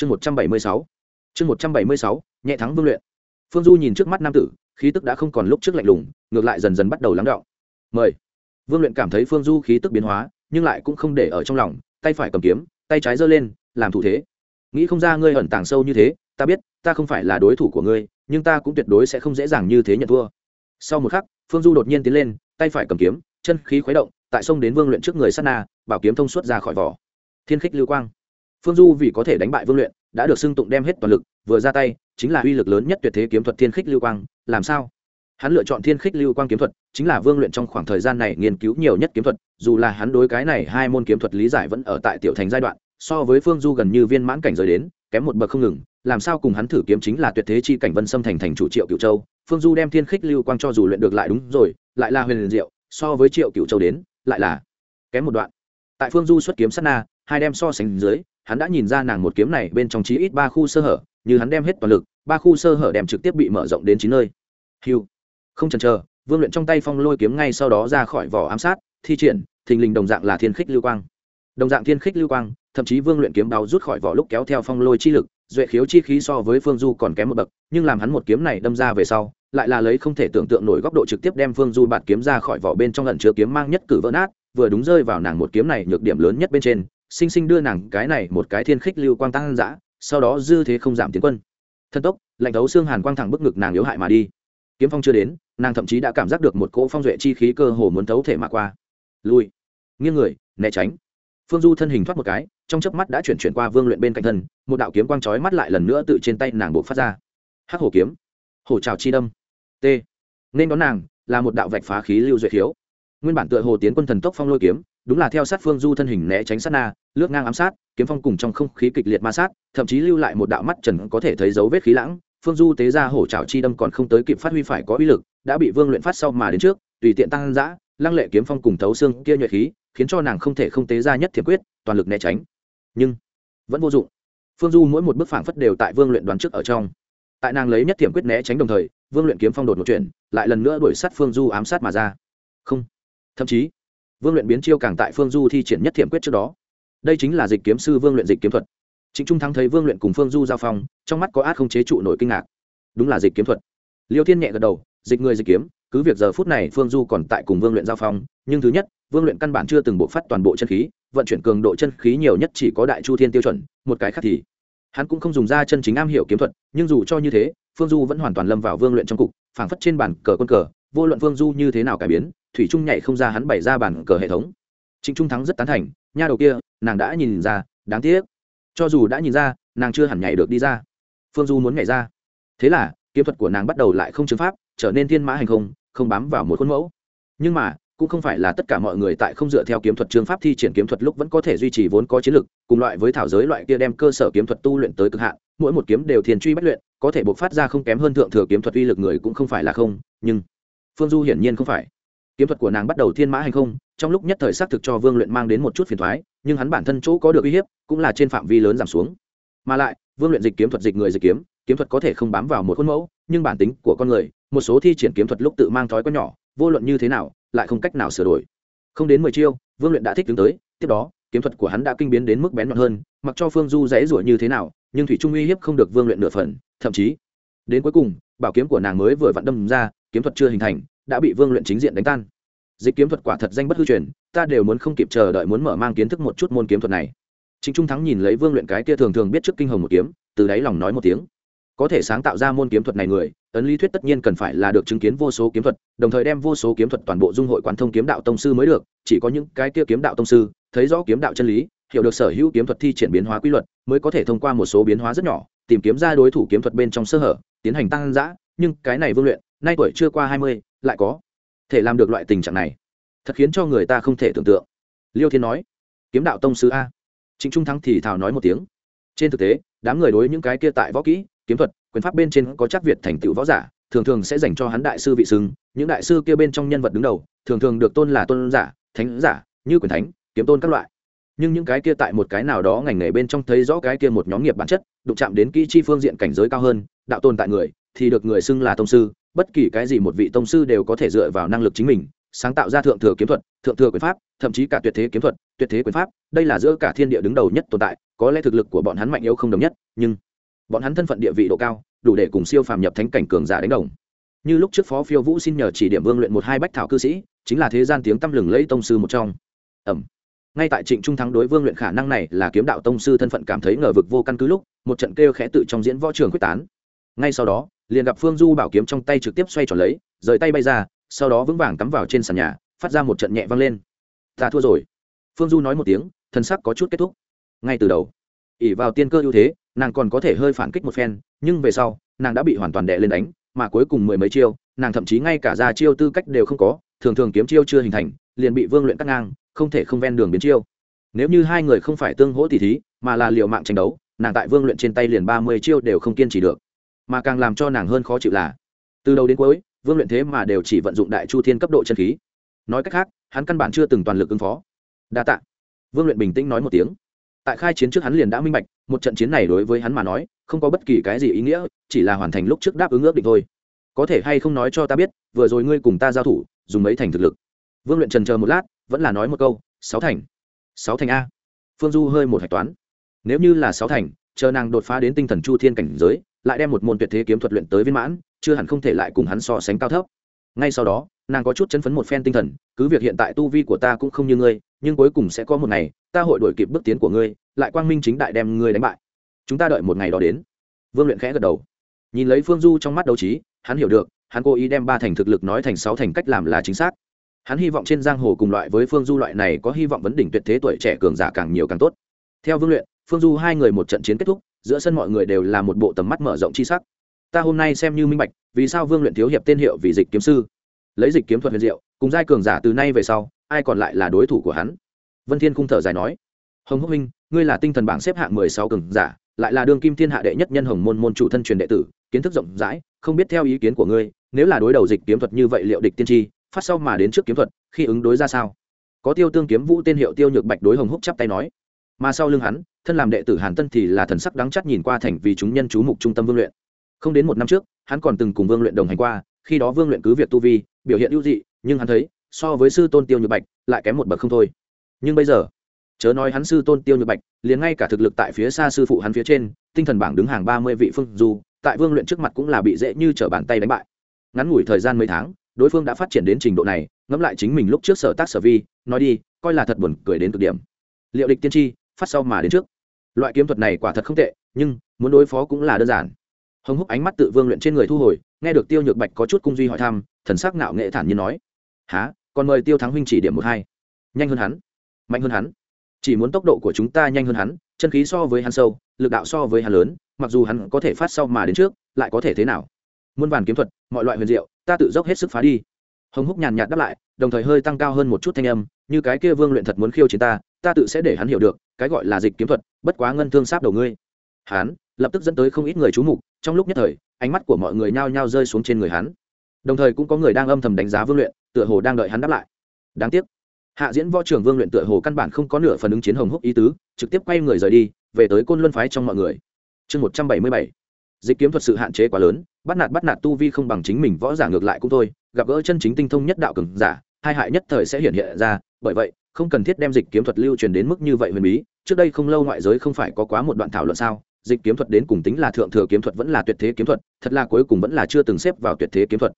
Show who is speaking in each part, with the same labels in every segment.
Speaker 1: chương một trăm bảy mươi sáu. Chương một trăm bảy mươi sáu, nhẹ thắng vương luyện. Phương du nhìn trước mắt nam tử, khí tức đã không còn lúc trước lạnh lùng, ngược lại dần dần bắt đầu lắng đọng mời. Vương luyện cảm thấy phương du khí tức biến hóa, nhưng lại cũng không để ở trong lòng, tay phải cầm kiếm, tay trái giơ lên, làm thủ thế. Nghĩ không ra ngươi ẩn tàng sâu như thế, ta biết, ta không phải là đối thủ của ngươi, nhưng ta cũng tuyệt đối sẽ không dễ dàng như thế nhận thua. Sau một khắc, phương du đột nhiên tiến lên, tay phải cầm kiếm, chân khí khuấy động, tại sông đến vương luyện trước người sát na, bảo kiếm thông suốt ra khỏi vỏ. Thiên khích lưu quang phương du vì có thể đánh bại vương luyện, đã được xưng tụng đem hết toàn lực, vừa ra tay, chính là uy lực lớn nhất tuyệt thế kiếm thuật thiên khích lưu quang, làm sao? Hắn lựa chọn thiên khích lưu quang kiếm thuật, chính là vương luyện trong khoảng thời gian này nghiên cứu nhiều nhất kiếm thuật, dù là hắn đối cái này hai môn kiếm thuật lý giải vẫn ở tại tiểu thành giai đoạn, so với phương du gần như viên mãn cảnh rời đến, kém một bậc không ngừng, làm sao cùng hắn thử kiếm chính là tuyệt thế chi cảnh vân xâm thành thành chủ triệu cựu châu. Phương du đem thiên khích lưu quang cho dù luyện được lại đúng rồi, lại là huyền diệu, so với triệu cựu châu đến, lại là kém một đoạn. Tại phương du xuất kiếm sát na, hai đem so sánh dưới hắn đã nhìn ra nàng một kiếm này bên trong chí ít ba khu sơ hở, như hắn đem hết toàn lực, ba khu sơ hở đem trực tiếp bị mở rộng đến chín nơi. Hiu không chần chờ, vương luyện trong tay phong lôi kiếm ngay sau đó ra khỏi vỏ ám sát, thi triển, thình lình đồng dạng là thiên khích lưu quang. Đồng dạng thiên khích lưu quang, thậm chí vương luyện kiếm đau rút khỏi vỏ lúc kéo theo phong lôi chi lực, duệ khiếu chi khí so với phương du còn kém một bậc, nhưng làm hắn một kiếm này đâm ra về sau, lại là lấy không thể tưởng tượng nổi góc độ trực tiếp đem phương du bạt kiếm ra khỏi vỏ bên trong lần chứa kiếm mang nhất cử vỡ nát, vừa đúng rơi vào nàng một kiếm này nhược điểm lớn nhất bên trên sinh sinh đưa nàng cái này một cái thiên khích lưu quang tăng dã sau đó dư thế không giảm tiến quân. Thân tốc lạnh thấu xương hàn quang thẳng bức ngực nàng yếu hại mà đi. Kiếm phong chưa đến nàng thậm chí đã cảm giác được một cỗ phong duệ chi khí cơ hồ muốn thấu thể mà qua. Lùi, nghiêng người né tránh. Phương du thân hình thoát một cái trong chớp mắt đã chuyển chuyển qua vương luyện bên cạnh thân một đạo kiếm quang chói mắt lại lần nữa tự trên tay nàng buộc phát ra. Hắc hổ kiếm. Hổ trào chi đâm. T. Nên đón nàng là một đạo vạch phá khí lưu duệ khiếu. Nguyên bản tựa hồ tiến quân thần tốc phong lôi kiếm đúng là theo sát phương du thân hình né tránh sát na, lướt ngang ám sát, kiếm phong cùng trong không khí kịch liệt ma sát, thậm chí lưu lại một đạo mắt trần có thể thấy dấu vết khí lãng. Phương du tế ra hổ trào chi đâm còn không tới kịp phát huy phải có uy lực, đã bị vương luyện phát sau mà đến trước, tùy tiện tăng giã lăng lệ kiếm phong cùng thấu xương kia nhuệ khí, khiến cho nàng không thể không tế ra nhất thiệt quyết, toàn lực né tránh. Nhưng, vẫn vô dụng. Phương du mỗi một bước phảng phất đều tại vương luyện đoán trước ở trong. Tại nàng lấy nhất thiểm quyết né tránh đồng thời, vương luyện kiếm phong đột một chuyển, lại lần nữa đuổi sát phương du ám sát mà ra. Không. Thậm chí vương luyện biến chiêu càng tại phương du thi triển nhất thiểm quyết trước đó. Đây chính là dịch kiếm sư vương luyện dịch kiếm thuật. Chính trung thắng thấy vương luyện cùng phương du giao phong, trong mắt có át không chế trụ nổi kinh ngạc. Đúng là dịch kiếm thuật. Liêu thiên nhẹ gật đầu, dịch người dịch kiếm, cứ việc giờ phút này phương du còn tại cùng vương luyện giao phong, nhưng thứ nhất, vương luyện căn bản chưa từng bộ phát toàn bộ chân khí, vận chuyển cường độ chân khí nhiều nhất chỉ có đại chu thiên tiêu chuẩn, một cái khác thì hắn cũng không dùng ra chân chính am hiểu kiếm thuật, nhưng dù cho như thế, phương du vẫn hoàn toàn lâm vào vương luyện trong cục, phảng phất trên bản cờ quân cờ vô luận phương du như thế nào cải biến, thủy trung nhảy không ra hắn bày ra bản cờ hệ thống. Trịnh trung thắng rất tán thành, nha đầu kia, nàng đã nhìn ra, đáng tiếc. Cho dù đã nhìn ra, nàng chưa hẳn nhảy được đi ra. Phương du muốn nhảy ra. Thế là, kiếm thuật của nàng bắt đầu lại không chứng pháp, trở nên thiên mã hành không không bám vào một khuôn mẫu. Nhưng mà, cũng không phải là tất cả mọi người tại không dựa theo kiếm thuật chương pháp thi triển kiếm thuật lúc vẫn có thể duy trì vốn có chiến lực, cùng loại với thảo giới loại kia đem cơ sở kiếm thuật tu luyện tới cực hạn, mỗi một kiếm đều thiền truy bất luyện, có thể bộc phát ra không kém hơn thượng thừa kiếm thuật uy lực người cũng không phải là không, nhưng phương du hiển nhiên không phải. Kiếm thuật của nàng bắt đầu thiên mã hành không, trong lúc nhất thời xác thực cho vương luyện mang đến một chút phiền thoái nhưng hắn bản thân chỗ có được uy hiếp, cũng là trên phạm vi lớn giảm xuống. Mà lại, vương luyện dịch kiếm thuật dịch người dịch kiếm kiếm thuật có thể không bám vào một khuôn mẫu, nhưng bản tính của con người, một số thi triển kiếm thuật lúc tự mang thói quen nhỏ, vô luận như thế nào, lại không cách nào sửa đổi. Không đến mười chiêu, vương luyện đã thích đứng tới, tiếp đó, kiếm thuật của hắn đã kinh biến đến mức bén nhọn hơn, mặc cho phương du dễ rủa như thế nào, nhưng thủy trung uy hiếp không được vương luyện nửa phần, thậm chí, đến cuối cùng bảo kiếm của nàng mới vừa vặn đâm ra, kiếm thuật chưa hình thành, đã bị vương luyện chính diện đánh tan. Dịch kiếm thuật quả thật danh bất hư truyền, ta đều muốn không kịp chờ đợi muốn mở mang kiến thức một chút môn kiếm thuật này. Chính trung thắng nhìn lấy vương luyện cái kia thường thường biết trước kinh hồng một kiếm, từ đáy lòng nói một tiếng. Có thể sáng tạo ra môn kiếm thuật này người ấn lý thuyết tất nhiên cần phải là được chứng kiến vô số kiếm thuật, đồng thời đem vô số kiếm thuật toàn bộ dung hội quán thông kiếm đạo tông sư mới được, chỉ có những cái kia kiếm đạo tông sư, thấy rõ kiếm đạo chân lý, hiểu được sở hữu kiếm thuật thi triển biến hóa quy luật, mới có thể thông qua một số biến hóa rất nhỏ, tìm kiếm ra đối thủ kiếm thuật bên trong sơ hở tiến hành tăng dã nhưng cái này vương luyện, nay tuổi chưa qua hai mươi, lại có thể làm được loại tình trạng này. Thật khiến cho người ta không thể tưởng tượng. Liêu thiên nói, kiếm đạo tông sư a. Trịnh trung thắng thì thào nói một tiếng. Trên thực tế, đám người đối những cái kia tại võ kỹ, kiếm thuật, quyền pháp bên trên có chắc việt thành tựu võ giả, thường thường sẽ dành cho hắn đại sư vị xưng, những đại sư kia bên trong nhân vật đứng đầu, thường thường được tôn là tôn giả, thánh giả, như quyền thánh, kiếm tôn các loại. Nhưng những cái kia tại một cái nào đó ngành nghề bên trong thấy rõ cái kia một nhóm nghiệp bản chất, đụng chạm đến kỹ chi phương diện cảnh giới cao hơn đạo tồn tại người, thì được người xưng là tông sư, bất kỳ cái gì một vị tông sư đều có thể dựa vào năng lực chính mình, sáng tạo ra thượng thừa kiếm thuật, thượng thừa quyền pháp, thậm chí cả tuyệt thế kiếm thuật, tuyệt thế quyền pháp, đây là giữa cả thiên địa đứng đầu nhất tồn tại, có lẽ thực lực của bọn hắn mạnh yếu không đồng nhất, nhưng bọn hắn thân phận địa vị độ cao, đủ để cùng siêu phàm nhập thánh cảnh cường giả đánh đồng. Như lúc trước phó phiêu vũ xin nhờ chỉ điểm vương luyện một hai bách thảo cư sĩ, chính là thế gian tiếng tăm lừng lẫy tông sư một trong. Ẩm. Ngay tại trịnh trung thắng đối vương luyện khả năng này là kiếm đạo tông sư thân phận cảm thấy ngờ vực vô căn cứ lúc, một trận kêu khẽ tự trong diễn võ trường quyết tán ngay sau đó, liền gặp phương du bảo kiếm trong tay trực tiếp xoay tròn lấy, rời tay bay ra, sau đó vững vàng cắm vào trên sàn nhà, phát ra một trận nhẹ vang lên. Ta thua rồi. Phương du nói một tiếng, thân sắc có chút kết thúc. Ngay từ đầu ỉ vào tiên cơ ưu thế, nàng còn có thể hơi phản kích một phen, nhưng về sau, nàng đã bị hoàn toàn đệ lên đánh, mà cuối cùng mười mấy chiêu, nàng thậm chí ngay cả ra chiêu tư cách đều không có, thường thường kiếm chiêu chưa hình thành, liền bị vương luyện cắt ngang, không thể không ven đường biến chiêu. Nếu như hai người không phải tương hỗ tỷ thí, mà là liều mạng tranh đấu, nàng tại vương luyện trên tay liền ba mươi chiêu đều không kiên trì được mà càng làm cho nàng hơn khó chịu là, từ đầu đến cuối, vương luyện thế mà đều chỉ vận dụng đại chu thiên cấp độ chân khí. Nói cách khác, hắn căn bản chưa từng toàn lực ứng phó. Đa t ạ vương luyện bình tĩnh nói một tiếng. Tại khai chiến trước hắn liền đã minh bạch, một trận chiến này đối với hắn mà nói, không có bất kỳ cái gì ý nghĩa, chỉ là hoàn thành lúc trước đáp ứng ước định thôi. Có thể hay không nói cho ta biết, vừa rồi ngươi cùng ta giao thủ, dùng mấy thành thực lực? Vương luyện trần chờ một lát, vẫn là nói một câu, sáu thành. Sáu thành a. Phương du hơi một hạch toán. Nếu như là sáu thành, chờ nàng đột phá đến tinh thần chu thiên cảnh giới lại đem một môn tuyệt thế kiếm thuật luyện tới viên mãn, chưa hẳn không thể lại cùng hắn so sánh cao thấp. Ngay sau đó, nàng có chút chấn phấn một phen tinh thần, cứ việc hiện tại tu vi của ta cũng không như ngươi, nhưng cuối cùng sẽ có một ngày, ta hội đổi kịp bước tiến của ngươi, lại quang minh chính đại đem ngươi đánh bại. Chúng ta đợi một ngày đó đến. Vương luyện khẽ gật đầu. Nhìn lấy phương du trong mắt đấu trí, hắn hiểu được, hắn cố ý đem ba thành thực lực nói thành sáu thành cách làm là chính xác. Hắn hy vọng trên giang hồ cùng loại với phương du loại này có hy vọng vấn đỉnh tuyệt thế tuổi trẻ cường giả càng nhiều càng tốt. Theo vương luyện, phương du hai người một trận chiến kết thúc giữa sân mọi người đều là một bộ tầm mắt mở rộng chi sắc. Ta hôm nay xem như minh bạch, vì sao vương luyện thiếu hiệp tên hiệu vì dịch kiếm sư? Lấy dịch kiếm thuật huyền diệu, cùng giai cường giả từ nay về sau, ai còn lại là đối thủ của hắn? Vân thiên khung thở dài nói. Hồng húc minh ngươi là tinh thần bảng xếp hạng mười sáu cường giả, lại là đương kim thiên hạ đệ nhất nhân hồng môn môn chủ thân truyền đệ tử, kiến thức rộng rãi, không biết theo ý kiến của ngươi, nếu là đối đầu dịch kiếm thuật như vậy liệu địch tiên tri, phát sau mà đến trước kiếm thuật, khi ứng đối ra sao? Có tiêu tương kiếm vũ tên hiệu tiêu nhược bạch đối hồng húc chắp tay nói mà sau lưng hắn, thân làm đệ tử hàn tân thì là thần sắc đắng chắc nhìn qua thành vì chúng nhân chú mục trung tâm vương luyện. Không đến một năm trước, hắn còn từng cùng vương luyện đồng hành qua, khi đó vương luyện cứ việc tu vi, biểu hiện ưu dị, nhưng hắn thấy, so với sư tôn tiêu nhược bạch, lại kém một bậc không thôi. Nhưng bây giờ, chớ nói hắn sư tôn tiêu nhược bạch, liền ngay cả thực lực tại phía xa sư phụ hắn phía trên, tinh thần bảng đứng hàng ba mươi vị phương dù, tại vương luyện trước mặt cũng là bị dễ như t r ở bàn tay đánh bại. Ngắn ngủi thời gian mấy tháng, đối phương đã phát triển đến trình độ này, ngẫm lại chính mình lúc trước sở tác sở vi, nói đi, coi là thật buồn cười đến cực điểm. Liệu địch tiên tri phát sau mà đến trước. Loại kiếm thuật này quả thật không tệ, nhưng muốn đối phó cũng là đơn giản. Hồng húc ánh mắt tự vương luyện trên người thu hồi, nghe được tiêu nhược bạch có chút cung duy hỏi thăm, thần sắc nạo nghệ thản nhiên nói há còn mời tiêu thắng huynh chỉ điểm một hai. Nhanh hơn hắn. Mạnh hơn hắn. Chỉ muốn tốc độ của chúng ta nhanh hơn hắn, chân khí so với hắn sâu, lực đạo so với hắn lớn, mặc dù hắn có thể phát sau mà đến trước, lại có thể thế nào? Muôn vàn kiếm thuật, mọi loại huyền diệu, ta tự dốc hết sức phá đi. Hồng húc nhàn nhạt đáp lại, đồng thời hơi tăng cao hơn một chút thanh âm, như cái kia vương luyện thật muốn khiêu chiến ta ta tự sẽ để hắn hiểu được cái gọi là dịch kiếm thuật, bất quá ngân thương sáp đầu ngươi. Hắn lập tức dẫn tới không ít người chú mục, trong lúc nhất thời, ánh mắt của mọi người nhao nhao rơi xuống trên người hắn. Đồng thời cũng có người đang âm thầm đánh giá vương luyện, tựa hồ đang đợi hắn đáp lại. Đáng tiếc, hạ diễn võ trưởng vương luyện tựa hồ căn bản không có nửa phần ứng chiến hồng húc ý tứ, trực tiếp quay người rời đi, về tới côn luân phái trong mọi người. Chương một trăm bảy mươi bảy. Dịch kiếm thuật sự hạn chế quá lớn, bắt nạt bắt nạt tu vi không bằng chính mình võ giả ngược lại cũng thôi, gặp gỡ chân chính tinh thông nhất đạo cường giả, hai hại nhất thời sẽ hiện hiện ra, bởi vậy không cần thiết đem dịch kiếm thuật lưu truyền đến mức như vậy huyền bí, trước đây không lâu ngoại giới không phải có quá một đoạn thảo luận sao, dịch kiếm thuật đến cùng tính là thượng thừa kiếm thuật vẫn là tuyệt thế kiếm thuật, thật là cuối cùng vẫn là chưa từng xếp vào tuyệt thế kiếm thuật.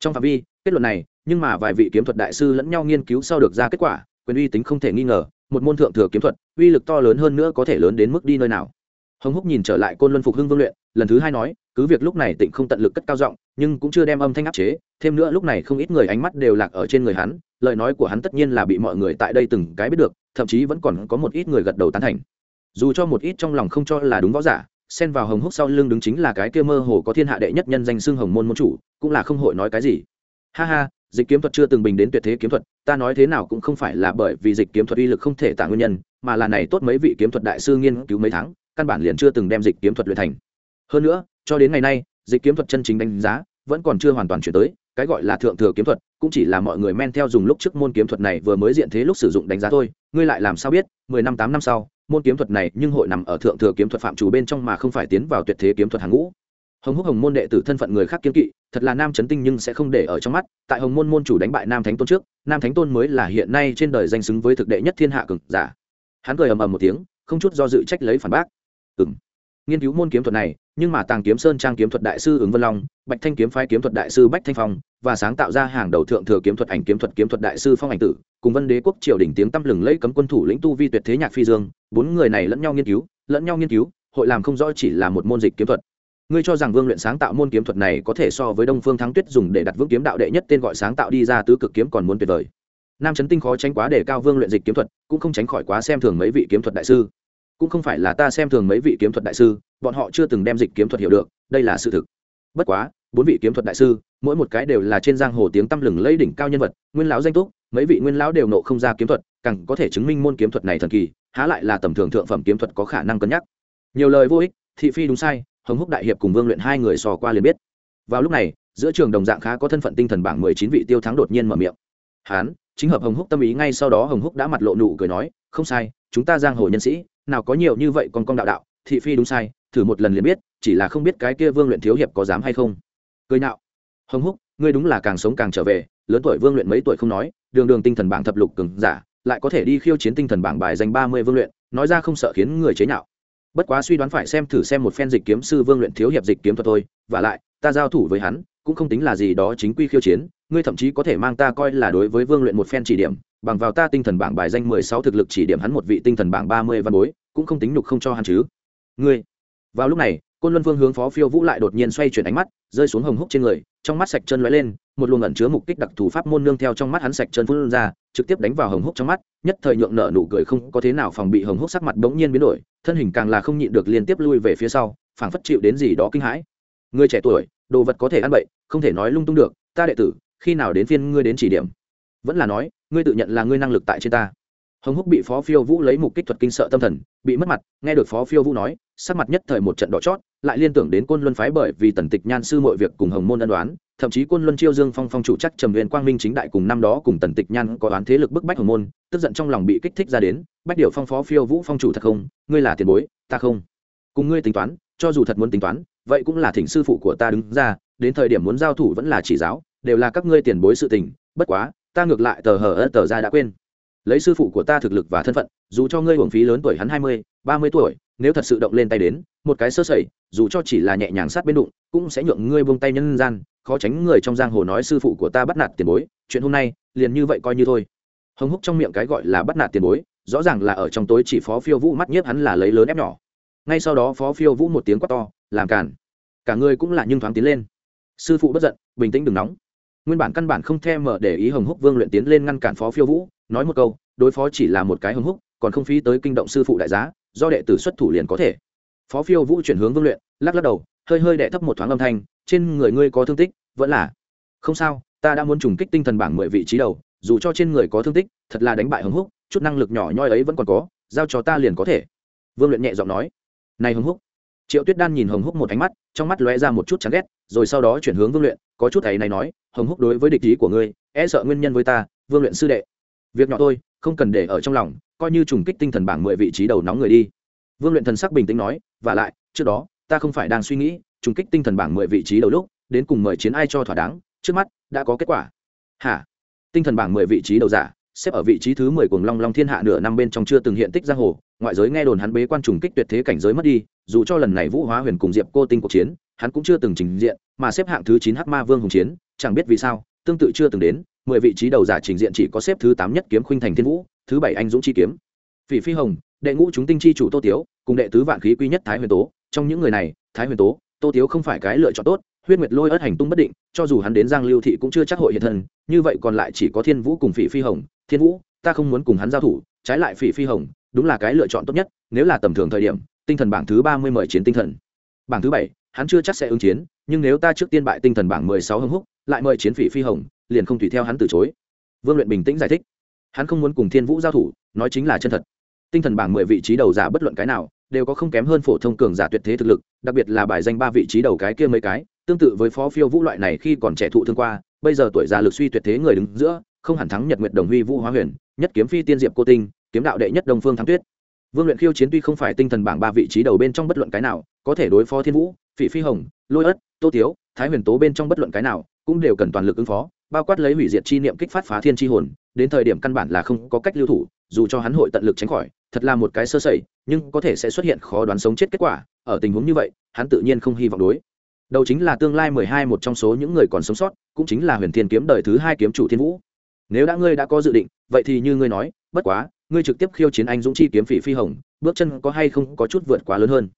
Speaker 1: Trong phạm vi, kết luận này, nhưng mà vài vị kiếm thuật đại sư lẫn nhau nghiên cứu sau được ra kết quả, quyền uy tính không thể nghi ngờ, một môn thượng thừa kiếm thuật, uy lực to lớn hơn nữa có thể lớn đến mức đi nơi nào. Hồng húc nhìn trở lại côn luân phục hưng vương luyện, lần thứ hai nói, cứ việc lúc này tịnh không tận lực cất cao giọng, nhưng cũng chưa đem âm thanh áp chế, thêm nữa lúc này không ít người ánh mắt đều lạc ở trên người hắn lời nói của hắn tất nhiên là bị mọi người tại đây từng cái biết được, thậm chí vẫn còn có một ít người gật đầu tán thành. Dù cho một ít trong lòng không cho là đúng võ giả, xen vào hồng húc sau lưng đứng chính là cái kia mơ hồ có thiên hạ đệ nhất nhân danh xưng hồng môn môn chủ, cũng là không hội nói cái gì. Ha ha, dịch kiếm thuật chưa từng bình đến tuyệt thế kiếm thuật, ta nói thế nào cũng không phải là bởi vì dịch kiếm thuật uy lực không thể tả nguyên nhân, mà là này tốt mấy vị kiếm thuật đại sư nghiên cứu mấy tháng, căn bản liền chưa từng đem dịch kiếm thuật luyện thành. Hơn nữa, cho đến ngày nay, dịch kiếm thuật chân chính đánh giá, vẫn còn chưa hoàn toàn chuyển tới, cái gọi là thượng thừa kiếm thuật cũng chỉ là mọi người men theo dùng lúc trước môn kiếm thuật này vừa mới diện thế lúc sử dụng đánh giá thôi. Ngươi lại làm sao biết, mười năm, tám năm sau, môn kiếm thuật này nhưng hội nằm ở thượng thừa kiếm thuật phạm chủ bên trong mà không phải tiến vào tuyệt thế kiếm thuật hàng ngũ. Hồng húc hồng môn đệ tử thân phận người khác kiếm kỵ, thật là nam chấn tinh nhưng sẽ không để ở trong mắt. Tại hồng môn môn chủ đánh bại nam thánh tôn trước, nam thánh tôn mới là hiện nay trên đời danh xứng với thực đệ nhất thiên hạ cực giả. Hắn cười ầm ầm một tiếng, không chút do dự trách lấy phản bác. Ừ m nghiên cứu môn kiếm thuật này, nhưng mà tàng kiếm sơn trang kiếm thuật đại sư ứng vân long, bạch thanh kiếm phái kiếm thuật đại sư bách thanh phong, và sáng tạo ra hàng đầu thượng thừa kiếm thuật ảnh kiếm thuật kiếm thuật đại sư phong ảnh tử, cùng vân đế quốc triều đình tiếng tăm lừng lẫy cấm quân thủ lĩnh tu vi tuyệt thế nhạc phi dương, bốn người này lẫn nhau nghiên cứu, lẫn nhau nghiên cứu, hội làm không rõ chỉ là một môn dịch kiếm thuật. Ngươi cho rằng vương luyện sáng tạo môn kiếm thuật này có thể so với đông phương thắng tuyết dùng để đặt vững kiếm đạo đệ nhất tên gọi sáng tạo đi ra tứ cực kiếm còn muốn tuyệt vời. Nam trấn tinh khó tránh quá để cao vương luyện dịch kiếm thuật, cũng không tránh khỏi quá xem thường mấy vị kiếm thuật đại sư cũng không phải là ta xem thường mấy vị kiếm thuật đại sư, bọn họ chưa từng đem dịch kiếm thuật hiểu được, đây là sự thực. Bất quá, bốn vị kiếm thuật đại sư, mỗi một cái đều là trên giang hồ tiếng tăm lừng lẫy đỉnh cao nhân vật, nguyên lão danh túc, mấy vị nguyên lão đều nộ không ra kiếm thuật, càng có thể chứng minh môn kiếm thuật này thần kỳ, há lại là tầm thường thượng phẩm kiếm thuật có khả năng cân nhắc. Nhiều lời vô ích, thị phi đúng sai, hồng húc đại hiệp cùng vương luyện hai người sò qua liền biết. Vào lúc này, giữa trường đồng dạng khá có thân phận tinh thần bảng mười chín vị tiêu thắng đột nhiên mở miệng. Hán, chính hợp hồng húc tâm ý ngay sau đó hồng húc đã mặt lộ nụ cười nói, không sai, chúng ta giang hồ nhân sĩ nào có nhiều như vậy còn con đạo đạo, thị phi đúng sai, thử một lần liền biết, chỉ là không biết cái kia vương luyện thiếu hiệp có dám hay không. Cười nạo. Hồng húc, ngươi đúng là càng sống càng trở về, lớn tuổi vương luyện mấy tuổi không nói, đường đường tinh thần bảng thập lục cường giả, lại có thể đi khiêu chiến tinh thần bảng bài danh ba mươi vương luyện, nói ra không sợ khiến người chế nhạo. Bất quá suy đoán phải xem thử xem một phen dịch kiếm sư vương luyện thiếu hiệp dịch kiếm thuật thôi, và lại, ta giao thủ với hắn, cũng không tính là gì đó chính quy khiêu chiến, ngươi thậm chí có thể mang ta coi là đối với vương luyện một phen chỉ điểm bằng vào ta tinh thần bảng bài danh mười sáu thực lực chỉ điểm hắn một vị tinh thần bảng ba mươi văn bối, cũng không tính nhục không cho hắn chứ. Ngươi. Vào lúc này, côn luân vương hướng phó phiêu vũ lại đột nhiên xoay chuyển ánh mắt, rơi xuống hồng húc trên người, trong mắt sạch chân lóe lên, một luồng ẩn chứa mục kích đặc thù pháp môn nương theo trong mắt hắn sạch chân phun ra, trực tiếp đánh vào hồng húc trong mắt, nhất thời nhượng nợ nụ cười không có thế nào phòng bị hồng húc sắc mặt bỗng nhiên biến đổi, thân hình càng là không nhịn được liên tiếp lui về phía sau, phảng phất chịu đến gì đó kinh hãi. Người trẻ tuổi, đồ vật có thể ăn bậy, không thể nói lung tung được, ta đệ tử, khi nào đến phiên ngươi đến chỉ điểm? Vẫn là nói, ngươi tự nhận là ngươi năng lực tại trên ta. Hồng húc bị phó phiêu vũ lấy mục kích thuật kinh sợ tâm thần, bị mất mặt, nghe được phó phiêu vũ nói, sắc mặt nhất thời một trận đỏ chót, lại liên tưởng đến côn luân phái bởi vì tần tịch nhan sư mọi việc cùng hồng môn ân đoán thậm chí côn luân chiêu dương phong phong chủ chắc trầm huyền quang minh chính đại cùng năm đó cùng tần tịch nhan có đoán thế lực bức bách hồng môn, tức giận trong lòng bị kích thích ra đến, bách điều phong phó phiêu vũ phong chủ thật không, ngươi là tiền bối, ta không. Cùng ngươi tính toán, cho dù thật muốn tính toán, vậy cũng là thỉnh sư phụ của ta đứng ra, đến thời điểm muốn giao thủ vẫn là chỉ giáo, đều là các ngươi tiền bối sự tình, bất quá ta ngược lại tờ hờ ớt tờ ra đã quên. Lấy sư phụ của ta thực lực và thân phận, dù cho ngươi hưởng phí lớn tuổi hắn hai mươi, ba mươi tuổi, nếu thật sự động lên tay đến, một cái sơ sẩy, dù cho chỉ là nhẹ nhàng sát bên đụng, cũng sẽ nhượng ngươi buông tay nhân gian, khó tránh người trong giang hồ nói sư phụ của ta bắt nạt tiền bối, chuyện hôm nay, liền như vậy coi như thôi. Hồng húc trong miệng cái gọi là bắt nạt tiền bối, rõ ràng là ở trong tối chỉ phó phiêu vũ mắt nhiếp hắn là lấy lớn ép nhỏ. Ngay sau đó phó phiêu vũ một tiếng quát to, làm cản cả người cũng là nhưng thoáng tiến lên. Sư phụ bất giận, bình tĩnh đừng nóng nguyên bản căn bản không thèm mở để ý hồng húc vương luyện tiến lên ngăn cản phó phiêu vũ, nói một câu, đối phó chỉ là một cái hồng húc, còn không phí tới kinh động sư phụ đại giá, do đệ tử xuất thủ liền có thể. Phó phiêu vũ chuyển hướng vương luyện, lắc lắc đầu, hơi hơi đệ thấp một thoáng âm thanh, trên người ngươi có thương tích, vẫn là. Không sao, ta đã muốn trùng kích tinh thần bảng mười vị trí đầu, dù cho trên người có thương tích, thật là đánh bại hồng húc, chút năng lực nhỏ nhoi ấy vẫn còn có, giao cho ta liền có thể. Vương luyện nhẹ giọng nói. Này hồng húc. Triệu tuyết đan nhìn hồng húc một ánh mắt, trong mắt lóe ra một chút chán ghét rồi sau đó chuyển hướng vương luyện, có chút ấy này nói, hồng húc đối với địch ý của ngươi e sợ nguyên nhân với ta, vương luyện sư đệ. Việc nhỏ tôi không cần để ở trong lòng, coi như trùng kích tinh thần bảng mười vị trí đầu nóng người đi. Vương luyện thần sắc bình tĩnh nói, và lại, trước đó, ta không phải đang suy nghĩ, trùng kích tinh thần bảng mười vị trí đầu lúc, đến cùng mời chiến ai cho thỏa đáng, trước mắt đã có kết quả. Hả? Tinh thần bảng mười vị trí đầu giả xếp ở vị trí thứ mười cùng long long thiên hạ nửa năm bên trong chưa từng hiện tích giang hồ, ngoại giới nghe đồn hắn bế quan trùng kích tuyệt thế cảnh giới mất đi, dù cho lần này vũ hóa huyền cùng diệp cô tinh cuộc chiến, hắn cũng chưa từng trình diện, mà xếp hạng thứ chín hắc ma vương hùng chiến, chẳng biết vì sao, tương tự chưa từng đến, mười vị trí đầu giả trình diện chỉ có xếp thứ tám nhất kiếm khuynh thành thiên vũ, thứ bảy anh dũng chi kiếm. Phỉ phi hồng, đệ ngũ chúng tinh chi chủ tô tiếu, cùng đệ tứ vạn khí quy nhất thái huyền tố, trong những người này, thái huyền tố, tô tiếu không phải cái lựa chọn tốt, huyết nguyệt lôi ớt hành tung bất định, cho dù hắn đến giang lưu thị cũng chưa chắc hội hiện thân, như vậy còn lại chỉ có thiên vũ cùng phỉ phi hồng thiên vũ, ta không muốn cùng hắn giao thủ, trái lại phỉ phi hồng, đúng là cái lựa chọn tốt nhất, nếu là tầm thường thời điểm, tinh thần bảng thứ ba mươi mời chiến tinh thần. Bảng thứ bảy, hắn chưa chắc sẽ ứng chiến, nhưng nếu ta trước tiên bại tinh thần bảng mười sáu hưng húc, lại mời chiến phỉ phi hồng, liền không tùy theo hắn từ chối. Vương luyện bình tĩnh giải thích. Hắn không muốn cùng thiên vũ giao thủ, nói chính là chân thật. Tinh thần bảng mười vị trí đầu giả bất luận cái nào, đều có không kém hơn phổ thông cường giả tuyệt thế thực lực, đặc biệt là bài danh ba vị trí đầu cái kia mấy cái, tương tự với phó phiêu vũ loại này khi còn trẻ thụ thương qua, bây giờ tuổi già lực suy tuyệt thế người đứng giữa không hẳn thắng nhật nguyệt đồng huy vũ hóa huyền, nhất kiếm phi tiên diệp cô tinh, kiếm đạo đệ nhất đồng phương thắng tuyết. Vương luyện khiêu chiến tuy không phải tinh thần bảng ba vị trí đầu bên trong bất luận cái nào, có thể đối phó thiên vũ, phỉ phi hồng, lôi ất, tô tiếu, thái huyền tố bên trong bất luận cái nào, cũng đều cần toàn lực ứng phó, bao quát lấy hủy diệt chi niệm kích phát phá thiên chi hồn, đến thời điểm căn bản là không có cách lưu thủ, dù cho hắn hội tận lực tránh khỏi, thật là một cái sơ sẩy, nhưng có thể sẽ xuất hiện khó đoán sống chết kết quả, ở tình huống như vậy, hắn tự nhiên không hy vọng đối. Đầu chính là tương lai mười hai một trong số những người còn sống sót, cũng chính là huyền thiên kiếm đời thứ hai kiếm chủ thiên vũ nếu đã ngươi đã có dự định, vậy thì như ngươi nói, bất quá, ngươi trực tiếp khiêu chiến anh dũng chi kiếm phỉ phi hồng, bước chân có hay không có chút vượt quá lớn hơn.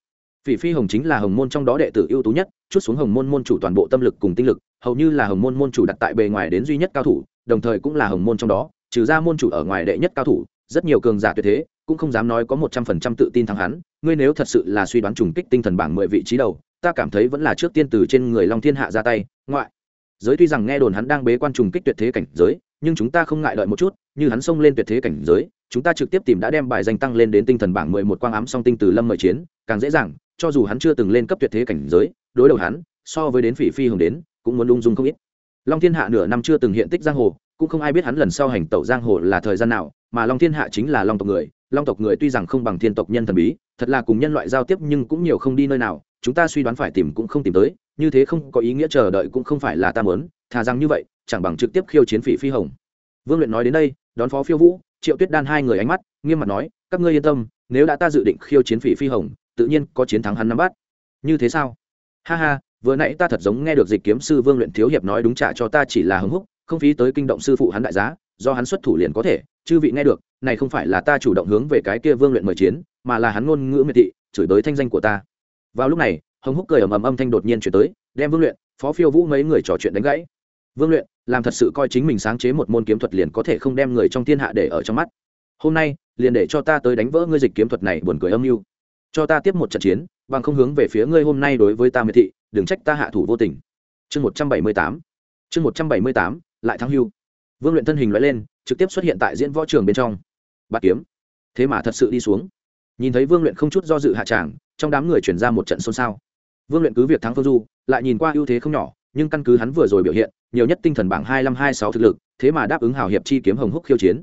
Speaker 1: Phỉ phi hồng chính là hồng môn trong đó đệ tử ưu tú nhất, chút xuống hồng môn môn chủ toàn bộ tâm lực cùng tinh lực, hầu như là hồng môn môn chủ đặt tại bề ngoài đến duy nhất cao thủ, đồng thời cũng là hồng môn trong đó, trừ ra môn chủ ở ngoài đệ nhất cao thủ, rất nhiều cường giả tuyệt thế, cũng không dám nói có một trăm phần trăm tự tin thắng hắn, ngươi nếu thật sự là suy đoán trùng kích tinh thần bảng mười vị trí đầu, ta cảm thấy vẫn là trước tiên từ trên người long thiên hạ ra tay, ngoại. Giới tuy rằng nghe đồn hắn đang bế quan trùng kích tuyệt thế cảnh giới nhưng chúng ta không ngại đợi một chút, như hắn xông lên tuyệt thế cảnh giới, chúng ta trực tiếp tìm đã đem bài danh tăng lên đến tinh thần bảng mười một quang ám song tinh từ lâm mời chiến, càng dễ dàng, cho dù hắn chưa từng lên cấp tuyệt thế cảnh giới, đối đầu hắn, so với đến phỉ phi hồng đến, cũng muốn lung dung không ít. Long thiên hạ nửa năm chưa từng hiện tích giang hồ, cũng không ai biết hắn lần sau hành tẩu giang hồ là thời gian nào, mà long thiên hạ chính là long tộc người, long tộc người tuy rằng không bằng thiên tộc nhân thần bí, thật là cùng nhân loại giao tiếp nhưng cũng nhiều không đi nơi nào, chúng ta suy đoán phải tìm cũng không tìm tới, như thế không có ý nghĩa chờ đợi cũng không phải là ta mớn thà rằng như vậy chẳng bằng trực tiếp khiêu chiến phỉ phi hồng. Vương luyện nói đến đây, đón phó phiêu vũ, triệu tuyết đan hai người ánh mắt, nghiêm mặt nói, các ngươi yên tâm, nếu đã ta dự định khiêu chiến phỉ phi hồng, tự nhiên có chiến thắng hắn nắm bắt. Như thế sao? Ha ha, vừa nãy ta thật giống nghe được dịch kiếm sư vương luyện thiếu hiệp nói đúng trả cho ta chỉ là hứng húc, không phí tới kinh động sư phụ hắn đại giá, do hắn xuất thủ liền có thể, chư vị nghe được, này không phải là ta chủ động hướng về cái kia vương luyện mời chiến, mà là hắn ngôn ngữ miệt thị, chửi tới thanh danh của ta. Vào lúc này hồng húc cười ầm ầm âm thanh đột nhiên chuyển tới, đem vương luyện, phó phiêu vũ mấy người trò chuyện đánh gãy vương luyện, làm thật sự coi chính mình sáng chế một môn kiếm thuật liền có thể không đem người trong thiên hạ để ở trong mắt. Hôm nay, liền để cho ta tới đánh vỡ ngươi dịch kiếm thuật này buồn cười âm mưu. Cho ta tiếp một trận chiến, bằng không hướng về phía ngươi hôm nay đối với ta miệt thị, đừng trách ta hạ thủ vô tình. Chương một trăm bảy mươi tám. Chương một trăm bảy mươi tám, lại thắng hưu. Vương luyện thân hình loại lên, trực tiếp xuất hiện tại diễn võ trường bên trong. Bát kiếm. Thế mà thật sự đi xuống. Nhìn thấy vương luyện không chút do dự hạ tràng, trong đám người chuyển ra một trận xôn xao. Vương luyện cứ việc thắng phương du, lại nhìn qua ưu thế không nhỏ nhưng căn cứ hắn vừa rồi biểu hiện, nhiều nhất tinh thần bảng hai năm hai sáu thực lực, thế mà đáp ứng hào hiệp chi kiếm hồng húc khiêu chiến.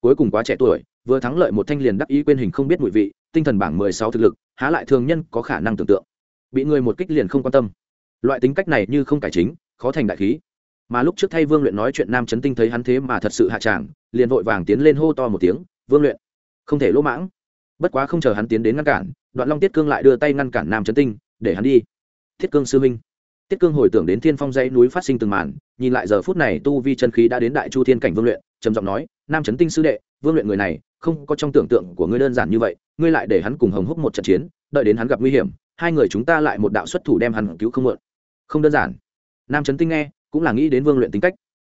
Speaker 1: Cuối cùng quá trẻ tuổi, vừa thắng lợi một thanh liền đắc ý quên hình không biết mùi vị, tinh thần bảng mười sáu thực lực, há lại thường nhân có khả năng tưởng tượng. Bị người một kích liền không quan tâm. Loại tính cách này như không cải chính, khó thành đại khí. Mà lúc trước thay vương luyện nói chuyện nam trấn tinh thấy hắn thế mà thật sự hạ tràng, liền vội vàng tiến lên hô to một tiếng, vương luyện, không thể lỗ mãng. Bất quá không chờ hắn tiến đến ngăn cản, đoạn long tiết cương lại đưa tay ngăn cản nam trấn tinh, để hắn đi. Thiết cương sư huynh tiết cương hồi tưởng đến thiên phong dãy núi phát sinh từng màn nhìn lại giờ phút này tu vi chân khí đã đến đại chu thiên cảnh vương luyện trầm giọng nói nam trấn tinh sư đệ vương luyện người này không có trong tưởng tượng của ngươi đơn giản như vậy ngươi lại để hắn cùng hồng húc một trận chiến đợi đến hắn gặp nguy hiểm hai người chúng ta lại một đạo xuất thủ đem hắn cứu không mượn. Không đơn giản. Nam trấn tinh nghe cũng là nghĩ đến vương luyện tính cách.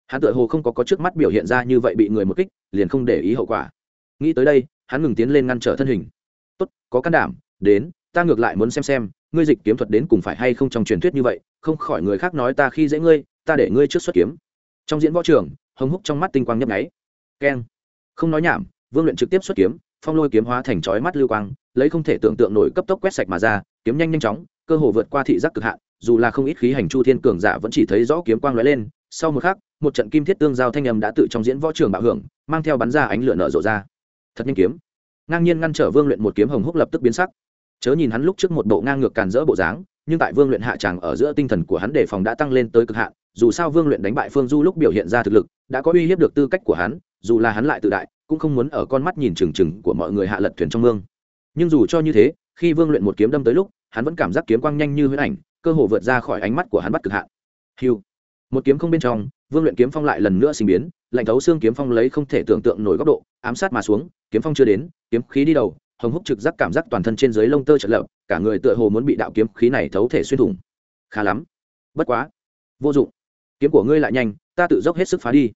Speaker 1: Hắn tự hồ không có, có trước mắt biểu hiện ra như vậy bị người một kích liền không để ý hậu quả. Nghĩ tới đây hắn ngừng tiến lên ngăn trở thân hình. Tốt có can đảm đến ta ngược lại muốn xem xem ngươi dịch kiếm thuật đến cùng phải hay không trong truyền thuyết như vậy, không khỏi người khác nói ta khi dễ ngươi, ta để ngươi trước xuất kiếm. Trong diễn võ trường, hồng húc trong mắt tinh quang nhấp nháy. Keng. Không nói nhảm, vương luyện trực tiếp xuất kiếm, phong lôi kiếm hóa thành chói mắt lưu quang, lấy không thể tưởng tượng nổi cấp tốc quét sạch mà ra, kiếm nhanh nhanh chóng, cơ hồ vượt qua thị giác cực hạn, dù là không ít khí hành chu thiên cường giả vẫn chỉ thấy rõ kiếm quang lóe lên. Sau một khắc, một trận kim thiết tương giao thanh âm đã tự trong diễn võ trường bạo hưởng, mang theo bắn ra ánh lửa nở rộ ra. Thật nhanh kiếm. Ngang nhiên ngăn trở vương luyện một kiếm hồng húc lập tức biến sắc chớ nhìn hắn lúc trước một bộ ngang ngược càn rỡ bộ dáng, nhưng tại vương luyện hạ tràng ở giữa tinh thần của hắn đề phòng đã tăng lên tới cực hạn, dù sao vương luyện đánh bại phương du lúc biểu hiện ra thực lực, đã có uy hiếp được tư cách của hắn, dù là hắn lại tự đại, cũng không muốn ở con mắt nhìn trừng trừng của mọi người hạ lật thuyền trong mương. Nhưng dù cho như thế, khi vương luyện một kiếm đâm tới lúc, hắn vẫn cảm giác kiếm quang nhanh như huyết ảnh, cơ hồ vượt ra khỏi ánh mắt của hắn bắt cực hạn. Hiu một kiếm không bên trong, vương luyện kiếm phong lại lần nữa sinh biến, lạnh thấu xương kiếm phong lấy không thể tưởng tượng nổi góc độ, ám sát mà xuống, kiếm phong chưa đến, kiếm khí đi đầu hồng húc trực giác cảm giác toàn thân trên dưới lông tơ trật lợp, cả người tựa hồ muốn bị đạo kiếm khí này thấu thể xuyên thủng. Khá lắm. Bất quá. Vô dụng. Kiếm của ngươi lại nhanh, ta tự dốc hết sức phá đi.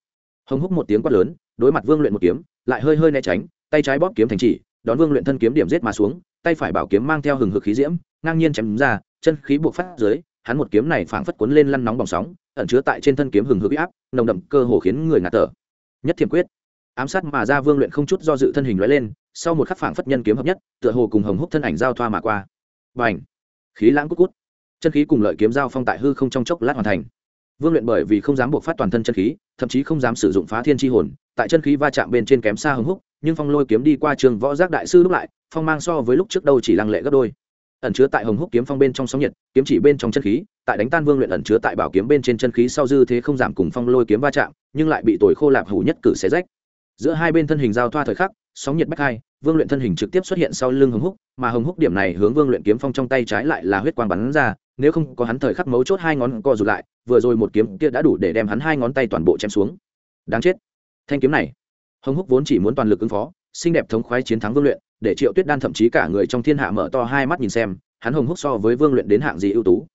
Speaker 1: Hồng húc một tiếng quát lớn, đối mặt vương luyện một kiếm, lại hơi hơi né tránh, tay trái bóp kiếm thành chỉ, đón vương luyện thân kiếm điểm giết mà xuống, tay phải bảo kiếm mang theo hừng hực khí diễm, ngang nhiên chém ra, chân khí buộc phát dưới, hắn một kiếm này phảng phất cuốn lên lăn nóng bỏng sóng, ẩn chứa tại trên thân kiếm hừng hực áp, nồng đậm cơ hồ khiến người ngạt thở. Nhất thiểm quyết ám sát mà ra vương luyện không chút do dự thân hình lóe lên, sau một khắc phảng phất nhân kiếm hợp nhất, tựa hồ cùng hồng húc thân ảnh giao thoa mà qua. Và ảnh khí lãng cút cút. Chân khí cùng lợi kiếm giao phong tại hư không trong chốc lát hoàn thành. Vương luyện bởi vì không dám buộc phát toàn thân chân khí, thậm chí không dám sử dụng phá thiên tri hồn, tại chân khí va chạm bên trên kém xa hồng húc, nhưng phong lôi kiếm đi qua trường võ giác đại sư lúc lại, phong mang so với lúc trước đâu chỉ lăng lệ gấp đôi. Ẩn chứa tại hồng húc kiếm phong bên trong sóng nhiệt, kiếm chỉ bên trong chân khí, tại đánh tan vương luyện ẩn chứa tại bảo kiếm bên trên chân khí sau dư thế không giảm cùng phong lôi kiếm va chạm, nhưng lại bị tồi khô lạp hủ nhất cử xé rách giữa hai bên thân hình giao thoa thời khắc, sóng nhiệt bách hai, vương luyện thân hình trực tiếp xuất hiện sau lưng hồng húc, mà hồng húc điểm này hướng vương luyện kiếm phong trong tay trái lại là huyết quang bắn ra, nếu không có hắn thời khắc mấu chốt hai ngón co rụt lại, vừa rồi một kiếm kia đã đủ để đem hắn hai ngón tay toàn bộ chém xuống. Đáng chết. Thanh kiếm này. Hồng húc vốn chỉ muốn toàn lực ứng phó, xinh đẹp thống khoái chiến thắng vương luyện, để triệu tuyết đan thậm chí cả người trong thiên hạ mở to hai mắt nhìn xem, hắn hồng húc so với vương luyện đến hạng gì ưu tú.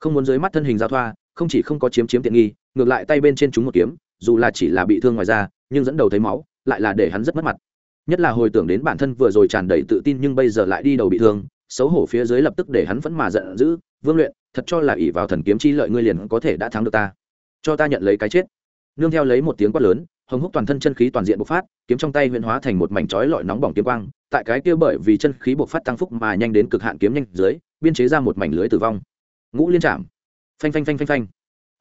Speaker 1: Không muốn dưới mắt thân hình giao thoa, không chỉ không có chiếm chiếm tiện nghi, ngược lại tay bên trên chúng một kiếm, dù là chỉ là bị thương ngoài ra nhưng dẫn đầu thấy máu lại là để hắn rất mất mặt. Nhất là hồi tưởng đến bản thân vừa rồi tràn đầy tự tin nhưng bây giờ lại đi đầu bị thương, xấu hổ phía dưới lập tức để hắn vẫn mà giận dữ, vương luyện, thật cho là ỷ vào thần kiếm chi lợi ngươi liền có thể đã thắng được ta. Cho ta nhận lấy cái chết. Nương theo lấy một tiếng quát lớn, hồng húc toàn thân chân khí toàn diện bộc phát, kiếm trong tay huyễn hóa thành một mảnh chói lọi nóng bỏng kiếm quang, tại cái kia bởi vì chân khí bộc phát tăng phúc mà nhanh đến cực hạn kiếm nhanh dưới, biên chế ra một mảnh lưới tử vong. Ngũ liên chạm phanh phanh phanh phanh phanh.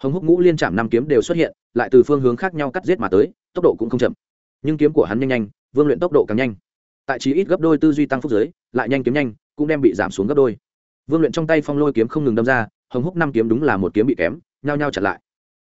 Speaker 1: Hồng húc ngũ liên chạm năm kiếm đều xuất hiện, lại từ phương hướng khác nhau cắt giết mà tới, tốc độ cũng không chậm nhưng kiếm của hắn nhanh nhanh, vương luyện tốc độ càng nhanh. Tại chí ít gấp đôi tư duy tăng phúc giới, lại nhanh kiếm nhanh, cũng đem bị giảm xuống gấp đôi. Vương luyện trong tay phong lôi kiếm không ngừng đâm ra, hồng húc năm kiếm đúng là một kiếm bị kém, nhao nhao chặn lại.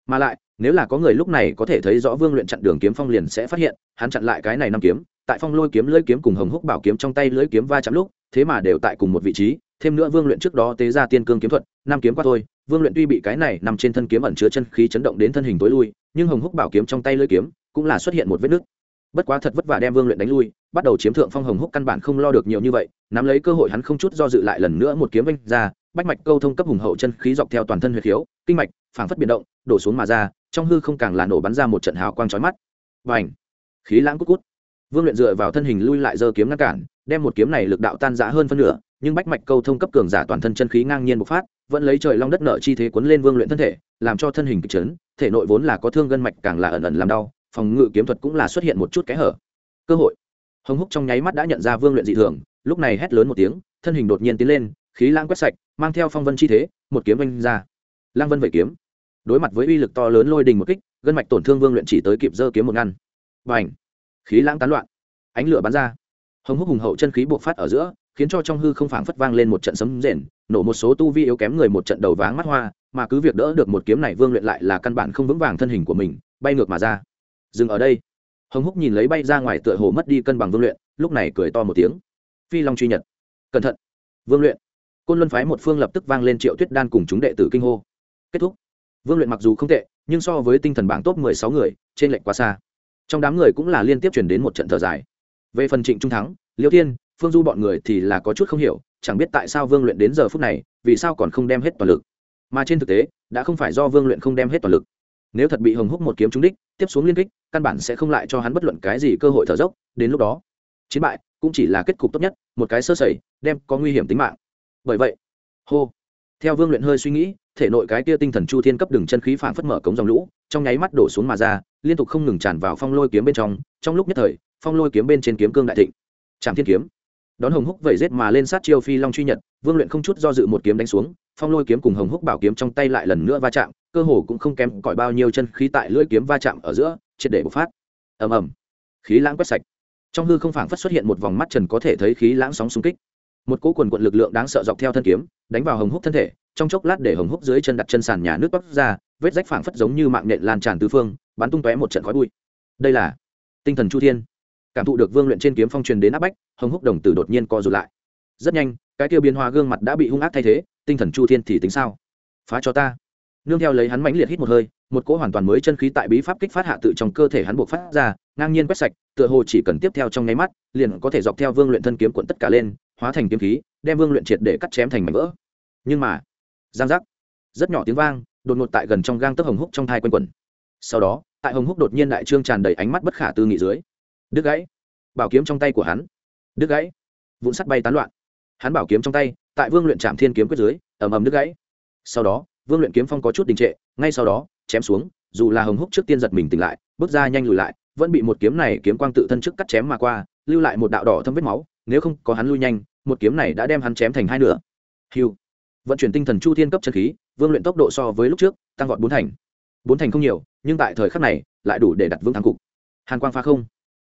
Speaker 1: Mà lại, nếu là có người lúc này có thể thấy rõ vương luyện chặn đường kiếm phong liền sẽ phát hiện, hắn chặn lại cái này năm kiếm, tại phong lôi kiếm lưỡi kiếm cùng hồng húc bảo kiếm trong tay lưỡi kiếm va chạm lúc, thế mà đều tại cùng một vị trí, thêm nữa vương luyện trước đó tế ra tiên cương kiếm thuật, năm kiếm qua thôi, vương luyện tuy bị cái này nằm trên thân kiếm ẩn chứa chân khí chấn động đến thân hình tối lui, nhưng hồng húc bảo kiếm trong tay lưỡi kiếm cũng là xuất hiện một vết nứt bất quá thật vất vả đem vương luyện đánh lui bắt đầu chiếm thượng phong hồng húc căn bản không lo được nhiều như vậy nắm lấy cơ hội hắn không chút do dự lại lần nữa một kiếm vanh ra bách mạch câu thông cấp hùng hậu chân khí dọc theo toàn thân huyệt khiếu kinh mạch phảng phất biến động đổ xuống mà ra trong hư không càng là nổ bắn ra một trận hào quang chói mắt. Và ảnh khí lãng cút cút. Vương luyện dựa vào thân hình lui lại giơ kiếm ngăn cản đem một kiếm này lực đạo tan rã hơn phân nửa nhưng bách mạch câu thông cấp cường giả toàn thân chân khí ngang nhiên bộc phát vẫn lấy trời long đất nợ chi thế cuốn lên vương luyện thân thể làm cho thân hình kịch trấn, thể nội vốn là có thương gân mạch càng là ẩn ẩn làm đau phòng ngự kiếm thuật cũng là xuất hiện một chút kẽ hở. Cơ hội. Hồng húc trong nháy mắt đã nhận ra vương luyện dị thường, lúc này hét lớn một tiếng, thân hình đột nhiên tiến lên, khí lãng quét sạch, mang theo phong vân chi thế, một kiếm vung ra. Lang vân vẩy kiếm. Đối mặt với uy lực to lớn lôi đình một kích, gân mạch tổn thương vương luyện chỉ tới kịp dơ kiếm một ngăn. Và ảnh khí lãng tán loạn. Ánh lửa bắn ra. Hồng húc hùng hậu chân khí buộc phát ở giữa, khiến cho trong hư không phảng phất vang lên một trận sấm rền, nổ một số tu vi yếu kém người một trận đầu váng mắt hoa, mà cứ việc đỡ được một kiếm này, vương luyện lại là căn bản không vững vàng thân hình của mình, bay ngược mà ra dừng ở đây. Hồng húc nhìn lấy bay ra ngoài tựa hồ mất đi cân bằng vương luyện, lúc này cười to một tiếng. Phi long truy nhật. Cẩn thận. Vương luyện. Côn luân phái một phương lập tức vang lên triệu tuyết đan cùng chúng đệ tử kinh hô. Kết thúc. Vương luyện mặc dù không tệ, nhưng so với tinh thần bảng top mười sáu người, trên lệnh quá xa. Trong đám người cũng là liên tiếp chuyển đến một trận thở dài. Về phần trịnh trung thắng, liêu thiên, phương du bọn người thì là có chút không hiểu, chẳng biết tại sao vương luyện đến giờ phút này, vì sao còn không đem hết toàn lực. Mà trên thực tế, đã không phải do vương luyện không đem hết toàn lực. Nếu thật bị hồng húc một kiếm trúng đích tiếp xuống liên kích, căn bản sẽ không lại cho hắn bất luận cái gì cơ hội thở dốc, đến lúc đó, chiến bại cũng chỉ là kết cục tốt nhất, một cái sơ sẩy, đem có nguy hiểm tính mạng. Bởi vậy, hô, theo vương luyện hơi suy nghĩ, thể nội cái kia tinh thần chu thiên cấp đường chân khí phản phất mở cống dòng lũ, trong nháy mắt đổ xuống mà ra, liên tục không ngừng tràn vào phong lôi kiếm bên trong trong lúc nhất thời, phong lôi kiếm bên trên kiếm cương đại thịnh. Trạm thiên kiếm. Đón hồng húc vẩy rết mà lên sát chiêu phi long truy nhật, vương luyện không chút do dự một kiếm đánh xuống, phong lôi kiếm cùng hồng húc bảo kiếm trong tay lại lần nữa va chạm cơ hồ cũng không kém cỏi bao nhiêu chân khí tại lưỡi kiếm va chạm ở giữa, triệt để bộc phát. Ầm ầm. Khí lãng quét sạch. Trong hư không phảng phất xuất hiện một vòng mắt trần có thể thấy khí lãng sóng xung kích. Một cỗ quần quận lực lượng đáng sợ dọc theo thân kiếm, đánh vào hồng húc thân thể, trong chốc lát để hồng húc dưới chân đặt chân sàn nhà nước bốc ra, vết rách phảng phất giống như mạng nện lan tràn tứ phương, bắn tung tóe một trận khói bụi. Đây là tinh thần chu thiên. Cảm thụ được vương luyện trên kiếm phong truyền đến áp bách, hồng húc đồng tử đột nhiên co rụt lại. Rất nhanh, cái tiêu biến hóa gương mặt đã bị hung ác thay thế, tinh thần chu thiên thì tính sao? Phá cho ta nương theo lấy hắn mãnh liệt hít một hơi, một cỗ hoàn toàn mới chân khí tại bí pháp kích phát hạ tự trong cơ thể hắn buộc phát ra, ngang nhiên quét sạch, tựa hồ chỉ cần tiếp theo trong nháy mắt, liền có thể dọc theo vương luyện thân kiếm cuộn tất cả lên, hóa thành kiếm khí, đem vương luyện triệt để cắt chém thành mảnh vỡ. Nhưng mà, giang giác, rất nhỏ tiếng vang, đột ngột tại gần trong gang tấc hồng húc trong thai quanh quẩn. Sau đó, tại hồng húc đột nhiên đại trương tràn đầy ánh mắt bất khả tư nghị dưới, đứt gãy, bảo kiếm trong tay của hắn, đứt gãy, vụn sắt bay tán loạn. Hắn bảo kiếm trong tay, tại vương luyện trạm thiên kiếm quyết dưới, ầm ầm đứt gãy. Sau đó vương luyện kiếm phong có chút đình trệ, ngay sau đó, chém xuống, dù là hồng húc trước tiên giật mình tỉnh lại, bước ra nhanh lùi lại, vẫn bị một kiếm này kiếm quang tự thân trước cắt chém mà qua, lưu lại một đạo đỏ thâm vết máu, nếu không có hắn lui nhanh, một kiếm này đã đem hắn chém thành hai nửa. Hiu vận chuyển tinh thần chu thiên cấp chân khí, vương luyện tốc độ so với lúc trước, tăng vọt bốn thành. Bốn thành không nhiều, nhưng tại thời khắc này, lại đủ để đặt vững thắng cục. Hàn quang phá không.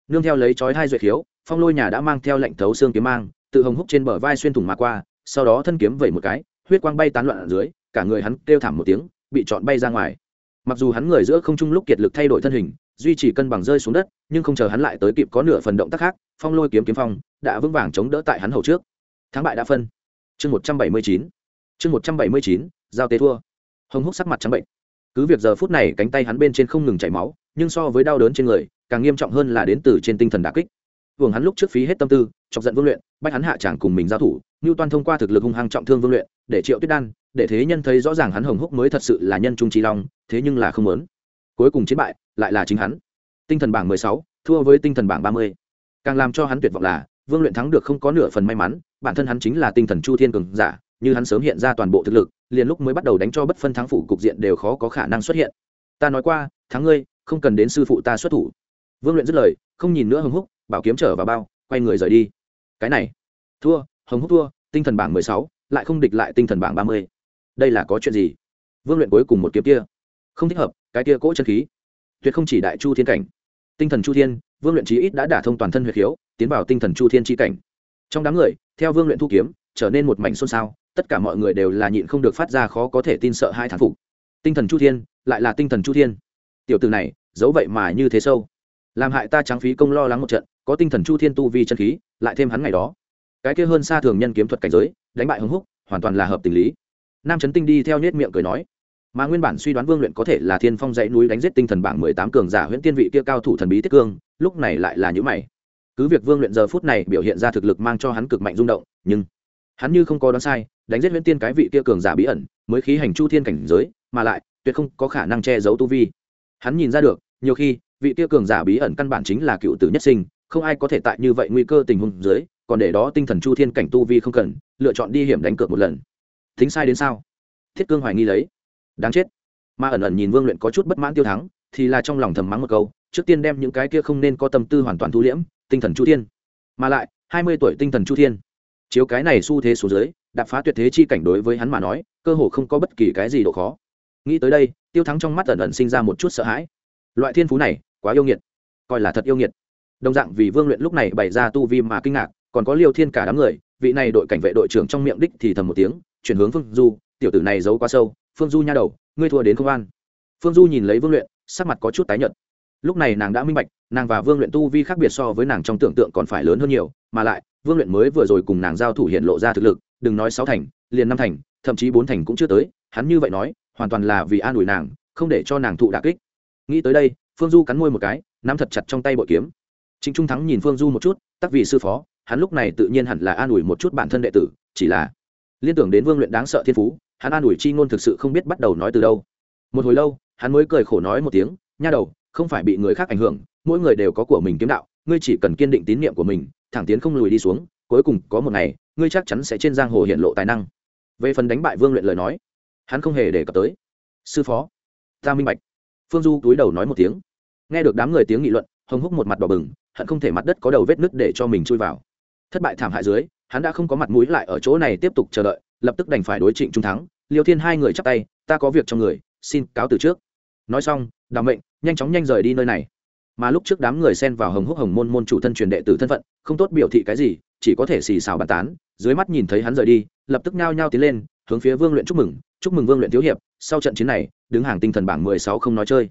Speaker 1: Nương theo lấy chói hai duệ khiếu, phong lôi nhà đã mang theo lệnh thấu xương kiếm mang, tự hồng húc trên bờ vai xuyên thủng mà qua, sau đó thân kiếm vẩy một cái, huyết quang bay tán loạn ở dưới cả người hắn kêu thảm một tiếng, bị chọn bay ra ngoài. Mặc dù hắn người giữa không trung lúc kiệt lực thay đổi thân hình, duy trì cân bằng rơi xuống đất, nhưng không chờ hắn lại tới kịp có nửa phần động tác khác, phong lôi kiếm kiếm phong đã vững vàng chống đỡ tại hắn hầu trước. Thắng bại đã phân. Chương một trăm bảy mươi chín. Chương một trăm bảy mươi chín, giao tế thua. Hồng húc sắc mặt trắng bệnh. Cứ việc giờ phút này cánh tay hắn bên trên không ngừng chảy máu, nhưng so với đau đớn trên người, càng nghiêm trọng hơn là đến từ trên tinh thần đà kích. Vương hắn lúc trước phí hết tâm tư, chọc giận vương luyện, bách hắn hạ tràng cùng mình giao thủ như toàn thông qua thực lực hung hăng trọng thương vương luyện, để triệu tuyết đan để thế nhân thấy rõ ràng hắn hồng húc mới thật sự là nhân trung trí long, thế nhưng là không muốn. Cuối cùng chiến bại, lại là chính hắn. Tinh thần bảng mười sáu, thua với tinh thần bảng ba mươi. Càng làm cho hắn tuyệt vọng là, vương luyện thắng được không có nửa phần may mắn, bản thân hắn chính là tinh thần chu thiên cường giả, như hắn sớm hiện ra toàn bộ thực lực, liền lúc mới bắt đầu đánh cho bất phân thắng phủ cục diện đều khó có khả năng xuất hiện. Ta nói qua, thắng ngươi, không cần đến sư phụ ta xuất thủ. Vương luyện dứt lời, không nhìn nữa hồng húc, bảo kiếm trở vào bao, quay người rời đi. Cái này, thua, hồng húc thua, tinh thần bảng mười sáu, lại không địch lại tinh thần bảng ba mươi đây là có chuyện gì? Vương luyện cuối cùng một kiếm kia. Không thích hợp, cái kia cỗ chân khí. Tuyệt không chỉ đại chu thiên cảnh. Tinh thần chu thiên, vương luyện chí ít đã đả thông toàn thân huyệt khiếu, tiến vào tinh thần chu thiên tri cảnh. Trong đám người, theo vương luyện thu kiếm, trở nên một mảnh xôn xao, tất cả mọi người đều là nhịn không được phát ra khó có thể tin sợ hai thán phục. Tinh thần chu thiên, lại là tinh thần chu thiên. Tiểu từ này, giấu vậy mà như thế sâu. Làm hại ta trắng phí công lo lắng một trận, có tinh thần chu thiên tu vi chân khí, lại thêm hắn ngày đó. Cái kia hơn xa thường nhân kiếm thuật cảnh giới, đánh bại hưng húc, hoàn toàn là hợp tình lý nam trấn tinh đi theo nhét miệng cười nói. Mà nguyên bản suy đoán vương luyện có thể là thiên phong dãy núi đánh giết tinh thần bảng mười tám cường giả huyễn tiên vị kia cao thủ thần bí tiết cương, lúc này lại là những mày. Cứ việc vương luyện giờ phút này biểu hiện ra thực lực mang cho hắn cực mạnh rung động, nhưng hắn như không có đoán sai, đánh giết huyễn tiên cái vị kia cường giả bí ẩn, mới khí hành chu thiên cảnh giới, mà lại, tuyệt không có khả năng che giấu tu vi. Hắn nhìn ra được, nhiều khi, vị kia cường giả bí ẩn căn bản chính là cựu tử nhất sinh, không ai có thể tại như vậy nguy cơ tình huống dưới, còn để đó tinh thần chu thiên cảnh tu vi không cần, lựa chọn đi hiểm đánh cược một lần thính sai đến sao? Thiết cương hoài nghi lấy. Đáng chết. Mà ẩn ẩn nhìn vương luyện có chút bất mãn tiêu thắng, thì là trong lòng thầm mắng một câu, trước tiên đem những cái kia không nên có tâm tư hoàn toàn thu liễm, tinh thần chu thiên. Mà lại, hai mươi tuổi tinh thần chu thiên. Chiếu cái này xu thế số dưới, đạp phá tuyệt thế chi cảnh đối với hắn mà nói, cơ hồ không có bất kỳ cái gì độ khó. Nghĩ tới đây, tiêu thắng trong mắt ẩn ẩn sinh ra một chút sợ hãi. Loại thiên phú này, quá yêu nghiệt. Coi là thật yêu nghiệt. Đồng dạng vì vương luyện lúc này bày ra tu vi mà kinh ngạc còn có liêu thiên cả đám người, vị này đội cảnh vệ đội trưởng trong miệng đích thì thầm một tiếng, chuyển hướng phương du, tiểu tử này giấu quá sâu, phương du nha đầu, ngươi thua đến không an. Phương du nhìn lấy vương luyện, sắc mặt có chút tái nhợt. Lúc này nàng đã minh bạch, nàng và vương luyện tu vi khác biệt so với nàng trong tưởng tượng còn phải lớn hơn nhiều, mà lại, vương luyện mới vừa rồi cùng nàng giao thủ hiện lộ ra thực lực, đừng nói sáu thành, liền năm thành, thậm chí bốn thành cũng chưa tới, hắn như vậy nói, hoàn toàn là vì an ủi nàng, không để cho nàng thụ đà kích. Nghĩ tới đây, phương du cắn môi một cái, nắm thật chặt trong tay bội kiếm. Trịnh trung thắng nhìn phương du một chút, tắc vì sư phó hắn lúc này tự nhiên hẳn là an ủi một chút bản thân đệ tử, chỉ là liên tưởng đến vương luyện đáng sợ thiên phú, hắn an ủi chi ngôn thực sự không biết bắt đầu nói từ đâu. Một hồi lâu, hắn mới cười khổ nói một tiếng, nha đầu, không phải bị người khác ảnh hưởng, mỗi người đều có của mình kiếm đạo, ngươi chỉ cần kiên định tín nhiệm của mình, thẳng tiến không lùi đi xuống, cuối cùng có một ngày, ngươi chắc chắn sẽ trên giang hồ hiện lộ tài năng. Về phần đánh bại vương luyện lời nói, hắn không hề đề cập tới. Sư phó, ta minh bạch. Phương du túi đầu nói một tiếng. Nghe được đám người tiếng nghị luận, hồng húc một mặt đỏ bừng, hận không thể mặt đất có đầu vết nứt để cho mình chui vào thất bại thảm hại dưới, hắn đã không có mặt mũi lại ở chỗ này tiếp tục chờ đợi, lập tức đành phải đối trịnh trung thắng. Liêu thiên hai người chắp tay, ta có việc trong người, xin cáo từ trước. Nói xong, đào mệnh, nhanh chóng nhanh rời đi nơi này. Mà lúc trước đám người xen vào hồng húc hồng môn môn chủ thân truyền đệ tử thân phận, không tốt biểu thị cái gì, chỉ có thể xì xào bàn tán, dưới mắt nhìn thấy hắn rời đi, lập tức nhao nhao tiến lên, hướng phía vương luyện chúc mừng chúc mừng vương luyện thiếu hiệp, sau trận chiến này, đứng hàng tinh thần bảng mười sáu không nói chơi.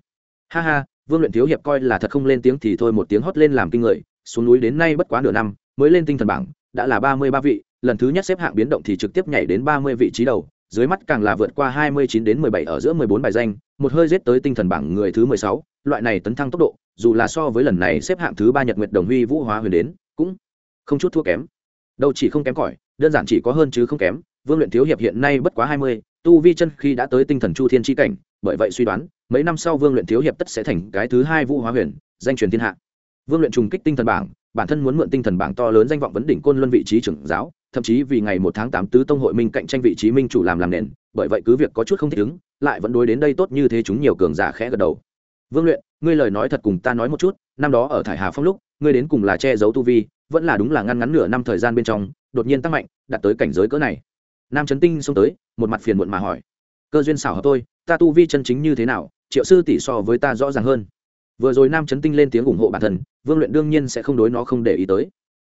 Speaker 1: Ha ha, vương luyện thiếu hiệp coi là thật không lên tiếng thì thôi một tiếng hót lên làm kinh người, xuống núi đến nay bất quá nửa năm mới lên tinh thần bảng, đã là ba mươi ba vị, lần thứ nhất xếp hạng biến động thì trực tiếp nhảy đến ba mươi vị trí đầu, dưới mắt càng là vượt qua hai mươi chín đến mười bảy ở giữa mười bốn bài danh, một hơi giết tới tinh thần bảng người thứ mười sáu, loại này tấn thăng tốc độ, dù là so với lần này xếp hạng thứ ba nhật nguyệt đồng huy vũ hóa huyền đến, cũng không chút thua kém. Đâu chỉ không kém cỏi, đơn giản chỉ có hơn chứ không kém, vương luyện thiếu hiệp hiện nay bất quá hai mươi, tu vi chân khi đã tới tinh thần chu thiên tri cảnh, bởi vậy suy đoán, mấy năm sau vương luyện thiếu hiệp tất sẽ thành cái thứ hai vũ hóa huyền, danh truyền thiên hạ. Vương luyện trùng kích tinh thần bảng bản thân muốn mượn tinh thần bảng to lớn danh vọng vấn đỉnh côn luân vị trí trưởng giáo, thậm chí vì ngày một tháng tám tứ tông hội minh cạnh tranh vị trí minh chủ làm làm nền, bởi vậy cứ việc có chút không thích ứng, lại vẫn đối đến đây tốt như thế chúng nhiều cường giả khẽ gật đầu. Vương luyện, ngươi lời nói thật cùng ta nói một chút, năm đó ở thải hà phong lúc, ngươi đến cùng là che giấu tu vi, vẫn là đúng là ngăn ngắn nửa năm thời gian bên trong, đột nhiên tăng mạnh, đạt tới cảnh giới cỡ này. Nam trấn tinh xông tới, một mặt phiền muộn mà hỏi. Cơ duyên xảo hợp tôi, ta tu vi chân chính như thế nào, triệu sư tỷ so với ta rõ ràng hơn. Vừa rồi nam trấn tinh lên tiếng ủng hộ bản thân vương luyện đương nhiên sẽ không đối nó không để ý tới.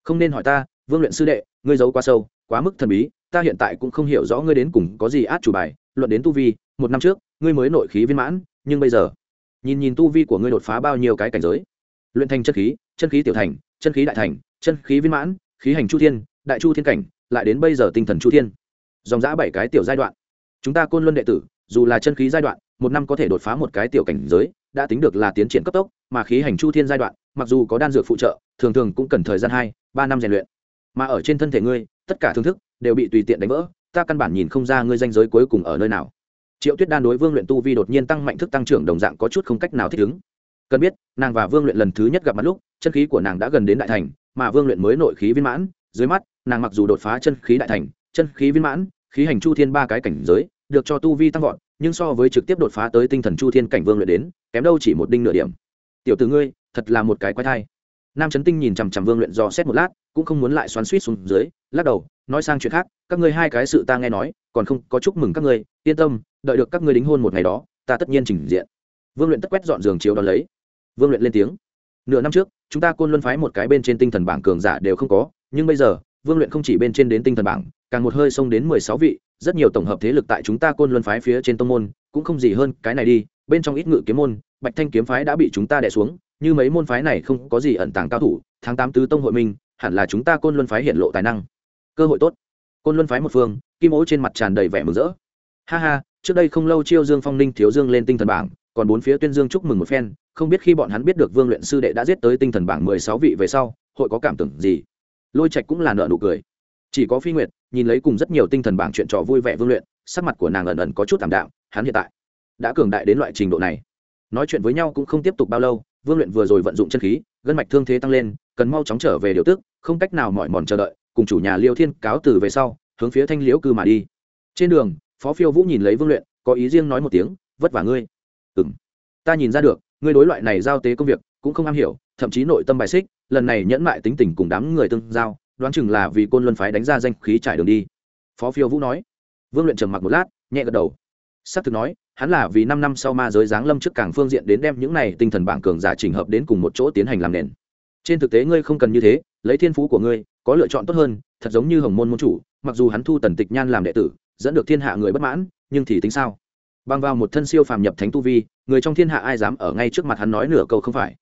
Speaker 1: Không nên hỏi ta, vương luyện sư đệ, ngươi giấu quá sâu, quá mức thần bí, ta hiện tại cũng không hiểu rõ ngươi đến cùng có gì át chủ bài, luận đến tu vi, một năm trước, ngươi mới nội khí viên mãn, nhưng bây giờ, nhìn nhìn tu vi của ngươi đột phá bao nhiêu cái cảnh giới. Luyện thành chân khí chân khí tiểu thành, chân khí đại thành, chân khí viên mãn, khí hành chu thiên, đại chu thiên cảnh, lại đến bây giờ tinh thần chu thiên. Dòng giã bảy cái tiểu giai đoạn. Chúng ta côn luân đệ tử, dù là chân khí giai đoạn, một năm có thể đột phá một cái tiểu cảnh giới đã tính được là tiến triển cấp tốc, mà khí hành chu thiên giai đoạn, mặc dù có đan dược phụ trợ, thường thường cũng cần thời gian hai, ba năm rèn luyện. Mà ở trên thân thể ngươi, tất cả thương thức đều bị tùy tiện đánh vỡ, ta căn bản nhìn không ra ngươi danh giới cuối cùng ở nơi nào. Triệu tuyết đan đối vương luyện tu vi đột nhiên tăng mạnh thức tăng trưởng đồng dạng có chút không cách nào thích ứng. Cần biết, nàng và vương luyện lần thứ nhất gặp mặt lúc, chân khí của nàng đã gần đến đại thành, mà vương luyện mới nội khí viên mãn, dưới mắt, nàng mặc dù đột phá chân khí đại thành, chân khí viên mãn, khí hành chu thiên ba cái cảnh giới được cho tu vi tăng vọt, nhưng so với trực tiếp đột phá tới tinh thần chu thiên cảnh vương luyện đến, kém đâu chỉ một đinh nửa điểm. Tiểu tử ngươi, thật là một cái quái thai. Nam trấn tinh nhìn chằm chằm vương luyện dò xét một lát, cũng không muốn lại xoắn suýt xuống dưới, lắc đầu, nói sang chuyện khác, các ngươi hai cái sự ta nghe nói, còn không có chúc mừng các ngươi, yên tâm, đợi được các ngươi đính hôn một ngày đó, ta tất nhiên trình diện. Vương luyện tất quét dọn giường chiếu đón lấy. Vương luyện lên tiếng. Nửa năm trước, chúng ta côn luân phái một cái bên trên tinh thần bảng cường giả đều không có, nhưng bây giờ, vương luyện không chỉ bên trên đến tinh thần bảng, càng một hơi xông đến mười sáu vị rất nhiều tổng hợp thế lực tại chúng ta côn luân phái phía trên tông môn, cũng không gì hơn cái này đi, bên trong ít ngự kiếm môn, bạch thanh kiếm phái đã bị chúng ta đẻ xuống, như mấy môn phái này không có gì ẩn tàng cao thủ, tháng tám tứ tông hội minh, hẳn là chúng ta côn luân phái hiện lộ tài năng. Cơ hội tốt. Côn luân phái một phương, kim ố trên mặt tràn đầy vẻ mừng rỡ. Ha ha, trước đây không lâu chiêu dương phong ninh thiếu dương lên tinh thần bảng, còn bốn phía tuyên dương chúc mừng một phen, không biết khi bọn hắn biết được vương luyện sư đệ đã giết tới tinh thần bảng mười sáu vị về sau, hội có cảm tưởng gì? Lôi trạch cũng là nợ nụ cười. Chỉ có phi nguyệt nhìn lấy cùng rất nhiều tinh thần bảng chuyện trò vui vẻ vương luyện, sắc mặt của nàng ẩn ẩn có chút thảm đạm, hắn hiện tại đã cường đại đến loại trình độ này. Nói chuyện với nhau cũng không tiếp tục bao lâu, vương luyện vừa rồi vận dụng chân khí, gân mạch thương thế tăng lên, cần mau chóng trở về điều tức, không cách nào mỏi mòn chờ đợi, cùng chủ nhà liêu thiên cáo từ về sau, hướng phía thanh liễu cư mà đi. Trên đường, phó phiêu vũ nhìn lấy vương luyện, có ý riêng nói một tiếng, vất vả ngươi. Ừ m ta nhìn ra được, ngươi đối loại này giao tế công việc cũng không am hiểu, thậm chí nội tâm bài xích, lần này nhẫn mại tính tình cùng đám người tương giao đoán chừng là vì côn luân phái đánh ra danh khí trải đường đi. Phó phiêu vũ nói. Vương luyện trầm mặc một lát, nhẹ gật đầu. S ắ c thực nói, hắn là vì năm năm sau ma giới giáng lâm trước cảng phương diện đến đem những này tinh thần bảng cường giả trình hợp đến cùng một chỗ tiến hành làm nền. Trên thực tế ngươi không cần như thế, lấy thiên phú của ngươi, có lựa chọn tốt hơn, thật giống như hồng môn môn chủ, mặc dù hắn thu tần tịch nhan làm đệ tử, dẫn được thiên hạ người bất mãn, nhưng thì tính sao? Bằng vào một thân siêu phàm nhập thánh tu vi, người trong thiên hạ ai dám ở ngay trước mặt hắn nói nửa câu không phải?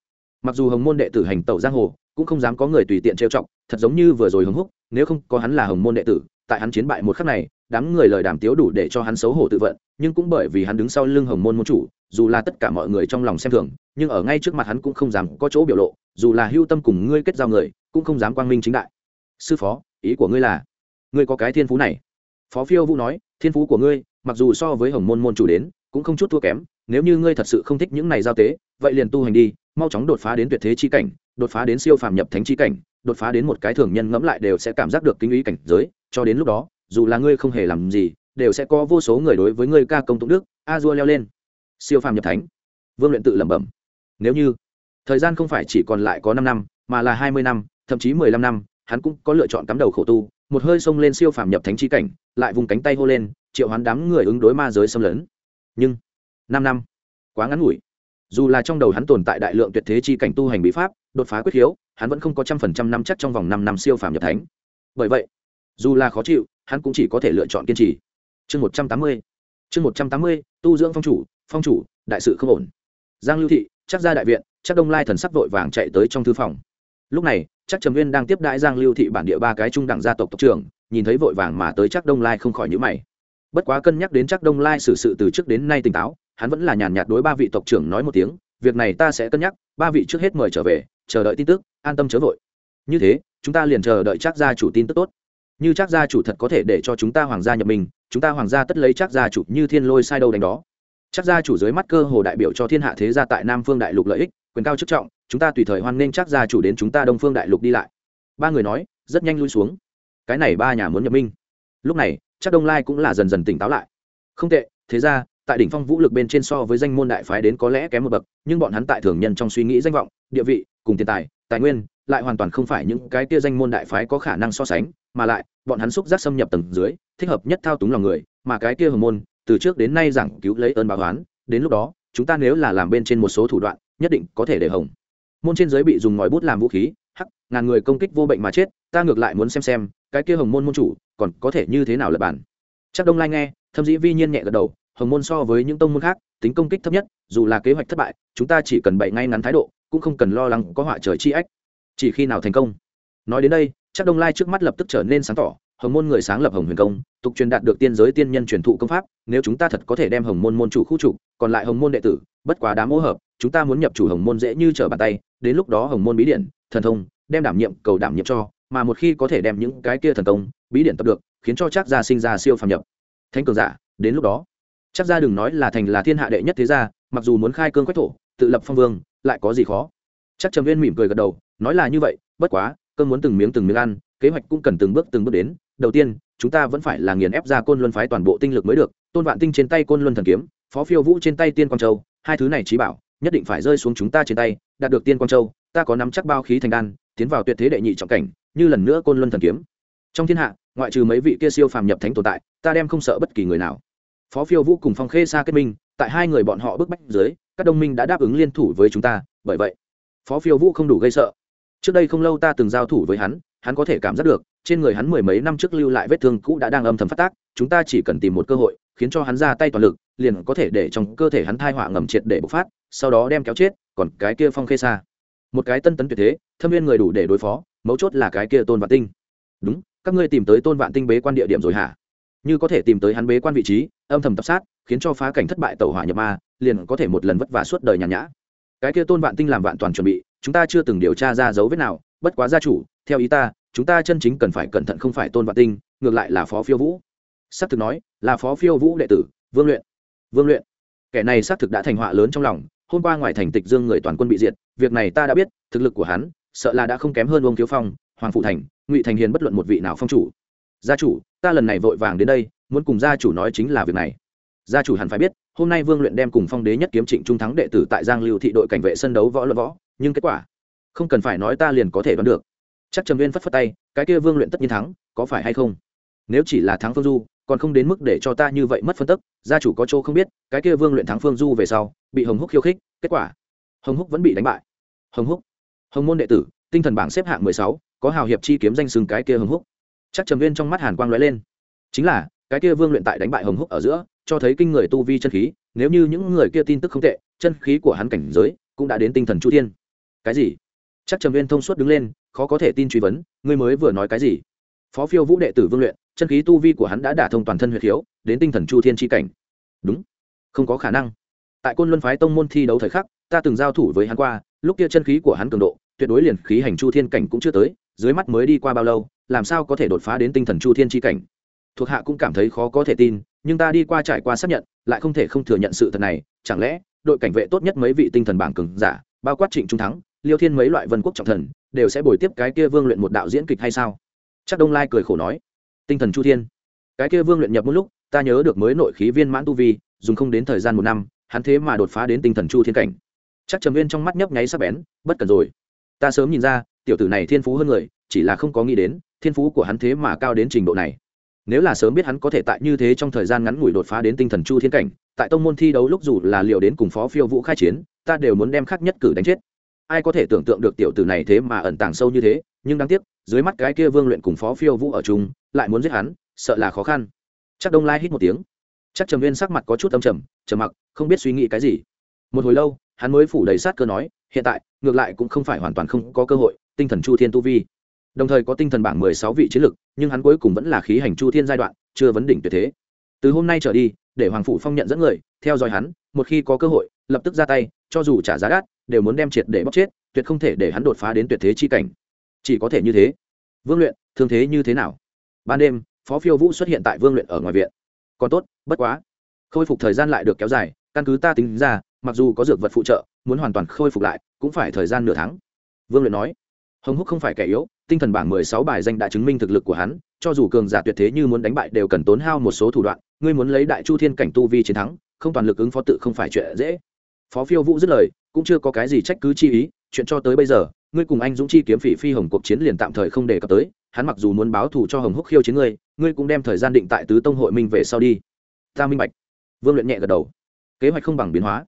Speaker 1: Mặc dù hồng môn đệ tử hành tẩu giang hồ, cũng không dám có người tùy tiện trêu chọc, thật giống như vừa rồi hồng húc, nếu không có hắn là hồng môn đệ tử, tại hắn chiến bại một khắc này, đám người lời đàm tiếu đủ để cho hắn xấu hổ tự vận, nhưng cũng bởi vì hắn đứng sau lưng hồng môn môn chủ, dù là tất cả mọi người trong lòng xem thường, nhưng ở ngay trước mặt hắn cũng không dám có chỗ biểu lộ, dù là hưu tâm cùng ngươi kết giao người, cũng không dám quang minh chính đại. Sư phó, ý của ngươi là, ngươi có cái thiên phú này. Phó phiêu vũ nói, thiên phú của ngươi, mặc dù so với hồng môn môn chủ đến, cũng không chút thua kém, nếu như ngươi thật sự không thích những này giao tế, vậy liền tu hành đi mau chóng đột phá đến tuyệt thế chi cảnh, đột phá đến siêu phàm nhập thánh chi cảnh, đột phá đến một cái thường nhân ngẫm lại đều sẽ cảm giác được kinh ý cảnh giới, cho đến lúc đó, dù là ngươi không hề làm gì, đều sẽ có vô số người đối với ngươi ca công tụng đức, a dua leo lên. Siêu phàm nhập thánh. Vương luyện tự lẩm bẩm. Nếu như thời gian không phải chỉ còn lại có năm năm, mà là hai mươi năm, thậm chí mười lăm năm, hắn cũng có lựa chọn cắm đầu khổ tu, một hơi xông lên siêu phàm nhập thánh chi cảnh, lại vùng cánh tay hô lên, triệu hoán đám người ứng đối ma giới xâm lấn. Nhưng, năm năm, quá ngắn ngủi dù là trong đầu hắn tồn tại đại lượng tuyệt thế chi cảnh tu hành bí pháp, đột phá quyết khiếu hắn vẫn không có trăm phần trăm năm chắc trong vòng năm năm siêu phàm nhập thánh. Bởi vậy, dù là khó chịu, hắn cũng chỉ có thể lựa chọn kiên trì. Chương một trăm tám mươi, chương một trăm tám mươi, tu dưỡng phong chủ phong chủ, đại sự không ổn. Giang lưu thị, chắc ra đại viện, chắc đông lai thần sắc vội vàng chạy tới trong thư phòng. Lúc này, chắc trầm nguyên đang tiếp đãi giang lưu thị bản địa ba cái trung đẳng gia tộc tộc trưởng, nhìn thấy vội vàng mà tới chắc đông lai không khỏi nhữ mày. Bất quá cân nhắc đến chắc đông lai xử sự từ trước đến nay tỉnh táo hắn vẫn là nhàn nhạt đối ba vị tộc trưởng nói một tiếng, việc này ta sẽ cân nhắc, ba vị trước hết mời trở về, chờ đợi tin tức, an tâm chớ vội. Như thế, chúng ta liền chờ đợi chắc gia chủ tin tức tốt. Như chắc gia chủ thật có thể để cho chúng ta hoàng gia nhập mình, chúng ta hoàng gia tất lấy chắc gia chủ như thiên lôi sai đâu đánh đó. Chắc gia chủ dưới mắt cơ hồ đại biểu cho thiên hạ thế gia tại nam phương đại lục lợi ích, quyền cao chức trọng, chúng ta tùy thời hoan nghênh chắc gia chủ đến chúng ta đông phương đại lục đi lại. Ba người nói, rất nhanh lui xuống. Cái này ba nhà muốn nhập minh. Lúc này, chắc đông lai cũng là dần dần tỉnh táo lại. Không tệ, thế ra tại đỉnh phong vũ lực bên trên so với danh môn đại phái đến có lẽ kém một bậc, nhưng bọn hắn tại thường nhân trong suy nghĩ danh vọng, địa vị, cùng tiền tài tài nguyên, lại hoàn toàn không phải những cái kia danh môn đại phái có khả năng so sánh, mà lại, bọn hắn xúc giác xâm nhập tầng dưới, thích hợp nhất thao túng lòng người, mà cái kia hồng môn, từ trước đến nay giảng cứu lấy ơn báo oán, đến lúc đó, chúng ta nếu là làm bên trên một số thủ đoạn, nhất định có thể để hồng môn trên giới bị dùng ngòi bút làm vũ khí, hắc, ngàn người công kích vô bệnh mà chết, ta ngược lại muốn xem xem, cái kia hồng môn môn chủ, còn có thể như thế nào lập bản. Chắc đông lai nghe, thâm dĩ vi nhiên nhẹ gật đầu hồng môn so với những tông môn khác, tính công kích thấp nhất, dù là kế hoạch thất bại, chúng ta chỉ cần bậy ngay ngắn thái độ, cũng không cần lo lắng có họa trời chi ách. Chỉ khi nào thành công. Nói đến đây, chắc đông lai trước mắt lập tức trở nên sáng tỏ, hồng môn người sáng lập hồng huyền công, tục truyền đạt được tiên giới tiên nhân truyền thụ công pháp, nếu chúng ta thật có thể đem hồng môn môn chủ khu chủ còn lại hồng môn đệ tử, bất quá đám hỗ hợp, chúng ta muốn nhập chủ hồng môn dễ như trở bàn tay, đến lúc đó hồng môn bí điện thần thông, đem đảm nhiệm, cầu đảm nhiệm cho, mà một khi có thể đem những cái kia thần công, bí điện tập được, khiến cho chắc gia sinh ra siêu phàm nhập. Thanh cường giả, đến lúc đó chắc ra đừng nói là thành là thiên hạ đệ nhất thế gia, mặc dù muốn khai cương quách thổ, tự lập phong vương, lại có gì khó? Chắc trầm viên mỉm cười gật đầu, nói là như vậy, bất quá cơn muốn từng miếng từng miếng ăn, kế hoạch cũng cần từng bước từng bước đến. Đầu tiên, chúng ta vẫn phải là nghiền ép ra côn luân phái toàn bộ tinh lực mới được, tôn vạn tinh trên tay côn luân thần kiếm, phó phiêu vũ trên tay tiên quang châu, hai thứ này trí bảo, nhất định phải rơi xuống chúng ta trên tay, đạt được tiên quang châu, ta có nắm chắc bao khí thành đan, tiến vào tuyệt thế đệ nhị trọng cảnh, như lần nữa côn luân thần kiếm. Trong thiên hạ, ngoại trừ mấy vị kia siêu phàm nhập thánh tồn tại, ta đem không sợ bất kỳ người nào phó phiêu vũ cùng phong khê xa kết minh, tại hai người bọn họ bức bách dưới, các đồng minh đã đáp ứng liên thủ với chúng ta, bởi vậy, phó phiêu vũ không đủ gây sợ. Trước đây không lâu ta từng giao thủ với hắn hắn có thể cảm giác được, trên người hắn mười mấy năm trước lưu lại vết thương cũ đã đang âm thầm phát tác, chúng ta chỉ cần tìm một cơ hội, khiến cho hắn ra tay toàn lực, liền có thể để trong cơ thể hắn thai họa ngầm triệt để bộc phát, sau đó đem kéo chết, còn cái kia phong khê xa một cái tân tấn tuyệt thế, thâm viên người đủ để đối phó, mấu chốt là cái kia tôn vạn tinh. Đúng, các ngươi tìm tới tôn vạn tinh bế quan địa điểm rồi hả? Như có thể tìm tới hắn bế quan vị trí, âm thầm tập sát, khiến cho phá cảnh thất bại tẩu hỏa nhập ma, liền có thể một lần vất vả suốt đời nhàn nhã. Cái kia tôn vạn tinh làm vạn toàn chuẩn bị, chúng ta chưa từng điều tra ra dấu vết nào, bất quá gia chủ, theo ý ta, chúng ta chân chính cần phải cẩn thận không phải tôn vạn tinh, ngược lại là phó phiêu vũ. S c thực nói, là phó phiêu vũ đệ tử, vương luyện. Vương luyện. Kẻ này xác thực đã thành họa lớn trong lòng, hôm qua ngoài thành tịch dương người toàn quân bị diệt, việc này ta đã biết, thực lực của hắn, sợ là đã không kém hơn ông thiếu phong, hoàng phụ thành, ngụy thành hiền bất luận một vị nào phong chủ gia chủ, ta lần này vội vàng đến đây, muốn cùng gia chủ nói chính là việc này. Gia chủ hẳn phải biết, hôm nay vương luyện đem cùng phong đế nhất kiếm trịnh trung thắng đệ tử tại giang lưu thị đội cảnh vệ sân đấu võ luận võ, nhưng kết quả, không cần phải nói ta liền có thể đoán được. Chắc trầm viên phất phất tay, cái kia vương luyện tất nhiên thắng, có phải hay không? Nếu chỉ là thắng phương du, còn không đến mức để cho ta như vậy mất phân tức, gia chủ có chỗ không biết, cái kia vương luyện thắng phương du về sau, bị hồng húc khiêu khích, kết quả, hồng húc vẫn bị đánh bại. Hồng húc, hồng môn đệ tử, tinh thần bảng xếp hạng mười sáu, có hào hiệp chi kiếm danh sừng cái kia hồng húc chắc trầm viên trong mắt hàn quang lóe lên. Chính là, cái kia vương luyện tại đánh bại hồng húc ở giữa, cho thấy kinh người tu vi chân khí, nếu như những người kia tin tức không tệ, chân khí của hắn cảnh giới cũng đã đến tinh thần chu thiên. Cái gì? Chắc trầm viên thông suốt đứng lên, khó có thể tin truy vấn, ngươi mới vừa nói cái gì? Phó phiêu vũ đệ tử vương luyện, chân khí tu vi của hắn đã đả thông toàn thân huyệt khiếu, đến tinh thần chu thiên tri cảnh. Đúng. Không có khả năng. Tại côn luân phái tông môn thi đấu thời khắc, ta từng giao thủ với hắn qua, lúc kia chân khí của hắn cường độ, tuyệt đối liền khí hành chu thiên cảnh cũng chưa tới, dưới mắt mới đi qua bao lâu làm sao có thể đột phá đến tinh thần chu thiên tri cảnh? Thuộc hạ cũng cảm thấy khó có thể tin, nhưng ta đi qua trải qua xác nhận, lại không thể không thừa nhận sự thật này. Chẳng lẽ, đội cảnh vệ tốt nhất mấy vị tinh thần bảng cường giả, bao quát trịnh trung thắng, liêu thiên mấy loại vân quốc trọng thần, đều sẽ bồi tiếp cái kia vương luyện một đạo diễn kịch hay sao? Chắc đông lai cười khổ nói. Tinh thần chu thiên. Cái kia vương luyện nhập một lúc, ta nhớ được mới nội khí viên mãn tu vi, dùng không đến thời gian một năm, hắn thế mà đột phá đến tinh thần chu thiên cảnh. Chắc trầm viên trong mắt nhấp nháy sắp bén, bất cần rồi. Ta sớm nhìn ra, tiểu tử này thiên phú hơn người, chỉ là không có nghĩ đến thiên phú của hắn thế mà cao đến trình độ này. Nếu là sớm biết hắn có thể tại như thế trong thời gian ngắn ngủi đột phá đến tinh thần chu thiên cảnh, tại tông môn thi đấu lúc dù là liệu đến cùng phó phiêu vũ khai chiến, ta đều muốn đem khắc nhất cử đánh chết. Ai có thể tưởng tượng được tiểu tử này thế mà ẩn tàng sâu như thế, nhưng đáng tiếc, dưới mắt cái kia vương luyện cùng phó phiêu vũ ở chung, lại muốn giết hắn, sợ là khó khăn. Chắc đông lai hít một tiếng. Chắc trầm viên sắc mặt có chút âm trầm trầm mặc, không biết suy nghĩ cái gì. Một hồi lâu, hắn mới phủ đầy sát cơ nói, hiện tại, ngược lại cũng không phải hoàn toàn không có cơ hội, tinh thần chu thiên tu vi đồng thời có tinh thần bảng mười sáu vị chiến lực, nhưng hắn cuối cùng vẫn là khí hành chu thiên giai đoạn, chưa vấn đỉnh tuyệt thế. Từ hôm nay trở đi, để hoàng phủ phong nhận dẫn người, theo dõi hắn, một khi có cơ hội, lập tức ra tay, cho dù trả giá đắt, đều muốn đem triệt để bóc chết, tuyệt không thể để hắn đột phá đến tuyệt thế chi cảnh. Chỉ có thể như thế. Vương luyện, thương thế như thế nào? Ban đêm, phó phiêu vũ xuất hiện tại vương luyện ở ngoài viện. Còn tốt, bất quá. Khôi phục thời gian lại được kéo dài, căn cứ ta tính ra, mặc dù có dược vật phụ trợ, muốn hoàn toàn khôi phục lại, cũng phải thời gian nửa tháng. Vương luyện nói hồng húc không phải kẻ yếu, tinh thần bảng mười sáu bài danh đã chứng minh thực lực của hắn, cho dù cường giả tuyệt thế như muốn đánh bại đều cần tốn hao một số thủ đoạn, ngươi muốn lấy đại chu thiên cảnh tu vi chiến thắng, không toàn lực ứng phó tự không phải chuyện dễ. Phó phiêu vũ dứt lời, cũng chưa có cái gì trách cứ chi ý, chuyện cho tới bây giờ, ngươi cùng anh dũng chi kiếm phỉ phi hồng cuộc chiến liền tạm thời không đề cập tới, hắn mặc dù muốn báo thù cho hồng húc khiêu chiến ngươi ngươi cũng đem thời gian định tại tứ tông hội minh về sau đi. Ta minh bạch. Vương luyện nhẹ gật đầu. Kế hoạch không bằng biến hóa.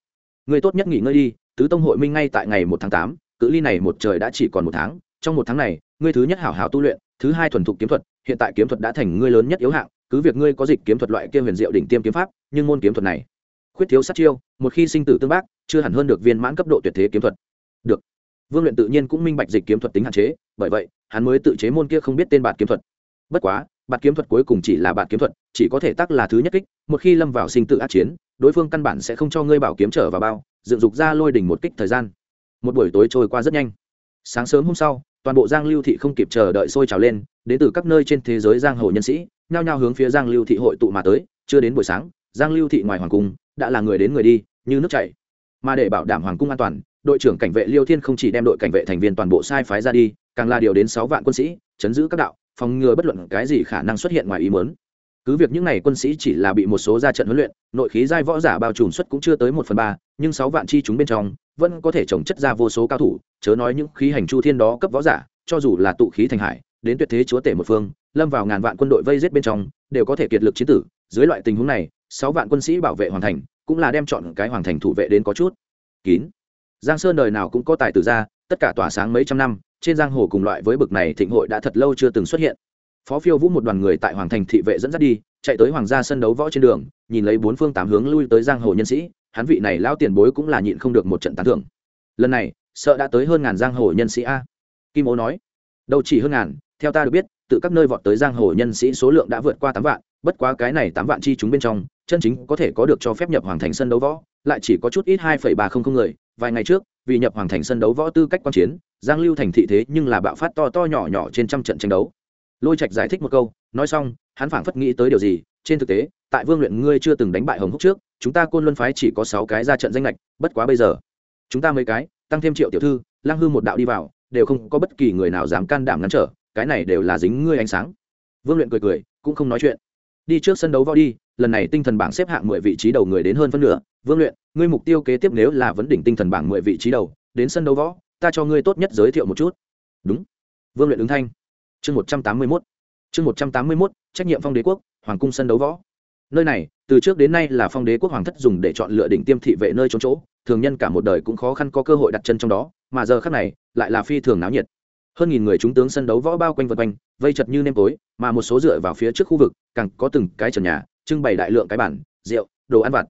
Speaker 1: Ngươi tốt nhất nghỉ ngơi đi, tứ tông hội minh ngay tại ngày một tháng tám, cự ly này một trời đã chỉ còn một tháng trong một tháng này, ngươi thứ nhất hảo hảo tu luyện, thứ hai thuần thục kiếm thuật, hiện tại kiếm thuật đã thành ngươi lớn nhất yếu hạng, cứ việc ngươi có dịch kiếm thuật loại kia huyền diệu đỉnh tiêm kiếm pháp, nhưng môn kiếm thuật này, khuyết thiếu sát chiêu, một khi sinh tử tương bác, chưa hẳn hơn được viên mãn cấp độ tuyệt thế kiếm thuật. Được. Vương luyện tự nhiên cũng minh bạch dịch kiếm thuật tính hạn chế, bởi vậy, hắn mới tự chế môn kia không biết tên bản kiếm thuật. Bất quá bản kiếm thuật cuối cùng chỉ là bản kiếm thuật, chỉ có thể tác là thứ nhất kích, một khi lâm vào sinh tử át chiến, đối phương căn bản sẽ không cho ngươi bảo kiếm trở vào bao, dựng dục ra lôi đỉnh một kích thời gian. Một buổi tối trôi qua rất nhanh sáng sớm hôm sau, toàn bộ giang lưu thị không kịp chờ đợi sôi trào lên, đến từ các nơi trên thế giới giang hồ nhân sĩ, nhao nhao hướng phía giang lưu thị hội tụ mà tới. Chưa đến buổi sáng, giang lưu thị ngoài hoàng cung đã là người đến người đi, như nước chảy. Mà để bảo đảm hoàng cung an toàn, đội trưởng cảnh vệ liêu thiên không chỉ đem đội cảnh vệ thành viên toàn bộ sai phái ra đi, càng là điều đến sáu vạn quân sĩ, chấn giữ các đạo, phòng ngừa bất luận cái gì khả năng xuất hiện ngoài ý muốn. Cứ việc những n à y quân sĩ chỉ là bị một số ra trận huấn luyện, nội khí giai võ giả bao trùm suất cũng chưa tới một phần ba, nhưng sáu vạn chi chúng bên trong vẫn có thể trồng chất ra vô số cao thủ, chớ nói những khí hành chu thiên đó cấp võ giả, cho dù là tụ khí thành hải, đến tuyệt thế chúa tể một phương, lâm vào ngàn vạn quân đội vây giết bên trong, đều có thể kiệt lực chiến tử. Dưới loại tình huống này, sáu vạn quân sĩ bảo vệ hoàn thành, cũng là đem chọn cái hoàng thành thủ vệ đến có chút kín. Giang sơn đời nào cũng có tài tử ra, tất cả tỏa sáng mấy trăm năm, trên giang hồ cùng loại với bực này thịnh hội đã thật lâu chưa từng xuất hiện. Phó phiêu vũ một đoàn người tại hoàng thành thị vệ dẫn dắt đi, chạy tới hoàng gia sân đấu võ trên đường, nhìn lấy bốn phương tám hướng lui tới giang hồ nhân sĩ hắn vị này lao tiền bối cũng là nhịn không được một trận tán thưởng. Lần này, sợ đã tới hơn ngàn giang hồ nhân sĩ a. Kim ố nói, đâu chỉ hơn ngàn, theo ta được biết tự các nơi vọt tới giang hồ nhân sĩ số lượng đã vượt qua tám vạn, bất quá cái này tám vạn chi chúng bên trong, chân chính có thể có được cho phép nhập hoàng thành sân đấu võ, lại chỉ có chút ít hai phẩy ba không không người, vài ngày trước, vì nhập hoàng thành sân đấu võ tư cách quan chiến, giang lưu thành thị thế nhưng là bạo phát to to nhỏ nhỏ trên trăm trận tranh đấu. Lôi trạch giải thích một câu, nói xong, hắn phảng phất nghĩ tới điều gì, trên thực tế, tại vương luyện ngươi chưa từng đánh bại hồng húc trước chúng ta côn luân phái chỉ có sáu cái ra trận danh lệch, bất quá bây giờ, chúng ta mấy cái, tăng thêm triệu tiểu thư, lang hư một đạo đi vào, đều không có bất kỳ người nào dám can đảm ngăn trở, cái này đều là dính ngươi ánh sáng. Vương luyện cười cười, cũng không nói chuyện. Đi trước sân đấu võ đi, lần này tinh thần bảng xếp hạng mười vị trí đầu người đến hơn phân nửa. Vương luyện, ngươi mục tiêu kế tiếp nếu là vấn đỉnh tinh thần bảng mười vị trí đầu, đến sân đấu võ, ta cho ngươi tốt nhất giới thiệu một chút. Đúng. Vương luyện ứng thanh. Chương một trăm tám mươi mốt. Chương một trăm tám mươi mốt, trách nhiệm phong đế quốc, hoàng cung sân đấu võ nơi này, từ trước đến nay là phong đế quốc hoàng thất dùng để chọn lựa đỉnh tiêm thị vệ nơi trốn chỗ, thường nhân cả một đời cũng khó khăn có cơ hội đặt chân trong đó, mà giờ khác này, lại là phi thường náo nhiệt. Hơn nghìn người chúng tướng sân đấu võ bao quanh vật quanh, vây chật như nêm tối, mà một số dựa vào phía trước khu vực, càng có từng cái trần nhà, trưng bày đại lượng cái bản rượu, đồ ăn vặt.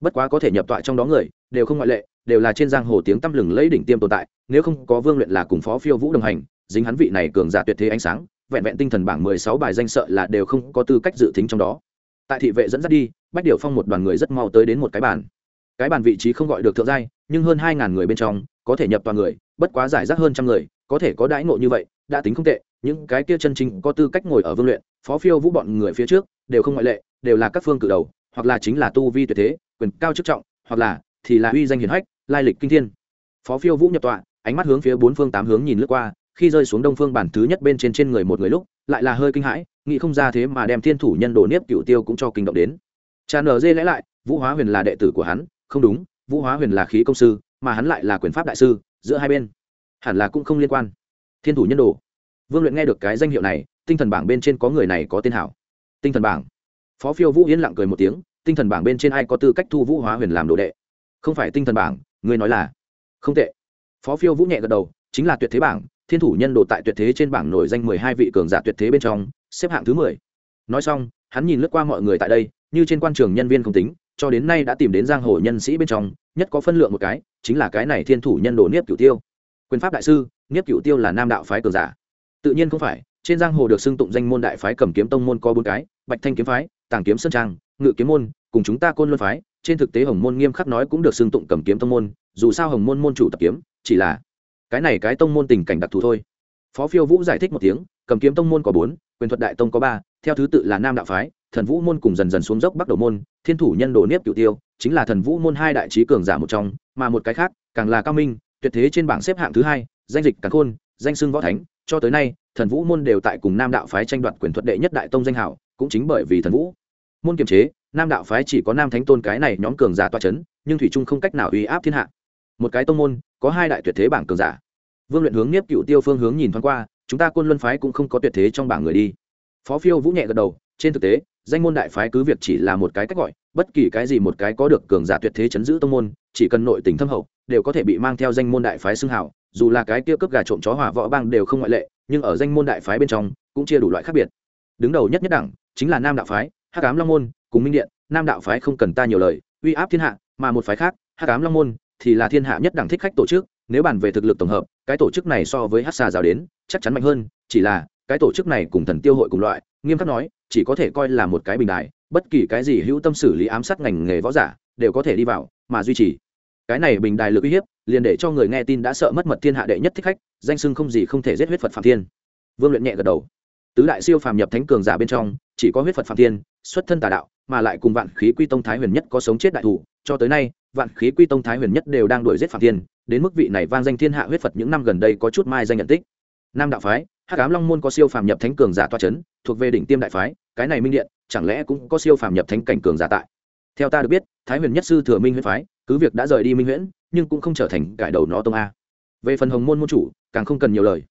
Speaker 1: Bất quá có thể nhập tọa trong đó người, đều không ngoại lệ, đều là trên giang hồ tiếng tăm lừng lấy đỉnh tiêm tồn tại, nếu không có vương luyện là cùng phó phiêu vũ đồng hành, dính hắn vị này cường giả tuyệt thế ánh sáng, vẹn vẹn tinh thần bảng mười sáu bài danh sợ là đều không có tư cách dự tính trong đó tại thị vệ dẫn dắt đi, bách điều phong một đoàn người rất mau tới đến một cái bàn. Cái bàn vị trí không gọi được thượng giai, nhưng hơn hai ngàn người bên trong, có thể nhập toàn người, bất quá giải rác hơn trăm người, có thể có đãi ngộ như vậy, đã tính không tệ. Những cái kia chân chính có tư cách ngồi ở vương luyện, phó phiêu vũ bọn người phía trước, đều không ngoại lệ, đều là các phương cử đầu, hoặc là chính là tu vi tuyệt thế, quyền cao chức trọng, hoặc là thì là uy danh hiển hách, lai lịch kinh thiên. Phó phiêu vũ nhập tọa, ánh mắt hướng phía bốn phương tám hướng nhìn lướt qua, khi rơi xuống đông phương bản thứ nhất bên trên trên người một người lúc, lại là hơi kinh hãi nghĩ không ra thế mà đem thiên thủ nhân đồ nếp cựu tiêu cũng cho kinh động đến. Cha nở dê lẽ lại, vũ hóa huyền là đệ tử của hắn, không đúng, vũ hóa huyền là khí công sư, mà hắn lại là quyền pháp đại sư, giữa hai bên hẳn là cũng không liên quan. Thiên thủ nhân đồ. Vương luyện nghe được cái danh hiệu này, tinh thần bảng bên trên có người này có tên hảo. Tinh thần bảng. Phó phiêu vũ yên lặng cười một tiếng, tinh thần bảng bên trên ai có tư cách thu vũ hóa huyền làm đồ đệ? Không phải tinh thần bảng, ngươi nói là không tệ. Phó phiêu vũ nhẹ gật đầu, chính là tuyệt thế bảng, thiên thủ nhân đồ tại tuyệt thế trên bảng nổi danh mười hai vị cường giả tuyệt thế bên trong xếp hạng thứ mười. Nói xong, hắn nhìn lướt qua mọi người tại đây, như trên quan trường nhân viên không tính, cho đến nay đã tìm đến giang hồ nhân sĩ bên trong, nhất có phân lượng một cái, chính là cái này thiên thủ nhân đồ niếp cửu tiêu. Quyền pháp đại sư, niếp cửu tiêu là nam đạo phái cường giả. Tự nhiên không phải, trên giang hồ được xưng tụng danh môn đại phái cầm kiếm tông môn có bốn cái, bạch thanh kiếm phái, tàng kiếm sơn trang, ngự kiếm môn, cùng chúng ta côn luân phái, trên thực tế hồng môn nghiêm khắc nói cũng được xưng tụng cầm kiếm tông môn, dù sao hồng môn môn chủ tập kiếm, chỉ là cái này cái tông môn tình cảnh đặc thù thôi. Phó phiêu vũ giải thích một tiếng, cầm kiếm tông môn có bốn quyền thuật đại tông có ba, theo thứ tự là nam đạo phái, thần vũ môn cùng dần dần xuống dốc bắc đầu môn, thiên thủ nhân đồ nếp cửu tiêu, chính là thần vũ môn hai đại trí cường giả một trong, mà một cái khác, càng là cao minh, tuyệt thế trên bảng xếp hạng thứ hai, danh dịch càng khôn, danh xưng võ thánh. Cho tới nay, thần vũ môn đều tại cùng nam đạo phái tranh đoạt quyền thuật đệ nhất đại tông danh hảo, cũng chính bởi vì thần vũ môn kiềm chế, nam đạo phái chỉ có nam thánh tôn cái này nhóm cường giả toa c h ấ n nhưng thủy trung không cách nào uy áp thiên hạ. Một cái tông môn, có hai đại tuyệt thế bảng cường giả. Vương luyện hướng nhiếp cựu tiêu phương hướng nhìn thoáng qua chúng ta quân luân phái cũng không có tuyệt thế trong bảng người đi. Phó phiêu vũ nhẹ gật đầu, trên thực tế, danh môn đại phái cứ việc chỉ là một cái cách gọi, bất kỳ cái gì một cái có được cường giả tuyệt thế chấn giữ tông môn, chỉ cần nội tình thâm hậu, đều có thể bị mang theo danh môn đại phái xưng hảo dù là cái kia cướp gà trộm chó hỏa võ bang đều không ngoại lệ, nhưng ở danh môn đại phái bên trong, cũng chia đủ loại khác biệt. Đứng đầu nhất nhất đẳng, chính là nam đạo phái, hắc ám long môn, cùng minh điện, nam đạo phái không cần ta nhiều lời, uy áp thiên hạ, mà một phái khác, hắc ám long môn, thì là thiên hạ nhất đẳng thích khách tổ chức, nếu bàn về thực lực tổng hợp cái tổ chức này so với hát xà giáo đến, chắc chắn mạnh hơn, chỉ là, cái tổ chức này cùng thần tiêu hội cùng loại, nghiêm khắc nói, chỉ có thể coi là một cái bình đài, bất kỳ cái gì hữu tâm xử lý ám sát ngành nghề võ giả, đều có thể đi vào, mà duy trì. Cái này bình đài lực uy hiếp, liền để cho người nghe tin đã sợ mất mật thiên hạ đệ nhất thích khách, danh sưng không gì không thể giết huyết phật phạm thiên. Vương luyện nhẹ gật đầu. Tứ đại siêu phàm nhập thánh cường giả bên trong, chỉ có huyết phật phạm thiên, xuất thân tà đạo, mà lại cùng vạn khí quy tông thái huyền nhất có sống chết đại thủ, cho tới nay, vạn khí quy tông thái huyền nhất đều đang đuổi giết phạm thiên đến mức vị này vang danh thiên hạ huyết phật những năm gần đây có chút mai danh nhận tích. Nam đạo phái, hắc ám long môn có siêu phàm nhập thánh cường giả toa c h ấ n thuộc về đỉnh tiêm đại phái, cái này minh điện, chẳng lẽ cũng có siêu phàm nhập thánh cảnh cường giả tại? Theo ta được biết, thái huyền nhất sư thừa minh huyễn phái, cứ việc đã rời đi minh huyễn, nhưng cũng không trở thành cải đầu nó tông a. Về phần hồng môn môn chủ, càng không cần nhiều lời.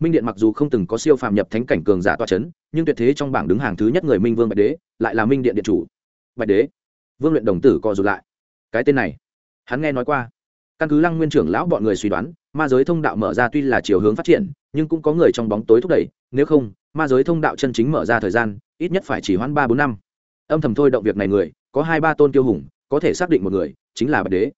Speaker 1: Minh điện mặc dù không từng có siêu phàm nhập thánh cảnh cường giả toa c h ấ n nhưng tuyệt thế trong bảng đứng hàng thứ nhất người minh vương bạch đế, lại là minh điện điện chủ. Bạch đế. Vương luyện đồng tử co rụt lại. Cái tên này, hắn nghe nói qua căn cứ lăng nguyên trưởng lão bọn người suy đoán, ma giới thông đạo mở ra tuy là chiều hướng phát triển, nhưng cũng có người trong bóng tối thúc đẩy, nếu không, ma giới thông đạo chân chính mở ra thời gian, ít nhất phải chỉ hoãn ba bốn năm. Âm thầm thôi động việc này người, có hai ba tôn tiêu hùng, có thể xác định một người, chính là bạch đế.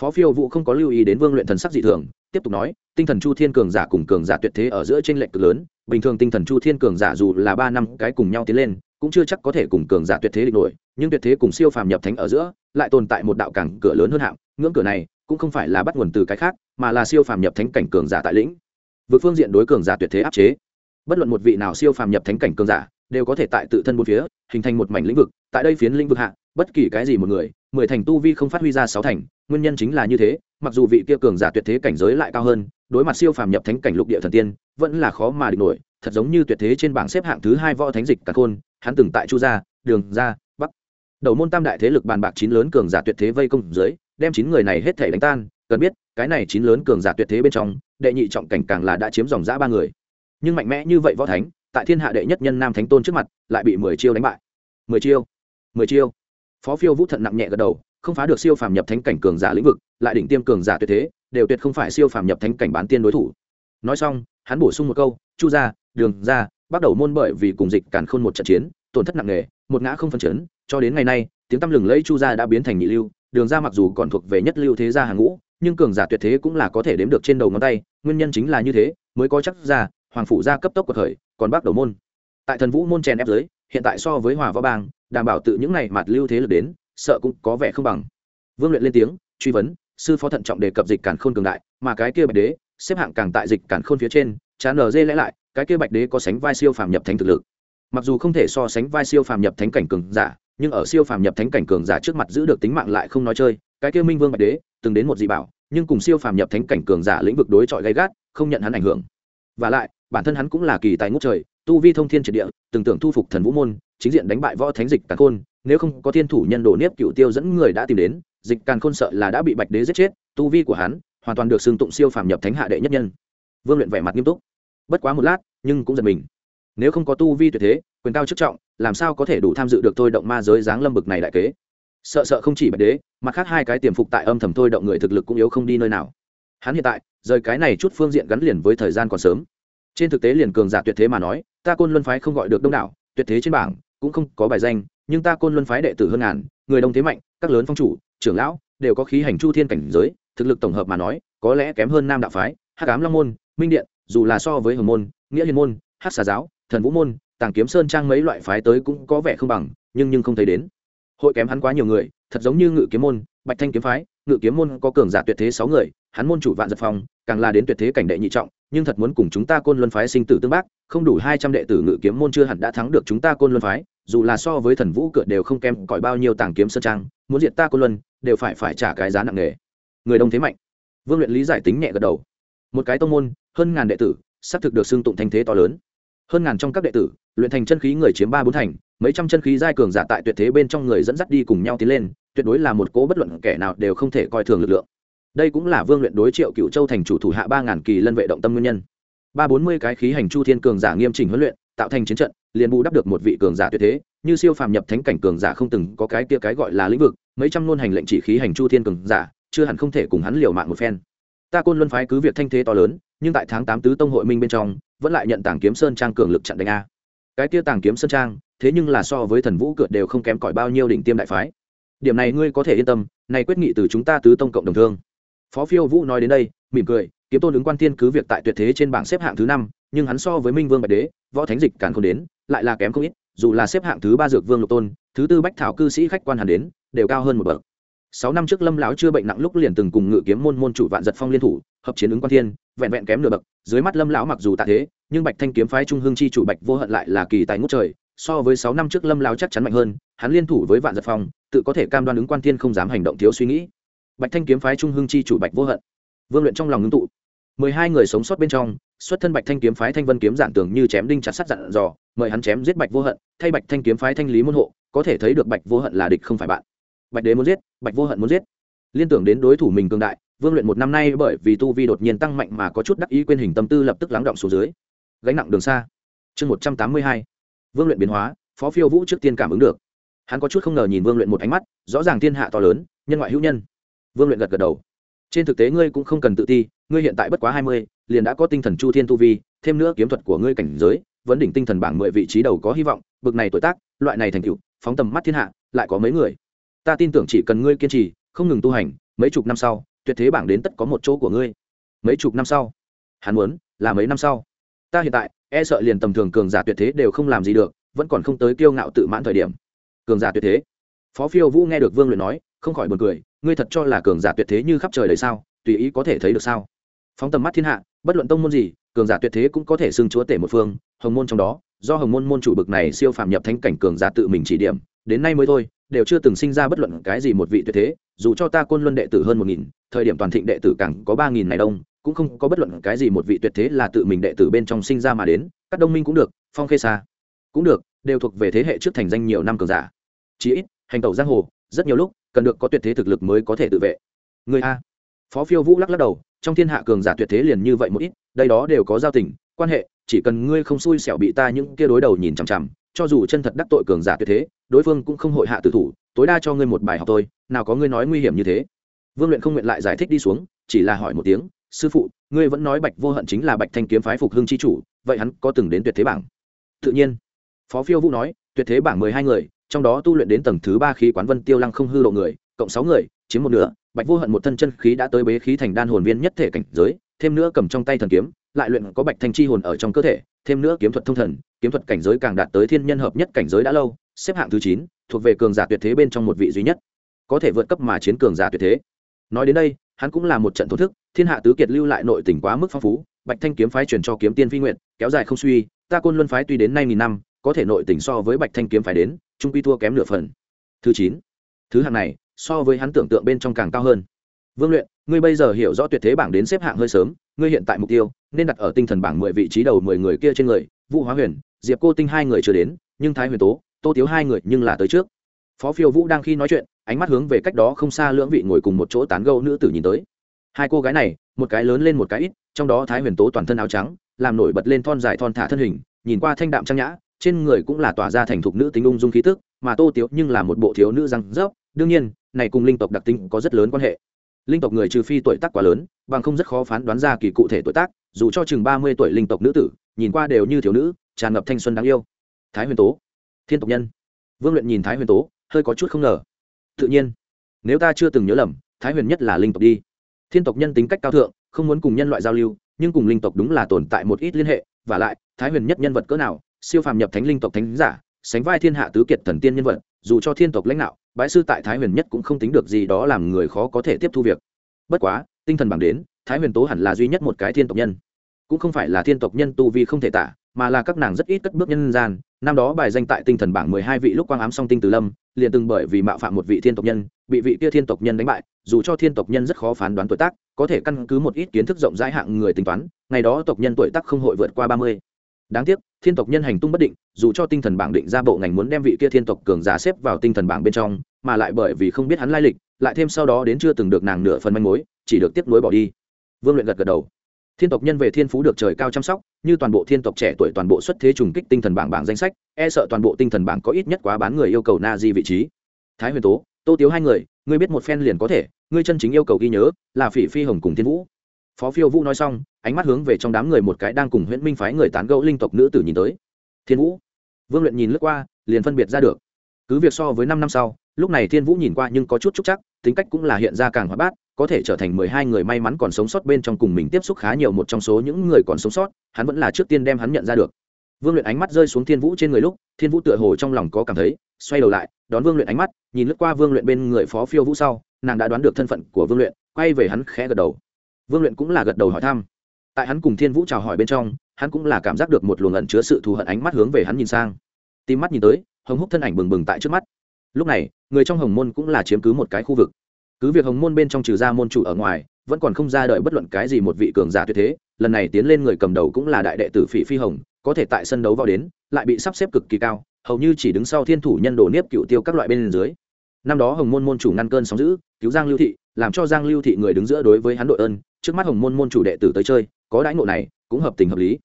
Speaker 1: Phó phiêu vũ không có lưu ý đến vương luyện thần sắc dị thường, tiếp tục nói, tinh thần chu thiên cường giả cùng cường giả tuyệt thế ở giữa t r ê n lệch cực lớn, bình thường tinh thần chu thiên cường giả dù là ba năm cái cùng nhau tiến lên, cũng chưa chắc có thể cùng cường giả tuyệt thế địch nổi, nhưng tuyệt thế cùng siêu phàm nhập thánh ở giữa, lại tồn tại một đạo cảng cửa lớn hơn hạng, ngưỡng cửa này cũng không phải là bắt nguồn từ cái khác, mà là siêu phàm nhập thánh cảnh cường giả tại lĩnh. Vượt phương diện đối cường giả tuyệt thế áp chế. Bất luận một vị nào siêu phàm nhập thánh cảnh cường giả, đều có thể tại tự thân bốn phía, hình thành một mảnh lĩnh vực, tại đây phiến lĩnh vực hạ, bất kỳ cái gì một người, mười thành tu vi không phát huy ra sáu thành, nguyên nhân chính là như thế, mặc dù vị kia cường giả tuyệt thế cảnh giới lại cao hơn, đối mặt siêu phàm nhập thánh cảnh lục địa thần tiên, vẫn là khó mà địch nổi, thật giống như tuyệt thế trên bảng xếp hạng thứ hai võ thánh dịch cả khôn, hắn từng tại chu gia, đường gia, bắc. Đầu môn tam đại thế lực bàn bạc chín lớn cường giả tuyệt thế vây công dưới đem chín người này hết thể đánh tan, cần biết, cái này chín lớn cường giả tuyệt thế bên trong, đệ nhị trọng cảnh càng là đã chiếm dòng giã ba người. Nhưng mạnh mẽ như vậy võ thánh, tại thiên hạ đệ nhất nhân nam thánh tôn trước mặt, lại bị mười chiêu đánh bại. Mười chiêu mười chiêu. Phó phiêu vũ thận nặng nhẹ gật đầu, không phá được siêu phàm nhập thánh cảnh cường giả lĩnh vực, lại đỉnh tiêm cường giả tuyệt thế, đều tuyệt không phải siêu phàm nhập thánh cảnh bán tiên đối thủ. Nói xong, hắn bổ sung một câu, chu ra đường ra bắt đầu môn bởi vì cùng dịch càn khôn một trận chiến, tổn thất nặng nề, một ngã không phân chấn, cho đến ngày nay, tiếng tăm lừng lẫy chu gia đã biến thành nhị lưu đường ra mặc dù còn thuộc về nhất lưu thế gia hàng ngũ, nhưng cường giả tuyệt thế cũng là có thể đếm được trên đầu ngón tay, nguyên nhân chính là như thế, mới có chắc ra, hoàng phủ gia cấp tốc của thời còn bác đầu môn. Tại thần vũ môn chèn ép giới, hiện tại so với hòa võ bang, đảm bảo tự những này mặt lưu thế lực đến, sợ cũng có vẻ không bằng. Vương luyện lên tiếng, truy vấn, sư phó thận trọng đề cập dịch cản khôn cường đại, mà cái kia bạch đế, xếp hạng càng tại dịch cản khôn phía trên, chán lờ dê lẽ lại, cái kia bạch đế có sánh vai siêu phàm nhập thánh thực lực. Mặc dù không thể so sánh vai siêu phàm nhập thánh cảnh cường giả nhưng ở siêu phàm nhập thánh cảnh cường giả trước mặt giữ được tính mạng lại không nói chơi, cái kia minh vương bạch đế, từng đến một dị bảo, nhưng cùng siêu phàm nhập thánh cảnh cường giả lĩnh vực đối chọi gay gắt, không nhận hắn ảnh hưởng. Và lại, bản thân hắn cũng là kỳ tài ngút trời, tu vi thông thiên triệt địa, từng tưởng thu phục thần vũ môn, chính diện đánh bại võ thánh dịch càn khôn, nếu không có thiên thủ nhân đồ nếp cựu tiêu dẫn người đã tìm đến, dịch càn khôn sợ là đã bị bạch đế giết chết, tu vi của hắn hoàn toàn được xưng tụng siêu phàm nhập thánh hạ đệ nhất nhân. Vương luyện vẻ mặt nghiêm túc. Bất quá một lát, nhưng cũng giật mình nếu không có tu vi tuyệt thế, quyền cao chức trọng, làm sao có thể đủ tham dự được thôi động ma giới giáng lâm bực này đại kế? Sợ sợ không chỉ bạch đế mặt khác hai cái tiềm phục tại âm thầm thôi động người thực lực cũng yếu không đi nơi nào. Hắn hiện tại, rời cái này chút phương diện gắn liền với thời gian còn sớm. Trên thực tế liền cường giả tuyệt thế mà nói, ta côn luân phái không gọi được đông đảo, tuyệt thế trên bảng, cũng không có bài danh, nhưng ta côn luân phái đệ tử hơn ngàn, người đông thế mạnh, các lớn phong chủ, trưởng lão, đều có khí hành chu thiên cảnh giới, thực lực tổng hợp mà nói, có lẽ kém hơn nam đạo phái hát cám long môn, minh điện, dù là so với hồng môn, nghĩa hiền môn hát xà giáo thần vũ môn, tàng kiếm sơn trang mấy loại phái tới cũng có vẻ không bằng, nhưng nhưng không thấy đến. Hội kém hắn quá nhiều người, thật giống như ngự kiếm môn, bạch thanh kiếm phái, ngự kiếm môn có cường giả tuyệt thế sáu người, hắn môn chủ vạn giật phong, càng là đến tuyệt thế cảnh đệ nhị trọng, nhưng thật muốn cùng chúng ta côn luân phái sinh tử tương bác, không đủ hai trăm đệ tử ngự kiếm môn chưa hẳn đã thắng được chúng ta côn luân phái, dù là so với thần vũ cửa đều không kém cỏi bao nhiêu tàng kiếm sơn trang, muốn diệt ta côn luân, đều phải phải trả cái giá nặng nề. Người đông thế mạnh. Vương luyện lý giải tính nhẹ gật đầu. Một cái tông môn, hơn ngàn đệ tử, xác thực được xưng tụng thanh thế to lớn hơn ngàn trong các đệ tử, luyện thành chân khí người chiếm ba bốn thành, mấy trăm chân khí giai cường giả tại tuyệt thế bên trong người dẫn dắt đi cùng nhau tiến lên, tuyệt đối là một cố bất luận kẻ nào đều không thể coi thường lực lượng. Đây cũng là vương luyện đối triệu cựu châu thành chủ thủ hạ ba ngàn kỳ lân vệ động tâm nguyên nhân. Ba bốn mươi cái khí hành chu thiên cường giả nghiêm chỉnh huấn luyện, tạo thành chiến trận, liền bù đắp được một vị cường giả tuyệt thế, như siêu phàm nhập thánh cảnh cường giả không từng có cái kia cái gọi là lĩnh vực, mấy trăm ngôn hành lệnh chỉ khí hành chu thiên cường giả, chưa hẳn không thể cùng hắn liều mạng một phen. Ta côn luân phái cứ việc thanh thế to lớn, nhưng tại tháng tám tứ tông hội minh bên trong vẫn lại nhận tàng kiếm sơn trang cường lực chặn đánh a. Cái tia tàng kiếm sơn trang, thế nhưng là so với thần vũ cượt đều không kém cỏi bao nhiêu đỉnh tiêm đại phái. Điểm này ngươi có thể yên tâm, này quyết nghị từ chúng ta tứ tông cộng đồng thương. Phó phiêu vũ nói đến đây, mỉm cười, kiếm tôn ứng quan thiên cứ việc tại tuyệt thế trên bảng xếp hạng thứ năm, nhưng hắn so với minh vương bạch đế, võ thánh dịch càng không đến, lại là kém không ít, dù là xếp hạng thứ ba dược vương lục tôn, thứ tư bách thảo cư sĩ khách quan hàn đến, đều cao hơn một bậc sáu năm trước lâm lão chưa bệnh nặng lúc liền từng cùng ngự kiếm môn môn chủ vạn giật phong liên thủ, hợp chiến ứng quan thiên, vẹn vẹn kém nửa bậc, dưới mắt lâm lão mặc dù tạ thế, nhưng bạch thanh kiếm phái trung hưng chi chủ bạch vô hận lại là kỳ tài ngút trời, so với sáu năm trước lâm lão chắc chắn mạnh hơn, hắn liên thủ với vạn giật phong, tự có thể cam đoan ứng quan thiên không dám hành động thiếu suy nghĩ. Bạch thanh kiếm phái trung hưng chi chủ bạch vô hận. Vương luyện trong lòng ngưng tụ. Mười hai người sống sót bên trong, xuất thân bạch thanh kiếm phái thanh vân kiếm giản tưởng như chém đinh chặt sắt dặn dò, mời hắn chém giết bạch vô hận, thay bạch thanh kiếm phái thanh lý môn hộ, có thể thấy được bạch vô hận là địch không phải bạn bạch đế muốn giết, bạch vô hận muốn giết. Liên tưởng đến đối thủ mình cường đại, vương luyện một năm nay bởi vì tu vi đột nhiên tăng mạnh mà có chút đắc ý quên hình tâm tư lập tức lắng động xuống dưới. Gánh nặng đường xa. Chương một trăm tám mươi hai. Vương luyện biến hóa, phó phiêu vũ trước tiên cảm ứng được. Hắn có chút không ngờ nhìn vương luyện một ánh mắt, rõ ràng thiên hạ to lớn, nhân ngoại hữu nhân. Vương luyện gật gật đầu. Trên thực tế ngươi cũng không cần tự ti, ngươi hiện tại bất quá hai mươi, liền đã có tinh thần chu thiên tu vi, thêm nữa kiếm thuật của ngươi cảnh giới vấn đỉnh tinh thần bảng mười vị trí đầu có hy vọng, bực này tuổi tác, loại này thành tựu, phóng tầm mắt thiên hạ, lại có mấy người ta tin tưởng chỉ cần ngươi kiên trì, không ngừng tu hành, mấy chục năm sau, tuyệt thế bảng đến tất có một chỗ của ngươi. Mấy chục năm sau? Hắn muốn, là mấy năm sau? Ta hiện tại e sợ liền tầm thường cường giả tuyệt thế đều không làm gì được, vẫn còn không tới kiêu ngạo tự mãn thời điểm. Cường giả tuyệt thế? Phó phiêu vũ nghe được vương luyện nói, không khỏi buồn cười, ngươi thật cho là cường giả tuyệt thế như khắp trời đời sao, tùy ý có thể thấy được sao? Phóng tầm mắt thiên hạ, bất luận tông môn gì, cường giả tuyệt thế cũng có thể xưng chúa tể một phương, hồng môn trong đó, do hồng môn môn chủ bực này siêu phàm nhập thánh cảnh cường giả tự mình chỉ điểm đến nay mới thôi, đều chưa từng sinh ra bất luận cái gì một vị tuyệt thế, dù cho ta côn luân đệ tử hơn một nghìn, thời điểm toàn thịnh đệ tử càng có ba nghìn này đông, cũng không có bất luận cái gì một vị tuyệt thế là tự mình đệ tử bên trong sinh ra mà đến, các đông minh cũng được, phong khê xa cũng được, đều thuộc về thế hệ trước thành danh nhiều năm cường giả. Chí ít, hành tẩu giang hồ, rất nhiều lúc, cần được có tuyệt thế thực lực mới có thể tự vệ. Người a. Phó phiêu vũ lắc lắc đầu, trong thiên hạ cường giả tuyệt thế liền như vậy một ít, đây đó đều có giao tình, quan hệ, chỉ cần ngươi không xui xẻo bị ta những kia đối đầu nhìn chằm chằm cho dù chân thật đắc tội cường giả tuyệt thế, đối phương cũng không hội hạ tử thủ, tối đa cho ngươi một bài học thôi, nào có ngươi nói nguy hiểm như thế. Vương luyện không nguyện lại giải thích đi xuống, chỉ là hỏi một tiếng, sư phụ, ngươi vẫn nói bạch vô hận chính là bạch thanh kiếm phái phục hưng c h i chủ, vậy hắn có từng đến tuyệt thế bảng? Tự nhiên. Phó phiêu vũ nói, tuyệt thế bảng mười hai người, trong đó tu luyện đến tầng thứ ba khí quán vân tiêu lăng không hư độ người, cộng sáu người, chiếm một nửa, bạch vô hận một thân chân khí đã tới bế khí thành đan hồn viên nhất thể cảnh giới, thêm nữa cầm trong tay thần kiếm lại luyện có bạch thanh chi hồn ở trong cơ thể, thêm nữa kiếm thuật thông thần, kiếm thuật cảnh giới càng đạt tới thiên nhân hợp nhất cảnh giới đã lâu, xếp hạng thứ chín, thuộc về cường giả tuyệt thế bên trong một vị duy nhất. Có thể vượt cấp mà chiến cường giả tuyệt thế. Nói đến đây, hắn cũng là một trận thổ thức, thiên hạ tứ kiệt lưu lại nội tình quá mức phong phú, bạch thanh kiếm phái truyền cho kiếm tiên phi nguyện kéo dài không suy, ta côn luân phái tuy đến nay nghìn năm, có thể nội tình so với bạch thanh kiếm phái đến, trung quy thua kém nửa phần. Thứ chín. Thứ hạng này, so với hắn tưởng tượng bên trong càng cao hơn vương luyện, ngươi bây giờ hiểu rõ tuyệt thế bảng đến xếp hạng hơi sớm, ngươi hiện tại mục tiêu, nên đặt ở tinh thần bảng mười vị trí đầu mười người kia trên người, vũ hóa huyền, diệp cô tinh hai người chưa đến, nhưng thái huyền tố, tô tiếu hai người nhưng là tới trước. Phó phiêu vũ đang khi nói chuyện, ánh mắt hướng về cách đó không xa lưỡng vị ngồi cùng một chỗ tán gâu nữ tử nhìn tới. Hai cô gái này, một cái lớn lên một cái ít, trong đó thái huyền tố toàn thân áo trắng, làm nổi bật lên thon dài thon thả thân hình, nhìn qua thanh đạm trang nhã, trên người cũng là tỏa ra thành thục nữ tính ung dung khí tức, mà tô tiếu nhưng là một bộ thiếu nữ răng rớp, đương nhiên, này cùng linh tộc đặc tính có rất lớn quan hệ linh tộc người trừ phi tuổi tác quá lớn, bằng không rất khó phán đoán ra kỳ cụ thể tuổi tác, dù cho chừng ba mươi tuổi linh tộc nữ tử, nhìn qua đều như thiếu nữ, tràn ngập thanh xuân đáng yêu. Thái huyền tố, thiên tộc nhân. Vương luyện nhìn thái huyền tố, hơi có chút không ngờ. Tự nhiên, nếu ta chưa từng nhớ lầm, thái huyền nhất là linh tộc đi. Thiên tộc nhân tính cách cao thượng, không muốn cùng nhân loại giao lưu, nhưng cùng linh tộc đúng là tồn tại một ít liên hệ, và lại, thái huyền nhất nhân vật cỡ nào, siêu phàm nhập thánh linh tộc thánh giả, sánh vai thiên hạ tứ kiệt thần tiên nhân vật, dù cho thiên tộc lãnh đạo bái sư tại thái huyền nhất cũng không tính được gì đó làm người khó có thể tiếp thu việc. Bất quá, tinh thần bằng đến, thái huyền tố hẳn là duy nhất một cái thiên tộc nhân. Cũng không phải là thiên tộc nhân tu vi không thể tả, mà là các nàng rất ít cất bước nhân gian. Năm đó bài danh tại tinh thần bảng mười hai vị lúc quang ám song tinh từ lâm, liền từng bởi vì mạo phạm một vị thiên tộc nhân, bị vị kia thiên tộc nhân đánh bại, dù cho thiên tộc nhân rất khó phán đoán tuổi tác, có thể căn cứ một ít kiến thức rộng rãi hạng người tính toán, ngày đó tộc nhân tuổi tác không hội vượt qua ba mươi. Đáng tiếc, thiên tộc nhân hành tung bất định, dù cho tinh thần bảng định ra bộ ngành muốn đem vị kia thiên tộc cường giả xếp vào tinh thần bảng bên trong mà lại bởi vì không biết hắn lai lịch, lại thêm sau đó đến chưa từng được nàng nửa phần manh mối, chỉ được tiếp nối bỏ đi. Vương luyện gật gật đầu. Thiên tộc nhân về thiên phú được trời cao chăm sóc, như toàn bộ thiên tộc trẻ tuổi toàn bộ xuất thế trùng kích tinh thần bảng bảng danh sách e sợ toàn bộ tinh thần bảng có ít nhất quá bán người yêu cầu na di vị trí. Thái huyền tố, tô tiếu hai người, ngươi biết một phen liền có thể, ngươi chân chính yêu cầu ghi nhớ là phỉ phi hồng cùng thiên vũ. Phó phiêu vũ nói xong, ánh mắt hướng về trong đám người một cái đang cùng huyễn minh phái người tán gẫu linh tộc nữ tử nhìn tới. Thiên vũ. Vương luyện nhìn lướt qua, liền phân biệt ra được. Cứ việc so với năm năm sau lúc này thiên vũ nhìn qua nhưng có chút trúc chắc, tính cách cũng là hiện ra càng hóa bát, có thể trở thành mười hai người may mắn còn sống sót bên trong cùng mình tiếp xúc khá nhiều một trong số những người còn sống sót, hắn vẫn là trước tiên đem hắn nhận ra được. Vương luyện ánh mắt rơi xuống thiên vũ trên người lúc, thiên vũ tựa hồ trong lòng có cảm thấy, xoay đầu lại, đón vương luyện ánh mắt, nhìn lướt qua vương luyện bên người phó phiêu vũ sau, nàng đã đoán được thân phận của vương luyện, quay về hắn khẽ gật đầu. Vương luyện cũng là gật đầu hỏi thăm. Tại hắn cùng thiên vũ chào hỏi bên trong, hắn cũng là cảm giác được một luồng ẩn chứa sự thù hận ánh mắt hướng về hắn nhìn sang. Tim mắt nhìn tới, hồng húc thân ảnh bừng bừng tại trước mắt. Lúc này người trong hồng môn cũng là chiếm cứ một cái khu vực. Cứ việc hồng môn bên trong trừ ra môn chủ ở ngoài, vẫn còn không ra đợi bất luận cái gì một vị cường giả tuyệt thế, lần này tiến lên người cầm đầu cũng là đại đệ tử phỉ phi hồng, có thể tại sân đấu vào đến, lại bị sắp xếp cực kỳ cao, hầu như chỉ đứng sau thiên thủ nhân đồ nếp cựu tiêu các loại bên dưới. Năm đó hồng môn môn chủ ngăn cơn sóng giữ cứu giang lưu thị, làm cho giang lưu thị người đứng giữa đối với hắn đội ơn, trước mắt hồng môn môn chủ đệ tử tới chơi, có đãi ngộ này, cũng hợp tình hợp lý.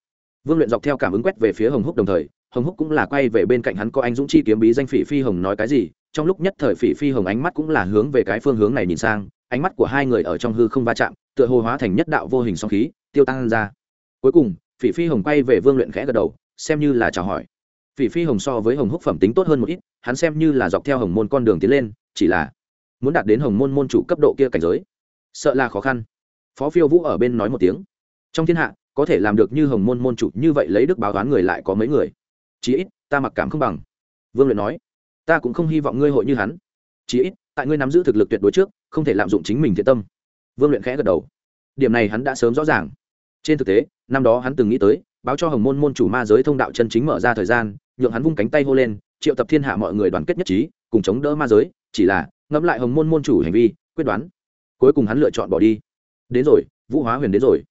Speaker 1: Vương luyện dọc theo cảm ứng quét về phía hồng húc đồng thời, hồng húc cũng là quay về bên cạnh hắn có anh dũng chi kiếm bí danh phỉ phi hồng nói cái gì trong lúc nhất thời phỉ phi hồng ánh mắt cũng là hướng về cái phương hướng này nhìn sang, ánh mắt của hai người ở trong hư không va chạm, tựa hồ hóa thành nhất đạo vô hình song khí, tiêu tăng ra. Cuối cùng, phỉ phi hồng quay về vương luyện khẽ gật đầu, xem như là chào hỏi. Phỉ phi hồng so với hồng húc phẩm tính tốt hơn một ít, hắn xem như là dọc theo hồng môn con đường tiến lên, chỉ là muốn đạt đến hồng môn môn chủ cấp độ kia cảnh giới. Sợ là khó khăn. Phó phiêu vũ ở bên nói một tiếng. Trong thiên hạ, có thể làm được như hồng môn môn chủ như vậy lấy đức báo toán người lại có mấy người? Chí ít, ta mặc cảm không bằng. Vương luyện nói ta cũng không hy vọng ngươi hội như hắn. Chí ít, tại ngươi nắm giữ thực lực tuyệt đối trước, không thể lạm dụng chính mình thiện tâm. Vương luyện khẽ gật đầu. Điểm này hắn đã sớm rõ ràng. Trên thực tế, năm đó hắn từng nghĩ tới, báo cho hồng môn môn chủ ma giới thông đạo chân chính mở ra thời gian, nhượng hắn vung cánh tay hô lên, triệu tập thiên hạ mọi người đoàn kết nhất trí, cùng chống đỡ ma giới, chỉ là, ngẫm lại hồng môn môn chủ hành vi, quyết đoán, cuối cùng hắn lựa chọn bỏ đi. Đến rồi, vũ hóa huyền đến rồi.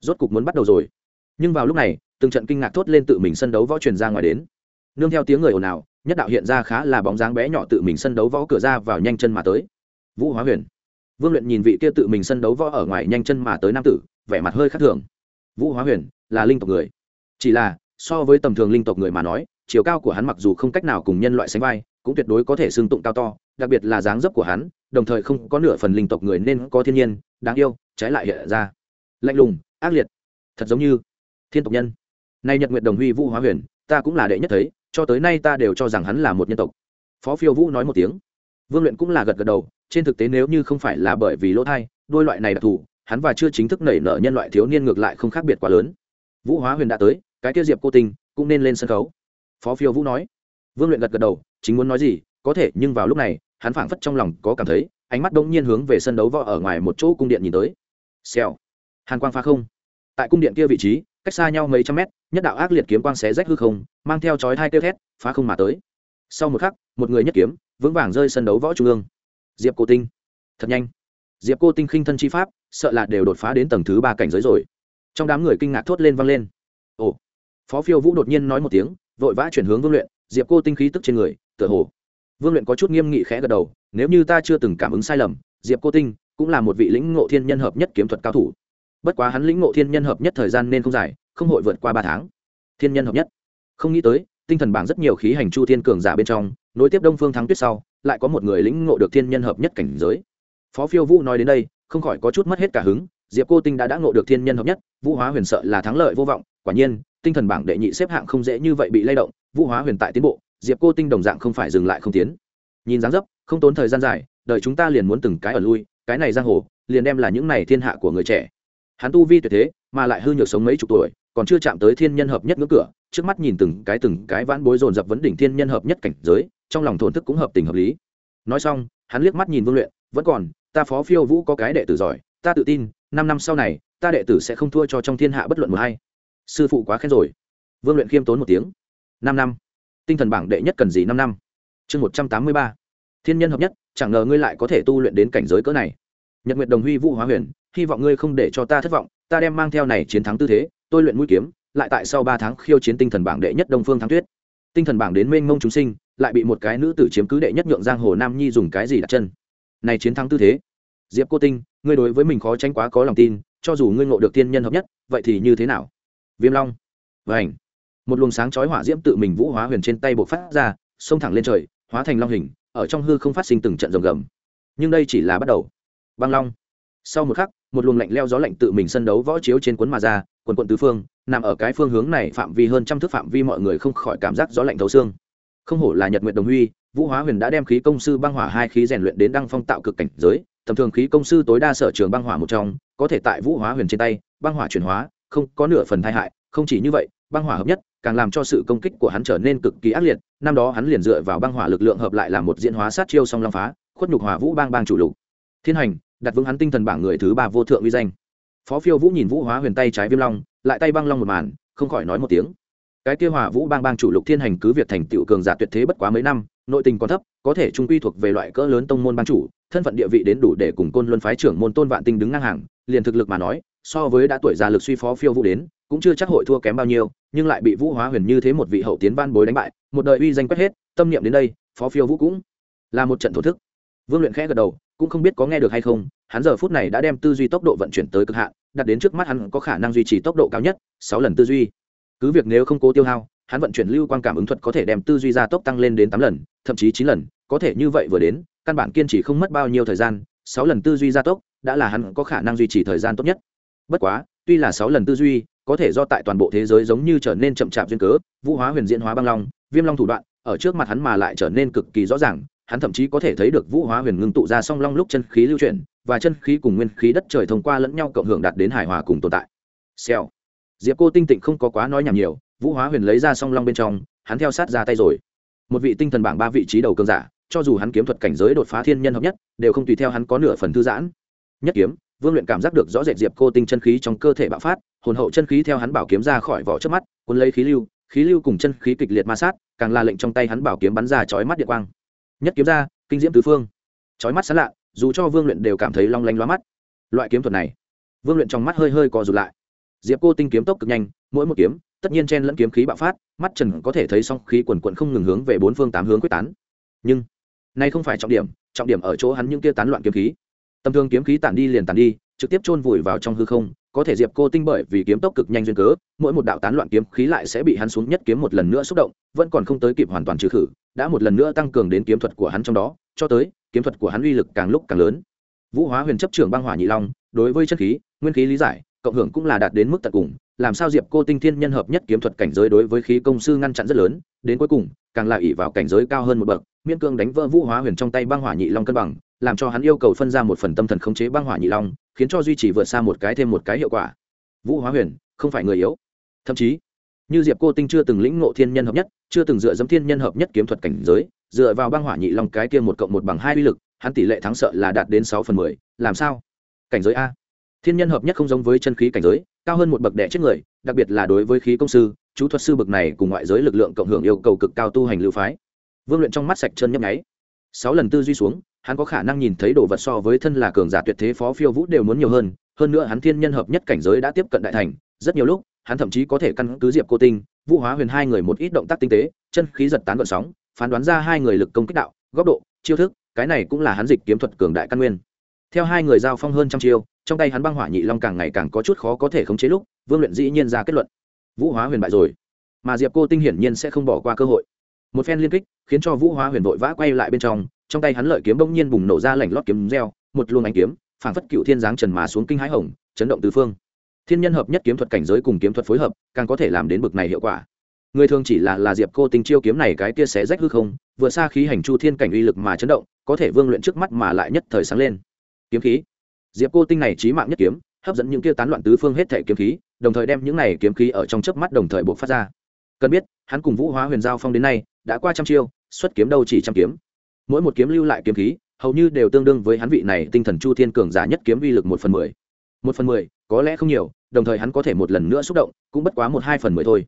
Speaker 1: Rốt cục muốn bắt đầu rồi. Nhưng vào lúc này, từng trận kinh ngạc thốt lên tự mình sân đấu võ truyền ra ngoài đến. Nương theo tiếng người ồn ào nhất đạo hiện ra khá là bóng dáng bé nhỏ tự mình sân đấu võ cửa ra vào nhanh chân mà tới. Vũ hóa huyền. Vương luyện nhìn vị kia tự mình sân đấu võ ở ngoài nhanh chân mà tới nam tử, vẻ mặt hơi khác thường. Vũ hóa huyền là linh tộc người. Chỉ là, so với tầm thường linh tộc người mà nói, chiều cao của hắn mặc dù không cách nào cùng nhân loại sánh vai, cũng tuyệt đối có thể xương tụng cao to, đặc biệt là dáng dấp của hắn, đồng thời không có nửa phần linh tộc người nên có thiên nhiên, đáng yêu, trái lại hiện ra. Lạnh lùng, ác liệt. Thật giống như thiên tộc nhân. Nay nhật nguyện đồng huy vũ hóa huyền, ta cũng là đệ nhất thấy cho tới nay ta đều cho rằng hắn là một nhân tộc. Phó phiêu vũ nói một tiếng. Vương luyện cũng là gật gật đầu, trên thực tế nếu như không phải là bởi vì lỗ thai, đôi loại này đặc thù hắn và chưa chính thức nảy nở nhân loại thiếu niên ngược lại không khác biệt quá lớn. Vũ hóa huyền đã tới, cái tiêu diệp cô tình cũng nên lên sân khấu. Phó phiêu vũ nói. Vương luyện gật gật đầu, chính muốn nói gì, có thể, nhưng vào lúc này, hắn phảng phất trong lòng có cảm thấy, ánh mắt đông nhiên hướng về sân đấu võ ở ngoài một chỗ cung điện nhìn tới. Xèo. Hàn quang pha không. Tại cung điện kia vị trí cách xa nhau mấy trăm mét, nhất đạo ác liệt kiếm quang xé rách hư không, mang theo chói hai kêu thét, phá không mà tới. Sau một khắc, một người nhất kiếm, vững vàng rơi sân đấu võ trung ương. Diệp cô tinh. Thật nhanh. Diệp cô tinh khinh thân chi pháp, sợ là đều đột phá đến tầng thứ ba cảnh giới rồi. Trong đám người kinh ngạc thốt lên vang lên. Ồ. Phó phiêu vũ đột nhiên nói một tiếng, vội vã chuyển hướng vương luyện, diệp cô tinh khí tức trên người, tựa hồ. Vương luyện có chút nghiêm nghị khẽ gật đầu, nếu như ta chưa từng cảm ứng sai lầm, diệp cô tinh cũng là một vị lĩnh ngộ thiên nhân hợp nhất kiếm thuật cao thủ bất quá hắn lĩnh ngộ thiên nhân hợp nhất thời gian nên không dài, không hội vượt qua ba tháng. Thiên nhân hợp nhất. Không nghĩ tới, tinh thần bảng rất nhiều khí hành chu thiên cường giả bên trong, nối tiếp đông phương thắng tuyết sau, lại có một người lĩnh ngộ được thiên nhân hợp nhất cảnh giới. Phó phiêu vũ nói đến đây, không khỏi có chút mất hết cả hứng, diệp cô tinh đã đã ngộ được thiên nhân hợp nhất, vũ hóa huyền sợ là thắng lợi vô vọng, quả nhiên, tinh thần bảng đệ nhị xếp hạng không dễ như vậy bị lay động, vũ hóa huyền tại tiến bộ, diệp cô tinh đồng dạng không phải dừng lại không tiến. Nhìn dáng dấp, không tốn thời gian dài, đợi chúng ta liền muốn từng cái ở lui, cái này giang hồ, liền đem là những này thiên hạ của người trẻ hắn tu vi tuyệt thế, mà lại hư nhược sống mấy chục tuổi, còn chưa chạm tới thiên nhân hợp nhất ngưỡng cửa, trước mắt nhìn từng cái từng cái vãn bối dồn dập vấn đỉnh thiên nhân hợp nhất cảnh giới, trong lòng thổn thức cũng hợp tình hợp lý. Nói xong, hắn liếc mắt nhìn vương luyện, vẫn còn, ta phó phiêu vũ có cái đệ tử giỏi, ta tự tin, năm năm sau này, ta đệ tử sẽ không thua cho trong thiên hạ bất luận một hay sư phụ quá khen rồi. Vương luyện khiêm tốn một tiếng. Năm năm, tinh thần bảng đệ nhất cần gì năm năm? Chương một trăm tám mươi ba. Thiên nhân hợp nhất, chẳng ngờ ngươi lại có thể tu luyện đến cảnh giới cỡ này. Nhật nguyệt đồng huy vũ hóa huyền hy vọng ngươi không để cho ta thất vọng, ta đem mang theo này chiến thắng tư thế, tôi luyện mũi kiếm, lại tại sau ba tháng khiêu chiến tinh thần bảng đệ nhất đông phương thắng tuyết. Tinh thần bảng đến mênh mông chúng sinh, lại bị một cái nữ tử chiếm cứ đệ nhất nhượng giang hồ nam nhi dùng cái gì đặt chân? Này chiến thắng tư thế. Diệp cô tinh, ngươi đối với mình khó tránh quá có lòng tin, cho dù ngươi ngộ được tiên nhân hợp nhất, vậy thì như thế nào? Viêm long. Vảnh một luồng sáng chói hỏa diễm tự mình vũ hóa huyền trên tay bộc phát ra, xông thẳng lên trời, hóa thành long hình, ở trong hư không phát sinh từng trận rồng gầm. Nhưng đây chỉ là bắt đầu. Băng long. Sau một khắc một luồng lạnh leo gió lạnh tự mình sân đấu võ chiếu trên cuốn mà ra, quần quận tứ phương, nằm ở cái phương hướng này phạm vi hơn trăm thước phạm vi mọi người không khỏi cảm giác gió lạnh thấu xương. Không hổ là nhật nguyện đồng huy, vũ hóa huyền đã đem khí công sư băng hỏa hai khí rèn luyện đến đăng phong tạo cực cảnh giới, tầm thường khí công sư tối đa sở trường băng hỏa một trong, có thể tại vũ hóa huyền trên tay, băng hỏa chuyển hóa, không có nửa phần tai hại, không chỉ như vậy, băng hỏa hợp nhất, càng làm cho sự công kích của hắn trở nên cực kỳ ác liệt, năm đó hắn liền dựa vào băng hỏa lực lượng hợp lại làm một diễn hóa sát chiêu song long phá, khuất nhục hỏa vũ bang bang chủ lục. Thiên hành đặt vững hắn tinh thần bảng người thứ ba vô thượng uy danh. Phó phiêu vũ nhìn vũ hóa huyền tay trái viêm long, lại tay băng long một màn, không khỏi nói một tiếng. Cái kia hỏa vũ bang bang chủ lục thiên hành cứ việc thành tựu cường giả tuyệt thế bất quá mấy năm, nội tình còn thấp, có thể trung quy thuộc về loại cỡ lớn tông môn bang chủ, thân phận địa vị đến đủ để cùng côn luân phái trưởng môn tôn vạn tinh đứng ngang hàng, liền thực lực mà nói, so với đã tuổi già lực suy phó phiêu vũ đến, cũng chưa chắc hội thua kém bao nhiêu, nhưng lại bị vũ hóa huyền như thế một vị hậu tiến ban bối đánh bại, một đời uy danh quét hết, tâm niệm đến đây, phó phiêu vũ cũng là một trận thổ thức vương luyện khẽ gật đầu, cũng không biết có nghe được hay không, hắn giờ phút này đã đem tư duy tốc độ vận chuyển tới cực hạn, đặt đến trước mắt hắn có khả năng duy trì tốc độ cao nhất, sáu lần tư duy. Cứ việc nếu không cố tiêu hao, hắn vận chuyển lưu quan cảm ứng thuật có thể đem tư duy gia tốc tăng lên đến tám lần, thậm chí chín lần, có thể như vậy vừa đến, căn bản kiên trì không mất bao nhiêu thời gian, sáu lần tư duy gia tốc đã là hắn có khả năng duy trì thời gian tốt nhất. Bất quá, tuy là sáu lần tư duy, có thể do tại toàn bộ thế giới giống như trở nên chậm chạp duyên cớ, vũ hóa huyền diễn hóa băng long, viêm long thủ đoạn, ở trước mặt hắn mà lại trở nên cực kỳ rõ ràng hắn thậm chí có thể thấy được vũ hóa huyền ngưng tụ ra song long lúc chân khí lưu chuyển, và chân khí cùng nguyên khí đất trời thông qua lẫn nhau cộng hưởng đạt đến hài hòa cùng tồn tại. Xèo. Diệp cô tinh tịnh không có quá nói nhảm nhiều, vũ hóa huyền lấy ra song long bên trong, hắn theo sát ra tay rồi. Một vị tinh thần bảng ba vị trí đầu cường giả, cho dù hắn kiếm thuật cảnh giới đột phá thiên nhân hợp nhất, đều không tùy theo hắn có nửa phần thư giãn. Nhất kiếm, vương luyện cảm giác được rõ rệt diệp cô tinh chân khí trong cơ thể bạo phát, hồn hậu chân khí theo hắn bảo kiếm ra khỏi vỏ trước mắt, cuốn lấy khí lưu khí lưu cùng chân khí kịch liệt ma sát, càng là lệnh trong tay hắn bảo kiếm bắn ra chói mắt điện quang nhất kiếm ra, kinh diễm tứ phương. Chói mắt sán lạ, dù cho vương luyện đều cảm thấy long lanh loa mắt. Loại kiếm thuật này, vương luyện trong mắt hơi hơi co rụt lại. Diệp cô tinh kiếm tốc cực nhanh, mỗi một kiếm, tất nhiên chen lẫn kiếm khí bạo phát, mắt trần có thể thấy song khí quần quận không ngừng hướng về bốn phương tám hướng quyết tán. Nhưng, nay không phải trọng điểm trọng điểm ở chỗ hắn những kia tán loạn kiếm khí. Tầm thường kiếm khí tản đi liền tản đi, trực tiếp chôn vùi vào trong hư không có thể diệp cô tinh bởi vì kiếm tốc cực nhanh duyên cớ, mỗi một đạo tán loạn kiếm khí lại sẽ bị hắn xuống nhất kiếm một lần nữa xúc động, vẫn còn không tới kịp hoàn toàn trừ khử, đã một lần nữa tăng cường đến kiếm thuật của hắn trong đó, cho tới, kiếm thuật của hắn uy lực càng lúc càng lớn. Vũ hóa huyền chấp trưởng băng hỏa nhị long, đối với chất khí, nguyên khí lý giải, cộng hưởng cũng là đạt đến mức tận cùng, làm sao diệp cô tinh thiên nhân hợp nhất kiếm thuật cảnh giới đối với khí công sư ngăn chặn rất lớn, đến cuối cùng, càng là ỉ vào cảnh giới cao hơn một bậc, miễn cương đánh vỡ vũ hóa huyền trong tay băng hỏa nhị long cân bằng làm cho hắn yêu cầu phân ra một phần tâm thần khống chế băng hỏa nhị long, khiến cho duy trì vượt xa một cái thêm một cái hiệu quả. Vũ hóa huyền, không phải người yếu. Thậm chí, như diệp cô tinh chưa từng lĩnh ngộ thiên nhân hợp nhất, chưa từng dựa dẫm thiên nhân hợp nhất kiếm thuật cảnh giới, dựa vào băng hỏa nhị long cái kia một cộng một bằng hai uy lực, hắn tỷ lệ thắng sợ là đạt đến sáu phần mười. Làm sao? Cảnh giới a. Thiên nhân hợp nhất không giống với chân khí cảnh giới, cao hơn một bậc đệ chết người, đặc biệt là đối với khí công sư, chú thuật sư bậc này cùng ngoại giới lực lượng cộng hưởng yêu cầu cực cao tu hành lưu phái. Vương luyện trong mắt sạch chân nhấp nháy. Sáu lần tư duy xuống hắn có khả năng nhìn thấy đồ vật so với thân là cường giả tuyệt thế phó phiêu vũ đều muốn nhiều hơn hơn nữa hắn thiên nhân hợp nhất cảnh giới đã tiếp cận đại thành, rất nhiều lúc, hắn thậm chí có thể căn cứ diệp cô tinh, vũ hóa huyền hai người một ít động tác tinh tế, chân khí giật tán gọn sóng, phán đoán ra hai người lực công kích đạo, góc độ, chiêu thức, cái này cũng là hắn dịch kiếm thuật cường đại căn nguyên. Theo hai người giao phong hơn trăm chiêu, trong tay hắn băng hỏa nhị long càng ngày càng có chút khó có thể khống chế lúc, vương luyện dĩ nhiên ra kết luận, vũ hóa huyền bại rồi. Mà diệp cô tinh hiển nhiên sẽ không bỏ qua cơ hội. Một phen liên kích, khiến cho vũ hóa huyền vội vã quay lại bên trong trong tay hắn lợi kiếm bỗng nhiên bùng nổ ra lảnh lót kiếm reo, một luồng ánh kiếm, phảng phất cựu thiên giáng trần mà xuống kinh hãi hồng, chấn động tứ phương. Thiên nhân hợp nhất kiếm thuật cảnh giới cùng kiếm thuật phối hợp, càng có thể làm đến bực này hiệu quả. Người thường chỉ là là diệp cô tinh chiêu kiếm này cái kia xé rách hư không, vừa xa khí hành chu thiên cảnh uy lực mà chấn động, có thể vương luyện trước mắt mà lại nhất thời sáng lên. Kiếm khí. Diệp cô tinh này trí mạng nhất kiếm, hấp dẫn những kia tán loạn tứ phương hết thể kiếm khí, đồng thời đem những này kiếm khí ở trong chớp mắt đồng thời buộc phát ra. Cần biết, hắn cùng vũ hóa huyền giao phong đến nay, đã qua trăm chiêu, xuất kiếm đâu chỉ trăm kiếm mỗi một kiếm lưu lại kiếm khí, hầu như đều tương đương với hắn vị này tinh thần chu thiên cường giả nhất kiếm uy lực một phần mười. Một phần mười, có lẽ không nhiều, đồng thời hắn có thể một lần nữa xúc động, cũng bất quá một hai phần mười thôi.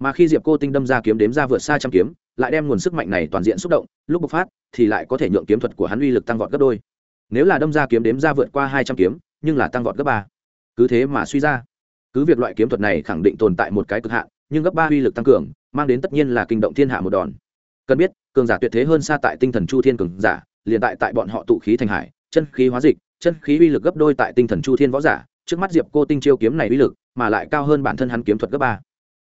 Speaker 1: Mà khi diệp cô tinh đâm ra kiếm đếm ra vượt xa trăm kiếm, lại đem nguồn sức mạnh này toàn diện xúc động, lúc bộc phát, thì lại có thể nhượng kiếm thuật của hắn uy lực tăng vọt gấp đôi. Nếu là đâm ra kiếm đếm ra vượt qua hai trăm kiếm, nhưng là tăng vọt gấp ba. Cứ thế mà suy ra. Cứ việc loại kiếm thuật này khẳng định tồn tại một cái cực hạn, nhưng gấp ba uy lực tăng cường, mang đến tất nhiên là kinh động thiên hạ một đòn. Cần biết cường giả tuyệt thế hơn xa tại tinh thần chu thiên cường giả, liền tại tại bọn họ tụ khí thành hải, chân khí hóa dịch, chân khí uy lực gấp đôi tại tinh thần chu thiên võ giả, trước mắt diệp cô tinh chiêu kiếm này uy lực, mà lại cao hơn bản thân hắn kiếm thuật gấp ba.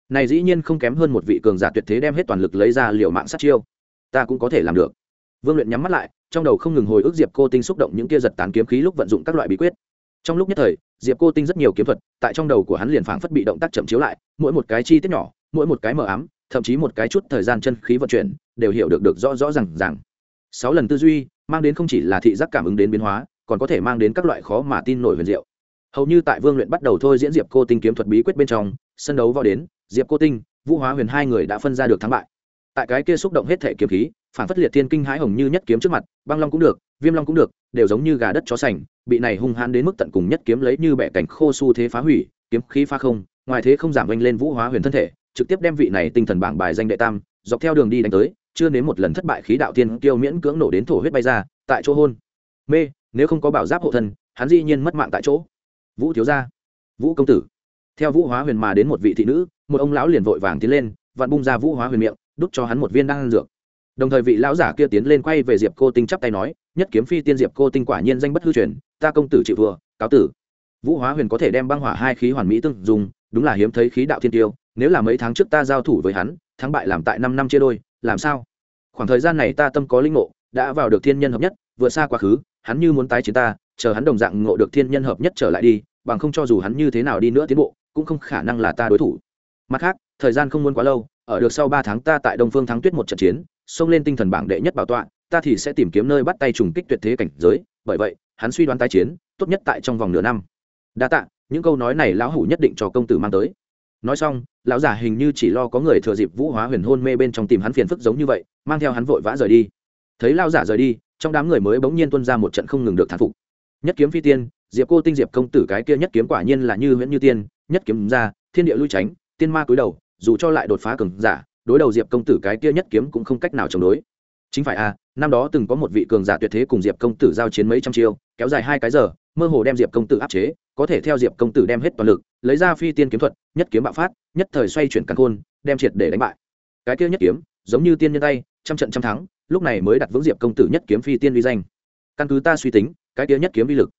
Speaker 1: Này dĩ nhiên không kém hơn một vị cường giả tuyệt thế đem hết toàn lực lấy ra liều mạng sát chiêu. Ta cũng có thể làm được. Vương luyện nhắm mắt lại, trong đầu không ngừng hồi ức diệp cô tinh xúc động những kia giật tán kiếm khí lúc vận dụng các loại bí quyết. Trong lúc nhất thời, diệp cô tinh rất nhiều kiếm thuật, tại trong đầu của hắn liền phảng phất bị động tác chậm chiếu lại, mỗi một cái chi tiết nhỏ, mỗi một cái mờ ám, thậm chí một cái chút thời gian chân khí vận chuyển đều hiểu được được rõ rõ rằng rằng sáu lần tư duy mang đến không chỉ là thị giác cảm ứng đến biến hóa, còn có thể mang đến các loại khó mà tin nổi huyền diệu. Hầu như tại vương luyện bắt đầu thôi diễn diệp cô tinh kiếm thuật bí quyết bên trong, sân đấu vào đến, diệp cô tinh, vũ hóa huyền hai người đã phân ra được thắng bại. Tại cái kia xúc động hết thể kiếm khí, phản phất liệt thiên kinh hãi hồng như nhất kiếm trước mặt, băng long cũng được, viêm long cũng được, đều giống như gà đất chó sành, bị này hung hãn đến mức tận cùng nhất kiếm lấy như bẻ cảnh khô su thế phá hủy, kiếm khí phá không, ngoài thế không giảm anh lên vũ hóa huyền thân thể, trực tiếp đem vị này tinh thần bảng bài danh đệ tam, dọc theo đường đi đánh tới chưa nếm một lần thất bại khí đạo tiên tiêu miễn cưỡng nổ đến thổ huyết bay ra, tại chỗ hôn. Mê, nếu không có bảo giáp hộ thân, hắn dĩ nhiên mất mạng tại chỗ. Vũ thiếu gia, vũ công tử. Theo vũ hóa huyền mà đến một vị thị nữ, một ông lão liền vội vàng tiến lên, vặn bung ra vũ hóa huyền miệng, đút cho hắn một viên đan dược. Đồng thời vị lão giả kia tiến lên quay về diệp cô tinh chắp tay nói, nhất kiếm phi tiên diệp cô tinh quả nhiên danh bất hư truyền, ta công tử chịu vừa cáo tử. Vũ hóa huyền có thể đem băng hỏa hai khí hoàn mỹ tương dùng, đúng là hiếm thấy khí đạo thiên tiêu, nếu là mấy tháng trước ta giao thủ với hắn, thắng bại làm tại năm năm chia đôi làm sao? Khoảng thời gian này ta tâm có linh ngộ, đã vào được thiên nhân hợp nhất vừa xa quá khứ, hắn như muốn tái chiến ta, chờ hắn đồng dạng ngộ được thiên nhân hợp nhất trở lại đi, bằng không cho dù hắn như thế nào đi nữa tiến bộ, cũng không khả năng là ta đối thủ. Mặt khác, thời gian không muốn quá lâu, ở được sau ba tháng ta tại đông phương thắng tuyết một trận chiến, xông lên tinh thần bảng đệ nhất bảo tọa, ta thì sẽ tìm kiếm nơi bắt tay trùng kích tuyệt thế cảnh giới, bởi vậy, hắn suy đoán tái chiến, tốt nhất tại trong vòng nửa năm. Đa tạ, những câu nói này lão hủ nhất định cho công tử mang tới. Nói xong lão giả hình như chỉ lo có người thừa dịp vũ hóa huyền hôn mê bên trong tìm hắn phiền phức giống như vậy mang theo hắn vội vã rời đi. Thấy lão giả rời đi trong đám người mới bỗng nhiên tuân ra một trận không ngừng được thán phục. Nhất kiếm phi tiên diệp cô tinh diệp công tử cái kia nhất kiếm quả nhiên là như huyễn như tiên nhất kiếm ra thiên địa lui tránh tiên ma cúi đầu dù cho lại đột phá cường giả đối đầu diệp công tử cái kia nhất kiếm cũng không cách nào chống đối. Chính phải a à, năm đó từng có một vị cường giả tuyệt thế cùng diệp công tử giao chiến mấy trăm chiêu kéo dài hai cái giờ mơ hồ đem diệp công tử áp chế có thể theo diệp công tử đem hết toàn lực lấy ra phi tiên kiếm thuật, nhất kiếm bạo phát, nhất thời xoay chuyển căn khôn, đem triệt để đánh bại. Cái kia nhất kiếm, giống như tiên nhân tay, trăm trận trăm thắng, lúc này mới đặt vững diệp công tử nhất kiếm phi tiên vi danh. Căn cứ ta suy tính, cái kia nhất kiếm vi lực,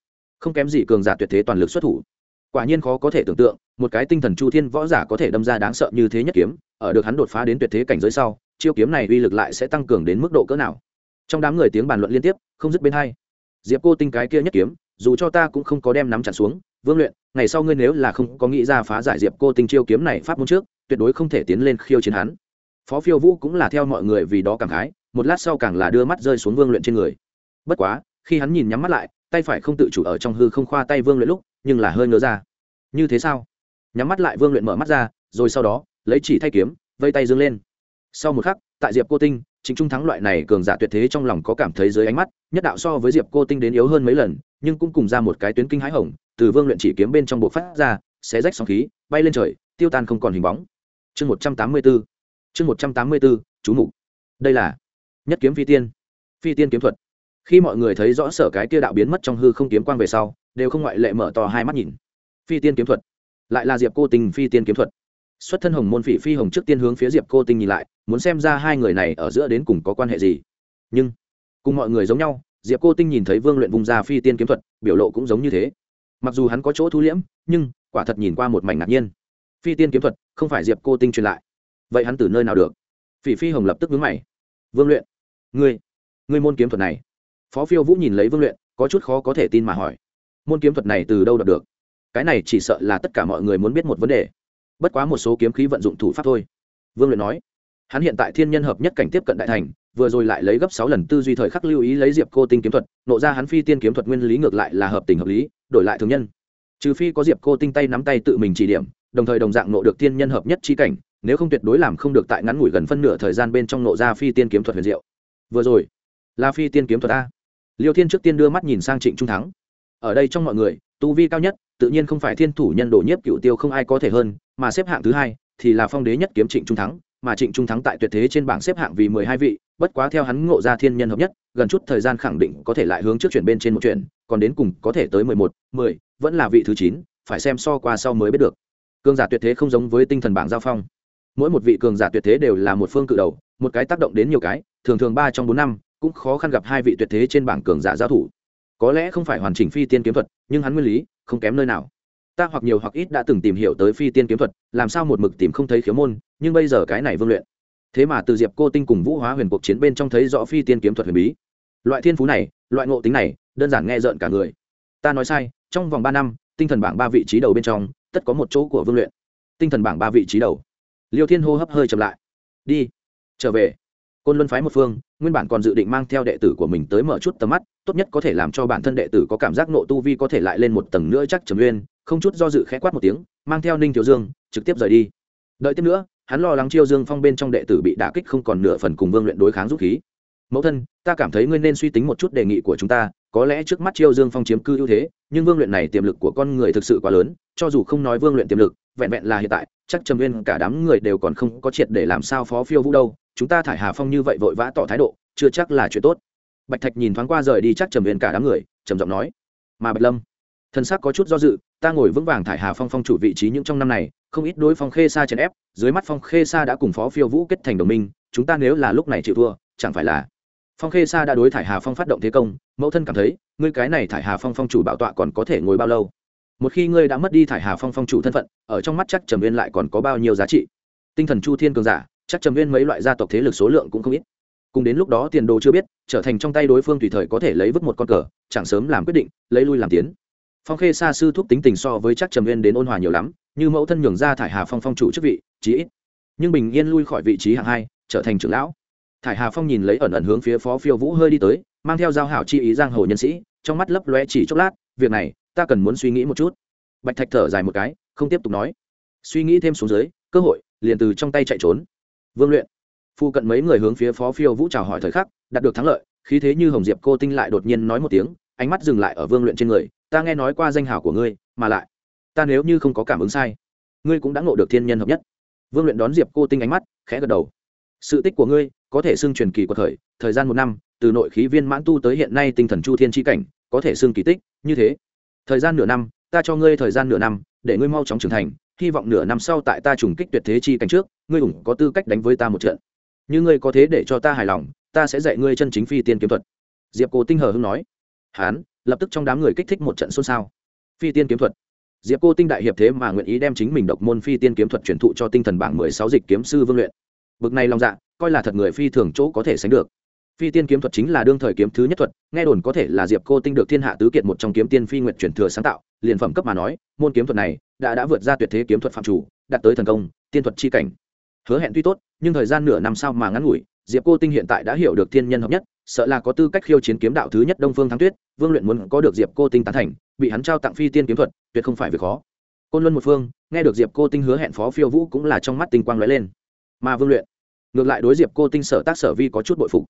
Speaker 1: không kém gì cường giả tuyệt thế toàn lực xuất thủ. Quả nhiên khó có thể tưởng tượng, một cái tinh thần chu thiên võ giả có thể đâm ra đáng sợ như thế nhất kiếm, ở được hắn đột phá đến tuyệt thế cảnh giới sau, chiêu kiếm này uy lực lại sẽ tăng cường đến mức độ cỡ nào. Trong đám người tiếng bàn luận liên tiếp, không dứt bên hai. Diệp cô tinh cái kia nhất kiếm, dù cho ta cũng không có đem nắm chặt xuống, vương luyện ngày sau ngươi nếu là không có nghĩ ra phá giải diệp cô tinh chiêu kiếm này pháp môn trước, tuyệt đối không thể tiến lên khiêu chiến hắn. Phó phiêu vũ cũng là theo mọi người vì đó cảm khái, một lát sau càng là đưa mắt rơi xuống vương luyện trên người. Bất quá, khi hắn nhìn nhắm mắt lại, tay phải không tự chủ ở trong hư không khoa tay vương luyện lúc, nhưng là hơi ngớ ra. Như thế sao? Nhắm mắt lại vương luyện mở mắt ra, rồi sau đó, lấy chỉ thay kiếm, vây tay dương lên. Sau một khắc, tại diệp cô tinh chính trung thắng loại này cường giả tuyệt thế trong lòng có cảm thấy dưới ánh mắt, nhất đạo so với diệp cô tinh đến yếu hơn mấy lần, nhưng cũng cùng ra một cái tuyến kinh hãi hồng, từ vương luyện chỉ kiếm bên trong bộ phát ra xé rách sóng khí, bay lên trời, tiêu tan không còn hình bóng. Chương một trăm tám mươi bốn, chương một trăm tám mươi bốn, chú mục. Đây là nhất kiếm phi tiên phi tiên kiếm thuật. Khi mọi người thấy rõ sở cái kia đạo biến mất trong hư không kiếm quang về sau, đều không ngoại lệ mở to hai mắt nhìn. Phi tiên kiếm thuật. Lại là diệp cô tình phi tiên kiếm thuật xuất thân hồng môn phỉ phi hồng trước tiên hướng phía diệp cô tinh nhìn lại, muốn xem ra hai người này ở giữa đến cùng có quan hệ gì. Nhưng, cùng mọi người giống nhau, diệp cô tinh nhìn thấy vương luyện vùng ra phi tiên kiếm thuật, biểu lộ cũng giống như thế. Mặc dù hắn có chỗ thu liễm, nhưng, quả thật nhìn qua một mảnh ngạc nhiên. Phi tiên kiếm thuật, không phải diệp cô tinh truyền lại. Vậy hắn từ nơi nào được? Phỉ phi hồng lập tức vướng mày. Vương luyện, ngươi ngươi môn kiếm thuật này. Phó phiêu vũ nhìn lấy vương luyện, có chút khó có thể tin mà hỏi. Môn kiếm thuật này từ đâu đọc được? Cái này chỉ sợ là tất cả mọi người muốn biết một vấn đề bất quá một số kiếm khí vận dụng thủ pháp thôi. Vương luyện nói, hắn hiện tại thiên nhân hợp nhất cảnh tiếp cận đại thành, vừa rồi lại lấy gấp sáu lần tư duy thời khắc lưu ý lấy diệp cô tinh kiếm thuật, nộ ra hắn phi tiên kiếm thuật nguyên lý ngược lại là hợp tình hợp lý, đổi lại thường nhân. Trừ phi có diệp cô tinh tay nắm tay tự mình chỉ điểm, đồng thời đồng dạng nộ được thiên nhân hợp nhất chi cảnh, nếu không tuyệt đối làm không được tại ngắn ngủi gần phân nửa thời gian bên trong nộ ra phi tiên kiếm thuật huyền diệu. Vừa rồi, là phi tiên kiếm thuật a. Liêu thiên trước tiên đưa mắt nhìn sang trịnh trung thắng ở đây trong mọi người, tu vi cao nhất, tự nhiên không phải thiên thủ nhân đồ nhiếp cựu tiêu không ai có thể hơn, mà xếp hạng thứ hai thì là phong đế nhất kiếm trịnh trung thắng, mà trịnh trung thắng tại tuyệt thế trên bảng xếp hạng vì mười hai vị, bất quá theo hắn ngộ ra thiên nhân hợp nhất, gần chút thời gian khẳng định có thể lại hướng trước chuyển bên trên một chuyển, còn đến cùng có thể tới mười một, mười, vẫn là vị thứ chín, phải xem so qua sau mới biết được. Cường giả tuyệt thế không giống với tinh thần bảng giao phong. Mỗi một vị cường giả tuyệt thế đều là một phương cự đầu, một cái tác động đến nhiều cái, thường thường ba trong bốn năm, cũng khó khăn gặp hai vị tuyệt thế trên bảng cường giả giao thủ có lẽ không phải hoàn chỉnh phi tiên kiếm thuật, nhưng hắn nguyên lý không kém nơi nào. Ta hoặc nhiều hoặc ít đã từng tìm hiểu tới phi tiên kiếm thuật, làm sao một mực tìm không thấy khiếu môn, nhưng bây giờ cái này vương luyện. Thế mà từ diệp cô tinh cùng vũ hóa huyền cuộc chiến bên trong thấy rõ phi tiên kiếm thuật huyền bí. Loại thiên phú này, loại ngộ tính này, đơn giản nghe rợn cả người. Ta nói sai, trong vòng ba năm, tinh thần bảng ba vị trí đầu bên trong, tất có một chỗ của vương luyện. Tinh thần bảng ba vị trí đầu. Liêu thiên hô hấp hơi chậm lại. Đi, trở về côn luân phái một phương, nguyên bản còn dự định mang theo đệ tử của mình tới mở chút tầm mắt, tốt nhất có thể làm cho bản thân đệ tử có cảm giác nộ tu vi có thể lại lên một tầng nữa chắc trầm uyên không chút do dự khẽ quát một tiếng, mang theo ninh thiếu dương, trực tiếp rời đi. Đợi tiếp nữa, hắn lo lắng chiêu dương phong bên trong đệ tử bị đả kích không còn nửa phần cùng vương luyện đối kháng giúp khí. Mẫu thân, ta cảm thấy ngươi nên suy tính một chút đề nghị của chúng ta, có lẽ trước mắt chiêu dương phong chiếm cư ưu thế, nhưng vương luyện này tiềm lực của con người thực sự quá lớn, cho dù không nói vương luyện tiềm lực, vẹn vẹn là hiện tại, chắc trầm uyên cả đám người đều còn không có triệt để làm sao phó phiêu vũ đâu chúng ta thải hà phong như vậy vội vã tỏ thái độ, chưa chắc là chuyện tốt. Bạch thạch nhìn thoáng qua rời đi chắc trầm huyền cả đám người, trầm giọng nói, mà bạch lâm, thân xác có chút do dự, ta ngồi vững vàng thải hà phong phong chủ vị trí những trong năm này, không ít đối phong khê xa chèn ép, dưới mắt phong khê xa đã cùng phó phiêu vũ kết thành đồng minh, chúng ta nếu là lúc này chịu thua, chẳng phải là phong khê sa đã đối thải hà phong phát động thế công, mẫu thân cảm thấy, ngươi cái này thải hà phong phong chủ bảo tọa còn có thể ngồi bao lâu? Một khi ngươi đã mất đi thải hà phong phong chủ thân phận, ở trong mắt chắc trầm viên lại còn có bao nhiêu giá trị? Tinh thần chu thiên cường giả chắc trầm viên mấy loại gia tộc thế lực số lượng cũng không ít. Cùng đến lúc đó tiền đồ chưa biết, trở thành trong tay đối phương tùy thời có thể lấy vứt một con cờ, chẳng sớm làm quyết định, lấy lui làm tiến. Phong khê xa sư thúc tính tình so với chắc trầm viên đến ôn hòa nhiều lắm, như mẫu thân nhường ra thải hà phong phong chủ chức vị, chí ít. Nhưng bình yên lui khỏi vị trí hạng hai, trở thành trưởng lão. Thải hà phong nhìn lấy ẩn ẩn hướng phía phó phiêu vũ hơi đi tới, mang theo giao hảo chi ý giang hồ nhân sĩ, trong mắt lấp lóe chỉ chốc lát, việc này, ta cần muốn suy nghĩ một chút. Bạch thạch thở dài một cái, không tiếp tục nói. Suy nghĩ thêm xuống dưới, cơ hội liền từ trong tay chạy trốn vương luyện. Phụ cận mấy người hướng phía phó phiêu vũ chào hỏi thời khắc, đạt được thắng lợi, khí thế như hồng diệp cô tinh lại đột nhiên nói một tiếng, ánh mắt dừng lại ở vương luyện trên người, ta nghe nói qua danh hào của ngươi, mà lại, ta nếu như không có cảm ứng sai, ngươi cũng đã ngộ được thiên nhân hợp nhất. Vương luyện đón diệp cô tinh ánh mắt, khẽ gật đầu. Sự tích của ngươi có thể xưng truyền kỳ của thời thời gian một năm, từ nội khí viên mãn tu tới hiện nay tinh thần chu thiên tri cảnh, có thể xưng kỳ tích, như thế. Thời gian nửa năm, ta cho ngươi thời gian nửa năm, để ngươi mau chóng trưởng thành, hy vọng nửa năm sau tại ta trùng kích tuyệt thế chi cảnh trước ngươi ủng có tư cách đánh với ta một trận. Như ngươi có thế để cho ta hài lòng, ta sẽ dạy ngươi chân chính phi tiên kiếm thuật. Diệp cô tinh hờ hưng nói. Hán, lập tức trong đám người kích thích một trận xôn xao. Phi tiên kiếm thuật? Diệp cô tinh đại hiệp thế mà nguyện ý đem chính mình độc môn phi tiên kiếm thuật truyền thụ cho tinh thần bảng mười sáu dịch kiếm sư vương luyện. Bực này lòng dạ coi là thật người phi thường chỗ có thể sánh được. Phi tiên kiếm thuật chính là đương thời kiếm thứ nhất thuật, nghe đồn có thể là diệp cô tinh được thiên hạ tứ kiệt một trong kiếm tiên phi nguyện truyền thừa sáng tạo, liền phẩm cấp mà nói, môn kiếm thuật này đã đã vượt ra tuyệt thế kiếm thuật phạm chủ, đạt tới thần công, tiên thuật chi cảnh hứa hẹn tuy tốt, nhưng thời gian nửa năm sau mà ngắn ngủi, diệp cô tinh hiện tại đã hiểu được thiên nhân hợp nhất, sợ là có tư cách khiêu chiến kiếm đạo thứ nhất đông phương thắng tuyết, vương luyện muốn có được diệp cô tinh tán thành, bị hắn trao tặng phi tiên kiếm thuật, tuyệt không phải việc khó. Côn luân một phương, nghe được diệp cô tinh hứa hẹn phó phiêu vũ cũng là trong mắt tinh quang lóe lên. Mà vương luyện, ngược lại đối diệp cô tinh sở tác sở vi có chút bội phục.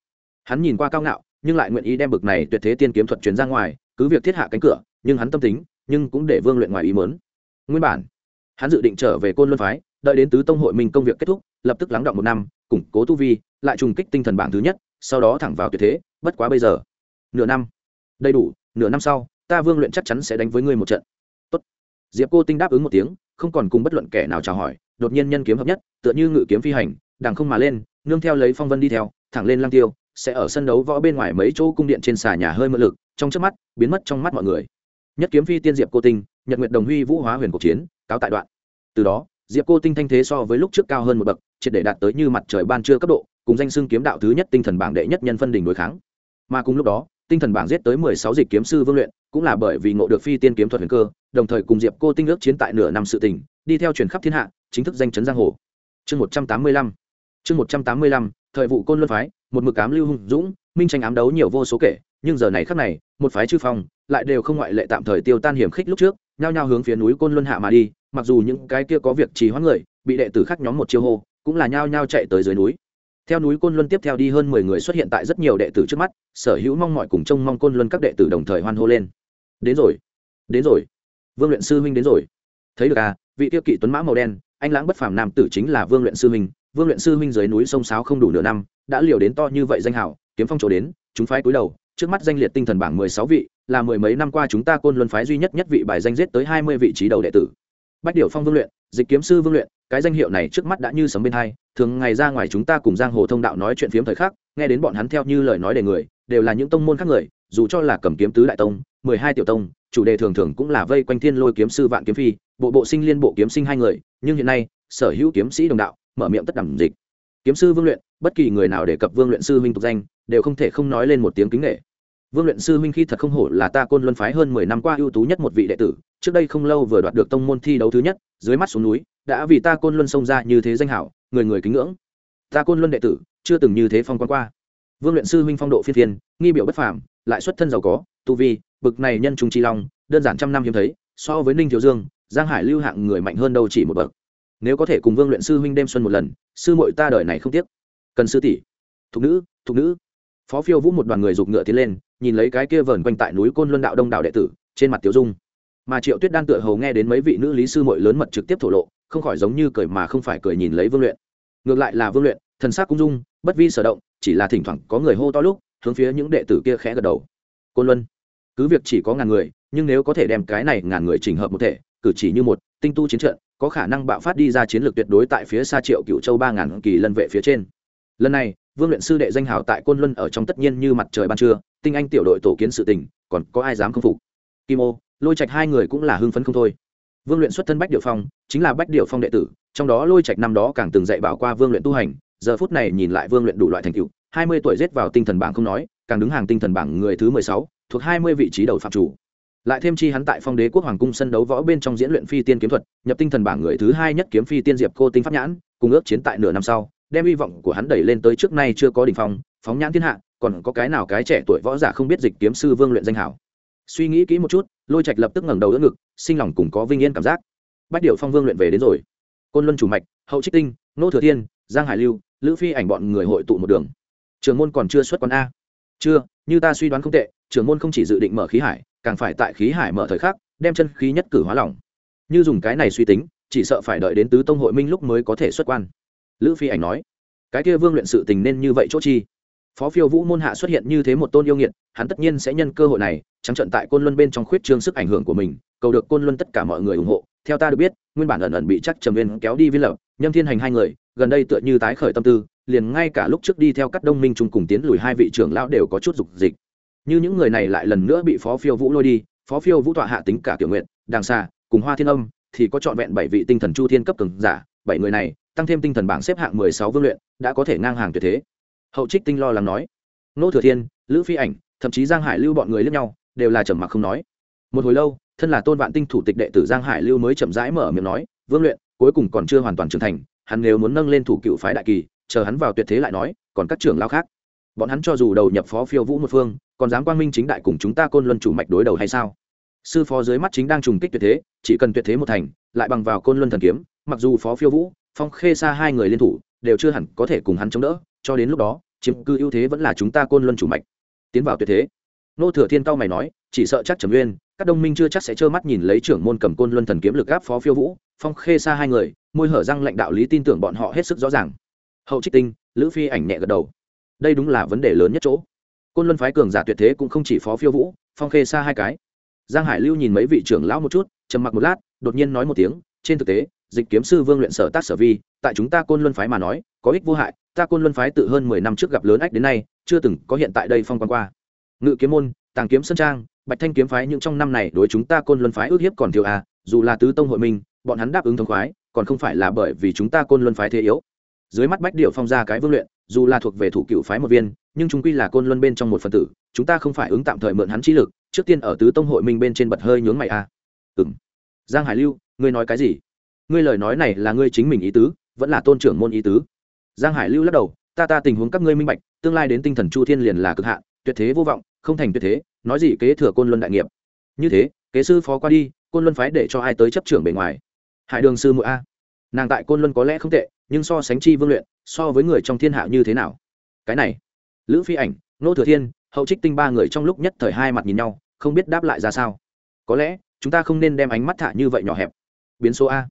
Speaker 1: Hắn nhìn qua cao ngạo, nhưng lại nguyện ý đem bực này tuyệt thế tiên kiếm thuật chuyển ra ngoài, cứ việc thiết hạ cánh cửa, nhưng hắn tâm tính, nhưng cũng để vương luyện ngoài ý mớn nguyên bản, hắn dự định trở về côn luân phái đợi đến tứ tông hội mình công việc kết thúc, lập tức lắng động một năm, củng cố tu vi, lại trùng kích tinh thần bảng thứ nhất, sau đó thẳng vào tuyệt thế, bất quá bây giờ, nửa năm. Đầy đủ, nửa năm sau, ta vương luyện chắc chắn sẽ đánh với ngươi một trận. Tốt. diệp cô tinh đáp ứng một tiếng, không còn cùng bất luận kẻ nào chào hỏi, đột nhiên nhân kiếm hợp nhất, tựa như ngự kiếm phi hành, đằng không mà lên, nương theo lấy phong vân đi theo, thẳng lên lang tiêu, sẽ ở sân đấu võ bên ngoài mấy chỗ cung điện trên xà nhà hơi mượn lực, trong trước mắt, biến mất trong mắt mọi người. Nhất kiếm phi tiên diệp cô tinh, nhật nguyệt đồng huy vũ hóa huyền cuộc chiến, cáo tại đoạn. Từ đó diệp cô tinh thanh thế so với lúc trước cao hơn một bậc, triệt để đạt tới như mặt trời ban trưa cấp độ, cùng danh xưng kiếm đạo thứ nhất tinh thần bảng đệ nhất nhân phân đỉnh đối kháng. Mà cùng lúc đó, tinh thần bảng giết tới mười sáu dịch kiếm sư vương luyện, cũng là bởi vì ngộ được phi tiên kiếm thuật huyền cơ, đồng thời cùng diệp cô tinh ước chiến tại nửa năm sự tỉnh đi theo truyền khắp thiên hạ, chính thức danh chấn giang hồ. Chương một trăm tám mươi lăm, chương một trăm tám mươi lăm, thời vụ côn luân phái, một mực cám lưu hùng dũng, minh tranh ám đấu nhiều vô số kể, nhưng giờ này khắc này, một phái chư phong, lại đều không ngoại lệ tạm thời tiêu tan hiểm khích lúc trước, nhao nhao hướng phía núi côn luân hạ mà đi mặc dù những cái kia có việc trì hoãn người, bị đệ tử khác nhóm một chiêu hô, cũng là nhao nhao chạy tới dưới núi. Theo núi côn luân tiếp theo đi hơn mười người xuất hiện tại rất nhiều đệ tử trước mắt, sở hữu mong mọi cùng trông mong côn luân các đệ tử đồng thời hoan hô lên. Đến rồi đến rồi, vương luyện sư huynh đến rồi. Thấy được à vị tiêu kỵ tuấn mã màu đen, anh lãng bất phàm nam tử chính là vương luyện sư huynh. Vương luyện sư huynh dưới núi sông sáo không đủ nửa năm, đã liều đến to như vậy danh hảo kiếm phong chỗ đến, chúng phái cúi đầu, trước mắt danh liệt tinh thần bảng mười sáu vị, là mười mấy năm qua chúng ta côn luân phái duy nhất nhất vị bài danh giết tới hai mươi vị trí đầu đệ tử bách điệu phong vương luyện, dịch kiếm sư vương luyện, cái danh hiệu này trước mắt đã như sấm bên hai. Thường ngày ra ngoài chúng ta cùng giang hồ thông đạo nói chuyện phiếm thời khắc, nghe đến bọn hắn theo như lời nói đề người, đều là những tông môn khác người, dù cho là cầm kiếm tứ đại tông, mười hai tiểu tông, chủ đề thường thường cũng là vây quanh thiên lôi kiếm sư, vạn kiếm phi, bộ bộ sinh liên bộ kiếm sinh hai người, nhưng hiện nay, sở hữu kiếm sĩ đồng đạo, mở miệng tất đẳng dịch. Kiếm sư vương luyện, bất kỳ người nào đề cập vương luyện sư huynh tục danh, đều không thể không nói lên một tiếng kính nghệ vương luyện sư huynh khi thật không hổ là ta côn luân phái hơn mười năm qua ưu tú nhất một vị đệ tử, trước đây không lâu vừa đoạt được tông môn thi đấu thứ nhất, dưới mắt xuống núi, đã vì ta côn luân xông ra như thế danh hảo, người người kính ngưỡng. Ta côn luân đệ tử, chưa từng như thế phong quan qua. Vương luyện sư huynh phong độ phiên thiên nghi biểu bất phàm, lại xuất thân giàu có, tu vi, bực này nhân trung chi long, đơn giản trăm năm hiếm thấy, so với ninh thiếu dương, giang hải lưu hạng người mạnh hơn đâu chỉ một bậc. Nếu có thể cùng vương luyện sư huynh đêm xuân một lần, sư muội ta đời này không tiếc. Cần sư tỷ, thục nữ thục nữ phó phiêu vũ một đoàn người giục ngựa tiến lên, nhìn lấy cái kia vờn quanh tại núi côn luân đạo đông đạo đệ tử, trên mặt tiểu dung. Mà triệu tuyết đan tựa hầu nghe đến mấy vị nữ lý sư muội lớn mật trực tiếp thổ lộ, không khỏi giống như cười mà không phải cười nhìn lấy vương luyện. Ngược lại là vương luyện, thần sắc cung dung, bất vi sở động, chỉ là thỉnh thoảng có người hô to lúc, hướng phía những đệ tử kia khẽ gật đầu. Côn luân, cứ việc chỉ có ngàn người, nhưng nếu có thể đem cái này ngàn người chỉnh hợp một thể, cử chỉ như một, tinh tu chiến trận, có khả năng bạo phát đi ra chiến lược tuyệt đối tại phía xa triệu cựu châu ba ngàn kỳ lân vệ phía trên. Lần này vương luyện sư đệ danh hào tại côn luân ở trong tất nhiên như mặt trời ban trưa, tinh anh tiểu đội tổ kiến sự tình, còn có ai dám không phục? Kim ô, lôi trạch hai người cũng là hưng phấn không thôi. Vương luyện xuất thân bách điệu phong, chính là bách điệu phong đệ tử, trong đó lôi trạch năm đó càng từng dạy bảo qua vương luyện tu hành, giờ phút này nhìn lại vương luyện đủ loại thành tựu, hai mươi tuổi rết vào tinh thần bảng không nói, càng đứng hàng tinh thần bảng người thứ mười sáu, thuộc hai mươi vị trí đầu phạm chủ. Lại thêm chi hắn tại phong đế quốc hoàng cung sân đấu võ bên trong diễn luyện phi tiên kiếm thuật, nhập tinh thần bảng người thứ hai nhất kiếm phi tiên diệp cô tinh pháp nhãn, cùng ước chiến tại nửa năm sau đem hy vọng của hắn đẩy lên tới trước nay chưa có đỉnh phong, phóng nhãn thiên hạ, còn có cái nào cái trẻ tuổi võ giả không biết dịch kiếm sư vương luyện danh hảo. Suy nghĩ kỹ một chút, lôi trạch lập tức ngẩng đầu đỡ ngực, sinh lòng cùng có vinh yên cảm giác. Bách điệu phong vương luyện về đến rồi. Côn luân chủ mạch, hậu trích tinh, nô thừa thiên, giang hải lưu, lữ phi ảnh bọn người hội tụ một đường. Trường môn còn chưa xuất quan a. Chưa, như ta suy đoán không tệ, trường môn không chỉ dự định mở khí hải, càng phải tại khí hải mở thời khắc, đem chân khí nhất cử hóa lỏng. Như dùng cái này suy tính, chỉ sợ phải đợi đến tứ tông hội minh lúc mới có thể xuất quan lữ phi ảnh nói, cái kia vương luyện sự tình nên như vậy chỗ chi? Phó phiêu vũ môn hạ xuất hiện như thế một tôn yêu nghiệt, hắn tất nhiên sẽ nhân cơ hội này, trắng trận tại côn luân bên trong khuyết trương sức ảnh hưởng của mình, cầu được côn luân tất cả mọi người ủng hộ. Theo ta được biết, nguyên bản ẩn ẩn bị chắc trầm viên kéo đi viên lập, nhâm thiên hành hai người, gần đây tựa như tái khởi tâm tư, liền ngay cả lúc trước đi theo các đông minh chung cùng tiến lùi hai vị trưởng lão đều có chút dục dịch. Như những người này lại lần nữa bị phó phiêu vũ lôi đi, phó phiêu vũ tọa hạ tính cả tiểu nguyện đàng xa cùng hoa thiên âm, thì có trọn vẹn bảy vị tinh thần chu thiên cấp cường giả, bảy người này tăng thêm tinh thần bảng xếp hạng mười sáu vương luyện, đã có thể ngang hàng tuyệt thế. Hậu trích tinh lo lắng nói. Nô thừa thiên, lữ phi ảnh, thậm chí giang hải lưu bọn người lẫn nhau, đều là trầm mặc không nói. Một hồi lâu, thân là tôn vạn tinh thủ tịch đệ tử giang hải lưu mới chậm rãi mở miệng nói, vương luyện, cuối cùng còn chưa hoàn toàn trưởng thành, hắn nếu muốn nâng lên thủ cựu phái đại kỳ, chờ hắn vào tuyệt thế lại nói, còn các trưởng lao khác. Bọn hắn cho dù đầu nhập phó phiêu vũ một phương, còn dám quang minh chính đại cùng chúng ta côn luân chủ mạch đối đầu hay sao? Sư phó dưới mắt chính đang trùng kích tuyệt thế, chỉ cần tuyệt thế một thành, lại bằng vào côn luân thần kiếm, mặc dù phó phiêu vũ phong khê xa hai người liên thủ, đều chưa hẳn có thể cùng hắn chống đỡ, cho đến lúc đó, chiếm cư ưu thế vẫn là chúng ta côn luân chủ mạch. Tiến vào tuyệt thế. Nô thừa thiên cao mày nói, chỉ sợ chắc trầm nguyên các đông minh chưa chắc sẽ trơ mắt nhìn lấy trưởng môn cầm côn luân thần kiếm lực gáp phó phiêu vũ, phong khê xa hai người, môi hở răng lãnh đạo lý tin tưởng bọn họ hết sức rõ ràng. Hậu trích tinh, lữ phi ảnh nhẹ gật đầu. Đây đúng là vấn đề lớn nhất chỗ. Côn luân phái cường giả tuyệt thế cũng không chỉ phó phiêu vũ, phong khê xa hai cái. Giang hải lưu nhìn mấy vị trưởng lão một chút, trầm mặc một lát, đột nhiên nói một tiếng, trên thực tế dịch kiếm sư vương luyện sở tác sở vi, tại chúng ta côn luân phái mà nói, có ích vô hại, ta côn luân phái tự hơn mười năm trước gặp lớn ách đến nay, chưa từng có hiện tại đây phong quan qua. Ngự kiếm môn, tàng kiếm sơn trang, bạch thanh kiếm phái những trong năm này đối chúng ta côn luân phái ước hiếp còn thiếu à dù là tứ tông hội minh, bọn hắn đáp ứng thông khoái, còn không phải là bởi vì chúng ta côn luân phái thế yếu. Dưới mắt bách điệu phong ra cái vương luyện, dù là thuộc về thủ cựu phái một viên, nhưng chúng quy là côn luân bên trong một phần tử, chúng ta không phải ứng tạm thời mượn hắn trí lực, trước tiên ở tứ tông hội minh bên trên bật hơi nhướng mày à. ừng giang hải lưu, ngươi nói cái gì? Ngươi lời nói này là ngươi chính mình ý tứ, vẫn là tôn trưởng môn ý tứ. Giang hải lưu lắc đầu, ta ta tình huống các ngươi minh bạch, tương lai đến tinh thần chu thiên liền là cực hạn, tuyệt thế vô vọng, không thành tuyệt thế, nói gì kế thừa côn luân đại nghiệp. Như thế, kế sư phó qua đi, côn luân phái để cho ai tới chấp trưởng bề ngoài? Hải đường sư mũi a. Nàng tại côn luân có lẽ không tệ, nhưng so sánh chi vương luyện, so với người trong thiên hạ như thế nào? Cái này, lữ phi ảnh, nô thừa thiên, hậu trích tinh ba người trong lúc nhất thời hai mặt nhìn nhau, không biết đáp lại ra sao. Có lẽ, chúng ta không nên đem ánh mắt thả như vậy nhỏ hẹp. Biến số a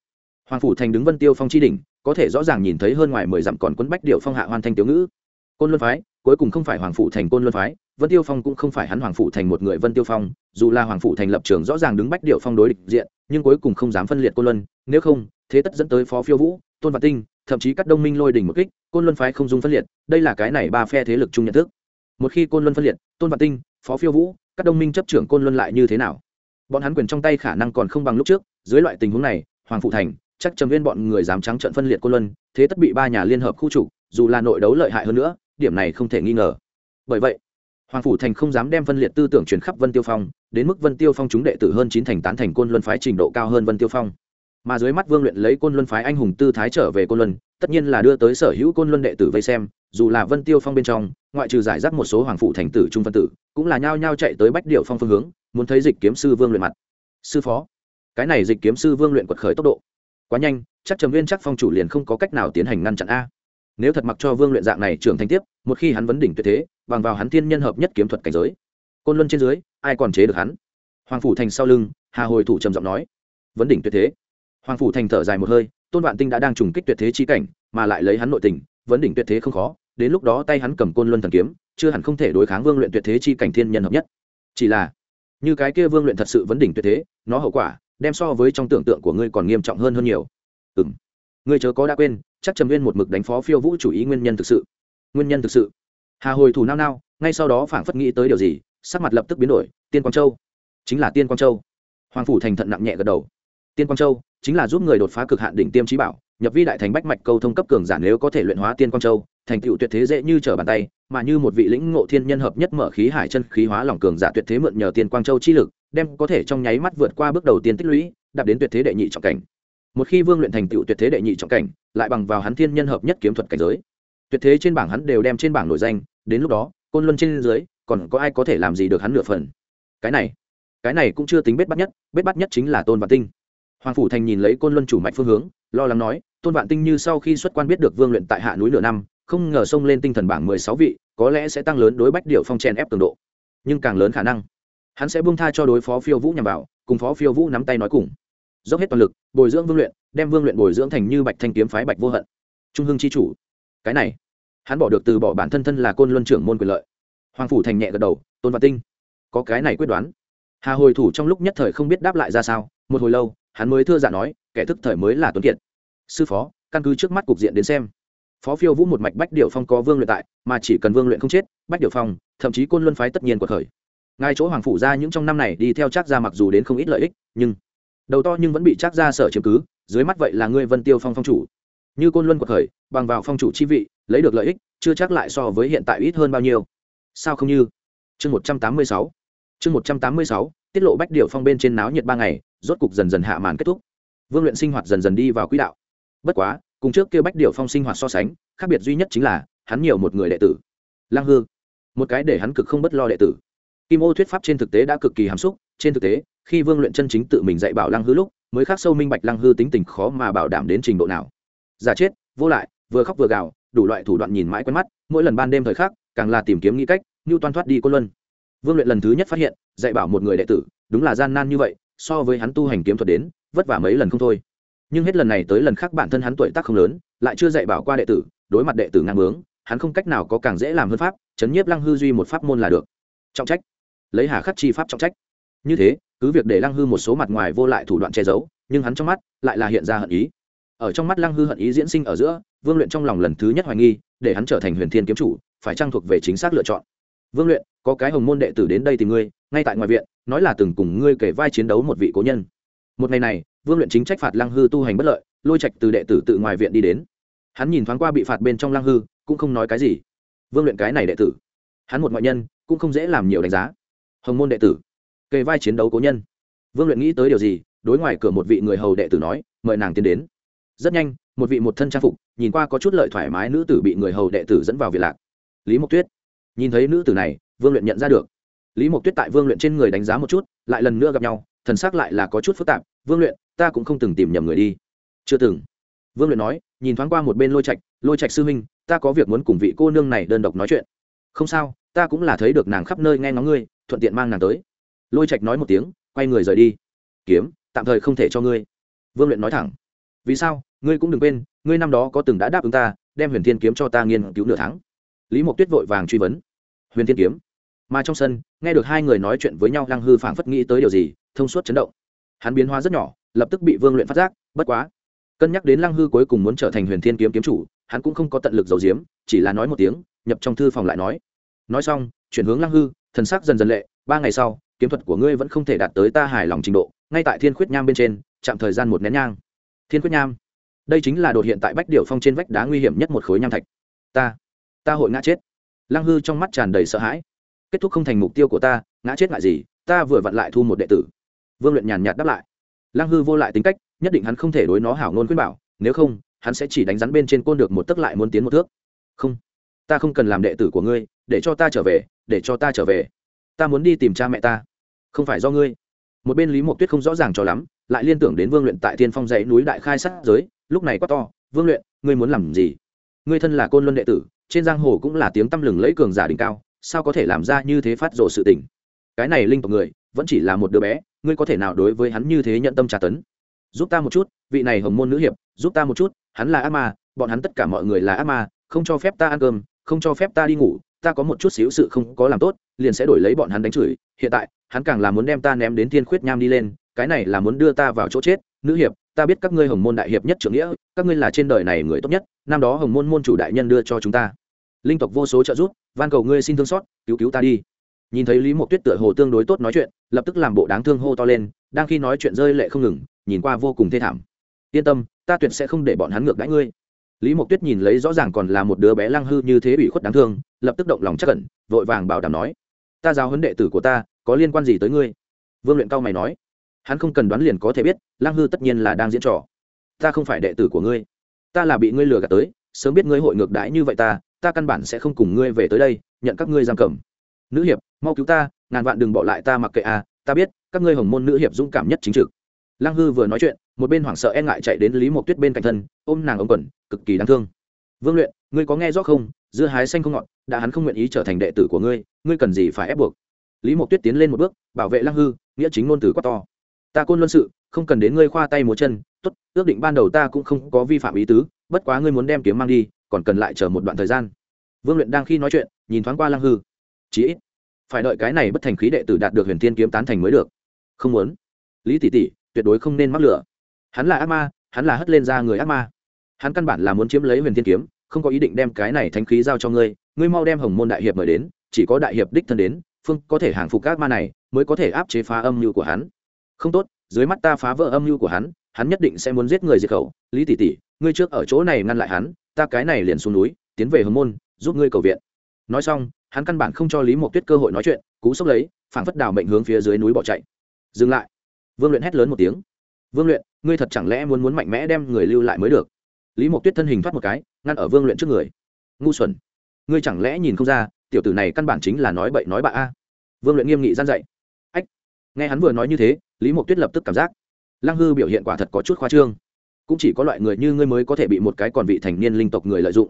Speaker 1: hoàng phủ thành đứng vân tiêu phong chi đỉnh, có thể rõ ràng nhìn thấy hơn ngoài mười dặm còn quấn bách điệu phong hạ hoàn thanh tiểu ngữ. Côn luân phái, cuối cùng không phải hoàng phủ thành côn luân phái, vân tiêu phong cũng không phải hắn hoàng phủ thành một người vân tiêu phong, dù là hoàng phủ thành lập trường rõ ràng đứng bách điệu phong đối địch diện, nhưng cuối cùng không dám phân liệt côn luân, nếu không, thế tất dẫn tới phó phiêu vũ, tôn vạn tinh, thậm chí các đông minh lôi đỉnh một kích, côn luân phái không dung phân liệt, đây là cái này ba phe thế lực chung nhận thức. Một khi côn luân phân liệt, tôn vạn tinh, phó phiêu vũ, các đông minh chấp trưởng côn luân lại như thế nào? Bọn hắn quyền trong tay khả năng còn không bằng lúc trước, dưới loại tình huống này, hoàng phụ thành chắc trầm viên bọn người dám trắng trận phân liệt côn luân, thế tất bị ba nhà liên hợp khu trục, dù là nội đấu lợi hại hơn nữa, điểm này không thể nghi ngờ. Bởi vậy, hoàng phủ thành không dám đem phân liệt tư tưởng truyền khắp vân tiêu phong, đến mức vân tiêu phong chúng đệ tử hơn chín thành tán thành côn luân phái trình độ cao hơn vân tiêu phong. Mà dưới mắt vương luyện lấy côn luân phái anh hùng tư thái trở về côn luân, tất nhiên là đưa tới sở hữu côn luân đệ tử vây xem, dù là vân tiêu phong bên trong, ngoại trừ giải rác một số hoàng phụ thành tử, trung phân tử, cũng là nhao nhao chạy tới bách điệu phong phương hướng, muốn thấy dịch kiếm sư vương luyện mặt. Sư phó, cái này dịch kiếm sư vương luyện quật khởi tốc độ quá nhanh, chắc trầm viên chắc phong chủ liền không có cách nào tiến hành ngăn chặn a. Nếu thật mặc cho vương luyện dạng này trưởng thành tiếp, một khi hắn vấn đỉnh tuyệt thế, bằng vào hắn thiên nhân hợp nhất kiếm thuật cảnh giới, côn luân trên dưới, ai còn chế được hắn? Hoàng phủ thành sau lưng, hà hồi thủ trầm giọng nói. Vấn đỉnh tuyệt thế. Hoàng phủ thành thở dài một hơi, tôn vạn tinh đã đang trùng kích tuyệt thế chi cảnh, mà lại lấy hắn nội tình, vấn đỉnh tuyệt thế không khó, đến lúc đó tay hắn cầm côn luân thần kiếm, chưa hẳn không thể đối kháng vương luyện tuyệt thế chi cảnh thiên nhân hợp nhất. Chỉ là, như cái kia vương luyện thật sự vấn đỉnh tuyệt thế, nó hậu quả đem so với trong tưởng tượng của ngươi còn nghiêm trọng hơn hơn nhiều. Ừ m ngươi chớ có đã quên, chắc trầm viên một mực đánh phó phiêu vũ chủ ý nguyên nhân thực sự. Nguyên nhân thực sự. Hà hồi thủ nao nao, ngay sau đó phảng phất nghĩ tới điều gì, sắc mặt lập tức biến đổi, tiên quang châu. Chính là tiên quang châu. Hoàng phủ thành thận nặng nhẹ gật đầu. Tiên quang châu chính là giúp người đột phá cực hạn đỉnh tiêm trí bảo, nhập vi đại thành bách mạch câu thông cấp cường giả nếu có thể luyện hóa tiên quang châu, thành tựu tuyệt thế dễ như trở bàn tay, mà như một vị lĩnh ngộ thiên nhân hợp nhất mở khí hải chân khí hóa lòng cường giả tuyệt thế mượn nhờ tiên quang châu chi lực đem có thể trong nháy mắt vượt qua bước đầu tiên tích lũy đạt đến tuyệt thế đệ nhị trọng cảnh. Một khi vương luyện thành tựu tuyệt thế đệ nhị trọng cảnh, lại bằng vào hắn thiên nhân hợp nhất kiếm thuật cảnh giới. Tuyệt thế trên bảng hắn đều đem trên bảng nổi danh, đến lúc đó, côn luân trên dưới, còn có ai có thể làm gì được hắn nửa phần? Cái này cái này cũng chưa tính bết bắt nhất, bết bắt nhất chính là tôn vạn tinh. Hoàng phủ thành nhìn lấy côn luân chủ mạch phương hướng, lo lắng nói, tôn vạn tinh như sau khi xuất quan biết được vương luyện tại hạ núi nửa năm, không ngờ xông lên tinh thần bảng mười sáu vị, có lẽ sẽ tăng lớn đối bách điệu phong chen ép cường độ. Nhưng càng lớn khả năng hắn sẽ buông tha cho đối phó phiêu vũ nhằm vào, cùng phó phiêu vũ nắm tay nói cùng. Dốc hết toàn lực, bồi dưỡng vương luyện, đem vương luyện bồi dưỡng thành như bạch thanh kiếm phái bạch vô hận. Trung hưng c h i chủ. Cái này, hắn bỏ được từ bỏ bản thân thân là côn luân trưởng môn quyền lợi. Hoàng phủ thành nhẹ gật đầu, tôn văn tinh. Có cái này quyết đoán. Hà hồi thủ trong lúc nhất thời không biết đáp lại ra sao, một hồi lâu, hắn mới thưa dạ nói, kẻ thức thời mới là tuấn kiệt. Sư phó, căn cứ trước mắt cục diện đến xem. Phó phiêu vũ một mạch bách điệu phong có vương luyện tại, mà chỉ cần vương luyện không chết, bách điệu phong, thậm chí côn luân phái tất nhiên của khởi ngài chỗ hoàng phủ ra những trong năm này đi theo trác gia mặc dù đến không ít lợi ích, nhưng đầu to nhưng vẫn bị trác gia sở chiếm cứ, dưới mắt vậy là ngươi vân tiêu phong phong chủ. Như côn luân cuộc khởi, bằng vào phong chủ chi vị, lấy được lợi ích, chưa chắc lại so với hiện tại ít hơn bao nhiêu. Sao không như? Chương một trăm tám mươi sáu. Chương một trăm tám mươi sáu, tiết lộ bách điệu phong bên trên náo nhiệt ba ngày, rốt cục dần dần hạ màn kết thúc. Vương luyện sinh hoạt dần dần đi vào quỹ đạo. Bất quá, cùng trước kia bách điệu phong sinh hoạt so sánh, khác biệt duy nhất chính là hắn nhiều một người đệ tử. Lang hư, một cái để hắn cực không bất lo đệ tử kim ô thuyết pháp trên thực tế đã cực kỳ hàm xúc. Trên thực tế, khi vương luyện chân chính tự mình dạy bảo lăng hư lúc, mới khắc sâu minh bạch lăng hư tính tình khó mà bảo đảm đến trình độ nào. Giả chết, vô lại, vừa khóc vừa gào, đủ loại thủ đoạn nhìn mãi quen mắt, mỗi lần ban đêm thời khắc, càng là tìm kiếm nghĩ cách, như toan thoát đi cô luân. Vương luyện lần thứ nhất phát hiện, dạy bảo một người đệ tử, đúng là gian nan như vậy, so với hắn tu hành kiếm thuật đến, vất vả mấy lần không thôi. Nhưng hết lần này tới lần khác bản thân hắn tuổi tác không lớn, lại chưa dạy bảo qua đệ tử, đối mặt đệ tử ngang bướng, hắn không cách nào có càng dễ làm hơn pháp, chấn nhiếp lăng hư duy một pháp môn là được. Trọng trách lấy hà khắc chi pháp trọng trách. Như thế, cứ việc để lăng hư một số mặt ngoài vô lại thủ đoạn che giấu, nhưng hắn trong mắt lại là hiện ra hận ý. Ở trong mắt lăng hư hận ý diễn sinh ở giữa, vương luyện trong lòng lần thứ nhất hoài nghi, để hắn trở thành huyền thiên kiếm chủ, phải trang thuộc về chính xác lựa chọn? Vương luyện, có cái hồng môn đệ tử đến đây tìm ngươi, ngay tại ngoài viện, nói là từng cùng ngươi kể vai chiến đấu một vị cố nhân. Một ngày này, vương luyện chính trách phạt lăng hư tu hành bất lợi, lôi trạch từ đệ tử tự ngoài viện đi đến. Hắn nhìn thoáng qua bị phạt bên trong lăng hư, cũng không nói cái gì. Vương luyện cái này đệ tử, hắn một ngoại nhân, cũng không dễ làm nhiều đánh giá hồng môn đệ tử, kề vai chiến đấu cố nhân. Vương luyện nghĩ tới điều gì, đối ngoài cửa một vị người hầu đệ tử nói, mời nàng tiến đến. Rất nhanh, một vị một thân trang phục, nhìn qua có chút lợi thoải mái nữ tử bị người hầu đệ tử dẫn vào viện lạc. Lý mộc tuyết. Nhìn thấy nữ tử này, vương luyện nhận ra được. Lý mộc tuyết tại vương luyện trên người đánh giá một chút, lại lần nữa gặp nhau, thần xác lại là có chút phức tạp. Vương luyện, ta cũng không từng tìm nhầm người đi. Chưa từng. Vương luyện nói, nhìn thoáng qua một bên lôi trạch lôi trạch sư huynh, ta có việc muốn cùng vị cô nương này đơn độc nói chuyện. Không sao, ta cũng là thấy được nàng khắp nơi nghe ngóng ngươi thuận tiện mang nàng tới. Lôi trạch nói một tiếng, quay người rời đi. Kiếm, tạm thời không thể cho ngươi. Vương luyện nói thẳng. Vì sao? Ngươi cũng đừng quên, ngươi năm đó có từng đã đáp ứng ta, đem huyền thiên kiếm cho ta nghiên cứu nửa tháng. Lý mộc tuyết vội vàng truy vấn. Huyền thiên kiếm? Mà trong sân, nghe được hai người nói chuyện với nhau, lăng hư phảng phất nghĩ tới điều gì, thông suốt chấn động. Hắn biến hóa rất nhỏ, lập tức bị vương luyện phát giác, bất quá. Cân nhắc đến lăng hư cuối cùng muốn trở thành huyền thiên kiếm kiếm chủ, hắn cũng không có tận lực giấu giếm, chỉ là nói một tiếng, nhập trong thư phòng lại nói. Nói xong, chuyển hướng lăng hư thần sắc dần dần lệ, ba ngày sau, kiếm thuật của ngươi vẫn không thể đạt tới ta hài lòng trình độ, ngay tại thiên khuyết nham bên trên, chạm thời gian một nén nhang. Thiên khuyết nham, đây chính là đột hiện tại bách điệu phong trên vách đá nguy hiểm nhất một khối nham thạch. Ta ta hội ngã chết. Lăng hư trong mắt tràn đầy sợ hãi. Kết thúc không thành mục tiêu của ta, ngã chết ngại gì, ta vừa vặn lại thu một đệ tử. Vương luyện nhàn nhạt đáp lại. Lăng hư vô lại tính cách, nhất định hắn không thể đối nó hảo ngôn khuyên bảo, nếu không, hắn sẽ chỉ đánh rắn bên trên côn được một tấc lại muốn tiến một thước. Không, ta không cần làm đệ tử của ngươi, để cho ta trở về để cho ta trở về. Ta muốn đi tìm cha mẹ ta. Không phải do ngươi. Một bên lý mộc tuyết không rõ ràng cho lắm, lại liên tưởng đến vương luyện tại thiên phong dãy núi đại khai sát giới, lúc này quá to, vương luyện, ngươi muốn làm gì? Ngươi thân là côn luân đệ tử, trên giang hồ cũng là tiếng tăm lừng lẫy cường giả đỉnh cao, sao có thể làm ra như thế phát rộ sự tình? Cái này linh tộc người, vẫn chỉ là một đứa bé, ngươi có thể nào đối với hắn như thế nhận tâm tra tấn? Giúp ta một chút, vị này hồng môn nữ hiệp, giúp ta một chút, hắn là ác ma, bọn hắn tất cả mọi người là ác ma, không cho phép ta ăn cơm, không cho phép ta đi ngủ ta có một chút xíu sự không có làm tốt, liền sẽ đổi lấy bọn hắn đánh chửi. Hiện tại, hắn càng là muốn đem ta ném đến thiên khuyết nham đi lên, cái này là muốn đưa ta vào chỗ chết. Nữ hiệp, ta biết các ngươi hồng môn đại hiệp nhất trưởng nghĩa, các ngươi là trên đời này người tốt nhất, năm đó hồng môn môn chủ đại nhân đưa cho chúng ta. Linh tộc vô số trợ giúp, van cầu ngươi xin thương xót, cứu cứu ta đi. Nhìn thấy lý mộc tuyết tựa hồ tương đối tốt nói chuyện, lập tức làm bộ đáng thương hô to lên, đang khi nói chuyện rơi lệ không ngừng, nhìn qua vô cùng thê thảm. Yên tâm, ta tuyệt sẽ không để bọn hắn ngược đãi ngươi lý mộc tuyết nhìn lấy rõ ràng còn là một đứa bé lăng hư như thế ủy khuất đáng thương, lập tức động lòng chắc cẩn vội vàng bảo đảm nói, ta giáo huấn đệ tử của ta, có liên quan gì tới ngươi? Vương luyện cao mày nói, hắn không cần đoán liền có thể biết, lăng hư tất nhiên là đang diễn trò. Ta không phải đệ tử của ngươi. Ta là bị ngươi lừa gạt tới, sớm biết ngươi hội ngược đãi như vậy ta ta căn bản sẽ không cùng ngươi về tới đây, nhận các ngươi giam cầm. Nữ hiệp, mau cứu ta, ngàn vạn đừng bỏ lại ta mặc kệ à ta biết, các ngươi hồng môn nữ hiệp dũng cảm nhất chính trực. Lăng hư vừa nói chuyện một bên hoảng sợ e ngại chạy đến lý mộc tuyết bên cạnh thân, ôm nàng ống quần, cực kỳ đáng thương. Vương luyện, ngươi có nghe rõ không? Dưa hái xanh không ngọt, đã hắn không nguyện ý trở thành đệ tử của ngươi ngươi cần gì phải ép buộc? Lý mộc tuyết tiến lên một bước, bảo vệ lăng hư, nghĩa chính ngôn từ quá to. Ta côn luân sự, không cần đến ngươi khoa tay múa chân, tốt, ước định ban đầu ta cũng không có vi phạm ý tứ, bất quá ngươi muốn đem kiếm mang đi, còn cần lại chờ một đoạn thời gian. Vương luyện đang khi nói chuyện, nhìn thoáng qua lăng hư. Chí ít, phải đợi cái này bất thành khí đệ tử đạt được huyền thiên kiếm tán thành mới được. Không muốn. Lý tỷ tỷ, tuyệt đối không nên mắc lửa hắn là ác ma, hắn là hất lên ra người ác ma. Hắn căn bản là muốn chiếm lấy huyền thiên kiếm, không có ý định đem cái này thánh khí giao cho ngươi ngươi mau đem hồng môn đại hiệp mời đến, chỉ có đại hiệp đích thân đến, phương có thể hàng phục các ma này, mới có thể áp chế phá âm mưu của hắn. Không tốt, dưới mắt ta phá vỡ âm mưu của hắn hắn nhất định sẽ muốn giết người diệt khẩu. Lý tỷ tỷ, ngươi trước ở chỗ này ngăn lại hắn, ta cái này liền xuống núi, tiến về hồng môn, giúp ngươi cầu viện. Nói xong, hắn căn bản không cho lý mộc tuyết cơ hội nói chuyện, cú sốc lấy phản phất đào mệnh hướng phía dưới núi bỏ chạy. Dừng lại. Vương luyện hét lớn một tiếng vương luyện, ngươi thật chẳng lẽ muốn muốn mạnh mẽ đem người lưu lại mới được? Lý mộc tuyết thân hình thoát một cái, ngăn ở vương luyện trước người. Ngu xuẩn, ngươi chẳng lẽ nhìn không ra, tiểu tử này căn bản chính là nói bậy nói bạ a? Vương luyện nghiêm nghị gian dạy ách, nghe hắn vừa nói như thế, lý mộc tuyết lập tức cảm giác, lăng hư biểu hiện quả thật có chút khoa trương. Cũng chỉ có loại người như ngươi mới có thể bị một cái còn vị thành niên linh tộc người lợi dụng.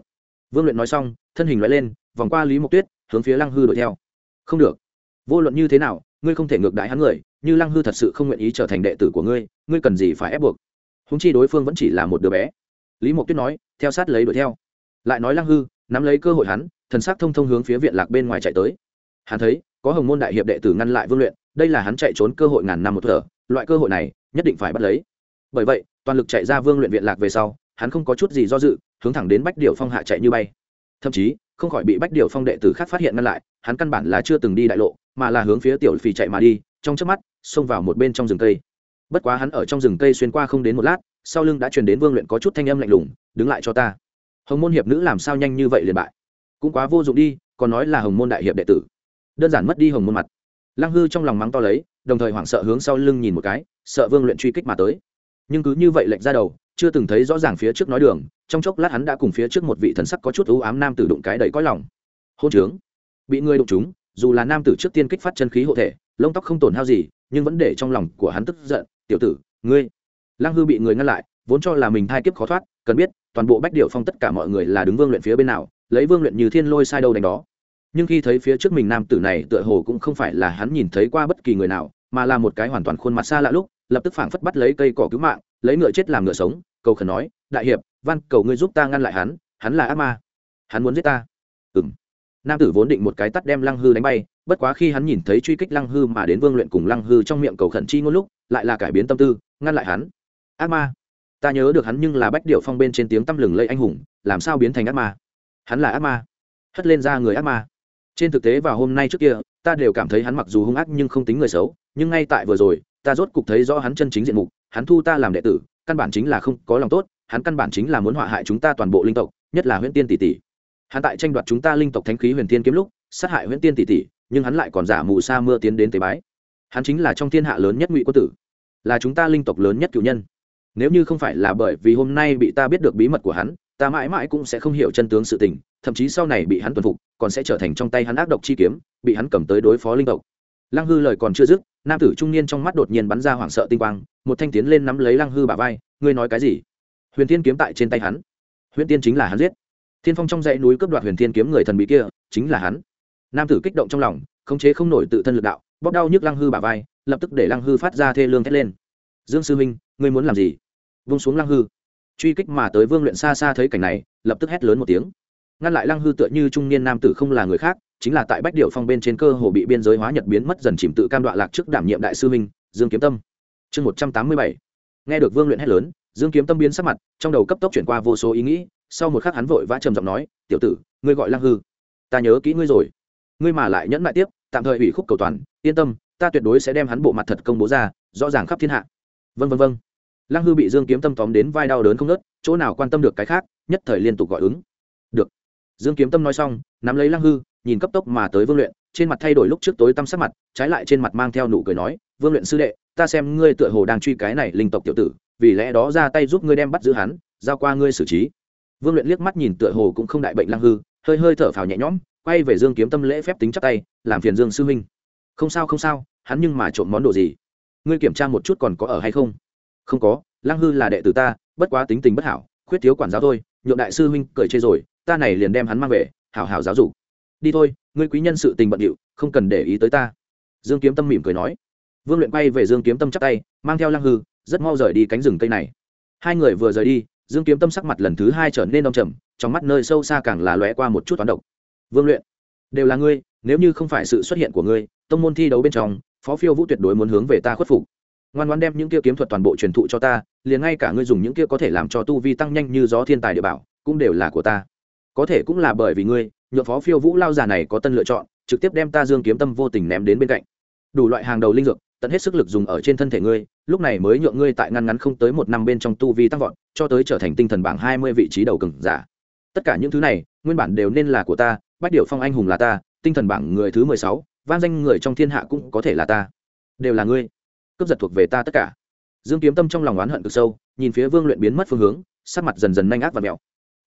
Speaker 1: Vương luyện nói xong, thân hình loại lên, vòng qua lý mộc tuyết, hướng phía lăng hư đuổi theo. Không được, vô luận như thế nào ngươi không thể ngược đãi hắn người, như lăng hư thật sự không nguyện ý trở thành đệ tử của ngươi ngươi cần gì phải ép buộc? Húng chi đối phương vẫn chỉ là một đứa bé. Lý mộc tuyết nói, theo sát lấy đuổi theo. Lại nói lăng hư, nắm lấy cơ hội hắn, thần sắc thông thông hướng phía viện lạc bên ngoài chạy tới. Hắn thấy, có hồng môn đại hiệp đệ tử ngăn lại vương luyện, đây là hắn chạy trốn cơ hội ngàn năm một thở, loại cơ hội này, nhất định phải bắt lấy. Bởi vậy, toàn lực chạy ra vương luyện viện lạc về sau, hắn không có chút gì do dự, hướng thẳng đến bách điệu phong hạ chạy như bay. Thậm chí không khỏi bị bách điệu phong đệ tử khác phát hiện ngăn lại, hắn căn bản là chưa từng đi đại lộ, mà là hướng phía tiểu phì chạy mà đi, trong trước mắt, xông vào một bên trong rừng cây. Bất quá hắn ở trong rừng cây xuyên qua không đến một lát, sau lưng đã truyền đến vương luyện có chút thanh âm lạnh lùng, đứng lại cho ta. Hồng môn hiệp nữ làm sao nhanh như vậy liền bại? Cũng quá vô dụng đi, còn nói là hồng môn đại hiệp đệ tử. Đơn giản mất đi hồng môn mặt. Lăng hư trong lòng mắng to lấy, đồng thời hoảng sợ hướng sau lưng nhìn một cái, sợ vương luyện truy kích mà tới. Nhưng cứ như vậy lệnh ra đầu chưa từng thấy rõ ràng phía trước nói đường, trong chốc lát hắn đã cùng phía trước một vị thần sắc có chút ưu ám nam tử đụng cái đầy cõi lòng. Hôn trướng. Bị người đụng chúng dù là nam tử trước tiên kích phát chân khí hộ thể, lông tóc không tổn hao gì, nhưng vẫn để trong lòng của hắn tức giận, tiểu tử, ngươi. Lăng hư bị người ngăn lại, vốn cho là mình thai kiếp khó thoát, cần biết, toàn bộ bách điệu phong tất cả mọi người là đứng vương luyện phía bên nào, lấy vương luyện như thiên lôi sai đâu đánh đó. Nhưng khi thấy phía trước mình nam tử này, tựa hồ cũng không phải là hắn nhìn thấy qua bất kỳ người nào, mà là một cái hoàn toàn khuôn mặt xa lạ lúc, lập tức phảng phất bắt lấy cây cỏ cứu mạng lấy ngựa chết làm ngựa sống, cầu khẩn nói, đại hiệp văn cầu ngươi giúp ta ngăn lại hắn hắn là ác ma. Hắn muốn giết ta. Ừng nam tử vốn định một cái tắt đem lăng hư đánh bay, bất quá khi hắn nhìn thấy truy kích lăng hư mà đến vương luyện cùng lăng hư trong miệng cầu khẩn chi ngôn lúc, lại là cải biến tâm tư, ngăn lại hắn. Ác ma. Ta nhớ được hắn nhưng là bách điệu phong bên trên tiếng tăm lừng lây anh hùng, làm sao biến thành ác ma? Hắn là ác ma. Hất lên ra người ác ma. Trên thực tế vào hôm nay trước kia, ta đều cảm thấy hắn mặc dù hung ác nhưng không tính người xấu, nhưng ngay tại vừa rồi ta rốt cục thấy rõ hắn chân chính diện mục, hắn thu ta làm đệ tử, căn bản chính là không có lòng tốt, hắn căn bản chính là muốn họa hại chúng ta toàn bộ linh tộc, nhất là huyễn tiên tỷ tỷ. Hắn tại tranh đoạt chúng ta linh tộc thánh khí huyền tiên kiếm lúc, sát hại huyễn tiên tỷ tỷ, nhưng hắn lại còn giả mù sa mưa tiến đến tế bái. Hắn chính là trong thiên hạ lớn nhất ngụy quân tử, là chúng ta linh tộc lớn nhất cựu nhân. Nếu như không phải là bởi vì hôm nay bị ta biết được bí mật của hắn, ta mãi mãi cũng sẽ không hiểu chân tướng sự tình, thậm chí sau này bị hắn tuần phục, còn sẽ trở thành trong tay hắn ác độc chi kiếm, bị hắn cầm tới đối phó linh tộc. Lăng hư lời còn chưa dứt nam tử trung niên trong mắt đột nhiên bắn ra hoảng sợ tinh quang, một thanh tiến lên nắm lấy lăng hư bả vai, ngươi nói cái gì? Huyền thiên kiếm tại trên tay hắn. Huyền tiên chính là hắn giết. Thiên phong trong dãy núi cướp đoạt huyền thiên kiếm người thần bí kia, chính là hắn. Nam tử kích động trong lòng, khống chế không nổi tự thân lực đạo, bóp đau nhức lăng hư bả vai, lập tức để lăng hư phát ra thê lương thét lên. Dương sư minh ngươi muốn làm gì? Vung xuống lăng hư. Truy kích mà tới vương luyện xa xa thấy cảnh này, lập tức hét lớn một tiếng. Ngăn lại lăng hư tựa như trung niên nam tử không là người khác chính là tại bách điệu phong bên trên cơ hồ bị biên giới hóa nhật biến mất dần chìm tự cam đoạn lạc trước đảm nhiệm đại sư minh dương kiếm tâm. Chương một trăm tám mươi bảy. Nghe được vương luyện hét lớn, dương kiếm tâm biến sắc mặt, trong đầu cấp tốc chuyển qua vô số ý nghĩ, sau một khắc hắn vội vã trầm giọng nói, tiểu tử, ngươi gọi lăng hư. Ta nhớ kỹ ngươi rồi. Ngươi mà lại nhẫn lại tiếp, tạm thời ủy khúc cầu toàn, yên tâm, ta tuyệt đối sẽ đem hắn bộ mặt thật công bố ra, rõ ràng khắp thiên hạ. Vân vân vân lăng hư bị dương kiếm tâm tóm đến vai đau đớn không nớt chỗ nào quan tâm được cái khác, nhất thời liên tục gọi ứng. Được. Dương kiếm tâm nói xong, nắm lấy lăng hư nhìn cấp tốc mà tới vương luyện, trên mặt thay đổi lúc trước tối tăm sắc mặt, trái lại trên mặt mang theo nụ cười nói, vương luyện sư đệ, ta xem ngươi tựa hồ đang truy cái này linh tộc tiểu tử, vì lẽ đó ra tay giúp ngươi đem bắt giữ hắn, giao qua ngươi xử trí. Vương luyện liếc mắt nhìn tựa hồ cũng không đại bệnh lăng hư, hơi hơi thở phào nhẹ nhõm, quay về dương kiếm tâm lễ phép tính chắc tay, làm phiền dương sư huynh. Không sao không sao, hắn nhưng mà trộm món đồ gì? Ngươi kiểm tra một chút còn có ở hay không? Không có, lăng hư là đệ tử ta, bất quá tính tình bất hảo, khuyết thiếu quản giáo thôi, nhượng đại sư huynh cười chê rồi, ta này liền đem hắn mang về, hảo hảo giáo dục đi thôi, ngươi quý nhân sự tình bận điệu, không cần để ý tới ta. Dương kiếm tâm mỉm cười nói. Vương luyện quay về dương kiếm tâm chắc tay, mang theo lăng hư, rất mau rời đi cánh rừng cây này. Hai người vừa rời đi, dương kiếm tâm sắc mặt lần thứ hai trở nên đông trầm, trong mắt nơi sâu xa càng là lóe qua một chút toán độc. Vương luyện, đều là ngươi, nếu như không phải sự xuất hiện của ngươi, tông môn thi đấu bên trong, phó phiêu vũ tuyệt đối muốn hướng về ta khuất phục. Ngoan ngoan đem những kia kiếm thuật toàn bộ truyền thụ cho ta, liền ngay cả ngươi dùng những kia có thể làm cho tu vi tăng nhanh như gió thiên tài địa bảo, cũng đều là của ta có thể cũng là bởi vì ngươi, nhượng phó phiêu vũ lao già này có tân lựa chọn, trực tiếp đem ta dương kiếm tâm vô tình ném đến bên cạnh. Đủ loại hàng đầu linh dược, tận hết sức lực dùng ở trên thân thể ngươi, lúc này mới nhượng ngươi tại ngăn ngắn không tới một năm bên trong tu vi tăng vọt, cho tới trở thành tinh thần bảng hai mươi vị trí đầu cừng giả. Tất cả những thứ này, nguyên bản đều nên là của ta, bách điệu phong anh hùng là ta, tinh thần bảng người thứ mười sáu van danh người trong thiên hạ cũng có thể là ta. Đều là ngươi. Cướp giật thuộc về ta tất cả. Dương kiếm tâm trong lòng oán hận cực sâu, nhìn phía vương luyện biến mất phương hướng, sắc mặt dần dần nhanh ác và mẹo.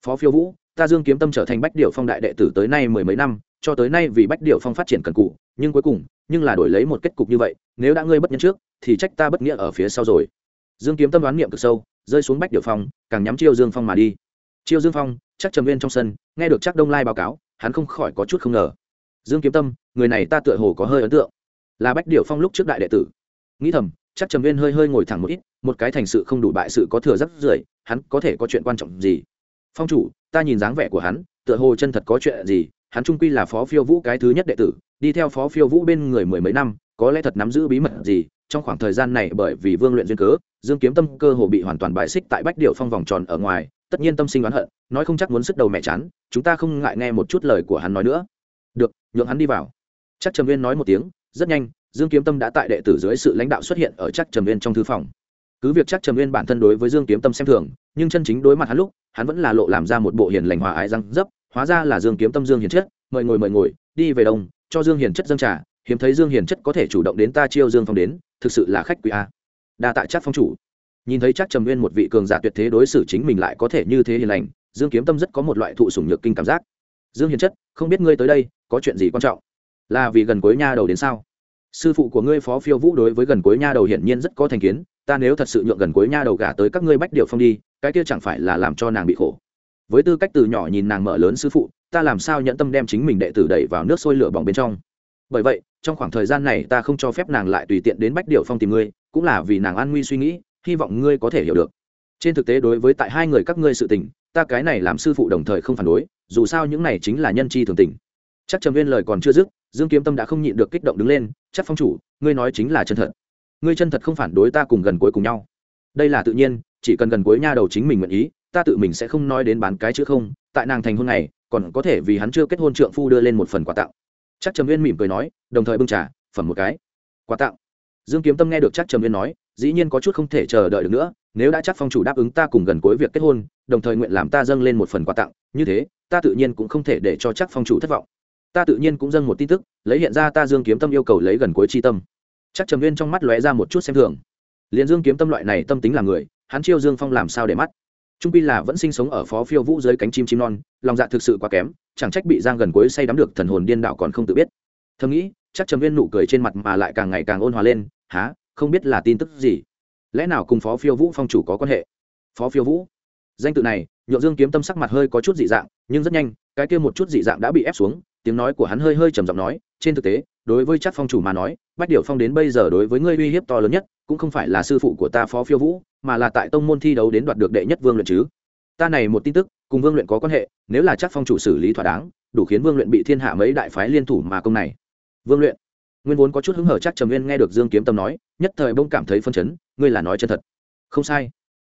Speaker 1: Phó phiêu vũ ta dương kiếm tâm trở thành bách điệu phong đại đệ tử tới nay mười mấy năm, cho tới nay vì bách điệu phong phát triển cần cụ nhưng cuối cùng, nhưng là đổi lấy một kết cục như vậy, nếu đã ngươi bất nhân trước, thì trách ta bất nghĩa ở phía sau rồi. Dương kiếm tâm đoán niệm cực sâu, rơi xuống bách điệu phong, càng nhắm chiêu dương phong mà đi. Chiêu dương phong, chắc trầm viên trong sân, nghe được chắc đông lai báo cáo, hắn không khỏi có chút không ngờ. Dương kiếm tâm, người này ta tựa hồ có hơi ấn tượng. Là bách điệu phong lúc trước đại đệ tử. Nghĩ thầm, chắc trầm viên hơi hơi ngồi thẳng một ít, một cái thành sự không đủ bại sự có thừa rất rưởi, hắn có thể có chuyện quan trọng gì? Phong chủ ta nhìn dáng vẻ của hắn, tựa hồ chân thật có chuyện gì, hắn trung quy là phó phiêu vũ cái thứ nhất đệ tử, đi theo phó phiêu vũ bên người mười mấy năm, có lẽ thật nắm giữ bí mật gì, trong khoảng thời gian này bởi vì vương luyện duyên cớ, dương kiếm tâm cơ hồ bị hoàn toàn bại xích tại bách điệu phong vòng tròn ở ngoài, tất nhiên tâm sinh oán hận, nói không chắc muốn sức đầu mẹ chán, chúng ta không ngại nghe một chút lời của hắn nói nữa. Được, nhượng hắn đi vào. Chắc trầm viên nói một tiếng, rất nhanh, dương kiếm tâm đã tại đệ tử dưới sự lãnh đạo xuất hiện ở chắc trầm viên trong thư phòng. Cứ việc chắc trầm viên bản thân đối với dương kiếm tâm xem thường nhưng chân chính đối mặt hắn lúc, hắn vẫn là lộ làm ra một bộ hiền lành hòa ái răng dấp, hóa ra là dương kiếm tâm dương hiền chất, mời ngồi mời ngồi, đi về đông, cho dương hiền chất dâng trà, hiếm thấy dương hiền chất có thể chủ động đến ta chiêu dương phong đến, thực sự là khách quý a. Đa tại chắc phong chủ. Nhìn thấy chắc trầm nguyên một vị cường giả tuyệt thế đối xử chính mình lại có thể như thế hiền lành, dương kiếm tâm rất có một loại thụ sủng nhược kinh cảm giác. Dương hiền chất, không biết ngươi tới đây, có chuyện gì quan trọng? Là vì gần cuối nha đầu đến sao? Sư phụ của ngươi phó phiêu vũ đối với gần cuối nha đầu hiển nhiên rất có thành kiến ta nếu thật sự nhượng gần cuối nha đầu gả tới các ngươi bách điệu phong đi, cái kia chẳng phải là làm cho nàng bị khổ. Với tư cách từ nhỏ nhìn nàng mở lớn sư phụ, ta làm sao nhận tâm đem chính mình đệ tử đẩy vào nước sôi lửa bỏng bên trong? Bởi vậy, trong khoảng thời gian này ta không cho phép nàng lại tùy tiện đến bách điệu phong tìm ngươi, cũng là vì nàng an nguy suy nghĩ, hy vọng ngươi có thể hiểu được. Trên thực tế đối với tại hai người các ngươi sự tình, ta cái này làm sư phụ đồng thời không phản đối, dù sao những này chính là nhân chi thường tình. Chắc trầm viên lời còn chưa dứt, dương kiếm tâm đã không nhịn được kích động đứng lên, chắc phong chủ, ngươi nói chính là chân thật ngươi chân thật không phản đối ta cùng gần cuối cùng nhau. Đây là tự nhiên, chỉ cần gần cuối nha đầu chính mình nguyện ý, ta tự mình sẽ không nói đến bán cái chữ không. Tại nàng thành hôn này còn có thể vì hắn chưa kết hôn trượng phu đưa lên một phần quà tặng. Chắc trầm viên mỉm cười nói, đồng thời bưng trà, phẩm một cái. Quà tặng. Dương kiếm tâm nghe được chắc trầm viên nói, dĩ nhiên có chút không thể chờ đợi được nữa, nếu đã chắc phong chủ đáp ứng ta cùng gần cuối việc kết hôn, đồng thời nguyện làm ta dâng lên một phần quà tặng, như thế, ta tự nhiên cũng không thể để cho chắc phong chủ thất vọng. Ta tự nhiên cũng dâng một tin tức, lấy hiện ra ta dương kiếm tâm yêu cầu lấy gần cuối chi tâm chắc trầm viên trong mắt lóe ra một chút xem thường. Liền dương kiếm tâm loại này tâm tính là người, hắn chiêu dương phong làm sao để mắt? Trung pi là vẫn sinh sống ở phó phiêu vũ dưới cánh chim chim non, lòng dạ thực sự quá kém, chẳng trách bị giang gần cuối say đắm được thần hồn điên đạo còn không tự biết. Thầm nghĩ, chắc trầm viên nụ cười trên mặt mà lại càng ngày càng ôn hòa lên há không biết là tin tức gì? Lẽ nào cùng phó phiêu vũ phong chủ có quan hệ? Phó phiêu vũ? Danh tự này nhộn dương kiếm tâm sắc mặt hơi có chút dị dạng, nhưng rất nhanh, cái kia một chút dị dạng đã bị ép xuống, tiếng nói của hắn hơi hơi trầm giọng nói, trên thực tế đối với chắc phong chủ mà nói, bách điệu phong đến bây giờ đối với ngươi uy hiếp to lớn nhất, cũng không phải là sư phụ của ta phó phiêu vũ, mà là tại tông môn thi đấu đến đoạt được đệ nhất vương luyện chứ. Ta này một tin tức, cùng vương luyện có quan hệ, nếu là chắc phong chủ xử lý thỏa đáng, đủ khiến vương luyện bị thiên hạ mấy đại phái liên thủ mà công này. Vương luyện, nguyên vốn có chút hứng hở chắc trầm nguyên nghe được dương kiếm tâm nói, nhất thời bông cảm thấy phân chấn, ngươi là nói chân thật. Không sai.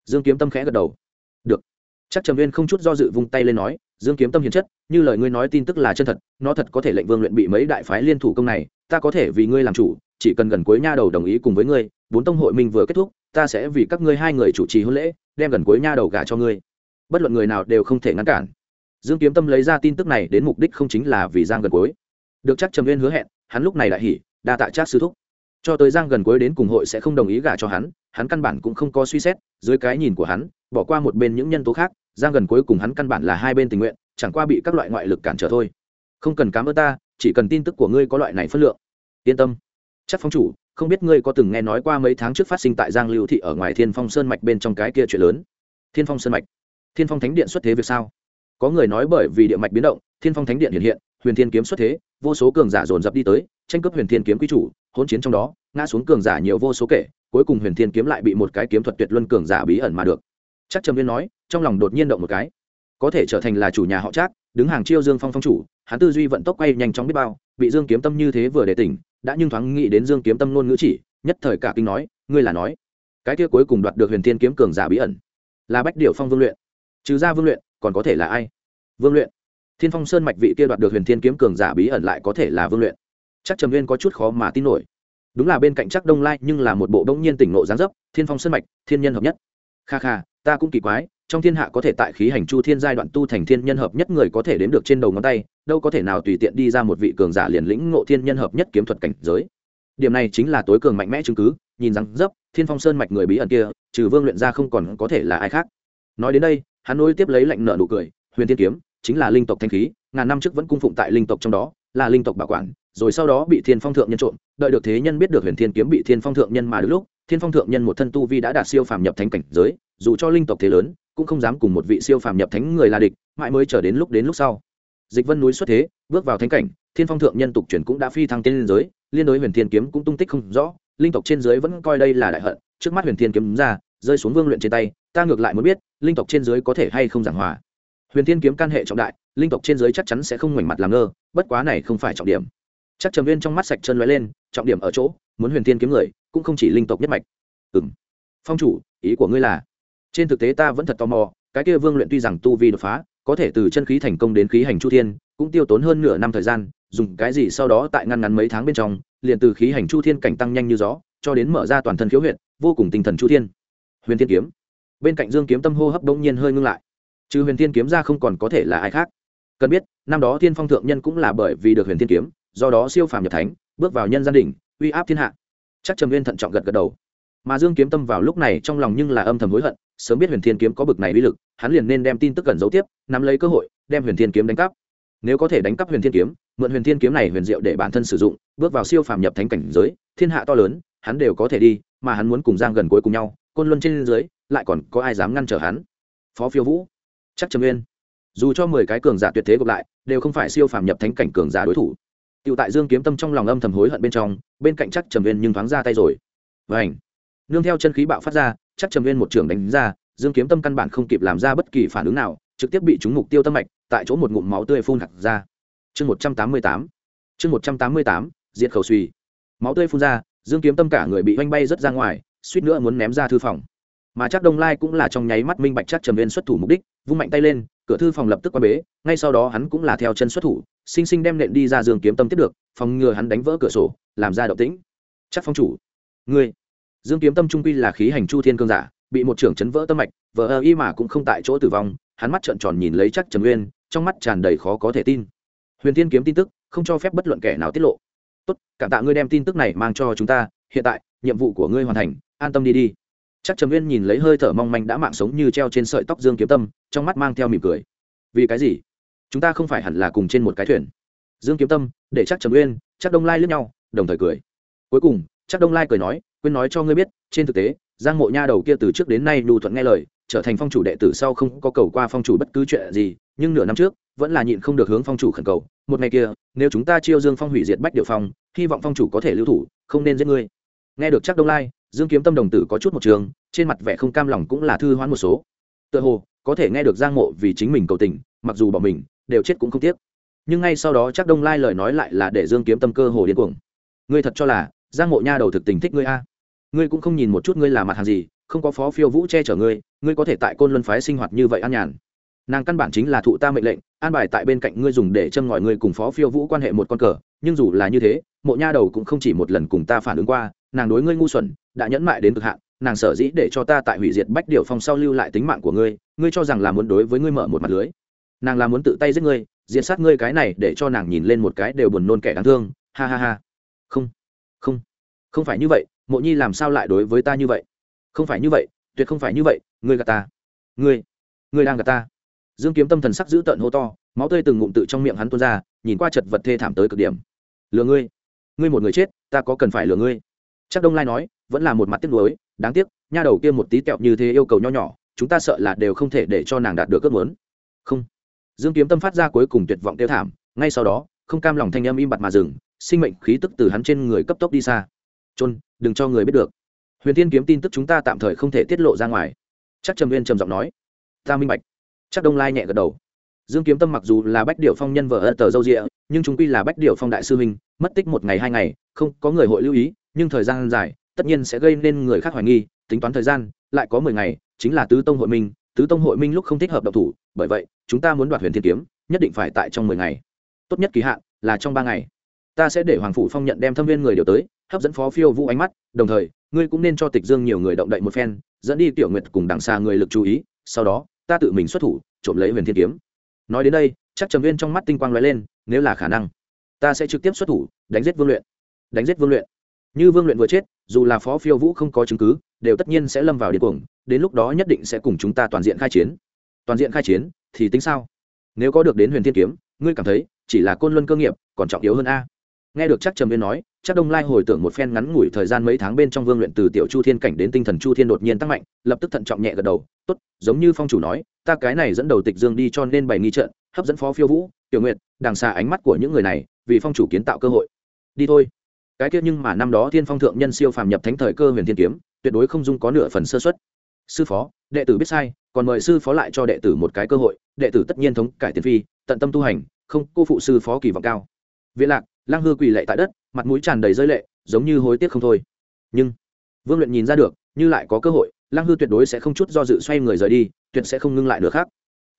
Speaker 1: Dương kiếm tâm khẽ gật đầu. Được. Chắc trầm Nguyên không chút do dự vung tay lên nói dương kiếm tâm hiền chất, như lời ngươi nói tin tức là chân thật, nó thật có thể lệnh vương luyện bị mấy đại phái liên thủ công này, ta có thể vì ngươi làm chủ, chỉ cần gần cuối nha đầu đồng ý cùng với ngươi, bốn tông hội minh vừa kết thúc, ta sẽ vì các ngươi hai người chủ trì hôn lễ, đem gần cuối nha đầu gả cho ngươi. Bất luận người nào đều không thể ngăn cản. Dương kiếm tâm lấy ra tin tức này đến mục đích không chính là vì giang gần cuối. Được chắc trầm viên hứa hẹn, hắn lúc này đại hỉ, đa tạ chắc sư thúc. Cho tới giang gần cuối đến cùng hội sẽ không đồng ý gả cho hắn hắn căn bản cũng không có suy xét, dưới cái nhìn của hắn, bỏ qua một bên những nhân tố khác giang gần cuối cùng hắn căn bản là hai bên tình nguyện, chẳng qua bị các loại ngoại lực cản trở thôi. Không cần cám ơn ta, chỉ cần tin tức của ngươi có loại này phất lượng. Yên tâm. Chắc phong chủ, không biết ngươi có từng nghe nói qua mấy tháng trước phát sinh tại giang lưu thị ở ngoài thiên phong sơn mạch bên trong cái kia chuyện lớn? Thiên phong sơn mạch. Thiên phong thánh điện xuất thế việc sao? Có người nói bởi vì địa mạch biến động, thiên phong thánh điện hiện hiện, huyền thiên kiếm xuất thế, vô số cường giả dồn dập đi tới, tranh cướp huyền thiên kiếm quy chủ, hỗn chiến trong đó, ngã xuống cường giả nhiều vô số kể, cuối cùng huyền thiên kiếm lại bị một cái kiếm thuật tuyệt luân cường giả bí ẩn mà được. Chắc trầm viên nói trong lòng đột nhiên động một cái. Có thể trở thành là chủ nhà họ trác, đứng hàng chiêu dương phong phong chủ, hắn tư duy vận tốc quay nhanh chóng biết bao, bị dương kiếm tâm như thế vừa để tỉnh, đã nhưng thoáng nghĩ đến dương kiếm tâm luôn ngữ chỉ, nhất thời cả kinh nói, ngươi là nói, cái kia cuối cùng đoạt được huyền thiên kiếm cường giả bí ẩn, là bách điệu phong vương luyện. Trừ ra vương luyện, còn có thể là ai? Vương luyện. Thiên phong sơn mạch vị kia đoạt được huyền thiên kiếm cường giả bí ẩn lại có thể là vương luyện. Chắc trầm viên có chút khó mà tin nổi. Đúng là bên cạnh chắc đông lai nhưng là một bộ Đông nhiên tỉnh nộ gián dấp, thiên phong sơn mạch, thiên nhân hợp nhất. Kha kha, ta cũng kỳ quái trong thiên hạ có thể tại khí hành chu thiên giai đoạn tu thành thiên nhân hợp nhất người có thể đến được trên đầu ngón tay, đâu có thể nào tùy tiện đi ra một vị cường giả liền lĩnh ngộ thiên nhân hợp nhất kiếm thuật cảnh giới. Điểm này chính là tối cường mạnh mẽ chứng cứ, nhìn rằng dấp, thiên phong sơn mạch người bí ẩn kia, trừ vương luyện ra không còn có thể là ai khác. Nói đến đây, hắn nối tiếp lấy lệnh nợ nụ cười, huyền thiên kiếm, chính là linh tộc thanh khí, ngàn năm trước vẫn cung phụng tại linh tộc trong đó, là linh tộc bảo quản, rồi sau đó bị thiên phong thượng nhân trộm, đợi được thế nhân biết được huyền thiên kiếm bị thiên phong thượng nhân mà được lúc, thiên phong thượng nhân một thân tu vi đã đạt siêu phàm nhập thánh cảnh giới, dù cho linh tộc thế lớn cũng không dám cùng một vị siêu phàm nhập thánh người là địch, mãi mới chờ đến lúc đến lúc sau. Dịch vân núi xuất thế, bước vào thánh cảnh, thiên phong thượng nhân tục chuyển cũng đã phi thăng tiên liên giới, liên đối huyền thiên kiếm cũng tung tích không rõ, linh tộc trên giới vẫn coi đây là đại hận, trước mắt huyền thiên kiếm ra, rơi xuống vương luyện trên tay, ta ngược lại muốn biết, linh tộc trên giới có thể hay không giảng hòa. Huyền thiên kiếm can hệ trọng đại, linh tộc trên giới chắc chắn sẽ không ngoảnh mặt làm ngơ, bất quá này không phải trọng điểm. Chắc trầm viên trong mắt sạch chân lóe lên, trọng điểm ở chỗ, muốn huyền thiên kiếm người, cũng không chỉ linh tộc nhất mạch. Ừ phong chủ, ý của ngươi là? Trên thực tế ta vẫn thật tò mò, cái kia vương luyện tuy rằng tu vi đột phá, có thể từ chân khí thành công đến khí hành chu thiên, cũng tiêu tốn hơn nửa năm thời gian, dùng cái gì sau đó tại ngăn ngắn mấy tháng bên trong, liền từ khí hành chu thiên cảnh tăng nhanh như gió, cho đến mở ra toàn thân khiếu huyện vô cùng tinh thần chu thiên. Huyền thiên kiếm. Bên cạnh dương kiếm tâm hô hấp đông nhiên hơi ngưng lại. Trừ huyền thiên kiếm ra không còn có thể là ai khác. Cần biết, năm đó thiên phong thượng nhân cũng là bởi vì được huyền thiên kiếm, do đó siêu phàm nhập thánh, bước vào nhân gia đình uy áp thiên hạ. Chắc trầm viên thận trọng gật gật đầu. Mà dương kiếm tâm vào lúc này trong lòng nhưng là âm thầm hối hận sớm biết huyền thiên kiếm có bực này uy lực hắn liền nên đem tin tức gần giấu tiếp nắm lấy cơ hội đem huyền thiên kiếm đánh cắp nếu có thể đánh cắp huyền thiên kiếm mượn huyền thiên kiếm này huyền diệu để bản thân sử dụng bước vào siêu phàm nhập thánh cảnh giới thiên hạ to lớn hắn đều có thể đi mà hắn muốn cùng giang gần cuối cùng nhau côn luân trên dưới lại còn có ai dám ngăn trở hắn phó phiêu vũ chắc trầm nguyên dù cho mười cái cường giả tuyệt thế gộp lại đều không phải siêu phàm nhập thánh cảnh cường giả đối thủ Tiểu tại Dương Kiếm Tâm trong lòng âm thầm hối hận bên trong, bên cạnh chắc Trầm Viên nhưng thoáng ra tay rồi. Vành. Nương theo chân khí bạo phát ra, chắc Trầm Nguyên một trường đánh ra, Dương Kiếm Tâm căn bản không kịp làm ra bất kỳ phản ứng nào, trực tiếp bị trúng mục tiêu tâm mạch, tại chỗ một ngụm máu tươi phun hạt ra. Chương một trăm tám mươi tám Chương một trăm tám mươi tám diệt khẩu suy. Máu tươi phun ra, Dương Kiếm Tâm cả người bị oanh bay rất ra ngoài, suýt nữa muốn ném ra thư phòng. Mà chắc Đông Lai cũng là trong nháy mắt minh bạch chắc Trầm Viên xuất thủ mục đích, vung mạnh tay lên, cửa thư phòng lập tức qua bế, ngay sau đó hắn cũng là theo chân xuất thủ, sinh sinh đem nện đi ra dương kiếm tâm tiếp được phòng ngừa hắn đánh vỡ cửa sổ làm ra động tĩnh chắc phong chủ ngươi dương kiếm tâm trung quy là khí hành chu thiên cương giả, bị một trưởng chấn vỡ tâm mạch vỡ ơ y mà cũng không tại chỗ tử vong, hắn mắt trợn tròn nhìn lấy chắc trần nguyên, trong mắt tràn đầy khó có thể tin. Huyền thiên kiếm tin tức, không cho phép bất luận kẻ nào tiết lộ. Tốt, cảm tạ ngươi đem tin tức này mang cho chúng ta, hiện tại, nhiệm vụ của ngươi hoàn thành, an tâm đi đi. Chắc trầm nguyên nhìn lấy hơi thở mong manh đã mạng sống như treo trên sợi tóc dương kiếm tâm, trong mắt mang theo mỉm cười. Vì cái gì? Chúng ta không phải hẳn là cùng trên một cái thuyền. Dương kiếm tâm, để chắc trầm uyên chắc đông lai lướt nhau, đồng thời cười. Cuối cùng, chắc đông lai cười nói quên nói cho ngươi biết, trên thực tế, giang mộ nha đầu kia từ trước đến nay nhu thuận nghe lời, trở thành phong chủ đệ tử sau không có cầu qua phong chủ bất cứ chuyện gì, nhưng nửa năm trước, vẫn là nhịn không được hướng phong chủ khẩn cầu, một ngày kia, nếu chúng ta chiêu dương phong hủy diệt bách điệu phong, hy vọng phong chủ có thể lưu thủ, không nên giết ngươi. Nghe được chắc đông lai, dương kiếm tâm đồng tử có chút một trường, trên mặt vẻ không cam lòng cũng là thư hoán một số. Tựa hồ, có thể nghe được giang mộ vì chính mình cầu tình, mặc dù bỏ mình, đều chết cũng không tiếc. Nhưng ngay sau đó chắc đông lai lời nói lại là để dương kiếm tâm cơ hồ điên cuồng. Ngươi thật cho là, giang mộ nha đầu thực tình thích ngươi a? Ngươi cũng không nhìn một chút ngươi là mặt hàng gì, không có phó phiêu vũ che chở ngươi ngươi có thể tại côn luân phái sinh hoạt như vậy an nhàn. Nàng căn bản chính là thụ ta mệnh lệnh, an bài tại bên cạnh ngươi dùng để châm ngòi ngươi cùng phó phiêu vũ quan hệ một con cờ, nhưng dù là như thế, mộ nha đầu cũng không chỉ một lần cùng ta phản ứng qua, nàng đối ngươi ngu xuẩn, đã nhẫn mại đến cực hạn, nàng sở dĩ để cho ta tại hủy diệt bách điều phong sau lưu lại tính mạng của ngươi ngươi cho rằng là muốn đối với ngươi mở một mặt lưới. Nàng là muốn tự tay giết ngươi, diệt sát ngươi cái này để cho nàng nhìn lên một cái đều buồn nôn kẻ đáng thương, ha ha ha. Không không không phải như vậy mộ nhi làm sao lại đối với ta như vậy? Không phải như vậy, tuyệt không phải như vậy, ngươi gạt ta. Ngươi ngươi đang gạt ta. Dương kiếm tâm thần sắc giữ tợn hô to, máu tươi từng ngụm tự trong miệng hắn tuôn ra, nhìn qua chật vật thê thảm tới cực điểm. Lừa ngươi ngươi một người chết, ta có cần phải lừa ngươi? Chắc đông lai nói, vẫn là một mặt tiếc nuối, đáng tiếc, nha đầu kia một tí tẹo như thế yêu cầu nho nhỏ, chúng ta sợ là đều không thể để cho nàng đạt được ước muốn. Không. Dương kiếm tâm phát ra cuối cùng tuyệt vọng tiêu thảm, ngay sau đó, không cam lòng thanh âm im bặt mà dừng, sinh mệnh khí tức từ hắn trên người cấp tốc đi xa trôn đừng cho người biết được. Huyền thiên kiếm tin tức chúng ta tạm thời không thể tiết lộ ra ngoài. Chắc trầm viên trầm giọng nói. Ta minh bạch. Chắc đông lai nhẹ gật đầu. Dương kiếm tâm mặc dù là bách điệu phong nhân vợ ân tờ dâu rịa nhưng chúng quy là bách điệu phong đại sư huynh, mất tích một ngày hai ngày, không có người hội lưu ý, nhưng thời gian dài, tất nhiên sẽ gây nên người khác hoài nghi, tính toán thời gian, lại có mười ngày, chính là tứ tông hội minh. Tứ tông hội minh lúc không thích hợp độc thủ, bởi vậy, chúng ta muốn đoạt huyền thiên kiếm, nhất định phải tại trong mười ngày. Tốt nhất kỳ hạn là trong ba ngày ta sẽ để hoàng phủ phong nhận đem thâm viên người điều tới, hấp dẫn phó phiêu vũ ánh mắt, đồng thời, ngươi cũng nên cho tịch dương nhiều người động đậy một phen, dẫn đi tiểu nguyệt cùng đằng xa người lực chú ý, sau đó, ta tự mình xuất thủ, trộm lấy huyền thiên kiếm. Nói đến đây, chắc trầm viên trong mắt tinh quang lóe lên, nếu là khả năng, ta sẽ trực tiếp xuất thủ, đánh giết vương luyện. Đánh giết vương luyện. Như vương luyện vừa chết, dù là phó phiêu vũ không có chứng cứ, đều tất nhiên sẽ lâm vào điên cuồng, đến lúc đó nhất định sẽ cùng chúng ta toàn diện khai chiến. Toàn diện khai chiến, thì tính sao? Nếu có được đến huyền thiên kiếm, ngươi cảm thấy, chỉ là côn luân cơ nghiệp, còn trọng yếu hơn a? Nghe được chắc trầm viên nói, chắc đông lai hồi tưởng một phen ngắn ngủi thời gian mấy tháng bên trong vương luyện từ tiểu chu thiên cảnh đến tinh thần chu thiên đột nhiên tăng mạnh, lập tức thận trọng nhẹ gật đầu, tốt, giống như phong chủ nói, ta cái này dẫn đầu tịch dương đi cho nên bày nghi trận, hấp dẫn phó phiêu vũ, tiểu nguyện đằng xa ánh mắt của những người này, vì phong chủ kiến tạo cơ hội. Đi thôi. Cái kia nhưng mà năm đó thiên phong thượng nhân siêu phàm nhập thánh thời cơ huyền thiên kiếm, tuyệt đối không dung có nửa phần sơ xuất sư phó, đệ tử biết sai, còn mời sư phó lại cho đệ tử một cái cơ hội, đệ tử tất nhiên thống cải tiền phi, tận tâm tu hành, không cô phụ sư phó kỳ vọng cao. Viện lạc lang hư quỳ lệ tại đất, mặt mũi tràn đầy rơi lệ, giống như hối tiếc không thôi. Nhưng, vương luyện nhìn ra được, như lại có cơ hội lang hư tuyệt đối sẽ không chút do dự xoay người rời đi, tuyệt sẽ không ngưng lại nữa khác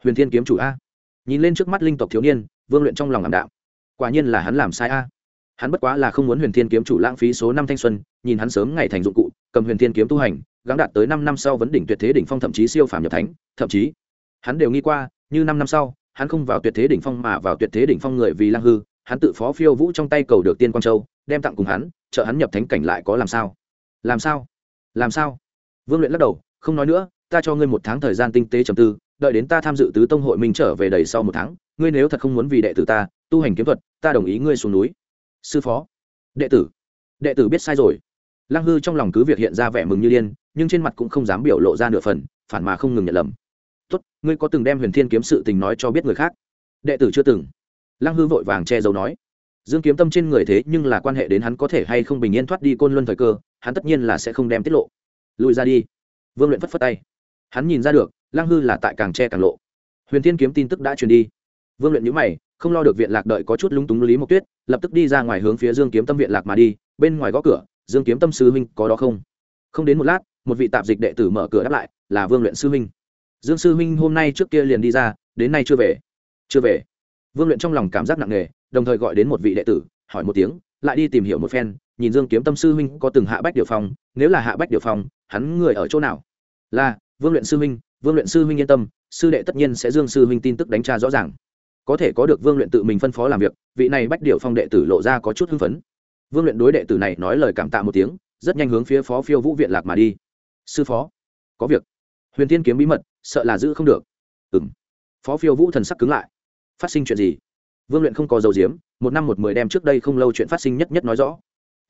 Speaker 1: huyền thiên kiếm chủ a. Nhìn lên trước mắt linh tộc thiếu niên, vương luyện trong lòng ảm đạm. Quả nhiên là hắn làm sai a. Hắn bất quá là không muốn huyền thiên kiếm chủ lãng phí số năm thanh xuân, nhìn hắn sớm ngày thành dụng cụ, cầm huyền thiên kiếm tu hành, gắng đạt tới năm năm sau vấn đỉnh tuyệt thế đỉnh phong thậm chí siêu phàm nhập thánh, thậm chí, hắn đều nghi qua, như năm năm sau, hắn không vào tuyệt thế đỉnh phong mà vào tuyệt thế đỉnh phong người vì lang hư hắn tự phó phiêu vũ trong tay cầu được tiên quang châu, đem tặng cùng hắn, trợ hắn nhập thánh cảnh lại có làm sao? Làm sao? Làm sao? Vương luyện lắc đầu, không nói nữa, ta cho ngươi một tháng thời gian tinh tế trầm tư, đợi đến ta tham dự tứ tông hội minh trở về đầy sau một tháng, ngươi nếu thật không muốn vì đệ tử ta, tu hành kiếm thuật, ta đồng ý ngươi xuống núi. Sư phó. Đệ tử. Đệ tử biết sai rồi. Lăng hư trong lòng cứ việc hiện ra vẻ mừng như điên, nhưng trên mặt cũng không dám biểu lộ ra nửa phần, phản mà không ngừng nhận lầm. Tốt, ngươi có từng đem huyền thiên kiếm sự tình nói cho biết người khác? Đệ tử chưa từng lăng hư vội vàng che giấu nói, dương kiếm tâm trên người thế nhưng là quan hệ đến hắn có thể hay không bình yên thoát đi côn luân thời cơ, hắn tất nhiên là sẽ không đem tiết lộ. Lùi ra đi. Vương luyện phất phất tay. Hắn nhìn ra được, lăng hư là tại càng che càng lộ. Huyền thiên kiếm tin tức đã truyền đi. Vương luyện nhữ mày, không lo được viện lạc đợi có chút lúng túng lý mộc tuyết, lập tức đi ra ngoài hướng phía dương kiếm tâm viện lạc mà đi, bên ngoài gõ cửa, dương kiếm tâm sư huynh, có đó không? Không đến một lát, một vị tạp dịch đệ tử mở cửa đáp lại, là vương luyện sư huynh. Dương sư huynh, hôm nay trước kia liền đi ra, đến nay chưa về. Chưa về vương luyện trong lòng cảm giác nặng nề, đồng thời gọi đến một vị đệ tử, hỏi một tiếng, lại đi tìm hiểu một phen, nhìn dương kiếm tâm sư huynh có từng hạ bách điều phong, nếu là hạ bách điều phong, hắn người ở chỗ nào? Là, vương luyện sư huynh vương luyện sư huynh yên tâm, sư đệ tất nhiên sẽ dương sư huynh tin tức đánh tra rõ ràng. Có thể có được vương luyện tự mình phân phó làm việc, vị này bách điều phong đệ tử lộ ra có chút hưng phấn. Vương luyện đối đệ tử này nói lời cảm tạ một tiếng, rất nhanh hướng phía phó phiêu vũ viện lạc mà đi. Sư phó, có việc. Huyền tiên kiếm bí mật, sợ là giữ không được. Ừ m phó phiêu vũ thần sắc cứng lại phát sinh chuyện gì? Vương luyện không có dầu diếm một năm một mười đem trước đây không lâu chuyện phát sinh nhất nhất nói rõ.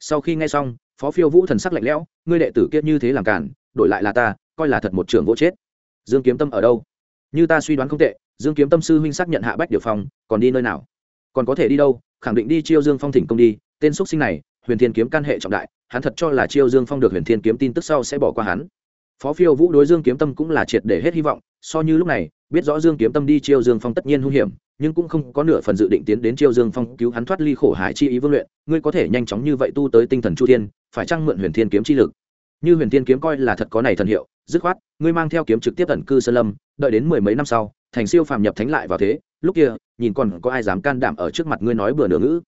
Speaker 1: Sau khi nghe xong, phó phiêu vũ thần sắc lạnh lẽo, ngươi đệ tử kiết như thế làm cản, đổi lại là ta, coi là thật một trường vỗ chết. Dương kiếm tâm ở đâu? Như ta suy đoán không tệ, dương kiếm tâm sư huynh xác nhận hạ bách điều phong còn đi nơi nào? Còn có thể đi đâu, khẳng định đi chiêu dương phong thỉnh công đi, tên x sinh này, huyền thiên kiếm căn hệ trọng đại, hắn thật cho là chiêu dương phong được huyền thiên kiếm tin tức sau sẽ bỏ qua hắn. Phó phiêu vũ đối dương kiếm tâm cũng là triệt để hết hy vọng so như lúc này, biết rõ dương kiếm tâm đi chiêu dương phong tất nhiên hung hiểm, nhưng cũng không có nửa phần dự định tiến đến chiêu dương phong cứu hắn thoát ly khổ hải chi ý vương luyện. Ngươi có thể nhanh chóng như vậy tu tới tinh thần chu thiên, phải chăng mượn huyền thiên kiếm chi lực? Như huyền thiên kiếm coi là thật có này thần hiệu, dứt khoát, ngươi mang theo kiếm trực tiếp tận cư sơn lâm, đợi đến mười mấy năm sau, thành siêu phàm nhập thánh lại vào thế, lúc kia, nhìn còn có ai dám can đảm ở trước mặt ngươi nói bừa nửa ngữ.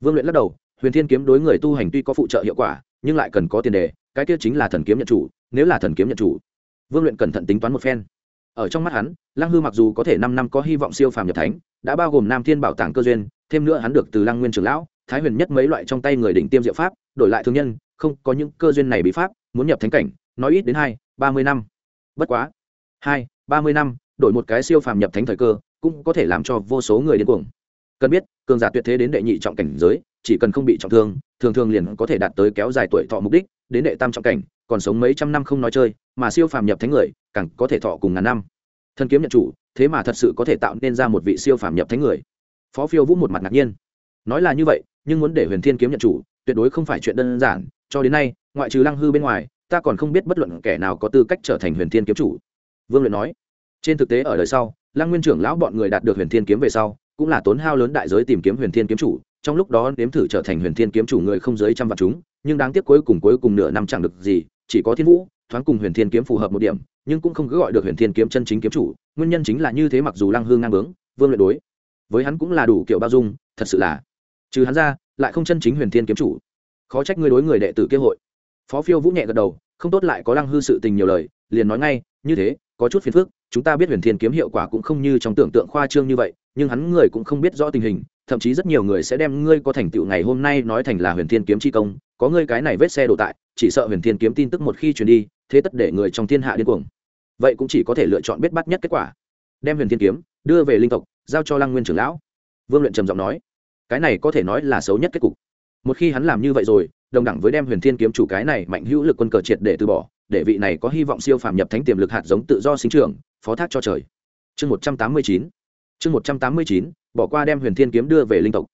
Speaker 1: Vương luyện lắc đầu, huyền thiên kiếm đối người tu hành tuy có phụ trợ hiệu quả, nhưng lại cần có tiền đề, cái kia chính là thần kiếm nhận chủ, nếu là thần kiếm nhận chủ, vương luyện cẩn thận tính toán một phen ở trong mắt hắn, lăng hư mặc dù có thể năm năm có hy vọng siêu phàm nhập thánh, đã bao gồm nam thiên bảo tàng cơ duyên, thêm nữa hắn được từ lăng nguyên trưởng lão, thái huyền nhất mấy loại trong tay người đỉnh tiêm diệu pháp, đổi lại thương nhân, không có những cơ duyên này bị pháp, muốn nhập thánh cảnh, nói ít đến hai, ba mươi năm. Bất quá, hai, ba mươi năm, đổi một cái siêu phàm nhập thánh thời cơ, cũng có thể làm cho vô số người điên cuồng. Cần biết, cường giả tuyệt thế đến đệ nhị trọng cảnh giới, chỉ cần không bị trọng thương, thường thường liền có thể đạt tới kéo dài tuổi thọ mục đích, đến đệ tam trọng cảnh, còn sống mấy trăm năm không nói chơi, mà siêu phàm nhập thánh người càng có thể thọ cùng ngàn năm. Thần kiếm nhận chủ, thế mà thật sự có thể tạo nên ra một vị siêu phàm nhập thánh người. Phó phiêu vũ một mặt ngạc nhiên. Nói là như vậy, nhưng muốn để huyền thiên kiếm nhận chủ, tuyệt đối không phải chuyện đơn giản. Cho đến nay, ngoại trừ lăng hư bên ngoài, ta còn không biết bất luận kẻ nào có tư cách trở thành huyền thiên kiếm chủ. Vương luyện nói. Trên thực tế ở đời sau, lăng nguyên trưởng lão bọn người đạt được huyền thiên kiếm về sau, cũng là tốn hao lớn đại giới tìm kiếm huyền thiên kiếm chủ, trong lúc đó nếm thử trở thành huyền thiên kiếm chủ người không dưới trăm vạn chúng, nhưng đáng tiếc cuối cùng cuối cùng nửa năm chẳng được gì, chỉ có thiên vũ, thoáng cùng huyền thiên kiếm phù hợp một điểm nhưng cũng không cứ gọi được huyền thiên kiếm chân chính kiếm chủ, nguyên nhân chính là như thế mặc dù lăng hương ngang bướng, vương luyện đối với hắn cũng là đủ kiểu bao dung, thật sự là, trừ hắn ra, lại không chân chính huyền thiên kiếm chủ. Khó trách ngươi đối người đệ tử kế hội. Phó phiêu vũ nhẹ gật đầu, không tốt lại có lăng hư sự tình nhiều lời, liền nói ngay, như thế, có chút phiền phức, chúng ta biết huyền thiên kiếm hiệu quả cũng không như trong tưởng tượng khoa trương như vậy, nhưng hắn người cũng không biết rõ tình hình thậm chí rất nhiều người sẽ đem ngươi có thành tựu ngày hôm nay nói thành là huyền thiên kiếm chi công, có ngươi cái này vết xe đổ tại, chỉ sợ huyền thiên kiếm tin tức một khi truyền đi, thế tất để người trong thiên hạ điên cuồng. Vậy cũng chỉ có thể lựa chọn biết bắt nhất kết quả. Đem huyền thiên kiếm đưa về linh tộc, giao cho lăng nguyên trưởng lão. Vương luyện trầm giọng nói. Cái này có thể nói là xấu nhất kết cục. Một khi hắn làm như vậy rồi, đồng đẳng với đem huyền thiên kiếm chủ cái này mạnh hữu lực quân cờ triệt để từ bỏ, để vị này có hy vọng siêu phàm nhập thánh tiềm lực hạt giống tự do sinh trưởng, phó thác cho trời. Chương một trăm tám mươi chín. Chương một trăm tám mươi chín bỏ qua đem huyền thiên kiếm đưa về linh tộc.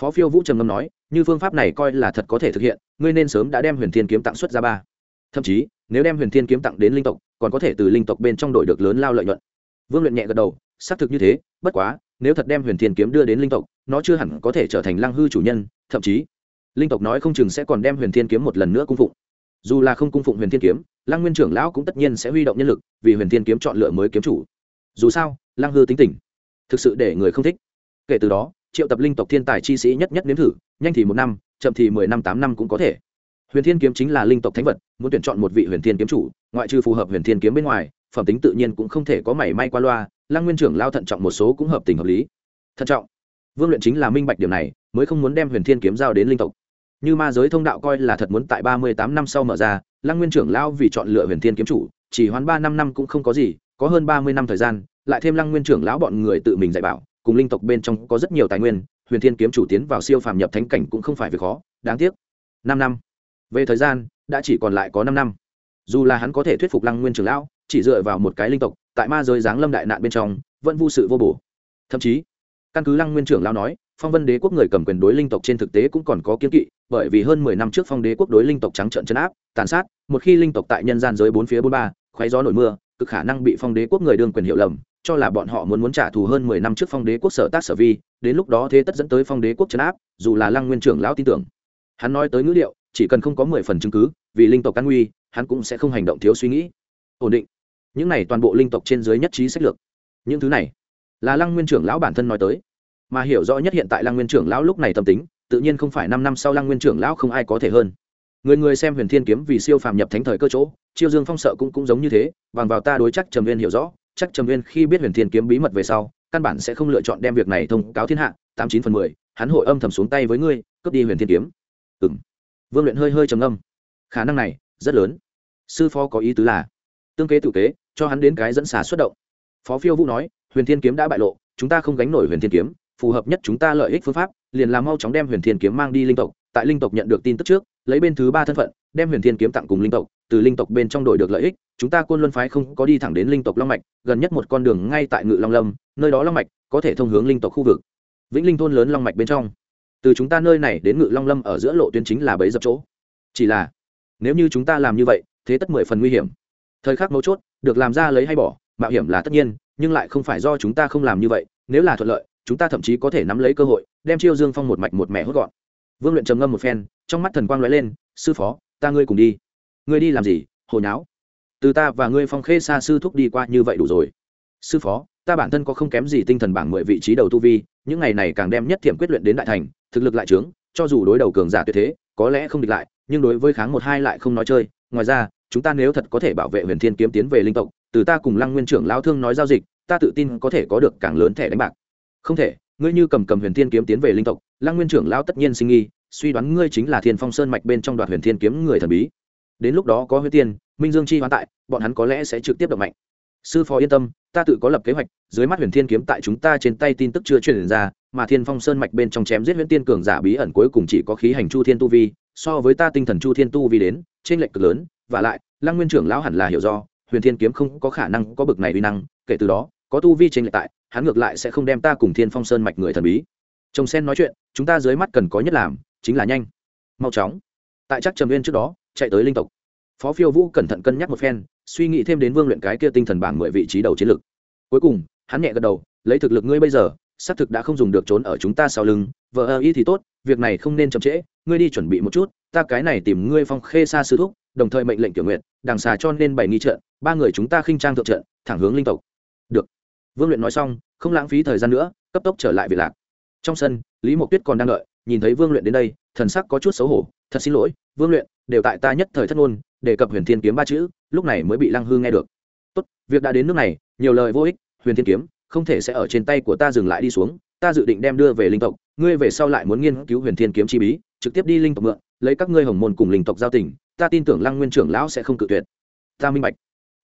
Speaker 1: Phó phiêu vũ trầm ngâm nói, như phương pháp này coi là thật có thể thực hiện, ngươi nên sớm đã đem huyền thiên kiếm tặng xuất ra ba. Thậm chí, nếu đem huyền thiên kiếm tặng đến linh tộc, còn có thể từ linh tộc bên trong đổi được lớn lao lợi nhuận. Vương luyện nhẹ gật đầu, xác thực như thế, bất quá, nếu thật đem huyền thiên kiếm đưa đến linh tộc, nó chưa hẳn có thể trở thành lăng hư chủ nhân, thậm chí, linh tộc nói không chừng sẽ còn đem huyền thiên kiếm một lần nữa cung phụng. Dù là không cung phụng huyền thiên kiếm, lăng nguyên trưởng lão cũng tất nhiên sẽ huy động nhân lực, vì huyền thiên kiếm chọn lựa mới kiếm chủ. Dù sao, lăng hư tính tình, thực sự để người không thích kể từ đó, triệu tập linh tộc thiên tài chi sĩ nhất nhất nếm thử, nhanh thì một năm, chậm thì mười năm, tám năm cũng có thể. Huyền thiên kiếm chính là linh tộc thánh vật, muốn tuyển chọn một vị huyền thiên kiếm chủ, ngoại trừ phù hợp huyền thiên kiếm bên ngoài, phẩm tính tự nhiên cũng không thể có mảy may qua loa, lăng nguyên trưởng lao thận trọng một số cũng hợp tình hợp lý. Thận trọng. Vương luyện chính là minh bạch điểm này, mới không muốn đem huyền thiên kiếm giao đến linh tộc. Như ma giới thông đạo coi là thật muốn tại ba mươi tám năm sau mở ra, lăng nguyên trưởng lao vì chọn lựa huyền thiên kiếm chủ, chỉ hoán ba năm năm cũng không có gì, có hơn ba mươi năm thời gian, lại thêm lăng nguyên trưởng lão bọn người tự mình dạy bảo cùng linh tộc bên trong có rất nhiều tài nguyên, huyền thiên kiếm chủ tiến vào siêu phàm nhập thánh cảnh cũng không phải việc khó, đáng tiếc. Năm năm. Về thời gian, đã chỉ còn lại có năm năm. Dù là hắn có thể thuyết phục lăng nguyên trưởng lão, chỉ dựa vào một cái linh tộc, tại ma giới giáng lâm đại nạn bên trong, vẫn vô sự vô bổ. Thậm chí, căn cứ lăng nguyên trưởng lão nói, phong vân đế quốc người cầm quyền đối linh tộc trên thực tế cũng còn có kiến kỵ, bởi vì hơn mười năm trước phong đế quốc đối linh tộc trắng trợn chấn áp, tàn sát, một khi linh tộc tại nhân gian giới bốn phía bốn ba khoáy gió nổi mưa, cực khả năng bị phong đế quốc người đương quyền hiệu lầm cho là bọn họ muốn muốn trả thù hơn mười năm trước phong đế quốc sở tác sở vi, đến lúc đó thế tất dẫn tới phong đế quốc trấn áp, dù là lăng nguyên trưởng lão tin tưởng. Hắn nói tới ngữ liệu, chỉ cần không có mười phần chứng cứ, vì linh tộc căn nguy, hắn cũng sẽ không hành động thiếu suy nghĩ. Ổn định. Những này toàn bộ linh tộc trên dưới nhất trí sách lược. Những thứ này là lăng nguyên trưởng lão bản thân nói tới. Mà hiểu rõ nhất hiện tại lăng nguyên trưởng lão lúc này tâm tính, tự nhiên không phải năm năm sau lăng nguyên trưởng lão không ai có thể hơn. Người người xem huyền thiên kiếm vì siêu phàm nhập thánh thời cơ chỗ, chiêu dương phong sợ cũng cũng giống như thế, bằng vào ta đối chắc trầm viên hiểu rõ chắc trầm viên khi biết huyền thiên kiếm bí mật về sau, căn bản sẽ không lựa chọn đem việc này thông cáo thiên hạ, tám chín phần mười, hắn hội âm thầm xuống tay với ngươi, cướp đi huyền thiên kiếm. Ừ m vương luyện hơi hơi trầm âm khả năng này rất lớn. Sư phó có ý tứ là, tương kế tự kế, cho hắn đến cái dẫn xà xuất động. Phó phiêu vũ nói, huyền thiên kiếm đã bại lộ, chúng ta không gánh nổi huyền thiên kiếm, phù hợp nhất chúng ta lợi ích phương pháp, liền làm mau chóng đem huyền thiên kiếm mang đi linh tộc, tại linh tộc nhận được tin tức trước, lấy bên thứ ba thân phận, đem huyền thiên kiếm tặng cùng linh tộc từ linh tộc bên trong đổi được lợi ích, chúng ta côn luân phái không có đi thẳng đến linh tộc long mạch, gần nhất một con đường ngay tại ngự long lâm, nơi đó long mạch có thể thông hướng linh tộc khu vực. Vĩnh linh thôn lớn long mạch bên trong. Từ chúng ta nơi này đến ngự long lâm ở giữa lộ tuyến chính là bấy dập chỗ. Chỉ là, nếu như chúng ta làm như vậy, thế tất mười phần nguy hiểm. Thời khắc mấu chốt, được làm ra lấy hay bỏ, mạo hiểm là tất nhiên, nhưng lại không phải do chúng ta không làm như vậy. Nếu là thuận lợi, chúng ta thậm chí có thể nắm lấy cơ hội, đem chiêu dương phong một mạch một mẹ hốt gọn. Vương luyện trầm ngâm một phen, trong mắt thần quang lóe lên, sư phó, ta ngươi cùng đi ngươi đi làm gì hồi nháo? Từ ta và ngươi phong khê xa sư thúc đi qua như vậy đủ rồi. Sư phó, ta bản thân có không kém gì tinh thần bảng mười vị trí đầu tu vi, những ngày này càng đem nhất thiểm quyết luyện đến đại thành, thực lực lại trướng, cho dù đối đầu cường giả tuyệt thế, có lẽ không địch lại, nhưng đối với kháng một hai lại không nói chơi. Ngoài ra, chúng ta nếu thật có thể bảo vệ huyền thiên kiếm tiến về linh tộc, từ ta cùng lăng nguyên trưởng lao thương nói giao dịch, ta tự tin có thể có được càng lớn thẻ đánh bạc. Không thể, ngươi như cầm cầm huyền thiên kiếm tiến về linh tộc, lăng nguyên trưởng lao tất nhiên sinh nghi, suy đoán ngươi chính là thiên phong sơn mạch bên trong đoạt huyền thiên kiếm người thần bí đến lúc đó có huyết tiên, minh dương chi hoán tại, bọn hắn có lẽ sẽ trực tiếp động mạnh. Sư phó yên tâm, ta tự có lập kế hoạch, dưới mắt huyền thiên kiếm tại chúng ta trên tay tin tức chưa truyền ra, mà thiên phong sơn mạch bên trong chém giết huyễn tiên cường giả bí ẩn cuối cùng chỉ có khí hành chu thiên tu vi, so với ta tinh thần chu thiên tu vi đến trên lệch cực lớn, và lại, lăng nguyên trưởng lão hẳn là hiểu do, huyền thiên kiếm không có khả năng có bực này uy năng, kể từ đó, có tu vi trên lệch tại, hắn ngược lại sẽ không đem ta cùng thiên phong sơn mạch người thần bí. Chồng sen nói chuyện, chúng ta dưới mắt cần có nhất làm, chính là nhanh. Mau chóng. Tại chắc trầm viên trước đó chạy tới linh tộc. Phó phiêu vũ cẩn thận cân nhắc một phen, suy nghĩ thêm đến vương luyện cái kia tinh thần bảng mười vị trí đầu chiến lược cuối cùng, hắn nhẹ gật đầu, lấy thực lực ngươi bây giờ, xác thực đã không dùng được trốn ở chúng ta sau lưng vợ ơ y thì tốt, việc này không nên chậm trễ, ngươi đi chuẩn bị một chút, ta cái này tìm ngươi phong khê xa sư thúc, đồng thời mệnh lệnh kiểu nguyện đằng xà cho nên bảy nghi trận, ba người chúng ta khinh trang thượng trận, thẳng hướng linh tộc. Được. Vương luyện nói xong, không lãng phí thời gian nữa, cấp tốc trở lại việc lạc. Trong sân, lý mộc tuyết còn đang đợi, nhìn thấy vương luyện đến đây, thần sắc có chút xấu hổ thật xin lỗi, vương luyện, đều tại ta nhất thời thất ngôn, đề cập huyền thiên kiếm ba chữ, lúc này mới bị lăng hư nghe được. Tốt, việc đã đến nước này, nhiều lời vô ích, huyền thiên kiếm, không thể sẽ ở trên tay của ta dừng lại đi xuống, ta dự định đem đưa về linh tộc, ngươi về sau lại muốn nghiên cứu huyền thiên kiếm chi bí, trực tiếp đi linh tộc mượn, lấy các ngươi hồng môn cùng linh tộc giao tình, ta tin tưởng lăng nguyên trưởng lão sẽ không cự tuyệt. Ta minh bạch.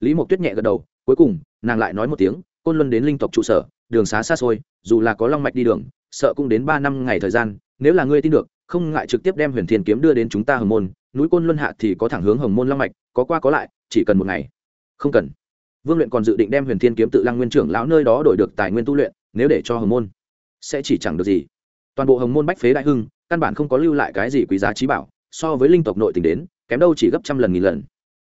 Speaker 1: Lý mộc tuyết nhẹ gật đầu, cuối cùng, nàng lại nói một tiếng, côn luân đến linh tộc trụ sở, đường xá xa xôi, dù là có long mạch đi đường, sợ cũng đến ba năm ngày thời gian, nếu là ngươi tin được không ngại trực tiếp đem huyền thiên kiếm đưa đến chúng ta hồng môn, núi côn luân hạ thì có thẳng hướng hồng môn long mạch, có qua có lại, chỉ cần một ngày. Không cần. Vương luyện còn dự định đem huyền thiên kiếm tự lăng nguyên trưởng lão nơi đó đổi được tài nguyên tu luyện, nếu để cho hồng môn, sẽ chỉ chẳng được gì. Toàn bộ hồng môn bách phế đại hưng, căn bản không có lưu lại cái gì quý giá trí bảo, so với linh tộc nội tình đến, kém đâu chỉ gấp trăm lần nghìn lần.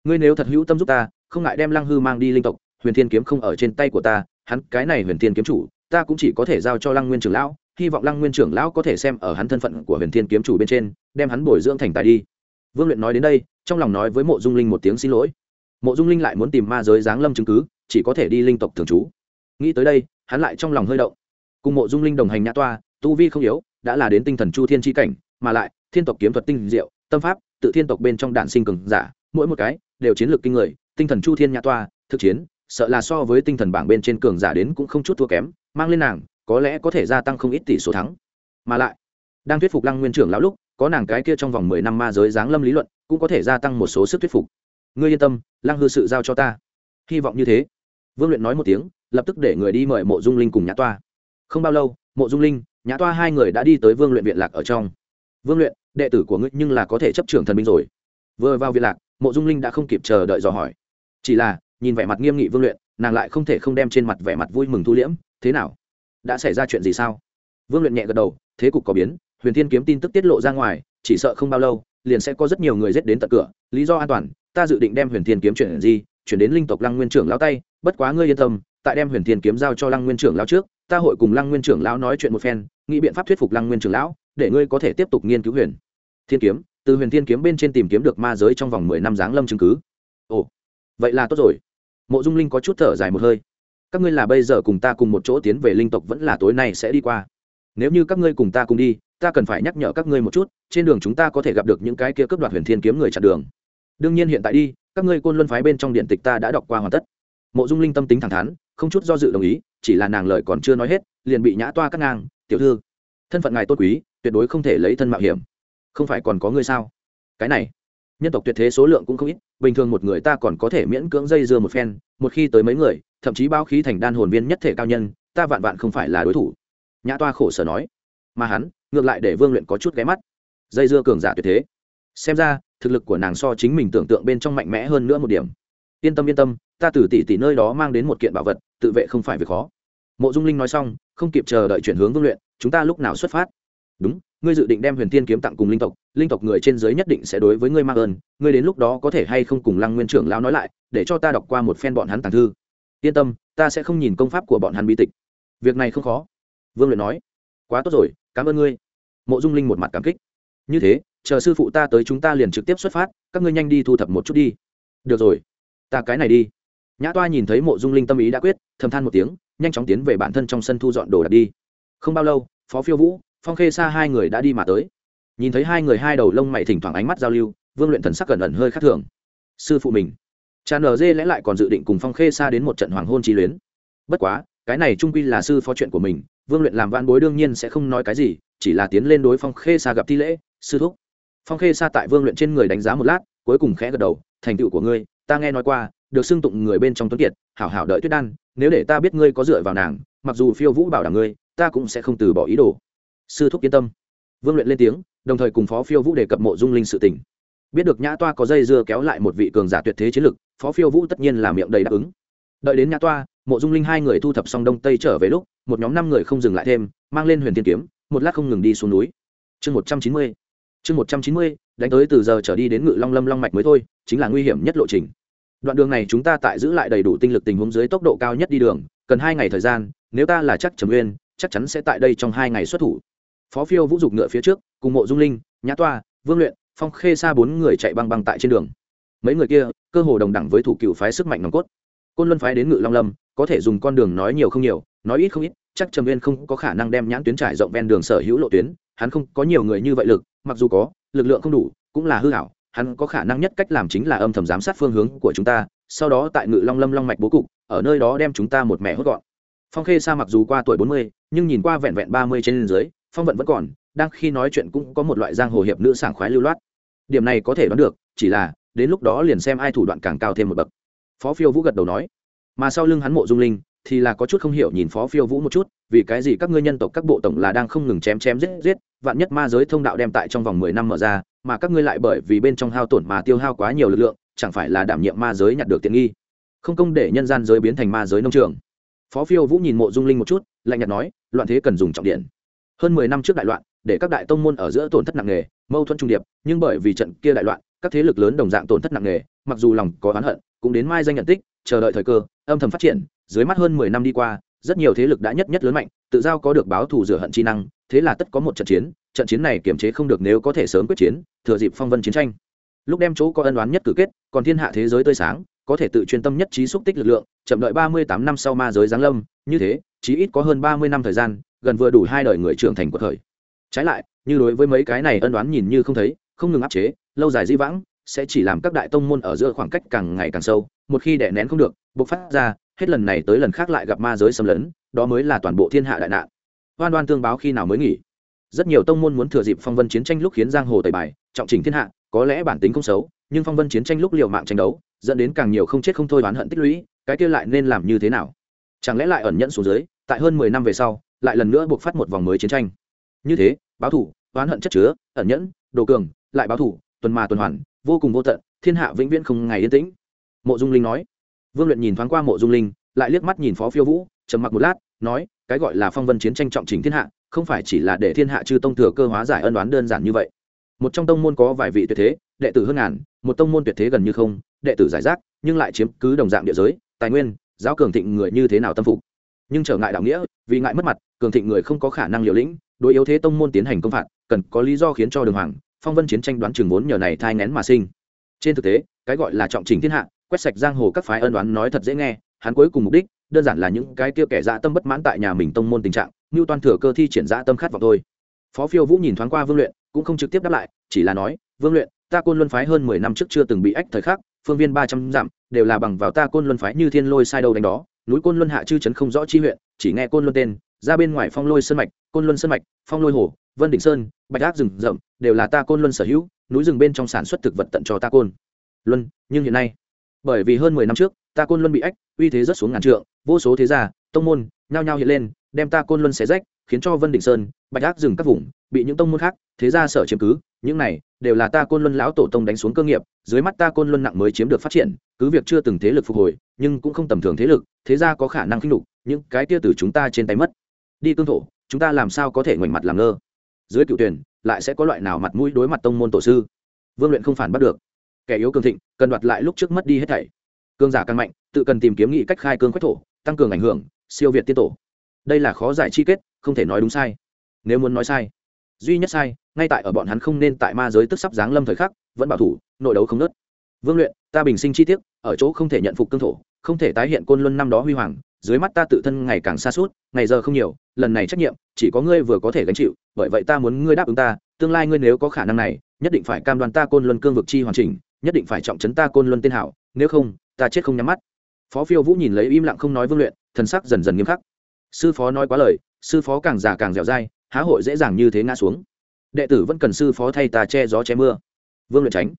Speaker 1: Ngươi nếu thật hữu tâm giúp ta, không ngại đem lăng hư mang đi linh tộc, huyền thiên kiếm không ở trên tay của ta, hắn cái này huyền thiên kiếm chủ, ta cũng chỉ có thể giao cho lăng nguyên trưởng lão hy vọng lăng nguyên trưởng lão có thể xem ở hắn thân phận của huyền thiên kiếm chủ bên trên, đem hắn bồi dưỡng thành tài đi. Vương luyện nói đến đây, trong lòng nói với mộ dung linh một tiếng xin lỗi. Mộ dung linh lại muốn tìm ma giới giáng lâm chứng cứ, chỉ có thể đi linh tộc thường trú. Nghĩ tới đây, hắn lại trong lòng hơi động. Cùng mộ dung linh đồng hành nhã toa, tu vi không yếu, đã là đến tinh thần chu thiên tri cảnh, mà lại, thiên tộc kiếm thuật tinh diệu, tâm pháp, tự thiên tộc bên trong đạn sinh cường giả, mỗi một cái đều chiến lược kinh người, tinh thần chu thiên nhã toa, thực chiến, sợ là so với tinh thần bảng bên trên cường giả đến cũng không chút thua kém, mang lên nàng có lẽ có thể gia tăng không ít tỷ số thắng. Mà lại, đang thuyết phục lăng nguyên trưởng lão lúc, có nàng cái kia trong vòng mười năm ma giới giáng lâm lý luận, cũng có thể gia tăng một số sức thuyết phục. Ngươi yên tâm, lăng hư sự giao cho ta. Hy vọng như thế. Vương luyện nói một tiếng, lập tức để người đi mời mộ dung linh cùng nhã toa. Không bao lâu, mộ dung linh, nhã toa hai người đã đi tới vương luyện viện lạc ở trong. Vương luyện, đệ tử của ngươi nhưng là có thể chấp trưởng thần binh rồi. Vừa vào viện lạc, mộ dung linh đã không kịp chờ đợi dò hỏi. Chỉ là, nhìn vẻ mặt nghiêm nghị vương luyện, nàng lại không thể không đem trên mặt vẻ mặt vui mừng thu liễm. Thế nào? Đã xảy ra chuyện gì sao? Vương luyện nhẹ gật đầu, thế cục có biến, huyền thiên kiếm tin tức tiết lộ ra ngoài, chỉ sợ không bao lâu, liền sẽ có rất nhiều người dết đến tận cửa, lý do an toàn, ta dự định đem huyền thiên kiếm chuyển gì chuyển đến linh tộc lăng nguyên trưởng lão tay, bất quá ngươi yên tâm, tại đem huyền thiên kiếm giao cho lăng nguyên trưởng lão trước, ta hội cùng lăng nguyên trưởng lão nói chuyện một phen, nghĩ biện pháp thuyết phục lăng nguyên trưởng lão, để ngươi có thể tiếp tục nghiên cứu huyền thiên kiếm, từ huyền thiên kiếm bên trên tìm kiếm được ma giới trong vòng mười năm giáng lâm chứng cứ. Ồ, vậy là tốt rồi. Mộ dung linh có chút thở dài một hơi các ngươi là bây giờ cùng ta cùng một chỗ tiến về linh tộc vẫn là tối nay sẽ đi qua. Nếu như các ngươi cùng ta cùng đi, ta cần phải nhắc nhở các ngươi một chút, trên đường chúng ta có thể gặp được những cái kia cướp đoạt huyền thiên kiếm người chặn đường. Đương nhiên hiện tại đi, các ngươi côn luân phái bên trong điện tịch ta đã đọc qua hoàn tất. Mộ dung linh tâm tính thẳng thắn, không chút do dự đồng ý, chỉ là nàng lời còn chưa nói hết, liền bị nhã toa cắt ngang, tiểu thư, thân phận ngài tốt quý, tuyệt đối không thể lấy thân mạo hiểm. Không phải còn có ngươi sao? Cái này, nhân tộc tuyệt thế số lượng cũng không ít bình thường một người ta còn có thể miễn cưỡng dây dưa một phen, một khi tới mấy người, thậm chí bao khí thành đan hồn viên nhất thể cao nhân, ta vạn vạn không phải là đối thủ. Nhã toa khổ sở nói. Mà hắn, ngược lại để vương luyện có chút ghé mắt. Dây dưa cường giả tuyệt thế. Xem ra, thực lực của nàng so chính mình tưởng tượng bên trong mạnh mẽ hơn nữa một điểm. Yên tâm yên tâm, ta từ tỷ tỷ nơi đó mang đến một kiện bảo vật, tự vệ không phải việc khó. Mộ dung linh nói xong, không kịp chờ đợi chuyển hướng vương luyện, chúng ta lúc nào xuất phát? Đúng, ngươi dự định đem huyền thiên kiếm tặng cùng linh tộc linh tộc người trên giới nhất định sẽ đối với ngươi mang ơn, ngươi đến lúc đó có thể hay không cùng lăng nguyên trưởng lão nói lại, để cho ta đọc qua một phen bọn hắn tàng thư. Yên tâm, ta sẽ không nhìn công pháp của bọn hắn bi tịch. Việc này không khó. Vương luyện nói. Quá tốt rồi, cảm ơn ngươi. Mộ dung linh một mặt cảm kích. Như thế, chờ sư phụ ta tới chúng ta liền trực tiếp xuất phát, các ngươi nhanh đi thu thập một chút đi. Được rồi. Ta cái này đi. Nhã toa nhìn thấy mộ dung linh tâm ý đã quyết, thầm than một tiếng, nhanh chóng tiến về bản thân trong sân thu dọn đồ đạc đi. Không bao lâu, phó phiêu vũ, phong khê xa hai người đã đi mà tới nhìn thấy hai người hai đầu lông mày thỉnh thoảng ánh mắt giao lưu, vương luyện thần sắc gần ẩn hơi khác thường. Sư phụ mình. Cha nờ dê lẽ lại còn dự định cùng phong khê xa đến một trận hoàng hôn trí luyến. Bất quá, cái này trung quy là sư phó chuyện của mình, vương luyện làm van bối đương nhiên sẽ không nói cái gì, chỉ là tiến lên đối phong khê xa gặp thi lễ, sư thúc. Phong khê xa tại vương luyện trên người đánh giá một lát, cuối cùng khẽ gật đầu, thành tựu của ngươi, ta nghe nói qua, được xưng tụng người bên trong tuấn kiệt, hảo hảo đợi tuyết đan, nếu để ta biết ngươi có dựa vào nàng, mặc dù phiêu vũ bảo đảm ngươi, ta cũng sẽ không từ bỏ ý đồ. Sư thúc yên tâm. Vương luyện lên tiếng đồng thời cùng phó phiêu vũ đề cập mộ dung linh sự tình. Biết được nhã toa có dây dưa kéo lại một vị cường giả tuyệt thế chiến lực, phó phiêu vũ tất nhiên là miệng đầy đáp ứng. Đợi đến nhã toa, mộ dung linh hai người thu thập xong đông tây trở về lúc, một nhóm năm người không dừng lại thêm, mang lên huyền thiên kiếm, một lát không ngừng đi xuống núi. Chương một trăm chín mươi, chương một trăm chín mươi, đánh tới từ giờ trở đi đến ngự long lâm long mạch mới thôi, chính là nguy hiểm nhất lộ trình. Đoạn đường này chúng ta tại giữ lại đầy đủ tinh lực tình huống dưới tốc độ cao nhất đi đường, cần hai ngày thời gian, nếu ta là chắc trầm nguyên, chắc chắn sẽ tại đây trong hai ngày xuất thủ phó phiêu vũ dục ngựa phía trước, cùng mộ dung linh, nhã toa, vương luyện, phong khê xa bốn người chạy băng băng tại trên đường. Mấy người kia, cơ hồ đồng đẳng với thủ cựu phái sức mạnh nòng cốt. Côn luân phái đến ngự long lâm, có thể dùng con đường nói nhiều không nhiều, nói ít không ít, chắc trầm viên không có khả năng đem nhãn tuyến trải rộng ven đường sở hữu lộ tuyến, hắn không có nhiều người như vậy lực, mặc dù có, lực lượng không đủ, cũng là hư hảo, hắn có khả năng nhất cách làm chính là âm thầm giám sát phương hướng của chúng ta, sau đó tại ngự long lâm long mạch bố cục, ở nơi đó đem chúng ta một mẹ hốt gọn. Phong khê sa mặc dù qua tuổi bốn mươi, nhưng nhìn qua vẹn vẹn ba mươi trên dưới phong vận vẫn còn, đang khi nói chuyện cũng có một loại giang hồ hiệp nữ sảng khoái lưu loát. Điểm này có thể đoán được, chỉ là, đến lúc đó liền xem ai thủ đoạn càng cao thêm một bậc. Phó phiêu vũ gật đầu nói. Mà sau lưng hắn mộ dung linh, thì là có chút không hiểu nhìn phó phiêu vũ một chút, vì cái gì các ngươi nhân tộc các bộ tổng là đang không ngừng chém chém giết giết, vạn nhất ma giới thông đạo đem tại trong vòng mười năm mở ra, mà các ngươi lại bởi vì bên trong hao tổn mà tiêu hao quá nhiều lực lượng, chẳng phải là đảm nhiệm ma giới nhặt được tiện nghi? Không công để nhân gian giới biến thành ma giới nông trường. Phó phiêu vũ nhìn mộ dung linh một chút, lạnh nhạt nói, loạn thế cần dùng trọng điện hơn mười năm trước đại loạn, để các đại tông môn ở giữa tổn thất nặng nề, mâu thuẫn trung điệp, nhưng bởi vì trận kia đại loạn, các thế lực lớn đồng dạng tổn thất nặng nề, mặc dù lòng có oán hận, cũng đến mai danh nhận tích, chờ đợi thời cơ, âm thầm phát triển, dưới mắt hơn mười năm đi qua, rất nhiều thế lực đã nhất nhất lớn mạnh, tự giao có được báo thù rửa hận chi năng, thế là tất có một trận chiến trận chiến này kiềm chế không được nếu có thể sớm quyết chiến, thừa dịp phong vân chiến tranh. Lúc đem chỗ có ân oán nhất cử kết, còn thiên hạ thế giới tươi sáng, có thể tự chuyên tâm nhất trí xúc tích lực lượng, chậm đợi ba mươi tám năm sau ma giới giáng lâm như thế, chí ít có hơn ba mươi năm thời gian, gần vừa đủ hai đời người trưởng thành của thời. Trái lại, như đối với mấy cái này ân đoán nhìn như không thấy, không ngừng áp chế, lâu dài di vãng, sẽ chỉ làm các đại tông môn ở giữa khoảng cách càng ngày càng sâu, một khi đè nén không được, bộc phát ra, hết lần này tới lần khác lại gặp ma giới xâm lấn, đó mới là toàn bộ thiên hạ đại nạn. Hoan đoan tương báo khi nào mới nghỉ? Rất nhiều tông môn muốn thừa dịp phong vân chiến tranh lúc khiến giang hồ tẩy bài, trọng trình thiên hạ, có lẽ bản tính không xấu, nhưng phong vân chiến tranh lúc liều mạng tranh đấu, dẫn đến càng nhiều không chết không thôi oán hận tích lũy, cái kia lại nên làm như thế nào? Chẳng lẽ lại ẩn nhẫn xuống dưới, tại hơn mười năm về sau, lại lần nữa buộc phát một vòng mới chiến tranh? Như thế, báo thủ, oán hận chất chứa, ẩn nhẫn, đồ cường, lại báo thủ, tuần mà tuần hoàn, vô cùng vô tận, thiên hạ vĩnh viễn không ngày yên tĩnh. Mộ dung linh nói. Vương luyện nhìn thoáng qua mộ dung linh, lại liếc mắt nhìn phó phiêu vũ, trầm mặc một lát, nói, cái gọi là phong vân chiến tranh trọng trình thiên hạ, không phải chỉ là để thiên hạ chư tông thừa cơ hóa giải ân đoán đơn giản như vậy. Một trong tông môn có vài vị tuyệt thế, đệ tử hơn ngàn, một tông môn tuyệt thế gần như không, đệ tử giải rác, nhưng lại chiếm cứ đồng dạng địa giới, tài nguyên giáo cường thịnh người như thế nào tâm phục. Nhưng trở ngại đạo nghĩa, vì ngại mất mặt, cường thịnh người không có khả năng liều lĩnh, đối yếu thế tông môn tiến hành công phạt, cần có lý do khiến cho đường hoàng, phong vân chiến tranh đoán trường vốn nhờ này thai ngén mà sinh. Trên thực tế, cái gọi là trọng trình thiên hạ, quét sạch giang hồ các phái ân đoán nói thật dễ nghe, hắn cuối cùng mục đích, đơn giản là những cái kia kẻ dã tâm bất mãn tại nhà mình tông môn tình trạng, như toàn thừa cơ thi triển dã tâm khát vọng thôi. Phó phiêu vũ nhìn thoáng qua vương luyện, cũng không trực tiếp đáp lại, chỉ là nói, vương luyện, ta côn luân phái hơn mười năm trước chưa từng bị ách thời khắc, phương viên ba trăm dặm đều là bằng vào ta côn luân phái như thiên lôi sai đâu đánh đó, núi côn luân hạ chư trấn không rõ chi huyện, chỉ nghe côn luân tên, ra bên ngoài phong lôi sơn mạch, côn luân sơn mạch, phong lôi hồ, vân đỉnh sơn, bạch ác rừng rậm, đều là ta côn luân sở hữu, núi rừng bên trong sản xuất thực vật tận cho ta côn luân, nhưng hiện nay, bởi vì hơn mười năm trước, ta côn luân bị ách, uy thế rất xuống ngàn trượng, vô số thế gia, tông môn, nhao nhao hiện lên đem ta côn luân xé rách khiến cho vân đỉnh sơn bạch ác dừng các vùng bị những tông môn khác thế gia sở chiếm cứ. Những này đều là ta côn luân lão tổ tông đánh xuống cơ nghiệp dưới mắt ta côn luân nặng mới chiếm được phát triển cứ việc chưa từng thế lực phục hồi nhưng cũng không tầm thường thế lực thế gia có khả năng khinh lục, những cái tia từ chúng ta trên tay mất. Đi cương thổ chúng ta làm sao có thể ngoảnh mặt làm ngơ? Dưới cựu tuyển lại sẽ có loại nào mặt mũi đối mặt tông môn tổ sư? Vương luyện không phản bắt được. Kẻ yếu cường thịnh cần đoạt lại lúc trước mất đi hết thảy. Cương giả càng mạnh tự cần tìm kiếm nghị cách khai cương quách thổ tăng cường ảnh hưởng siêu việt tiên tổ đây là khó giải chi kết, không thể nói đúng sai. Nếu muốn nói sai, duy nhất sai, ngay tại ở bọn hắn không nên tại ma giới tức sắp giáng lâm thời khắc, vẫn bảo thủ, nội đấu không nớt. Vương luyện, ta bình sinh chi tiết, ở chỗ không thể nhận phục cương thổ, không thể tái hiện côn luân năm đó huy hoàng, dưới mắt ta tự thân ngày càng xa suốt, ngày giờ không nhiều, lần này trách nhiệm, chỉ có ngươi vừa có thể gánh chịu, bởi vậy ta muốn ngươi đáp ứng ta, tương lai ngươi nếu có khả năng này, nhất định phải cam đoan ta côn luân cương vực chi hoàn chỉnh, nhất định phải trọng trấn ta côn luân tên hảo, nếu không, ta chết không nhắm mắt. Phó phiêu vũ nhìn lấy im lặng không nói vương luyện, thần sắc dần dần nghiêm khắc sư phó nói quá lời, sư phó càng già càng dẻo dai, há hội dễ dàng như thế ngã xuống. Đệ tử vẫn cần sư phó thay ta che gió che mưa. Vương luyện tránh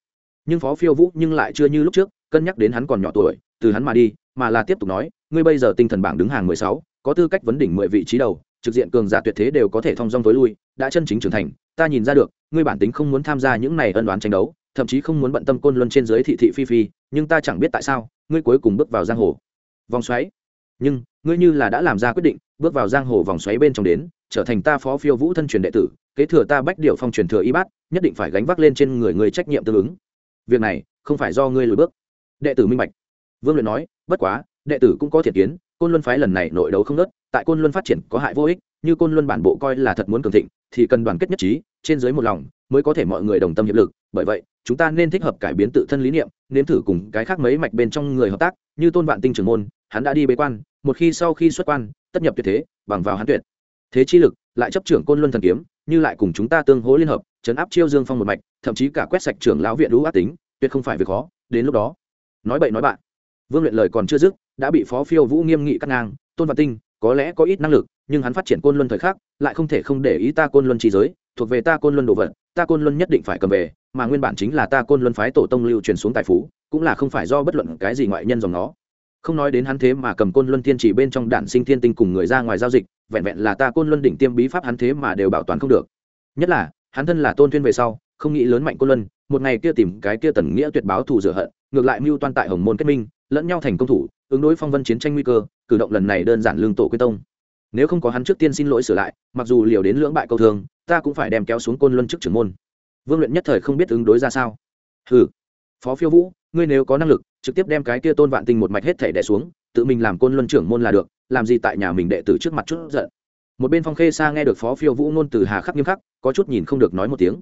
Speaker 1: nhưng phó phiêu vũ nhưng lại chưa như lúc trước, cân nhắc đến hắn còn nhỏ tuổi, từ hắn mà đi, mà là tiếp tục nói, ngươi bây giờ tinh thần bảng đứng hàng mười sáu, có tư cách vấn đỉnh mười vị trí đầu, trực diện cường giả tuyệt thế đều có thể thông dong tối lui, đã chân chính trưởng thành, ta nhìn ra được, ngươi bản tính không muốn tham gia những này ân đoán tranh đấu, thậm chí không muốn bận tâm côn luân trên dưới thị thị phi phi, nhưng ta chẳng biết tại sao, ngươi cuối cùng bước vào giang hồ. Vòng xoáy. Nhưng, ngươi như là đã làm ra quyết định bước vào giang hồ vòng xoáy bên trong đến, trở thành ta phó phiêu vũ thân truyền đệ tử, kế thừa ta bách điệu phong truyền thừa y bát, nhất định phải gánh vác lên trên người người trách nhiệm tương ứng. Việc này, không phải do ngươi lùi bước. Đệ tử minh bạch. Vương luyện nói, bất quá, đệ tử cũng có thiệt kiến, côn luân phái lần này nội đấu không nớt, tại côn luân phát triển có hại vô ích, như côn luân bản bộ coi là thật muốn cường thịnh, thì cần đoàn kết nhất trí, trên dưới một lòng, mới có thể mọi người đồng tâm hiệp lực, bởi vậy chúng ta nên thích hợp cải biến tự thân lý niệm, nếm thử cùng cái khác mấy mạch bên trong người hợp tác, như tôn vạn tinh trưởng môn, hắn đã đi bế quan, một khi sau khi xuất quan, tất nhập tuyệt thế, bằng vào hắn tuyệt. Thế chi lực, lại chấp trưởng côn luân thần kiếm, như lại cùng chúng ta tương hỗ liên hợp, chấn áp chiêu dương phong một mạch, thậm chí cả quét sạch trưởng lão viện lũ ác tính, tuyệt không phải việc khó, đến lúc đó. Nói bậy nói bạn. Vương luyện lời còn chưa dứt, đã bị phó phiêu vũ nghiêm nghị cắt ngang, tôn vạn tinh, có lẽ có ít năng lực, nhưng hắn phát triển côn luân thời khắc, lại không thể không để ý ta côn luân trí giới, thuộc về ta côn luân đồ vật ta côn luân nhất định phải cầm về, mà nguyên bản chính là ta côn luân phái tổ tông lưu truyền xuống tài phú, cũng là không phải do bất luận cái gì ngoại nhân dòng nó. Không nói đến hắn thế mà cầm côn luân thiên chỉ bên trong đạn sinh thiên tinh cùng người ra ngoài giao dịch, vẹn vẹn là ta côn luân đỉnh tiêm bí pháp hắn thế mà đều bảo toàn không được. Nhất là, hắn thân là tôn tuyên về sau, không nghĩ lớn mạnh côn luân, một ngày kia tìm cái kia tần nghĩa tuyệt báo thù rửa hận, ngược lại mưu toan tại hồng môn kết minh, lẫn nhau thành công thủ, ứng đối phong vân chiến tranh nguy cơ, cử động lần này đơn giản lương tổ quyết tông. Nếu không có hắn trước tiên xin lỗi sửa lại, mặc dù liều đến lưỡng bại câu thường ta cũng phải đem kéo xuống côn luân trước trưởng môn. Vương luyện nhất thời không biết ứng đối ra sao. Hừ, phó phiêu vũ, ngươi nếu có năng lực, trực tiếp đem cái kia tôn vạn tinh một mạch hết thể đẻ xuống, tự mình làm côn luân trưởng môn là được, làm gì tại nhà mình đệ tử trước mặt chút giận. Một bên phong khê xa nghe được phó phiêu vũ ngôn từ hà khắc nghiêm khắc, có chút nhìn không được nói một tiếng.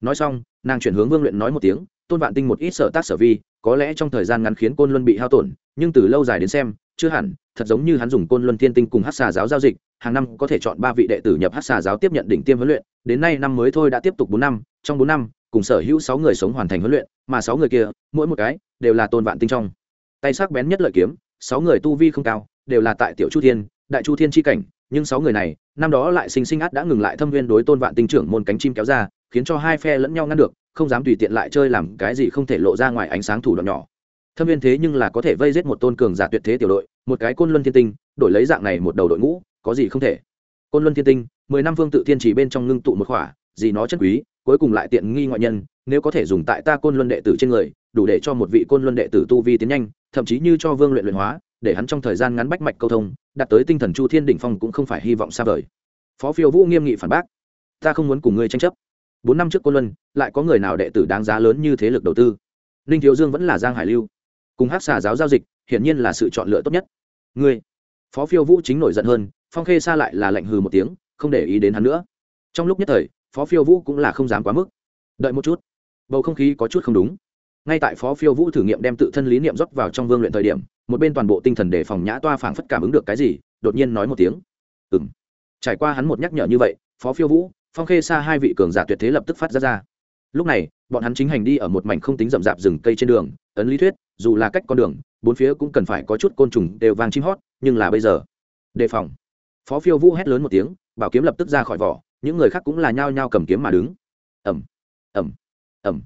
Speaker 1: Nói xong, nàng chuyển hướng vương luyện nói một tiếng, tôn vạn tinh một ít sở tác sở vi, có lẽ trong thời gian ngắn khiến côn luân bị hao tổn, nhưng từ lâu dài đến xem, chưa hẳn thật giống như hắn dùng côn luân thiên tinh cùng hát xà giáo giao dịch, hàng năm có thể chọn ba vị đệ tử nhập hát xà giáo tiếp nhận đỉnh tiêm huấn luyện, đến nay năm mới thôi đã tiếp tục bốn năm, trong bốn năm, cùng sở hữu sáu người sống hoàn thành huấn luyện, mà sáu người kia, mỗi một cái đều là tôn vạn tinh trong. Tay sắc bén nhất lợi kiếm, sáu người tu vi không cao, đều là tại tiểu chu thiên, đại chu thiên tri cảnh, nhưng sáu người này, năm đó lại sinh sinh át đã ngừng lại thâm viên đối tôn vạn tinh trưởng môn cánh chim kéo ra, khiến cho hai phe lẫn nhau ngăn được, không dám tùy tiện lại chơi làm cái gì không thể lộ ra ngoài ánh sáng thủ đoạn nhỏ thâm viên thế nhưng là có thể vây giết một tôn cường giả tuyệt thế tiểu đội, một cái côn luân thiên tinh, đổi lấy dạng này một đầu đội ngũ, có gì không thể. Côn luân thiên tinh, mười năm vương tự thiên chỉ bên trong ngưng tụ một khỏa, gì nó chất quý, cuối cùng lại tiện nghi ngoại nhân, nếu có thể dùng tại ta côn luân đệ tử trên người, đủ để cho một vị côn luân đệ tử tu vi tiến nhanh, thậm chí như cho vương luyện luyện hóa, để hắn trong thời gian ngắn bách mạch câu thông, đạt tới tinh thần chu thiên đỉnh phong cũng không phải hy vọng xa vời. Phó phiêu vũ nghiêm nghị phản bác, ta không muốn cùng ngươi tranh chấp. Bốn năm trước côn luân, lại có người nào đệ tử đáng giá lớn như thế lực đầu tư? Ninh thiếu dương vẫn là giang hải lưu cùng hát xà giáo giao dịch, hiển nhiên là sự chọn lựa tốt nhất. Ngươi, phó phiêu vũ chính nổi giận hơn, phong khê xa lại là lạnh hừ một tiếng, không để ý đến hắn nữa. Trong lúc nhất thời, phó phiêu vũ cũng là không dám quá mức. Đợi một chút, bầu không khí có chút không đúng. Ngay tại phó phiêu vũ thử nghiệm đem tự thân lý niệm dốc vào trong vương luyện thời điểm, một bên toàn bộ tinh thần đề phòng nhã toa phảng phất cảm ứng được cái gì, đột nhiên nói một tiếng. Ừ m trải qua hắn một nhắc nhở như vậy, phó phiêu vũ, phong khê xa hai vị cường giả tuyệt thế lập tức phát ra ra. Lúc này, bọn hắn chính hành đi ở một mảnh không tính rậm rạp rừng cây trên đường, ấn lý thuyết dù là cách con đường, bốn phía cũng cần phải có chút côn trùng đều vang chim hót, nhưng là bây giờ, đề phòng. Phó phiêu vũ hét lớn một tiếng, bảo kiếm lập tức ra khỏi vỏ, những người khác cũng là nhao nhao cầm kiếm mà đứng. Ẩm ẩm ẩm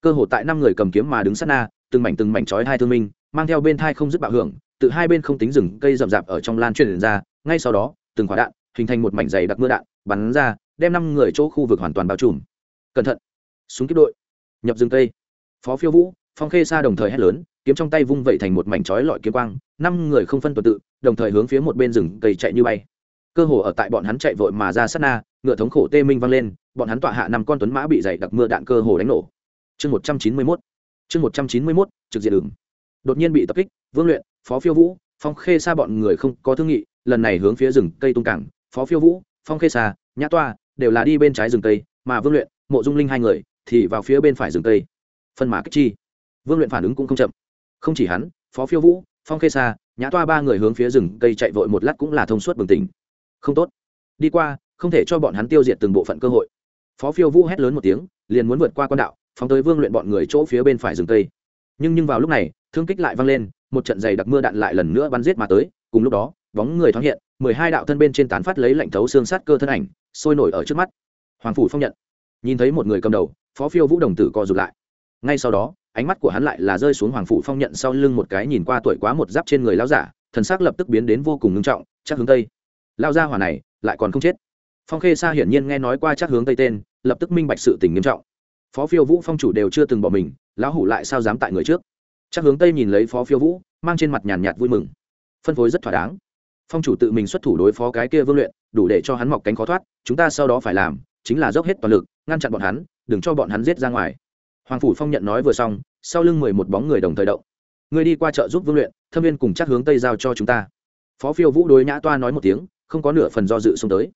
Speaker 1: cơ hội tại năm người cầm kiếm mà đứng sát na, từng mảnh từng mảnh chói hai thương minh, mang theo bên thai không dứt bạo hưởng, từ hai bên không tính rừng, cây rậm rạp ở trong lan truyền ra, ngay sau đó, từng quả đạn, hình thành một mảnh dày đặc mưa đạn, bắn ra, đem năm người chỗ khu vực hoàn toàn bao trùm. Cẩn thận. Súng kiếp đội. Nhập rừng cây. Phó phiêu vũ, phong khê xa đồng thời hét lớn kiếm trong tay vung vẩy thành một mảnh chói lọi kiếm quang, năm người không phân tuần tự, đồng thời hướng phía một bên rừng cây chạy như bay. Cơ hồ ở tại bọn hắn chạy vội mà ra sát na, ngựa thống khổ tê minh vang lên, bọn hắn tọa hạ năm con tuấn mã bị dày đặc mưa đạn cơ hồ đánh nổ. Chương một trăm chín mươi mốt, chương một trăm chín mươi mốt, trực diện đường đột nhiên bị tập kích, vương luyện, phó phiêu vũ, phong khê xa bọn người không có thương nghị, lần này hướng phía rừng cây tung cảng, phó phiêu vũ, phong khê xa nhã toa đều là đi bên trái rừng cây, mà vương luyện, mộ dung linh hai người thì vào phía bên phải rừng cây. Phân mã kích chi. Vương luyện phản ứng cũng không chậm không chỉ hắn, phó phiêu vũ, phong khê xa nhã toa ba người hướng phía rừng cây chạy vội một lát cũng là thông suốt bừng tỉnh. Không tốt. Đi qua, không thể cho bọn hắn tiêu diệt từng bộ phận cơ hội. Phó phiêu vũ hét lớn một tiếng, liền muốn vượt qua con đạo, phóng tới vương luyện bọn người chỗ phía bên phải rừng cây. Nhưng nhưng vào lúc này, thương kích lại vang lên, một trận dày đặc mưa đạn lại lần nữa bắn giết mà tới, cùng lúc đó, bóng người thoáng hiện, mười hai đạo thân bên trên tán phát lấy lạnh thấu xương sát cơ thân ảnh, sôi nổi ở trước mắt. Hoàng phủ phong nhận. Nhìn thấy một người cầm đầu, phó phiêu vũ đồng tử co rụt lại. Ngay sau đó ánh mắt của hắn lại là rơi xuống hoàng phủ phong nhận sau lưng một cái nhìn qua tuổi quá một giáp trên người lão giả, thần sắc lập tức biến đến vô cùng ngưng trọng, chắc hướng tây. Lao ra hỏa này lại còn không chết. Phong khê sa hiển nhiên nghe nói qua chắc hướng tây tên, lập tức minh bạch sự tình nghiêm trọng. Phó phiêu vũ phong chủ đều chưa từng bỏ mình, lão hủ lại sao dám tại người trước? Chắc hướng tây nhìn lấy phó phiêu vũ, mang trên mặt nhàn nhạt vui mừng. Phân phối rất thỏa đáng. Phong chủ tự mình xuất thủ đối phó cái kia vương luyện, đủ để cho hắn mọc cánh khó thoát, chúng ta sau đó phải làm, chính là dốc hết toàn lực, ngăn chặn bọn hắn, đừng cho bọn hắn giết ra ngoài hoàng phủ phong nhận nói vừa xong, sau lưng mười một bóng người đồng thời động. Người đi qua chợ giúp vương luyện, thâm viên cùng chắc hướng tây giao cho chúng ta. Phó phiêu vũ đối nhã toa nói một tiếng, không có nửa phần do dự xông tới.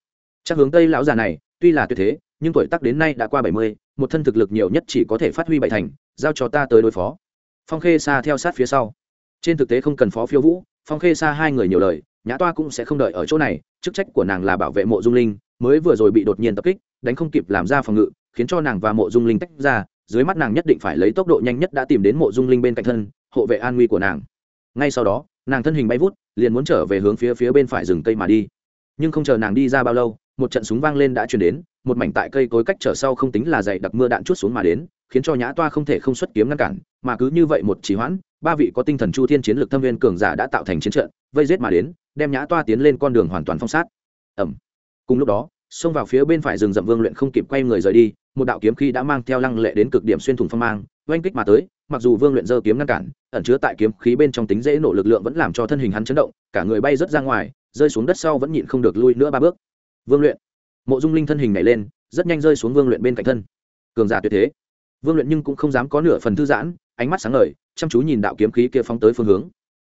Speaker 1: Chắc hướng tây lão già này, tuy là tuyệt thế, nhưng tuổi tác đến nay đã qua bảy mươi, một thân thực lực nhiều nhất chỉ có thể phát huy bảy thành, giao cho ta tới đối phó. Phong khê xa theo sát phía sau. Trên thực tế không cần phó phiêu vũ, phong khê xa hai người nhiều lời, nhã toa cũng sẽ không đợi ở chỗ này, chức trách của nàng là bảo vệ mộ dung linh, mới vừa rồi bị đột nhiên tập kích, đánh không kịp làm ra phòng ngự, khiến cho nàng và mộ dung linh tách ra dưới mắt nàng nhất định phải lấy tốc độ nhanh nhất đã tìm đến mộ dung linh bên cạnh thân, hộ vệ an nguy của nàng. Ngay sau đó, nàng thân hình bay vút, liền muốn trở về hướng phía phía bên phải rừng cây mà đi. Nhưng không chờ nàng đi ra bao lâu, một trận súng vang lên đã chuyển đến, một mảnh tại cây cối cách trở sau không tính là dày đặc mưa đạn chút xuống mà đến, khiến cho nhã toa không thể không xuất kiếm ngăn cản, mà cứ như vậy một chỉ hoãn, ba vị có tinh thần chu thiên chiến lược thâm viên cường giả đã tạo thành chiến trận, vây giết mà đến, đem nhã toa tiến lên con đường hoàn toàn phong sát. Ẩm cùng lúc đó, xông vào phía bên phải rừng rậm vương luyện không kịp quay người rời đi một đạo kiếm khí đã mang theo lăng lệ đến cực điểm xuyên thủng phong mang, oanh kích mà tới, mặc dù vương luyện dơ kiếm ngăn cản, ẩn chứa tại kiếm khí bên trong tính dễ nổ lực lượng vẫn làm cho thân hình hắn chấn động, cả người bay rớt ra ngoài, rơi xuống đất sau vẫn nhịn không được lui nữa ba bước. Vương luyện, mộ dung linh thân hình nhảy lên, rất nhanh rơi xuống vương luyện bên cạnh thân. Cường giả tuyệt thế. Vương luyện nhưng cũng không dám có nửa phần thư giãn, ánh mắt sáng ngời, chăm chú nhìn đạo kiếm khí kia phóng tới phương hướng.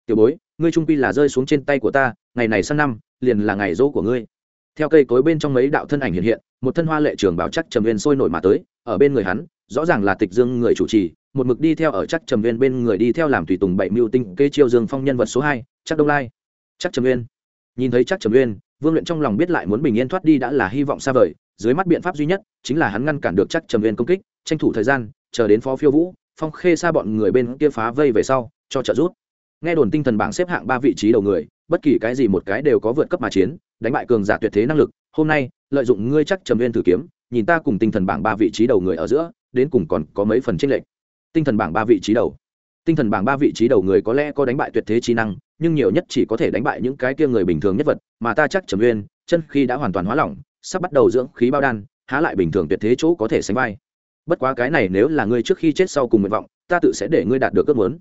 Speaker 1: Tiểu bối, ngươi trung pi là rơi xuống trên tay của ta, ngày này sang năm, liền là ngày dỗ của ngươi theo cây cối bên trong mấy đạo thân ảnh hiện hiện, một thân hoa lệ trường bảo chắc trầm viên sôi nổi mà tới, ở bên người hắn, rõ ràng là tịch dương người chủ trì, một mực đi theo ở chắc trầm viên bên người đi theo làm tùy tùng bảy mưu tinh kê chiêu dương phong nhân vật số hai, chắc đông lai. Chắc trầm viên nhìn thấy chắc trầm viên vương luyện trong lòng biết lại muốn bình yên thoát đi đã là hy vọng xa vời, dưới mắt biện pháp duy nhất chính là hắn ngăn cản được chắc trầm viên công kích, tranh thủ thời gian, chờ đến phó phiêu vũ, phong khê xa bọn người bên kia phá vây về sau, cho trợ rút nghe đồn tinh thần bảng xếp hạng ba vị trí đầu người, bất kỳ cái gì một cái đều có vượt cấp mà chiến, đánh bại cường giả tuyệt thế năng lực. Hôm nay, lợi dụng ngươi chắc trầm viên thử kiếm, nhìn ta cùng tinh thần bảng ba vị trí đầu người ở giữa, đến cùng còn có mấy phần tranh lệch. Tinh thần bảng ba vị trí đầu. Tinh thần bảng ba vị trí đầu người có lẽ có đánh bại tuyệt thế trí năng, nhưng nhiều nhất chỉ có thể đánh bại những cái kia người bình thường nhất vật, mà ta chắc trầm uyên chân khi đã hoàn toàn hóa lỏng, sắp bắt đầu dưỡng khí bao đan, há lại bình thường tuyệt thế chỗ có thể sánh vai. Bất quá cái này nếu là ngươi trước khi chết sau cùng nguyện vọng, ta tự sẽ để ngươi đạt được ước muốn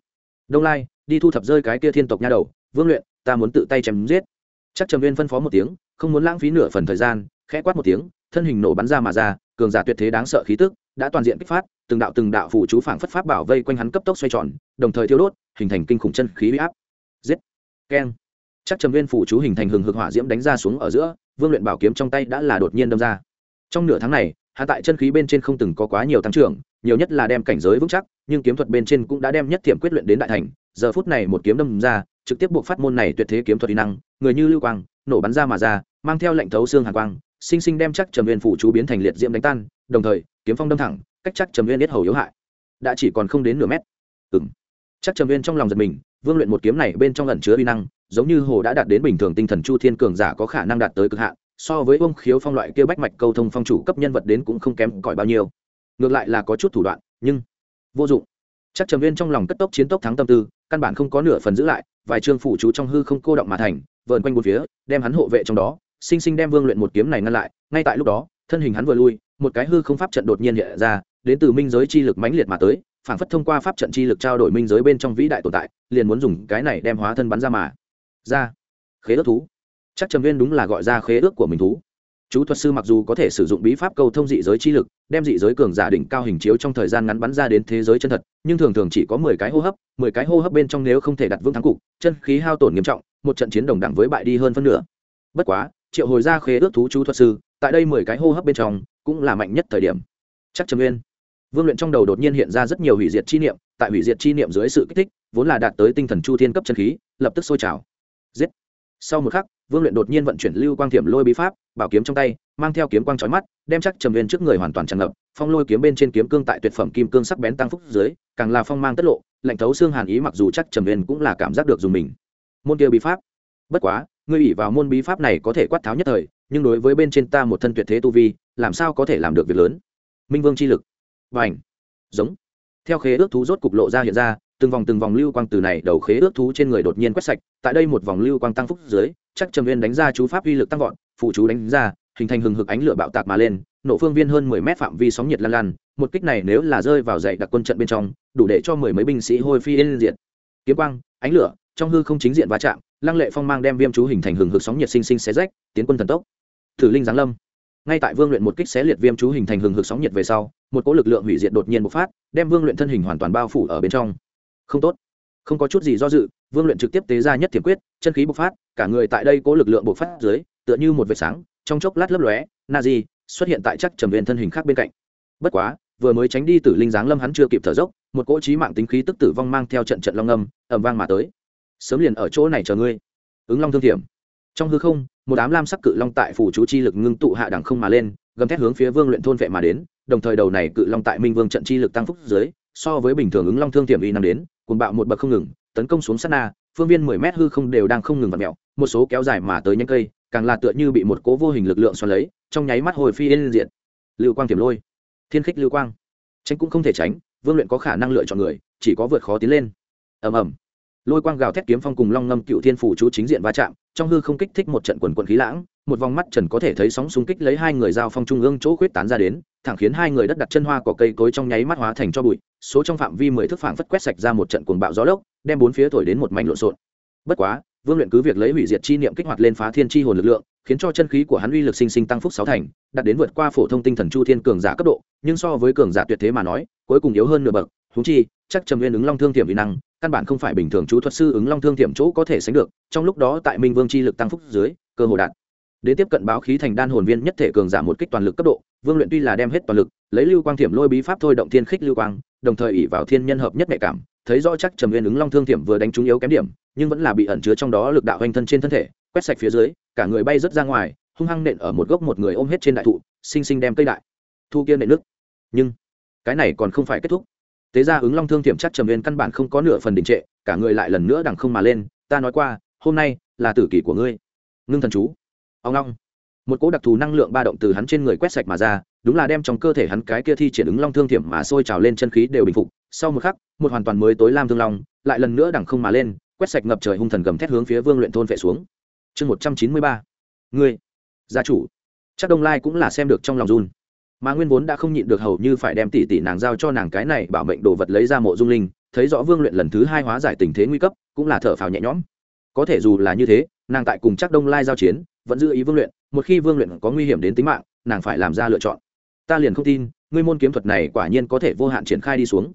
Speaker 1: đông lai, đi thu thập rơi cái kia thiên tộc nha đầu, vương luyện, ta muốn tự tay chém giết. Chắc trầm viên phân phó một tiếng, không muốn lãng phí nửa phần thời gian, khẽ quát một tiếng, thân hình nổ bắn ra mà ra, cường giả tuyệt thế đáng sợ khí tức, đã toàn diện kích phát, từng đạo từng đạo phụ chú phảng phất pháp bảo vây quanh hắn cấp tốc xoay tròn, đồng thời thiêu đốt, hình thành kinh khủng chân khí huy áp. Giết. Keng. Chắc trầm viên phụ chú hình thành hừng hực hỏa diễm đánh ra xuống ở giữa, vương luyện bảo kiếm trong tay đã là đột nhiên đâm ra. Trong nửa tháng này hạ tại chân khí bên trên không từng có quá nhiều tăng trưởng, nhiều nhất là đem cảnh giới vững chắc, nhưng kiếm thuật bên trên cũng đã đem nhất thiểm quyết luyện đến đại thành. Giờ phút này một kiếm đâm ra, trực tiếp buộc phát môn này tuyệt thế kiếm thuật kỹ năng, người như lưu quang, nổ bắn ra mà ra, mang theo lệnh thấu xương hàn quang, sinh sinh đem chắc trầm viên phủ chú biến thành liệt diễm đánh tan, đồng thời, kiếm phong đâm thẳng, cách chắc trầm viên biết hầu yếu hại. Đã chỉ còn không đến nửa mét. Ừng chắc trầm viên trong lòng giật mình, vương luyện một kiếm này bên trong ẩn chứa uy năng, giống như hồ đã đạt đến bình thường tinh thần chu thiên cường giả có khả năng đạt tới cực hạn so với ông khiếu phong loại kia bách mạch câu thông phong chủ cấp nhân vật đến cũng không kém cỏi bao nhiêu. Ngược lại là có chút thủ đoạn, nhưng vô dụng. Chắc trầm viên trong lòng cất tốc chiến tốc thắng tâm tư, căn bản không có nửa phần giữ lại, vài chương phủ chú trong hư không cô động mà thành, vờn quanh một phía, đem hắn hộ vệ trong đó, sinh sinh đem vương luyện một kiếm này ngăn lại, ngay tại lúc đó, thân hình hắn vừa lui, một cái hư không pháp trận đột nhiên hiện ra, đến từ minh giới chi lực mãnh liệt mà tới, phảng phất thông qua pháp trận chi lực trao đổi minh giới bên trong vĩ đại tồn tại, liền muốn dùng cái này đem hóa thân bắn ra mà. Ra. Khế đất thú chắc trầm viên đúng là gọi ra khế ước của mình thú. Chú thuật sư mặc dù có thể sử dụng bí pháp cầu thông dị giới chi lực, đem dị giới cường giả đỉnh cao hình chiếu trong thời gian ngắn bắn ra đến thế giới chân thật, nhưng thường thường chỉ có mười cái hô hấp, mười cái hô hấp bên trong nếu không thể đặt vững thắng cục, chân khí hao tổn nghiêm trọng, một trận chiến đồng đẳng với bại đi hơn phân nửa. Bất quá, triệu hồi ra khế ước thú chú thuật sư, tại đây mười cái hô hấp bên trong, cũng là mạnh nhất thời điểm. Chắc trầm viên vương luyện trong đầu đột nhiên hiện ra rất nhiều hủy diệt chi niệm, tại hủy diệt chi niệm dưới sự kích thích, vốn là đạt tới tinh thần chu thiên cấp chân khí, lập tức sôi trào. Giết. Sau một khắc vương luyện đột nhiên vận chuyển lưu quang thiểm lôi bí pháp, bảo kiếm trong tay, mang theo kiếm quang trói mắt, đem chắc trầm viên trước người hoàn toàn tràn ngập, phong lôi kiếm bên trên kiếm cương tại tuyệt phẩm kim cương sắc bén tăng phúc dưới, càng là phong mang tất lộ, lạnh thấu xương hàn ý mặc dù chắc trầm viên cũng là cảm giác được dùng mình. Môn kia bí pháp. Bất quá, ngươi ủy vào môn bí pháp này có thể quát tháo nhất thời, nhưng đối với bên trên ta một thân tuyệt thế tu vi, làm sao có thể làm được việc lớn? Minh vương chi lực. Và ảnh giống. Theo khế ước thú rốt cục lộ ra hiện ra từng vòng từng vòng lưu quang từ này đầu khế ước thú trên người đột nhiên quét sạch, tại đây một vòng lưu quang tăng phúc dưới, chắc trầm viên đánh ra chú pháp uy lực tăng vọt, phụ chú đánh ra, hình thành hừng hực ánh lửa bạo tạc mà lên, nổ phương viên hơn mười mét phạm vi sóng nhiệt lan lan, một kích này nếu là rơi vào dậy đặc quân trận bên trong, đủ để cho mười mấy binh sĩ hôi phi yên diện kiếm quang, ánh lửa, trong hư không chính diện va chạm, lăng lệ phong mang đem viêm chú hình thành hừng hực sóng nhiệt sinh sinh xé rách, tiến quân thần tốc. Thử linh giáng lâm. Ngay tại vương luyện một kích xé liệt viêm chú hình thành hừng hực sóng nhiệt về sau, một cỗ lực lượng hủy diệt đột nhiên bộc phát, đem vương luyện thân hình hoàn toàn bao phủ ở bên trong không tốt. Không có chút gì do dự, vương luyện trực tiếp tế ra nhất thiểm quyết, chân khí bộc phát, cả người tại đây cố lực lượng bộc phát dưới, tựa như một vệt sáng, trong chốc lát lấp lóe, na di xuất hiện tại chắc trầm viên thân hình khác bên cạnh. Bất quá, vừa mới tránh đi tử linh giáng lâm hắn chưa kịp thở dốc, một cỗ trí mạng tính khí tức tử vong mang theo trận trận long âm ẩm vang mà tới. Sớm liền ở chỗ này chờ ngươi. Ứng long thương thiểm. Trong hư không, một đám lam sắc cự long tại phủ chú chi lực ngưng tụ hạ đẳng không mà lên, gầm thét hướng phía vương luyện thôn vệ mà đến, đồng thời đầu này cự long tại minh vương trận chi lực tăng phúc dưới, so với bình thường ứng long thương tiềm uy năm đến cùng bạo một bậc không ngừng, tấn công xuống sát na, phương viên mười mét hư không đều đang không ngừng vặt mẹo một số kéo dài mà tới những cây, càng là tựa như bị một cố vô hình lực lượng xoắn lấy, trong nháy mắt hồi phi lên diện lưu quang tiềm lôi. Thiên khích lưu quang. Tránh cũng không thể tránh, vương luyện có khả năng lựa chọn người, chỉ có vượt khó tiến lên. Ầm ầm. Lôi quang gào thét kiếm phong cùng long ngâm cựu thiên phủ chú chính diện va chạm, trong hư không kích thích một trận quần quần khí lãng một vòng mắt trần có thể thấy sóng xung kích lấy hai người giao phong trung ương chỗ khuyết tán ra đến, thẳng khiến hai người đất đặt chân hoa cỏ cây cối trong nháy mắt hóa thành cho bụi, số trong phạm vi mười thước phảng phất quét sạch ra một trận cuồng bạo gió lốc, đem bốn phía thổi đến một mảnh lộn xộn. Bất quá, vương luyện cứ việc lấy hủy diệt chi niệm kích hoạt lên phá thiên chi hồn lực lượng, khiến cho chân khí của hắn uy lực sinh sinh tăng phúc sáu thành, đạt đến vượt qua phổ thông tinh thần chu thiên cường giả cấp độ, nhưng so với cường giả tuyệt thế mà nói, cuối cùng yếu hơn nửa bậc húng chi, chắc trầm viên ứng long thương thiểm vi năng, căn bản không phải bình thường chú thuật sư ứng long thương thiểm chỗ có thể sánh được, trong lúc đó tại minh vương chi lực tăng phúc dưới, cơ hồ đạt đến tiếp cận báo khí thành đan hồn viên nhất thể cường giả một kích toàn lực cấp độ, vương luyện tuy là đem hết toàn lực, lấy lưu quang thiểm lôi bí pháp thôi động thiên khích lưu quang, đồng thời ỉ vào thiên nhân hợp nhất nhạy cảm, thấy rõ chắc trầm viên ứng long thương thiểm vừa đánh trúng yếu kém điểm, nhưng vẫn là bị ẩn chứa trong đó lực đạo hành thân trên thân thể, quét sạch phía dưới, cả người bay rớt ra ngoài, hung hăng nện ở một gốc một người ôm hết trên đại thụ, sinh sinh đem cây đại thu kia nện nước. Nhưng, cái này còn không phải kết thúc. Tế ra ứng long thương thiểm chắc trầm viên căn bản không có nửa phần đình trệ, cả người lại lần nữa đằng không mà lên, ta nói qua, hôm nay là tử kỷ của ngươi. Ngưng thần chú ông long một cỗ đặc thù năng lượng ba động từ hắn trên người quét sạch mà ra, đúng là đem trong cơ thể hắn cái kia thi triển ứng long thương thiểm mà sôi trào lên chân khí đều bình phục. Sau một khắc, một hoàn toàn mới tối lam thương long, lại lần nữa đằng không mà lên, quét sạch ngập trời hung thần gầm thét hướng phía vương luyện thôn vệ xuống. Chương một trăm chín mươi ba. Người gia chủ. Chắc đông lai cũng là xem được trong lòng run. Mà nguyên vốn đã không nhịn được hầu như phải đem tỷ tỷ nàng giao cho nàng cái này bảo mệnh đồ vật lấy ra mộ dung linh, thấy rõ vương luyện lần thứ hai hóa giải tình thế nguy cấp, cũng là thở phào nhẹ nhõm. Có thể dù là như thế, nàng tại cùng chắc đông lai giao chiến vẫn giữ ý vương luyện, một khi vương luyện có nguy hiểm đến tính mạng, nàng phải làm ra lựa chọn. Ta liền không tin, ngươi môn kiếm thuật này quả nhiên có thể vô hạn triển khai đi xuống.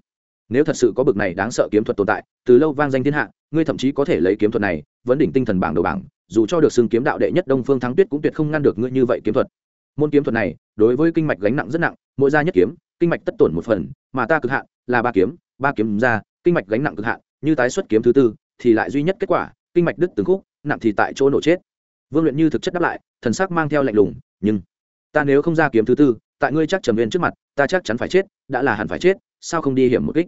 Speaker 1: Nếu thật sự có bực này đáng sợ kiếm thuật tồn tại, từ lâu vang danh thiên hạ, ngươi thậm chí có thể lấy kiếm thuật này vấn đỉnh tinh thần bảng đầu bảng, dù cho được xưng kiếm đạo đệ nhất đông phương thắng tuyết cũng tuyệt không ngăn được ngươi như vậy kiếm thuật. Môn kiếm thuật này, đối với kinh mạch gánh nặng rất nặng, mỗi gia nhất kiếm, kinh mạch tất tổn một phần, mà ta cực hạn là ba kiếm ba kiếm ra, kinh mạch gánh nặng cực hạn, như tái xuất kiếm thứ tư, thì lại duy nhất kết quả, kinh mạch đứt từng khúc, nặng thì tại chỗ nổ chết vương luyện như thực chất đáp lại, thần sắc mang theo lạnh lùng, nhưng ta nếu không ra kiếm thứ tư, tại ngươi chắc trầm viên trước mặt, ta chắc chắn phải chết, đã là hẳn phải chết, sao không đi hiểm một kích?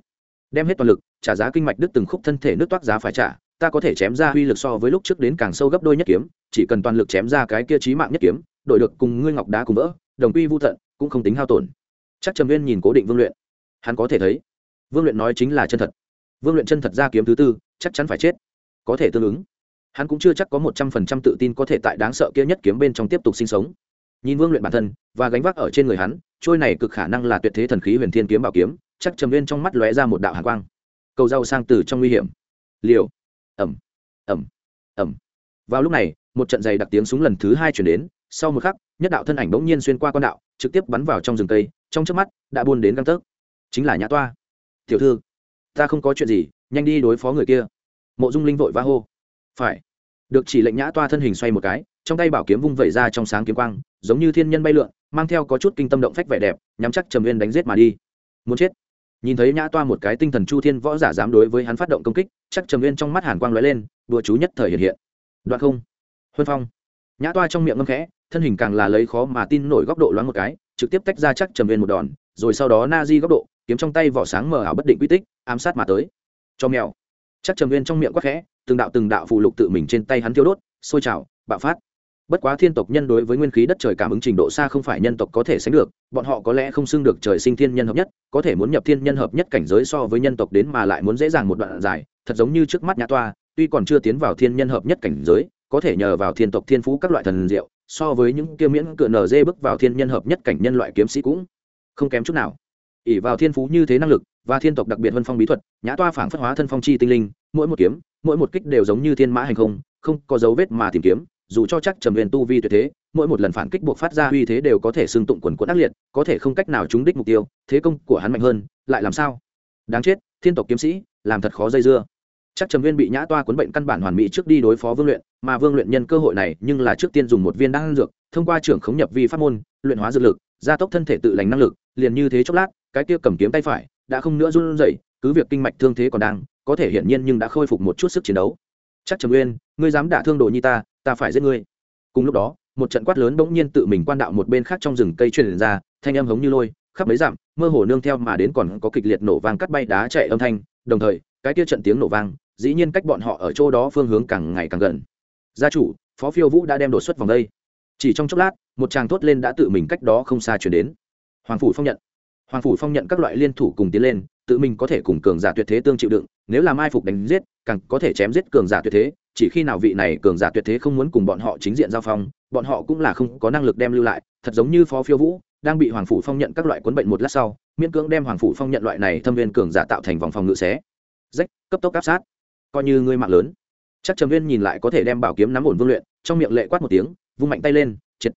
Speaker 1: Đem hết toàn lực, trả giá kinh mạch đứt từng khúc thân thể nước toát giá phải trả, ta có thể chém ra uy lực so với lúc trước đến càng sâu gấp đôi nhất kiếm, chỉ cần toàn lực chém ra cái kia trí mạng nhất kiếm, đội được cùng ngươi ngọc đá cùng vỡ, đồng quy vô tận, cũng không tính hao tổn. Chắc trầm viên nhìn cố định vương luyện, hắn có thể thấy, vương luyện nói chính là chân thật. Vương luyện chân thật ra kiếm thứ tư, chắc chắn phải chết, có thể tương ứng hắn cũng chưa chắc có một trăm phần trăm tự tin có thể tại đáng sợ kia nhất kiếm bên trong tiếp tục sinh sống. Nhìn vương luyện bản thân, và gánh vác ở trên người hắn, trôi này cực khả năng là tuyệt thế thần khí huyền thiên kiếm bảo kiếm, chắc trầm lên trong mắt lóe ra một đạo hàn quang. Cầu rau sang từ trong nguy hiểm. Liều. Ẩm ẩm ẩm vào lúc này, một trận giày đặc tiếng súng lần thứ hai chuyển đến, sau một khắc, nhất đạo thân ảnh bỗng nhiên xuyên qua con đạo, trực tiếp bắn vào trong rừng cây, trong trước mắt, đã buôn đến găng tấc chính là nhã toa. Tiểu thư, ta không có chuyện gì, nhanh đi đối phó người kia. Mộ dung linh vội va hô phải. Được chỉ lệnh nhã toa thân hình xoay một cái, trong tay bảo kiếm vung vẩy ra trong sáng kiếm quang, giống như thiên nhân bay lượn, mang theo có chút kinh tâm động phách vẻ đẹp, nhắm chắc trầm viên đánh giết mà đi. Muốn chết. Nhìn thấy nhã toa một cái tinh thần chu thiên võ giả dám đối với hắn phát động công kích, chắc trầm viên trong mắt hàn quang lóe lên, đùa chú nhất thời hiện hiện. Đoạn không. Huân phong. Nhã toa trong miệng ngâm khẽ, thân hình càng là lấy khó mà tin nổi góc độ loáng một cái, trực tiếp tách ra chắc trầm viên một đòn, rồi sau đó na di góc độ, kiếm trong tay vỏ sáng mờ ảo bất định quy tích, ám sát mà tới. Cho mèo. Chắc trầm viên trong miệng quắc khẽ từng đạo từng đạo phụ lục tự mình trên tay hắn thiêu đốt, sôi trào, bạo phát. Bất quá thiên tộc nhân đối với nguyên khí đất trời cảm ứng trình độ xa không phải nhân tộc có thể sánh được, bọn họ có lẽ không xưng được trời sinh thiên nhân hợp nhất, có thể muốn nhập thiên nhân hợp nhất cảnh giới so với nhân tộc đến mà lại muốn dễ dàng một đoạn dài, thật giống như trước mắt nhà toa, tuy còn chưa tiến vào thiên nhân hợp nhất cảnh giới, có thể nhờ vào thiên tộc thiên phú các loại thần diệu, so với những kia miễn cựa nở dê bước vào thiên nhân hợp nhất cảnh nhân loại kiếm sĩ cũng không kém chút nào ỉ vào thiên phú như thế năng lực và thiên tộc đặc biệt vân phong bí thuật, nhã toa phảng phất hóa thân phong chi tinh linh, mỗi một kiếm, mỗi một kích đều giống như thiên mã hành không không có dấu vết mà tìm kiếm, dù cho chắc trầm huyền tu vi tuyệt thế, mỗi một lần phản kích buộc phát ra uy thế đều có thể xưng tụng quần quẫn ác liệt, có thể không cách nào trúng đích mục tiêu, thế công của hắn mạnh hơn, lại làm sao? Đáng chết, thiên tộc kiếm sĩ, làm thật khó dây dưa. Chắc trầm viên bị nhã toa cuốn bệnh căn bản hoàn mỹ trước đi đối phó vương luyện, mà vương luyện nhân cơ hội này nhưng là trước tiên dùng một viên đan dược, thông qua trưởng khống nhập vi pháp môn, luyện hóa dược lực, gia tốc thân thể tự lành năng lực liền như thế chốc lát, cái kia cầm kiếm tay phải đã không nữa run rẩy, cứ việc kinh mạch thương thế còn đang, có thể hiển nhiên nhưng đã khôi phục một chút sức chiến đấu. Chắc trầm nguyên, ngươi dám đả thương đồ nhi ta ta phải giết ngươi. Cùng lúc đó, một trận quát lớn bỗng nhiên tự mình quan đạo một bên khác trong rừng cây truyền ra, thanh âm hống như lôi, khắp mấy dặm, mơ hồ nương theo mà đến còn có kịch liệt nổ vang cắt bay đá chạy âm thanh, đồng thời, cái kia trận tiếng nổ vang, dĩ nhiên cách bọn họ ở chỗ đó phương hướng càng ngày càng gần. Gia chủ, phó phiêu vũ đã đem đột xuất vòng đây. Chỉ trong chốc lát, một chàng thốt lên đã tự mình cách đó không xa chuyển đến hoàng phủ phong nhận. Hoàng phủ phong nhận các loại liên thủ cùng tiến lên, tự mình có thể cùng cường giả tuyệt thế tương chịu đựng, nếu làm ai phục đánh giết, càng có thể chém giết cường giả tuyệt thế, chỉ khi nào vị này cường giả tuyệt thế không muốn cùng bọn họ chính diện giao phong, bọn họ cũng là không có năng lực đem lưu lại, thật giống như phó phiêu vũ, đang bị hoàng phủ phong nhận các loại cuốn bệnh một lát sau, miễn cưỡng đem hoàng phủ phong nhận loại này thâm viên cường giả tạo thành vòng phòng ngự xé. Rách, cấp tốc áp sát. Coi như ngươi mạng lớn. Chắc trầm viên nhìn lại có thể đem bảo kiếm nắm ổn vương luyện, trong miệng lệ quát một tiếng, vung mạnh tay lên, triệt.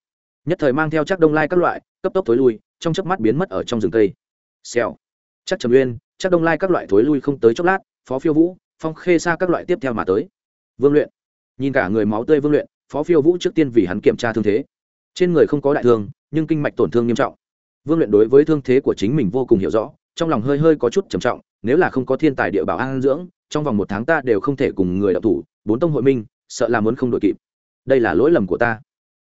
Speaker 1: Nhất thời mang theo chắc đông lai các loại, cấp tốc thối lui trong chớp mắt biến mất ở trong rừng cây. Xèo. Chắc trầm uyên, chắc đông lai các loại thối lui không tới chốc lát, phó phiêu vũ, phong khê xa các loại tiếp theo mà tới. Vương luyện. Nhìn cả người máu tươi vương luyện, phó phiêu vũ trước tiên vì hắn kiểm tra thương thế. Trên người không có đại thương, nhưng kinh mạch tổn thương nghiêm trọng. Vương luyện đối với thương thế của chính mình vô cùng hiểu rõ, trong lòng hơi hơi có chút trầm trọng, nếu là không có thiên tài địa bảo an dưỡng, trong vòng một tháng ta đều không thể cùng người đạo thủ, bốn tông hội minh, sợ là muốn không đội kịp. Đây là lỗi lầm của ta.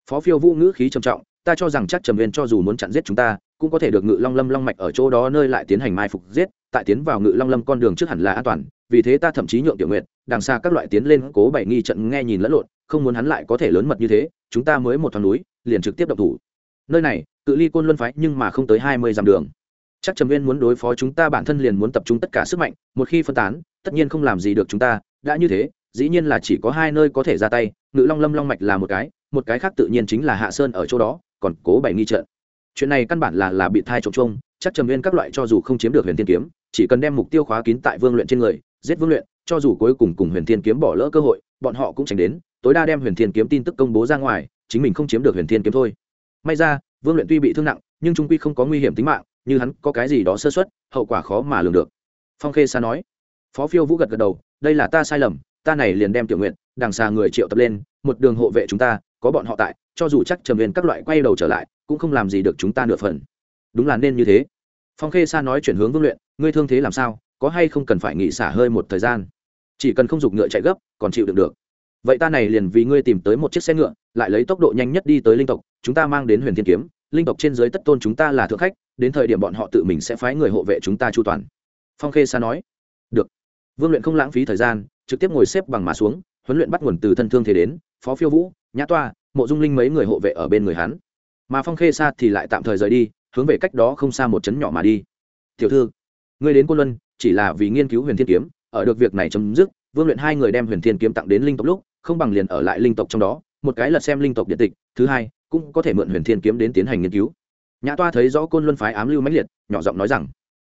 Speaker 1: Phó phiêu vũ ngữ khí trầm trọng, ta cho rằng chắc trầm viên cho dù muốn chặn giết chúng ta cũng có thể được ngự long lâm long mạch ở chỗ đó nơi lại tiến hành mai phục giết, tại tiến vào ngự long lâm con đường trước hẳn là an toàn, vì thế ta thậm chí nhượng tiểu nguyện đằng xa các loại tiến lên cố bảy nghi trận nghe nhìn lẫn lộn, không muốn hắn lại có thể lớn mật như thế, chúng ta mới một thằng núi, liền trực tiếp đập thủ. Nơi này, cự ly côn luân phái nhưng mà không tới hai mươi dặm đường. Chắc trầm viên muốn đối phó chúng ta bản thân liền muốn tập trung tất cả sức mạnh, một khi phân tán, tất nhiên không làm gì được chúng ta, đã như thế, dĩ nhiên là chỉ có hai nơi có thể ra tay, ngự long lâm long mạch là một cái một cái khác tự nhiên chính là hạ sơn ở chỗ đó, còn cố bảy nghi trận chuyện này căn bản là là bị thai trộm trông chắc trầm nguyên các loại cho dù không chiếm được huyền thiên kiếm, chỉ cần đem mục tiêu khóa kín tại vương luyện trên người, giết vương luyện, cho dù cuối cùng cùng huyền thiên kiếm bỏ lỡ cơ hội, bọn họ cũng tránh đến, tối đa đem huyền thiên kiếm tin tức công bố ra ngoài, chính mình không chiếm được huyền thiên kiếm thôi. May ra, vương luyện tuy bị thương nặng, nhưng trung quy không có nguy hiểm tính mạng, như hắn có cái gì đó sơ xuất hậu quả khó mà lường được. Phong khê sa nói. Phó phiêu vũ gật gật đầu, đây là ta sai lầm, ta này liền đem tiểu nguyện đằng xa người triệu tập lên, một đường hộ vệ chúng ta, có bọn họ tại, cho dù chắc trầm viên các loại quay đầu trở lại cũng không làm gì được chúng ta nửa phần. Đúng là nên như thế. Phong khê sa nói chuyển hướng vương luyện, ngươi thương thế làm sao, có hay không cần phải nghỉ xả hơi một thời gian? Chỉ cần không giục ngựa chạy gấp, còn chịu được được. Vậy ta này liền vì ngươi tìm tới một chiếc xe ngựa, lại lấy tốc độ nhanh nhất đi tới linh tộc, chúng ta mang đến huyền thiên kiếm. Linh tộc trên dưới tất tôn chúng ta là thượng khách, đến thời điểm bọn họ tự mình sẽ phái người hộ vệ chúng ta chu toàn. Phong khê sa nói. Được. Vương luyện không lãng phí thời gian, trực tiếp ngồi xếp bằng mà xuống, huấn luyện bắt nguồn từ thân thương thế đến, phó phiêu vũ, nhã toa, mộ dung linh mấy người hộ vệ ở bên người hắn mà phong khê xa thì lại tạm thời rời đi, hướng về cách đó không xa một chấn nhỏ mà đi. Tiểu thư, ngươi đến côn luân, chỉ là vì nghiên cứu huyền thiên kiếm, ở được việc này chấm dứt, vương luyện hai người đem huyền thiên kiếm tặng đến linh tộc lúc, không bằng liền ở lại linh tộc trong đó, một cái là xem linh tộc điện tịch, thứ hai, cũng có thể mượn huyền thiên kiếm đến tiến hành nghiên cứu. Nhã toa thấy rõ côn luân phái ám lưu mãnh liệt, nhỏ giọng nói rằng,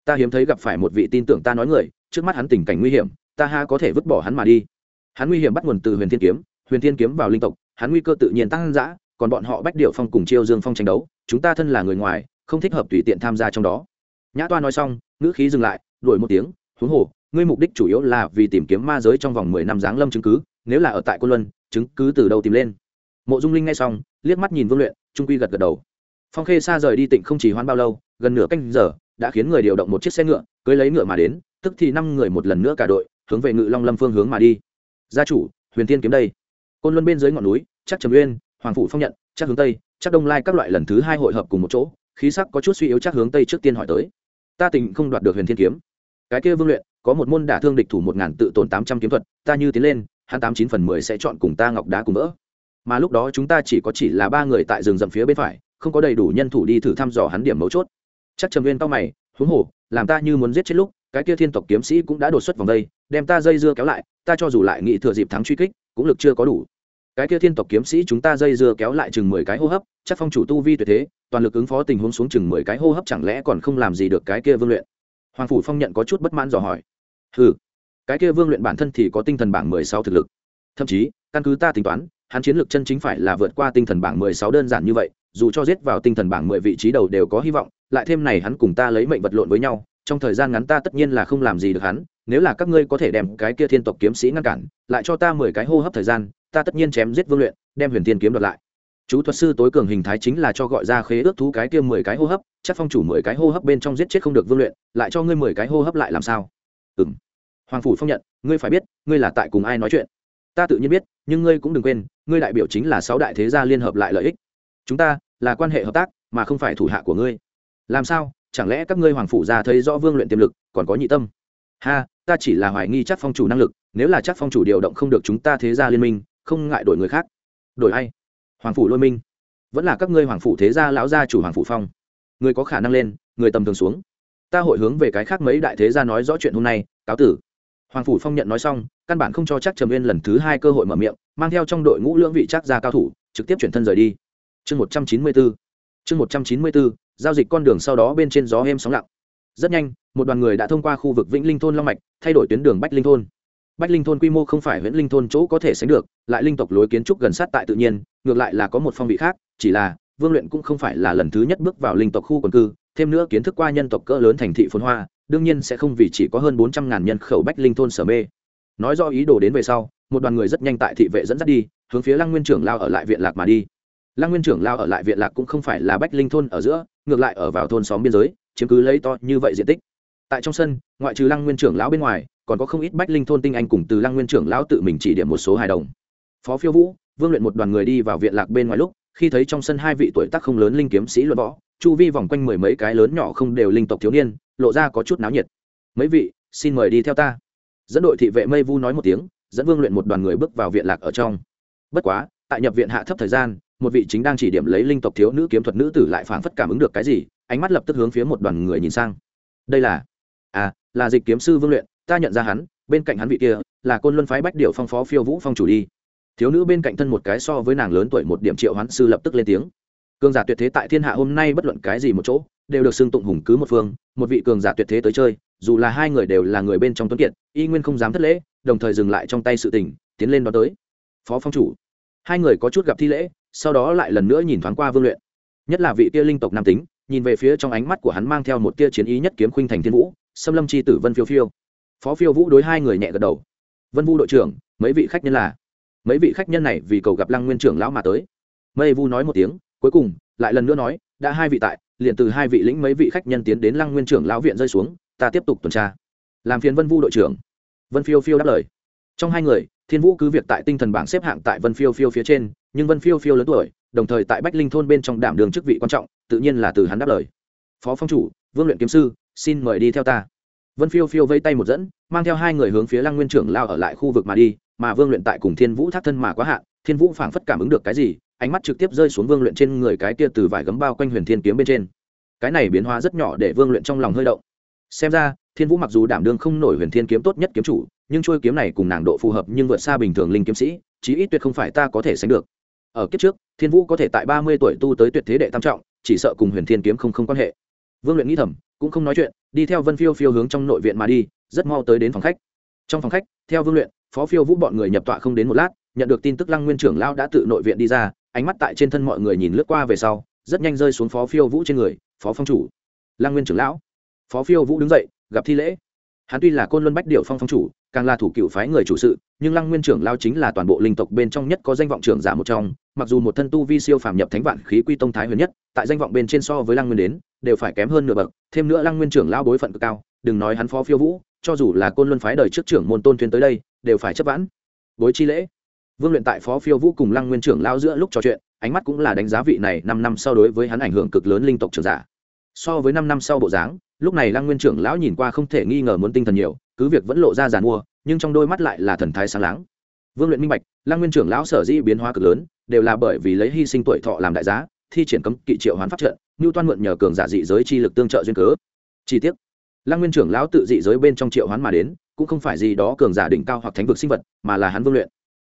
Speaker 1: ta hiếm thấy gặp phải một vị tin tưởng ta nói người, trước mắt hắn tình cảnh nguy hiểm, ta ha có thể vứt bỏ hắn mà đi. Hắn nguy hiểm bắt nguồn từ huyền thiên kiếm, huyền thiên kiếm vào linh tộc, hắn nguy cơ tự nhiên tăng dã còn bọn họ bách điệu phong cùng chiêu dương phong tranh đấu, chúng ta thân là người ngoài, không thích hợp tùy tiện tham gia trong đó. Nhã toa nói xong, ngữ khí dừng lại, đuổi một tiếng, huống hồ, ngươi mục đích chủ yếu là vì tìm kiếm ma giới trong vòng mười năm giáng lâm chứng cứ, nếu là ở tại côn luân, chứng cứ từ đâu tìm lên? Mộ dung linh nghe xong, liếc mắt nhìn vương luyện, trung quy gật gật đầu. Phong khê xa rời đi tỉnh không chỉ hoãn bao lâu, gần nửa canh giờ, đã khiến người điều động một chiếc xe ngựa, cưới lấy ngựa mà đến, tức thì năm người một lần nữa cả đội, hướng về ngự long lâm phương hướng mà đi. Gia chủ, huyền tiên kiếm đây. Côn luân bên dưới ngọn núi, chắc trầm uyên hoàng phủ phong nhận, chắc hướng tây, chắc đông lai các loại lần thứ hai hội hợp cùng một chỗ, khí sắc có chút suy yếu chắc hướng tây trước tiên hỏi tới. Ta tình không đoạt được huyền thiên kiếm. Cái kia vương luyện, có một môn đả thương địch thủ một ngàn tự tồn tám trăm kiếm thuật, ta như tiến lên, hắn tám chín phần mười sẽ chọn cùng ta ngọc đá cùng vỡ. Mà lúc đó chúng ta chỉ có chỉ là ba người tại rừng rậm phía bên phải, không có đầy đủ nhân thủ đi thử thăm dò hắn điểm mấu chốt. Chắc trầm viên tao mày, huống hồ, làm ta như muốn giết chết lúc, cái kia thiên tộc kiếm sĩ cũng đã đột xuất vòng đây, đem ta dây dưa kéo lại, ta cho dù lại nghị thừa dịp thắng truy kích, cũng lực chưa có đủ cái kia thiên tộc kiếm sĩ chúng ta dây dưa kéo lại chừng mười cái hô hấp, chắc phong chủ tu vi tuyệt thế, toàn lực ứng phó tình huống xuống chừng mười cái hô hấp chẳng lẽ còn không làm gì được cái kia vương luyện? Hoàng phủ phong nhận có chút bất mãn dò hỏi. Ừ cái kia vương luyện bản thân thì có tinh thần bảng mười sáu thực lực. Thậm chí, căn cứ ta tính toán, hắn chiến lược chân chính phải là vượt qua tinh thần bảng mười sáu đơn giản như vậy, dù cho giết vào tinh thần bảng mười vị trí đầu đều có hy vọng, lại thêm này hắn cùng ta lấy mệnh vật lộn với nhau, trong thời gian ngắn ta tất nhiên là không làm gì được hắn, nếu là các ngươi có thể đem cái kia thiên tộc kiếm sĩ ngăn cản, lại cho ta mười cái hô hấp thời gian ta tất nhiên chém giết vương luyện, đem huyền tiên kiếm đoạt lại. Chú thuật sư tối cường hình thái chính là cho gọi ra khế ước thú cái kia mười cái hô hấp, chắc phong chủ mười cái hô hấp bên trong giết chết không được vương luyện, lại cho ngươi mười cái hô hấp lại làm sao? Ừ m hoàng phủ phong nhận, ngươi phải biết, ngươi là tại cùng ai nói chuyện. Ta tự nhiên biết, nhưng ngươi cũng đừng quên, ngươi đại biểu chính là sáu đại thế gia liên hợp lại lợi ích. Chúng ta là quan hệ hợp tác, mà không phải thủ hạ của ngươi. Làm sao? Chẳng lẽ các ngươi hoàng phủ ra thấy rõ vương luyện tiềm lực, còn có nhị tâm? Ha, ta chỉ là hoài nghi chắc phong chủ năng lực, nếu là chắc phong chủ điều động không được chúng ta thế gia liên minh không ngại đổi người khác. Đổi ai? Hoàng phủ lôi minh. Vẫn là các ngươi hoàng phủ thế gia lão gia chủ hoàng phủ phong. Người có khả năng lên, người tầm thường xuống. Ta hội hướng về cái khác mấy đại thế gia nói rõ chuyện hôm nay, cáo tử. Hoàng phủ phong nhận nói xong, căn bản không cho chắc trầm yên lần thứ hai cơ hội mở miệng, mang theo trong đội ngũ lưỡng vị chắc gia cao thủ, trực tiếp chuyển thân rời đi. Chương một trăm chín mươi bốn chương một trăm chín mươi bốn giao dịch con đường sau đó bên trên gió êm sóng lặng. Rất nhanh, một đoàn người đã thông qua khu vực vĩnh linh thôn long mạch, thay đổi tuyến đường bách linh thôn bách linh thôn quy mô không phải huyện linh thôn chỗ có thể sánh được, lại linh tộc lối kiến trúc gần sát tại tự nhiên, ngược lại là có một phong vị khác, chỉ là, vương luyện cũng không phải là lần thứ nhất bước vào linh tộc khu quần cư, thêm nữa kiến thức qua nhân tộc cỡ lớn thành thị phồn hoa, đương nhiên sẽ không vì chỉ có hơn bốn trăm ngàn nhân khẩu bách linh thôn sở mê. Nói do ý đồ đến về sau, một đoàn người rất nhanh tại thị vệ dẫn dắt đi, hướng phía lăng nguyên trưởng lao ở lại viện lạc mà đi. Lăng nguyên trưởng lao ở lại viện lạc cũng không phải là bách linh thôn ở giữa, ngược lại ở vào thôn xóm biên giới, chiếm cứ lấy to như vậy diện tích. Tại trong sân, ngoại trừ lăng nguyên trưởng lão bên ngoài còn có không ít bách linh thôn tinh anh cùng từ lăng nguyên trưởng lão tự mình chỉ điểm một số hài đồng. Phó phiêu vũ, vương luyện một đoàn người đi vào viện lạc bên ngoài lúc, khi thấy trong sân hai vị tuổi tác không lớn linh kiếm sĩ luận võ, chu vi vòng quanh mười mấy cái lớn nhỏ không đều linh tộc thiếu niên, lộ ra có chút náo nhiệt. Mấy vị, xin mời đi theo ta. Dẫn đội thị vệ mây vu nói một tiếng, dẫn vương luyện một đoàn người bước vào viện lạc ở trong. Bất quá, tại nhập viện hạ thấp thời gian, một vị chính đang chỉ điểm lấy linh tộc thiếu nữ kiếm thuật nữ tử lại phảng phất cảm ứng được cái gì, ánh mắt lập tức hướng phía một đoàn người nhìn sang. Đây là à là dịch kiếm sư vương luyện ta nhận ra hắn, bên cạnh hắn vị kia, là côn luân phái bách điệu phong phó phiêu vũ phong chủ đi. Thiếu nữ bên cạnh thân một cái so với nàng lớn tuổi một điểm triệu hoán sư lập tức lên tiếng. Cường giả tuyệt thế tại thiên hạ hôm nay bất luận cái gì một chỗ, đều được xưng tụng hùng cứ một phương, một vị cường giả tuyệt thế tới chơi, dù là hai người đều là người bên trong tuấn kiệt, y nguyên không dám thất lễ, đồng thời dừng lại trong tay sự tình, tiến lên đó tới. Phó phong chủ. Hai người có chút gặp thi lễ, sau đó lại lần nữa nhìn thoáng qua vương luyện. Nhất là vị tia linh tộc nam tính, nhìn về phía trong ánh mắt của hắn mang theo một tia chiến ý nhất kiếm khuynh thành thiên vũ, xâm lâm c h i tử vân phiêu phiêu phó phiêu vũ đối hai người nhẹ gật đầu. Vân vu đội trưởng, mấy vị khách nhân là? Mấy vị khách nhân này vì cầu gặp lăng nguyên trưởng lão mà tới. Mây vu nói một tiếng, cuối cùng lại lần nữa nói, đã hai vị tại, liền từ hai vị lĩnh mấy vị khách nhân tiến đến lăng nguyên trưởng lão viện rơi xuống, ta tiếp tục tuần tra. Làm phiền vân vu đội trưởng. Vân phiêu phiêu đáp lời. Trong hai người, thiên vũ cứ việc tại tinh thần bảng xếp hạng tại vân phiêu phiêu phía trên, nhưng vân phiêu phiêu lớn tuổi, đồng thời tại bách linh thôn bên trong đảm đường chức vị quan trọng, tự nhiên là từ hắn đáp lời. Phó phong chủ, vương luyện kiếm sư, xin mời đi theo ta vân phiêu phiêu vây tay một dẫn, mang theo hai người hướng phía lăng nguyên trưởng lao ở lại khu vực mà đi, mà vương luyện tại cùng thiên vũ thác thân mà quá hạn thiên vũ phảng phất cảm ứng được cái gì, ánh mắt trực tiếp rơi xuống vương luyện trên người cái kia từ vải gấm bao quanh huyền thiên kiếm bên trên. Cái này biến hóa rất nhỏ để vương luyện trong lòng hơi động. Xem ra, thiên vũ mặc dù đảm đương không nổi huyền thiên kiếm tốt nhất kiếm chủ, nhưng trôi kiếm này cùng nàng độ phù hợp nhưng vượt xa bình thường linh kiếm sĩ, chí ít tuyệt không phải ta có thể sánh được. Ở kiếp trước, thiên vũ có thể tại ba mươi tuổi tu tới tuyệt thế đệ tam trọng, chỉ sợ cùng huyền thiên kiếm không không quan hệ vương luyện nghĩ thầm, cũng không nói chuyện, đi theo vân phiêu phiêu hướng trong nội viện mà đi, rất mau tới đến phòng khách. Trong phòng khách, theo vương luyện, phó phiêu vũ bọn người nhập tọa không đến một lát, nhận được tin tức lăng nguyên trưởng lao đã tự nội viện đi ra, ánh mắt tại trên thân mọi người nhìn lướt qua về sau, rất nhanh rơi xuống phó phiêu vũ trên người, phó phong chủ. Lăng nguyên trưởng lão. Phó phiêu vũ đứng dậy, gặp thi lễ. Hắn tuy là côn luân bách điệu phong phong chủ, càng là thủ cựu phái người chủ sự, nhưng lăng nguyên trưởng lao chính là toàn bộ linh tộc bên trong nhất có danh vọng trưởng giả một trong, mặc dù một thân tu vi siêu phàm nhập thánh vạn khí quy tông thái huyền nhất, tại danh vọng bên trên so với lăng nguyên đến đều phải kém hơn nửa bậc, thêm nữa lăng nguyên trưởng lao bối phận cực cao, đừng nói hắn phó phiêu vũ, cho dù là côn luân phái đời trước trưởng môn tôn thuyền tới đây, đều phải chấp vãn. Bối chi lễ. Vương luyện tại phó phiêu vũ cùng lăng nguyên trưởng lao giữa lúc trò chuyện, ánh mắt cũng là đánh giá vị này năm năm sau đối với hắn ảnh hưởng cực lớn linh tộc trưởng giả. So với năm năm sau bộ dáng, lúc này lăng nguyên trưởng lão nhìn qua không thể nghi ngờ muốn tinh thần nhiều, cứ việc vẫn lộ ra giàn mua, nhưng trong đôi mắt lại là thần thái sáng láng. Vương luyện minh bạch, lăng nguyên trưởng lão sở dĩ biến hóa cực lớn, đều là bởi vì lấy hy sinh tuổi thọ làm đại giá, thi triển cấm kỵ triệu hoán pháp trận Ngưu toan mượn nhờ cường giả dị giới chi lực tương trợ duyên cớ. Chi tiết lăng nguyên trưởng lão tự dị giới bên trong triệu hoán mà đến, cũng không phải gì đó cường giả đỉnh cao hoặc thánh vực sinh vật, mà là hắn vương luyện.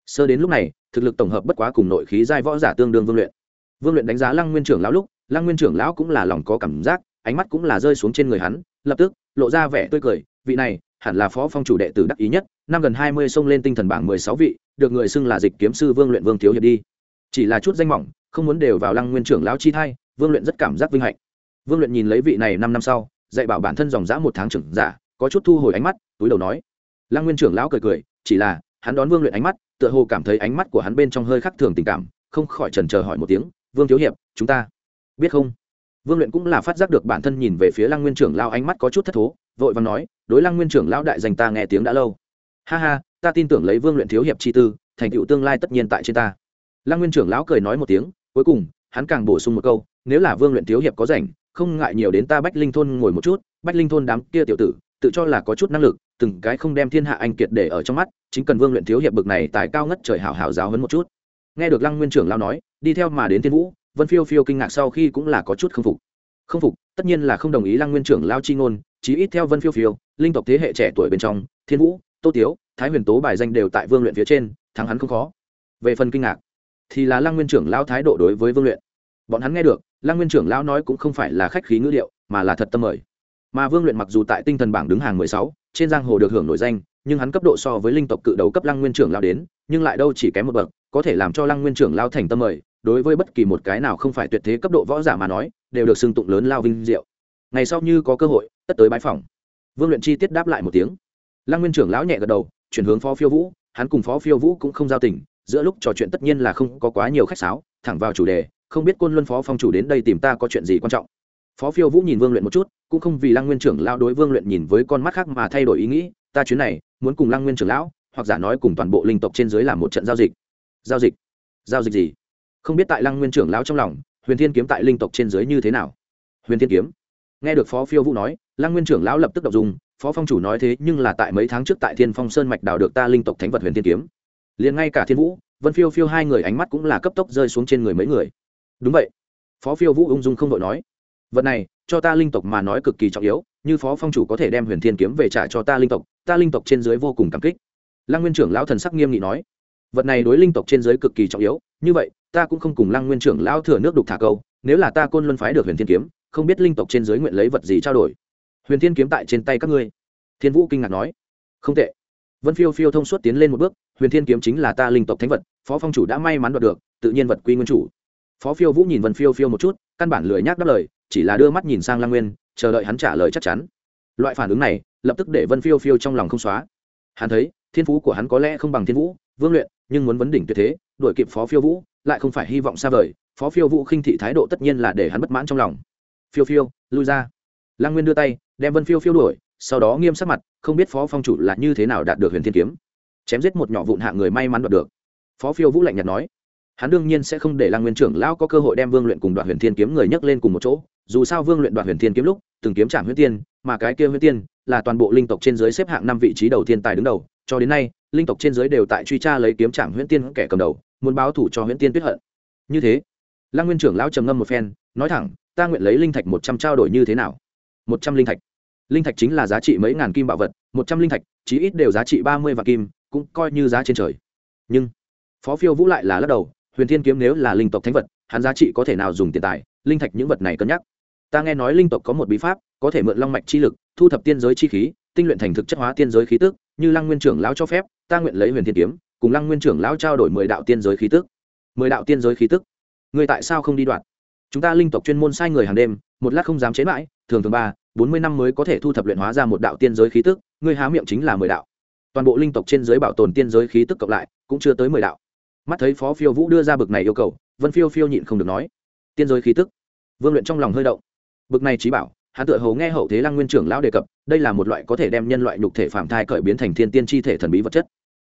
Speaker 1: Sơ đến lúc này, thực lực tổng hợp bất quá cùng nội khí giai võ giả tương đương vương luyện. Vương luyện đánh giá lăng nguyên trưởng lão lúc, lăng nguyên trưởng lão cũng là lòng có cảm giác, ánh mắt cũng là rơi xuống trên người hắn, lập tức, lộ ra vẻ tươi cười, vị này, hẳn là phó phong chủ đệ tử đắc ý nhất, năm gần hai mươi xông lên tinh thần bảng mười sáu vị, được người xưng là dịch kiếm sư vương luyện vương thiếu hiệp đi. Chỉ là chút danh mỏng, không muốn đều vào lăng nguyên trưởng lão chi thay vương luyện rất cảm giác vinh hạnh. Vương luyện nhìn lấy vị này năm năm sau, dạy bảo bản thân dòng dã một tháng trưởng giả, có chút thu hồi ánh mắt, túi đầu nói. Lăng nguyên trưởng lão cười cười, chỉ là, hắn đón vương luyện ánh mắt, tựa hồ cảm thấy ánh mắt của hắn bên trong hơi khắc thường tình cảm, không khỏi trần chờ hỏi một tiếng, vương thiếu hiệp, chúng ta biết không? Vương luyện cũng là phát giác được bản thân nhìn về phía lăng nguyên trưởng lao ánh mắt có chút thất thố, vội và nói, đối lăng nguyên trưởng lão đại dành ta nghe tiếng đã lâu. Ha ha, ta tin tưởng lấy vương luyện thiếu hiệp chi tư, thành tựu tương lai tất nhiên tại trên ta. Lăng nguyên trưởng lão cười nói một tiếng, cuối cùng, hắn càng bổ sung một câu nếu là vương luyện thiếu hiệp có rảnh, không ngại nhiều đến ta bách linh thôn ngồi một chút, bách linh thôn đám kia tiểu tử, tự cho là có chút năng lực, từng cái không đem thiên hạ anh kiệt để ở trong mắt, chính cần vương luyện thiếu hiệp bực này tài cao ngất trời hảo hảo giáo hấn một chút. Nghe được lăng nguyên trưởng lao nói, đi theo mà đến thiên vũ, vân phiêu phiêu kinh ngạc sau khi cũng là có chút k phục. Không phục, tất nhiên là không đồng ý lăng nguyên trưởng lao chi ngôn, chí ít theo vân phiêu phiêu, linh tộc thế hệ trẻ tuổi bên trong, thiên vũ, tô tiếu, thái huyền tố bài danh đều tại vương luyện phía trên, thắng hắn không khó. Về phần kinh ngạc, thì là lăng nguyên trưởng lao thái độ đối với vương luyện. Bọn hắn nghe được lăng nguyên trưởng lão nói cũng không phải là khách khí ngữ liệu mà là thật tâm mời. Mà vương luyện mặc dù tại tinh thần bảng đứng hàng mười sáu, trên giang hồ được hưởng nổi danh, nhưng hắn cấp độ so với linh tộc cự đấu cấp lăng nguyên trưởng lao đến, nhưng lại đâu chỉ kém một bậc, có thể làm cho lăng nguyên trưởng lao thành tâm mời, đối với bất kỳ một cái nào không phải tuyệt thế cấp độ võ giả mà nói, đều được xưng tụng lớn lao vinh diệu. Ngày sau như có cơ hội, tất tới bãi phòng. Vương luyện chi tiết đáp lại một tiếng. Lăng nguyên trưởng lão nhẹ gật đầu, chuyển hướng phó phiêu vũ, hắn cùng phó phiêu vũ cũng không giao tình, giữa lúc trò chuyện tất nhiên là không có quá nhiều khách sáo, thẳng vào chủ đề không biết côn luân phó phong chủ đến đây tìm ta có chuyện gì quan trọng. Phó phiêu vũ nhìn vương luyện một chút, cũng không vì lăng nguyên trưởng lão đối vương luyện nhìn với con mắt khác mà thay đổi ý nghĩ, ta chuyến này muốn cùng lăng nguyên trưởng lão, hoặc giả nói cùng toàn bộ linh tộc trên dưới làm một trận giao dịch. Giao dịch? Giao dịch gì? Không biết tại lăng nguyên trưởng lão trong lòng, huyền thiên kiếm tại linh tộc trên dưới như thế nào? Huyền thiên kiếm? Nghe được phó phiêu vũ nói, lăng nguyên trưởng lão lập tức đọc dùng phó phong chủ nói thế nhưng là tại mấy tháng trước tại thiên phong sơn mạch đào được ta linh tộc thánh vật huyền thiên kiếm. Liền ngay cả thiên vũ, vân phiêu phiêu hai người ánh mắt cũng là cấp tốc rơi xuống trên người mấy người đúng vậy. Phó phiêu vũ ung dung không đội nói. Vật này, cho ta linh tộc mà nói cực kỳ trọng yếu, như phó phong chủ có thể đem huyền thiên kiếm về trả cho ta linh tộc, ta linh tộc trên dưới vô cùng cảm kích. Lăng nguyên trưởng lão thần sắc nghiêm nghị nói. Vật này đối linh tộc trên dưới cực kỳ trọng yếu, như vậy, ta cũng không cùng lăng nguyên trưởng lão thừa nước đục thả câu, nếu là ta côn luân phái được huyền thiên kiếm, không biết linh tộc trên dưới nguyện lấy vật gì trao đổi. Huyền thiên kiếm tại trên tay các ngươi. Thiên vũ kinh ngạc nói. Không tệ. Vân phiêu phiêu thông suốt tiến lên một bước, huyền thiên kiếm chính là ta linh tộc thánh vật, phó phong chủ đã may mắn đoạt được, tự nhiên vật quy nguyên chủ phó phiêu vũ nhìn vân phiêu phiêu một chút, căn bản lười nhác đáp lời, chỉ là đưa mắt nhìn sang lang nguyên, chờ đợi hắn trả lời chắc chắn. Loại phản ứng này, lập tức để vân phiêu phiêu trong lòng không xóa. Hắn thấy, thiên phú của hắn có lẽ không bằng thiên vũ, vương luyện, nhưng muốn vấn đỉnh tuyệt thế, đuổi kịp phó phiêu vũ, lại không phải hy vọng xa vời, phó phiêu vũ khinh thị thái độ tất nhiên là để hắn bất mãn trong lòng. Phiêu phiêu, lui ra. Lang nguyên đưa tay, đem vân phiêu phiêu đuổi, sau đó nghiêm sắc mặt, không biết phó phong chủ là như thế nào đạt được huyền thiên kiếm. Chém giết một nhỏ vụn hạ người may mắn đoạt được. Phó phiêu vũ lạnh nhạt nói hắn đương nhiên sẽ không để lang nguyên trưởng lão có cơ hội đem vương luyện cùng đoạn huyền thiên kiếm người nhấc lên cùng một chỗ, dù sao vương luyện đoạn huyền thiên kiếm lúc từng kiếm trảm huyết tiên, mà cái kia huyết tiên là toàn bộ linh tộc trên dưới xếp hạng năm vị trí đầu tiên tài đứng đầu, cho đến nay, linh tộc trên dưới đều tại truy tra lấy kiếm trạm huyễn tiên kẻ cầm đầu, muốn báo thủ cho huyễn tiên tuyết hận. Như thế, lăng nguyên trưởng lão trầm ngâm một phen, nói thẳng, ta nguyện lấy linh thạch một trăm trao đổi như thế nào? Một trăm linh thạch. Linh thạch chính là giá trị mấy ngàn kim bảo vật, một trăm linh thạch, chí ít đều giá trị ba mươi vạn kim, cũng coi như giá trên trời. Nhưng, phó phiêu vũ lại là lắc đầu huyền thiên kiếm nếu là linh tộc thánh vật, hắn giá trị có thể nào dùng tiền tài, linh thạch những vật này cân nhắc. Ta nghe nói linh tộc có một bí pháp, có thể mượn long mạch chi lực, thu thập tiên giới chi khí, tinh luyện thành thực chất hóa tiên giới khí tức, như lăng nguyên trưởng lão cho phép, ta nguyện lấy huyền thiên kiếm, cùng lăng nguyên trưởng lão trao đổi mười đạo tiên giới khí tức. Mười đạo tiên giới khí tức? Người tại sao không đi đoạt chúng ta linh tộc chuyên môn sai người hàng đêm, một lát không dám chế mãi, thường thường ba, bốn mươi năm mới có thể thu thập luyện hóa ra một đạo tiên giới khí tức, ngươi há miệng chính là mười đạo. Toàn bộ linh tộc trên giới bảo tồn tiên giới khí tức cộng lại, cũng chưa tới mười đạo mắt thấy phó phiêu vũ đưa ra bực này yêu cầu, vân phiêu phiêu nhịn không được nói. Tiên giới khí tức. Vương luyện trong lòng hơi động. Bực này trí bảo, hắn tựa hầu nghe hậu thế lăng nguyên trưởng lão đề cập, đây là một loại có thể đem nhân loại nhục thể phạm thai cởi biến thành thiên tiên chi thể thần bí vật chất.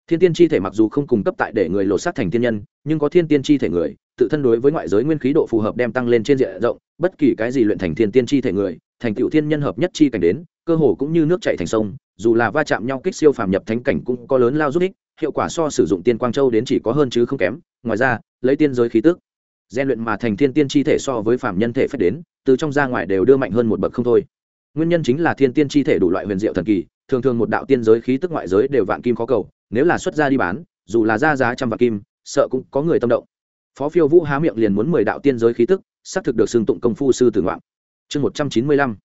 Speaker 1: Thiên tiên chi thể mặc dù không cung cấp tại để người lột xác thành tiên nhân, nhưng có thiên tiên chi thể người, tự thân đối với ngoại giới nguyên khí độ phù hợp đem tăng lên trên diện rộng, bất kỳ cái gì luyện thành thiên tiên chi thể người, thành tựu thiên nhân hợp nhất chi cảnh đến, cơ hồ cũng như nước chảy thành sông, dù là va chạm nhau kích siêu phàm nhập thánh cảnh cũng có lớn lao giúp ích hiệu quả so sử dụng tiên quang châu đến chỉ có hơn chứ không kém. Ngoài ra, lấy tiên giới khí tức gian luyện mà thành thiên tiên chi thể so với phàm nhân thể phép đến, từ trong ra ngoài đều đưa mạnh hơn một bậc không thôi. Nguyên nhân chính là thiên tiên chi thể đủ loại huyền diệu thần kỳ, thường thường một đạo tiên giới khí tức ngoại giới đều vạn kim khó cầu, nếu là xuất ra đi bán, dù là ra giá trăm vạn kim, sợ cũng có người tâm động. Phó phiêu vũ há miệng liền muốn mười đạo tiên giới khí tức, xác thực được xưng tụng công phu sư tử ngoạn. Chương một trăm chín mươi lăm.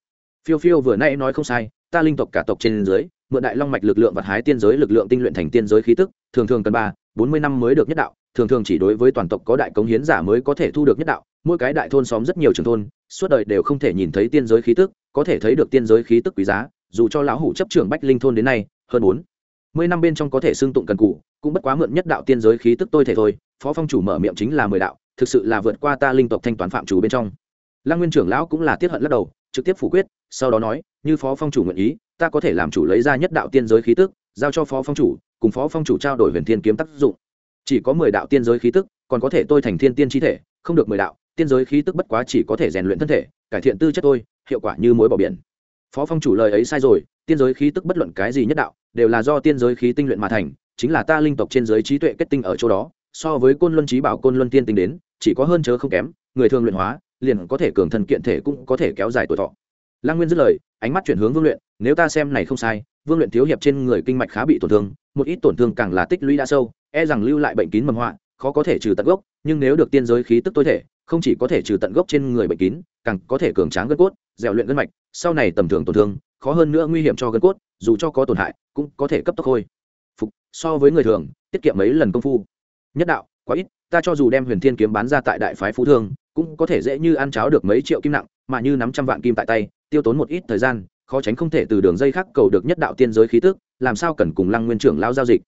Speaker 1: Phiêu phiêu vừa nay nói không sai, ta linh tộc cả tộc trên dưới mượn đại long mạch lực lượng vật hái tiên giới lực lượng tinh luyện thành tiên giới khí tức, thường thường cần ba, bốn mươi năm mới được nhất đạo, thường thường chỉ đối với toàn tộc có đại cống hiến giả mới có thể thu được nhất đạo. Mỗi cái đại thôn xóm rất nhiều trường thôn, suốt đời đều không thể nhìn thấy tiên giới khí tức, có thể thấy được tiên giới khí tức quý giá, dù cho lão hủ chấp trưởng bách linh thôn đến nay, hơn bốn mươi năm bên trong có thể xưng tụng cần cụ cũng bất quá mượn nhất đạo tiên giới khí tức tôi thể thôi. Phó phong chủ mở miệng chính là mười đạo, thực sự là vượt qua ta linh tộc thanh toán phạm chủ bên trong. Lăng nguyên trưởng lão cũng là tiết hận lắc đầu, trực tiếp phủ quyết, sau đó nói, như phó phong chủ nguyện ý ta có thể làm chủ lấy ra nhất đạo tiên giới khí tức, giao cho phó phong chủ, cùng phó phong chủ trao đổi huyền thiên kiếm tác dụng. Chỉ có mười đạo tiên giới khí tức, còn có thể tôi thành thiên tiên chi thể, không được mười đạo, tiên giới khí tức bất quá chỉ có thể rèn luyện thân thể, cải thiện tư chất tôi, hiệu quả như mối bỏ biển. Phó phong chủ lời ấy sai rồi, tiên giới khí tức bất luận cái gì nhất đạo, đều là do tiên giới khí tinh luyện mà thành, chính là ta linh tộc trên giới trí tuệ kết tinh ở chỗ đó, so với côn luân trí bảo côn luân tiên tinh đến, chỉ có hơn chớ không kém, người thường luyện hóa, liền có thể cường thần kiện thể cũng có thể kéo dài tuổi thọ. Lăng nguyên dứt lời, ánh mắt chuyển hướng vương luyện nếu ta xem này không sai, vương luyện thiếu hiệp trên người kinh mạch khá bị tổn thương, một ít tổn thương càng là tích lũy đã sâu e rằng lưu lại bệnh kín mầm họa, khó có thể trừ tận gốc, nhưng nếu được tiên giới khí tức tối thể, không chỉ có thể trừ tận gốc trên người bệnh kín, càng có thể cường tráng gân cốt, dẻo luyện gân mạch, sau này tầm thường tổn thương, khó hơn nữa nguy hiểm cho gân cốt, dù cho có tổn hại, cũng có thể cấp tốc hồi phục, so với người thường, tiết kiệm mấy lần công phu. Nhất đạo, quá ít, ta cho dù đem huyền thiên kiếm bán ra tại đại phái phú thương, cũng có thể dễ như ăn cháo được mấy triệu kim nặng, mà như nắm trăm vạn kim tại tay, tiêu tốn một ít thời gian khó tránh không thể từ đường dây khác cầu được nhất đạo tiên giới khí tức, làm sao cần cùng lăng nguyên trưởng lao giao dịch?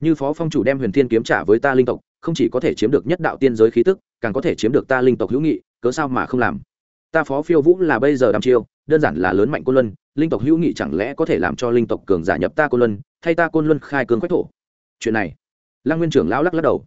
Speaker 1: Như phó phong chủ đem huyền thiên kiếm trả với ta linh tộc, không chỉ có thể chiếm được nhất đạo tiên giới khí tức, càng có thể chiếm được ta linh tộc hữu nghị, cớ sao mà không làm? Ta phó phiêu vũ là bây giờ đăm chiêu, đơn giản là lớn mạnh côn luân, linh tộc hữu nghị chẳng lẽ có thể làm cho linh tộc cường giả nhập ta côn luân, thay ta côn luân khai cương quách thổ? Chuyện này, lăng nguyên trưởng lão lắc lắc đầu.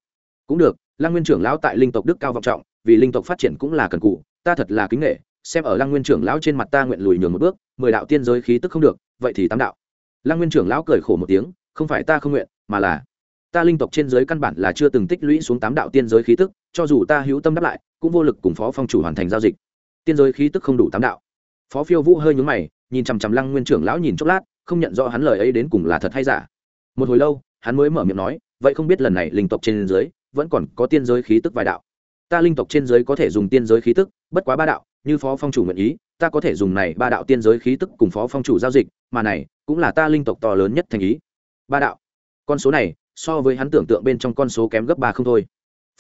Speaker 1: Cũng được, lăng nguyên trưởng lão tại linh tộc đức cao vọng trọng, vì linh tộc phát triển cũng là cần cụ ta thật là kính nghệ xem ở lăng nguyên trưởng lão trên mặt ta nguyện lùi nhường một bước, mười đạo tiên giới khí tức không được, vậy thì tám đạo. Lăng nguyên trưởng lão cười khổ một tiếng, không phải ta không nguyện, mà là, ta linh tộc trên giới căn bản là chưa từng tích lũy xuống tám đạo tiên giới khí tức, cho dù ta hữu tâm đáp lại, cũng vô lực cùng phó phong chủ hoàn thành giao dịch. Tiên giới khí tức không đủ tám đạo. Phó phiêu vũ hơi nhúng mày, nhìn chằm chằm lăng nguyên trưởng lão nhìn chốc lát, không nhận rõ hắn lời ấy đến cùng là thật hay giả. Một hồi lâu, hắn mới mở miệng nói, vậy không biết lần này linh tộc trên giới, vẫn còn có tiên giới khí tức vài đạo ta linh tộc trên giới có thể dùng tiên giới khí tức, bất quá ba đạo, như phó phong chủ nguyện ý, ta có thể dùng này ba đạo tiên giới khí tức cùng phó phong chủ giao dịch, mà này, cũng là ta linh tộc to lớn nhất thành ý. Ba đạo. Con số này, so với hắn tưởng tượng bên trong con số kém gấp ba không thôi.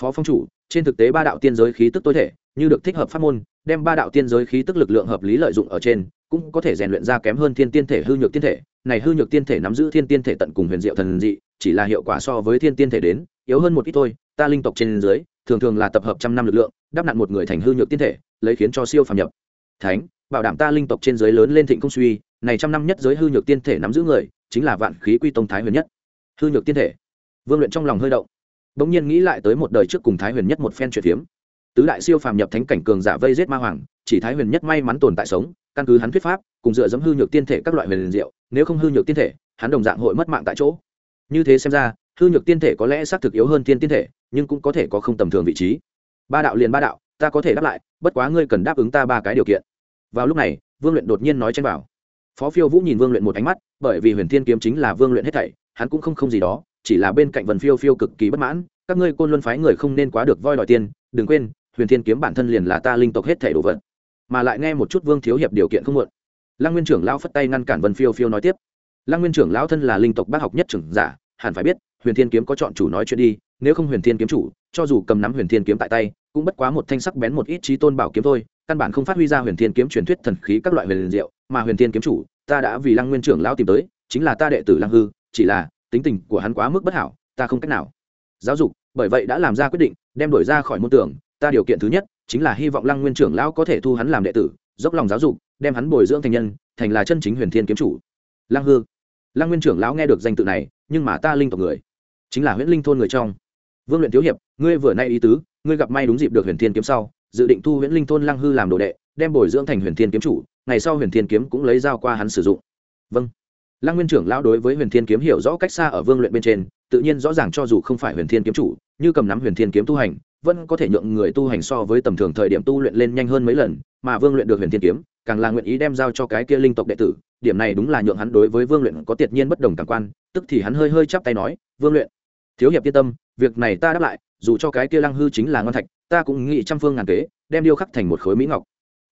Speaker 1: Phó phong chủ, trên thực tế ba đạo tiên giới khí tức tối thể, như được thích hợp pháp môn, đem ba đạo tiên giới khí tức lực lượng hợp lý lợi dụng ở trên, cũng có thể rèn luyện ra kém hơn thiên tiên thể hư nhược tiên thể. Này hư nhược tiên thể nắm giữ thiên tiên thể tận cùng huyền diệu thần dị, chỉ là hiệu quả so với thiên tiên thể đến, yếu hơn một ít thôi, ta linh tộc trên dưới thường thường là tập hợp trăm năm lực lượng, đắp nặn một người thành hư nhược tiên thể, lấy khiến cho siêu phàm nhập. Thánh, bảo đảm ta linh tộc trên giới lớn lên thịnh công suy, này trăm năm nhất giới hư nhược tiên thể nắm giữ người, chính là vạn khí quy tông thái huyền nhất. Hư nhược tiên thể. Vương luyện trong lòng hơi động. Bỗng nhiên nghĩ lại tới một đời trước cùng thái huyền nhất một phen truyền phiếm. Tứ đại siêu phàm nhập thánh cảnh cường giả vây giết ma hoàng, chỉ thái huyền nhất may mắn tồn tại sống, căn cứ hắn thuyết pháp, cùng dựa dẫm hư nhược tiên thể các loại huyền diệu, nếu không hư nhược tiên thể, hắn đồng dạng hội mất mạng tại chỗ. Như thế xem ra, hư nhược tiên thể có lẽ xác thực yếu hơn tiên tiên thể nhưng cũng có thể có không tầm thường vị trí. Ba đạo liền ba đạo, ta có thể đáp lại, bất quá ngươi cần đáp ứng ta ba cái điều kiện. Vào lúc này, vương luyện đột nhiên nói chen vào phó phiêu vũ nhìn vương luyện một ánh mắt, bởi vì huyền thiên kiếm chính là vương luyện hết thảy, hắn cũng không không gì đó, chỉ là bên cạnh vần phiêu phiêu cực kỳ bất mãn, các ngươi côn luân phái người không nên quá được voi đòi tiền, đừng quên, huyền thiên kiếm bản thân liền là ta linh tộc hết thảy đồ vật. Mà lại nghe một chút vương thiếu hiệp điều kiện không muộn. Lăng nguyên trưởng lão phất tay ngăn cản vân phiêu phiêu nói tiếp. Lăng nguyên trưởng lão thân là linh tộc bác học nhất trưởng giả, hẳn phải biết, huyền thiên kiếm có chọn chủ nói chuyện đi nếu không huyền thiên kiếm chủ, cho dù cầm nắm huyền thiên kiếm tại tay, cũng bất quá một thanh sắc bén một ít trí tôn bảo kiếm thôi, căn bản không phát huy ra huyền thiên kiếm truyền thuyết thần khí các loại huyền diệu, mà huyền thiên kiếm chủ, ta đã vì lăng nguyên trưởng lão tìm tới, chính là ta đệ tử lăng hư, chỉ là, tính tình của hắn quá mức bất hảo, ta không cách nào. Giáo dục, bởi vậy đã làm ra quyết định, đem đổi ra khỏi môn tưởng ta điều kiện thứ nhất, chính là hy vọng lăng nguyên trưởng lão có thể thu hắn làm đệ tử, dốc lòng giáo dục, đem hắn bồi dưỡng thành nhân, thành là chân chính huyền thiên kiếm chủ. Lăng hư. Lăng nguyên trưởng lão nghe được danh tự này, nhưng mà ta linh tộc người, chính là huyễn linh thôn người trong vương luyện thiếu hiệp, ngươi vừa nay ý tứ, ngươi gặp may đúng dịp được huyền thiên kiếm sau, dự định thu huyễn linh thôn lăng hư làm đồ đệ, đem bồi dưỡng thành huyền thiên kiếm chủ, ngày sau huyền thiên kiếm cũng lấy dao qua hắn sử dụng. Vâng. Lăng nguyên trưởng lão đối với huyền thiên kiếm hiểu rõ cách xa ở vương luyện bên trên, tự nhiên rõ ràng cho dù không phải huyền thiên kiếm chủ, như cầm nắm huyền thiên kiếm tu hành, vẫn có thể nhượng người tu hành so với tầm thường thời điểm tu luyện lên nhanh hơn mấy lần, mà vương luyện được huyền thiên kiếm, càng là nguyện ý đem giao cho cái kia linh tộc đệ tử, điểm này đúng là nhượng hắn đối với vương luyện có tiệt nhiên bất đồng cảm quan, tức thì hắn hơi hơi chắp tay nói, vương luyện thiếu hiệp yên tâm, việc này ta đáp lại, dù cho cái kia lăng hư chính là ngon thạch, ta cũng nghĩ trăm phương ngàn kế, đem điêu khắc thành một khối mỹ ngọc.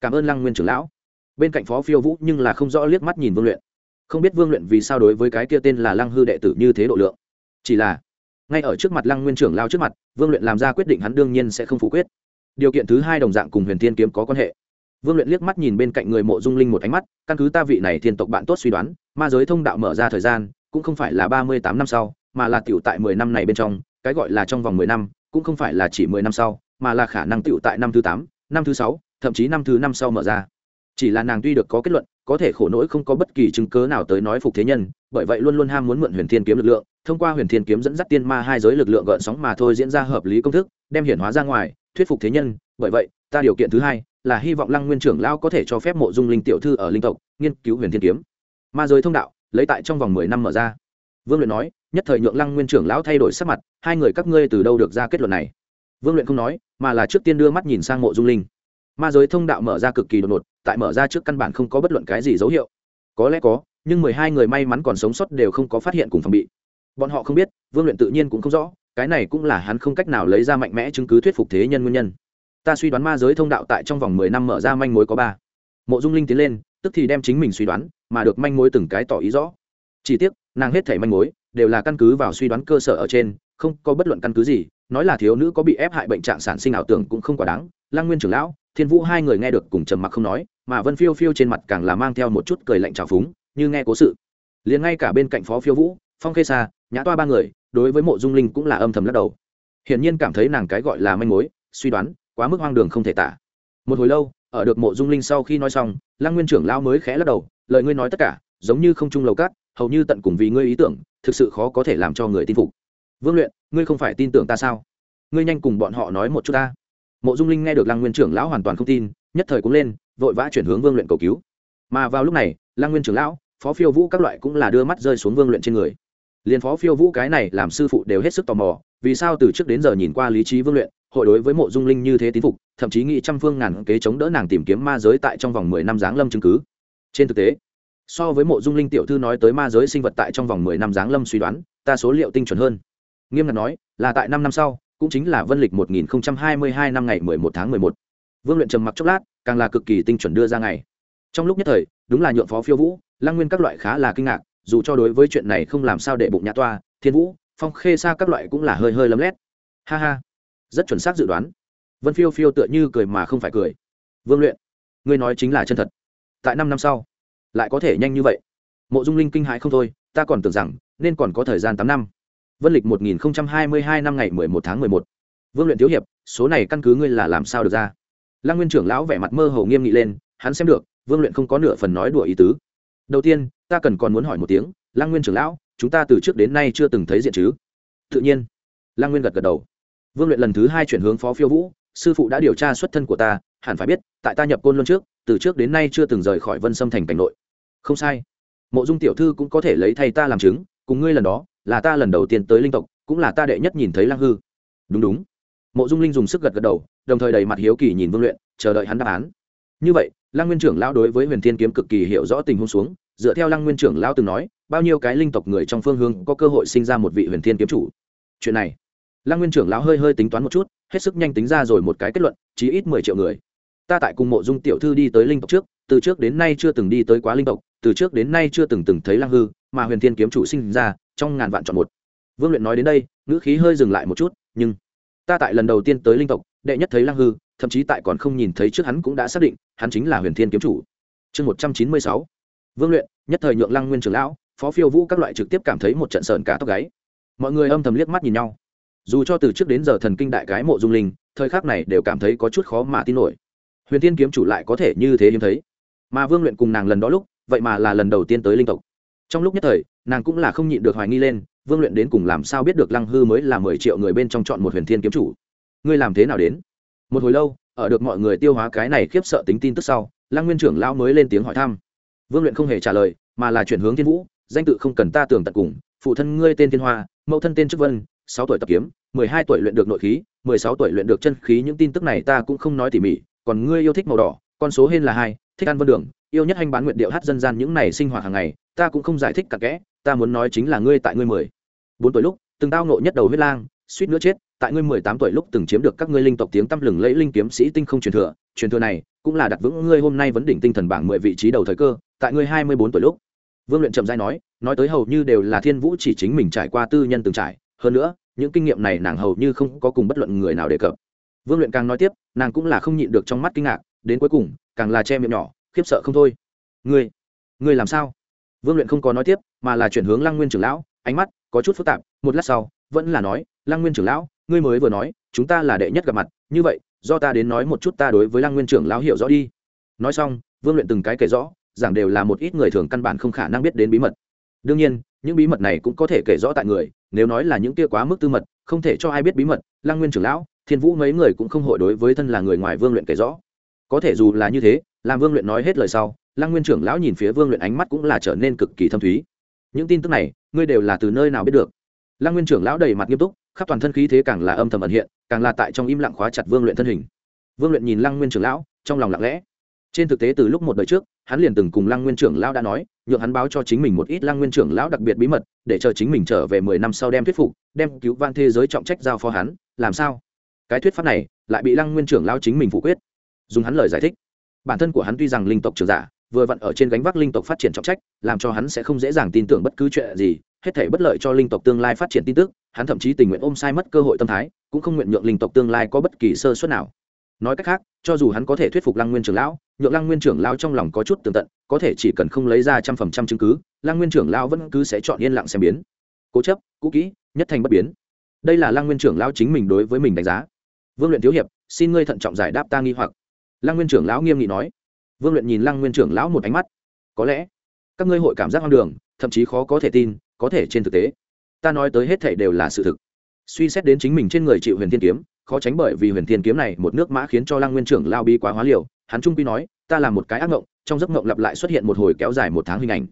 Speaker 1: Cảm ơn lăng nguyên trưởng lão. Bên cạnh phó phiêu vũ nhưng là không rõ liếc mắt nhìn vương luyện. Không biết vương luyện vì sao đối với cái kia tên là lăng hư đệ tử như thế độ lượng. Chỉ là, ngay ở trước mặt lăng nguyên trưởng lao trước mặt, vương luyện làm ra quyết định hắn đương nhiên sẽ không phủ quyết. Điều kiện thứ hai đồng dạng cùng huyền thiên kiếm có quan hệ. Vương luyện liếc mắt nhìn bên cạnh người mộ dung linh một ánh mắt, căn cứ ta vị này thiên tộc bạn tốt suy đoán, ma giới thông đạo mở ra thời gian, cũng không phải là ba mươi tám năm sau mà là tiểu tại mười năm này bên trong, cái gọi là trong vòng mười năm, cũng không phải là chỉ mười năm sau, mà là khả năng tiểu tại năm thứ tám, năm thứ sáu, thậm chí năm thứ năm sau mở ra. Chỉ là nàng tuy được có kết luận, có thể khổ nỗi không có bất kỳ chứng cứ nào tới nói phục thế nhân, bởi vậy luôn luôn ham muốn mượn huyền thiên kiếm lực lượng, thông qua huyền thiên kiếm dẫn dắt tiên ma hai giới lực lượng gợn sóng mà thôi diễn ra hợp lý công thức, đem hiển hóa ra ngoài, thuyết phục thế nhân, bởi vậy, ta điều kiện thứ hai là hy vọng lăng nguyên trưởng lão có thể cho phép mộ dung linh tiểu thư ở linh tộc, nghiên cứu huyền thiên kiếm. Ma giới thông đạo, lấy tại trong vòng mười năm mở ra. Vương luyện nói nhất thời nhượng lăng nguyên trưởng lão thay đổi sắc mặt, hai người các ngươi từ đâu được ra kết luận này? Vương luyện không nói, mà là trước tiên đưa mắt nhìn sang mộ dung linh. Ma giới thông đạo mở ra cực kỳ đột ngột, tại mở ra trước căn bản không có bất luận cái gì dấu hiệu. Có lẽ có, nhưng mười hai người may mắn còn sống sót đều không có phát hiện cùng phòng bị. Bọn họ không biết, vương luyện tự nhiên cũng không rõ, cái này cũng là hắn không cách nào lấy ra mạnh mẽ chứng cứ thuyết phục thế nhân nguyên nhân. Ta suy đoán ma giới thông đạo tại trong vòng mười năm mở ra manh mối có ba. Mộ dung linh tiến lên, tức thì đem chính mình suy đoán, mà được manh mối từng cái tỏ ý rõ. Chỉ tiếc, nàng hết thảy manh mối đều là căn cứ vào suy đoán cơ sở ở trên, không có bất luận căn cứ gì, nói là thiếu nữ có bị ép hại bệnh trạng sản sinh ảo tưởng cũng không quá đáng. Lang nguyên trưởng lão, thiên vũ hai người nghe được cùng trầm mặc không nói, mà vân phiêu phiêu trên mặt càng là mang theo một chút cười lạnh trào phúng, như nghe cố sự. Liền ngay cả bên cạnh phó phiêu vũ, phong khê xa nhã toa ba người, đối với mộ dung linh cũng là âm thầm lắc đầu. Hiển nhiên cảm thấy nàng cái gọi là manh mối, suy đoán, quá mức hoang đường không thể tả. Một hồi lâu, ở được mộ dung linh sau khi nói xong, lăng nguyên trưởng lão mới khẽ lắc đầu, lời ngươi nói tất cả, giống như không trung lầu cát hầu như tận cùng vì ngươi ý tưởng, thực sự khó có thể làm cho người tin phục. Vương luyện, ngươi không phải tin tưởng ta sao? Ngươi nhanh cùng bọn họ nói một chút ta. Mộ dung linh nghe được lăng nguyên trưởng lão hoàn toàn không tin, nhất thời cũng lên, vội vã chuyển hướng vương luyện cầu cứu. Mà vào lúc này, lăng nguyên trưởng lão, phó phiêu vũ các loại cũng là đưa mắt rơi xuống vương luyện trên người. Liền phó phiêu vũ cái này làm sư phụ đều hết sức tò mò, vì sao từ trước đến giờ nhìn qua lý trí vương luyện, hội đối với mộ dung linh như thế tín phục, thậm chí nghĩ trăm phương ngàn kế chống đỡ nàng tìm kiếm ma giới tại trong vòng mười năm giáng lâm chứng cứ. Trên thực tế so với mộ dung linh tiểu thư nói tới ma giới sinh vật tại trong vòng mười năm giáng lâm suy đoán, ta số liệu tinh chuẩn hơn. Nghiêm ngặt nói, là tại năm năm sau, cũng chính là vân lịch một nghìn hai mươi hai năm ngày mười một tháng mười một. Vương luyện trầm mặc chốc lát, càng là cực kỳ tinh chuẩn đưa ra ngày. Trong lúc nhất thời, đúng là nhượng phó phiêu vũ, lăng nguyên các loại khá là kinh ngạc, dù cho đối với chuyện này không làm sao để bụng nhã toa, thiên vũ, phong khê xa các loại cũng là hơi hơi lấm lét. Ha ha, rất chuẩn xác dự đoán. Vân phiêu phiêu tựa như cười mà không phải cười. Vương luyện, ngươi nói chính là chân thật. Tại năm năm sau lại có thể nhanh như vậy. Mộ dung linh kinh hãi không thôi, ta còn tưởng rằng nên còn có thời gian tám năm. Vân lịch một nghìn hai mươi hai năm ngày mười một tháng mười một. Vương luyện thiếu hiệp, số này căn cứ ngươi là làm sao được ra? Lăng nguyên trưởng lão vẻ mặt mơ hồ nghiêm nghị lên, hắn xem được, vương luyện không có nửa phần nói đùa ý tứ. Đầu tiên, ta cần còn muốn hỏi một tiếng, lăng nguyên trưởng lão, chúng ta từ trước đến nay chưa từng thấy diện chứ? Tự nhiên. Lăng nguyên gật gật đầu. Vương luyện lần thứ hai chuyển hướng phó phiêu vũ, sư phụ đã điều tra xuất thân của ta, hẳn phải biết, tại ta nhập côn luân trước từ trước đến nay chưa từng rời khỏi vân sâm thành cảnh nội. Không sai. Mộ dung tiểu thư cũng có thể lấy thay ta làm chứng, cùng ngươi lần đó, là ta lần đầu tiên tới linh tộc, cũng là ta đệ nhất nhìn thấy Lang hư. Đúng đúng. Mộ dung linh dùng sức gật gật đầu, đồng thời đầy mặt hiếu kỳ nhìn vương luyện, chờ đợi hắn đáp án. Như vậy, lăng nguyên trưởng lão đối với huyền thiên kiếm cực kỳ hiểu rõ tình huống xuống, dựa theo lăng nguyên trưởng lão từng nói, bao nhiêu cái linh tộc người trong phương hướng có cơ hội sinh ra một vị huyền thiên kiếm chủ. Chuyện này, lăng nguyên trưởng lão hơi hơi tính toán một chút, hết sức nhanh tính ra rồi một cái kết luận, chí ít mười triệu người ta tại cùng mộ dung tiểu thư đi tới linh tộc trước, từ trước đến nay chưa từng đi tới quá linh tộc, từ trước đến nay chưa từng từng thấy lăng hư, mà huyền thiên kiếm chủ sinh ra, trong ngàn vạn chọn một. Vương luyện nói đến đây, ngữ khí hơi dừng lại một chút, nhưng ta tại lần đầu tiên tới linh tộc, đệ nhất thấy lăng hư, thậm chí tại còn không nhìn thấy trước hắn cũng đã xác định, hắn chính là huyền thiên kiếm chủ. Chương một trăm chín mươi sáu. Vương luyện, nhất thời nhượng lăng nguyên trưởng lão, phó phiêu vũ các loại trực tiếp cảm thấy một trận sợn cả tóc gáy. Mọi người âm thầm liếc mắt nhìn nhau. Dù cho từ trước đến giờ thần kinh đại cái mộ dung linh, thời khắc này đều cảm thấy có chút khó mà tin nổi huyền thiên kiếm chủ lại có thể như thế hiếm thấy. Mà vương luyện cùng nàng lần đó lúc, vậy mà là lần đầu tiên tới linh tộc. Trong lúc nhất thời, nàng cũng là không nhịn được hoài nghi lên, vương luyện đến cùng làm sao biết được lăng hư mới là mười triệu người bên trong chọn một huyền thiên kiếm chủ? Ngươi làm thế nào đến? Một hồi lâu, ở được mọi người tiêu hóa cái này khiếp sợ tính tin tức sau, lăng nguyên trưởng lão mới lên tiếng hỏi thăm. Vương luyện không hề trả lời, mà là chuyển hướng thiên vũ, danh tự không cần ta tưởng tận cùng, phụ thân ngươi tên thiên hoa, mẫu thân tên trúc vân, sáu tuổi tập kiếm, mười hai tuổi luyện được nội khí, mười sáu tuổi luyện được chân khí, những tin tức này ta cũng không nói tỉ mỉ còn ngươi yêu thích màu đỏ, con số hên là hai, thích ăn vân đường, yêu nhất hành bán nguyện điệu hát dân gian những này sinh hoạt hàng ngày, ta cũng không giải thích cặn kẽ, ta muốn nói chính là ngươi tại ngươi mười bốn tuổi lúc, từng tao nộ nhất đầu huyết lang, suýt nữa chết, tại ngươi mười tám tuổi lúc từng chiếm được các ngươi linh tộc tiếng tăm lừng lẫy linh kiếm sĩ tinh không truyền thừa truyền thừa này cũng là đặt vững ngươi hôm nay vấn đỉnh tinh thần bảng mười vị trí đầu thời cơ, tại ngươi hai mươi bốn tuổi lúc. Vương luyện trầm giai nói nói tới hầu như đều là thiên vũ chỉ chính mình trải qua tư nhân từng trải, hơn nữa, những kinh nghiệm này nàng hầu như không có cùng bất luận người nào đề cập vương luyện càng nói tiếp, nàng cũng là không nhịn được trong mắt kinh ngạc, đến cuối cùng, càng là che miệng nhỏ, khiếp sợ không thôi. Ngươi ngươi làm sao? Vương luyện không có nói tiếp, mà là chuyển hướng lăng nguyên trưởng lão, ánh mắt có chút phức tạp, một lát sau, vẫn là nói, lăng nguyên trưởng lão, ngươi mới vừa nói, chúng ta là đệ nhất gặp mặt, như vậy, do ta đến nói một chút ta đối với lăng nguyên trưởng lão hiểu rõ đi. Nói xong, vương luyện từng cái kể rõ, giảng đều là một ít người thường căn bản không khả năng biết đến bí mật. Đương nhiên, những bí mật này cũng có thể kể rõ tại người, nếu nói là những kia quá mức tư mật, không thể cho ai biết bí mật, lăng nguyên trưởng lão thiên vũ mấy người cũng không hội đối với thân là người ngoài vương luyện kể rõ. Có thể dù là như thế, làm vương luyện nói hết lời sau, lăng nguyên trưởng lão nhìn phía vương luyện ánh mắt cũng là trở nên cực kỳ thâm thúy. Những tin tức này, ngươi đều là từ nơi nào biết được? Lăng nguyên trưởng lão đầy mặt nghiêm túc, khắp toàn thân khí thế càng là âm thầm ẩn hiện, càng là tại trong im lặng khóa chặt vương luyện thân hình. Vương luyện nhìn lăng nguyên trưởng lão, trong lòng lặng lẽ. Trên thực tế từ lúc một đời trước, hắn liền từng cùng lăng nguyên trưởng lão đã nói, nhượng hắn báo cho chính mình một ít lăng nguyên trưởng lão đặc biệt bí mật, để chờ chính mình trở về mười năm sau đem thuyết phục, đem cứu van thế giới trọng trách giao phó hắn, làm sao? Cái thuyết pháp này lại bị lăng nguyên trưởng lão chính mình phủ quyết, dùng hắn lời giải thích. Bản thân của hắn tuy rằng linh tộc trưởng giả, vừa vặn ở trên gánh vác linh tộc phát triển trọng trách, làm cho hắn sẽ không dễ dàng tin tưởng bất cứ chuyện gì, hết thể bất lợi cho linh tộc tương lai phát triển tin tức, hắn thậm chí tình nguyện ôm sai mất cơ hội tâm thái, cũng không nguyện nhượng linh tộc tương lai có bất kỳ sơ suất nào. Nói cách khác, cho dù hắn có thể thuyết phục lăng nguyên trưởng lão, nhượng lăng nguyên trưởng lão trong lòng có chút tường tận, có thể chỉ cần không lấy ra trăm phần trăm chứng cứ, lăng nguyên trưởng lão vẫn cứ sẽ chọn yên lặng xem biến. Cố chấp cũ kỹ, nhất thành bất biến. Đây là lăng nguyên trưởng lão chính mình đối với mình đánh giá vương luyện thiếu hiệp xin ngươi thận trọng giải đáp ta nghi hoặc. Lăng nguyên trưởng lão nghiêm nghị nói. Vương luyện nhìn lăng nguyên trưởng lão một ánh mắt. Có lẽ các ngươi hội cảm giác hoang đường thậm chí khó có thể tin có thể trên thực tế. Ta nói tới hết thể đều là sự thực. Suy xét đến chính mình trên người chịu huyền thiên kiếm khó tránh bởi vì huyền thiên kiếm này một nước mã khiến cho lăng nguyên trưởng lao bi quá hóa liều. Hắn trung quy nói ta là một cái ác ngộng, trong giấc ngộng lặp lại xuất hiện một hồi kéo dài một tháng hình ảnh.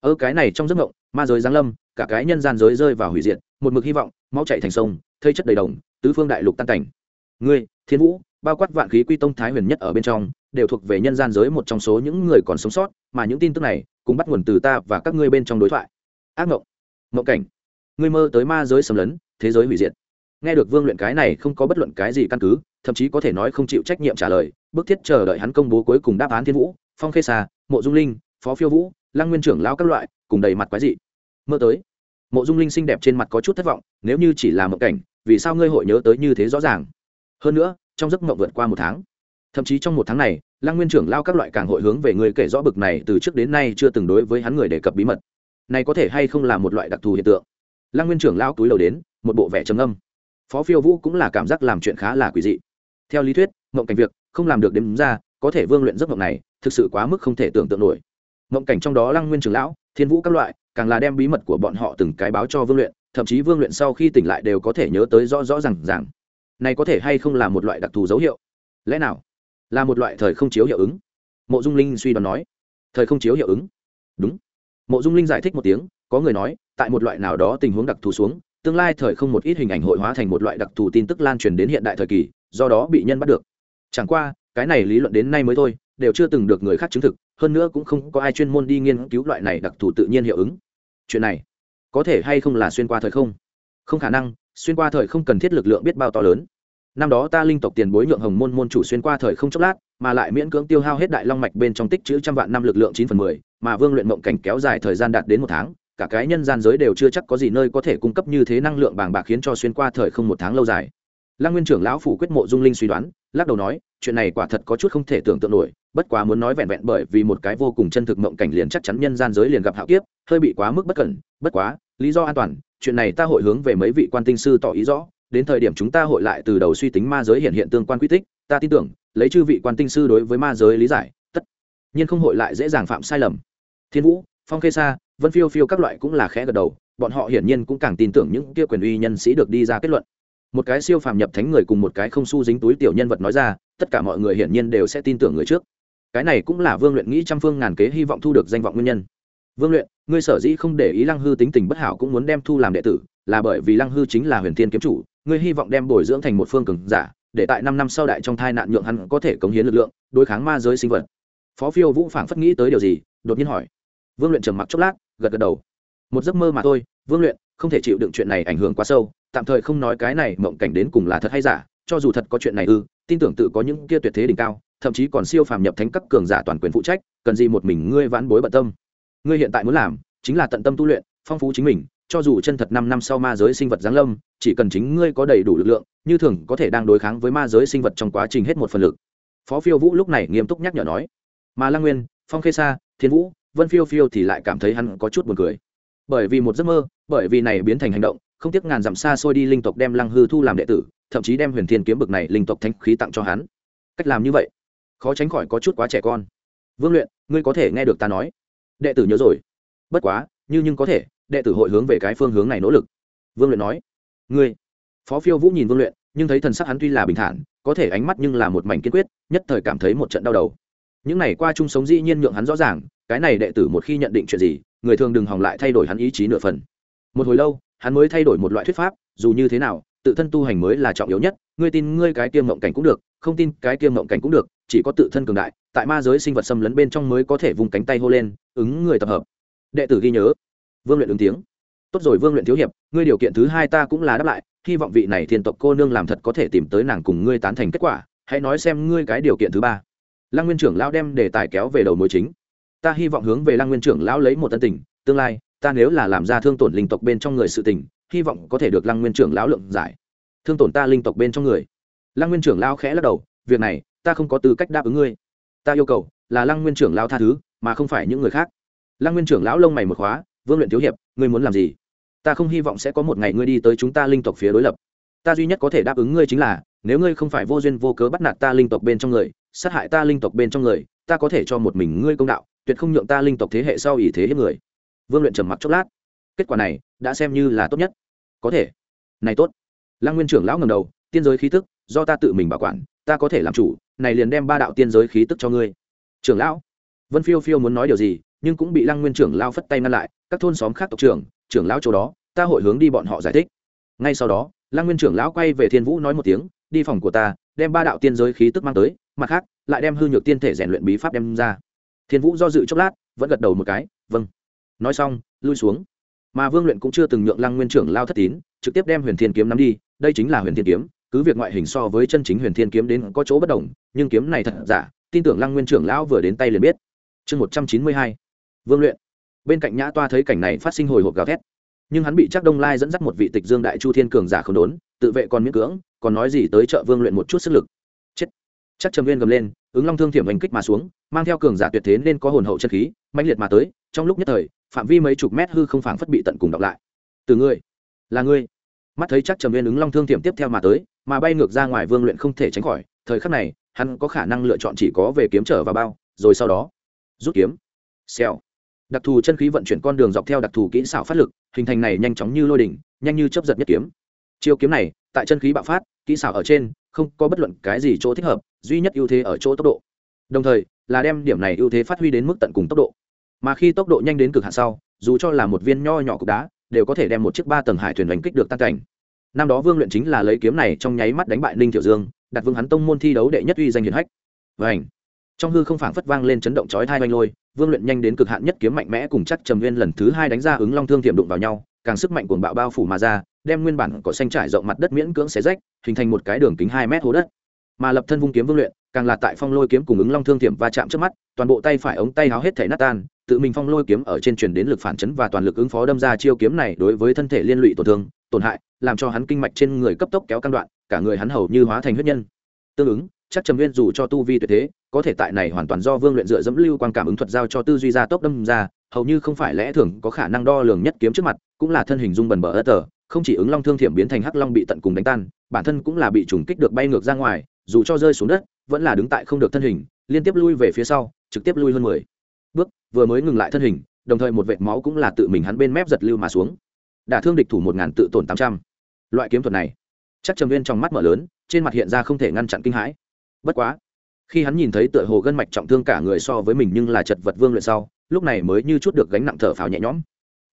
Speaker 1: Ơ cái này trong giấc ngộng ma giới giáng lâm cả cái nhân gian giới rơi vào hủy diệt một mực hy vọng máu chạy thành sông thây chất đầy đồng tứ phương đại lục tan cảnh ngươi, thiên vũ, bao quát vạn khí quy tông thái huyền nhất ở bên trong, đều thuộc về nhân gian giới một trong số những người còn sống sót, mà những tin tức này cũng bắt nguồn từ ta và các ngươi bên trong đối thoại. Ác mộng mộng cảnh. Ngươi mơ tới ma giới xâm lấn, thế giới hủy diệt. Nghe được vương luyện cái này không có bất luận cái gì căn cứ, thậm chí có thể nói không chịu trách nhiệm trả lời, bức thiết chờ đợi hắn công bố cuối cùng đáp án thiên vũ, phong khê xà mộ dung linh, phó phiêu vũ, lăng nguyên trưởng lao các loại, cùng đầy mặt quái dị. Mơ tới. Mộ dung linh xinh đẹp trên mặt có chút thất vọng, nếu như chỉ là mộng cảnh, vì sao ngươi hội nhớ tới như thế rõ ràng? Hơn nữa, trong giấc mộng vượt qua một tháng, thậm chí trong một tháng này, lăng nguyên trưởng lao các loại càng hội hướng về người kể rõ bực này từ trước đến nay chưa từng đối với hắn người đề cập bí mật. Này có thể hay không là một loại đặc thù hiện tượng? Lăng nguyên trưởng lao túi đầu đến, một bộ vẻ trầm âm phó phiêu vũ cũng là cảm giác làm chuyện khá là quỷ dị. Theo lý thuyết, mộng cảnh việc không làm được đếm ra, có thể vương luyện giấc mộng này, thực sự quá mức không thể tưởng tượng nổi. Mộng cảnh trong đó lăng nguyên trưởng lão, thiên vũ các loại, càng là đem bí mật của bọn họ từng cái báo cho vương luyện, thậm chí vương luyện sau khi tỉnh lại đều có thể nhớ tới rõ rõ r à n g rằng này có thể hay không là một loại đặc thù dấu hiệu? Lẽ nào là một loại thời không chiếu hiệu ứng? Mộ dung linh suy đoán nói. Thời không chiếu hiệu ứng? Đúng. Mộ dung linh giải thích một tiếng, có người nói, tại một loại nào đó tình huống đặc thù xuống, tương lai thời không một ít hình ảnh hội hóa thành một loại đặc thù tin tức lan truyền đến hiện đại thời kỳ, do đó bị nhân bắt được. Chẳng qua, cái này lý luận đến nay mới thôi, đều chưa từng được người khác chứng thực, hơn nữa cũng không có ai chuyên môn đi nghiên cứu loại này đặc thù tự nhiên hiệu ứng. Chuyện này có thể hay không là xuyên qua thời không? Không khả năng xuyên qua thời không cần thiết lực lượng biết bao to lớn. Năm đó ta linh tộc tiền bối nhượng hồng môn môn chủ xuyên qua thời không chốc lát, mà lại miễn cưỡng tiêu hao hết đại long mạch bên trong tích chữ trăm vạn năm lực lượng chín phần mười, mà vương luyện mộng cảnh kéo dài thời gian đạt đến một tháng, cả cái nhân gian giới đều chưa chắc có gì nơi có thể cung cấp như thế năng lượng bàng bạc khiến cho xuyên qua thời không một tháng lâu dài. Lăng nguyên trưởng lão phủ quyết mộ dung linh suy đoán, lắc đầu nói, chuyện này quả thật có chút không thể tưởng tượng nổi, bất quá muốn nói vẹn vẹn bởi vì một cái vô cùng chân thực mộng cảnh liền chắc chắn nhân gian giới liền gặp hạo kiếp, hơi bị quá mức bất cẩn, bất quá, lý do an toàn chuyện này ta hội hướng về mấy vị quan tinh sư tỏ ý rõ, đến thời điểm chúng ta hội lại từ đầu suy tính ma giới hiện hiện tương quan quy tích, ta tin tưởng, lấy chư vị quan tinh sư đối với ma giới lý giải, tất nhiên không hội lại dễ dàng phạm sai lầm. Thiên vũ, phong khê sa, vân phiêu phiêu các loại cũng là khẽ gật đầu, bọn họ hiển nhiên cũng càng tin tưởng những kia quyền uy nhân sĩ được đi ra kết luận. Một cái siêu phàm nhập thánh người cùng một cái không su dính túi tiểu nhân vật nói ra, tất cả mọi người hiển nhiên đều sẽ tin tưởng người trước. Cái này cũng là vương luyện nghĩ trăm phương ngàn kế hy vọng thu được danh vọng nguyên nhân vương luyện, ngươi sở dĩ không để ý lăng hư tính tình bất hảo cũng muốn đem thu làm đệ tử, là bởi vì lăng hư chính là huyền thiên kiếm chủ, ngươi hy vọng đem bồi dưỡng thành một phương cường giả, để tại năm năm sau đại trong thai nạn nhượng hắn có thể cống hiến lực lượng, đối kháng ma giới sinh vật. Phó phiêu vũ phảng phất nghĩ tới điều gì, đột nhiên hỏi. Vương luyện trầm mặc chốc lát, gật gật đầu. Một giấc mơ mà thôi, vương luyện, không thể chịu đựng chuyện này ảnh hưởng quá sâu, tạm thời không nói cái này mộng cảnh đến cùng là thật hay giả, cho dù thật có chuyện này ư, tin tưởng tự có những kia tuyệt thế đỉnh cao, thậm chí còn siêu phàm nhập thánh các cường giả toàn quyền phụ trách, cần gì một mình ngươi vãn bối bận tâm ngươi hiện tại muốn làm chính là tận tâm tu luyện, phong phú chính mình, cho dù chân thật năm năm sau ma giới sinh vật giáng lâm, chỉ cần chính ngươi có đầy đủ lực lượng, như thường có thể đang đối kháng với ma giới sinh vật trong quá trình hết một phần lực. Phó phiêu vũ lúc này nghiêm túc nhắc nhở nói mà lăng nguyên, phong khê sa, thiên vũ, vân phiêu phiêu thì lại cảm thấy hắn có chút buồn cười. Bởi vì một giấc mơ, bởi vì này biến thành hành động, không tiếc ngàn dặm xa xôi đi linh tộc đem lăng hư thu làm đệ tử, thậm chí đem huyền thiên kiếm bực này linh tộc thanh khí tặng cho hắn. Cách làm như vậy, khó tránh khỏi có chút quá trẻ con. Vương luyện, ngươi có thể nghe được ta nói đệ tử nhớ rồi. Bất quá, như nhưng có thể, đệ tử hội hướng về cái phương hướng này nỗ lực. Vương luyện nói, ngươi. Phó phiêu vũ nhìn vương luyện, nhưng thấy thần sắc hắn tuy là bình thản, có thể ánh mắt nhưng là một mảnh kiên quyết, nhất thời cảm thấy một trận đau đầu. Những này qua chung sống dĩ nhiên nhượng hắn rõ ràng, cái này đệ tử một khi nhận định chuyện gì, người thường đừng hòng lại thay đổi hắn ý chí nửa phần. Một hồi lâu, hắn mới thay đổi một loại thuyết pháp, dù như thế nào, tự thân tu hành mới là trọng yếu nhất, ngươi tin ngươi cái tiêm mộng cảnh cũng được không tin cái kia mộng cảnh cũng được, chỉ có tự thân cường đại, tại ma giới sinh vật xâm lấn bên trong mới có thể vùng cánh tay hô lên, ứng người tập hợp. Đệ tử ghi nhớ. Vương luyện ứng tiếng. Tốt rồi vương luyện thiếu hiệp, ngươi điều kiện thứ hai ta cũng là đáp lại, hy vọng vị này thiên tộc cô nương làm thật có thể tìm tới nàng cùng ngươi tán thành kết quả, hãy nói xem ngươi cái điều kiện thứ ba. Lăng nguyên trưởng lão đem đề tài kéo về đầu mối chính. Ta hy vọng hướng về lăng nguyên trưởng lão lấy một tân tình, tương lai, ta nếu là làm ra thương tổn linh tộc bên trong người sự tình, hy vọng có thể được lăng nguyên trưởng lão lượng giải. Thương tổn ta linh tộc bên trong người lăng nguyên trưởng lão khẽ lắc đầu, việc này, ta không có tư cách đáp ứng ngươi. Ta yêu cầu là lăng nguyên trưởng lão tha thứ, mà không phải những người khác. Lăng nguyên trưởng lão lông mày một khóa, vương luyện thiếu hiệp, ngươi muốn làm gì? Ta không hy vọng sẽ có một ngày ngươi đi tới chúng ta linh tộc phía đối lập. Ta duy nhất có thể đáp ứng ngươi chính là, nếu ngươi không phải vô duyên vô cớ bắt nạt ta linh tộc bên trong người, sát hại ta linh tộc bên trong người, ta có thể cho một mình ngươi công đạo, tuyệt không nhượng ta linh tộc thế hệ sau ý thế hiếp người. Vương luyện trầm mặc chốc lát. Kết quả này, đã xem như là tốt nhất. Có thể. Này tốt. Lăng nguyên trưởng lão ngầm đầu, tiên giới khí tức do ta tự mình bảo quản, ta có thể làm chủ, này liền đem ba đạo tiên giới khí tức cho ngươi. Trưởng lão. Vân phiêu phiêu muốn nói điều gì, nhưng cũng bị lăng nguyên trưởng lao phất tay ngăn lại, các thôn xóm khác tộc trưởng trưởng lão chỗ đó, ta hội hướng đi bọn họ giải thích. Ngay sau đó, lăng nguyên trưởng lão quay về thiên vũ nói một tiếng, đi phòng của ta, đem ba đạo tiên giới khí tức mang tới, mặt khác, lại đem hư nhược tiên thể rèn luyện bí pháp đem ra. Thiên vũ do dự chốc lát, vẫn gật đầu một cái vâng. Nói xong, lui xuống. Mà vương luyện cũng chưa từng nhượng lăng nguyên trưởng lao thất tín, trực tiếp đem huyền thiên kiếm nắm đi, đây chính là huyền thiên kiếm cứ việc ngoại hình so với chân chính huyền thiên kiếm đến có chỗ bất đồng, nhưng kiếm này thật giả, tin tưởng lăng nguyên trưởng lão vừa đến tay liền biết. Chương một trăm chín mươi hai, vương luyện. Bên cạnh nhã toa thấy cảnh này phát sinh hồi hộp gào thét. Nhưng hắn bị chắc đông lai dẫn dắt một vị tịch dương đại chu thiên cường giả không đốn, tự vệ còn miễn cưỡng, còn nói gì tới chợ vương luyện một chút sức lực. Chết. Chắc trầm viên gầm lên, ứng long thương thiểm hành kích mà xuống, mang theo cường giả tuyệt thế nên có hồn hậu chân khí mạnh liệt mà tới, trong lúc nhất thời, phạm vi mấy chục mét hư không phảng phất bị tận cùng đọc lại. Từ ngươi. Là ngươi. Mắt thấy chắc trầm viên ứng long thương thiểm tiếp theo mà tới mà bay ngược ra ngoài vương luyện không thể tránh khỏi, thời khắc này, hắn có khả năng lựa chọn chỉ có về kiếm trở vào bao, rồi sau đó, rút kiếm. Xèo. Đặc thù chân khí vận chuyển con đường dọc theo đặc thù kỹ xảo phát lực, hình thành này nhanh chóng như lôi đỉnh, nhanh như chấp giật nhất kiếm. Chiêu kiếm này, tại chân khí bạo phát, kỹ xảo ở trên, không có bất luận cái gì chỗ thích hợp, duy nhất ưu thế ở chỗ tốc độ. Đồng thời, là đem điểm này ưu thế phát huy đến mức tận cùng tốc độ. Mà khi tốc độ nhanh đến cực hạn sau, dù cho là một viên nho nhỏ cục đá, đều có thể đem một chiếc ba tầng hải thuyền đánh kích được tan cảnh năm đó vương luyện chính là lấy kiếm này trong nháy mắt đánh bại ninh tiểu dương, đặt vương hắn tông môn thi đấu đệ nhất uy danh hiển hách. Vảnh trong hư không phảng phất vang lên chấn động chói thai oanh lôi, vương luyện nhanh đến cực hạn nhất kiếm mạnh mẽ cùng chắc trầm viên lần thứ hai đánh ra ứng long thương tiệm đụng vào nhau, càng sức mạnh cuồng bạo bao phủ mà ra, đem nguyên bản cỏ xanh trải rộng mặt đất miễn cưỡng xé rách, hình thành một cái đường kính hai mét hố đất. Mà lập thân vung kiếm vương luyện, càng là tại phong lôi kiếm cùng ứng long thương tiệm va chạm trước mắt, toàn bộ tay phải ống tay háo hết thể nát tan tự mình phong lôi kiếm ở trên truyền đến lực phản chấn và toàn lực ứng phó đâm ra chiêu kiếm này đối với thân thể liên lụy tổn thương, tổn hại, làm cho hắn kinh mạch trên người cấp tốc kéo căng đoạn, cả người hắn hầu như hóa thành huyết nhân. Tương ứng, chắc trầm nguyên dù cho tu vi tuyệt thế, có thể tại này hoàn toàn do vương luyện dựa dẫm lưu quan cảm ứng thuật giao cho tư duy ra tốc đâm ra, hầu như không phải lẽ thường có khả năng đo lường nhất kiếm trước mặt, cũng là thân hình dung bần bờ ớt tờ, không chỉ ứng long thương thiểm biến thành hắc long bị tận cùng đánh tan, bản thân cũng là bị trùng kích được bay ngược ra ngoài, dù cho rơi xuống đất, vẫn là đứng tại không được thân hình, liên tiếp lui về phía sau, trực tiếp lui hơn mười bước, vừa mới ngừng lại thân hình, đồng thời một vệt máu cũng là tự mình hắn bên mép giật lưu mà xuống. Đả thương địch thủ một ngàn tự tổn tám trăm. Loại kiếm thuật này, chắc trầm viên trong mắt mở lớn, trên mặt hiện ra không thể ngăn chặn kinh hãi. Bất quá, khi hắn nhìn thấy tựa hồ gân mạch trọng thương cả người so với mình nhưng là chật vật vương luyện sau, lúc này mới như chút được gánh nặng thở phào nhẹ nhõm.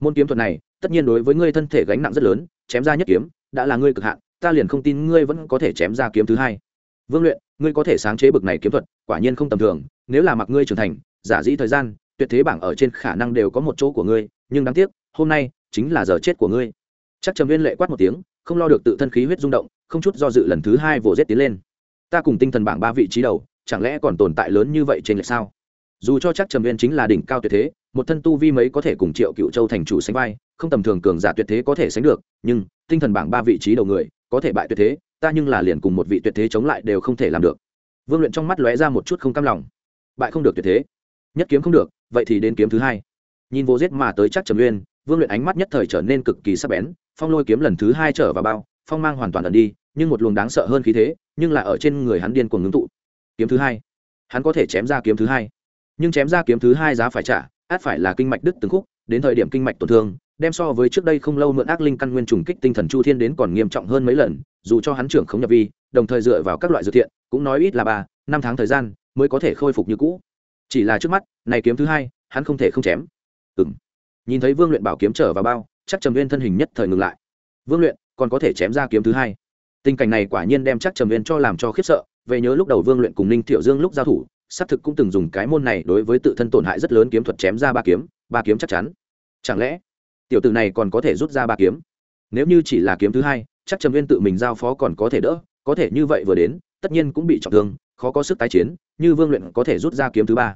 Speaker 1: Môn kiếm thuật này, tất nhiên đối với ngươi thân thể gánh nặng rất lớn, chém ra nhất kiếm, đã là ngươi cực hạn, ta liền không tin ngươi vẫn có thể chém ra kiếm thứ hai. Vương luyện, ngươi có thể sáng chế bực này kiếm thuật, quả nhiên không tầm thường, nếu là mặc ngươi trưởng thành giả dĩ thời gian, tuyệt thế bảng ở trên khả năng đều có một chỗ của ngươi, nhưng đáng tiếc, hôm nay chính là giờ chết của ngươi. Chắc trầm viên lệ quát một tiếng, không lo được tự thân khí huyết rung động, không chút do dự lần thứ hai vồ rét tiến lên. Ta cùng tinh thần bảng ba vị trí đầu, chẳng lẽ còn tồn tại lớn như vậy trên lệch sao? Dù cho chắc trầm viên chính là đỉnh cao tuyệt thế, một thân tu vi mấy có thể cùng triệu cựu châu thành chủ sánh vai, không tầm thường cường giả tuyệt thế có thể sánh được, nhưng tinh thần bảng ba vị trí đầu người, có thể bại tuyệt thế, ta nhưng là liền cùng một vị tuyệt thế chống lại đều không thể làm được. Vương luyện trong mắt lóe ra một chút không cam lòng. Bại không được tuyệt thế nhất kiếm không được, vậy thì đến kiếm thứ hai. Nhìn vô giết mà tới chắc trầm uyên, vương luyện ánh mắt nhất thời trở nên cực kỳ sắc bén, phong lôi kiếm lần thứ hai trở vào bao, phong mang hoàn toàn ẩn đi, nhưng một luồng đáng sợ hơn khí thế, nhưng là ở trên người hắn điên cuồng ngưng tụ. Kiếm thứ hai. Hắn có thể chém ra kiếm thứ hai. Nhưng chém ra kiếm thứ hai giá phải trả, át phải là kinh mạch đứt từng khúc, đến thời điểm kinh mạch tổn thương, đem so với trước đây không lâu mượn ác linh căn nguyên trùng kích tinh thần chu thiên đến còn nghiêm trọng hơn mấy lần, dù cho hắn trưởng không nhập vi, đồng thời dựa vào các loại dược thiện, cũng nói ít là ba, năm tháng thời gian, mới có thể khôi phục như cũ chỉ là trước mắt, này kiếm thứ hai, hắn không thể không chém. Ừng nhìn thấy vương luyện bảo kiếm trở vào bao, chắc trầm viên thân hình nhất thời ngừng lại. Vương luyện, còn có thể chém ra kiếm thứ hai. Tình cảnh này quả nhiên đem chắc trầm viên cho làm cho khiếp sợ, về nhớ lúc đầu vương luyện cùng ninh thiệu dương lúc giao thủ, xác thực cũng từng dùng cái môn này đối với tự thân tổn hại rất lớn kiếm thuật chém ra ba kiếm ba kiếm chắc chắn. Chẳng lẽ, tiểu tử này còn có thể rút ra ba kiếm? Nếu như chỉ là kiếm thứ hai, chắc trầm viên tự mình giao phó còn có thể đỡ, có thể như vậy vừa đến, tất nhiên cũng bị trọng thương, khó có sức tái chiến như vương luyện có thể rút ra kiếm thứ ba.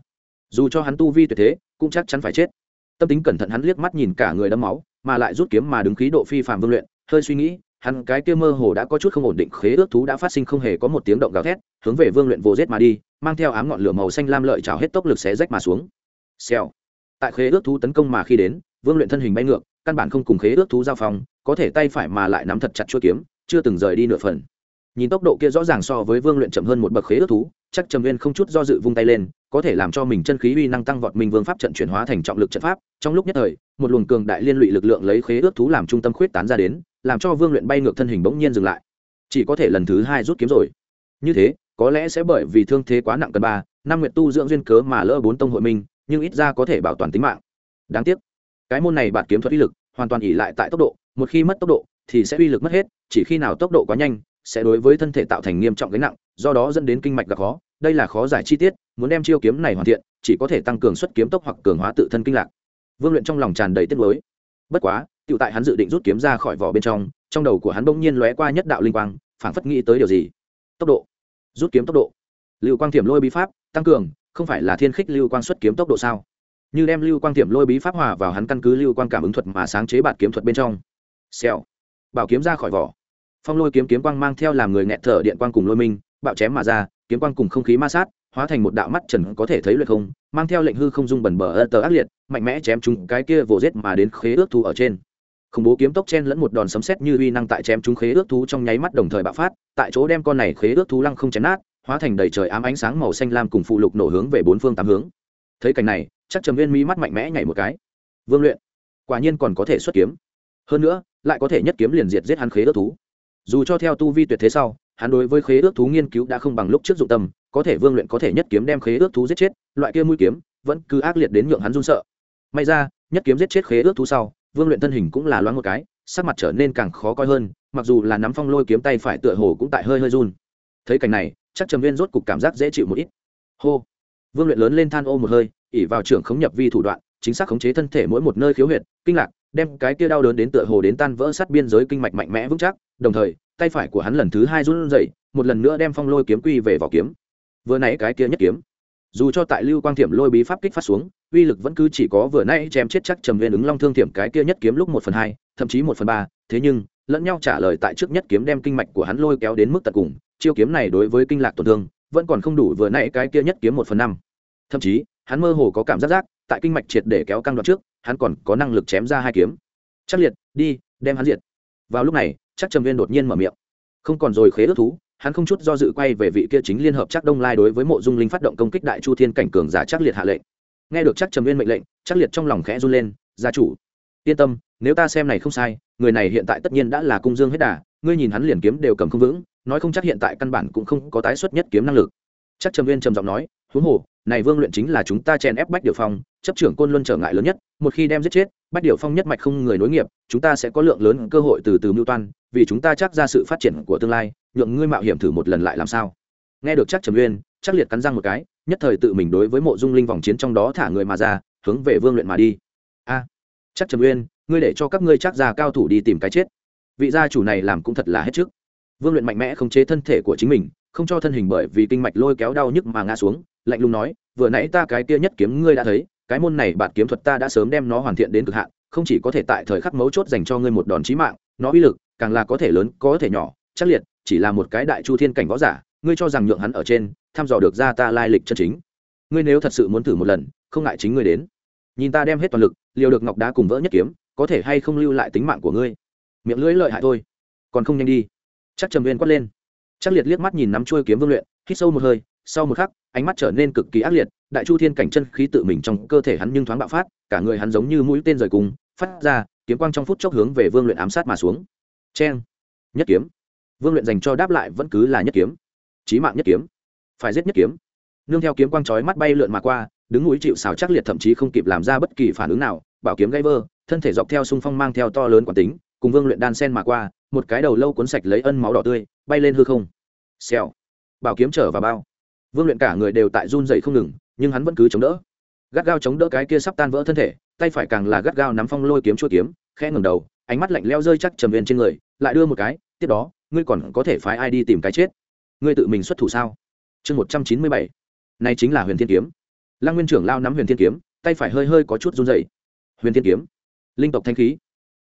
Speaker 1: Dù cho hắn tu vi tuyệt thế, cũng chắc chắn phải chết. Tâm tính cẩn thận hắn liếc mắt nhìn cả người đấm máu, mà lại rút kiếm mà đứng khí độ phi phạm vương luyện, hơi suy nghĩ, hắn cái kia mơ hồ đã có chút không ổn định khế ước thú đã phát sinh không hề có một tiếng động gào thét, hướng về vương luyện vô rết mà đi, mang theo ám ngọn lửa màu xanh lam lợi trào hết tốc lực xé rách mà xuống. Xèo. Tại khế ước thú tấn công mà khi đến, vương luyện thân hình bay ngược, căn bản không cùng khế ước thú giao phong có thể tay phải mà lại nắm thật chặt chuôi kiếm, chưa từng rời đi nửa phần nhìn tốc độ kia rõ ràng so với vương luyện chậm hơn một bậc khế ước thú, chắc trầm viên không chút do dự vung tay lên, có thể làm cho mình chân khí uy năng tăng vọt minh vương pháp trận chuyển hóa thành trọng lực trận pháp. Trong lúc nhất thời, một luồng cường đại liên lụy lực lượng lấy khế ước thú làm trung tâm khuyết tán ra đến, làm cho vương luyện bay ngược thân hình bỗng nhiên dừng lại. Chỉ có thể lần thứ hai rút kiếm rồi. Như thế, có lẽ sẽ bởi vì thương thế quá nặng cần ba, năm nguyện tu dưỡng duyên cớ mà lỡ bốn tông hội minh, nhưng ít ra có thể bảo toàn tính mạng. Đáng tiếc, cái môn này bạt kiếm thuật uy lực hoàn toàn ỉ lại tại tốc độ, một khi mất tốc độ thì sẽ uy lực mất hết, chỉ khi nào tốc độ quá nhanh sẽ đối với thân thể tạo thành nghiêm trọng gánh nặng, do đó dẫn đến kinh mạch gặp khó. Đây là khó giải chi tiết, muốn đem chiêu kiếm này hoàn thiện, chỉ có thể tăng cường xuất kiếm tốc hoặc cường hóa tự thân kinh lạc. Vương luyện trong lòng tràn đầy tiếc nuối. Bất quá tự tại hắn dự định rút kiếm ra khỏi vỏ bên trong trong đầu của hắn bỗng nhiên lóe qua nhất đạo linh quang, phảng phất nghĩ tới điều gì. Tốc độ. Rút kiếm tốc độ. Lưu quang thiểm lôi bí pháp, tăng cường, không phải là thiên khích lưu quang xuất kiếm tốc độ sao? Như đem lưu quang thiểm lôi bí pháp hòa vào hắn căn cứ lưu quang cảm ứng thuật mà sáng chế bạt kiếm thuật bên trong. Xèo. Bảo kiếm ra khỏi vỏ phong lôi kiếm kiếm quang mang theo làm người nghẹt thở điện quang cùng lôi minh, bạo chém mà ra, kiếm quang cùng không khí ma sát, hóa thành một đạo mắt trần có thể thấy luyện không, mang theo lệnh hư không dung bẩn bờ ơ tờ ác liệt, mạnh mẽ chém chúng cái kia vồ rết mà đến khế ước thu ở trên. Khủng bố kiếm tốc chen lẫn một đòn sấm sét như uy năng tại chém chúng khế ước thú trong nháy mắt đồng thời bạo phát, tại chỗ đem con này khế ước thú lăng không chém nát, hóa thành đầy trời ám ánh sáng màu xanh lam cùng phụ lục nổ hướng về bốn phương tám hướng. Thấy cảnh này, chắc trầm viên mỹ mắt mạnh mẽ nhảy một cái. Vương luyện, quả nhiên còn có thể xuất kiếm. Hơn nữa, lại có thể nhất kiếm liền diệt giết hắn khế ước thú dù cho theo tu vi tuyệt thế sau, hắn đối với khế ước thú nghiên cứu đã không bằng lúc trước dụng tâm, có thể vương luyện có thể nhất kiếm đem khế ước thú giết chết, loại kia mũi kiếm vẫn cứ ác liệt đến nhượng hắn run sợ. May ra, nhất kiếm giết chết khế ước thú sau, vương luyện thân hình cũng là loáng một cái, sắc mặt trở nên càng khó coi hơn, mặc dù là nắm phong lôi kiếm tay phải tựa hồ cũng tại hơi hơi run. Thấy cảnh này, chắc trầm viên rốt cục cảm giác dễ chịu một ít. Hô! Vương luyện lớn lên than ô một hơi ỉ vào trưởng khống nhập vi thủ đoạn, chính xác khống chế thân thể mỗi một nơi khiếu huyệt, kinh lạc, đem cái kia đau đớn đến tựa hồ đến tan vỡ sát biên giới kinh mạch mạnh mẽ vững chắc đồng thời, tay phải của hắn lần thứ hai run rẩy, một lần nữa đem phong lôi kiếm quy về vỏ kiếm. Vừa nãy cái kia nhất kiếm, dù cho tại lưu quang thiểm lôi bí pháp kích phát xuống, uy lực vẫn cứ chỉ có vừa nãy chém chết chắc trầm viên ứng long thương thiểm cái kia nhất kiếm lúc một phần hai, thậm chí một phần ba, thế nhưng, lẫn nhau trả lời tại trước nhất kiếm đem kinh mạch của hắn lôi kéo đến mức tận cùng, chiêu kiếm này đối với kinh lạc tổn thương, vẫn còn không đủ vừa nãy cái kia nhất kiếm một phần năm. Thậm chí, hắn mơ hồ có cảm giác giác, tại kinh mạch triệt để kéo căng đoạn trước, hắn còn có năng lực chém ra hai kiếm. Chắc liệt, đi, đem hắn diệt. Vào lúc này chắc trầm viên đột nhiên mở miệng. Không còn rồi khế ước thú, hắn không chút do dự quay về vị kia chính liên hợp chắc đông lai đối với mộ dung linh phát động công kích đại chu thiên cảnh cường giả chắc liệt hạ lệnh. Nghe được chắc trầm viên mệnh lệnh chắc liệt trong lòng khẽ run lên, gia chủ, yên tâm, nếu ta xem này không sai, người này hiện tại tất nhiên đã là cung dương hết đà, ngươi nhìn hắn liền kiếm đều cầm không vững, nói không chắc hiện tại căn bản cũng không có tái xuất nhất kiếm năng lực. Chắc trầm viên trầm giọng nói, huống hồ, này vương luyện chính là chúng ta chèn ép bách điều phong chấp trưởng côn luân trở ngại lớn nhất, một khi đem giết chết, bách điều phong nhất mạch không người nối nghiệp, chúng ta sẽ có lượng lớn cơ hội từ từ mưu toan, vì chúng ta chắc ra sự phát triển của tương lai, nhượng ngươi mạo hiểm thử một lần lại làm sao? Nghe được chắc trầm uyên, chắc liệt cắn răng một cái, nhất thời tự mình đối với mộ dung linh vòng chiến trong đó thả người mà ra, hướng về vương luyện mà đi. A, chắc trầm uyên, ngươi để cho các ngươi chắc ra cao thủ đi tìm cái chết. Vị gia chủ này làm cũng thật là hết trước. Vương luyện mạnh mẽ không chế thân thể của chính mình, không cho thân hình bởi vì kinh mạch lôi kéo đau nhức mà ngã xuống, lạnh lùng nói, vừa nãy ta cái kia nhất kiếm ngươi đã thấy cái môn này bạn kiếm thuật ta đã sớm đem nó hoàn thiện đến cực hạn, không chỉ có thể tại thời khắc mấu chốt dành cho ngươi một đòn chí mạng, nó uy lực càng là có thể lớn, có thể nhỏ, chắc liệt, chỉ là một cái đại chu thiên cảnh võ giả, ngươi cho rằng nhượng hắn ở trên, thăm dò được ra ta lai lịch chân chính. Ngươi nếu thật sự muốn thử một lần, không ngại chính ngươi đến. Nhìn ta đem hết toàn lực, liều được ngọc đá cùng vỡ nhất kiếm, có thể hay không lưu lại tính mạng của ngươi? Miệng lưỡi lợi hại thôi. Còn không nhanh đi. Chắc trầm viên quát lên. Chắc liệt liếc mắt nhìn nắm chuôi kiếm vương luyện, hít sâu một hơi, sau một khắc, ánh mắt trở nên cực kỳ ác liệt đại chu thiên cảnh chân khí tự mình trong cơ thể hắn nhưng thoáng bạo phát, cả người hắn giống như mũi tên rời cùng, phát ra, kiếm quang trong phút chốc hướng về vương luyện ám sát mà xuống. Cheng. Nhất kiếm. Vương luyện dành cho đáp lại vẫn cứ là nhất kiếm. Chí mạng nhất kiếm. Phải giết nhất kiếm. Nương theo kiếm quang chói mắt bay lượn mà qua, đứng núi chịu xào chắc liệt thậm chí không kịp làm ra bất kỳ phản ứng nào, bảo kiếm gây vơ thân thể dọc theo xung phong mang theo to lớn quản tính, cùng vương luyện đan sen mà qua, một cái đầu lâu cuốn sạch lấy ân máu đỏ tươi, bay lên hư không. Xèo. Bảo kiếm trở vào bao. Vương luyện cả người đều tại run dậy không ngừng nhưng hắn vẫn cứ chống đỡ. Gắt gao chống đỡ cái kia sắp tan vỡ thân thể, tay phải càng là gắt gao nắm phong lôi kiếm chua kiếm, khẽ ngầm đầu, ánh mắt lạnh leo rơi chắc trầm viên trên người, lại đưa một cái, tiếp đó, ngươi còn có thể phái ai đi tìm cái chết? Ngươi tự mình xuất thủ sao? Chương một trăm chín mươi bảy. Này chính là huyền thiên kiếm. Lăng nguyên trưởng lao nắm huyền thiên kiếm, tay phải hơi hơi có chút run dày huyền thiên kiếm, linh tộc thanh khí.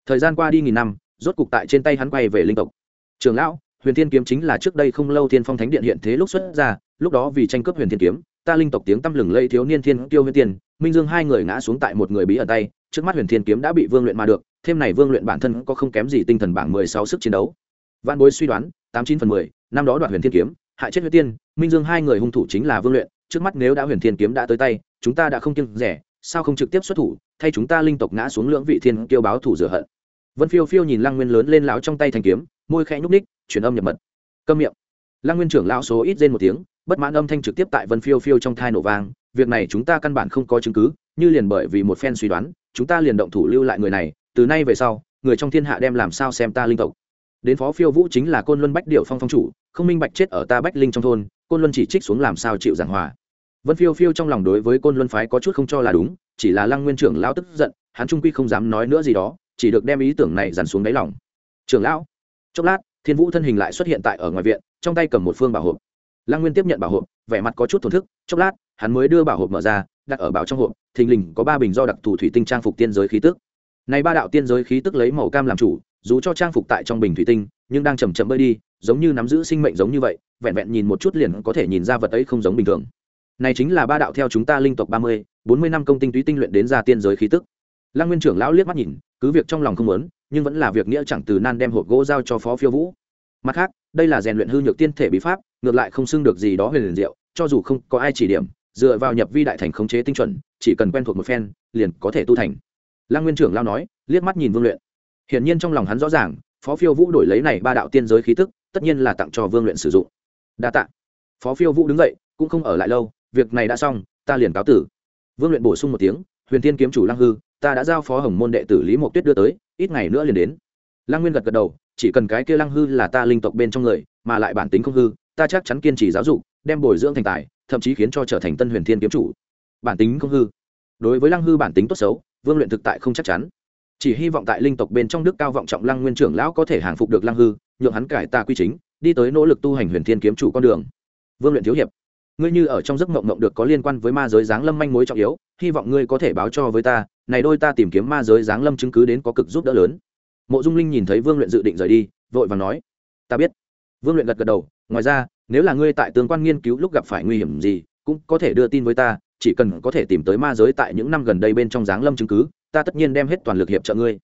Speaker 1: Thời gian qua đi nghìn năm, rốt cục tại trên tay hắn quay về linh tộc. Trường lão, huyền thiên kiếm chính là trước đây không lâu thiên phong thánh điện hiện thế lúc xuất ra, lúc đó vì tranh cướp huyền thiên kiếm ta linh tộc tiếng tăm lừng lây thiếu niên thiên tiêu huyền tiên, minh dương hai người ngã xuống tại một người bí ở tay, trước mắt huyền thiên kiếm đã bị vương luyện mà được, thêm này vương luyện bản thân có không kém gì tinh thần bảng mười sáu sức chiến đấu. Văn bối suy đoán, tám chín phần mười, năm đó đoạt huyền thiên kiếm, hại chết huyền tiên, minh dương hai người hung thủ chính là vương luyện, trước mắt nếu đã huyền thiên kiếm đã tới tay, chúng ta đã không kiêng rẻ, sao không trực tiếp xuất thủ, thay chúng ta linh tộc ngã xuống lưỡng vị thiên kiêu báo thủ rửa hận. Vân phiêu phiêu nhìn lăng nguyên lớn lên láo trong tay thành kiếm, môi khẽ nhúc ních truyền âm nhập mật. Câm miệng. Lăng nguyên trưởng lão số ít rên một tiếng bất mãn âm thanh trực tiếp tại vân phiêu phiêu trong thai nổ vang, việc này chúng ta căn bản không có chứng cứ, như liền bởi vì một phen suy đoán, chúng ta liền động thủ lưu lại người này, từ nay về sau, người trong thiên hạ đem làm sao xem ta linh tộc. Đến phó phiêu vũ chính là côn luân bách điệu phong phong chủ, không minh bạch chết ở ta bách linh trong thôn, côn luân chỉ trích xuống làm sao chịu giảng hòa. Vân phiêu phiêu trong lòng đối với côn luân phái có chút không cho là đúng, chỉ là lăng nguyên trưởng lão tức giận, hắn trung quy không dám nói nữa gì đó, chỉ được đem ý tưởng này dằn xuống đáy lòng. Trưởng lão, chốc lát, thiên vũ thân hình lại xuất hiện tại ở ngoài viện, trong tay cầm một phương bảo hộp lăng nguyên tiếp nhận bảo hộp, vẻ mặt có chút thổn thức, chốc lát, hắn mới đưa bảo hộp mở ra, đặt ở bảo trong hộp, thình lình có ba bình do đặc thù thủy tinh trang phục tiên giới khí tức. Này ba đạo tiên giới khí tức lấy màu cam làm chủ, dù cho trang phục tại trong bình thủy tinh, nhưng đang chầm chậm bơi đi, giống như nắm giữ sinh mệnh giống như vậy, vẹn vẹn nhìn một chút liền có thể nhìn ra vật ấy không giống bình thường. Này chính là ba đạo theo chúng ta linh tộc ba mươi, bốn mươi năm công tinh túy tinh luyện đến ra tiên giới khí tức. Lăng nguyên trưởng lão liếc mắt nhìn, cứ việc trong lòng không muốn, nhưng vẫn là việc nghĩa chẳng từ nan đem hộp gỗ giao cho phó phiêu vũ mặt khác, đây là rèn luyện hư nhược tiên thể bí pháp, ngược lại không xưng được gì đó huyền liền diệu, cho dù không có ai chỉ điểm, dựa vào nhập vi đại thành khống chế tinh chuẩn, chỉ cần quen thuộc một phen, liền có thể tu thành. Lăng nguyên trưởng lao nói, liếc mắt nhìn vương luyện. Hiển nhiên trong lòng hắn rõ ràng, phó phiêu vũ đổi lấy này ba đạo tiên giới khí tức, tất nhiên là tặng cho vương luyện sử dụng. Đa tạ. Phó phiêu vũ đứng dậy, cũng không ở lại lâu, việc này đã xong, ta liền cáo tử. Vương luyện bổ sung một tiếng, huyền tiên kiếm chủ lăng hư, ta đã giao phó hồng môn đệ tử lý mộc tuyết đưa tới, ít ngày nữa liền đến. Lăng nguyên gật gật đầu chỉ cần cái kia lăng hư là ta linh tộc bên trong người, mà lại bản tính không hư, ta chắc chắn kiên trì giáo dục, đem bồi dưỡng thành tài, thậm chí khiến cho trở thành tân huyền thiên kiếm chủ. Bản tính không hư. Đối với lăng hư bản tính tốt xấu, vương luyện thực tại không chắc chắn. Chỉ hy vọng tại linh tộc bên trong đức cao vọng trọng lăng nguyên trưởng lão có thể hàng phục được lăng hư, nhượng hắn cải ta quy chính, đi tới nỗ lực tu hành huyền thiên kiếm chủ con đường. Vương luyện thiếu hiệp, ngươi như ở trong giấc mộng mộng được có liên quan với ma giới giáng lâm manh mối trọng yếu, hy vọng ngươi có thể báo cho với ta, này đôi ta tìm kiếm ma giới giáng lâm chứng cứ đến có cực giúp đỡ lớn mộ dung linh nhìn thấy vương luyện dự định rời đi, vội và nói, ta biết. Vương luyện gật gật đầu, ngoài ra, nếu là ngươi tại tướng quan nghiên cứu lúc gặp phải nguy hiểm gì, cũng có thể đưa tin với ta, chỉ cần có thể tìm tới ma giới tại những năm gần đây bên trong giáng lâm chứng cứ, ta tất nhiên đem hết toàn lực hiệp trợ ngươi.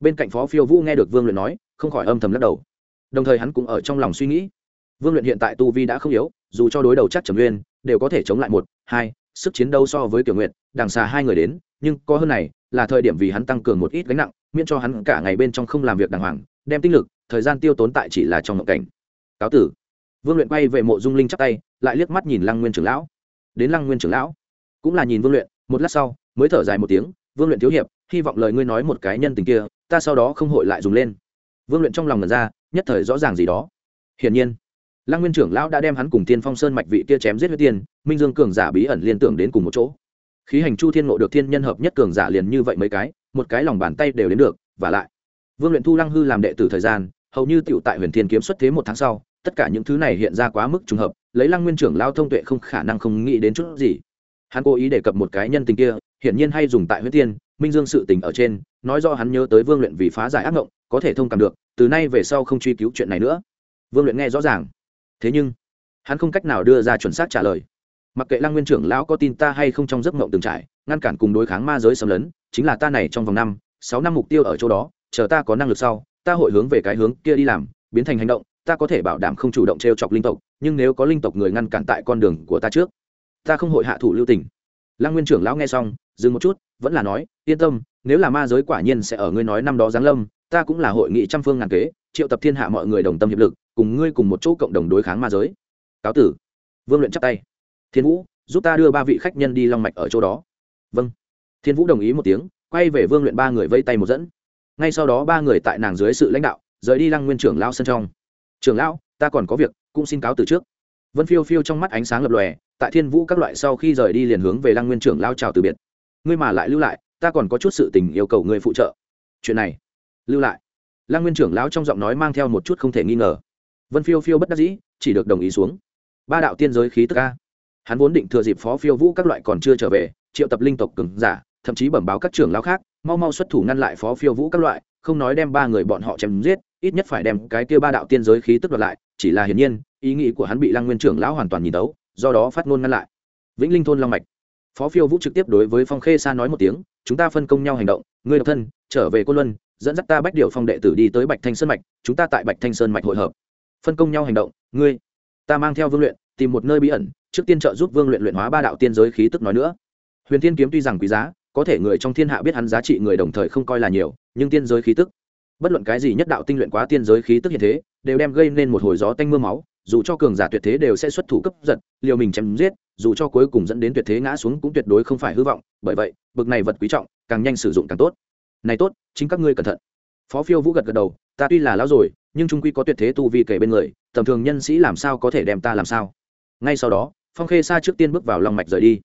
Speaker 1: Bên cạnh phó phiêu vũ nghe được vương luyện nói, không khỏi âm thầm lắc đầu. Đồng thời hắn cũng ở trong lòng suy nghĩ. Vương luyện hiện tại tu vi đã không yếu, dù cho đối đầu chắc trầm nguyên, đều có thể chống lại một, hai, sức chiến đấu so với kiểu nguyện đằng xà hai người đến nhưng có hơn này, là thời điểm vì hắn tăng cường một ít gánh nặng, miễn cho hắn cả ngày bên trong không làm việc đàng hoàng, đem tinh lực, thời gian tiêu tốn tại chỉ là trong ngộng cảnh. Cáo tử. Vương luyện quay về mộ dung linh chắp tay, lại liếc mắt nhìn lăng nguyên trưởng lão. Đến lăng nguyên trưởng lão. Cũng là nhìn vương luyện, một lát sau, mới thở dài một tiếng, vương luyện thiếu hiệp, hy vọng lời ngươi nói một cái nhân tình kia, ta sau đó không hội lại dùng lên. Vương luyện trong lòng ngần ra, nhất thời rõ ràng gì đó. Hiển nhiên, lăng nguyên trưởng lão đã đem hắn cùng tiên phong sơn mạch vị kia chém giết huyết tiên minh dương cường giả bí ẩn liên tưởng đến cùng một chỗ khí hành chu thiên ngộ được thiên nhân hợp nhất cường giả liền như vậy mấy cái, một cái lòng bàn tay đều đến được, và lại, vương luyện thu lăng hư làm đệ tử thời gian, hầu như tựu tại huyền thiên kiếm xuất thế một tháng sau, tất cả những thứ này hiện ra quá mức trùng hợp, lấy lăng nguyên trưởng lao thông tuệ không khả năng không nghĩ đến chút gì. Hắn cố ý đề cập một cái nhân tình kia, hiển nhiên hay dùng tại huyết tiên minh dương sự tình ở trên, nói do hắn nhớ tới vương luyện vì phá giải ác mộng có thể thông cảm được, từ nay về sau không truy cứu chuyện này nữa. Vương luyện nghe rõ ràng. Thế nhưng, hắn không cách nào đưa ra chuẩn xác trả lời mặc kệ lăng nguyên trưởng lão có tin ta hay không trong giấc mộng từng trải, ngăn cản cùng đối kháng ma giới xâm lấn, chính là ta này trong vòng năm, sáu năm mục tiêu ở chỗ đó, chờ ta có năng lực sau, ta hội hướng về cái hướng kia đi làm, biến thành hành động, ta có thể bảo đảm không chủ động t r e o chọc linh tộc, nhưng nếu có linh tộc người ngăn cản tại con đường của ta trước, ta không hội hạ thủ lưu tình. Lăng nguyên trưởng lão nghe xong, dừng một chút, vẫn là nói, yên tâm, nếu là ma giới quả nhiên sẽ ở ngươi nói năm đó giáng lâm, ta cũng là hội nghị trăm phương ngàn kế, triệu tập thiên hạ mọi người đồng tâm hiệp lực, cùng ngươi cùng một chỗ cộng đồng đối kháng ma giới. Cáo tử. Vương luyện chắp tay thiên vũ, giúp ta đưa ba vị khách nhân đi long mạch ở chỗ đó. Vâng. Thiên vũ đồng ý một tiếng, quay về vương luyện ba người vây tay một dẫn. Ngay sau đó ba người tại nàng dưới sự lãnh đạo, rời đi lăng nguyên trưởng lao sân trong. Trưởng lão, ta còn có việc, cũng xin cáo từ trước. Vân phiêu phiêu trong mắt ánh sáng lập lòe, tại thiên vũ các loại sau khi rời đi liền hướng về lăng nguyên trưởng lao chào từ biệt. Ngươi mà lại lưu lại, ta còn có chút sự tình yêu cầu ngươi phụ trợ. Chuyện này, lưu lại. Lăng nguyên trưởng lão trong giọng nói mang theo một chút không thể nghi ngờ. Vân phiêu phiêu bất đắc dĩ, chỉ được đồng ý xuống. Ba đạo tiên giới khí tức ca hắn vốn định thừa dịp phó phiêu vũ các loại còn chưa trở về, triệu tập linh tộc cứng giả, thậm chí bẩm báo các trưởng lão khác, mau mau xuất thủ ngăn lại phó phiêu vũ các loại, không nói đem ba người bọn họ chém giết, ít nhất phải đem cái kia ba đạo tiên giới khí tức đoạt lại, chỉ là hiển nhiên, ý nghĩ của hắn bị lăng nguyên trưởng lão hoàn toàn nhìn tấu, do đó phát ngôn ngăn lại. Vĩnh linh thôn long mạch. Phó phiêu vũ trực tiếp đối với phong khê sa nói một tiếng, chúng ta phân công nhau hành động, ngươi độc thân, trở về cô luân, dẫn dắt ta bách điều phong đệ tử đi tới bạch thanh sơn mạch, chúng ta tại bạch thanh sơn mạch hội hợp. Phân công nhau hành động, ngươi, ta mang theo vương luyện, tìm một nơi bí ẩn trước tiên trợ giúp vương luyện luyện hóa ba đạo tiên giới khí tức nói nữa. Huyền tiên kiếm tuy rằng quý giá, có thể người trong thiên hạ biết hắn giá trị người đồng thời không coi là nhiều, nhưng tiên giới khí tức, bất luận cái gì nhất đạo tinh luyện quá tiên giới khí tức hiện thế, đều đem gây nên một hồi gió tanh m ư a máu, dù cho cường giả tuyệt thế đều sẽ xuất thủ cấp giật, liều mình chém giết, dù cho cuối cùng dẫn đến tuyệt thế ngã xuống cũng tuyệt đối không phải hư vọng, bởi vậy, bực này vật quý trọng, càng nhanh sử dụng càng tốt. Này tốt, chính các ngươi cẩn thận. Phó phiêu vũ gật gật đầu, ta tuy là lão rồi, nhưng trung quy có tuyệt thế tu vi kể bên người, tầm thường nhân sĩ làm sao có thể đem ta làm sao? Ngay sau đó phong khê sa trước tiên bước vào long mạch rời đi.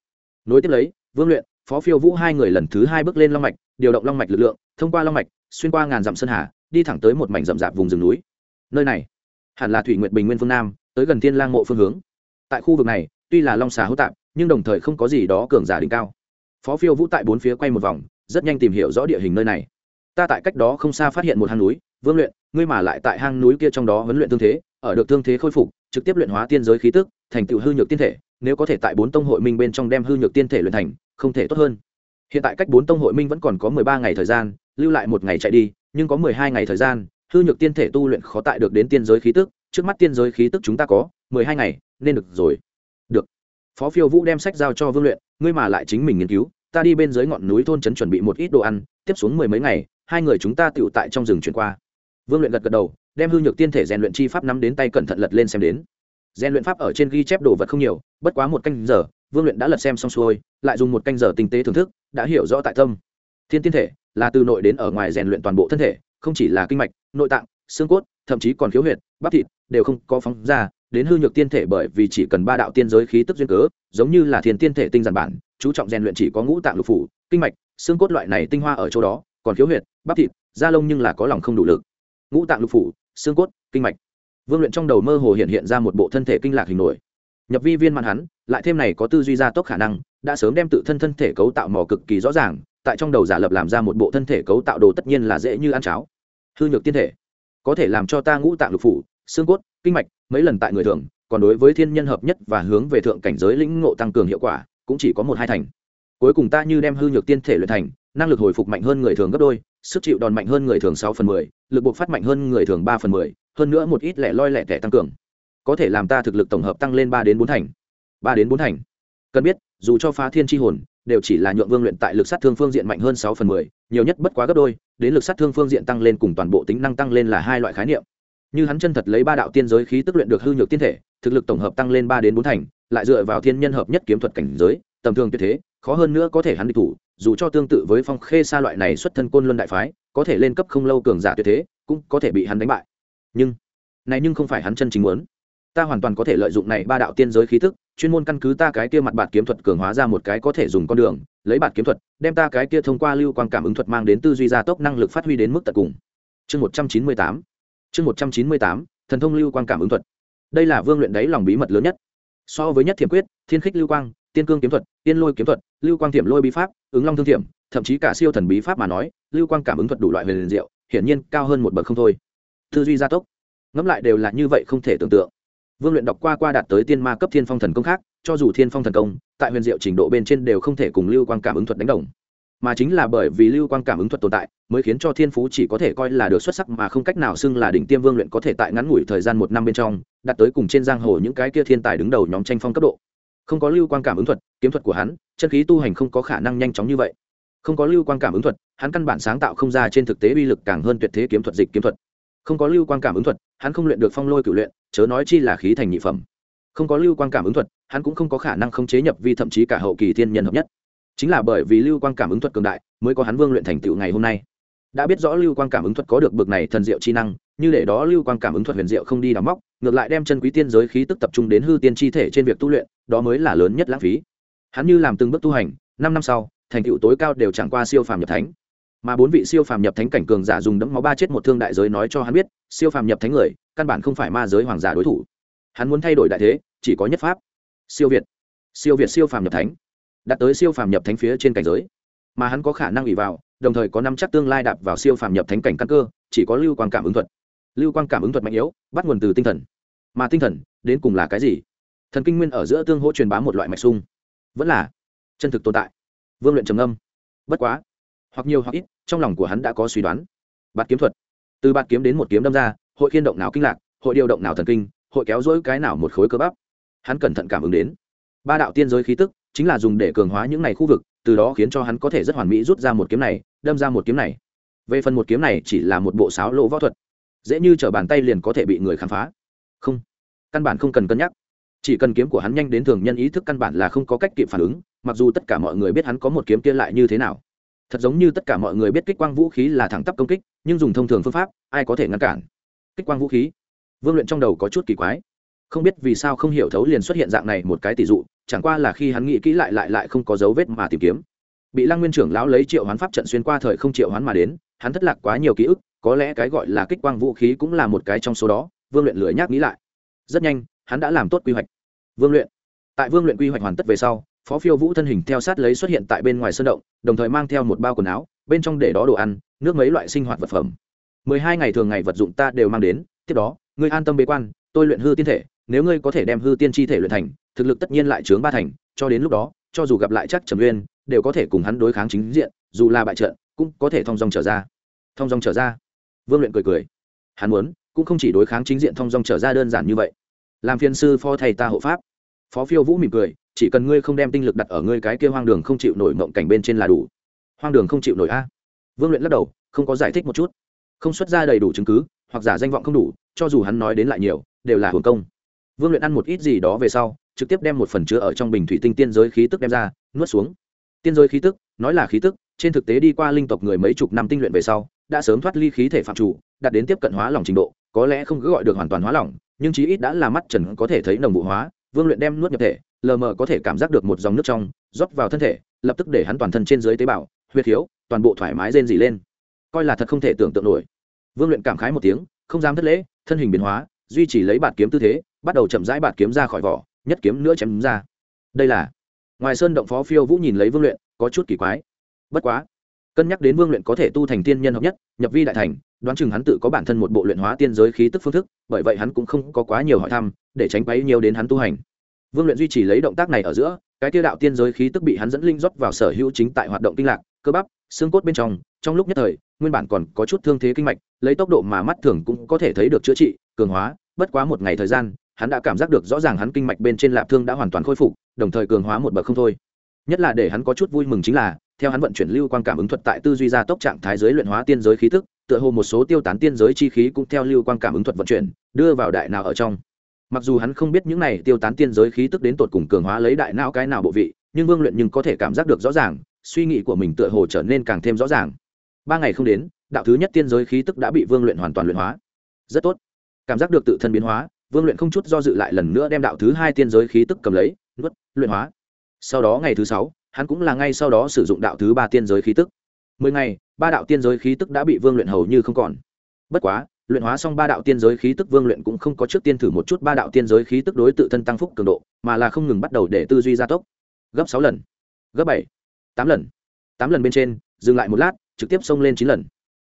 Speaker 1: Nối tiếp lấy, vương luyện, phó phiêu vũ hai người lần thứ hai bước lên long mạch, điều động long mạch lực lượng, thông qua long mạch, xuyên qua ngàn dặm sơn hà, đi thẳng tới một mảnh rậm rạp vùng rừng núi. Nơi này, hẳn là thủy nguyệt bình nguyên phương nam, tới gần thiên lang mộ phương hướng. Tại khu vực này, tuy là long xà hữu tạp, nhưng đồng thời không có gì đó cường giả đỉnh cao. Phó phiêu vũ tại bốn phía quay một vòng, rất nhanh tìm hiểu rõ địa hình nơi này. Ta tại cách đó không xa phát hiện một hang núi, vương luyện, ngươi mà lại tại hang núi kia trong đó huấn luyện thương thế, ở được thương thế khôi phục, trực tiếp luyện hóa tiên giới khí tức thành tựu hư nhược tiên thể, nếu có thể tại bốn tông hội minh bên trong đem hư nhược tiên thể luyện thành, không thể tốt hơn. Hiện tại cách bốn tông hội minh vẫn còn có mười ba ngày thời gian, lưu lại một ngày chạy đi, nhưng có mười hai ngày thời gian, hư nhược tiên thể tu luyện khó tại được đến tiên giới khí tức, trước mắt tiên giới khí tức chúng ta có mười hai ngày, nên được rồi. Được. Phó phiêu vũ đem sách giao cho vương luyện, ngươi mà lại chính mình nghiên cứu, ta đi bên dưới ngọn núi thôn trấn chuẩn bị một ít đồ ăn, tiếp xuống mười mấy ngày, hai người chúng ta tựu tại trong rừng chuyển qua. Vương luyện gật gật đầu, đem hư nhược tiên thể rèn luyện chi pháp nắm đến tay cẩn thận lật lên xem đến rèn luyện pháp ở trên ghi chép đồ vật không nhiều, bất quá một canh giờ, vương luyện đã lật xem xong xuôi, lại dùng một canh giờ tinh tế thưởng thức, đã hiểu rõ tại tâm. Thiên tiên thể là từ nội đến ở ngoài rèn luyện toàn bộ thân thể, không chỉ là kinh mạch, nội tạng, xương cốt, thậm chí còn khiếu huyệt, bắp thịt đều không có phóng ra, đến hư nhược tiên thể bởi vì chỉ cần ba đạo tiên giới khí tức duyên cớ, giống như là thiên tiên thể tinh giản bản, chú trọng rèn luyện chỉ có ngũ tạng lục phủ, kinh mạch, xương cốt loại này tinh hoa ở chỗ đó, còn khiếu huyệt, bắp thịt, da lông nhưng là có lòng không đủ lực. Ngũ tạng lục phủ, xương cốt, kinh mạch vương luyện trong đầu mơ hồ hiện hiện ra một bộ thân thể kinh lạc hình nổi. Nhập vi viên mạn hắn, lại thêm này có tư duy gia tốc khả năng, đã sớm đem tự thân thân thể cấu tạo mò cực kỳ rõ ràng, tại trong đầu giả lập làm ra một bộ thân thể cấu tạo đồ tất nhiên là dễ như ăn cháo. Hư nhược tiên thể, có thể làm cho ta ngũ tạng lục phủ, xương cốt, kinh mạch, mấy lần tại người thường, còn đối với thiên nhân hợp nhất và hướng về thượng cảnh giới lĩnh ngộ tăng cường hiệu quả, cũng chỉ có một hai thành. Cuối cùng ta như đem hư nhược tiên thể luyện thành, năng lực hồi phục mạnh hơn người thường gấp đôi, sức chịu đòn mạnh hơn người thường sáu phần mười, lực buộc phát mạnh hơn người thường ba phần mười hơn nữa một ít lẻ loi lẻ tẻ tăng cường. Có thể làm ta thực lực tổng hợp tăng lên ba đến bốn thành. Ba đến bốn thành. Cần biết, dù cho phá thiên tri hồn, đều chỉ là nhượng vương luyện tại lực sát thương phương diện mạnh hơn sáu phần mười, nhiều nhất bất quá gấp đôi, đến lực sát thương phương diện tăng lên cùng toàn bộ tính năng tăng lên là hai loại khái niệm. Như hắn chân thật lấy ba đạo tiên giới khí tức luyện được hư nhược tiên thể, thực lực tổng hợp tăng lên ba đến bốn thành, lại dựa vào thiên nhân hợp nhất kiếm thuật cảnh giới, tầm thường như thế, khó hơn nữa có thể hắn địch thủ, dù cho tương tự với phong khê sa loại này xuất thân côn luân đại phái, có thể lên cấp không lâu cường giả tuyệt thế, cũng có thể bị hắn đánh bại nhưng này nhưng không phải hắn chân chính muốn. Ta hoàn toàn có thể lợi dụng này ba đạo tiên giới khí thức chuyên môn căn cứ ta cái kia mặt bạt kiếm thuật cường hóa ra một cái có thể dùng con đường, lấy bạt kiếm thuật, đem ta cái kia thông qua lưu quang cảm ứng thuật mang đến tư duy gia tốc năng lực phát huy đến mức tận cùng. Chương một trăm chín mươi tám, chương một trăm chín mươi tám, thần thông lưu quang cảm ứng thuật. Đây là vương luyện đáy lòng bí mật lớn nhất. So với nhất thiểm quyết, thiên khích lưu quang, tiên cương kiếm thuật, tiên lôi kiếm thuật, lưu quang thiểm lôi bí pháp, ứng long thương thiểm, thậm chí cả siêu thần bí pháp mà nói, lưu quang cảm ứng thuật đủ loại huyền diệu, hiển nhiên cao hơn một bậc không thôi tư duy gia tốc. Ngẫm lại đều là như vậy không thể tưởng tượng. Vương luyện đọc qua qua đạt tới tiên ma cấp thiên phong thần công khác, cho dù thiên phong thần công, tại huyền diệu trình độ bên trên đều không thể cùng lưu quang cảm ứng thuật đánh đồng. Mà chính là bởi vì lưu quang cảm ứng thuật tồn tại, mới khiến cho thiên phú chỉ có thể coi là được xuất sắc mà không cách nào xưng là đỉnh tiêm vương luyện có thể tại ngắn ngủi thời gian một năm bên trong, đạt tới cùng trên giang hồ những cái kia thiên tài đứng đầu nhóm tranh phong cấp độ. Không có lưu quang cảm ứng thuật, kiếm thuật của hắn, chân khí tu hành không có khả năng nhanh chóng như vậy. Không có lưu quang cảm ứng thuật, hắn căn bản sáng tạo không ra trên thực tế uy lực càng hơn tuyệt thế kiếm thuật dịch kiếm thuật không có lưu Quan cảm ứng thuật, hắn không luyện được phong lôi Cựu luyện, chớ nói chi là khí thành nhị phẩm. Không có lưu Quan cảm ứng thuật, hắn cũng không có khả năng khống chế nhập vi thậm chí cả hậu kỳ thiên nhân hợp nhất. Chính là bởi vì lưu Quan cảm ứng thuật cường đại, mới có hắn vương luyện thành tựu ngày hôm nay. Đã biết rõ lưu Quan cảm ứng thuật có được bực này thần diệu chi năng, như để đó lưu Quan cảm ứng thuật huyền diệu không đi đào móc, ngược lại đem chân quý tiên giới khí tức tập trung đến hư tiên chi thể trên việc tu luyện, đó mới là lớn nhất lãng phí. Hắn như làm từng bước tu hành, năm năm sau, thành tựu tối cao đều chẳng qua siêu phàm nhập thánh mà bốn vị siêu phàm nhập thánh cảnh cường giả dùng đẫm máu ba chết một thương đại giới nói cho hắn biết, siêu phàm nhập thánh người, căn bản không phải ma giới hoàng giả đối thủ. Hắn muốn thay đổi đại thế, chỉ có nhất pháp. Siêu việt. Siêu việt siêu phàm nhập thánh. Đạt tới siêu phàm nhập thánh phía trên cảnh giới. Mà hắn có khả năng ủy vào, đồng thời có năm chắc tương lai đạp vào siêu phàm nhập thánh cảnh căn cơ, chỉ có lưu quan cảm ứng thuật. Lưu quan cảm ứng thuật mạnh yếu, bắt nguồn từ tinh thần. Mà tinh thần, đến cùng là cái gì? Thần kinh nguyên ở giữa tương hỗ truyền bá một loại mạch sung vẫn là chân thực tồn tại. Vương luyện trầm âm bất quá, hoặc nhiều hoặc ít trong lòng của hắn đã có suy đoán. Bạt kiếm thuật. Từ bạt kiếm đến một kiếm đâm ra, hội khiên động nào kinh lạc, hội điều động nào thần kinh, hội kéo dỗi cái nào một khối cơ bắp. Hắn cẩn thận cảm ứng đến. Ba đạo tiên giới khí tức chính là dùng để cường hóa những này khu vực, từ đó khiến cho hắn có thể rất hoàn mỹ rút ra một kiếm này, đâm ra một kiếm này. Về phần một kiếm này chỉ là một bộ sáo lỗ võ thuật, dễ như t r ở bàn tay liền có thể bị người khám phá. Không, căn bản không cần cân nhắc. Chỉ cần kiếm của hắn nhanh đến thường nhân ý thức căn bản là không có cách kịp phản ứng, mặc dù tất cả mọi người biết hắn có một kiếm kia lại như thế nào thật giống như tất cả mọi người biết kích quang vũ khí là thẳng tắp công kích, nhưng dùng thông thường phương pháp, ai có thể ngăn cản? Kích quang vũ khí? Vương luyện trong đầu có chút kỳ quái. Không biết vì sao không hiểu thấu liền xuất hiện dạng này một cái tỷ dụ, chẳng qua là khi hắn nghĩ kỹ lại lại lại không có dấu vết mà tìm kiếm. Bị lăng nguyên trưởng lão lấy triệu hoán pháp trận xuyên qua thời không triệu hoán mà đến, hắn thất lạc quá nhiều ký ức, có lẽ cái gọi là kích quang vũ khí cũng là một cái trong số đó, vương luyện lười nhác nghĩ lại. Rất nhanh, hắn đã làm tốt quy hoạch. Vương luyện. Tại vương luyện quy hoạch hoàn tất về sau phó phiêu vũ thân hình theo sát lấy xuất hiện tại bên ngoài sân động, đồng thời mang theo một bao quần áo, bên trong để đó đồ ăn, nước mấy loại sinh hoạt vật phẩm. Mười hai ngày thường ngày vật dụng ta đều mang đến, tiếp đó, ngươi an tâm bế quan, tôi luyện hư tiên thể, nếu ngươi có thể đem hư tiên chi thể luyện thành, thực lực tất nhiên lại chướng ba thành, cho đến lúc đó, cho dù gặp lại chắc trầm uyên, đều có thể cùng hắn đối kháng chính diện, dù là bại trận, cũng có thể thong dong trở ra. Thong dong trở ra. Vương luyện cười cười. Hắn muốn, cũng không chỉ đối kháng chính diện thong dong trở ra đơn giản như vậy. Làm phiên sư phó thầy ta hộ pháp. Phó phiêu vũ mỉm cười chỉ cần ngươi không đem tinh lực đặt ở ngươi cái kia hoang đường không chịu nổi mộng cảnh bên trên là đủ. Hoang đường không chịu nổi a. Vương luyện lắc đầu, không có giải thích một chút. Không xuất ra đầy đủ chứng cứ, hoặc giả danh vọng không đủ, cho dù hắn nói đến lại nhiều, đều là hưởng công. Vương luyện ăn một ít gì đó về sau, trực tiếp đem một phần chứa ở trong bình thủy tinh tiên giới khí tức đem ra, nuốt xuống. Tiên giới khí tức, nói là khí tức, trên thực tế đi qua linh tộc người mấy chục năm tinh luyện về sau, đã sớm thoát ly khí thể phạm chủ, đạt đến tiếp cận hóa lỏng trình độ, có lẽ không cứ gọi được hoàn toàn hóa lỏng, nhưng chí ít đã là mắt trần có thể thấy nồng vụ hóa, vương luyện đem nuốt nhập thể lờ mờ có thể cảm giác được một dòng nước trong, rót vào thân thể, lập tức để hắn toàn thân trên dưới tế bào huyệt thiếu toàn bộ thoải mái rên dỉ lên. Coi là thật không thể tưởng tượng nổi. Vương luyện cảm khái một tiếng, không dám thất lễ, thân hình biến hóa, duy trì lấy bạt kiếm tư thế, bắt đầu chậm rãi bạt kiếm ra khỏi vỏ, nhất kiếm nữa chém ra. Đây là ngoài sơn động phó phiêu vũ nhìn lấy vương luyện, có chút kỳ quái. Bất quá, cân nhắc đến vương luyện có thể tu thành tiên nhân hợp nhất, nhập vi đại thành, đoán chừng hắn tự có bản thân một bộ luyện hóa tiên giới khí tức phương thức, bởi vậy hắn cũng không có quá nhiều hỏi thăm, để tránh quấy nhiều đến hắn tu hành vương luyện duy trì lấy động tác này ở giữa, cái tiêu đạo tiên giới khí tức bị hắn dẫn linh rót vào sở hữu chính tại hoạt động kinh lạc, cơ bắp, xương cốt bên trong trong lúc nhất thời, nguyên bản còn có chút thương thế kinh mạch, lấy tốc độ mà mắt thường cũng có thể thấy được chữa trị, cường hóa, bất quá một ngày thời gian, hắn đã cảm giác được rõ ràng hắn kinh mạch bên trên lạp thương đã hoàn toàn khôi phục, đồng thời cường hóa một bậc không thôi. Nhất là để hắn có chút vui mừng chính là, theo hắn vận chuyển lưu quan cảm ứng thuật tại tư duy gia tốc trạng thái giới luyện hóa tiên giới khí tức, tựa hồ một số tiêu tán tiên giới chi khí cũng theo lưu quan cảm ứng thuật vận chuyển, đưa vào đại nào ở trong mặc dù hắn không biết những này tiêu tán tiên giới khí tức đến tột cùng cường hóa lấy đại não cái nào bộ vị, nhưng vương luyện nhưng có thể cảm giác được rõ ràng, suy nghĩ của mình tựa hồ trở nên càng thêm rõ ràng. Ba ngày không đến, đạo thứ nhất tiên giới khí tức đã bị vương luyện hoàn toàn luyện hóa. Rất tốt. Cảm giác được tự thân biến hóa, vương luyện không chút do dự lại lần nữa đem đạo thứ hai tiên giới khí tức cầm lấy, nuốt, luyện hóa. Sau đó ngày thứ sáu, hắn cũng là ngay sau đó sử dụng đạo thứ ba tiên giới khí tức. Mười ngày, ba đạo tiên giới khí tức đã bị vương luyện hầu như không còn. Bất quá luyện hóa xong ba đạo tiên giới khí tức vương luyện cũng không có trước tiên thử một chút ba đạo tiên giới khí tức đối tự thân tăng phúc cường độ, mà là không ngừng bắt đầu để tư duy gia tốc. Gấp sáu lần, gấp bảy, tám lần tám lần bên trên, dừng lại một lát, trực tiếp xông lên chín lần.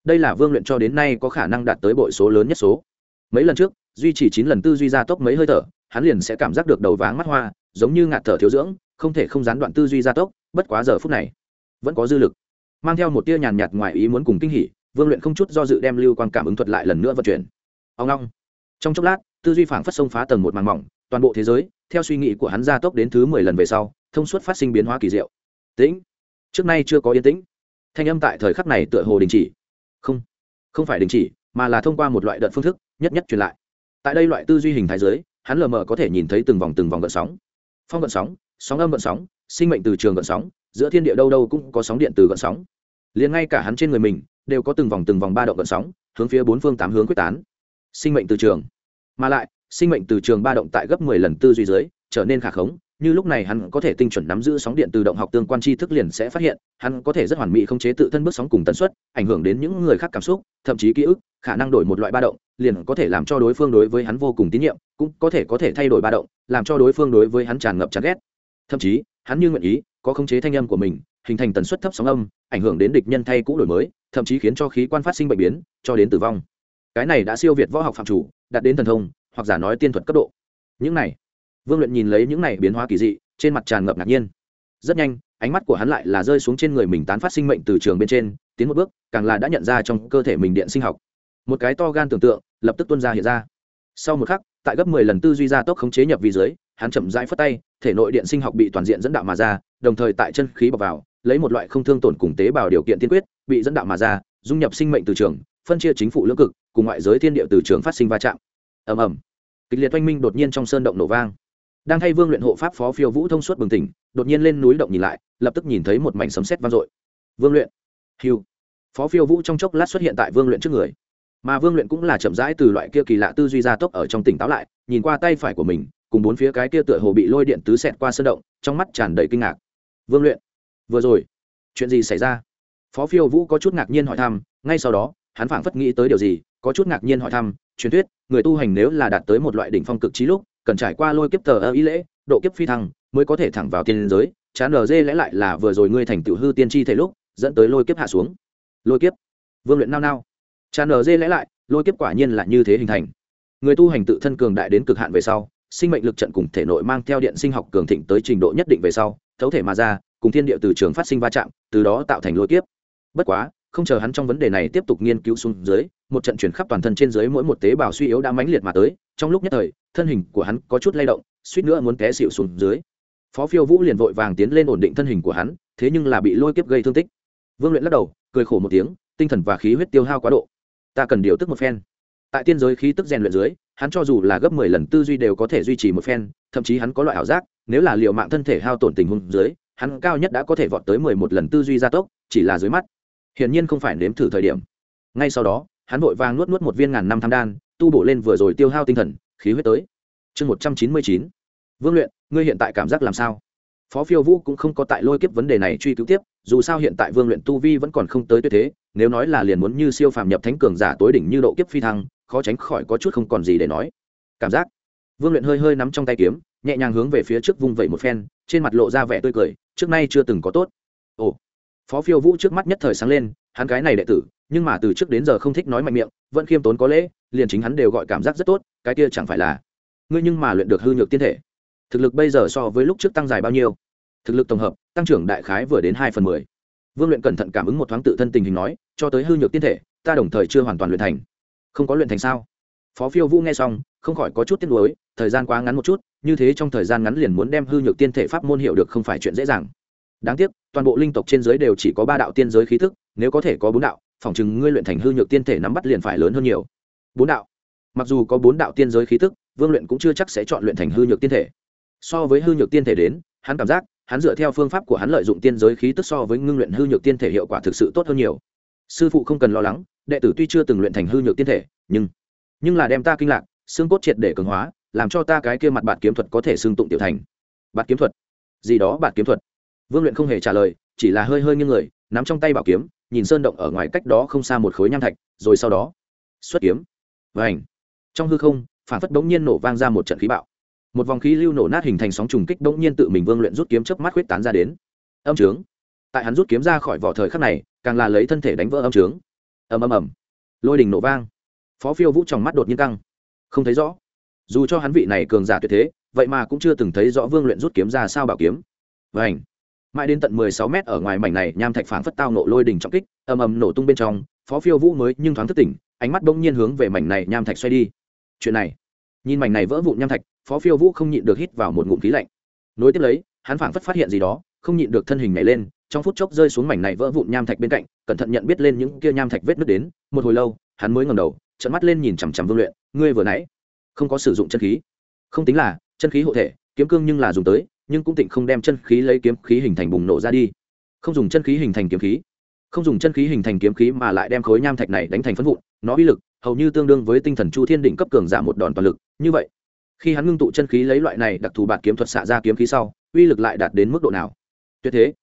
Speaker 1: Đây là vương luyện cho đến nay có khả năng đạt tới bội số lớn nhất số. Mấy lần trước, duy trì chín lần tư duy gia tốc mấy hơi thở, hắn liền sẽ cảm giác được đầu váng mắt hoa, giống như ngạt thở thiếu dưỡng, không thể không gián đoạn tư duy gia tốc, bất quá giờ phút này, vẫn có dư lực. Mang theo một tia nhàn nhạt ngoài ý muốn cùng kinh hỉ vương luyện không chút do dự đem lưu quan cảm ứng thuật lại lần nữa vận chuyển. Ông long trong chốc lát, tư duy phảng phất sông phá tầng một màn mỏng, toàn bộ thế giới, theo suy nghĩ của hắn gia tốc đến thứ mười lần về sau, thông suốt phát sinh biến hóa kỳ diệu. Tĩnh. Trước nay chưa có yên tĩnh. Thanh âm tại thời khắc này tựa hồ đình chỉ. Không. Không phải đình chỉ, mà là thông qua một loại đợt phương thức, nhất nhất truyền lại. Tại đây loại tư duy hình thái giới hắn lờ mờ có thể nhìn thấy từng vòng từng vòng gợn sóng. Phong gợn sóng sóng âm gợn sóng, sinh mệnh từ trường gợn sóng, giữa thiên địa đâu đâu cũng có sóng điện từ gợn sóng. Liền ngay cả hắn trên người mình đều có từng vòng từng vòng ba động gợn sóng, hướng phía bốn phương tám hướng quyết tán. Sinh mệnh từ trường. Mà lại, sinh mệnh từ trường ba động tại gấp mười lần tư duy dưới, trở nên khả khống, như lúc này hắn có thể tinh chuẩn nắm giữ sóng điện từ động học tương quan tri thức liền sẽ phát hiện, hắn có thể rất hoàn mỹ không chế tự thân bước sóng cùng tần suất, ảnh hưởng đến những người khác cảm xúc, thậm chí ký ức, khả năng đổi một loại ba động, liền có thể làm cho đối phương đối với hắn vô cùng tín nhiệm, cũng có thể có thể thay đổi ba động, làm cho đối phương đối với hắn tràn ngập chán ghét. Thậm chí, hắn như nguyện ý, có khống chế thanh âm của mình, hình thành tần suất thấp sóng âm, ảnh hưởng đến địch nhân thay cũ đổi mới thậm chí khiến cho khí quan phát sinh bệnh biến, cho đến tử vong. Cái này đã siêu việt võ học phạm chủ, đạt đến thần thông, hoặc giả nói tiên thuật cấp độ. Những này, vương luyện nhìn lấy những này biến hóa kỳ dị, trên mặt tràn ngập ngạc nhiên. Rất nhanh, ánh mắt của hắn lại là rơi xuống trên người mình tán phát sinh mệnh từ trường bên trên, tiến một bước, càng là đã nhận ra trong cơ thể mình điện sinh học. Một cái to gan tưởng tượng, lập tức tuân ra hiện ra. Sau một khắc, tại gấp mười lần tư duy ra tốc khống chế nhập vi dưới hắn chậm rãi phất tay, thể nội điện sinh học bị toàn diện dẫn đạo mà ra, đồng thời tại chân khí bọc vào, lấy một loại không thương tổn cùng tế bào điều kiện tiên quyết bị dẫn đạo mà ra, dung nhập sinh mệnh từ trường, phân chia chính phủ lưỡng cực, cùng ngoại giới thiên địa từ trường phát sinh va chạm. Ầm ầm. Kịch liệt oanh minh đột nhiên trong sơn động nổ vang. Đang thay vương luyện hộ pháp phó phiêu vũ thông suốt bừng tỉnh, đột nhiên lên núi động nhìn lại, lập tức nhìn thấy một mảnh sấm sét vang dội. Vương luyện. Hiu phó phiêu vũ trong chốc lát xuất hiện tại vương luyện trước người. Mà vương luyện cũng là chậm rãi từ loại kia kỳ lạ tư duy gia tốc ở trong tỉnh táo lại, nhìn qua tay phải của mình, cùng bốn phía cái kia tựa hồ bị lôi điện tứ xẹt qua sơn động, trong mắt tràn đầy kinh ngạc. Vương luyện. Vừa rồi, chuyện gì xảy ra? Phó phiêu vũ có chút ngạc nhiên hỏi thăm, ngay sau đó, hắn phảng phất nghĩ tới điều gì, có chút ngạc nhiên hỏi thăm, truyền thuyết, người tu hành nếu là đạt tới một loại đỉnh phong cực trí lúc, cần trải qua lôi kiếp tờ ơ ý lễ, độ kiếp phi thăng, mới có thể thẳng vào tiên giới, chán lg dê lẽ lại là vừa rồi ngươi thành tựu hư tiên tri thể lúc, dẫn tới lôi kiếp hạ xuống. Lôi kiếp? Vương luyện nao nao. Chán lg dê lẽ lại, lôi kiếp quả nhiên là như thế hình thành. Người tu hành tự thân cường đại đến cực hạn về sau, sinh mệnh lực trận cùng thể nội mang theo điện sinh học cường thịnh tới trình độ nhất định về sau, thấu thể mà ra, cùng thiên địa từ trường phát sinh va chạm, từ đó tạo thành lôi kiếp bất quá, không chờ hắn trong vấn đề này tiếp tục nghiên cứu xuống dưới, một trận chuyển khắp toàn thân trên dưới mỗi một tế bào suy yếu đã mãnh liệt mà tới, trong lúc nhất thời, thân hình của hắn có chút lay động, suýt nữa muốn té xịu xuống dưới. Phó phiêu vũ liền vội vàng tiến lên ổn định thân hình của hắn, thế nhưng là bị lôi kiếp gây thương tích. Vương luyện lắc đầu, cười khổ một tiếng, tinh thần và khí huyết tiêu hao quá độ. Ta cần điều tức một phen. Tại tiên giới khí tức rèn luyện dưới, hắn cho dù là gấp mười lần tư duy đều có thể duy trì một phen, thậm chí hắn có loại ảo giác, nếu là liệu mạng thân thể hao tổn tình huống dưới, hắn cao nhất đã có thể vọt tới mười một lần tư duy gia tốc, chỉ là dưới mắt hiển nhiên không phải nếm thử thời điểm. Ngay sau đó, hắn vội vàng nuốt nuốt một viên ngàn năm tham đan, tu bổ lên vừa rồi tiêu hao tinh thần, khí huyết tới. Chương một trăm chín mươi chín. Vương luyện, ngươi hiện tại cảm giác làm sao? Phó phiêu vũ cũng không có tại lôi kiếp vấn đề này truy cứu tiếp, dù sao hiện tại vương luyện tu vi vẫn còn không tới tuyệt thế, nếu nói là liền muốn như siêu phàm nhập thánh cường giả tối đỉnh như độ kiếp phi thăng, khó tránh khỏi có chút không còn gì để nói. Cảm giác. Vương luyện hơi hơi nắm trong tay kiếm, nhẹ nhàng hướng về phía trước vung vẩy một phen, trên mặt lộ ra vẻ tươi cười, trước nay chưa từng có tốt. Ồ phó phiêu vũ trước mắt nhất thời sáng lên, hắn cái này đệ tử, nhưng mà từ trước đến giờ không thích nói mạnh miệng, vẫn khiêm tốn có lễ, liền chính hắn đều gọi cảm giác rất tốt, cái kia chẳng phải là ngươi nhưng mà luyện được hư nhược tiên thể. Thực lực bây giờ so với lúc trước tăng dài bao nhiêu? Thực lực tổng hợp, tăng trưởng đại khái vừa đến hai phần mười. Vương luyện cẩn thận cảm ứng một thoáng tự thân tình hình nói, cho tới hư nhược tiên thể, ta đồng thời chưa hoàn toàn luyện thành. Không có luyện thành sao? Phó phiêu vũ nghe xong, không khỏi có chút tiếc nuối, thời gian quá ngắn một chút, như thế trong thời gian ngắn liền muốn đem hư nhược tiên thể pháp môn hiệu được không phải chuyện dễ dàng đáng tiếc, toàn bộ linh tộc trên giới đều chỉ có ba đạo tiên giới khí thức, nếu có thể có bốn đạo phỏng chừng ngươi luyện thành hư nhược tiên thể nắm bắt liền phải lớn hơn nhiều. Bốn đạo? Mặc dù có bốn đạo tiên giới khí tức vương luyện cũng chưa chắc sẽ chọn luyện thành hư nhược tiên thể. So với hư nhược tiên thể đến, hắn cảm giác, hắn dựa theo phương pháp của hắn lợi dụng tiên giới khí tức so với ngưng luyện hư nhược tiên thể hiệu quả thực sự tốt hơn nhiều. Sư phụ không cần lo lắng, đệ tử tuy chưa từng luyện thành hư nhược tiên thể, nhưng nhưng là đem ta kinh lạc, xương cốt triệt để cường hóa, làm cho ta cái kia mặt bạt kiếm thuật có thể xương tụng tiểu thành. Bạt kiếm thuật? Gì đó bạt kiếm thuật? Vương luyện không hề trả lời, chỉ là hơi hơi như người, nắm trong tay bảo kiếm, nhìn sơn động ở ngoài cách đó không xa một khối nham thạch, rồi sau đó, xuất kiếm. Và ảnh trong hư không phản phất bỗng nhiên nổ vang ra một trận khí bạo. Một vòng khí lưu nổ nát hình thành sóng trùng kích bỗng nhiên tự mình vương luyện rút kiếm chớp mắt huyết tán ra đến. Âm trướng. Tại hắn rút kiếm ra khỏi vỏ thời khắc này, càng là lấy thân thể đánh vỡ âm trướng. Ầm ầm ầm. Lôi đình nổ vang. Phó phiêu vũ trong mắt đột nhiên căng. Không thấy rõ. Dù cho hắn vị này cường giả tuyệt thế, vậy mà cũng chưa từng thấy rõ vương luyện rút kiếm ra sao bảo kiếm. Và mãi đến tận mười sáu mét ở ngoài mảnh này, nham thạch phảng phất tao nộ lôi đỉnh trọng kích, ầm ầm nổ tung bên trong, phó phiêu vũ mới nhưng thoáng thức tỉnh, ánh mắt bỗng nhiên hướng về mảnh này nham thạch xoay đi. Chuyện này, nhìn mảnh này vỡ vụn nham thạch, phó phiêu vũ không nhịn được hít vào một ngụm khí lạnh. Nối tiếp lấy, hắn phảng phất phát hiện gì đó, không nhịn được thân hình nhảy lên, trong phút chốc rơi xuống mảnh này vỡ vụn nham thạch bên cạnh, cẩn thận nhận biết lên những kia nham thạch vết nứt đến. Một hồi lâu, hắn mới ngẩng đầu, trợn mắt lên nhìn chằm chằm vương luyện. Ngươi vừa nãy không có sử dụng chân khí. Không tính là, chân khí hộ thể, kiếm cương nhưng là dùng tới nhưng cũng tịnh không đem chân khí lấy kiếm khí hình thành bùng nổ ra đi. Không dùng chân khí hình thành kiếm khí. Không dùng chân khí hình thành kiếm khí mà lại đem khối nham thạch này đánh thành phân vụn, nó uy lực, hầu như tương đương với tinh thần chu thiên đỉnh cấp cường giả một đòn toàn lực, như vậy. Khi hắn ngưng tụ chân khí lấy loại này đặc thù bạt kiếm thuật xạ ra kiếm khí sau, uy lực lại đạt đến mức độ nào? Tuyệt thế.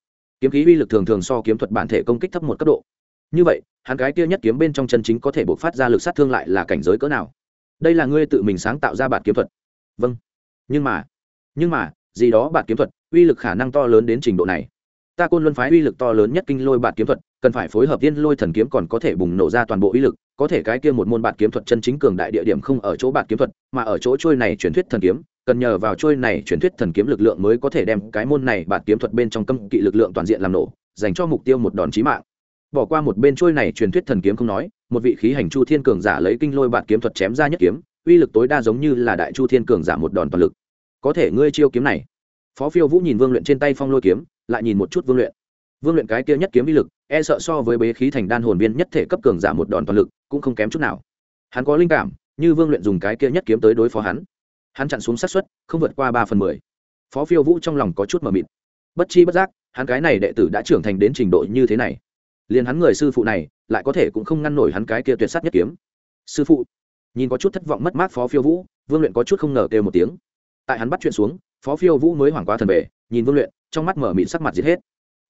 Speaker 1: Kiếm khí uy lực thường thường so kiếm thuật bản thể công kích thấp một cấp độ. Như vậy, hắn cái kia nhất kiếm bên trong chân chính có thể bộc phát ra lực sát thương lại là cảnh giới cỡ nào? Đây là ngươi tự mình sáng tạo ra bạt kiếm thuật. Vâng. Nhưng mà nhưng mà gì đó bạt kiếm thuật, uy lực khả năng to lớn đến trình độ này. Ta côn luân phái uy lực to lớn nhất kinh lôi bạt kiếm thuật, cần phải phối hợp tiên lôi thần kiếm còn có thể bùng nổ ra toàn bộ uy lực, có thể cái kia một môn bạt kiếm thuật chân chính cường đại địa điểm không ở chỗ bạt kiếm thuật, mà ở chỗ trôi này truyền thuyết thần kiếm, cần nhờ vào trôi này truyền thuyết thần kiếm lực lượng mới có thể đem cái môn này bạt kiếm thuật bên trong cấm kỵ lực lượng toàn diện làm nổ, dành cho mục tiêu một đòn chí mạng. Bỏ qua một bên trôi này truyền thuyết thần kiếm không nói, một vị khí hành chu thiên cường giả lấy kinh lôi bạt kiếm thuật chém ra nhất kiếm, uy lực tối đa giống như là đại chu thiên cường giả một đòn toàn lực có thể ngươi chiêu kiếm này. Phó phiêu vũ nhìn vương luyện trên tay phong lôi kiếm, lại nhìn một chút vương luyện. Vương luyện cái kia nhất kiếm uy lực e sợ so với bế khí thành đan hồn viên nhất thể cấp cường giả một đòn toàn lực, cũng không kém chút nào. Hắn có linh cảm, như vương luyện dùng cái kia nhất kiếm tới đối phó hắn. Hắn chặn xuống sát xuất không vượt qua ba phần mười. Phó phiêu vũ trong lòng có chút mờ mịt. Bất chi bất giác, hắn cái này đệ tử đã trưởng thành đến trình độ như thế này. Liền hắn người sư phụ này, lại có thể cũng không ngăn nổi hắn cái kia tuyệt s á t nhất kiếm. Sư phụ, nhìn có chút thất vọng mất mát phó phiêu vũ, vương luyện có chút không ngờ kêu một tiếng tại hắn bắt chuyện xuống, phó phiêu vũ mới hoảng quá thần về, nhìn vương luyện, trong mắt mở mịn sắc mặt giết hết.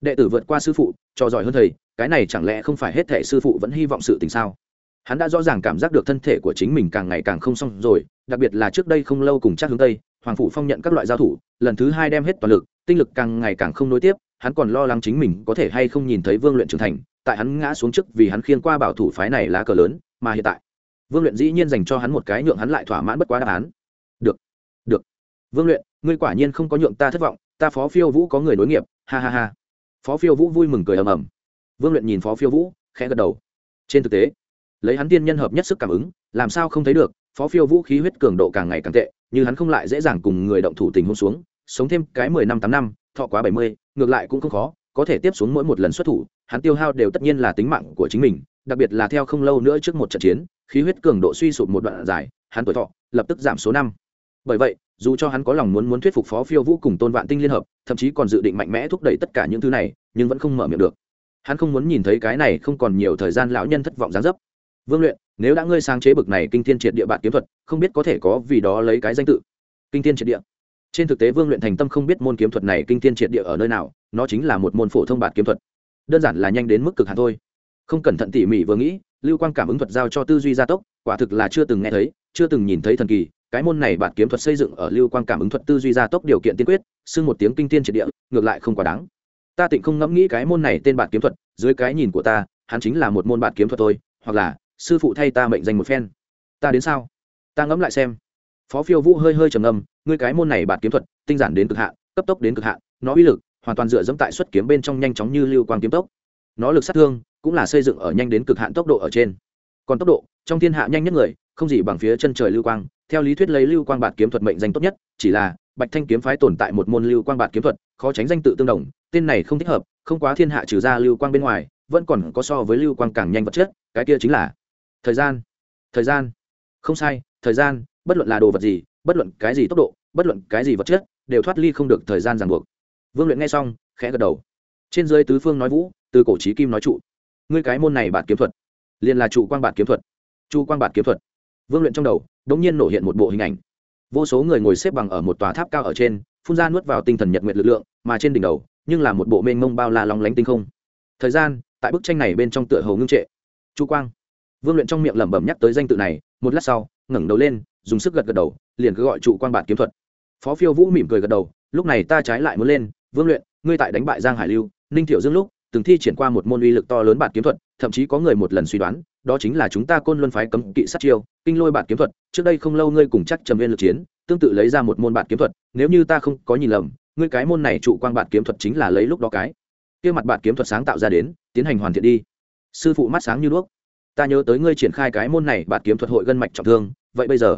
Speaker 1: Đệ tử vượt qua sư phụ, cho giỏi hơn thầy, cái này chẳng lẽ không phải hết thể sư phụ vẫn hy vọng sự tình sao? Hắn đã rõ ràng cảm giác được thân thể của chính mình càng ngày càng không xong rồi, đặc biệt là trước đây không lâu cùng chắc hướng tây, hoàng phủ phong nhận các loại giao thủ, lần thứ hai đem hết toàn lực, tinh lực càng ngày càng không nối tiếp, hắn còn lo lắng chính mình có thể hay không nhìn thấy vương luyện trưởng thành, tại hắn ngã xuống trước vì hắn khiên qua bảo thủ phái này lá cờ lớn, mà hiện tại, vương luyện dĩ nhiên dành cho hắn một cái nhượng hắn lại thỏa mãn bất quá đáp án vương luyện, ngươi quả nhiên không có nhượng ta thất vọng, ta phó phiêu vũ có người nối nghiệp, ha ha ha. Phó phiêu vũ vui mừng cười ầm ầm. Vương luyện nhìn phó phiêu vũ, khẽ gật đầu. Trên thực tế, lấy hắn tiên nhân hợp nhất sức cảm ứng, làm sao không thấy được, phó phiêu vũ khí huyết cường độ càng ngày càng tệ, như hắn không lại dễ dàng cùng người động thủ tình hôn xuống, sống thêm cái mười năm tám năm, thọ quá bảy mươi, ngược lại cũng không khó, có thể tiếp xuống mỗi một lần xuất thủ, hắn tiêu hao đều tất nhiên là tính mạng của chính mình, đặc biệt là theo không lâu nữa trước một trận chiến, khí huyết cường độ suy sụp một đoạn dài, hắn tuổi thọ lập tức giảm số năm bởi vậy, dù cho hắn có lòng muốn muốn thuyết phục phó phiêu vũ cùng tôn vạn tinh liên hợp, thậm chí còn dự định mạnh mẽ thúc đẩy tất cả những thứ này, nhưng vẫn không mở miệng được. Hắn không muốn nhìn thấy cái này không còn nhiều thời gian lão nhân thất vọng gián dấp. Vương luyện, nếu đã ngươi sáng chế bực này kinh thiên triệt địa bạn kiếm thuật, không biết có thể có vì đó lấy cái danh tự. Kinh thiên triệt địa. Trên thực tế, vương luyện thành tâm không biết môn kiếm thuật này kinh thiên triệt địa ở nơi nào, nó chính là một môn phổ thông bạn kiếm thuật. Đơn giản là nhanh đến mức cực hạn thôi. Không cẩn thận tỉ mỉ vừa nghĩ, lưu quang cảm ứng thuật giao cho tư duy gia tốc, quả thực là chưa từng nghe thấy, chưa từng nhìn thấy thần kỳ cái môn này bản kiếm thuật xây dựng ở lưu quang cảm ứng thuật tư duy gia tốc điều kiện tiên quyết, xưng một tiếng kinh tiên triệt địa, ngược lại không quá đáng. Ta tịnh không ngẫm nghĩ cái môn này tên bản kiếm thuật, dưới cái nhìn của ta, hắn chính là một môn bản kiếm thuật thôi, hoặc là, sư phụ thay ta mệnh danh một phen. Ta đến sao? Ta ngẫm lại xem. Phó phiêu vũ hơi hơi trầm ngâm, ngươi cái môn này bản kiếm thuật, tinh giản đến cực hạn, cấp tốc đến cực hạn, nó uy lực, hoàn toàn dựa dẫm tại xuất kiếm bên trong nhanh chóng như lưu quang kiếm tốc. Nó lực sát thương, cũng là xây dựng ở nhanh đến cực hạn tốc độ ở trên. Còn tốc độ, trong thiên hạ nhanh nhất người, không gì bằng phía chân trời lưu quang theo lý thuyết lấy lưu quang bạt kiếm thuật mệnh danh tốt nhất, chỉ là bạch thanh kiếm phái tồn tại một môn lưu quang bạt kiếm thuật, khó tránh danh tự tương đồng, tên này không thích hợp, không quá thiên hạ trừ ra lưu quang bên ngoài, vẫn còn có so với lưu quang càng nhanh vật chất, cái kia chính là thời gian. Thời gian. Không sai, thời gian, bất luận là đồ vật gì, bất luận cái gì tốc độ, bất luận cái gì vật chất, đều thoát ly không được thời gian ràng buộc. Vương luyện nghe xong, khẽ gật đầu. Trên dưới tứ phương nói vũ, từ cổ trí kim nói trụ. Ngươi cái môn này bạn kiếm thuật, liền là trụ quang bạn kiếm thuật. Chu quang bạn kiếm thuật vương luyện trong đầu đ ỗ n g nhiên nổ hiện một bộ hình ảnh. Vô số người ngồi xếp bằng ở một tòa tháp cao ở trên, phun ra nuốt vào tinh thần nhật nguyện lực lượng, mà trên đỉnh đầu, nhưng là một bộ mênh mông bao la lóng lánh tinh không. Thời gian, tại bức tranh này bên trong tựa hầu ngưng trệ. Chu quang. Vương luyện trong miệng lẩm bẩm nhắc tới danh tự này, một lát sau, ngẩng đầu lên, dùng sức gật gật đầu, liền cứ gọi trụ quang bản kiếm thuật. Phó phiêu vũ mỉm cười gật đầu, lúc này ta trái lại muốn lên, vương luyện, ngươi tại đánh bại giang hải lưu, ninh thiệu dương lúc, từng thi triển qua một môn uy lực to lớn bản kiếm thuật thậm chí có người một lần suy đoán, đó chính là chúng ta côn luân phái cấm kỵ sát chiêu, kinh lôi bản kiếm thuật, trước đây không lâu ngươi cùng chắc trầm viên lực chiến, tương tự lấy ra một môn bản kiếm thuật, nếu như ta không có nhìn lầm, ngươi cái môn này trụ quang bản kiếm thuật chính là lấy lúc đó cái. Kia mặt bản kiếm thuật sáng tạo ra đến, tiến hành hoàn thiện đi. Sư phụ mắt sáng như đuốc. Ta nhớ tới ngươi triển khai cái môn này bản kiếm thuật hội gân mạch trọng thương, vậy bây giờ?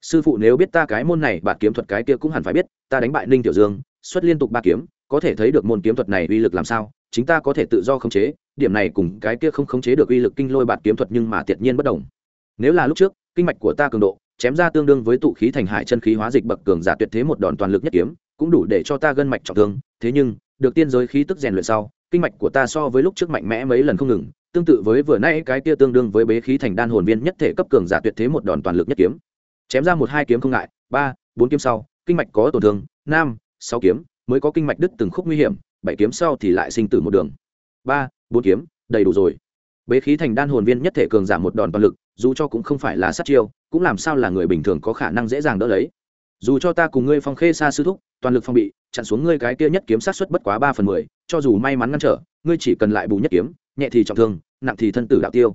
Speaker 1: Sư phụ nếu biết ta cái môn này bản kiếm thuật cái kia cũng hẳn phải biết, ta đánh bại ninh tiểu dương, xuất liên tục ba kiếm, có thể thấy được môn kiếm thuật này uy lực làm sao? Chính ta có thể tự do khống chế, điểm này cùng cái kia không khống chế được uy lực kinh lôi bạt kiếm thuật nhưng mà tiện nhiên bất đồng. Nếu là lúc trước, kinh mạch của ta cường độ, chém ra tương đương với tụ khí thành hải chân khí hóa dịch bậc cường giả tuyệt thế một đòn toàn lực nhất kiếm, cũng đủ để cho ta gân mạch trọng thương. Thế nhưng, được tiên giới khí tức rèn luyện sau, kinh mạch của ta so với lúc trước mạnh mẽ mấy lần không ngừng, tương tự với vừa nãy cái kia tương đương với bế khí thành đan hồn viên nhất thể cấp cường giả tuyệt thế một đòn toàn lực nhất kiếm. Chém ra một hai kiếm không ngại, ba, bốn kiếm sau, kinh mạch có tổn thương, năm, sáu kiếm, mới có kinh mạch đứt từng khúc nguy hiểm bảy kiếm sau thì lại sinh tử một đường. Ba, bốn kiếm, đầy đủ rồi. Bế khí thành đan hồn viên nhất thể cường giảm một đòn toàn lực, dù cho cũng không phải là sát chiêu, cũng làm sao là người bình thường có khả năng dễ dàng đỡ lấy. Dù cho ta cùng ngươi phong khê xa sư thúc, toàn lực phong bị, chặn xuống ngươi cái kia nhất kiếm sát xuất bất quá ba phần mười, cho dù may mắn ngăn trở, ngươi chỉ cần lại bù nhất kiếm, nhẹ thì trọng thương, nặng thì thân tử đạo tiêu.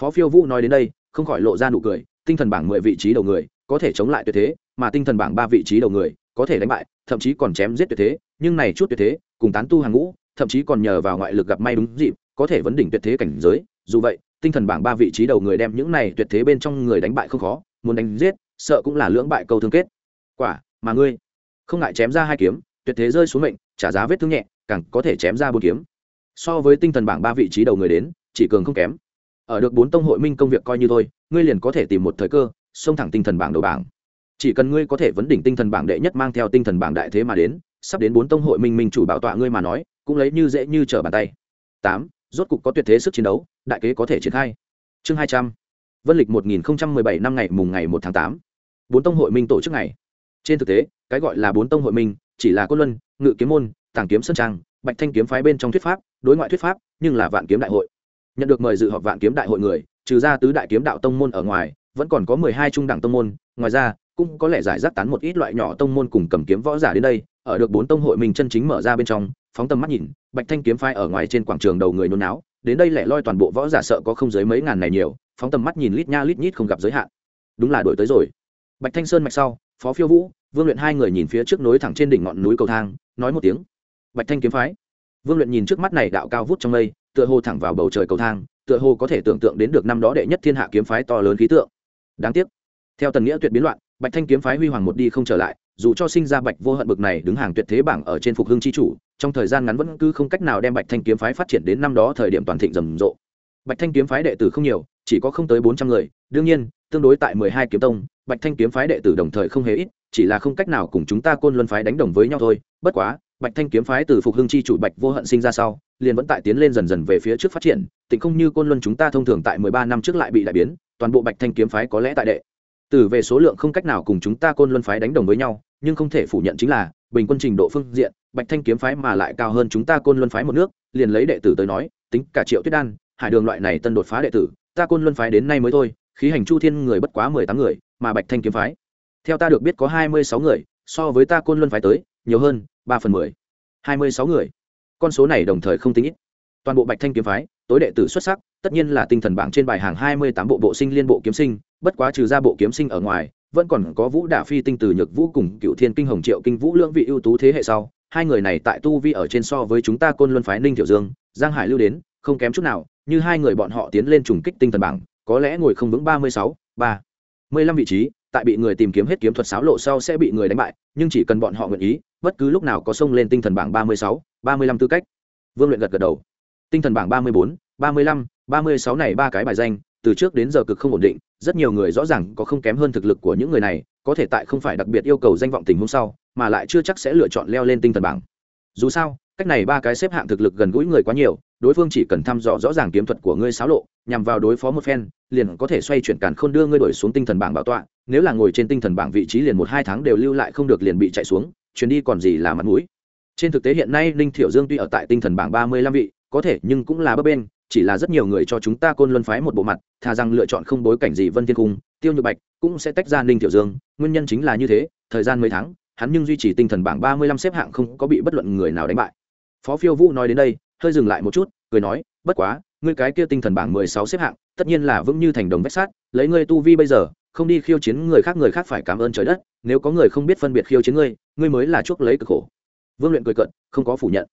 Speaker 1: Phó phiêu vũ nói đến đây, không khỏi lộ ra nụ cười, tinh thần bảng mười vị trí đầu người, có thể chống lại tuyệt thế, mà tinh thần bảng ba vị trí đầu người, có thể đánh bại, thậm chí còn chém giết tuyệt thế nhưng này chút tuyệt thế, cùng tán tu hàng ngũ, thậm chí còn nhờ vào ngoại lực gặp may đúng dịp, có thể vấn đỉnh tuyệt thế cảnh giới. Dù vậy, tinh thần bảng ba vị trí đầu người đem những này tuyệt thế bên trong người đánh bại không khó, muốn đánh giết, sợ cũng là lưỡng bại câu thương kết. Quả, mà ngươi, không ngại chém ra hai kiếm, tuyệt thế rơi xuống mệnh, trả giá vết thương nhẹ, càng có thể chém ra bốn kiếm. So với tinh thần bảng ba vị trí đầu người đến, chỉ cường không kém. Ở được bốn tông hội minh công việc coi như thôi, ngươi liền có thể tìm một thời cơ, xông thẳng tinh thần bảng đầu bảng. Chỉ cần ngươi có thể vấn đỉnh tinh thần bảng đệ nhất mang theo tinh thần bảng đại thế mà đến sắp đến bốn tông hội minh minh chủ bảo tọa ngươi mà nói, cũng lấy như dễ như trở bàn tay. Tám, rốt cục có tuyệt thế sức chiến đấu, đại kế có thể triển khai. Chương hai trăm. Vân lịch một nghìn bảy năm ngày mùng ngày một tháng tám. Bốn tông hội minh tổ chức ngày. Trên thực tế, cái gọi là bốn tông hội minh, chỉ là côn luân, ngự kiếm môn, tàng kiếm sơn trang, bạch thanh kiếm phái bên trong thuyết pháp, đối ngoại thuyết pháp, nhưng là vạn kiếm đại hội. Nhận được mời dự họp vạn kiếm đại hội người, trừ ra tứ đại kiếm đạo tông môn ở ngoài, vẫn còn có mười hai trung đẳng tông môn, ngoài ra, cũng có lẽ giải rác tán một ít loại nhỏ tông môn cùng cầm kiếm võ giả đến đây ở được bốn tông hội mình chân chính mở ra bên trong, phóng tầm mắt nhìn, bạch thanh kiếm phái ở ngoài trên quảng trường đầu người nôn náo, đến đây lẻ loi toàn bộ võ giả sợ có không dưới mấy ngàn này nhiều, phóng tầm mắt nhìn lít nha lít nhít không gặp giới hạn. Đúng là đổi tới rồi. Bạch thanh sơn mạch sau, phó phiêu vũ, vương luyện hai người nhìn phía trước nối thẳng trên đỉnh ngọn núi cầu thang, nói một tiếng. Bạch thanh kiếm phái. Vương luyện nhìn trước mắt này đạo cao vút trong mây, tựa hồ thẳng vào bầu trời cầu thang, tựa hồ có thể tưởng tượng đến được năm đó đệ nhất thiên hạ kiếm phái to lớn khí tượng. Đáng tiếc. Theo tần nghĩa tuyệt biến loạn, bạch thanh kiếm phái huy hoàng một đi không trở lại dù cho sinh ra bạch vô hận bực này đứng hàng tuyệt thế bảng ở trên phục hưng chi chủ, trong thời gian ngắn vẫn cứ không cách nào đem bạch thanh kiếm phái phát triển đến năm đó thời điểm toàn thịnh rầm rộ. Bạch thanh kiếm phái đệ tử không nhiều, chỉ có không tới bốn trăm người, đương nhiên, tương đối tại mười hai kiếm tông, bạch thanh kiếm phái đệ tử đồng thời không hề ít, chỉ là không cách nào cùng chúng ta côn luân phái đánh đồng với nhau thôi. Bất quá, bạch thanh kiếm phái từ phục hưng chi chủ bạch vô hận sinh ra sau, liền vẫn tại tiến lên dần dần về phía trước phát triển Tỉnh không như côn luân chúng ta thông thường tại mười ba năm trước lại bị đại biến, toàn bộ bạch thanh kiếm phái có lẽ tại đệ. Tử về số lượng không cách nào cùng chúng ta côn luân phái đánh đồng với nhau nhưng không thể phủ nhận chính là, bình quân trình độ phương diện, bạch thanh kiếm phái mà lại cao hơn chúng ta côn luân phái một nước, liền lấy đệ tử tới nói, tính cả triệu tuyết đan, hải đường loại này tân đột phá đệ tử, ta côn luân phái đến nay mới thôi, khí hành chu thiên người bất quá mười tám người, mà bạch thanh kiếm phái, theo ta được biết có hai mươi sáu người, so với ta côn luân phái tới, nhiều hơn, ba phần mười. Hai mươi sáu người. Con số này đồng thời không tính ít. Toàn bộ bạch thanh kiếm phái, tối đệ tử xuất sắc, tất nhiên là tinh thần bảng trên bài hàng hai mươi tám bộ bộ sinh liên bộ kiếm sinh, bất quá trừ ra bộ kiếm sinh ở ngoài vẫn còn có vũ đả phi tinh từ nhược vũ cùng cựu thiên kinh hồng triệu kinh vũ lưỡng vị ưu tú thế hệ sau, hai người này tại tu vi ở trên so với chúng ta côn luân phái ninh tiểu dương, giang hải lưu đến, không kém chút nào, như hai người bọn họ tiến lên trùng kích tinh thần bảng, có lẽ ngồi không vững ba mươi sáu, ba mươi lăm vị trí, tại bị người tìm kiếm hết kiếm thuật sáo lộ sau sẽ bị người đánh bại, nhưng chỉ cần bọn họ nguyện ý, bất cứ lúc nào có sông lên tinh thần bảng ba mươi sáu, ba mươi lăm tư cách. Vương luyện gật gật đầu. Tinh thần bảng ba mươi bốn, ba mươi lăm, ba mươi sáu này ba cái bài danh từ trước đến giờ cực không ổn định, rất nhiều người rõ ràng có không kém hơn thực lực của những người này, có thể tại không phải đặc biệt yêu cầu danh vọng tình huống sau, mà lại chưa chắc sẽ lựa chọn leo lên tinh thần bảng. Dù sao, cách này ba cái xếp hạng thực lực gần gũi người quá nhiều, đối phương chỉ cần thăm dò rõ ràng kiếm thuật của ngươi xáo lộ, nhằm vào đối phó một phen, liền có thể xoay chuyển càn khôn đưa ngươi đổi xuống tinh thần bảng bảo tọa, nếu là ngồi trên tinh thần bảng vị trí liền một hai tháng đều lưu lại không được liền bị chạy xuống, chuyến đi còn gì là mặt mũi. Trên thực tế hiện nay ninh thiểu dương tuy ở tại tinh thần bảng ba mươi lăm vị, có thể nhưng cũng là bấp bên chỉ là rất nhiều người cho chúng ta côn luân phái một bộ mặt, thà rằng lựa chọn không bối cảnh gì vân thiên cung, tiêu nhược bạch cũng sẽ tách ra ninh tiểu dương, nguyên nhân chính là như thế, thời gian mấy tháng, hắn nhưng duy trì tinh thần bảng ba mươi lăm xếp hạng không có bị bất luận người nào đánh bại. Phó phiêu vũ nói đến đây, hơi dừng lại một chút, cười nói, bất quá, ngươi cái kia tinh thần bảng mười sáu xếp hạng, tất nhiên là vững như thành đồng vách sát lấy ngươi tu vi bây giờ, không đi khiêu chiến người khác người khác phải cảm ơn trời đất, nếu có người không biết phân biệt khiêu chiến ngươi ngươi mới là chuốc lấy cực khổ. Vương luyện cười cận không có phủ nhận.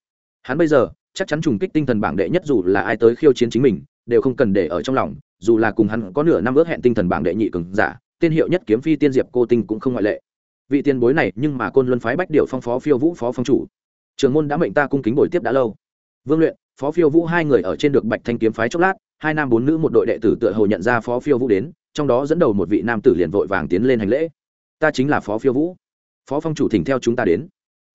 Speaker 1: Hắn bây giờ chắc chắn trùng kích tinh thần bảng đệ nhất dù là ai tới khiêu chiến chính mình, đều không cần để ở trong lòng, dù là cùng hắn có nửa năm ước hẹn tinh thần bảng đệ nhị cường giả, tên hiệu nhất kiếm phi tiên diệp cô tinh cũng không ngoại lệ. Vị tiền bối này nhưng mà côn luân phái bách điệu phong phó phiêu vũ phó phong chủ. Trường môn đã mệnh ta cung kính bồi tiếp đã lâu. Vương luyện, phó phiêu vũ hai người ở trên được bạch thanh kiếm phái chốc lát, hai nam bốn nữ một đội đệ tử tựa hồ nhận ra phó phiêu vũ đến, trong đó dẫn đầu một vị nam tử liền vội vàng tiến lên hành lễ. Ta chính là phó phiêu vũ. Phó phong chủ thỉnh theo chúng ta đến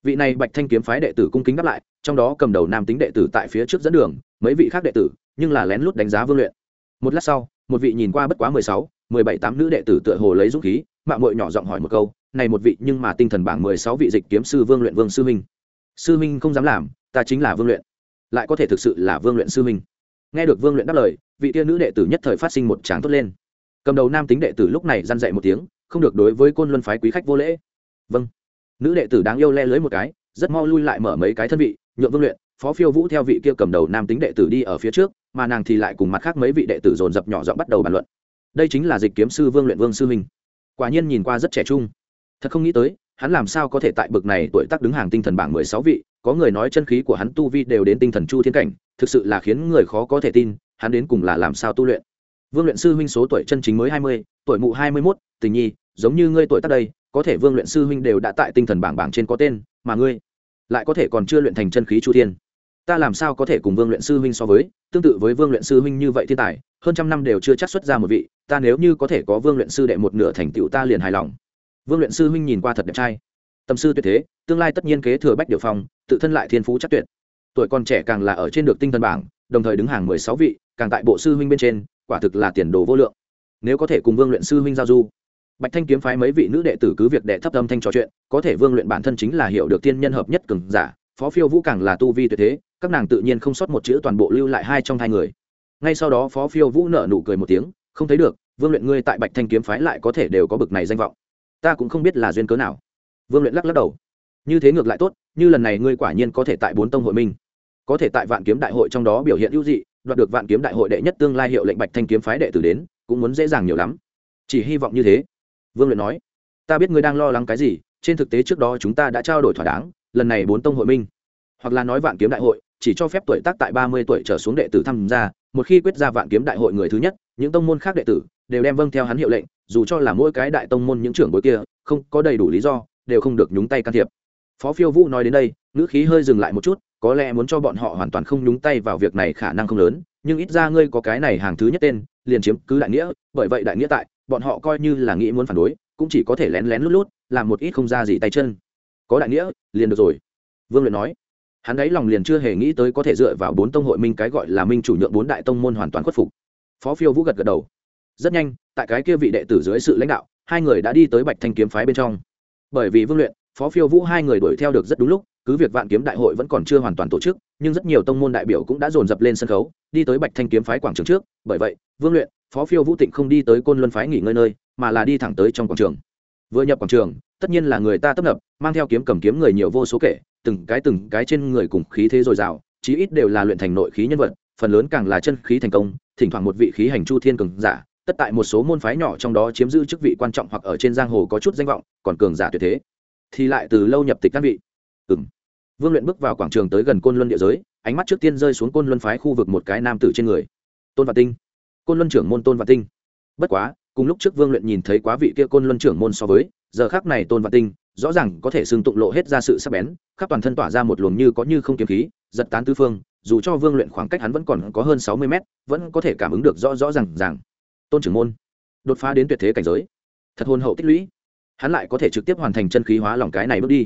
Speaker 1: vị này bạch thanh kiếm phái đệ tử cung kính đáp lại, trong đó cầm đầu nam tính đệ tử tại phía trước dẫn đường, mấy vị khác đệ tử, nhưng là lén lút đánh giá vương luyện. Một lát sau, một vị nhìn qua bất quá mười sáu, mười bảy tám nữ đệ tử tựa hồ lấy dũng khí mạng mội nhỏ giọng hỏi một câu, này một vị, nhưng mà tinh thần bảng mười sáu vị dịch kiếm sư vương luyện vương sư minh sư minh không dám làm, ta chính là vương luyện. Lại có thể thực sự là vương luyện sư minh nghe được vương luyện đáp lời, vị tiên nữ đệ tử nhất thời phát sinh một tráng tốt lên. Cầm đầu nam tính đệ tử lúc này răn dậy một tiếng, không được đối với côn luân phái quý khách vô lễ. Vâng nữ đệ tử đáng yêu le lưới một cái, rất mau lui lại mở mấy cái thân vị, nhượng vương luyện, phó phiêu vũ theo vị kia cầm đầu nam tính đệ tử đi ở phía trước, mà nàng thì lại cùng mặt khác mấy vị đệ tử dồn dập nhỏ giọng bắt đầu bàn luận. Đây chính là dịch kiếm sư vương luyện vương sư huynh quả nhiên nhìn qua rất trẻ trung. Thật không nghĩ tới, hắn làm sao có thể tại bực này tuổi tác đứng hàng tinh thần bảng mười sáu vị, có người nói chân khí của hắn tu vi đều đến tinh thần chu thiên cảnh, thực sự là khiến người khó có thể tin, hắn đến cùng là làm sao tu luyện. Vương luyện sư huynh số tuổi chân chính mới hai mươi, tuổi mụ hai mươi mốt, tình nhi, giống như ngươi tuổi tác đây có thể vương luyện sư huynh đều đã tại tinh thần bảng bảng trên có tên, mà ngươi lại có thể còn chưa luyện thành chân khí chu thiên. Ta làm sao có thể cùng vương luyện sư huynh so với? Tương tự với vương luyện sư huynh như vậy thiên tài, hơn trăm năm đều chưa chắc xuất ra một vị, ta nếu như có thể có vương luyện sư đệ một nửa thành tựu ta liền hài lòng. Vương luyện sư huynh nhìn qua thật đẹp trai. Tâm sư tuyệt thế, tương lai tất nhiên kế thừa bách điệu phong, tự thân lại thiên phú chắc tuyệt. Tuổi còn trẻ càng là ở trên được tinh thần bảng, đồng thời đứng hàng mười sáu vị, càng tại bộ sư huynh bên trên, quả thực là tiền đồ vô lượng. Nếu có thể cùng vương luyện sư huynh giao du bạch thanh kiếm phái mấy vị nữ đệ tử cứ việc đệ thấp âm thanh trò chuyện, có thể vương luyện bản thân chính là hiểu được tiên nhân hợp nhất cường giả, phó phiêu vũ càng là tu vi tuyệt thế, các nàng tự nhiên không sót một chữ toàn bộ lưu lại hai trong hai người. Ngay sau đó phó phiêu vũ nở nụ cười một tiếng, không thấy được, vương luyện ngươi tại bạch thanh kiếm phái lại có thể đều có bực này danh vọng. Ta cũng không biết là duyên cớ nào. Vương luyện lắc lắc đầu. Như thế ngược lại tốt, như lần này ngươi quả nhiên có thể tại bốn tông hội minh, có thể tại vạn kiếm đại hội trong đó biểu hiện ưu dị, đoạt được vạn kiếm đại hội đệ nhất tương lai hiệu lệnh bạch thanh kiếm phái đệ tử đến, cũng muốn dễ dàng nhiều lắm. Chỉ hy vọng như thế vương luyện nói, ta biết ngươi đang lo lắng cái gì, trên thực tế trước đó chúng ta đã trao đổi thỏa đáng, lần này bốn tông hội minh, hoặc là nói vạn kiếm đại hội, chỉ cho phép tuổi tác tại ba mươi tuổi trở xuống đệ tử tham gia, một khi quyết ra vạn kiếm đại hội người thứ nhất, những tông môn khác đệ tử đều đem vâng theo hắn hiệu lệnh, dù cho là mỗi cái đại tông môn những trưởng bối kia, không có đầy đủ lý do, đều không được nhúng tay can thiệp. Phó phiêu vũ nói đến đây, ngữ khí hơi dừng lại một chút, có lẽ muốn cho bọn họ hoàn toàn không nhúng tay vào việc này khả năng không lớn, nhưng ít ra ngươi có cái này hàng thứ nhất tên, liền chiếm cứ đại nghĩa, bởi vậy đại nghĩa tại bọn họ coi như là nghĩ muốn phản đối, cũng chỉ có thể lén lén lút lút, làm một ít không ra gì tay chân. Có đại nghĩa, liền được rồi. Vương luyện nói. Hắn ấy lòng liền chưa hề nghĩ tới có thể dựa vào bốn tông hội minh cái gọi là minh chủ nhượng bốn đại tông môn hoàn toàn khuất phục. Phó phiêu vũ gật gật đầu. Rất nhanh, tại cái kia vị đệ tử dưới sự lãnh đạo, hai người đã đi tới bạch thanh kiếm phái bên trong. Bởi vì vương luyện, phó phiêu vũ hai người đuổi theo được rất đúng lúc cứ việc vạn kiếm đại hội vẫn còn chưa hoàn toàn tổ chức, nhưng rất nhiều tông môn đại biểu cũng đã dồn dập lên sân khấu, đi tới bạch thanh kiếm phái quảng trường trước. Bởi vậy, vương luyện, phó phiêu vũ tịnh không đi tới côn luân phái nghỉ ngơi nơi, mà là đi thẳng tới trong quảng trường. Vừa nhập quảng trường, tất nhiên là người ta tấp nập, mang theo kiếm cầm kiếm người nhiều vô số kể, từng cái từng cái trên người cùng khí thế dồi dào, chí ít đều là luyện thành nội khí nhân vật, phần lớn càng là chân khí thành công, thỉnh thoảng một vị khí hành chu thiên cường giả, tất tại một số môn phái nhỏ trong đó chiếm giữ chức vị quan trọng hoặc ở trên giang hồ có chút danh vọng, còn cường giả tuyệt thế. Thì lại từ lâu nhập tịch các vị ừ m vương luyện bước vào quảng trường tới gần côn luân địa giới, ánh mắt trước tiên rơi xuống côn luân phái khu vực một cái nam tử trên người. Tôn và tinh. Côn luân trưởng môn tôn và tinh. Bất quá, cùng lúc trước vương luyện nhìn thấy quá vị kia côn luân trưởng môn so với, giờ khác này tôn và tinh rõ ràng có thể xưng tụng lộ hết ra sự sắc bén, khắp toàn thân tỏa ra một luồng như có như không kiếm khí, giật tán tư phương, dù cho vương luyện khoảng cách hắn vẫn còn có hơn sáu mươi mét, vẫn có thể cảm ứng được rõ rõ r à n g tôn trưởng môn, đột phá đến tuyệt thế cảnh giới. Thật hôn hậu tích lũy. Hắn lại có thể trực tiếp hoàn thành chân khí hóa lòng cái này bước đi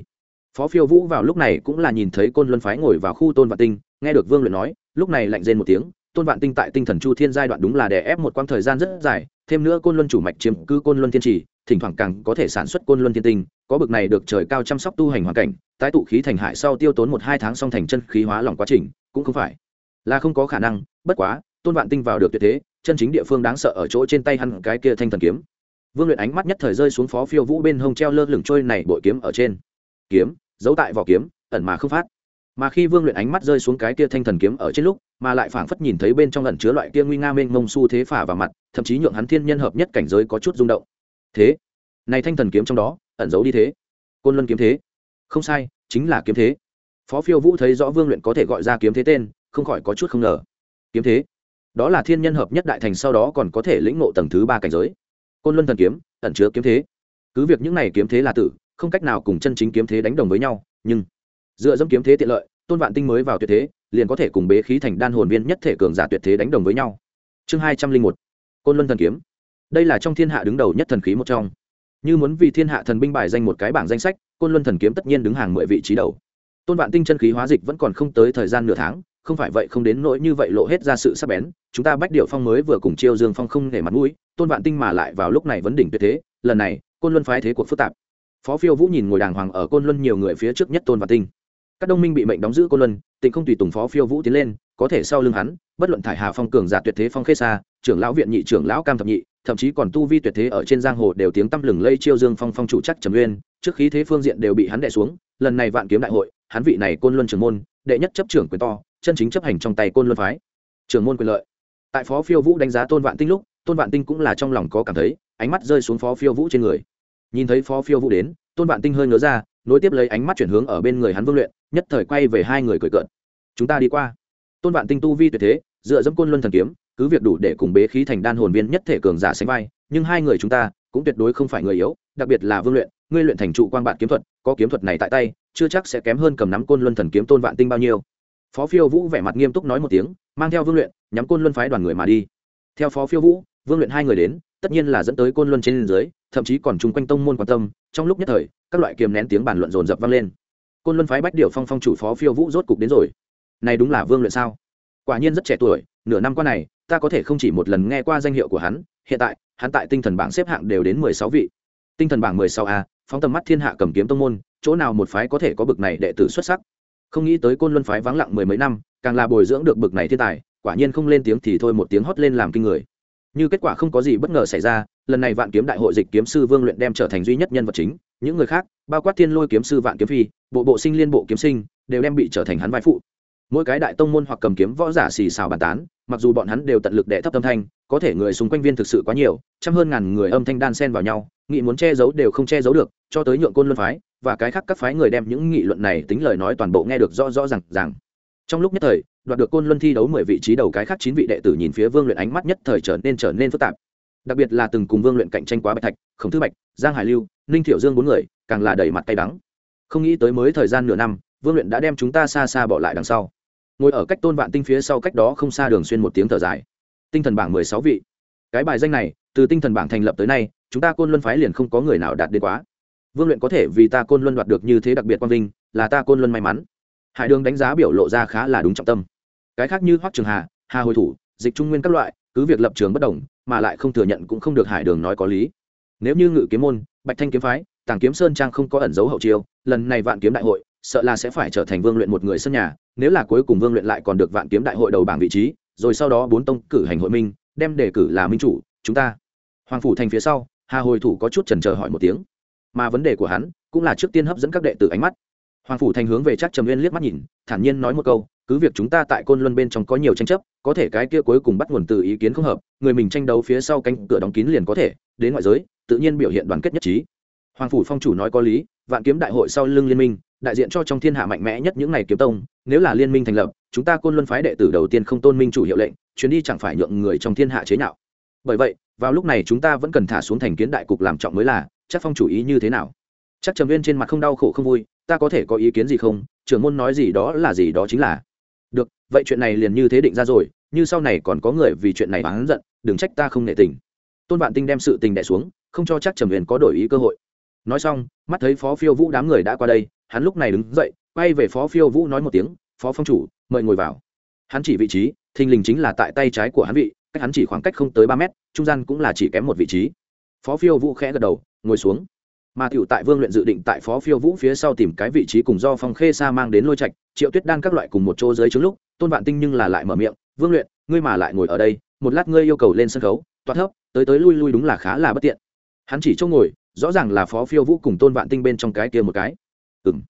Speaker 1: phó phiêu vũ vào lúc này cũng là nhìn thấy côn luân phái ngồi vào khu tôn vạn tinh, nghe được vương luyện nói, lúc này lạnh rên một tiếng, tôn vạn tinh tại tinh thần chu thiên giai đoạn đúng là đè ép một quãng thời gian rất dài, thêm nữa côn luân chủ mạch chiếm cứ côn luân thiên trì thỉnh thoảng càng có thể sản xuất côn luân thiên tinh, có bực này được trời cao chăm sóc tu hành hoàn cảnh, tái tụ khí thành hại sau tiêu tốn một hai tháng song thành chân khí hóa lỏng quá trình, cũng không phải là không có khả năng, bất quá, tôn vạn tinh vào được tuyệt thế, chân chính địa phương đáng sợ ở chỗ trên tay hắn cái kia thanh thần kiếm. Vương luyện ánh mắt nhất thời rơi xuống phó phiêu vũ bên hông treo lơ lửng trôi này bội kiếm ở trên. Kiếm? Giấu tại vỏ kiếm, ẩn mà không phát. Mà khi vương luyện ánh mắt rơi xuống cái kia thanh thần kiếm ở trên lúc, mà lại phảng phất nhìn thấy bên trong ẩn chứa loại kia nguy nga mênh mông su thế phả vào mặt, thậm chí nhượng hắn thiên nhân hợp nhất cảnh giới có chút rung động. Thế, này thanh thần kiếm trong đó, ẩn giấu đi thế. Côn luân kiếm thế. Không sai, chính là kiếm thế. Phó phiêu vũ thấy rõ vương luyện có thể gọi ra kiếm thế tên, không khỏi có chút không ngờ. Kiếm thế. Đó là thiên nhân hợp nhất đại thành sau đó còn có thể lĩnh ngộ tầng thứ ba cảnh giới. Côn luân thần kiếm, ẩn chứa kiếm thế. Cứ việc những này kiếm thế là tử không cách nào cùng chân chính kiếm thế đánh đồng với nhau, nhưng dựa dẫm kiếm thế tiện lợi, tôn vạn tinh mới vào tuyệt thế, liền có thể cùng bế khí thành đan hồn viên nhất thể cường giả tuyệt thế đánh đồng với nhau. Chương hai trăm linh một, côn luân thần kiếm. Đây là trong thiên hạ đứng đầu nhất thần khí một trong. Như muốn vì thiên hạ thần binh bài danh một cái bảng danh sách, côn luân thần kiếm tất nhiên đứng hàng mười vị trí đầu. Tôn vạn tinh chân khí hóa dịch vẫn còn không tới thời gian nửa tháng, không phải vậy không đến nỗi như vậy lộ hết ra sự sắc bén, chúng ta bách điệu phong mới vừa cùng chiêu dương phong không để mặt mũi, tôn vạn tinh mà lại vào lúc này vấn đỉnh tuyệt thế, lần này, côn luân phái thế cuộc phức tạp phó phiêu vũ nhìn ngồi đàng hoàng ở côn luân nhiều người phía trước nhất tôn vạn tinh. Các đông minh bị mệnh đóng giữ côn luân, tịnh không tùy tùng phó phiêu vũ tiến lên, có thể sau lưng hắn, bất luận thải hà phong cường giả tuyệt thế phong khê xa trưởng lão viện nhị, trưởng lão cam thập nhị, thậm chí còn tu vi tuyệt thế ở trên giang hồ đều tiếng tăm lừng lây chiêu dương phong phong chủ chắc trầm nguyên trước khí thế phương diện đều bị hắn đè xuống, lần này vạn kiếm đại hội, hắn vị này côn luân trưởng môn, đệ nhất chấp trưởng quyền to, chân chính chấp hành trong tay côn luân phái. Trưởng môn quyền lợi. Tại phó phiêu vũ đánh giá tôn vạn tinh lúc, tôn vạn tinh cũng là trong lòng có cảm thấy, ánh mắt rơi xuống phó phiêu vũ trên người nhìn thấy phó phiêu vũ đến, tôn vạn tinh hơi ngớ ra, nối tiếp lấy ánh mắt chuyển hướng ở bên người hắn vương luyện, nhất thời quay về hai người cười cợt. Chúng ta đi qua. Tôn vạn tinh tu vi tuyệt thế, dựa dẫm côn luân thần kiếm, cứ việc đủ để cùng bế khí thành đan hồn viên nhất thể cường giả sánh vai, nhưng hai người chúng ta cũng tuyệt đối không phải người yếu, đặc biệt là vương luyện, ngươi luyện thành trụ quang bạn kiếm thuật, có kiếm thuật này tại tay, chưa chắc sẽ kém hơn cầm nắm côn luân thần kiếm tôn vạn tinh bao nhiêu. Phó phiêu vũ vẻ mặt nghiêm túc nói một tiếng, mang theo vương luyện, nhắm côn luân phái đoàn người mà đi. Theo phó phiêu vũ vương luyện hai người đến, tất nhiên là dẫn tới côn luân trên dưới, thậm chí còn chung quanh tông môn quan tâm, trong lúc nhất thời, các loại kiềm nén tiếng bàn luận dồn dập vang lên. Côn luân phái bách điệu phong phong chủ phó phiêu vũ rốt cục đến rồi. Này đúng là vương luyện sao? Quả nhiên rất trẻ tuổi, nửa năm qua này, ta có thể không chỉ một lần nghe qua danh hiệu của hắn, hiện tại, hắn tại tinh thần bảng xếp hạng đều đến mười sáu vị. Tinh thần bảng mười sáu a, phóng tầm mắt thiên hạ cầm kiếm tông môn, chỗ nào một phái có thể có bực này đệ tử xuất sắc? Không nghĩ tới côn luân phái vắng lặng mười mấy năm, càng là bồi dưỡng được bực này thiên tài, quả nhiên không lên tiếng thì thôi một tiếng hót lên làm kinh người như kết quả không có gì bất ngờ xảy ra, lần này vạn kiếm đại hội dịch kiếm sư vương luyện đem trở thành duy nhất nhân vật chính, những người khác, bao quát thiên lôi kiếm sư vạn kiếm phi, bộ bộ sinh liên bộ kiếm sinh, đều đem bị trở thành hắn vai phụ. Mỗi cái đại tông môn hoặc cầm kiếm võ giả xì xào bàn tán, mặc dù bọn hắn đều tận lực đệ thấp âm thanh, có thể người xung quanh viên thực sự quá nhiều, trăm hơn ngàn người âm thanh đan sen vào nhau, nghị muốn che giấu đều không che giấu được, cho tới nhượng côn luân phái, và cái khác các phái người đem những nghị luận này tính lời nói toàn bộ nghe được rõ rõ rằng rằng trong lúc nhất thời đoạt được côn luân thi đấu mười vị trí đầu cái khác chín vị đệ tử nhìn phía vương luyện ánh mắt nhất thời trở nên trở nên phức tạp. Đặc biệt là từng cùng vương luyện cạnh tranh quá bạch thạch, khổng thư bạch, giang hải lưu, ninh thiểu dương bốn người, càng là đầy mặt tay đắng. Không nghĩ tới mới thời gian nửa năm, vương luyện đã đem chúng ta xa xa bỏ lại đằng sau. Ngồi ở cách tôn vạn tinh phía sau cách đó không xa đường xuyên một tiếng thở dài. Tinh thần bảng mười sáu vị. Cái bài danh này, từ tinh thần bảng thành lập tới nay, chúng ta côn luân phái liền không có người nào đạt đến quá. Vương luyện có thể vì ta côn luân đoạt được như thế đặc biệt quang vinh, là ta côn luân may mắn. Hải đường đánh giá biểu lộ ra khá là đúng trọng tâm cái khác như hoắc trường hà hà hồi thủ, dịch trung nguyên các loại, cứ việc lập trường bất đồng, mà lại không thừa nhận cũng không được hải đường nói có lý. Nếu như ngự kiếm môn, bạch thanh kiếm phái, tàng kiếm sơn trang không có ẩn dấu hậu chiêu, lần này vạn kiếm đại hội, sợ là sẽ phải trở thành vương luyện một người sân nhà, nếu là cuối cùng vương luyện lại còn được vạn kiếm đại hội đầu bảng vị trí, rồi sau đó bốn tông cử hành hội minh, đem đề cử là minh chủ, chúng ta. Hoàng phủ thành phía sau, hà hồi thủ có chút trần chờ hỏi một tiếng. Mà vấn đề của hắn, cũng là trước tiên hấp dẫn các đệ tử ánh mắt hoàng phủ thành hướng về chắc trầm nguyên liếc mắt nhìn, thản nhiên nói một câu, cứ việc chúng ta tại côn luân bên trong có nhiều tranh chấp, có thể cái kia cuối cùng bắt nguồn từ ý kiến không hợp, người mình tranh đấu phía sau cánh cửa đóng kín liền có thể, đến ngoại giới, tự nhiên biểu hiện đoàn kết nhất trí hoàng phủ phong chủ nói có lý, vạn kiếm đại hội sau lưng liên minh, đại diện cho trong thiên hạ mạnh mẽ nhất những ngày kiếm tông, nếu là liên minh thành lập, chúng ta côn luân phái đệ tử đầu tiên không tôn minh chủ hiệu lệnh, chuyến đi chẳng phải nhượng người trong thiên hạ chế nào? bởi vậy, vào lúc này chúng ta vẫn cần thả xuống thành kiến đại cục làm trọng mới là, chắc phong chủ ý như thế nào chắc trầm viên trên mặt không đau khổ không vui ta có thể có ý kiến gì không? Trưởng môn nói gì đó là gì đó chính là. Được, vậy chuyện này liền như thế định ra rồi, như sau này còn có người vì chuyện này oán giận, đừng trách ta không nể tình. Tôn vạn tinh đem sự tình đẻ xuống, không cho chắc trầm huyền có đổi ý cơ hội. Nói xong, mắt thấy phó phiêu vũ đám người đã qua đây, hắn lúc này đứng dậy, quay về phó phiêu vũ nói một tiếng, phó phong chủ, mời ngồi vào. Hắn chỉ vị trí, thình lình chính là tại tay trái của hắn vị, cách hắn chỉ khoảng cách không tới ba mét, trung gian cũng là chỉ kém một vị trí. Phó phiêu vũ khẽ gật đầu, ngồi xuống mà tiểu tại vương luyện dự định tại phó phiêu vũ phía sau tìm cái vị trí cùng do phong khê sa mang đến lôi trạch, triệu tuyết đan các loại cùng một chỗ dưới trứng lúc, tôn vạn tinh nhưng là lại mở miệng, vương luyện, ngươi mà lại ngồi ở đây, một lát ngươi yêu cầu lên sân khấu toát thấp, tới tới lui lui đúng là khá là bất tiện. Hắn chỉ chỗ ngồi, rõ ràng là phó phiêu vũ cùng tôn vạn tinh bên trong cái kia một cái. Ừng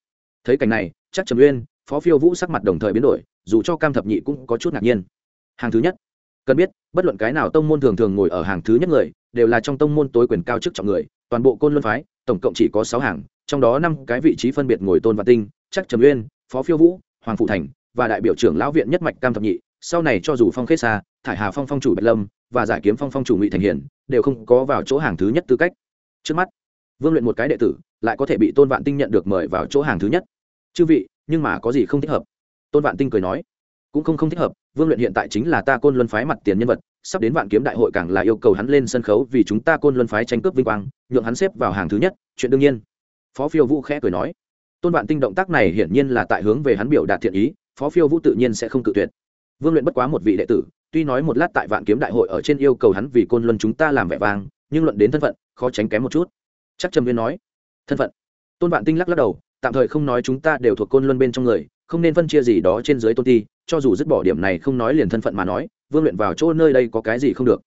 Speaker 1: thấy cảnh này, chắc trầm uyên, phó phiêu vũ sắc mặt đồng thời biến đổi, dù cho cam thập nhị cũng có chút ngạc nhiên. Hàng thứ nhất, cần biết, bất luận cái nào tông môn thường thường ngồi ở hàng thứ nhất người, đều là trong tông môn tối quyền cao chức trọng người, toàn bộ côn luân phái tổng cộng chỉ có sáu hàng, trong đó năm cái vị trí phân biệt ngồi tôn vạn tinh chắc trầm uyên, phó phiêu vũ, hoàng phụ thành và đại biểu trưởng lão viện nhất mạch cam thập nhị. Sau này cho dù phong khết xa, thải hà phong phong chủ bạch lâm và giải kiếm phong phong chủ ngụy thành hiển đều không có vào chỗ hàng thứ nhất tư cách. Trước mắt, vương luyện một cái đệ tử, lại có thể bị tôn vạn tinh nhận được mời vào chỗ hàng thứ nhất. Chư vị, nhưng mà có gì không thích hợp? Tôn vạn tinh cười nói. Cũng không không thích hợp, vương luyện hiện tại chính là ta côn luân phái mặt tiền nhân vật sắp đến vạn kiếm đại hội càng là yêu cầu hắn lên sân khấu vì chúng ta côn luân phái tranh cướp vinh quang, nhượng hắn xếp vào hàng thứ nhất, chuyện đương nhiên. Phó phiêu vũ khẽ cười nói. Tôn vạn tinh động tác này hiển nhiên là tại hướng về hắn biểu đạt thiện ý, phó phiêu vũ tự nhiên sẽ không cự tuyệt. Vương luyện bất quá một vị đệ tử, tuy nói một lát tại vạn kiếm đại hội ở trên yêu cầu hắn vì côn luân chúng ta làm vẻ vang, nhưng luận đến thân phận, khó tránh kém một chút. Chắc trầm viên nói. Thân phận. Tôn vạn tinh lắc lắc đầu, tạm thời không nói chúng ta đều thuộc côn luân bên trong người không nên phân chia gì đó trên dưới tôn ti, cho dù dứt bỏ điểm này không nói liền thân phận mà nói, vương luyện vào chỗ nơi đây có cái gì không được.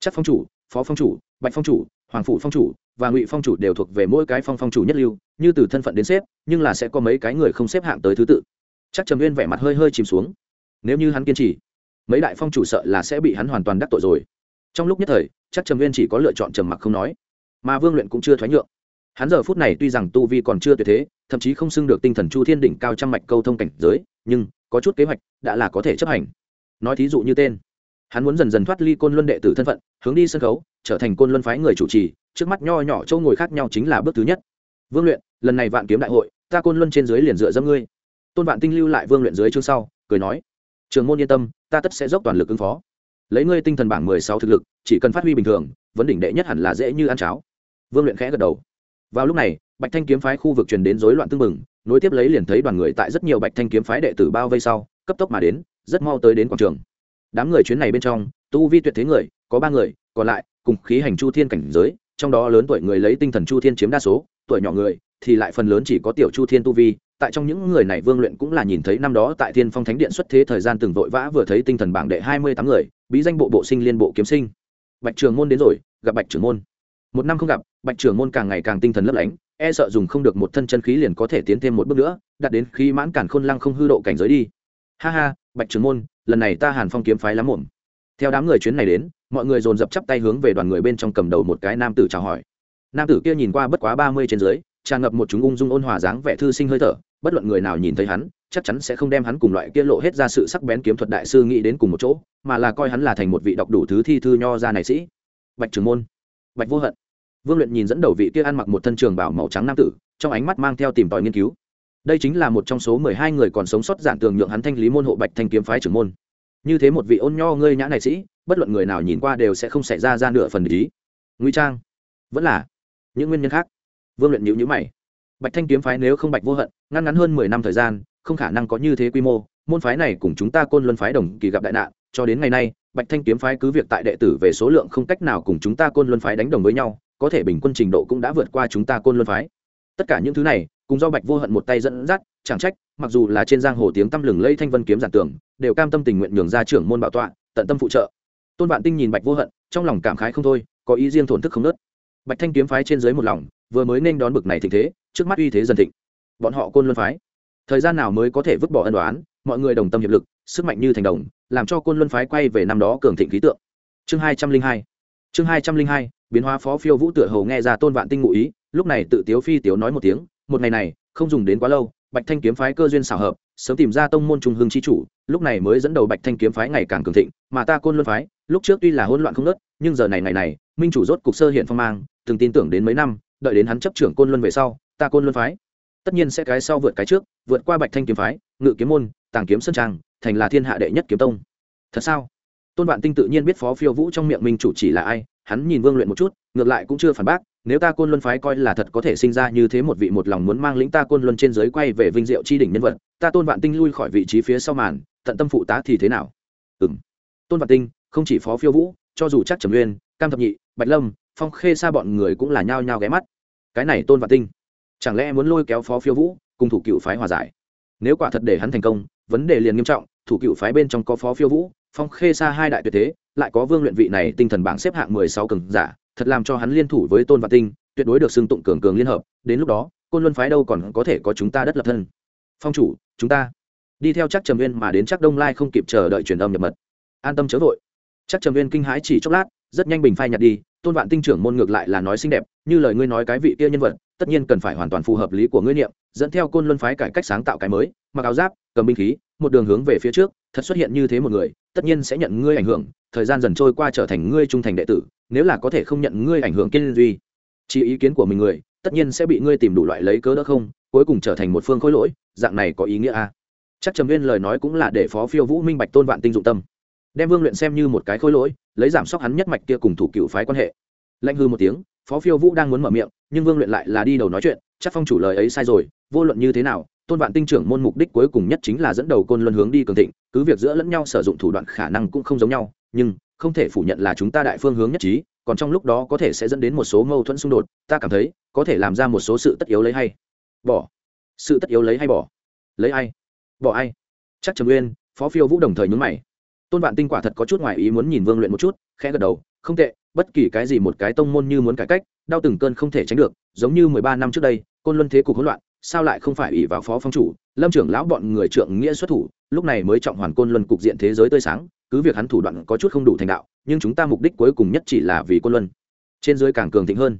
Speaker 1: Chắc phong chủ, phó phong chủ, bạch phong chủ, hoàng phủ phong chủ và ngụy phong chủ đều thuộc về mỗi cái phong phong chủ nhất lưu, như từ thân phận đến xếp, nhưng là sẽ có mấy cái người không xếp hạng tới thứ tự. Chắc trầm Nguyên vẻ mặt hơi hơi chìm xuống. Nếu như hắn kiên trì, mấy đại phong chủ sợ là sẽ bị hắn hoàn toàn đắc tội rồi. Trong lúc nhất thời, chắc trầm Nguyên chỉ có lựa chọn trầm mặc không nói, mà vương luyện cũng chưa thoái nhượng hắn giờ phút này tuy rằng tu vi còn chưa tuyệt thế, thậm chí không xưng được tinh thần chu thiên đỉnh cao trăm mạch câu thông cảnh giới, nhưng có chút kế hoạch đã là có thể chấp hành. Nói thí dụ như tên, hắn muốn dần dần thoát ly côn luân đệ tử thân phận, hướng đi sân khấu, trở thành côn luân phái người chủ trì, trước mắt nho nhỏ châu ngồi khác nhau chính là bước thứ nhất. Vương luyện, lần này vạn kiếm đại hội, ta côn luân trên dưới liền dựa dâm ngươi. Tôn vạn tinh lưu lại vương luyện dưới chương sau, cười nói, trường môn yên tâm, ta tất sẽ dốc toàn lực ứng phó. Lấy ngươi tinh thần bảng mười sáu thực lực, chỉ cần phát huy bình thường, vấn đỉnh đệ nhất hẳn là dễ như ăn cháo. Vương luyện khẽ gật đầu vào lúc này, bạch thanh kiếm phái khu vực truyền đến rối loạn tương mừng nối tiếp lấy liền thấy đoàn người tại rất nhiều bạch thanh kiếm phái đệ tử bao vây sau, cấp tốc mà đến, rất mau tới đến quảng trường. Đám người chuyến này bên trong, tu vi tuyệt thế người, có ba người, còn lại, cùng khí hành chu thiên cảnh giới, trong đó lớn tuổi người lấy tinh thần chu thiên chiếm đa số, tuổi nhỏ người, thì lại phần lớn chỉ có tiểu chu thiên tu vi, tại trong những người này vương luyện cũng là nhìn thấy năm đó tại thiên phong thánh điện xuất thế thời gian từng vội vã vừa thấy tinh thần bảng đệ hai mươi tám người, bí danh bộ bộ sinh liên bộ kiếm sinh. Bạch trường môn đến rồi, gặp bạch trường môn một năm không gặp, bạch trưởng môn càng ngày càng tinh thần lấp lánh e sợ dùng không được một thân chân khí liền có thể tiến thêm một bước nữa đạt đến khi mãn cản khôn lăng không hư độ cảnh giới đi. Ha ha, bạch trưởng môn, lần này ta hàn phong kiếm phái lắm muộn. Theo đám người chuyến này đến, mọi người dồn dập chắp tay hướng về đoàn người bên trong cầm đầu một cái nam tử chào hỏi. Nam tử kia nhìn qua bất quá ba mươi trên dưới, tràn ngập một chúng ung dung ôn hòa dáng vẻ thư sinh hơi thở, bất luận người nào nhìn thấy hắn, chắc chắn sẽ không đem hắn cùng loại kia lộ hết ra sự sắc bén kiếm thuật đại sư nghĩ đến cùng một chỗ, mà là coi hắn là thành một vị đọc đủ thứ thi thư nho ra này sĩ. Bạch trưởng môn bạch vô hận. Vương luyện nhìn dẫn đầu vị kia ăn mặc một thân trường bảo màu trắng nam tử, trong ánh mắt mang theo tìm tòi nghiên cứu. Đây chính là một trong số mười hai người còn sống sót giản tường nhượng hắn thanh lý môn hộ bạch thanh kiếm phái trưởng môn. Như thế một vị ôn nho ngươi nhã này sĩ, bất luận người nào nhìn qua đều sẽ không xảy ra ra nửa phần ý. Nguy trang, vẫn là những nguyên nhân khác. Vương luyện nhữ nhữ mày. Bạch thanh kiếm phái nếu không bạch vô hận ngăn ngắn hơn mười năm thời gian, không khả năng có như thế quy mô. Môn phái này cùng chúng ta côn luân phái đồng kỳ gặp đại nạn, cho đến ngày nay bạch thanh kiếm phái cứ việc tại đệ tử về số lượng không cách nào cùng chúng ta côn luân phái đánh đồng với nhau, có thể bình quân trình độ cũng đã vượt qua chúng ta côn luân phái. Tất cả những thứ này, cùng do bạch vô hận một tay dẫn dắt, chẳng trách, mặc dù là trên giang hồ tiếng tăm lừng lây thanh vân kiếm giản tưởng, đều cam tâm tình nguyện nhường ra trưởng môn bảo tọa, tận tâm phụ trợ. Tôn vạn tinh nhìn bạch vô hận, trong lòng cảm khái không thôi, có ý riêng thổn thức không nớt. Bạch thanh kiếm phái trên dưới một lòng, vừa mới nên đón bực này thịnh thế, trước mắt uy thế dần thịnh. Bọn họ côn luân phái, thời gian nào mới có thể vứt bỏ ân đoán mọi người đồng tâm hiệp lực, sức mạnh như thành đồng làm cho côn luân phái quay về năm đó cường thịnh khí tượng. Chương hai trăm linh hai. Chương hai trăm linh hai, biến hóa phó phiêu vũ tựa hầu nghe ra tôn vạn tinh ngụ ý, lúc này tự tiếu phi tiếu nói một tiếng, một ngày này, không dùng đến quá lâu, bạch thanh kiếm phái cơ duyên xảo hợp, sớm tìm ra tông môn trung hương chi chủ, lúc này mới dẫn đầu bạch thanh kiếm phái ngày càng cường thịnh, mà ta côn luân phái, lúc trước tuy là hỗn loạn không nớt nhưng giờ này ngày này, minh chủ rốt cục sơ hiện phong mang, từng tin tưởng đến mấy năm, đợi đến hắn chấp trưởng côn luân về sau, ta côn luân phái, tất nhiên sẽ cái sau vượt cái trước, vượt qua bạch thanh kiếm phái, ngự kiếm môn, tàng kiếm sơn trang thành là thiên hạ đệ nhất kiếm tông. Thật sao? Tôn vạn tinh tự nhiên biết phó phiêu vũ trong miệng minh chủ chỉ là ai, hắn nhìn vương luyện một chút, ngược lại cũng chưa phản bác, nếu ta côn luân phái coi là thật có thể sinh ra như thế một vị một lòng muốn mang lĩnh ta côn luân trên giới quay về vinh diệu chi đỉnh nhân vật, ta tôn vạn tinh lui khỏi vị trí phía sau màn, tận tâm phụ tá thì thế nào? Ừ m tôn vạn tinh, không chỉ phó phiêu vũ, cho dù chắc trầm uyên, cam thập nhị, bạch lâm, phong khê xa bọn người cũng là nhao nhao ghé mắt. Cái này tôn vạn tinh, chẳng lẽ muốn lôi kéo phó phiêu vũ, cùng thủ cựu phái hòa giải? Nếu quả thật để hắn thành công, vấn đề liền nghiêm trọng, thủ cựu phái bên trong có phó phiêu vũ, phong khê xa hai đại tuyệt thế, lại có vương luyện vị này tinh thần bảng xếp hạng mười sáu cường giả, thật làm cho hắn liên thủ với tôn vạn tinh, tuyệt đối được xưng tụng cường cường liên hợp, đến lúc đó, côn luân phái đâu còn có thể có chúng ta đất lập thân. Phong chủ, chúng ta đi theo chắc trầm viên mà đến chắc đông lai không kịp chờ đợi truyền âm nhập mật. An tâm chớ vội. Chắc trầm viên kinh hãi chỉ chốc lát, rất nhanh bình phai nhặt đi, tôn vạn tinh trưởng môn ngược lại là nói xinh đẹp, như lời ngươi nói cái vị kia nhân vật tất nhiên cần phải hoàn toàn phù hợp lý của ngươi niệm, dẫn theo côn luân phái cải cách sáng tạo cái mới, mặc áo giáp, cầm binh khí, một đường hướng về phía trước, thật xuất hiện như thế một người, tất nhiên sẽ nhận ngươi ảnh hưởng, thời gian dần trôi qua trở thành ngươi trung thành đệ tử, nếu là có thể không nhận ngươi ảnh hưởng kiên duy. Chỉ ý kiến của mình người, tất nhiên sẽ bị ngươi tìm đủ loại lấy cớ đỡ không, cuối cùng trở thành một phương khối lỗi, dạng này có ý nghĩa a à? chắc trầm viên lời nói cũng là để phó phiêu vũ minh bạch tôn vạn tinh dụng tâm. Đem vương luyện xem như một cái khối lỗi, lấy giảm sóc hắn nhất mạch kia cùng thủ cựu phái quan hệ. Lạnh hư một tiếng phó phiêu vũ đang muốn mở miệng, nhưng vương luyện lại là đi đầu nói chuyện, chắc phong chủ lời ấy sai rồi, vô luận như thế nào, tôn vạn tinh trưởng môn mục đích cuối cùng nhất chính là dẫn đầu côn luân hướng đi cường thịnh, cứ việc giữa lẫn nhau sử dụng thủ đoạn khả năng cũng không giống nhau, nhưng không thể phủ nhận là chúng ta đại phương hướng nhất trí, còn trong lúc đó có thể sẽ dẫn đến một số mâu thuẫn xung đột, ta cảm thấy, có thể làm ra một số sự tất yếu lấy hay. Bỏ. Sự tất yếu lấy hay bỏ? Lấy ai? Bỏ ai? Chắc trầm nguyên phó phiêu vũ đồng thời nhúng mày. Tôn vạn tinh quả thật có chút ngoài ý muốn nhìn vương luyện một chút, khẽ gật đầu, không tệ bất kỳ cái gì một cái tông môn như muốn cải cách, đau từng cơn không thể tránh được, giống như mười ba năm trước đây, côn luân thế cục hỗn loạn, sao lại không phải ủy vào phó phong chủ, lâm trưởng lão bọn người trượng nghĩa xuất thủ, lúc này mới trọng hoàn côn luân cục diện thế giới tươi sáng, cứ việc hắn thủ đoạn có chút không đủ thành đạo, nhưng chúng ta mục đích cuối cùng nhất chỉ là vì côn luân. Trên dưới càng cường thịnh hơn.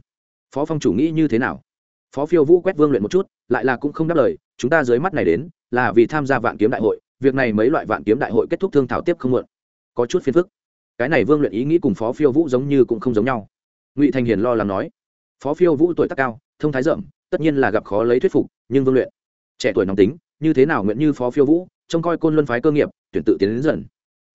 Speaker 1: Phó phong chủ nghĩ như thế nào? Phó phiêu vũ quét vương luyện một chút, lại là cũng không đáp lời, chúng ta dưới mắt này đến, là vì tham gia vạn kiếm đại hội, việc này mấy loại vạn kiếm đại hội kết thúc thương thảo tiếp không muộn. Có chút phiền phức cái này vương luyện ý nghĩ cùng phó phiêu vũ giống như cũng không giống nhau ngụy thành hiền lo lắng nói phó phiêu vũ tuổi tác cao thông thái rộng tất nhiên là gặp khó lấy thuyết phục nhưng vương luyện trẻ tuổi nóng tính như thế nào nguyện như phó phiêu vũ trông coi côn luân phái cơ nghiệp tuyển tự tiến đến dần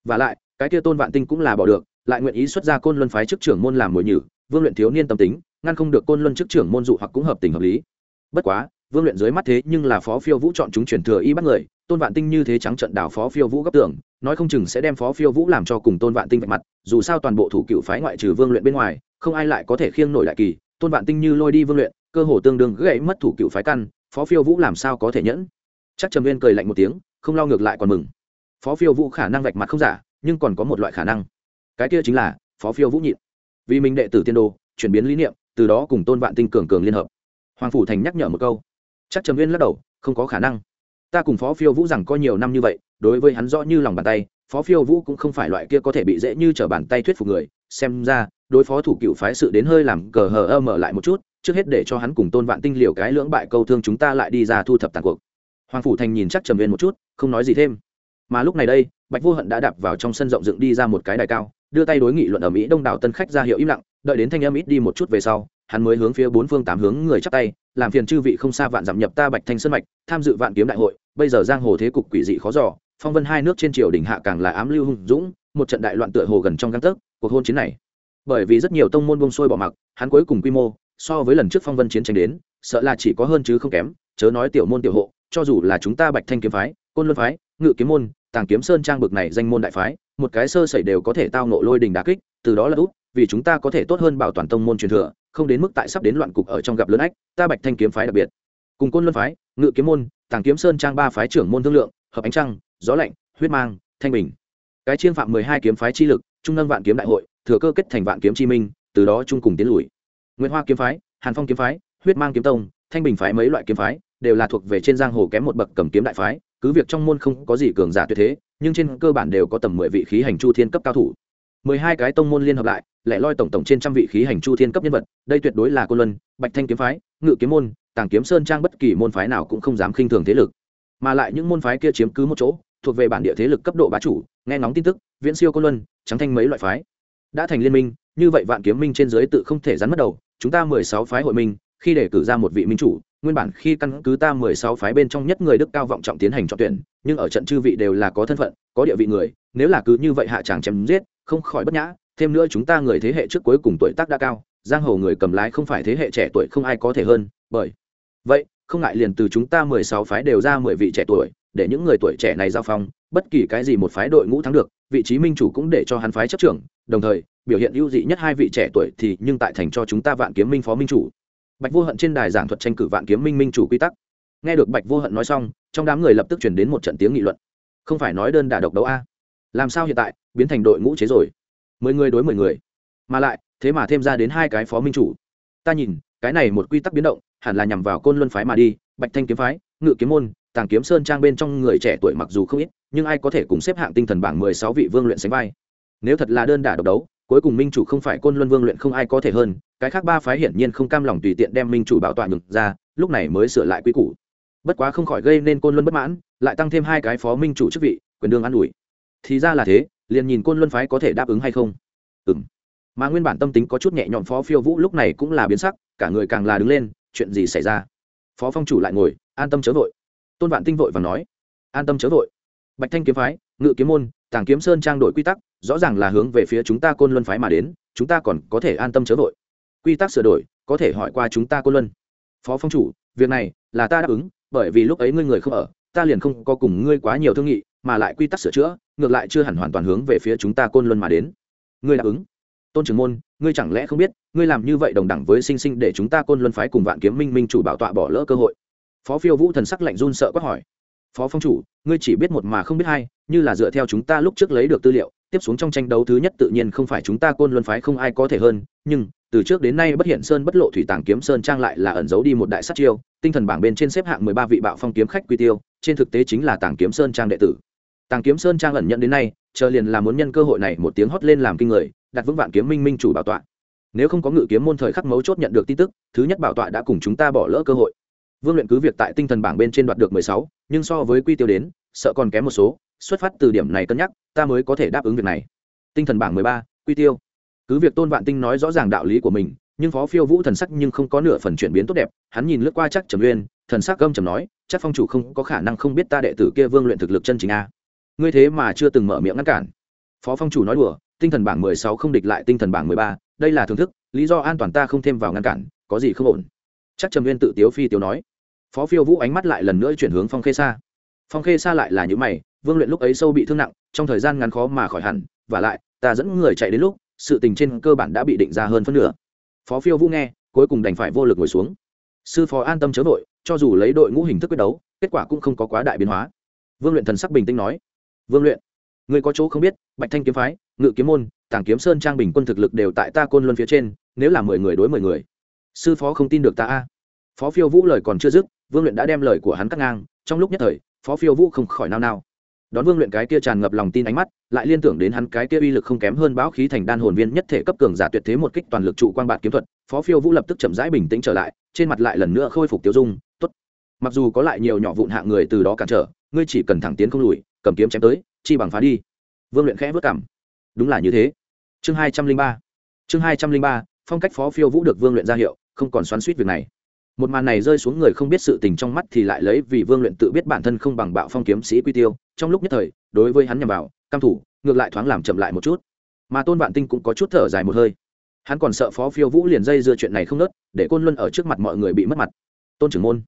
Speaker 1: và lại cái kia tôn vạn tinh cũng là bỏ được lại nguyện ý xuất ra côn luân phái chức trưởng môn làm mồi nhử vương luyện thiếu niên tâm tính ngăn không được côn luân chức trưởng môn dụ hoặc cũng hợp tình hợp lý bất quá vương luyện dưới mắt thế nhưng là phó phiêu vũ chọn chúng truyền thừa y bắt người tôn vạn tinh như thế trắng trận đảo phó phiêu vũ gấp tưởng nói không chừng sẽ đem phó phiêu vũ làm cho cùng tôn vạn tinh vạch mặt, dù sao toàn bộ thủ cựu phái ngoại trừ vương luyện bên ngoài, không ai lại có thể khiêng nổi đại kỳ. Tôn vạn tinh như lôi đi vương luyện, cơ hồ tương đương gãy mất thủ cựu phái căn, phó phiêu vũ làm sao có thể nhẫn? Chắc trầm viên cười lạnh một tiếng, không lo ngược lại còn mừng. Phó phiêu vũ khả năng vạch mặt không giả, nhưng còn có một loại khả năng. Cái kia chính là, phó phiêu vũ nhịn. Vì mình đệ tử tiên đô chuyển biến lý niệm, từ đó cùng tôn vạn tinh cường cường liên hợp. Hoàng phủ thành nhắc nhở một câu. Chắc trầm viên lắc đầu, không có khả năng ta cùng phó phiêu vũ rằng có nhiều năm như vậy, đối với hắn rõ như lòng bàn tay, phó phiêu vũ cũng không phải loại kia có thể bị dễ như t r ở bàn tay thuyết phục người. Xem ra, đối phó thủ cựu phái sự đến hơi làm cờ hờ ơ mở lại một chút, trước hết để cho hắn cùng tôn vạn tinh liều cái lưỡng bại câu thương chúng ta lại đi ra thu thập tàn cuộc. Hoàng phủ thành nhìn chắc trầm viên một chút, không nói gì thêm. Mà lúc này đây, bạch vô hận đã đạp vào trong sân rộng dựng đi ra một cái đài cao, đưa tay đối nghị luận ở mỹ đông đảo tân khách ra hiệu im lặng, đợi đến thanh âm ít đi một chút về sau, hắn mới hướng phía bốn phương tám hướng người chắp tay, làm phiền chư vị không xa vạn giảm nhập ta bạch thanh sơn mạch, tham dự vạn kiếm đại hội bây giờ giang hồ thế cục quỷ dị khó dò, phong vân hai nước trên triều đỉnh hạ càng là ám lưu hùng dũng một trận đại loạn tựa hồ gần trong găng tấc cuộc hôn chiến này. Bởi vì rất nhiều tông môn bông sôi bỏ mặc hắn cuối cùng quy mô so với lần trước phong vân chiến tranh đến sợ là chỉ có hơn chứ không kém chớ nói tiểu môn tiểu hộ cho dù là chúng ta bạch thanh kiếm phái côn luân phái ngự kiếm môn tàng kiếm sơn trang bực này danh môn đại phái một cái sơ sẩy đều có thể tao nộ lôi đình đà kích từ đó là út vì chúng ta có thể tốt hơn bảo toàn tông môn truyền thừa không đến mức tại sắp đến loạn cục ở trong gặp lớn ách ta bạch thanh kiếm phái đặc biệt. Cùng côn luân phái ngự kiếm môn tàng kiếm sơn trang ba phái trưởng môn thương lượng, hợp ánh trăng, gió lạnh, huyết mang, thanh bình. Cái chiên phạm mười hai kiếm phái chi lực, trung nâng vạn kiếm đại hội, thừa cơ kết thành vạn kiếm chi minh, từ đó chung cùng tiến lùi. Nguyễn hoa kiếm phái, hàn phong kiếm phái, huyết mang kiếm tông, thanh bình phái mấy loại kiếm phái, đều là thuộc về trên giang hồ kém một bậc cầm kiếm đại phái, cứ việc trong môn không có gì cường giả tuyệt thế, nhưng trên cơ bản đều có tầm mười vị khí hành chu thiên cấp cao thủ. Mười hai cái tông môn liên hợp lại lại loi tổng tổng trên trăm vị khí hành chu thiên cấp nhân vật, đây tuyệt đối là cô luân, bạch thanh kiếm phái, ngự kiếm môn tàng kiếm sơn trang bất kỳ môn phái nào cũng không dám khinh thường thế lực, mà lại những môn phái kia chiếm cứ một chỗ, thuộc về bản địa thế lực cấp độ bá chủ, nghe ngóng tin tức, viễn siêu cô luân, trắng thanh mấy loại phái. Đã thành liên minh, như vậy vạn kiếm minh trên dưới tự không thể rắn mất đầu, chúng ta mười sáu phái hội minh, khi để cử ra một vị minh chủ, nguyên bản khi căn cứ ta mười sáu phái bên trong nhất người đức cao vọng trọng tiến hành chọn tuyển, nhưng ở trận chư vị đều là có thân phận, có địa vị người, nếu là cứ như vậy hạ tràng chém giết, không khỏi bất nhã, thêm nữa chúng ta người thế hệ trước cuối cùng tuổi tác đã cao, giang hồ người cầm lái không phải thế hệ trẻ tuổi không ai có thể hơn, bởi vậy, không ngại liền từ chúng ta mười sáu phái đều ra mười vị trẻ tuổi, để những người tuổi trẻ này giao phong, bất kỳ cái gì một phái đội ngũ thắng được, vị trí minh chủ cũng để cho hắn phái chấp trưởng, đồng thời, biểu hiện ưu dị nhất hai vị trẻ tuổi thì nhưng tại thành cho chúng ta vạn kiếm minh phó minh chủ. Bạch vô hận trên đài giảng thuật tranh cử vạn kiếm minh minh chủ quy tắc. Nghe được bạch vô hận nói xong, trong đám người lập tức chuyển đến một trận tiếng nghị luận. Không phải nói đơn đả độc đấu a? Làm sao hiện tại, biến thành đội ngũ chế rồi? Mười người đối mười người. Mà lại, thế mà thêm ra đến hai cái phó minh chủ. Ta nhìn, cái này một quy tắc biến động hẳn là nhằm vào côn luân phái mà đi, bạch thanh kiếm phái, ngự kiếm môn, tàng kiếm sơn trang bên trong người trẻ tuổi mặc dù không ít, nhưng ai có thể cùng xếp hạng tinh thần bảng mười sáu vị vương luyện sánh vai. Nếu thật là đơn đả độc đấu, cuối cùng minh chủ không phải côn luân vương luyện không ai có thể hơn, cái khác ba phái hiển nhiên không cam lòng tùy tiện đem minh chủ bảo tọa nhược ra, lúc này mới sửa lại quy củ. Bất quá không khỏi gây nên côn luân bất mãn, lại tăng thêm hai cái phó minh chủ chức vị, quyền đương an ủi. Thì ra là thế, liền nhìn côn luân phái có thể đáp ứng hay không. Ừ m mà nguyên bản tâm tính có chút nhẹ nhõm phó phiêu vũ lúc này cũng là biến sắc, cả người càng là đứng lên, chuyện gì xảy ra? Phó phong chủ lại ngồi, an tâm chớ vội. Tôn vạn tinh vội và nói, an tâm chớ vội. Bạch thanh kiếm phái, ngự kiếm môn, tàng kiếm sơn trang đổi quy tắc, rõ ràng là hướng về phía chúng ta côn luân phái mà đến, chúng ta còn có thể an tâm chớ vội. Quy tắc sửa đổi, có thể hỏi qua chúng ta côn luân. Phó phong chủ, việc này là ta đáp ứng, bởi vì lúc ấy ngươi người không ở, ta liền không có cùng ngươi quá nhiều thương nghị, mà lại quy tắc sửa chữa, ngược lại chưa hẳn hoàn toàn hướng về phía chúng ta côn luân mà đến. Ngươi đáp ứng tôn trưởng môn, ngươi chẳng lẽ không biết, ngươi làm như vậy đồng đẳng với sinh sinh để chúng ta côn luân phái cùng vạn kiếm minh minh chủ bảo tọa bỏ lỡ cơ hội. Phó phiêu vũ thần sắc lạnh run sợ quát hỏi. Phó phong chủ, ngươi chỉ biết một mà không biết hai, như là dựa theo chúng ta lúc trước lấy được tư liệu, tiếp xuống trong tranh đấu thứ nhất tự nhiên không phải chúng ta côn luân phái không ai có thể hơn, nhưng, từ trước đến nay bất hiện sơn bất lộ thủy tàng kiếm sơn trang lại là ẩn giấu đi một đại sát chiêu, tinh thần bảng bên trên xếp hạng mười ba vị bạo phong kiếm khách quy tiêu, trên thực tế chính là tàng kiếm sơn trang đệ tử. Tàng kiếm sơn trang ẩn nhận đến nay, chờ liền là muốn nhân cơ hội này một tiếng hót lên làm kinh người đặt vững vạn kiếm minh minh chủ bảo tọa. Nếu không có ngự kiếm môn thời khắc mấu chốt nhận được tin tức, thứ nhất bảo tọa đã cùng chúng ta bỏ lỡ cơ hội. Vương luyện cứ việc tại tinh thần bảng bên trên đoạt được mười sáu, nhưng so với quy tiêu đến, sợ còn kém một số, xuất phát từ điểm này cân nhắc, ta mới có thể đáp ứng việc này. Tinh thần bảng mười ba, quy tiêu. Cứ việc tôn vạn tinh nói rõ ràng đạo lý của mình, nhưng phó phiêu vũ thần sắc nhưng không có nửa phần chuyển biến tốt đẹp, hắn nhìn lướt qua chắc trầm uyên, thần sắc gâm trầm nói, chắc phong chủ không có khả năng không biết ta đệ tử kia vương luyện thực lực chân chính a. Ngươi thế mà chưa từng mở miệng ngăn cản. Phó phong chủ nói đùa tinh thần bảng mười sáu không địch lại tinh thần bảng mười ba, đây là thưởng thức, lý do an toàn ta không thêm vào ngăn cản, có gì không ổn? Chắc trầm nguyên tự tiếu phi tiếu nói. Phó phiêu vũ ánh mắt lại lần nữa chuyển hướng phong khê xa phong khê xa lại là những mày, vương luyện lúc ấy sâu bị thương nặng, trong thời gian ngắn khó mà khỏi hẳn, và lại, ta dẫn người chạy đến lúc, sự tình trên cơ bản đã bị định ra hơn phân nửa. Phó phiêu vũ nghe, cuối cùng đành phải vô lực ngồi xuống. Sư phó an tâm chớ vội, cho dù lấy đội ngũ hình thức quyết đấu, kết quả cũng không có quá đại biến hóa. Vương luyện thần sắc bình tĩnh nói. Vương luyện, người có chỗ không biết, bạch thanh kiếm phái ngự kiếm môn, tàng kiếm sơn trang bình quân thực lực đều tại ta côn luân phía trên, nếu là mười người đối mười người. Sư phó không tin được ta a. Phó phiêu vũ lời còn chưa dứt, vương luyện đã đem lời của hắn cắt ngang, trong lúc nhất thời, phó phiêu vũ không khỏi nao nao. Đón vương luyện cái kia tràn ngập lòng tin ánh mắt, lại liên tưởng đến hắn cái kia uy lực không kém hơn bão khí thành đan hồn viên nhất thể cấp cường giả tuyệt thế một kích toàn lực trụ quan bạt kiếm thuật, phó phiêu vũ lập tức chậm rãi bình tĩnh trở lại, trên mặt lại lần nữa khôi phục tiêu dung, tốt. Mặc dù có lại nhiều nhỏ vụn hạng người từ đó cản trở, ngươi chỉ cần thẳng tiến không lùi, cầm kiếm chém tới, chi bằng phá đi. Vương luyện khẽ vất cảm đúng là như thế. Chương hai trăm linh ba. Chương hai trăm linh ba, phong cách phó phiêu vũ được vương luyện ra hiệu, không còn xoắn suýt việc này. Một màn này rơi xuống người không biết sự tình trong mắt thì lại lấy vì vương luyện tự biết bản thân không bằng bạo phong kiếm sĩ quy tiêu, trong lúc nhất thời, đối với hắn nhằm vào cam thủ, ngược lại thoáng làm chậm lại một chút. Mà tôn vạn tinh cũng có chút thở dài một hơi. Hắn còn sợ phó phiêu vũ liền dây dưa chuyện này không nớt, để côn luân ở trước mặt mọi người bị mất mặt. Tôn trưởng môn.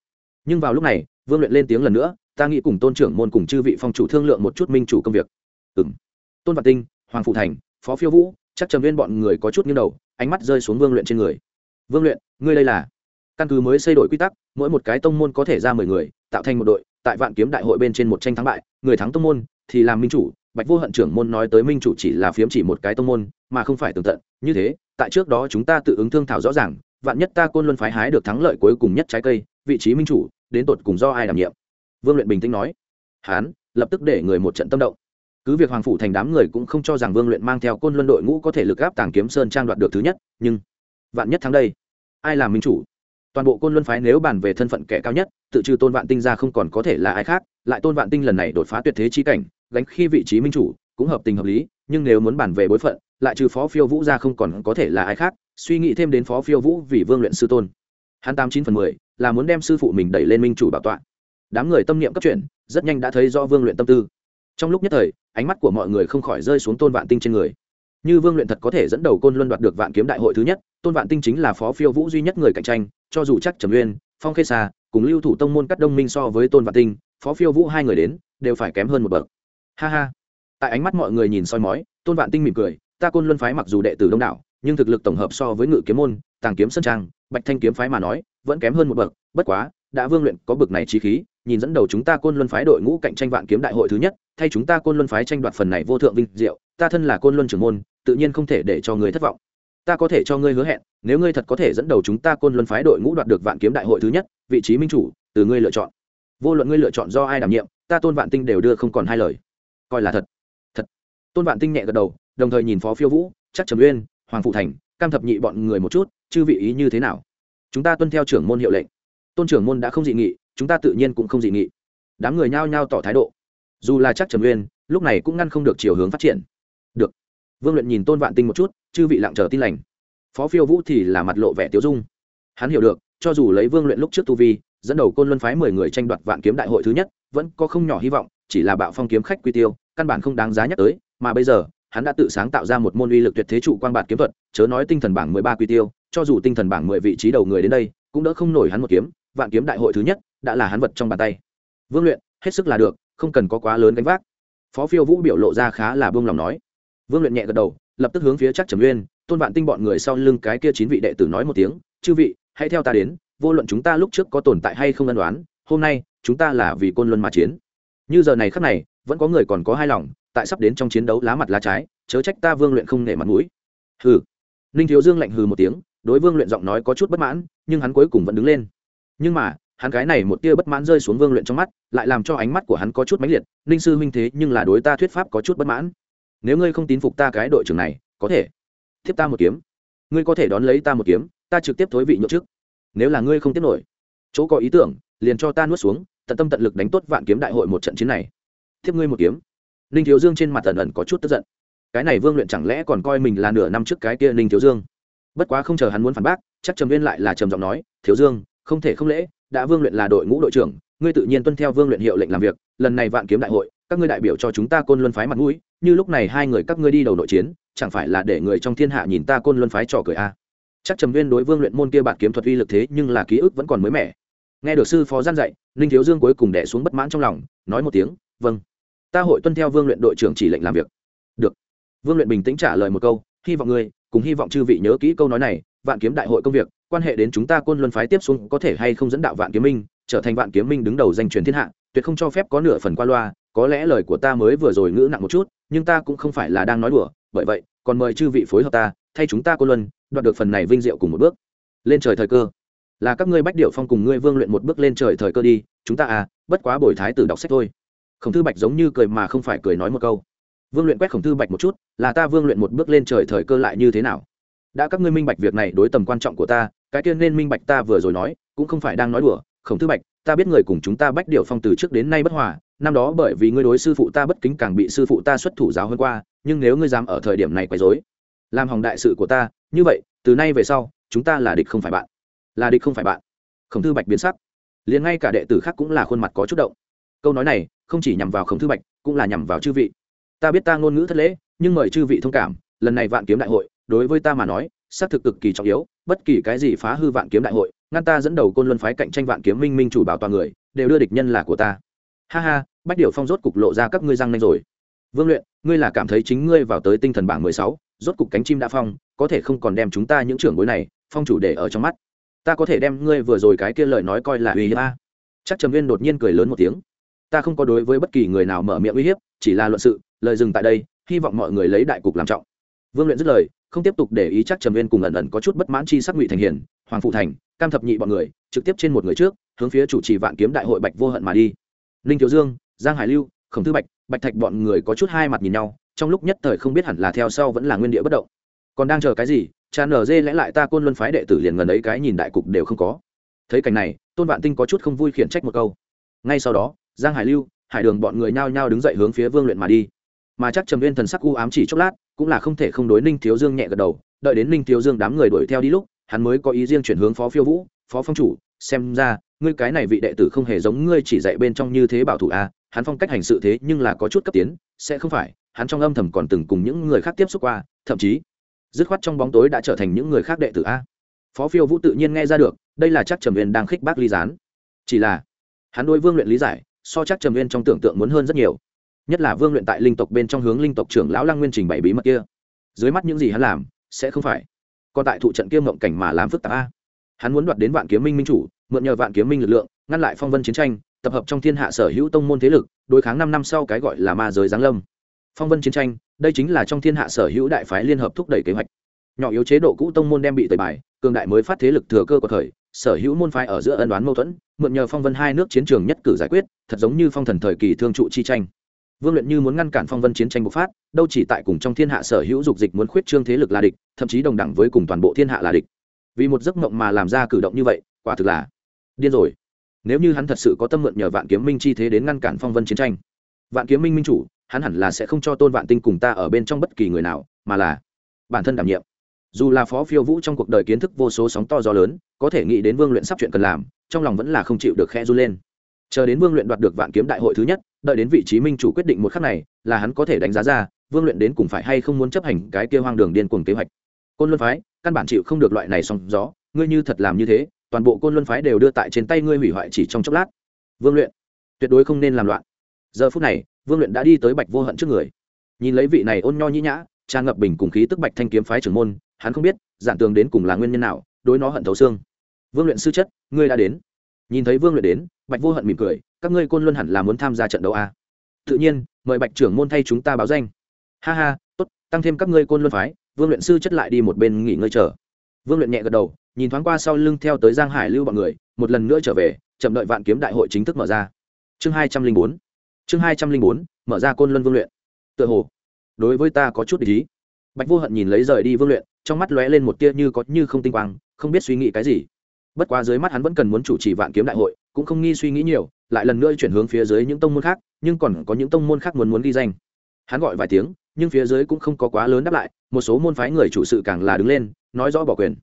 Speaker 1: Nhưng vào lúc này, vương luyện lên tiếng lần nữa, ta nghĩ cùng tôn trưởng môn cùng chư vị phong chủ thương lượng một chút minh chủ công việc. Ừ m tôn vạn tinh hoàng phụ thành, phó phiêu vũ, chắc trầm viên bọn người có chút nghiêng đầu, ánh mắt rơi xuống vương luyện trên người. Vương luyện, ngươi đây là? Căn cứ mới xây đổi quy tắc, mỗi một cái tông môn có thể ra mười người, tạo thành một đội, tại vạn kiếm đại hội bên trên một tranh thắng bại, người thắng tông môn thì làm minh chủ, bạch vô hận trưởng môn nói tới minh chủ chỉ là phiếm chỉ một cái tông môn, mà không phải tường tận. Như thế, tại trước đó chúng ta tự ứng thương thảo rõ ràng, vạn nhất ta côn luân phái hái được thắng lợi cuối cùng nhất trái cây, vị trí minh chủ, đến tột cùng do ai đảm nhiệm? Vương luyện bình tĩnh nói. Hán, lập tức để người một trận tâm động cứ việc hoàng phủ thành đám người cũng không cho rằng vương luyện mang theo côn luân đội ngũ có thể lực gáp tàng kiếm sơn trang đoạt được thứ nhất, nhưng vạn nhất thắng đây, ai làm minh chủ? Toàn bộ côn luân phái nếu bàn về thân phận kẻ cao nhất, tự trừ tôn vạn tinh ra không còn có thể là ai khác, lại tôn vạn tinh lần này đột phá tuyệt thế chi cảnh, gánh khi vị trí minh chủ, cũng hợp tình hợp lý, nhưng nếu muốn bàn về bối phận, lại trừ phó phiêu vũ ra không còn có thể là ai khác, suy nghĩ thêm đến phó phiêu vũ vì vương luyện sư tôn. Hắn tám chín phần mười, là muốn đem sư phụ mình đẩy lên minh chủ bảo tọa. Đám người tâm niệm cấp chuyển, rất nhanh đã thấy do vương luyện tâm tư. Trong lúc nhất thời ánh mắt của mọi người không khỏi rơi xuống tôn vạn tinh trên người. Như vương luyện thật có thể dẫn đầu côn luân đoạt được vạn kiếm đại hội thứ nhất, tôn vạn tinh chính là phó phiêu vũ duy nhất người cạnh tranh, cho dù chắc trầm uyên, phong khê xa cùng lưu thủ tông môn cắt đông minh so với tôn vạn tinh, phó phiêu vũ hai người đến, đều phải kém hơn một bậc. Ha ha. Tại ánh mắt mọi người nhìn soi mói, tôn vạn tinh mỉm cười, ta côn luân phái mặc dù đệ tử đông đảo, nhưng thực lực tổng hợp so với ngự kiếm môn, tàng kiếm sân trang, bạch thanh kiếm phái mà nói, vẫn kém hơn một bậc, bất quá đã vương luyện có bực này trí khí, nhìn dẫn đầu chúng ta côn luân phái đội ngũ cạnh tranh vạn kiếm đại hội thứ nhất, thay chúng ta côn luân phái tranh đoạt phần này vô thượng vinh diệu, ta thân là côn luân trưởng môn, tự nhiên không thể để cho người thất vọng. Ta có thể cho ngươi hứa hẹn, nếu ngươi thật có thể dẫn đầu chúng ta côn luân phái đội ngũ đoạt được vạn kiếm đại hội thứ nhất, vị trí minh chủ, từ ngươi lựa chọn. Vô luận ngươi lựa chọn do ai đảm nhiệm, ta tôn vạn tinh đều đưa không còn hai lời. Coi là thật. Thật. Tôn vạn tinh nhẹ gật đầu, đồng thời nhìn phó phiêu vũ, chắc trầm uyên, hoàng phụ thành, cam thập nhị bọn người một chút, chư vị ý như thế nào? Chúng ta tuân theo trưởng môn hiệu lệnh tôn trưởng môn đã không dị nghị, chúng ta tự nhiên cũng không dị nghị. Đám người nhao nhao tỏ thái độ. Dù là chắc trầm uyên lúc này cũng ngăn không được chiều hướng phát triển. Được. Vương luyện nhìn tôn vạn tinh một chút, chư vị lặng chờ tin lành. Phó phiêu vũ thì là mặt lộ vẻ tiêu dung. Hắn hiểu được, cho dù lấy vương luyện lúc trước tu vi, dẫn đầu côn luân phái mười người tranh đoạt vạn kiếm đại hội thứ nhất, vẫn có không nhỏ hy vọng, chỉ là bạo phong kiếm khách quy tiêu, căn bản không đáng giá nhắc tới, mà bây giờ, hắn đã tự sáng tạo ra một môn uy lực tuyệt thế trụ quan bạt kiếm thuật, chớ nói tinh thần bảng mười ba quy tiêu, cho dù tinh thần bảng mười vị trí đầu người đến đây, cũng đỡ không nổi hắn một kiếm vạn kiếm đại hội thứ nhất, đã là hắn vật trong bàn tay. Vương luyện, hết sức là được, không cần có quá lớn gánh vác. Phó phiêu vũ biểu lộ ra khá là buông lòng nói. Vương luyện nhẹ gật đầu, lập tức hướng phía chắc trầm uyên tôn vạn tinh bọn người sau lưng cái kia chín vị đệ tử nói một tiếng, chư vị, hãy theo ta đến, vô luận chúng ta lúc trước có tồn tại hay không ân đoán hôm nay, chúng ta là vì côn luân mà chiến. Như giờ này khắc này, vẫn có người còn có hai lòng, tại sắp đến trong chiến đấu lá mặt lá trái, chớ trách ta vương luyện không nể mặt mũi. Hừ. Ninh thiếu dương lạnh hừ một tiếng, đối vương luyện giọng nói có chút bất mãn, nhưng hắn cuối cùng vẫn đứng lên nhưng mà, hắn cái này một tia bất mãn rơi xuống vương luyện trong mắt, lại làm cho ánh mắt của hắn có chút mãnh liệt, ninh sư huynh thế nhưng là đối ta thuyết pháp có chút bất mãn. Nếu ngươi không tín phục ta cái đội trưởng này, có thể tiếp ta một kiếm. Ngươi có thể đón lấy ta một kiếm, ta trực tiếp thối vị nhậu trước nếu là ngươi không tiếp nổi, chỗ có ý tưởng, liền cho ta nuốt xuống, tận tâm tận lực đánh tốt vạn kiếm đại hội một trận chiến này. Tiếp ngươi một kiếm. Ninh thiếu dương trên mặt ẩn ẩn có chút tức giận. Cái này vương luyện chẳng lẽ còn coi mình là nửa năm trước cái kia ninh thiếu dương? Bất quá không chờ hắn muốn phản bác, chắc trầm viên lại là trầm giọng nói, thiếu dương không thể không lễ, đã vương luyện là đội ngũ đội trưởng, ngươi tự nhiên tuân theo vương luyện hiệu lệnh làm việc, lần này vạn kiếm đại hội, các ngươi đại biểu cho chúng ta côn luân phái mặt mũi, như lúc này hai người các ngươi đi đầu nội chiến, chẳng phải là để người trong thiên hạ nhìn ta côn luân phái trò cười a? À. chắc trầm viên đối vương luyện môn kia bạt kiếm thuật uy lực thế nhưng là ký ức vẫn còn mới mẻ. Nghe được sư phó gian dạy, ninh thiếu dương cuối cùng đẻ xuống bất mãn trong lòng, nói một tiếng vâng ta hội tuân theo vương luyện đội trưởng chỉ lệnh làm việc. Được. Vương luyện bình tĩnh trả lời một câu, hy vọng ngươi, cùng hy vọng chư vị nhớ kỹ câu nói này, vạn kiếm đại hội công việc quan hệ đến chúng ta côn luân phái tiếp xuống có thể hay không dẫn đạo vạn kiếm minh, trở thành vạn kiếm minh đứng đầu danh truyền thiên hạ, tuyệt không cho phép có nửa phần qua loa, có lẽ lời của ta mới vừa rồi ngữ nặng một chút, nhưng ta cũng không phải là đang nói đùa, bởi vậy, còn mời chư vị phối hợp ta, thay chúng ta côn luân, đoạt được phần này vinh diệu cùng một bước. Lên trời thời cơ. Là các ngươi bách điệu phong cùng ngươi vương luyện một bước lên trời thời cơ đi, chúng ta à bất quá bồi thái tử đọc sách thôi. Khổng thư bạch giống như cười mà không phải cười nói một câu. Vương luyện quét khổng thư bạch một chút, là ta vương luyện một bước lên trời thời cơ lại như thế nào? Đã các ngươi minh bạch việc này đối tầm quan trọng của ta cái tiên nên minh bạch ta vừa rồi nói, cũng không phải đang nói đùa, khổng thư bạch, ta biết người cùng chúng ta bách điệu phong từ trước đến nay bất hòa, năm đó bởi vì ngươi đối sư phụ ta bất kính càng bị sư phụ ta xuất thủ giáo hơn qua, nhưng nếu ngươi dám ở thời điểm này quấy dối làm hỏng đại sự của ta, như vậy, từ nay về sau, chúng ta là địch không phải bạn. Là địch không phải bạn. Khổng thư bạch biến sắc. Liền ngay cả đệ tử khác cũng là khuôn mặt có chút động. Câu nói này, không chỉ nhằm vào khổng thư bạch, cũng là nhằm vào chư vị. Ta biết ta ngôn ngữ thất lễ, nhưng mời chư vị thông cảm, lần này vạn kiếm đại hội, đối với ta mà nói xác thực cực kỳ trọng yếu, bất kỳ cái gì phá hư vạn kiếm đại hội, ngăn ta dẫn đầu côn luân phái cạnh tranh vạn kiếm minh minh chủ bảo toàn người, đều đưa địch nhân là của ta. Ha ha, bách điểu phong rốt cục lộ ra các ngươi răng nanh rồi. Vương luyện, ngươi là cảm thấy chính ngươi vào tới tinh thần bảng mười sáu, rốt cục cánh chim đã phong, có thể không còn đem chúng ta những trưởng bối này, phong chủ để ở trong mắt. Ta có thể đem ngươi vừa rồi cái kia lời nói coi là uy hiếp a. Chắc trầm viên đột nhiên cười lớn một tiếng. Ta không có đối với bất kỳ người nào mở miệng uy hiếp, chỉ là luận sự, lời dừng tại đây, hy vọng mọi người lấy đại cục làm trọng. Vương luyện dứt lời không tiếp tục để ý chắc trầm viên cùng ẩn ẩn có chút bất mãn chi sắc ngụy thành hiền, hoàng phụ thành, cam thập nhị bọn người, trực tiếp trên một người trước, hướng phía chủ trì vạn kiếm đại hội bạch vô hận mà đi. Ninh thiếu dương, giang hải lưu, khổng thư bạch bạch thạch bọn người có chút hai mặt nhìn nhau, trong lúc nhất thời không biết hẳn là theo sau vẫn là nguyên địa bất động. Còn đang chờ cái gì, cha nở dê lẽ lại ta côn luân phái đệ tử liền gần ấy cái nhìn đại cục đều không có. Thấy cảnh này, tôn vạn tinh có chút không vui khiển trách một câu. Ngay sau đó, giang hải lưu, hải đường bọn người nhao nhao đứng dậy hướng phía vương luyện mà đi mà chắc trầm viên thần sắc u ám chỉ chốc lát cũng là không thể không đối ninh thiếu dương nhẹ gật đầu đợi đến ninh thiếu dương đám người đuổi theo đi lúc hắn mới có ý riêng chuyển hướng phó phiêu vũ phó phong chủ xem ra ngươi cái này vị đệ tử không hề giống ngươi chỉ dạy bên trong như thế bảo thủ a à, hắn phong cách hành sự thế nhưng là có chút cấp tiến sẽ không phải hắn trong âm thầm còn từng cùng những người khác tiếp xúc qua thậm chí dứt khoát trong bóng tối đã trở thành những người khác đệ tử a. Phó phiêu vũ tự nhiên nghe ra được đây là chắc trầm viên đang khích bác ly gián. Chỉ là hắn đối vương luyện lý giải so chắc trầm viên trong tưởng tượng muốn hơn rất nhiều nhất là vương luyện tại linh tộc bên trong hướng linh tộc trưởng lão lăng nguyên trình bày bí mật kia. Dưới mắt những gì hắn làm, sẽ không phải. Còn tại thụ trận kia mộng cảnh mà làm phức tạp a. Hắn muốn đoạt đến vạn kiếm minh minh chủ, mượn nhờ vạn kiếm minh lực lượng, ngăn lại phong vân chiến tranh, tập hợp trong thiên hạ sở hữu tông môn thế lực, đối kháng năm năm sau cái gọi là ma giới giáng lâm. Phong vân chiến tranh, đây chính là trong thiên hạ sở hữu đại phái liên hợp thúc đẩy kế hoạch. Nhỏ yếu chế độ cũ tông môn đem bị tẩy bài, cường đại mới phát thế lực thừa cơ của thời, sở hữu môn phái ở giữa ân đoán mâu thuẫn, mượn nhờ phong vân hai nước chiến trường nhất cử giải quyết, thật giống như phong thần thời kỳ thương trụ chi tranh vương luyện như muốn ngăn cản phong vân chiến tranh bộc phát, đâu chỉ tại cùng trong thiên hạ sở hữu dục dịch muốn khuyết trương thế lực là địch, thậm chí đồng đẳng với cùng toàn bộ thiên hạ là địch. Vì một giấc mộng mà làm ra cử động như vậy, quả thực là điên rồi. Nếu như hắn thật sự có tâm mượn nhờ vạn kiếm minh chi thế đến ngăn cản phong vân chiến tranh, vạn kiếm minh minh chủ, hắn hẳn là sẽ không cho tôn vạn tinh cùng ta ở bên trong bất kỳ người nào, mà là bản thân đảm nhiệm. Dù là phó phiêu vũ trong cuộc đời kiến thức vô số sóng to gió lớn, có thể nghĩ đến vương luyện sắp chuyện cần làm, trong lòng vẫn là không chịu được khe du lên. Chờ đến vương luyện đoạt được vạn kiếm đại hội thứ nhất đợi đến vị trí minh chủ quyết định một khắc này, là hắn có thể đánh giá ra, vương luyện đến cùng phải hay không muốn chấp hành cái kia hoang đường điên cuồng kế hoạch. Côn luân phái, căn bản chịu không được loại này song gió, ngươi như thật làm như thế, toàn bộ côn luân phái đều đưa tại trên tay ngươi hủy hoại chỉ trong chốc lát. Vương luyện, tuyệt đối không nên làm loạn. Giờ phút này, vương luyện đã đi tới bạch vô hận trước người. Nhìn lấy vị này ôn nho nhĩ nhã, tràn ngập bình cùng khí tức bạch thanh kiếm phái trưởng môn, hắn không biết, giản tường đến cùng là nguyên nhân nào, đối nó hận thấu xương. Vương luyện sư chất, ngươi đã đến. Nhìn thấy vương luyện đến, bạch vô hận mỉm cười các ngươi côn luân hẳn là muốn tham gia trận đấu a. À? tự nhiên, mời bạch trưởng môn thay chúng ta báo danh. Ha ha, tốt, tăng thêm các ngươi côn luân phái, vương luyện sư chất lại đi một bên nghỉ ngơi chờ. Vương luyện nhẹ gật đầu, nhìn thoáng qua sau lưng theo tới giang hải lưu bọn người, một lần nữa trở về, chậm đợi vạn kiếm đại hội chính thức mở ra. Chương hai trăm linh bốn, chương hai trăm linh bốn, mở ra côn luân vương luyện. Tựa hồ, đối với ta có chút ý. Bạch vô hận nhìn lấy rời đi vương luyện, trong mắt lóe lên một tia như có như không tinh quang, không biết suy nghĩ cái gì. Bất quá dưới mắt hắn vẫn cần muốn chủ trì vạn kiếm đại hội cũng không nghi suy nghĩ nhiều, lại lần nữa chuyển hướng phía dưới những tông môn khác, nhưng còn có những tông môn khác muốn muốn ghi danh. Hắn gọi vài tiếng, nhưng phía dưới cũng không có quá lớn đáp lại, một số môn phái người chủ sự càng là đứng lên, nói rõ bỏ quyền.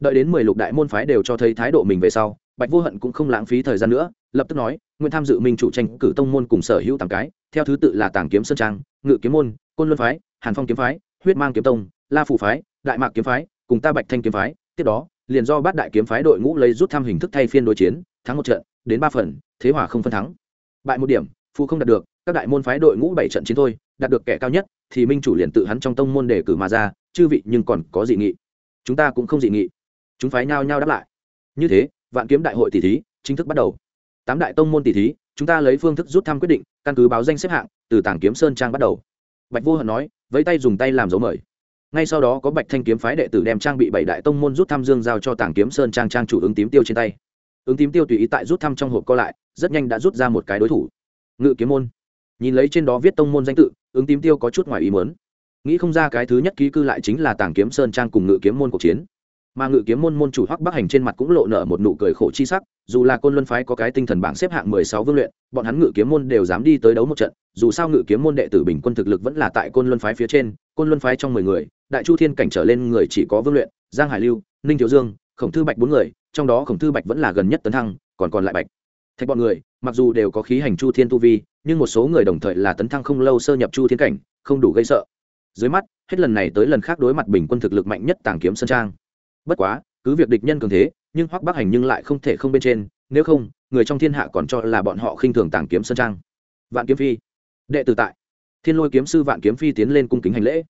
Speaker 1: Đợi đến mười lục đại môn phái đều cho thấy thái độ mình về sau, bạch vô hận cũng không lãng phí thời gian nữa, lập tức nói, nguyện tham dự minh chủ tranh cử tông môn cùng sở hữu tám cái, theo thứ tự là tàng kiếm sơn trang, ngự kiếm môn, côn luân phái, hàn phong kiếm phái, huyết mang kiếm tông, la phủ phái, đại mạc kiếm phái, cùng ta bạch thanh kiếm phái, tiếp đó, liền do bát đại kiếm phái đội ngũ lấy rút thăm hình thức thay phiên đối chiến, thắng một trận đến ba phần, thế hòa không phân thắng. Bại một điểm phụ không đạt được, các đại môn phái đội ngũ bảy trận chiến thôi, đạt được kẻ cao nhất, thì minh chủ liền tự hắn trong tông môn đề cử mà ra, chư vị nhưng còn có dị nghị. Chúng ta cũng không dị nghị. Chúng phái nhao nhao đáp lại. Như thế, vạn kiếm đại hội tỷ thí, chính thức bắt đầu. Tám đại tông môn tỷ thí, chúng ta lấy phương thức rút thăm quyết định, căn cứ báo danh xếp hạng, từ tảng kiếm sơn trang bắt đầu. Bạch vô hận nói với tay dùng tay làm dấu mời. Ngay sau đó có bạch thanh kiếm phái đệ tử đem trang bị bảy đại tông môn rút thăm dương giao cho tảng kiếm sơn trang trang chủ ứng tím tiêu trên tay ứng tím tiêu tùy ý tại rút thăm trong hộp co lại, rất nhanh đã rút ra một cái đối thủ. Ngự kiếm môn. Nhìn lấy trên đó viết tông môn danh tự, ứng tím tiêu có chút ngoài ý muốn. Nghĩ không ra cái thứ nhất ký cư lại chính là tàng kiếm sơn trang cùng ngự kiếm môn cuộc chiến. Mà ngự kiếm môn môn chủ hoắc bắc hành trên mặt cũng lộ nở một nụ cười khổ chi sắc, dù là côn luân phái có cái tinh thần bảng xếp hạng mười sáu vương luyện, bọn hắn ngự kiếm môn đều dám đi tới đấu một trận, dù sao ngự kiếm môn đệ tử bình quân thực lực vẫn là tại côn luân phái phía trên, côn luân phái trong mười người, đại chu thiên cảnh trở lên người chỉ có vương luyện, giang hải lưu, ninh thiếu dương khổng thư bạch bốn người, trong đó khổng thư bạch vẫn là gần nhất tấn thăng, còn còn lại bạch. Thạch bọn người, mặc dù đều có khí hành chu thiên tu vi, nhưng một số người đồng thời là tấn thăng không lâu sơ nhập chu thiên cảnh, không đủ gây sợ. Dưới mắt, hết lần này tới lần khác đối mặt bình quân thực lực mạnh nhất tàng kiếm sơn trang. Bất quá, cứ việc địch nhân cường thế, nhưng hoắc bắc hành nhưng lại không thể không bên trên, nếu không, người trong thiên hạ còn cho là bọn họ khinh thường tàng kiếm sơn trang. Vạn kiếm phi. Đệ tử tại. Thiên lôi kiếm sư vạn kiếm phi tiến lên cung kính hành lễ.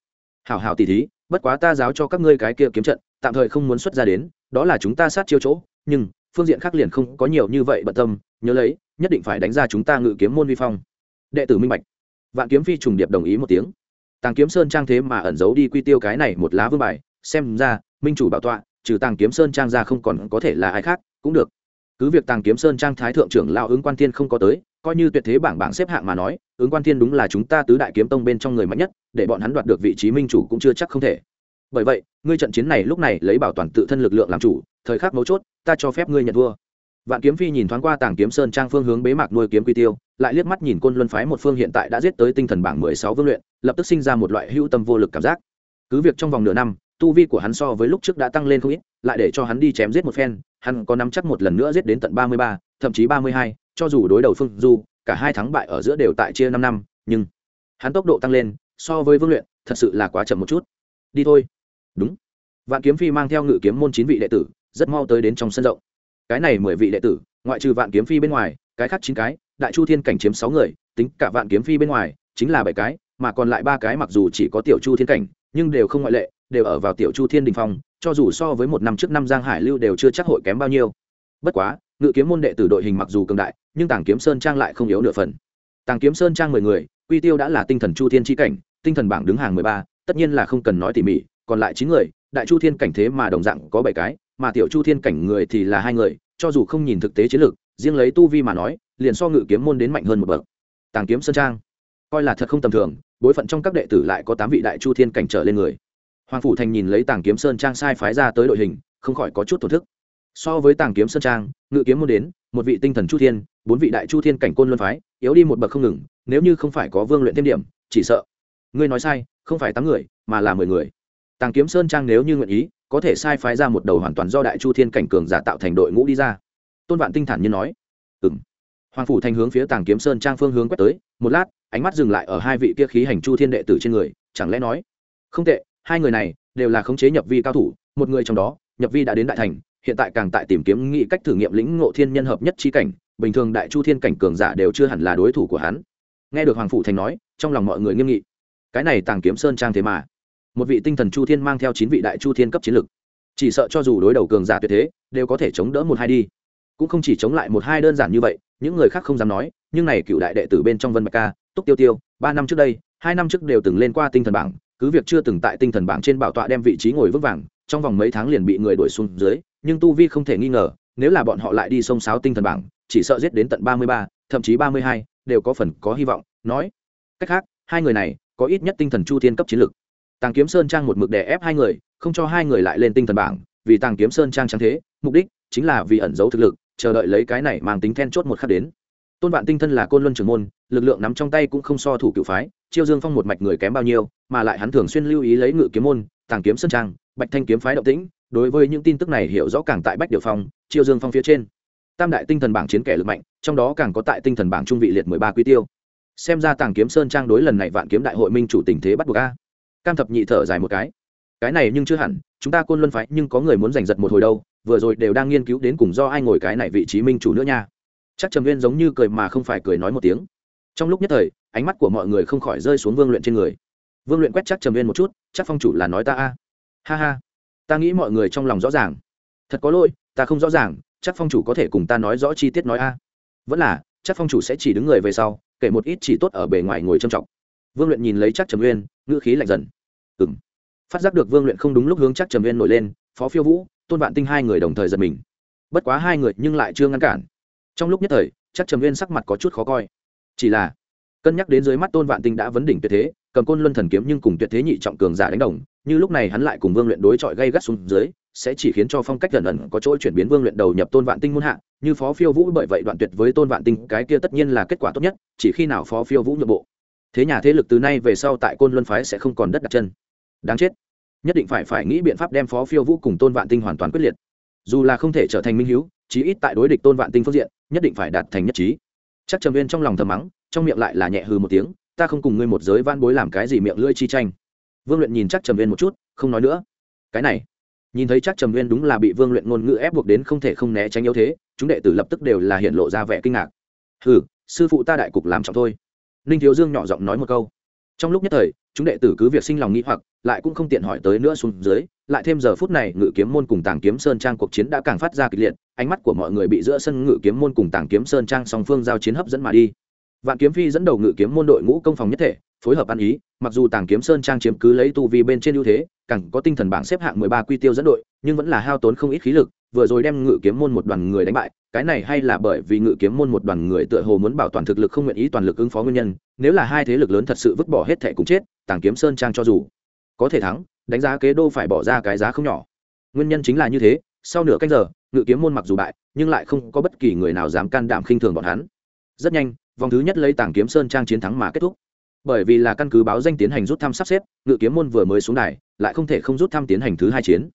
Speaker 1: Hảo hảo tỷ thí, bất quá ta giáo cho các ngươi cái kia kiếm trận, tạm thời không muốn xuất ra đến đó là chúng ta sát chiêu chỗ, nhưng phương diện khác liền không có nhiều như vậy bận tâm, nhớ lấy, nhất định phải đánh ra chúng ta ngự kiếm môn vi phong. Đệ tử minh bạch. Vạn kiếm phi trùng điệp đồng ý một tiếng. Tàng kiếm sơn trang thế mà ẩn giấu đi quy tiêu cái này một lá vương bài, xem ra, minh chủ bảo tọa, trừ tàng kiếm sơn trang ra không còn có thể là ai khác, cũng được. Cứ việc tàng kiếm sơn trang thái thượng trưởng lao ứng quan thiên không có tới, coi như tuyệt thế bảng bảng xếp hạng mà nói, ứng quan thiên đúng là chúng ta tứ đại kiếm tông bên trong người mạnh nhất, để bọn hắn đoạt được vị trí minh chủ cũng chưa chắc không thể bởi vậy, ngươi trận chiến này lúc này lấy bảo toàn tự thân lực lượng làm chủ, thời khắc mấu chốt, ta cho phép ngươi nhận vua. Vạn kiếm phi nhìn thoáng qua tàng kiếm sơn trang phương hướng bế mạc nuôi kiếm quy tiêu, lại liếc mắt nhìn côn luân phái một phương hiện tại đã giết tới tinh thần bảng mười sáu vương luyện, lập tức sinh ra một loại hữu tâm vô lực cảm giác. Cứ việc trong vòng nửa năm, tu vi của hắn so với lúc trước đã tăng lên không ít, lại để cho hắn đi chém giết một phen, hắn có nắm chắc một lần nữa giết đến tận ba mươi ba, thậm chí ba mươi hai, cho dù đối đầu phương du, cả hai thắng bại ở giữa đều tại chia năm năm, nhưng hắn tốc độ tăng lên, so với vương luyện, thật sự là quá chậm một chút. Đi thôi đúng. Vạn kiếm phi mang theo ngự kiếm môn chín vị đệ tử, rất mau tới đến trong sân rộng. Cái này mười vị đệ tử, ngoại trừ vạn kiếm phi bên ngoài, cái khác chín cái, đại chu thiên cảnh chiếm sáu người, tính cả vạn kiếm phi bên ngoài, chính là bảy cái, mà còn lại ba cái mặc dù chỉ có tiểu chu thiên cảnh, nhưng đều không ngoại lệ, đều ở vào tiểu chu thiên đình phong, cho dù so với một năm trước năm giang hải lưu đều chưa chắc hội kém bao nhiêu. Bất quá, ngự kiếm môn đệ tử đội hình mặc dù cường đại, nhưng tàng kiếm sơn trang lại không yếu nửa phần. Tàng kiếm sơn trang mười người, quy tiêu đã là tinh thần chu thiên tri cảnh, tinh thần bảng đứng hàng mười ba, tất nhiên là không cần nói tỉ mỉ còn lại chín người, đại chu thiên cảnh thế mà đồng dạng có bảy cái, mà tiểu chu thiên cảnh người thì là hai người, cho dù không nhìn thực tế chiến lược, riêng lấy tu vi mà nói, liền so ngự kiếm môn đến mạnh hơn một bậc. Tàng kiếm sơn trang, coi là thật không tầm thường, bối phận trong các đệ tử lại có tám vị đại chu thiên cảnh trở lên người. Hoàng phủ thành nhìn lấy tàng kiếm sơn trang sai phái ra tới đội hình, không khỏi có chút thổn thức. So với tàng kiếm sơn trang, ngự kiếm môn đến, một vị tinh thần chu thiên, bốn vị đại chu thiên cảnh côn luân phái, yếu đi một bậc không ngừng, nếu như không phải có vương luyện thêm điểm, chỉ sợ, ngươi nói sai, không phải tám người, mà là mười người tàng kiếm sơn trang nếu như nguyện ý, có thể sai phái ra một đầu hoàn toàn do đại chu thiên cảnh cường giả tạo thành đội ngũ đi ra. Tôn vạn tinh thản như nói. Ừm. hoàng phủ thành hướng phía tàng kiếm sơn trang phương hướng quét tới, một lát, ánh mắt dừng lại ở hai vị kia khí hành chu thiên đệ tử trên người, chẳng lẽ nói, không tệ, hai người này đều là khống chế nhập vi cao thủ, một người trong đó, nhập vi đã đến đại thành, hiện tại càng tại tìm kiếm nghị cách thử nghiệm lĩnh ngộ thiên nhân hợp nhất trí cảnh, bình thường đại chu thiên cảnh cường giả đều chưa hẳn là đối thủ của hắn. Nghe được hoàng phủ thành nói, trong lòng mọi người nghiêm nghị. Cái này tàng kiếm sơn trang thế mà một vị tinh thần chu thiên mang theo chín vị đại chu thiên cấp chiến lực. Chỉ sợ cho dù đối đầu cường giả tuyệt thế, đều có thể chống đỡ một hai đi. Cũng không chỉ chống lại một hai đơn giản như vậy, những người khác không dám nói, nhưng này cựu đại đệ tử bên trong vân bạch ca, túc tiêu tiêu, ba năm trước đây, hai năm trước đều từng lên qua tinh thần bảng, cứ việc chưa từng tại tinh thần bảng trên bảo tọa đem vị trí ngồi vững vàng, trong vòng mấy tháng liền bị người đuổi xuống dưới, nhưng tu vi không thể nghi ngờ, nếu là bọn họ lại đi xông sáo tinh thần bảng, chỉ sợ giết đến tận ba mươi ba, thậm chí ba mươi hai, đều có phần có hy vọng, nói. Cách khác, hai người này có ít nhất tinh thần chu thiên cấp chiến lực tàng kiếm sơn trang một mực đè ép hai người, không cho hai người lại lên tinh thần bảng, vì tàng kiếm sơn trang trắng thế, mục đích chính là vì ẩn giấu thực lực, chờ đợi lấy cái này mang tính then chốt một khắc đến. Tôn vạn tinh thân là côn luân trưởng môn, lực lượng nắm trong tay cũng không so thủ cựu phái, chiêu dương phong một mạch người kém bao nhiêu, mà lại hắn thường xuyên lưu ý lấy ngự kiếm môn, tàng kiếm sơn trang, bạch thanh kiếm phái động tĩnh, đối với những tin tức này hiểu rõ càng tại bách điệu phong, chiêu dương phong phía trên. Tam đại tinh thần bảng chiến kẻ lực mạnh, trong đó càng có tại tinh thần bảng trung vị liệt mười ba quý tiêu. Xem ra tàng kiếm sơn trang đối lần này vạn kiếm đại hội minh chủ tình thế bắt buộc a cam thập nhị thở dài một cái. Cái này nhưng chưa hẳn, chúng ta côn luân phái nhưng có người muốn giành giật một hồi đâu, vừa rồi đều đang nghiên cứu đến cùng do ai ngồi cái này vị trí minh chủ nữa nha. Chắc trầm viên giống như cười mà không phải cười nói một tiếng. Trong lúc nhất thời, ánh mắt của mọi người không khỏi rơi xuống vương luyện trên người. Vương luyện quét chắc trầm viên một chút, chắc phong chủ là nói ta a. Ha ha, ta nghĩ mọi người trong lòng rõ ràng. Thật có lỗi, ta không rõ ràng, chắc phong chủ có thể cùng ta nói rõ chi tiết nói a. Vẫn là, chắc phong chủ sẽ chỉ đứng người về sau, kể một ít chỉ tốt ở bề ngoài ngồi trầm trọng vương luyện nhìn lấy chắc trầm uyên, ngữ khí lạnh dần. Ừ m phát giác được vương luyện không đúng lúc hướng chắc trầm uyên nổi lên, phó phiêu vũ, tôn vạn tinh hai người đồng thời giật mình. Bất quá hai người nhưng lại chưa ngăn cản. Trong lúc nhất thời chắc trầm uyên sắc mặt có chút khó coi. Chỉ là, cân nhắc đến dưới mắt tôn vạn tinh đã vấn đỉnh tuyệt thế, cầm côn luân thần kiếm nhưng cùng tuyệt thế nhị trọng cường giả đánh đồng, như lúc này hắn lại cùng vương luyện đối chọi gây gắt xuống dưới, sẽ chỉ khiến cho phong cách gần ẩn có chỗ chuyển biến vương luyện đầu nhập tôn vạn tinh muôn hạ, như phó phiêu vũ bởi vậy đoạn tuyệt với tôn vạn tinh, cái kia tất nhiên là kết quả tốt nhất, chỉ khi nào phó phiêu vũ nhượng bộ thế nhà thế lực từ nay về sau tại côn luân phái sẽ không còn đất đặt chân. Đáng chết. Nhất định phải phải nghĩ biện pháp đem phó phiêu vũ cùng tôn vạn tinh hoàn toàn quyết liệt. Dù là không thể trở thành minh hữu chí ít tại đối địch tôn vạn tinh phương diện nhất định phải đạt thành nhất trí. Chắc trầm viên trong lòng thầm mắng trong miệng lại là nhẹ hừ một tiếng ta không cùng ngươi một giới van bối làm cái gì miệng lưỡi chi tranh. Vương luyện nhìn chắc trầm viên một chút không nói nữa. Cái này. Nhìn thấy chắc trầm viên đúng là bị vương luyện ngôn ngữ ép buộc đến không thể không né tránh yếu thế chúng đệ tử lập tức đều là hiện lộ ra vẻ kinh ngạc. Ừ, sư phụ ta đại cục làm trọng thôi ninh thiếu dương nhỏ giọng nói một câu. Trong lúc nhất thời, chúng đệ tử cứ việc sinh lòng nghĩ hoặc, lại cũng không tiện hỏi tới nữa xuống dưới, lại thêm giờ phút này ngự kiếm môn cùng tàng kiếm sơn trang cuộc chiến đã càng phát ra kịch liệt, ánh mắt của mọi người bị giữa sân ngự kiếm môn cùng tàng kiếm sơn trang song phương giao chiến hấp dẫn mà đi. Vạn kiếm phi dẫn đầu ngự kiếm môn đội ngũ công phòng nhất thể, phối hợp ăn ý, mặc dù tàng kiếm sơn trang chiếm cứ lấy tu vi bên trên ưu thế, càng có tinh thần bảng xếp hạng mười ba quy tiêu dẫn đội, nhưng vẫn là hao tốn không ít khí lực, vừa rồi đem ngự kiếm môn một đoàn người đánh bại cái này hay là bởi vì ngự kiếm môn một đoàn người tựa hồ muốn bảo toàn thực lực không nguyện ý toàn lực ứng phó nguyên nhân, nếu là hai thế lực lớn thật sự vứt bỏ hết thẻ cũng chết, tàng kiếm sơn trang cho dù. Có thể thắng, đánh giá kế đô phải bỏ ra cái giá không nhỏ. Nguyên nhân chính là như thế, sau nửa canh giờ, ngự kiếm môn mặc dù bại, nhưng lại không có bất kỳ người nào dám can đảm khinh thường bọn hắn. Rất nhanh, vòng thứ nhất lấy tàng kiếm sơn trang chiến thắng mà kết thúc. Bởi vì là căn cứ báo danh tiến hành rút thăm sắp xếp, ngự kiếm môn vừa mới xuống đài, lại không thể không rút thăm tiến hành thứ hai chiến.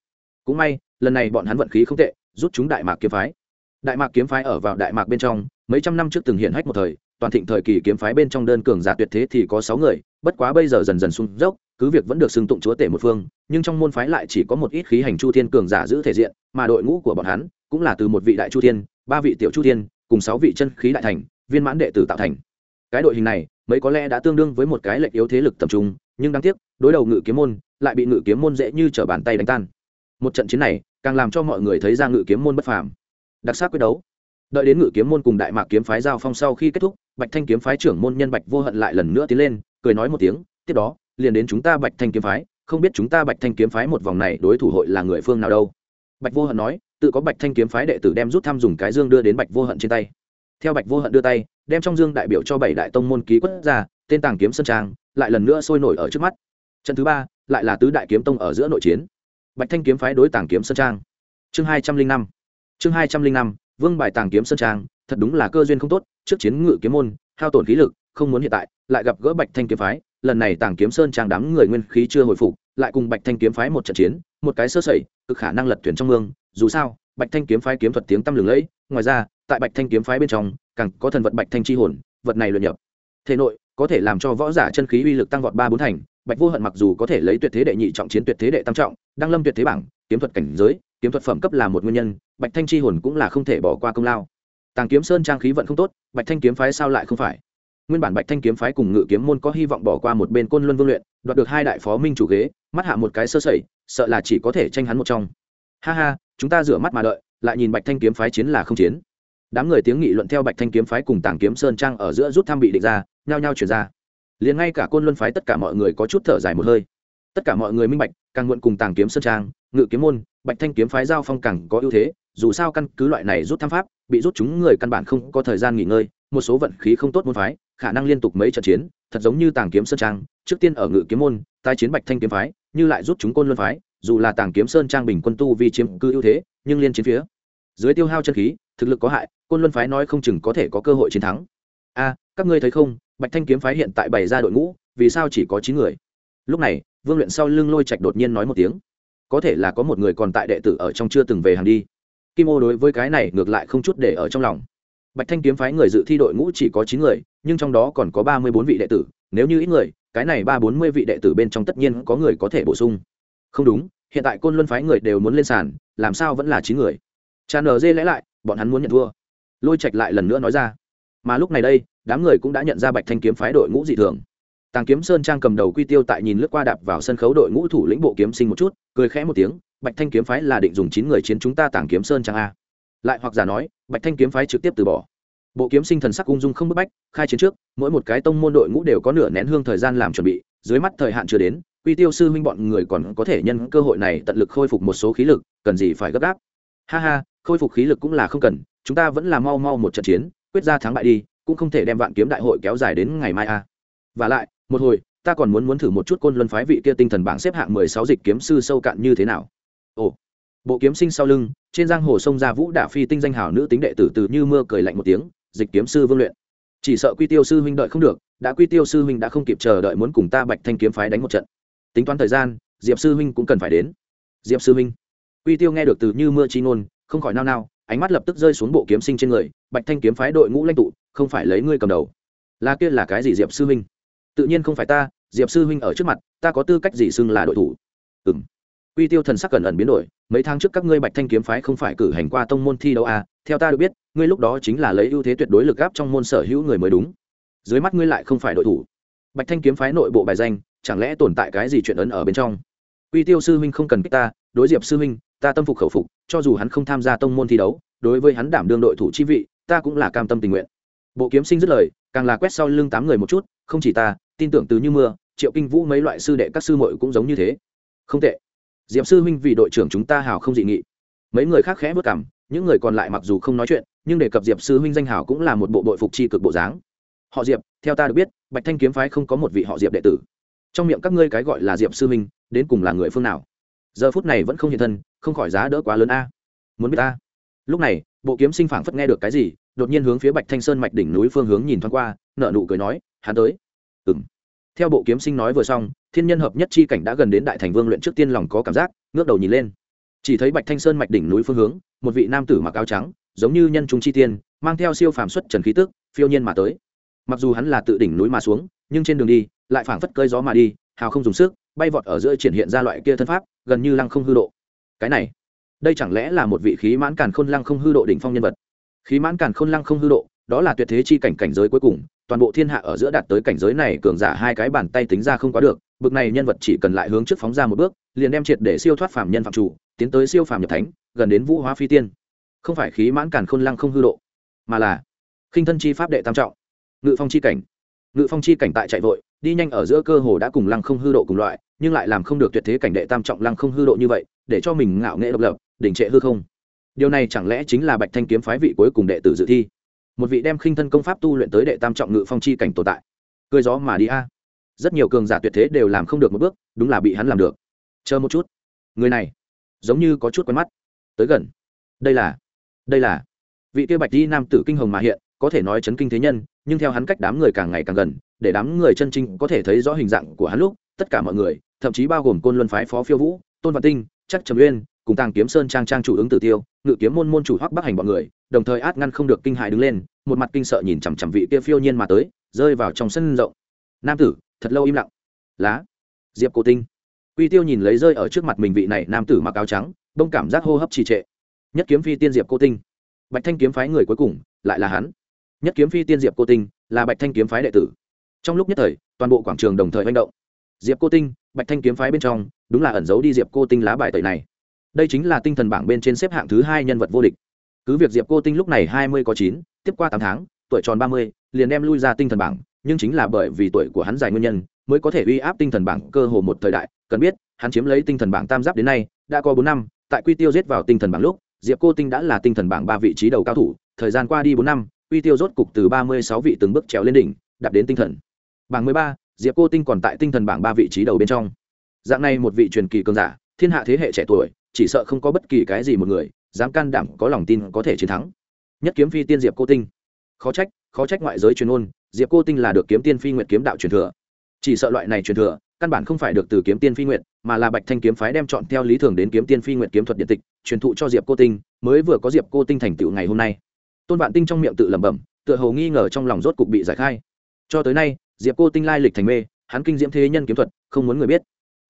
Speaker 1: Cũng may, lần này bọn hắn vận khí không tệ, rút chúng đại mạc kiếm phái đại mạc kiếm phái ở vào đại mạc bên trong, mấy trăm năm trước từng hiện hách một thời, toàn thịnh thời kỳ kiếm phái bên trong đơn cường giả tuyệt thế thì có sáu người, bất quá bây giờ dần dần sung dốc, cứ việc vẫn được xưng tụng chúa tể một phương, nhưng trong môn phái lại chỉ có một ít khí hành chu thiên cường giả giữ thể diện, mà đội ngũ của bọn hắn cũng là từ một vị đại chu thiên, ba vị tiểu chu thiên, cùng sáu vị chân khí đại thành, viên mãn đệ tử tạo thành. Cái đội hình này, mấy có lẽ đã tương đương với một cái lệnh yếu thế lực tập trung, nhưng đáng tiếc, đối đầu ngự kiếm môn, lại bị ngự kiếm môn dễ như trở bàn tay đánh tan. Một trận chiến này, càng làm cho mọi người thấy ra ngự kiếm môn bất phàm đặc sắc quyết đấu. Đợi đến ngự kiếm môn cùng đại mạc kiếm phái giao phong sau khi kết thúc, bạch thanh kiếm phái trưởng môn nhân bạch vô hận lại lần nữa tiến lên, cười nói một tiếng, tiếp đó, liền đến chúng ta bạch thanh kiếm phái, không biết chúng ta bạch thanh kiếm phái một vòng này đối thủ hội là người phương nào đâu. Bạch vô hận nói, tự có bạch thanh kiếm phái đệ tử đem rút thăm dùng cái dương đưa đến bạch vô hận trên tay. Theo bạch vô hận đưa tay, đem trong dương đại biểu cho bảy đại tông môn ký quốc ra, tên tàng kiếm sơn trang, lại lần nữa sôi nổi ở trước mắt. Trận thứ ba, lại là tứ đại kiếm tông ở giữa nội chiến. Bạch thanh kiếm phái đối tàng kiếm sơn trang. Chương hai trăm linh năm chương hai trăm linh năm, vương bài tàng kiếm sơn trang, thật đúng là cơ duyên không tốt, trước chiến ngự kiếm môn, hao tổn khí lực, không muốn hiện tại, lại gặp gỡ bạch thanh kiếm phái, lần này tàng kiếm sơn trang đám người nguyên khí chưa hồi phục, lại cùng bạch thanh kiếm phái một trận chiến, một cái sơ sẩy, cực khả năng lật thuyền trong mương, dù sao, bạch thanh kiếm phái kiếm thuật tiếng tăm lừng lẫy, ngoài ra, tại bạch thanh kiếm phái bên trong, càng có thần vật bạch thanh chi hồn, vật này luyện nhập. Thể nội, có thể làm cho võ giả chân khí uy lực tăng vọt ba bốn thành, bạch vô hận mặc dù có thể lấy tuyệt thế đệ nhị trọng chiến tuyệt thế đệ tam trọng, đăng lâm tuyệt thế bảng, kiếm thuật cảnh giới, kiếm thuật phẩm cấp là một nguyên nhân bạch thanh chi hồn cũng là không thể bỏ qua công lao. Tàng kiếm sơn trang khí vận không tốt, bạch thanh kiếm phái sao lại không phải? Nguyên bản bạch thanh kiếm phái cùng ngự kiếm môn có hy vọng bỏ qua một bên côn luân vương luyện, đoạt được hai đại phó minh chủ ghế, mắt hạ một cái sơ sẩy, sợ là chỉ có thể tranh hắn một trong. Ha ha, chúng ta rửa mắt mà đợi, lại nhìn bạch thanh kiếm phái chiến là không chiến. Đám người tiếng nghị luận theo bạch thanh kiếm phái cùng tàng kiếm sơn trang ở giữa rút tham bị định ra, nhao nhao chuyển ra. Liền ngay cả côn luân phái tất cả mọi người có chút thở dài một hơi. Tất cả mọi người minh bạch, càng muộn cùng tàng kiếm sơn trang, ngự kiếm môn, bạch thanh kiếm phái giao phong càng có ưu thế dù sao căn cứ loại này rút tham pháp, bị rút chúng người căn bản không có thời gian nghỉ ngơi, một số vận khí không tốt môn phái, khả năng liên tục mấy trận chiến, thật giống như tàng kiếm sơn trang, trước tiên ở ngự kiếm môn tai chiến bạch thanh kiếm phái, như lại rút chúng côn luân phái, dù là tàng kiếm sơn trang bình quân tu vì chiếm cư ưu thế, nhưng liên chiến phía dưới tiêu hao chân khí, thực lực có hại, côn luân phái nói không chừng có thể có cơ hội chiến thắng. A, các ngươi thấy không, bạch thanh kiếm phái hiện tại bày ra đội ngũ, vì sao chỉ có chín người? Lúc này, vương luyện sau lưng lôi trạch đột nhiên nói một tiếng. Có thể là có một người còn tại đệ tử ở trong chưa từng về hàng đi kim ô đối với cái này ngược lại không chút để ở trong lòng. Bạch thanh kiếm phái người dự thi đội ngũ chỉ có chín người, nhưng trong đó còn có ba mươi bốn vị đệ tử, nếu như ít người, cái này ba bốn mươi vị đệ tử bên trong tất nhiên có người có thể bổ sung. Không đúng, hiện tại côn luân phái người đều muốn lên sàn, làm sao vẫn là chín người? Cha ở dê lẽ lại, bọn hắn muốn nhận thua. Lôi trạch lại lần nữa nói ra. Mà lúc này đây, đám người cũng đã nhận ra bạch thanh kiếm phái đội ngũ dị thường. Tàng kiếm sơn trang cầm đầu quy tiêu tại nhìn lướt qua đạp vào sân khấu đội ngũ thủ lĩnh bộ kiếm sinh một chút, cười khẽ một tiếng bạch thanh kiếm phái là định dùng chín người chiến chúng ta tàng kiếm sơn trang a. Lại hoặc giả nói, bạch thanh kiếm phái trực tiếp từ bỏ. Bộ kiếm sinh thần sắc ung dung không bức bách, khai chiến trước, mỗi một cái tông môn đội ngũ đều có nửa nén hương thời gian làm chuẩn bị, dưới mắt thời hạn chưa đến, quy tiêu sư huynh bọn người còn có thể nhân cơ hội này tận lực khôi phục một số khí lực, cần gì phải gấp gáp. Ha ha, khôi phục khí lực cũng là không cần, chúng ta vẫn là mau mau một trận chiến, quyết ra thắng bại đi, cũng không thể đem vạn kiếm đại hội kéo dài đến ngày mai a. Và lại, một hồi, ta còn muốn muốn thử một chút côn luân phái vị kia tinh thần bảng xếp hạng mười sáu dịch kiếm sư sâu cạn như thế nào ồ. Bộ kiếm sinh sau lưng, trên giang hồ sông gia vũ đả phi tinh danh hào nữ tính đệ tử từ như mưa cười lạnh một tiếng, dịch kiếm sư vương luyện. Chỉ sợ quy tiêu sư huynh đợi không được, đã quy tiêu sư huynh đã không kịp chờ đợi muốn cùng ta bạch thanh kiếm phái đánh một trận. Tính toán thời gian, diệp sư huynh cũng cần phải đến. Diệp sư huynh. Quy tiêu nghe được từ như mưa chi ngôn, không khỏi nao nao, ánh mắt lập tức rơi xuống bộ kiếm sinh trên người, bạch thanh kiếm phái đội ngũ lãnh tụ, không phải lấy ngươi cầm đầu. Là kia là cái gì diệp sư huynh? Tự nhiên không phải ta, diệp sư huynh ở trước mặt, ta có tư cách gì xưng là đội thủ? Ừ m quy tiêu thần sắc cẩn ẩn biến đổi mấy tháng trước các ngươi bạch thanh kiếm phái không phải cử hành qua tông môn thi đấu à, theo ta được biết ngươi lúc đó chính là lấy ưu thế tuyệt đối lực gáp trong môn sở hữu người mới đúng. Dưới mắt ngươi lại không phải đội thủ. Bạch thanh kiếm phái nội bộ bài danh chẳng lẽ tồn tại cái gì chuyện ấn ở bên trong? Quy tiêu sư huynh không cần kích ta đối diệp sư huynh ta tâm phục khẩu phục cho dù hắn không tham gia tông môn thi đấu đối với hắn đảm đương đội thủ chi vị ta cũng là cam tâm tình nguyện. Bộ kiếm sinh dứt lời càng là quét sau lưng tám người một chút không chỉ ta tin tưởng từ như mưa triệu kinh vũ mấy loại sư đệ các sư muội cũng giống như thế. Không tệ diệp sư huynh vì đội trưởng chúng ta hào không dị nghị. Mấy người khác khẽ vất cảm những người còn lại mặc dù không nói chuyện, nhưng đề cập diệp sư huynh danh hào cũng là một bộ đội phục chi cực bộ dáng. Họ diệp, theo ta được biết, bạch thanh kiếm phái không có một vị họ diệp đệ tử. Trong miệng các ngươi cái gọi là diệp sư huynh, đến cùng là người phương nào? Giờ phút này vẫn không hiện thân, không khỏi giá đỡ quá lớn a. Muốn biết a lúc này, bộ kiếm sinh phảng phất nghe được cái gì, đột nhiên hướng phía bạch thanh sơn mạch đỉnh núi phương hướng nhìn thoáng qua nợ nụ cười nói, hắn tới. Ừng theo bộ kiếm sinh nói vừa xong thiên nhân hợp nhất chi cảnh đã gần đến đại thành vương luyện trước tiên lòng có cảm giác, ngước đầu nhìn lên. Chỉ thấy bạch thanh sơn mạch đỉnh núi phương hướng, một vị nam tử mặc áo trắng, giống như nhân trung chi tiên, mang theo siêu phàm xuất trần khí tức, phiêu nhiên mà tới. Mặc dù hắn là tự đỉnh núi mà xuống, nhưng trên đường đi, lại phảng phất cơi gió mà đi, hào không dùng sức, bay vọt ở giữa triển hiện ra loại kia thân pháp, gần như lăng không hư độ. Cái này, đây chẳng lẽ là một vị khí mãn càn khôn lăng không hư độ đỉnh phong nhân vật? Khí mãn càn khôn lăng không hư độ, đó là tuyệt thế chi cảnh cảnh giới cuối cùng, toàn bộ thiên hạ ở giữa đạt tới cảnh giới này cường giả hai cái bàn tay tính ra không quá được bực này nhân vật chỉ cần lại hướng trước phóng ra một bước, liền đem triệt để siêu thoát phàm nhân phạm chủ, tiến tới siêu phàm nhập thánh, gần đến vũ hóa phi tiên. Không phải khí mãn càn khôn lăng không hư độ, mà là khinh thân chi pháp đệ tam trọng, ngự phong chi cảnh. Ngự phong chi cảnh tại chạy vội, đi nhanh ở giữa cơ hồ đã cùng lăng không hư độ cùng loại, nhưng lại làm không được tuyệt thế cảnh đệ tam trọng lăng không hư độ như vậy, để cho mình ngạo nghệ độc lập đỉnh trệ hư không. Điều này chẳng lẽ chính là bạch thanh kiếm phái vị cuối cùng đệ tử dự thi? Một vị đem khinh thân công pháp tu luyện tới đệ tam trọng ngự phong chi cảnh tồn tại. Cười gió mà đi a rất nhiều cường giả tuyệt thế đều làm không được một bước, đúng là bị hắn làm được. Chờ một chút. Người này, giống như có chút quen mắt. Tới gần. Đây là đây là vị kia bạch đi nam tử kinh hồng mà hiện, có thể nói chấn kinh thế nhân, nhưng theo hắn cách đám người càng ngày càng gần, để đám người chân chính có thể thấy rõ hình dạng của hắn lúc, tất cả mọi người, thậm chí bao gồm côn luân phái phó phiêu vũ, tôn văn tinh chắc trầm uyên, cùng tàng kiếm sơn trang trang chủ ứng tử tiêu, ngự kiếm môn môn chủ hoắc bắc hành bọn người, đồng thời át ngăn không được kinh hại đứng lên, một mặt kinh sợ nhìn chằm chằm vị kia phiêu nhiên mà tới, rơi vào trong sân rộng. Nam tử thật lâu im lặng. Lá, diệp cô tinh. Quy tiêu nhìn lấy rơi ở trước mặt mình vị này nam tử mặc áo trắng bông cảm giác hô hấp trì trệ. Nhất kiếm phi tiên diệp cô tinh. Bạch thanh kiếm phái người cuối cùng, lại là hắn. Nhất kiếm phi tiên diệp cô tinh, là bạch thanh kiếm phái đệ tử. Trong lúc nhất thời, toàn bộ quảng trường đồng thời manh động. Diệp cô tinh, bạch thanh kiếm phái bên trong, đúng là ẩn giấu đi diệp cô tinh lá bài tẩy này. Đây chính là tinh thần bảng bên trên xếp hạng thứ hai nhân vật vô địch. Cứ việc diệp cô tinh lúc này hai mươi có chín, tiếp qua tám tháng, tuổi tròn ba mươi, liền đem lui ra tinh thần bảng nhưng chính là bởi vì tuổi của hắn dài nguyên nhân, mới có thể uy áp tinh thần bảng cơ hồ một thời đại. Cần biết, hắn chiếm lấy tinh thần bảng tam giáp đến nay, đã có bốn năm, tại quy tiêu giết vào tinh thần bảng lúc, diệp cô tinh đã là tinh thần bảng ba vị trí đầu cao thủ, thời gian qua đi bốn năm, quy tiêu rốt cục từ ba mươi sáu vị từng bước trèo lên đỉnh đạt đến tinh thần. Bảng mười ba, diệp cô tinh còn tại tinh thần bảng ba vị trí đầu bên trong. Dạng này một vị truyền kỳ cường giả, thiên hạ thế hệ trẻ tuổi, chỉ sợ không có bất kỳ cái gì một người, dám can đảm, có lòng tin, có thể chiến thắng. Nhất kiếm phi tiên diệp cô tinh. Khó trách khó trách ngoại giới truyền ôn diệp cô tinh là được kiếm tiên phi nguyện kiếm đạo truyền thừa. Chỉ sợ loại này truyền thừa, căn bản không phải được từ kiếm tiên phi nguyện mà là bạch thanh kiếm phái đem chọn theo lý thường đến kiếm tiên phi nguyện kiếm thuật điện tịch, truyền thụ cho diệp cô tinh, mới vừa có diệp cô tinh thành tựu ngày hôm nay. Tôn vạn tinh trong miệng tự lẩm bẩm, tựa hồ nghi ngờ trong lòng rốt cục bị giải khai. Cho tới nay, diệp cô tinh lai lịch thành mê, hắn kinh diễm thế nhân kiếm thuật, không muốn người biết.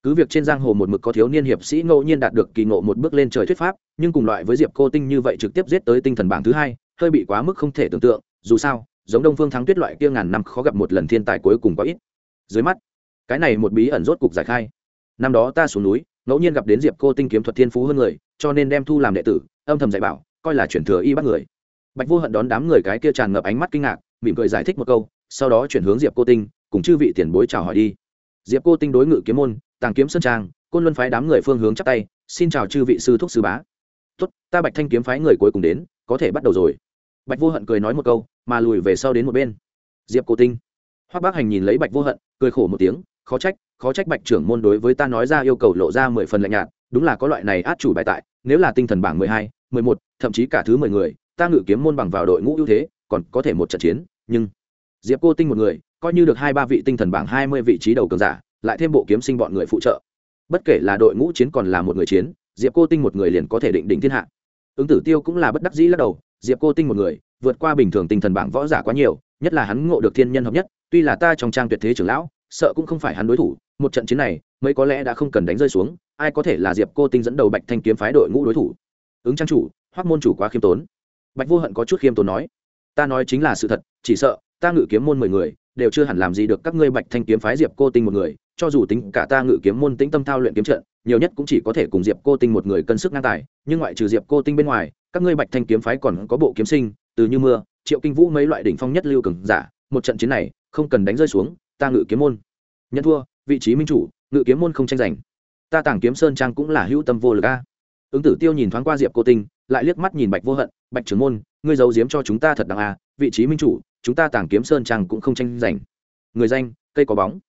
Speaker 1: Cứ việc trên giang hồ một mực có thiếu niên hiệp sĩ ngẫu nhiên đạt được kỳ ngộ một bước lên trời thuyết pháp, nhưng cùng loại với diệp cô tinh như vậy trực tiếp giết tới tinh thần bảng thứ hai, hơi bị quá mức không thể tưởng tượng, dù sao giống đông phương thắng tuyết loại kia ngàn năm khó gặp một lần thiên tài cuối cùng có ít. Dưới mắt, cái này một bí ẩn rốt cục giải khai. Năm đó ta xuống núi, ngẫu nhiên gặp đến diệp cô tinh kiếm thuật thiên phú hơn người, cho nên đem thu làm đệ tử, âm thầm dạy bảo, coi là chuyển thừa y bắt người. Bạch vô hận đón đám người cái kia tràn ngập ánh mắt kinh ngạc, mỉm cười giải thích một câu, sau đó chuyển hướng diệp cô tinh, cùng chư vị tiền bối chào hỏi đi. Diệp cô tinh đối ngự kiếm môn, tàng kiếm sơn trang, côn luân phái đám người phương hướng chắp tay, xin chào chư vị sư thúc sư bá. Tốt, ta bạch thanh kiếm phái người cuối cùng đến, có thể bắt đầu rồi. Bạch vô hận cười nói một câu mà lùi về sau đến một bên. Diệp cô tinh. Hoác bác hành nhìn lấy bạch vô hận, cười khổ một tiếng, khó trách khó trách bạch trưởng môn đối với ta nói ra yêu cầu lộ ra mười phần lạnh nhạt, đúng là có loại này át chủ bài tại, nếu là tinh thần bảng mười hai, mười một, thậm chí cả thứ mười người, ta ngự kiếm môn bằng vào đội ngũ ưu thế, còn có thể một trận chiến, nhưng diệp cô tinh một người, coi như được hai ba vị tinh thần bảng hai mươi vị trí đầu cường giả, lại thêm bộ kiếm sinh bọn người phụ trợ. Bất kể là đội ngũ chiến còn là một người chiến, diệp cô tinh một người liền có thể định đỉnh thiên hạ ứng tử tiêu cũng là bất đắc dĩ lắc đầu, diệp cô tinh một người, vượt qua bình thường tinh thần bảng võ giả quá nhiều, nhất là hắn ngộ được thiên nhân hợp nhất, tuy là ta trong trang tuyệt thế trưởng lão, sợ cũng không phải hắn đối thủ, một trận chiến này, mấy có lẽ đã không cần đánh rơi xuống, ai có thể là diệp cô tinh dẫn đầu bạch thanh kiếm phái đội ngũ đối thủ. Ứng trang chủ, hoắc môn chủ quá khiêm tốn. Bạch vô hận có chút khiêm tốn nói, ta nói chính là sự thật, chỉ sợ ta ngự kiếm môn mười người, đều chưa hẳn làm gì được các ngươi bạch thanh kiếm phái diệp cô tinh một người cho dù tính cả ta ngự kiếm môn tĩnh tâm thao luyện kiếm trận, nhiều nhất cũng chỉ có thể cùng diệp cô tinh một người cân sức ngang tài, nhưng ngoại trừ diệp cô tinh bên ngoài, các ngươi bạch thanh kiếm phái còn có bộ kiếm sinh, từ như mưa, triệu kinh vũ mấy loại đỉnh phong nhất lưu cường giả, một trận chiến này, không cần đánh rơi xuống, ta ngự kiếm môn. Nhận thua, vị trí minh chủ, ngự kiếm môn không tranh giành. Ta tàng kiếm sơn trang cũng là hữu tâm vô lực a. Ứng tử tiêu nhìn thoáng qua diệp cô tinh, lại liếc mắt nhìn bạch vô hận, bạch trưởng môn, ngươi giấu giếm cho chúng ta thật đằng a, vị trí minh chủ, chúng ta tàng kiếm sơn trang cũng không tranh giành. Người danh, cây có bóng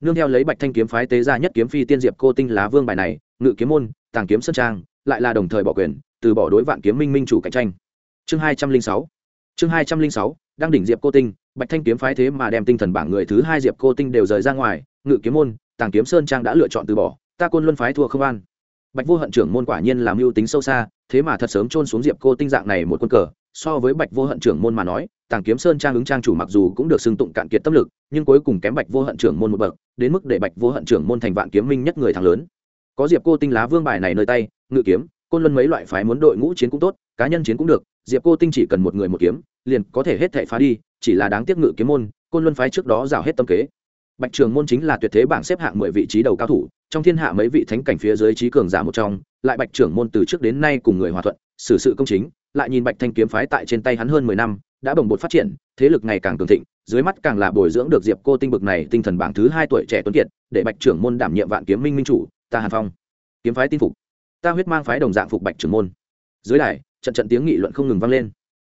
Speaker 1: nương theo lấy bạch thanh kiếm phái tế ra nhất kiếm phi tiên diệp cô tinh lá vương bài này, ngự kiếm môn, tàng kiếm sơn trang, lại là đồng thời bỏ quyền, từ bỏ đối vạn kiếm minh minh chủ cạnh tranh. Chương hai trăm linh sáu. Chương hai trăm linh sáu, đang đỉnh diệp cô tinh, bạch thanh kiếm phái thế mà đem tinh thần bảng người thứ hai diệp cô tinh đều rời ra ngoài, ngự kiếm môn, tàng kiếm sơn trang đã lựa chọn từ bỏ, ta côn luân phái thua không an. Bạch vô hận trưởng môn quả nhiên làm mưu tính sâu xa, thế mà thật sớm trôn xuống diệp cô tinh dạng này một quân cờ so với bạch vô hận trưởng môn mà nói, tàng kiếm sơn trang ứng trang chủ mặc dù cũng được xưng tụng cạn kiệt tâm lực, nhưng cuối cùng kém bạch vô hận trưởng môn một bậc, đến mức để bạch vô hận trưởng môn thành vạn kiếm minh nhất người thắng lớn. Có diệp cô tinh lá vương bài này nơi tay, ngự kiếm, côn luân mấy loại phái muốn đội ngũ chiến cũng tốt, cá nhân chiến cũng được, diệp cô tinh chỉ cần một người một kiếm, liền có thể hết thệ phá đi, chỉ là đáng tiếc ngự kiếm môn, côn luân phái trước đó rào hết tâm kế. Bạch trường môn chính là tuyệt thế bảng xếp hạng mười vị trí đầu cao thủ, trong thiên hạ mấy vị thánh cảnh phía dưới trí cường giả một trong, lại bạch trưởng môn từ trước đến nay cùng người hòa thuận, xử sự công chính lại nhìn bạch thanh kiếm phái tại trên tay hắn hơn mười năm, đã bồng bột phát triển, thế lực ngày càng cường thịnh, dưới mắt càng là bồi dưỡng được diệp cô tinh bực này tinh thần bảng thứ hai tuổi trẻ tuấn kiệt, để bạch trưởng môn đảm nhiệm vạn kiếm minh minh chủ, ta hàn phong. Kiếm phái tin phục. Ta huyết mang phái đồng dạng phục bạch trưởng môn. Dưới đài, trận trận tiếng nghị luận không ngừng vang lên.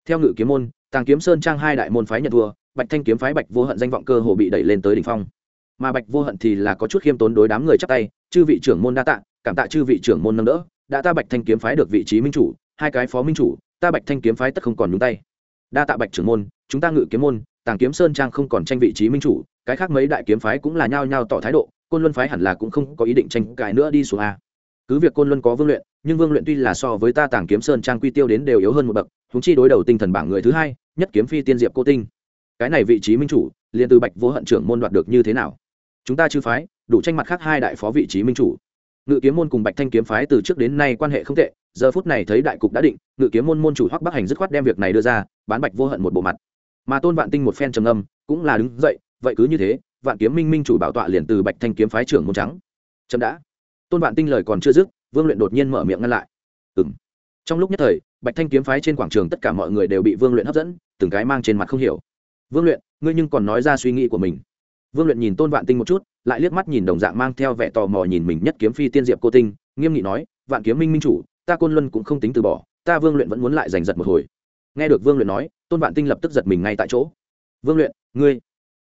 Speaker 1: Theo ngự kiếm môn, tàng kiếm sơn trang hai đại môn phái nhận thua, bạch thanh kiếm phái bạch vô hận danh vọng cơ hồ bị đẩy lên tới đỉnh phong. Mà bạch vô hận thì là có chút khiêm tốn đối đám người chắp tay, chư vị trưởng môn đa tạ, cảm tạ chư vị trưởng môn nâng đỡ, đã ta bạch thanh kiếm phái được vị trí minh chủ hai cái phó minh chủ, ta bạch thanh kiếm phái tất không còn nhúng tay. Đa tạ bạch trưởng môn, chúng ta ngự kiếm môn, tàng kiếm sơn trang không còn tranh vị trí minh chủ, cái khác mấy đại kiếm phái cũng là nhao nhao tỏ thái độ, côn luân phái hẳn là cũng không có ý định tranh cãi nữa đi xuống a. Cứ việc côn luân có vương luyện, nhưng vương luyện tuy là so với ta tàng kiếm sơn trang quy tiêu đến đều yếu hơn một bậc húng chi đối đầu tinh thần bảng người thứ hai, nhất kiếm phi tiên diệp cô tinh. Cái này vị trí minh chủ, liền từ bạch vô hận trưởng môn đoạt được như thế nào? Chúng ta chư phái, đủ tranh mặt khác hai đại phó vị trí minh chủ. Ngự kiếm môn cùng bạch thanh kiếm phái từ trước đến nay quan hệ không tệ giờ phút này thấy đại cục đã định, ngự kiếm môn môn chủ hoắc bắc hành dứt khoát đem việc này đưa ra, bán bạch vô hận một bộ mặt. Mà tôn vạn tinh một phen trầm âm cũng là đứng dậy, vậy cứ như thế, vạn kiếm minh minh chủ bảo tọa liền từ bạch thanh kiếm phái trưởng môn trắng. Chậm đã. Tôn vạn tinh lời còn chưa dứt, vương luyện đột nhiên mở miệng ngăn lại. Ừng trong lúc nhất thời, bạch thanh kiếm phái trên quảng trường tất cả mọi người đều bị vương luyện hấp dẫn, từng cái mang trên mặt không hiểu. Vương luyện, ngươi nhưng còn nói ra suy nghĩ của mình. Vương luyện nhìn tôn vạn tinh một chút, lại liếc mắt nhìn đồng dạng mang theo vẻ tò mò nhìn mình nhất kiếm phi tiên diệp cô tinh, nghiêm nghị nói, vạn kiếm minh minh chủ ta côn luân cũng không tính từ bỏ, ta vương luyện vẫn muốn lại giành giật một hồi. Nghe được vương luyện nói, tôn vạn tinh lập tức giật mình ngay tại chỗ. Vương luyện, ngươi,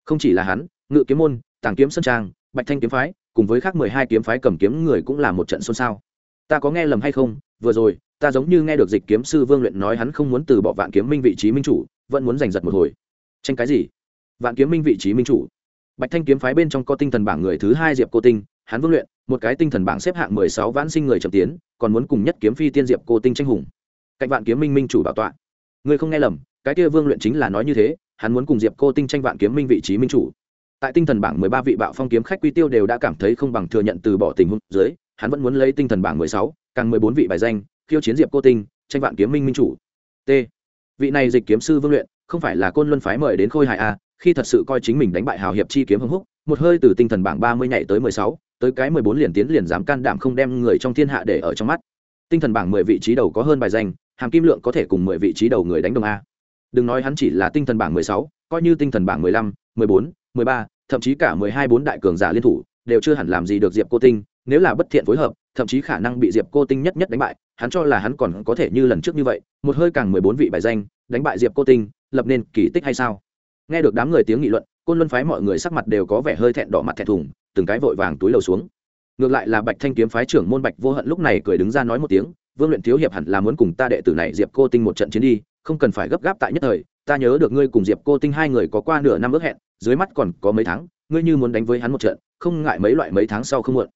Speaker 1: không chỉ là hắn, ngự kiếm môn, tàng kiếm sân trang, bạch thanh kiếm phái, cùng với khác mười hai kiếm phái cầm kiếm người cũng là một trận xôn xao. Ta có nghe lầm hay không? Vừa rồi, ta giống như nghe được dịch kiếm sư vương luyện nói hắn không muốn từ bỏ vạn kiếm minh vị trí minh chủ, vẫn muốn giành giật một hồi. Tranh cái gì? Vạn kiếm minh vị trí minh chủ. Bạch thanh kiếm phái bên trong có tinh thần bảng người thứ hai diệp cô tinh hắn vương luyện một cái tinh thần bảng xếp hạng mười sáu vãn sinh người chậm tiến còn muốn cùng nhất kiếm phi tiên diệp cô tinh tranh hùng. Cạnh vạn kiếm minh minh chủ bảo tọa. Người không nghe lầm cái kia vương luyện chính là nói như thế hắn muốn cùng diệp cô tinh tranh vạn kiếm minh vị trí minh chủ. Tại tinh thần bảng mười ba vị bạo phong kiếm khách quy tiêu đều đã cảm thấy không bằng thừa nhận từ bỏ tình huống dưới hắn vẫn muốn lấy tinh thần bảng mười sáu càng mười bốn vị bài danh khiêu chiến diệp cô tinh tranh vạn kiếm minh minh chủ. T. Vị này dịch kiếm sư vương luyện không phải là côn luân phái mời đến khôi hài a à, khi thật sự coi chính mình đánh bại hào hiệp chi kiếm hưng húc một hơi từ tinh thần bảng ba mươi nhảy tới mười sáu tới cái mười bốn liền tiến liền dám can đảm không đem người trong thiên hạ để ở trong mắt. Tinh thần bảng mười vị trí đầu có hơn bài danh, hàm kim lượng có thể cùng mười vị trí đầu người đánh đồng a. Đừng nói hắn chỉ là tinh thần bảng mười sáu, coi như tinh thần bảng mười lăm, mười bốn, mười ba, thậm chí cả mười hai bốn đại cường giả liên thủ, đều chưa hẳn làm gì được diệp cô tinh, nếu là bất thiện phối hợp, thậm chí khả năng bị diệp cô tinh nhất nhất đánh bại, hắn cho là hắn còn có thể như lần trước như vậy, một hơi càng mười bốn vị bài danh, đánh bại diệp cô tinh, lập nên kỳ tích hay sao? Nghe được đám người tiếng nghị luận, côn luân phái mọi người sắc mặt đều có vẻ hơi thẹn đỏ mặt thẹn thùng từng cái vội vàng túi lầu xuống. Ngược lại là bạch thanh kiếm phái trưởng môn bạch vô hận lúc này cười đứng ra nói một tiếng, vương luyện thiếu hiệp hẳn là muốn cùng ta đệ tử này diệp cô tinh một trận chiến đi, không cần phải gấp gáp tại nhất thời, ta nhớ được ngươi cùng diệp cô tinh hai người có qua nửa năm ước hẹn, dưới mắt còn có mấy tháng, ngươi như muốn đánh với hắn một trận, không ngại mấy loại mấy tháng sau không muộn.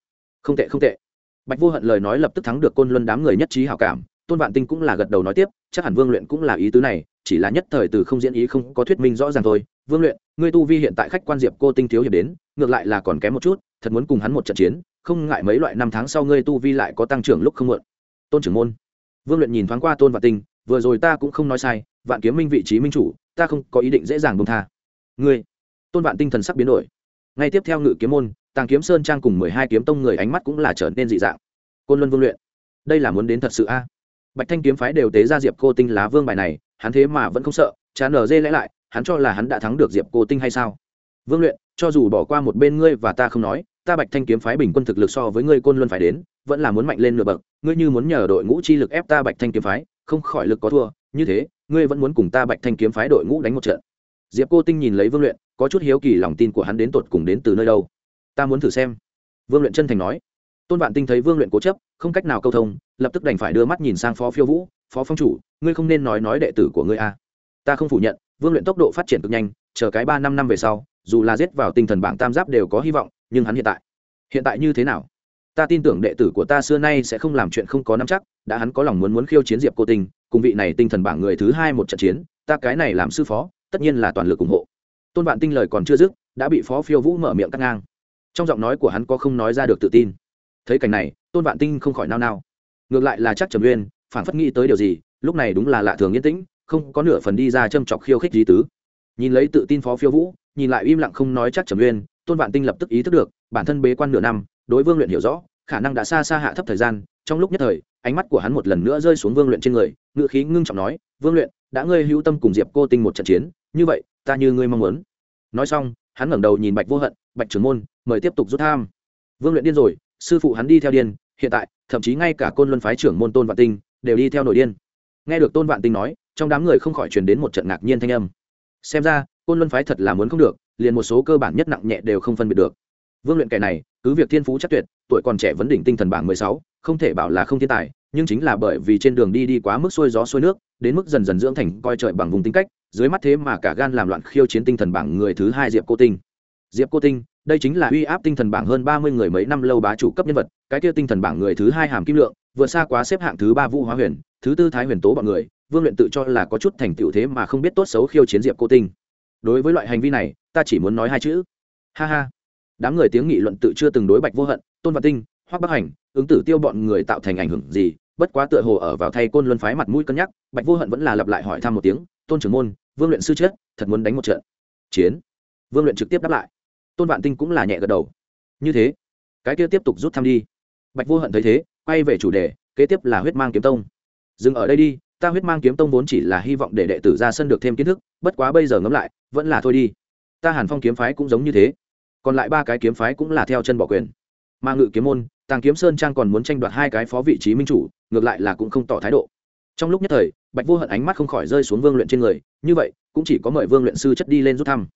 Speaker 1: Không tệ không tệ. Bạch vô hận lời nói lập tức thắng được côn luân đám người nhất trí hảo cảm, tôn vạn tinh cũng là gật đầu nói tiếp, chắc hẳn vương luyện cũng là ý tứ này, chỉ là nhất thời từ không diễn ý không có thuyết minh rõ ràng thôi. Vương luyện, ngươi tu vi hiện tại khách quan diệp cô tinh thiếu hiệp đến ngược lại là còn kém một chút, thật muốn cùng hắn một trận chiến, không ngại mấy loại năm tháng sau ngươi tu vi lại có tăng trưởng lúc không muộn. Tôn trưởng môn. Vương luyện nhìn thoáng qua tôn vạn tinh, vừa rồi ta cũng không nói sai, vạn kiếm minh vị trí minh chủ, ta không có ý định dễ dàng bông tha. Ngươi. Tôn vạn tinh thần sắc biến đổi. Ngay tiếp theo ngự kiếm môn, tàng kiếm sơn trang cùng mười hai kiếm tông người ánh mắt cũng là trở nên dị dạng. Côn luân vương luyện. Đây là muốn đến thật sự a? Bạch thanh kiếm phái đều tế ra diệp cô tinh lá vương bài này, hắn thế mà vẫn không sợ, chán nở dê lẽ lại, hắn cho là hắn đã thắng được diệp cô tinh hay sao? Vương luyện cho dù bỏ qua một bên ngươi và ta không nói, ta bạch thanh kiếm phái bình quân thực lực so với ngươi côn luân phải đến, vẫn là muốn mạnh lên nửa bậc. Ngươi như muốn nhờ đội ngũ chi lực ép ta bạch thanh kiếm phái, không khỏi lực có thua. Như thế, ngươi vẫn muốn cùng ta bạch thanh kiếm phái đội ngũ đánh một trận. Diệp cô tinh nhìn lấy vương luyện, có chút hiếu kỳ lòng tin của hắn đến tột cùng đến từ nơi đâu. Ta muốn thử xem. Vương luyện chân thành nói. Tôn vạn tinh thấy vương luyện cố chấp, không cách nào câu thông, lập tức đành phải đưa mắt nhìn sang phó phiêu vũ. Phó phong chủ, ngươi không nên nói nói đệ tử của ngươi a. Ta không phủ nhận. Vương luyện tốc độ phát triển cực nhanh chờ cái ba năm năm về sau, dù là giết vào tinh thần bảng tam giáp đều có hy vọng, nhưng hắn hiện tại hiện tại như thế nào? Ta tin tưởng đệ tử của ta xưa nay sẽ không làm chuyện không có nắm chắc, đã hắn có lòng muốn muốn khiêu chiến diệp cô tinh, cùng vị này tinh thần bảng người thứ hai một trận chiến, ta cái này làm sư phó, tất nhiên là toàn lực ủng hộ. Tôn vạn tinh lời còn chưa dứt, đã bị phó phiêu vũ mở miệng cắt ngang. Trong giọng nói của hắn có không nói ra được tự tin. Thấy cảnh này, tôn vạn tinh không khỏi nao nao. Ngược lại là chắc trầm uyên phản phất nghĩ tới điều gì, lúc này đúng là lạ thường yên tĩnh, không có nửa phần đi ra châm chọc khiêu khích gì tứ nhìn lấy tự tin phó phiêu vũ, nhìn lại im lặng không nói chắc trầm uyên, tôn vạn tinh lập tức ý thức được, bản thân bế quan nửa năm, đối vương luyện hiểu rõ, khả năng đã xa xa hạ thấp thời gian, trong lúc nhất thời, ánh mắt của hắn một lần nữa rơi xuống vương luyện trên người ngựa khí ngưng trọng nói, vương luyện, đã ngươi hữu tâm cùng diệp cô tinh một trận chiến, như vậy, ta như ngươi mong muốn. Nói xong, hắn ngẩng đầu nhìn bạch vô hận, bạch trưởng môn, mời tiếp tục rút tham. Vương luyện điên rồi, sư phụ hắn đi theo điên, hiện tại, thậm chí ngay cả côn luân phái trưởng môn tôn vạn tinh đều đi theo nội điên. Nghe được tôn vạn tinh nói, trong đám người không khỏi truyền đến một trận ngạc nhiên thanh âm xem ra, côn luân phái thật là muốn không được, liền một số cơ bản nhất nặng nhẹ đều không phân biệt được. Vương luyện kẻ này, cứ việc thiên phú chắc tuyệt, tuổi còn trẻ vấn đỉnh tinh thần bảng mười sáu, không thể bảo là không thiên tài, nhưng chính là bởi vì trên đường đi đi quá mức xuôi gió xuôi nước, đến mức dần dần dưỡng thành coi trời bằng vùng tính cách, dưới mắt thế mà cả gan làm loạn khiêu chiến tinh thần bảng người thứ hai diệp cô tinh. Diệp cô tinh, đây chính là uy áp tinh thần bảng hơn ba mươi người mấy năm lâu bá chủ cấp nhân vật, cái kia tinh thần bảng người thứ hai hàm kim lượng, vượt xa quá xếp hạng thứ ba vũ hóa huyền, thứ tư thái huyền tố bọn người vương luyện tự cho là có chút thành tựu thế mà không biết tốt xấu khiêu chiến diệp cô tinh. Đối với loại hành vi này, ta chỉ muốn nói hai chữ. Ha ha. Đám người tiếng nghị luận tự chưa từng đối bạch vô hận, tôn văn tinh, hoắc bắc hành, ứng tử tiêu bọn người tạo thành ảnh hưởng gì, bất quá tựa hồ ở vào thay côn luân phái mặt mũi cân nhắc, bạch vô hận vẫn là lặp lại hỏi thăm một tiếng, tôn trưởng môn, vương luyện sư chết, thật muốn đánh một trận. Chiến? Vương luyện trực tiếp đáp lại. Tôn vạn tinh cũng là nhẹ gật đầu. Như thế, cái kia tiếp tục rút thăm đi. Bạch vô hận thấy thế, quay về chủ đề, kế tiếp là huyết mang kiếm tông. Dừng ở đây đi ta huyết mang kiếm tông vốn chỉ là hy vọng để đệ tử ra sân được thêm kiến thức, bất quá bây giờ ngẫm lại, vẫn là thôi đi. Ta hàn phong kiếm phái cũng giống như thế. Còn lại ba cái kiếm phái cũng là theo chân bỏ quyền. Mà ngự kiếm môn, tàng kiếm sơn trang còn muốn tranh đoạt hai cái phó vị trí minh chủ, ngược lại là cũng không tỏ thái độ. Trong lúc nhất thời, bạch vô hận ánh mắt không khỏi rơi xuống vương luyện trên người, như vậy, cũng chỉ có mời vương luyện sư chất đi lên rút thăm.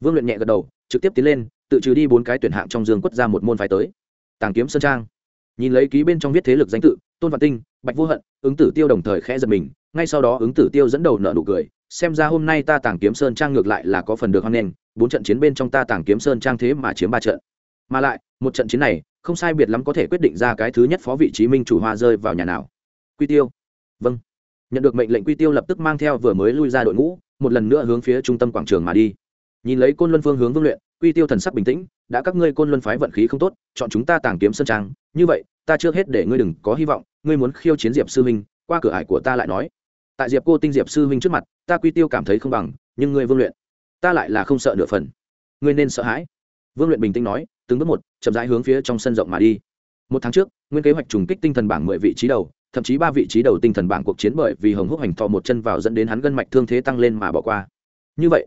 Speaker 1: Vương luyện nhẹ gật đầu, trực tiếp tiến lên, tự trừ đi bốn cái tuyển hạng trong dương quất ra một môn phái tới. Tàng kiếm sơn trang nhìn lấy ký bên trong viết thế lực danh tự, tôn văn tinh, bạch vô hận, ứng tử tiêu đồng thời khẽ giật mình, ngay sau đó ứng tử tiêu dẫn đầu nợ nụ cười, xem ra hôm nay ta tàng kiếm sơn trang ngược lại là có phần được hoan nghênh, bốn trận chiến bên trong ta tàng kiếm sơn trang thế mà chiếm ba trận. Mà lại, một trận chiến này, không sai biệt lắm có thể quyết định ra cái thứ nhất phó vị trí minh chủ hoa rơi vào nhà nào. Quy tiêu. Vâng. Nhận được mệnh lệnh quy tiêu lập tức mang theo vừa mới lui ra đội ngũ, một lần nữa hướng phía trung tâm quảng trường mà đi. Nhìn lấy côn luân phương hướng vương luyện, quy tiêu thần sắc bình tĩnh, đã các ngươi côn luân phái vận khí không tốt, chọn chúng ta tàng kiếm sơn trang như vậy, ta trước hết để ngươi đừng có hy vọng, ngươi muốn khiêu chiến diệp sư huynh qua cửa ải của ta lại nói. Tại diệp cô tinh, diệp sư huynh trước mặt, ta quy tiêu cảm thấy không bằng, nhưng ngươi vương luyện. Ta lại là không sợ nửa phần. Ngươi nên sợ hãi. Vương luyện bình tĩnh nói, từng bước một, chậm rãi hướng phía trong sân rộng mà đi. Một tháng trước, nguyên kế hoạch trùng kích tinh thần bảng mười vị trí đầu, thậm chí ba vị trí đầu tinh thần bảng cuộc chiến bởi vì hồng húc hành thọ một chân vào dẫn đến hắn gân mạch thương thế tăng lên mà bỏ qua. Như vậy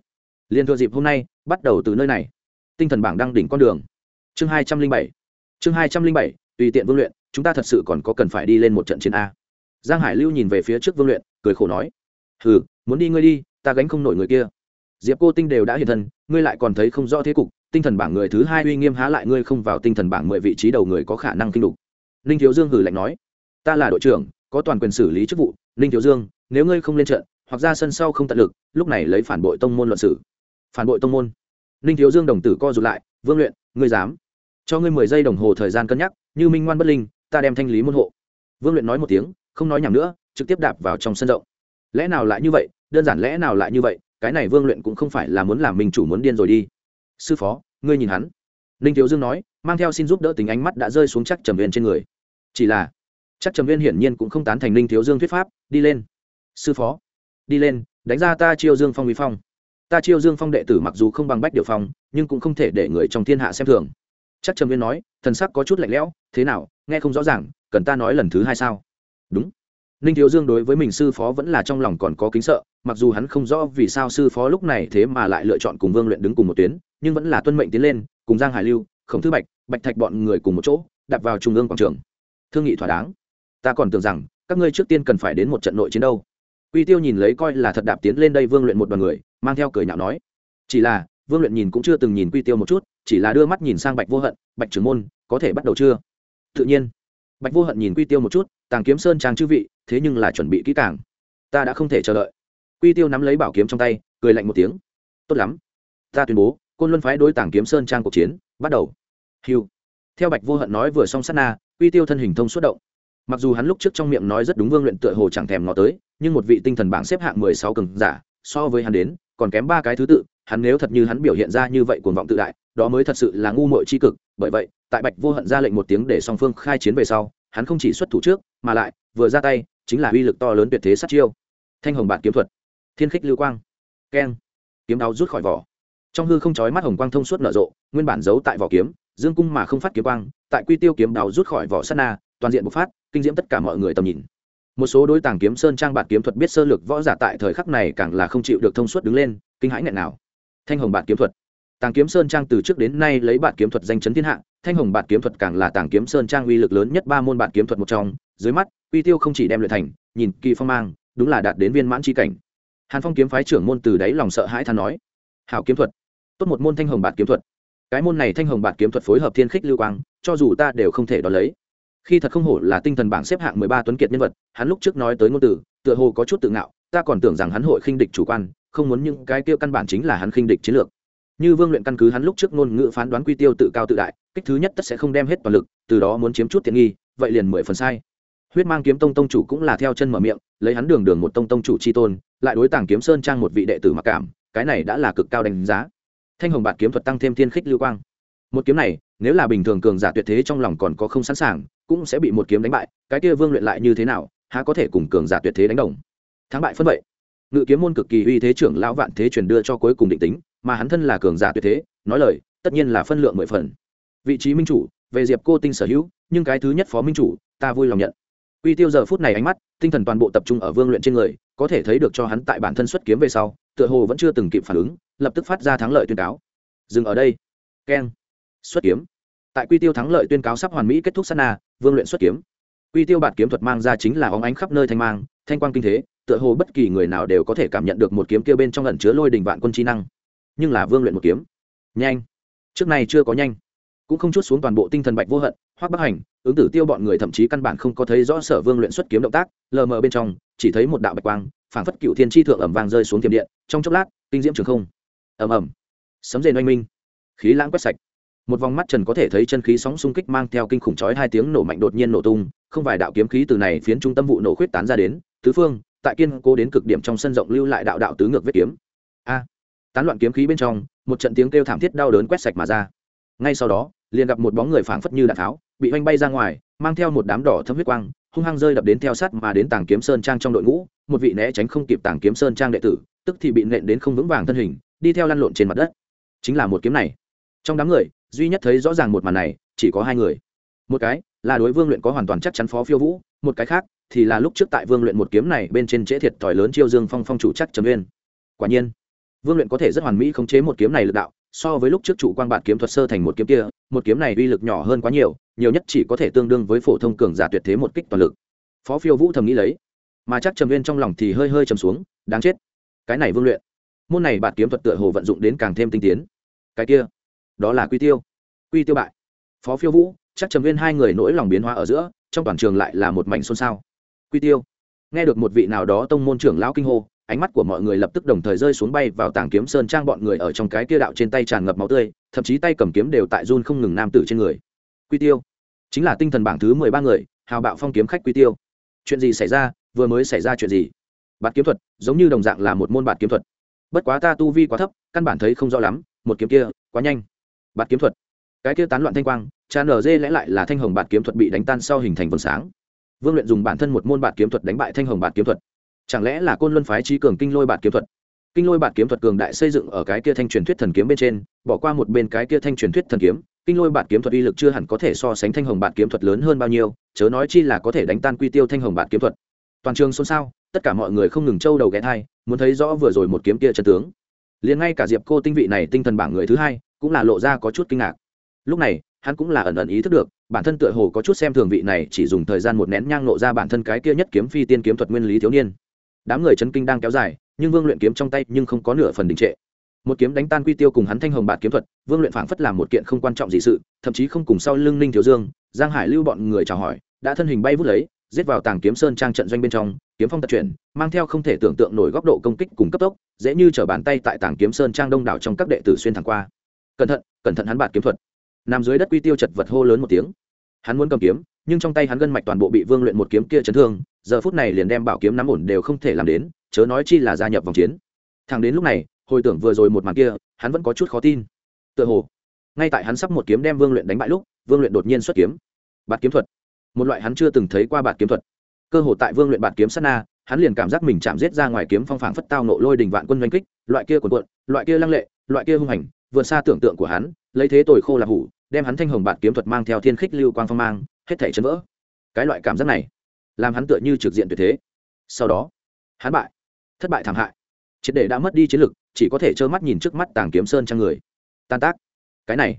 Speaker 1: liền thừa dịp hôm nay bắt đầu từ nơi này. Tinh thần bảng đang đỉnh con đường. Chương hai trăm linh bảy. Chương hai trăm linh bảy tùy tiện vương luyện, chúng ta thật sự còn có cần phải đi lên một trận chiến a. Giang hải lưu nhìn về phía trước vương luyện, cười khổ nói, hừ, muốn đi ngươi đi, ta gánh không nổi người kia. Diệp cô tinh đều đã hiện thân, ngươi lại còn thấy không rõ thế cục, tinh thần bảng người thứ hai uy nghiêm há lại ngươi không vào tinh thần bảng mười vị trí đầu người có khả năng kinh đục. Ninh thiếu dương hử lạnh nói, ta là đội trưởng, có toàn quyền xử lý chức vụ, ninh thiếu dương, nếu ngươi không lên trận, hoặc ra sân sau không tận lực, lúc này lấy phản bội tông môn luận sử phản bội tông môn? Ninh thiếu dương đồng tử co rụt lại, vương luyện, ngươi dám? Cho ngươi mười giây đồng hồ thời gian cân nhắc, như minh ngoan bất linh, ta đem thanh lý môn hộ. Vương luyện nói một tiếng, không nói nhảm nữa, trực tiếp đạp vào trong sân rộng. Lẽ nào lại như vậy? Đơn giản lẽ nào lại như vậy? Cái này vương luyện cũng không phải là muốn làm mình chủ muốn điên rồi đi. Sư phó, ngươi nhìn hắn. Ninh thiếu dương nói, mang theo xin giúp đỡ tính ánh mắt đã rơi xuống chắc trầm viên trên người. Chỉ là, chắc trầm viên hiển nhiên cũng không tán thành ninh thiếu dương thuyết pháp, đi lên. Sư phó, đi lên, đánh ra ta chiêu dương phong uy phong. Ta chiêu dương phong đệ tử mặc dù không bằng bách điều phong, nhưng cũng không thể để người trong thiên hạ xem thường chắc trầm viên nói, thần sắc có chút lạnh lẽo, thế nào, nghe không rõ ràng, cần ta nói lần thứ hai sao? Đúng. Ninh thiếu dương đối với mình sư phó vẫn là trong lòng còn có kính sợ, mặc dù hắn không rõ vì sao sư phó lúc này thế mà lại lựa chọn cùng vương luyện đứng cùng một tuyến, nhưng vẫn là tuân mệnh tiến lên, cùng giang hải lưu, khổng thư bạch bạch thạch bọn người cùng một chỗ đặt vào trung ương quảng trường. Thương nghị thỏa đáng. Ta còn tưởng rằng, các ngươi trước tiên cần phải đến một trận nội chiến đâu. Quy tiêu nhìn lấy coi là thật đạp tiến lên đây vương luyện một đoàn người, mang theo cười nhạo nói. Chỉ là, vương luyện nhìn cũng chưa từng nhìn quy tiêu một chút chỉ là đưa mắt nhìn sang bạch vô hận, bạch trưởng môn, có thể bắt đầu chưa? Tự nhiên. Bạch vô hận nhìn quy tiêu một chút, tàng kiếm sơn trang chư vị, thế nhưng là chuẩn bị kỹ càng. Ta đã không thể chờ đợi. Quy tiêu nắm lấy bảo kiếm trong tay, cười lạnh một tiếng. Tốt lắm. Ta tuyên bố, côn luân phái đối tàng kiếm sơn trang cuộc chiến, bắt đầu. Hiu theo bạch vô hận nói vừa xong sát na, quy tiêu thân hình thông xuất động. Mặc dù hắn lúc trước trong miệng nói rất đúng vương luyện tựa hồ chẳng thèm ngó tới, nhưng một vị tinh thần bảng xếp hạng mười sáu cường giả, so với hắn đến, còn kém ba cái thứ tự, hắn nếu thật như hắn biểu hiện ra như vậy cuồng vọng tự đại đó mới thật sự là ngu muội chi cực, bởi vậy, tại bạch vô hận ra lệnh một tiếng để song phương khai chiến về sau, hắn không chỉ xuất thủ trước, mà lại, vừa ra tay, chính là uy lực to lớn tuyệt thế sát chiêu. Thanh hồng bản kiếm thuật, thiên khích lưu quang, keng, kiếm đao rút khỏi vỏ. Trong hư không chói mắt hồng quang thông suốt nở rộ, nguyên bản giấu tại vỏ kiếm, dương cung mà không phát kiếm quang, tại quy tiêu kiếm đao rút khỏi vỏ sát na, toàn diện bộc phát, kinh diễm tất cả mọi người tầm nhìn. Một số đối tàng kiếm sơn trang bản kiếm thuật biết sơ lược võ giả tại thời khắc này càng là không chịu được thông suốt đứng lên, kinh hãi nghẹn nào. Thanh hồng bản kiếm thuật tàng kiếm sơn trang từ trước đến nay lấy bản kiếm thuật danh chấn thiên hạ, thanh hồng bản kiếm thuật càng là tàng kiếm sơn trang uy lực lớn nhất ba môn bản kiếm thuật một trong, dưới mắt, uy tiêu không chỉ đem luyện thành, nhìn kỳ phong mang, đúng là đạt đến viên mãn chi cảnh. Hàn phong kiếm phái trưởng môn từ đáy lòng sợ hãi than nói, hảo kiếm thuật, tốt một môn thanh hồng bản kiếm thuật. Cái môn này thanh hồng bản kiếm thuật phối hợp thiên khích lưu quang, cho dù ta đều không thể đo lấy. Khi thật không hổ là tinh thần bảng xếp hạng mười ba tuấn kiệt nhân vật, hắn lúc trước nói tới ngôn từ, tựa hồ có chút tự ngạo, ta còn tưởng rằng hắn hội khinh địch chủ quan, không muốn những cái tiêu căn bản chính là hắn khinh địch chiến lược như vương luyện căn cứ hắn lúc trước ngôn ngữ phán đoán quy tiêu tự cao tự đại, kích thứ nhất tất sẽ không đem hết toàn lực, từ đó muốn chiếm chút tiện nghi, vậy liền mười phần sai. Huyết mang kiếm tông tông chủ cũng là theo chân mở miệng, lấy hắn đường đường một tông tông chủ c h i tôn, lại đối tảng kiếm sơn trang một vị đệ tử mặc cảm, cái này đã là cực cao đánh giá. Thanh hồng bạt kiếm thuật tăng thêm thiên khích lưu quang. Một kiếm này, nếu là bình thường cường giả tuyệt thế trong lòng còn có không sẵn sàng, cũng sẽ bị một kiếm đánh bại, cái kia vương luyện lại như thế nào, há có thể cùng cường giả tuyệt thế đánh đồng? Thắng bại phân vậy. Ngự kiếm môn cực kỳ uy thế trưởng lão vạn thế truyền đưa cho cuối cùng định tính mà hắn thân là cường giả tuyệt thế nói lời tất nhiên là phân lượng mười phần vị trí minh chủ về diệp cô tinh sở hữu nhưng cái thứ nhất phó minh chủ ta vui lòng nhận Quy Tiêu giờ phút này ánh mắt, tinh thần toàn bộ tập trung ở Vương Luyện trên người, có thể thấy được cho hắn tại bản thân xuất kiếm về sau, tựa hồ vẫn chưa từng kịp phản ứng, lập tức phát ra thắng lợi tuyên cáo. Dừng ở đây. Keng. Xuất kiếm. Tại Quy Tiêu thắng lợi tuyên cáo sắp hoàn mỹ kết thúc sát na, Vương Luyện xuất kiếm. Quy Tiêu bản kiếm thuật mang ra chính là óng ánh khắp nơi thanh mang, thanh quang kinh thế, tựa hồ bất kỳ người nào đều có thể cảm nhận được một kiếm kia bên trong ẩn chứa lôi đình vạn quân chi năng. Nhưng là Vương Luyện một kiếm. Nhanh. Trước này chưa có nhanh. Cũng không chút xuống toàn bộ tinh thần bạch vô hận hoác bắc hành, ứng tử tiêu bọn người thậm chí căn bản không có thấy rõ sở vương luyện xuất kiếm động tác, lờ mờ bên trong, chỉ thấy một đạo bạch quang, phảng phất cựu thiên tri thượng ẩm vàng rơi xuống tiềm điện, trong chốc lát, kinh diễm trường không. Ẩm ẩm sấm rền oanh minh. Khí lãng quét sạch. Một vòng mắt trần có thể thấy chân khí sóng xung kích mang theo kinh khủng chói hai tiếng nổ mạnh đột nhiên nổ tung, không vài đạo kiếm khí từ này phiến trung tâm vụ nổ khuyết tán ra đến. Tứ phương, tại kiên cố đến cực điểm trong sân rộng lưu lại đạo đạo tứ ngược vết kiếm. A tán loạn kiếm khí bên trong, một trận tiếng kêu thảm thiết đau đớn quét sạch mà ra. Ngay sau đó, liền gặp một bóng người phảng phất như đạn tháo, bị oanh bay ra ngoài, mang theo một đám đỏ thâm huyết quang, hung hăng rơi đập đến theo sát mà đến tàng kiếm sơn trang trong đội ngũ, một vị né tránh không kịp tàng kiếm sơn trang đệ tử, tức thì bị nện đến không vững vàng thân hình, đi theo lăn lộn trên mặt đất. Chính là một kiếm này. Trong đám người, duy nhất thấy rõ ràng một màn này, chỉ có hai người. Một cái là đối vương luyện có hoàn toàn chắc chắn phó phiêu vũ, một cái khác thì là lúc trước tại vương luyện một kiếm này bên trên trễ thiệt thòi lớn chiêu dương phong phong chủ chắc trầm uyên quả nhiên vương luyện có thể rất hoàn mỹ khống chế một kiếm này lực đạo, so với lúc trước chủ quan bản kiếm thuật sơ thành một kiếm kia, một kiếm này uy lực nhỏ hơn quá nhiều nhiều nhất chỉ có thể tương đương với phổ thông cường giả tuyệt thế một kích toàn lực. Phó phiêu vũ thầm nghĩ lấy, mà chắc trầm viên trong lòng thì hơi hơi trầm xuống, đáng chết. Cái này vương luyện, môn này bản kiếm thuật tựa hồ vận dụng đến càng thêm tinh tiến. Cái kia, đó là quy tiêu. Quy tiêu bại. Phó phiêu vũ, chắc trầm viên hai người nỗi lòng biến hóa ở giữa, trong toàn trường lại là một mảnh xôn xao. Quy tiêu. Nghe được một vị nào đó tông môn trưởng lão kinh hô ánh mắt của mọi người lập tức đồng thời rơi xuống bay vào tảng kiếm sơn trang bọn người ở trong cái kia đạo trên tay tràn ngập máu tươi, thậm chí tay cầm kiếm đều tại run không ngừng nam tử trên người. Quy tiêu, chính là tinh thần bảng thứ mười ba người, hào bạo phong kiếm khách quy tiêu. Chuyện gì xảy ra? Vừa mới xảy ra chuyện gì? Bạt kiếm thuật, giống như đồng dạng là một môn bạt kiếm thuật. Bất quá ta tu vi quá thấp, căn bản thấy không rõ lắm, một kiếm kia, quá nhanh. Bạt kiếm thuật. Cái kia tán loạn thanh quang cha nở dê lẽ lại là thanh hồng bạt kiếm thuật bị đánh tan sau hình thành vầng sáng. Vương luyện dùng bản thân một môn bạt kiếm thuật đánh bại thanh hồng bạt kiếm thuật chẳng lẽ là côn luân phái trí cường kinh lôi bạt kiếm thuật? Kinh lôi bạt kiếm thuật cường đại xây dựng ở cái kia thanh truyền thuyết thần kiếm bên trên, bỏ qua một bên cái kia thanh truyền thuyết thần kiếm, kinh lôi bạt kiếm thuật uy lực chưa hẳn có thể so sánh thanh hồng bạt kiếm thuật lớn hơn bao nhiêu, chớ nói chi là có thể đánh tan quy tiêu thanh hồng bạt kiếm thuật. Toàn trường xôn xao, tất cả mọi người không ngừng trâu đầu ghé thai muốn thấy rõ vừa rồi một kiếm kia chân tướng. Liền ngay cả diệp cô tinh vị này tinh thần bảng người thứ hai, cũng là lộ ra có chút kinh ngạc. Lúc này, hắn cũng là ẩn ẩn ý thức được, bản thân tựa hồ có chút xem thường vị này chỉ dùng thời gian một nén nhang nộ ra bản thân cái kia nhất kiếm phi tiên kiếm thuật nguyên lý thiếu niên đám người chấn kinh đang kéo dài, nhưng vương luyện kiếm trong tay nhưng không có nửa phần đình trệ. Một kiếm đánh tan quy tiêu cùng hắn thanh hồng bạt kiếm thuật, vương luyện phảng phất làm một kiện không quan trọng gì sự, thậm chí không cùng sau lưng ninh thiếu dương, giang hải lưu bọn người chào hỏi, đã thân hình bay vút lấy, giết vào tàng kiếm sơn trang trận doanh bên trong, kiếm phong tật chuyển, mang theo không thể tưởng tượng nổi góc độ công kích cùng cấp tốc, dễ như t bàn tay tại tàng kiếm sơn trang đông đảo trong các đệ tử xuyên thẳng qua. Cẩn thận cẩn thận hắn bạt kiếm thuật. Nằm dưới đất quy tiêu chật vật hô lớn một tiếng. Hắn muốn cầm kiếm, nhưng trong tay hắn gân mạch toàn bộ bị vương luyện một kiếm kia chấn thương giờ phút này liền đem bảo kiếm nắm ổn đều không thể làm đến, chớ nói chi là gia nhập vòng chiến. Thằng đến lúc này, hồi tưởng vừa rồi một màn kia, hắn vẫn có chút khó tin. Tựa hồ, ngay tại hắn sắp một kiếm đem vương luyện đánh bại lúc, vương luyện đột nhiên xuất kiếm. Bạt kiếm thuật. Một loại hắn chưa từng thấy qua bạt kiếm thuật. Cơ hồ tại vương luyện bạt kiếm sát na, hắn liền cảm giác mình chạm giết ra ngoài kiếm phong phảng phất tao nộ lôi đình vạn quân doanh kích, loại kia quần cuộn, loại kia lăng lệ, loại kia hung hành vượt xa tưởng tượng của hắn, lấy thế tồi khô là hủ, đem hắn thanh hồng bạt kiếm thuật mang theo thiên khích lưu quang phong mang, hết thể chấn vỡ. Cái loại cảm giác này làm hắn tựa như trực diện tuyệt thế. Sau đó, hắn bại, thất bại thảm hại. Triệt để đã mất đi chiến lực, chỉ có thể trơ mắt nhìn trước mắt tàng kiếm sơn trang người. Tan tác. Cái này,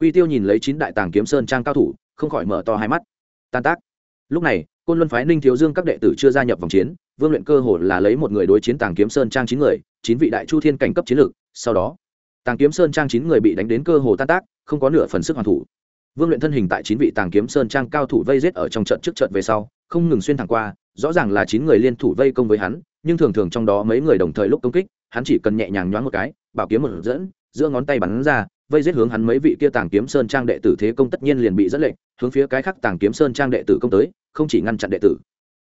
Speaker 1: quy tiêu nhìn lấy chín đại tàng kiếm sơn trang cao thủ, không khỏi mở to hai mắt. Tan tác. Lúc này, côn luân phái ninh thiếu dương các đệ tử chưa gia nhập vòng chiến, vương luyện cơ hồ là lấy một người đối chiến tàng kiếm sơn trang chín người, chín vị đại chu thiên cảnh cấp chiến lược sau đó, tàng kiếm sơn trang chín người bị đánh đến cơ hồ tan tác, không có nửa phần sức hoàn thủ. Vương luyện thân hình tại chín vị tàng kiếm sơn trang cao thủ vây rết ở trong trận trước trận về sau không ngừng xuyên thẳng qua, rõ ràng là chín người liên thủ vây công với hắn, nhưng thường thường trong đó mấy người đồng thời lúc công kích, hắn chỉ cần nhẹ nhàng nhoáng một cái, bảo kiếm một dẫn, giữa ngón tay bắn ra, vây giết hướng hắn mấy vị kia tàng kiếm sơn trang đệ tử thế công tất nhiên liền bị dẫn lệnh hướng phía cái khác tàng kiếm sơn trang đệ tử công tới, không chỉ ngăn chặn đệ tử.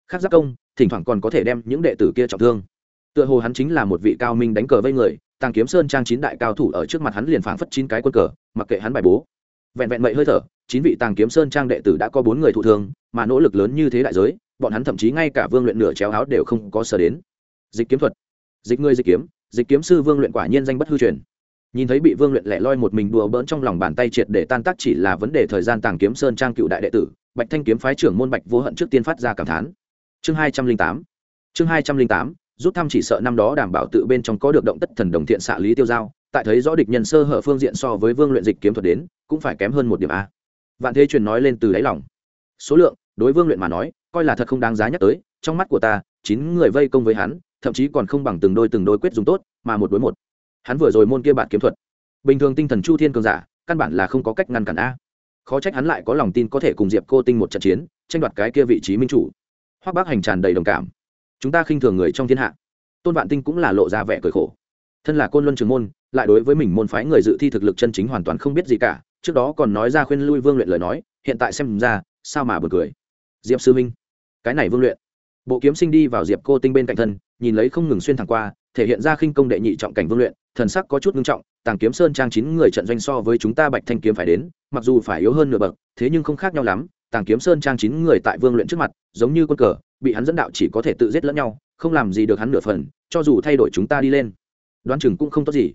Speaker 1: Khác giác công, thỉnh thoảng còn có thể đem những đệ tử kia trọng thương. Tựa hồ hắn chính là một vị cao minh đánh cờ vây người, tàng kiếm sơn trang chín đại cao thủ ở trước mặt hắn liền phảng phất chín cái quân cờ, mặc kệ hắn bài bố. Vẹn vẹn mậy hơi thở chín vị tàng kiếm sơn trang đệ tử đã có bốn người thụ thương, mà nỗ lực lớn như thế đại giới, bọn hắn thậm chí ngay cả vương luyện nửa chéo áo đều không có sở đến. Dịch kiếm thuật. Dịch ngươi dịch kiếm dịch kiếm sư vương luyện quả nhiên danh bất hư truyền. Nhìn thấy bị vương luyện lẻ loi một mình đùa bỡn trong lòng bàn tay triệt để tan tác chỉ là vấn đề thời gian tàng kiếm sơn trang cựu đại đệ tử, bạch thanh kiếm phái trưởng môn bạch vô hận trước tiên phát ra cảm thán. Chương hai trăm linh tám. Chương hai trăm linh tám, rút thăm chỉ sợ năm đó đảm bảo tự bên trong có được động tất thần đồng thiện xạ lý tiêu giao, tại thấy rõ địch nhân sơ hở phương diện so với vương luyện dịch kiếm thuật đến, cũng phải kém hơn một điểm a vạn thế truyền nói lên từ đáy lòng. Số lượng, đối vương luyện mà nói, coi là thật không đáng giá nhắc tới, trong mắt của ta, chín người vây công với hắn, thậm chí còn không bằng từng đôi từng đôi quyết dùng tốt, mà một đối một. Hắn vừa rồi môn kia bạn kiếm thuật. Bình thường tinh thần chu thiên cường giả, căn bản là không có cách ngăn cản a. Khó trách hắn lại có lòng tin có thể cùng diệp cô tinh một trận chiến, tranh đoạt cái kia vị trí minh chủ. Hoác bác hành tràn đầy đồng cảm. Chúng ta khinh thường người trong thiên hạ. Tôn vạn tinh cũng là lộ ra vẻ cười khổ. Thân là côn luân trường môn, lại đối với mình môn phái người dự thi thực lực chân chính hoàn toàn không biết gì cả trước đó còn nói ra khuyên lui vương luyện lời nói, hiện tại xem ra, sao mà bật cười. Diệp sư minh cái này vương luyện. Bộ kiếm sinh đi vào diệp cô tinh bên cạnh thân, nhìn lấy không ngừng xuyên thẳng qua, thể hiện ra khinh công đệ nhị trọng cảnh vương luyện, thần sắc có chút ngưng trọng, tàng kiếm sơn trang chín người trận doanh so với chúng ta bạch thanh kiếm phải đến, mặc dù phải yếu hơn nửa bậc, thế nhưng không khác nhau lắm, tàng kiếm sơn trang chín người tại vương luyện trước mặt, giống như quân cờ, bị hắn dẫn đạo chỉ có thể tự giết lẫn nhau, không làm gì được hắn nửa phần, cho dù thay đổi chúng ta đi lên. Đoán chừng cũng không tốt gì.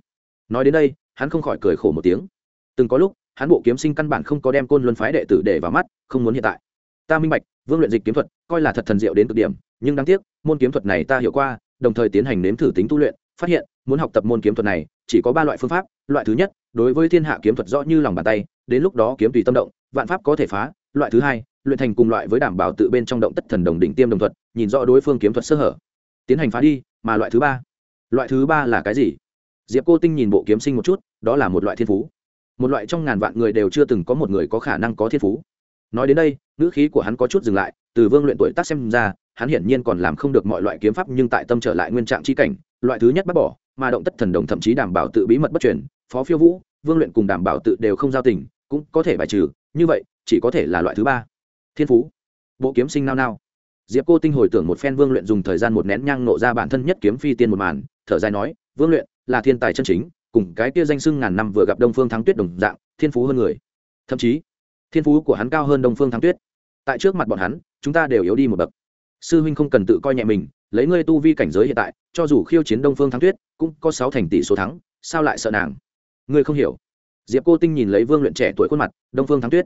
Speaker 1: Nói đến đây, hắn không khỏi cười khổ một tiếng. Từng có lúc hắn bộ kiếm sinh căn bản không có đem côn luân phái đệ tử để vào mắt, không muốn hiện tại. Ta minh bạch, vương luyện dịch kiếm thuật coi là thật thần diệu đến cực điểm, nhưng đáng tiếc, môn kiếm thuật này ta hiểu qua, đồng thời tiến hành nếm thử tính tu luyện, phát hiện, muốn học tập môn kiếm thuật này, chỉ có ba loại phương pháp. Loại thứ nhất, đối với thiên hạ kiếm thuật rõ như lòng bàn tay, đến lúc đó kiếm tùy tâm động, vạn pháp có thể phá. Loại thứ hai, luyện thành cùng loại với đảm bảo tự bên trong động tất thần đồng đỉnh tiêm đồng thuật, nhìn rõ đối phương kiếm thuật sơ hở. Tiến hành phá đi, mà loại thứ ba. Loại thứ ba là cái gì? Diệp cô tinh nhìn bộ kiếm sinh một chút, đó là một loại thiên phú một loại trong ngàn vạn người đều chưa từng có một người có khả năng có thiên phú. Nói đến đây, ngữ khí của hắn có chút dừng lại, từ vương luyện tuổi tác xem ra, hắn hiển nhiên còn làm không được mọi loại kiếm pháp nhưng tại tâm trở lại nguyên trạng chi cảnh, loại thứ nhất bắt bỏ, mà động tất thần đồng thậm chí đảm bảo tự bí mật bất chuyển phó phiêu vũ, vương luyện cùng đảm bảo tự đều không giao tình, cũng có thể bài trừ, như vậy, chỉ có thể là loại thứ ba. Thiên phú. Bộ kiếm sinh nao nao. Diệp cô tinh hồi tưởng một phen vương luyện dùng thời gian một nén nhang nộ ra bản thân nhất kiếm phi tiên một màn, thở dài nói, vương luyện, là thiên tài chân chính cùng cái kia danh sưng ngàn năm vừa gặp đông phương thắng tuyết đồng dạng, thiên phú hơn người. Thậm chí, thiên phú của hắn cao hơn đông phương thắng tuyết. Tại trước mặt bọn hắn, chúng ta đều yếu đi một bậc. Sư huynh không cần tự coi nhẹ mình, lấy ngươi tu vi cảnh giới hiện tại, cho dù khiêu chiến đông phương thắng tuyết, cũng có sáu thành tỷ số thắng, sao lại sợ nàng? Ngươi không hiểu. Diệp cô tinh nhìn lấy vương luyện trẻ tuổi khuôn mặt, đông phương thắng tuyết.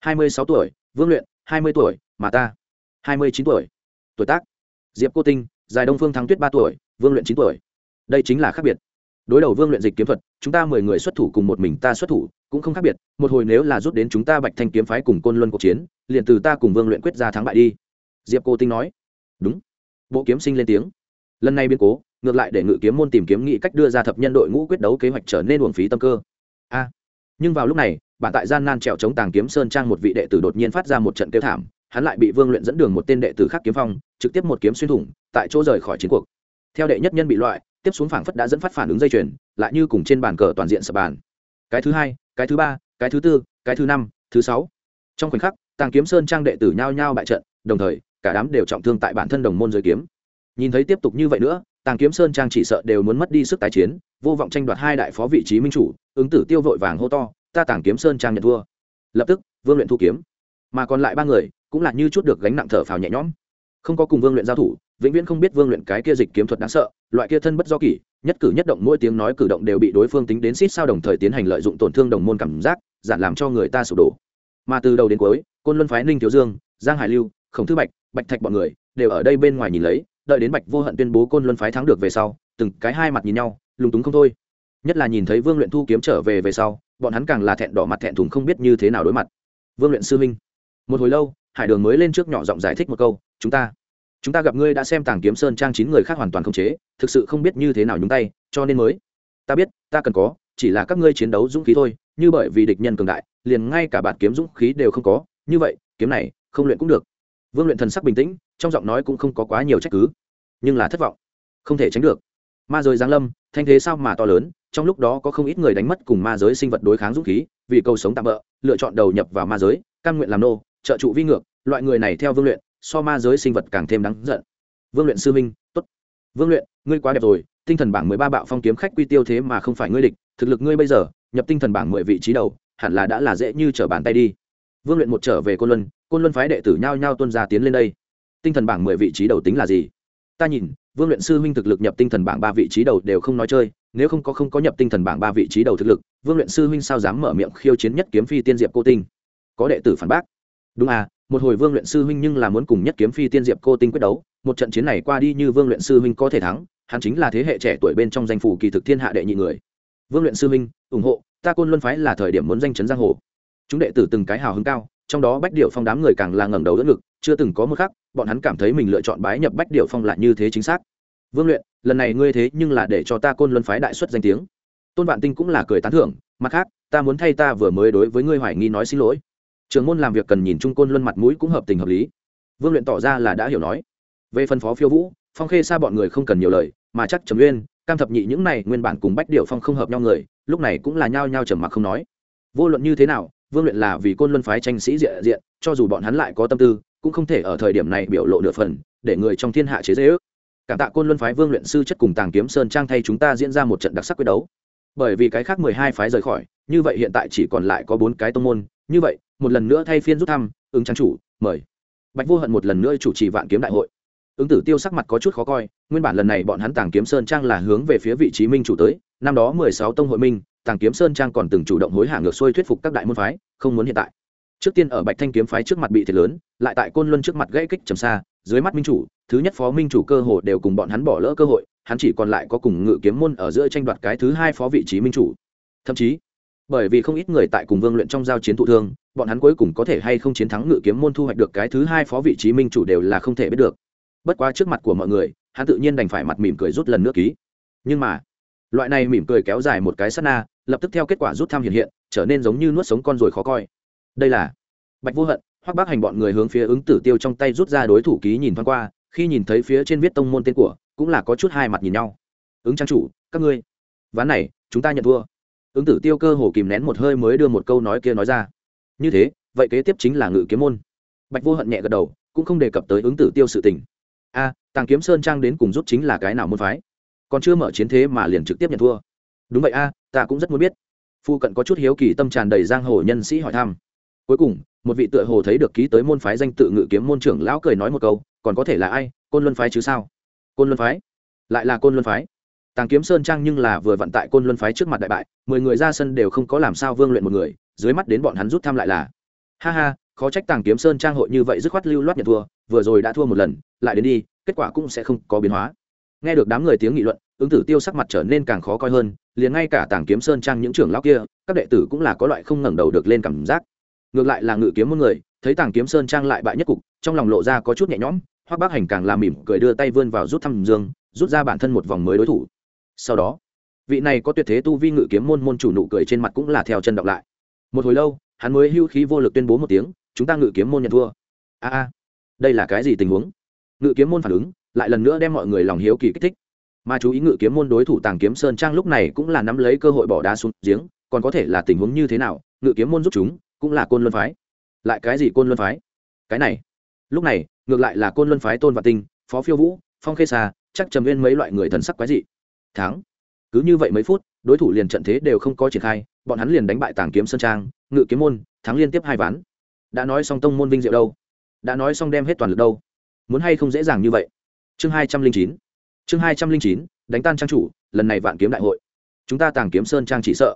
Speaker 1: Hai mươi sáu tuổi, vương luyện, hai mươi tuổi, mà ta, hai mươi chín tuổi. Tuổi tác. Diệp cô tinh, dài đông phương thắng tuyết ba tuổi, vương luyện chín tuổi. Đây chính là khác biệt đối đầu vương luyện dịch kiếm thuật, chúng ta mười người xuất thủ cùng một mình ta xuất thủ cũng không khác biệt, một hồi nếu là rút đến chúng ta bạch thanh kiếm phái cùng côn luân cuộc chiến, liền từ ta cùng vương luyện quyết ra thắng bại đi. Diệp cô tinh nói. Đúng. Bộ kiếm sinh lên tiếng. Lần này biến cố, ngược lại để ngự kiếm môn tìm kiếm nghị cách đưa ra thập nhân đội ngũ quyết đấu kế hoạch trở nên uổng phí tâm cơ. A. Nhưng vào lúc này bạn tại gian nan trèo chống tàng kiếm sơn trang một vị đệ tử đột nhiên phát ra một trận kêu thảm, hắn lại bị vương luyện dẫn đường một tên đệ tử khác kiếm phong, trực tiếp một kiếm xuyên thủng, tại chỗ rời khỏi chiến cuộc. Theo đệ nhất nhân bị loại tiếp xuống phảng phất đã dẫn phát phản ứng dây chuyền, lại như cùng trên bàn cờ toàn diện sập bàn. Cái thứ hai, cái thứ ba, cái thứ tư, cái thứ năm, thứ sáu. Trong khoảnh khắc, tàng kiếm sơn trang đệ tử nhao nhao bại trận, đồng thời, cả đám đều trọng thương tại bản thân đồng môn giới kiếm. Nhìn thấy tiếp tục như vậy nữa, tàng kiếm sơn trang chỉ sợ đều muốn mất đi sức tái chiến, vô vọng tranh đoạt hai đại phó vị trí minh chủ, ứng tử tiêu vội vàng hô to, ta tàng kiếm sơn trang nhận thua. Lập tức, vương luyện thu kiếm. Mà còn lại ba người, cũng là như chút được gánh nặng thở phào nhẹ nhõm. Không có cùng vương luyện giao thủ vĩnh viễn không biết vương luyện cái kia dịch kiếm thuật đáng sợ, loại kia thân bất do kỷ, nhất cử nhất động mỗi tiếng nói cử động đều bị đối phương tính đến xít sao đồng thời tiến hành lợi dụng tổn thương đồng môn cảm giác, giản làm cho người ta sụp đổ. Mà từ đầu đến cuối, côn luân phái ninh thiếu dương, giang hải lưu, khổng thư bạch bạch thạch bọn người đều ở đây bên ngoài nhìn lấy, đợi đến bạch vô hận tuyên bố côn luân phái thắng được về sau, từng cái hai mặt nhìn nhau, lúng túng không thôi. Nhất là nhìn thấy vương luyện thu kiếm trở về về sau, bọn hắn càng là thẹn đỏ mặt thẹn thùng không biết như thế nào đối mặt. Vương luyện sư minh, một hồi lâu, hải đường mới lên trước nhỏ giọng giải thích một câu, chúng ta chúng ta gặp ngươi đã xem tàng kiếm sơn trang chín người khác hoàn toàn không chế, thực sự không biết như thế nào nhúng tay, cho nên mới. Ta biết, ta cần có, chỉ là các ngươi chiến đấu dũng khí thôi, như bởi vì địch nhân cường đại, liền ngay cả bản kiếm dũng khí đều không có, như vậy, kiếm này, không luyện cũng được. Vương luyện thần sắc bình tĩnh, trong giọng nói cũng không có quá nhiều trách cứ, nhưng là thất vọng, không thể tránh được. Ma giới giáng lâm, thanh thế sao mà to lớn, trong lúc đó có không ít người đánh mất cùng ma giới sinh vật đối kháng dũng khí, vì cầu sống tạm bỡ lựa chọn đầu nhập vào ma giới căn nguyện làm nô, trợ trụ vi ngược, loại người này theo vương luyện so ma giới sinh vật càng thêm đáng giận. Vương luyện sư minh tốt. Vương luyện, ngươi quá đẹp rồi, tinh thần bảng mười ba bạo phong kiếm khách quy tiêu thế mà không phải ngươi địch, thực lực ngươi bây giờ, nhập tinh thần bảng mười vị trí đầu, hẳn là đã là dễ như trở bàn tay đi. Vương luyện một trở về côn luân côn luân phái đệ tử nhao nhao tuân ra tiến lên đây. Tinh thần bảng mười vị trí đầu tính là gì? Ta nhìn, vương luyện sư huynh thực lực nhập tinh thần bảng ba vị trí đầu đều không nói chơi, nếu không có không có nhập tinh thần bảng ba vị trí đầu thực lực, vương luyện sư huynh sao dám mở miệng khiêu chiến nhất kiếm phi tiên diệp cô tinh? Có đệ tử phản bác. Đúng à một hồi vương luyện sư huynh nhưng là muốn cùng nhất kiếm phi tiên diệp cô tinh quyết đấu, một trận chiến này qua đi như vương luyện sư huynh có thể thắng, hắn chính là thế hệ trẻ tuổi bên trong danh phủ kỳ thực thiên hạ đệ nhị người. Vương luyện sư huynh, ủng hộ, ta côn luân phái là thời điểm muốn danh chấn giang hồ. Chúng đệ tử từng cái hào hứng cao, trong đó bách điệu phong đám người càng là ngẩng đầu đỡ ngực, chưa từng có một khắc, bọn hắn cảm thấy mình lựa chọn bái nhập bách điệu phong lại như thế chính xác. Vương luyện, lần này ngươi thế nhưng là để cho ta côn luân phái đại xuất danh tiếng. Tôn vạn tinh cũng là cười tán thưởng, mặt khác, ta muốn thay ta vừa mới đối với ngươi hoài nghi nói xin lỗi trường môn làm việc cần nhìn trung côn luân mặt mũi cũng hợp tình hợp lý. Vương luyện tỏ ra là đã hiểu nói. Về phân phó phiêu vũ, phong khê xa bọn người không cần nhiều lời, mà chắc trầm uyên, cam thập nhị những này nguyên bản cùng bách điệu phong không hợp nhau người, lúc này cũng là nhao nhao trầm mặc không nói. Vô luận như thế nào, vương luyện là vì côn luân phái tranh sĩ diện diện, cho dù bọn hắn lại có tâm tư, cũng không thể ở thời điểm này biểu lộ nửa phần, để người trong thiên hạ chế dễ ước cảm tạ côn luân phái vương luyện sư chất cùng tàng kiếm sơn trang thay chúng ta diễn ra một trận đặc sắc quyết đấu. Bởi vì cái khác mười hai phái rời khỏi, như vậy hiện tại chỉ còn lại có bốn cái tông môn, như vậy một lần nữa thay phiên rút thăm, ứng trang chủ, mời. Bạch vô hận một lần nữa chủ trì vạn kiếm đại hội. Ứng tử tiêu sắc mặt có chút khó coi, nguyên bản lần này bọn hắn tàng kiếm sơn trang là hướng về phía vị trí minh chủ tới, năm đó mười sáu tông hội minh, tàng kiếm sơn trang còn từng chủ động hối hả ngược xuôi thuyết phục các đại môn phái, không muốn hiện tại. Trước tiên ở bạch thanh kiếm phái trước mặt bị thiệt lớn, lại tại côn luân trước mặt gãy kích trầm xa, dưới mắt minh chủ, thứ nhất phó minh chủ cơ hồ đều cùng bọn hắn bỏ lỡ cơ hội, hắn chỉ còn lại có cùng ngự kiếm môn ở giữa tranh đoạt cái thứ hai phó vị trí minh chủ. Thậm chí bởi vì không ít người tại cùng vương luyện trong giao chiến thụ thương, bọn hắn cuối cùng có thể hay không chiến thắng ngự kiếm môn thu hoạch được cái thứ hai phó vị trí minh chủ đều là không thể biết được. Bất quá trước mặt của mọi người, hắn tự nhiên đành phải mặt mỉm cười rút lần nữa ký. Nhưng mà, loại này mỉm cười kéo dài một cái sát na, lập tức theo kết quả rút tham hiện hiện, trở nên giống như nuốt sống con rồi khó coi. Đây là bạch vô hận, hoắc bác hành bọn người hướng phía ứng tử tiêu trong tay rút ra đối thủ ký nhìn thoáng qua, khi nhìn thấy phía trên viết tông môn tên của, cũng là có chút hai mặt nhìn nhau. Ứng trang chủ, các ngươi, ván này, chúng ta nhận thua ứng tử tiêu cơ hồ kìm nén một hơi mới đưa một câu nói kia nói ra. Như thế, vậy kế tiếp chính là ngự kiếm môn. Bạch vô hận nhẹ gật đầu, cũng không đề cập tới ứng tử tiêu sự tình. A, tàng kiếm sơn trang đến cùng rút chính là cái nào môn phái? Còn chưa mở chiến thế mà liền trực tiếp nhận thua. Đúng vậy a, ta cũng rất muốn biết. Phu cận có chút hiếu kỳ tâm tràn đầy giang hồ nhân sĩ hỏi thăm. Cuối cùng, một vị tựa hồ thấy được ký tới môn phái danh tự ngự kiếm môn trưởng lão cười nói một câu, còn có thể là ai? Côn luân phái chứ sao? Côn luân phái? Lại là côn luân phái? Tàng kiếm sơn trang nhưng là vừa vận tại côn luân phái trước mặt đại bại, mười người ra sân đều không có làm sao vương luyện một người, dưới mắt đến bọn hắn rút thăm lại là. Ha ha, khó trách tàng kiếm sơn trang hội như vậy dứt khoát lưu loát nhận thua, vừa rồi đã thua một lần, lại đến đi, kết quả cũng sẽ không có biến hóa. Nghe được đám người tiếng nghị luận, ứng tử tiêu sắc mặt trở nên càng khó coi hơn, liền ngay cả tàng kiếm sơn trang những trưởng lão kia, các đệ tử cũng là có loại không ngẩng đầu được lên cảm giác. Ngược lại là ngự kiếm một người, thấy tàng kiếm sơn trang lại bại nhất cục, trong lòng lộ ra có chút nhẹ nhõm, hoắc bác hành càng làm mỉm cười đưa tay vươn vào rút thăm dương, rút ra bản thân một vòng mới đối thủ sau đó, vị này có tuyệt thế tu vi ngự kiếm môn môn chủ nụ cười trên mặt cũng là theo chân đọc lại. Một hồi lâu, hắn mới hưu khí vô lực tuyên bố một tiếng, chúng ta ngự kiếm môn nhận thua. A a, đây là cái gì tình huống? Ngự kiếm môn phản ứng, lại lần nữa đem mọi người lòng hiếu kỳ kích thích. Mà chú ý ngự kiếm môn đối thủ tàng kiếm sơn trang lúc này cũng là nắm lấy cơ hội bỏ đá xuống giếng, còn có thể là tình huống như thế nào, ngự kiếm môn giúp chúng, cũng là côn luân phái. Lại cái gì côn luân phái? Cái này, lúc này, ngược lại là côn luân phái tôn và tinh, phó phiêu vũ, phong khê xa chắc trầm nguyên mấy loại người thần sắc quái dị thắng. Cứ như vậy mấy phút, đối thủ liền trận thế đều không có triển khai, bọn hắn liền đánh bại tàng kiếm sơn trang, ngự kiếm môn, thắng liên tiếp hai ván. Đã nói xong tông môn vinh diệu đâu? Đã nói xong đem hết toàn lực đâu? Muốn hay không dễ dàng như vậy? Chương hai trăm linh chín. Chương hai trăm linh chín, đánh tan trang chủ, lần này vạn kiếm đại hội. Chúng ta tàng kiếm sơn trang chỉ sợ.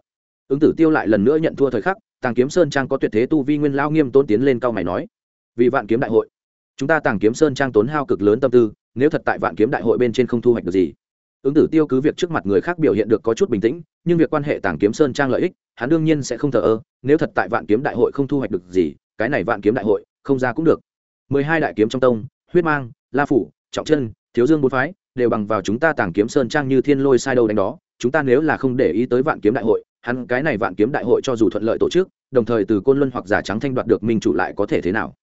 Speaker 1: Ứng tử tiêu lại lần nữa nhận thua thời khắc, tàng kiếm sơn trang có tuyệt thế tu vi nguyên lao nghiêm tôn tiến lên cao mày nói. Vì vạn kiếm đại hội, chúng ta tàng kiếm sơn trang tốn hao cực lớn tâm tư, nếu thật tại vạn kiếm đại hội bên trên không thu hoạch được gì ứng tử tiêu cứ việc trước mặt người khác biểu hiện được có chút bình tĩnh, nhưng việc quan hệ tàng kiếm sơn trang lợi ích, hắn đương nhiên sẽ không thờ ơ, nếu thật tại vạn kiếm đại hội không thu hoạch được gì, cái này vạn kiếm đại hội, không ra cũng được. Mười hai đại kiếm trong tông, huyết mang, la phủ, trọng chân, thiếu dương bốn phái, đều bằng vào chúng ta tàng kiếm sơn trang như thiên lôi sai đâu đánh đó, chúng ta nếu là không để ý tới vạn kiếm đại hội, hắn cái này vạn kiếm đại hội cho dù thuận lợi tổ chức, đồng thời từ côn luân hoặc giả trắng thanh đoạt được minh chủ lại có thể thế nào?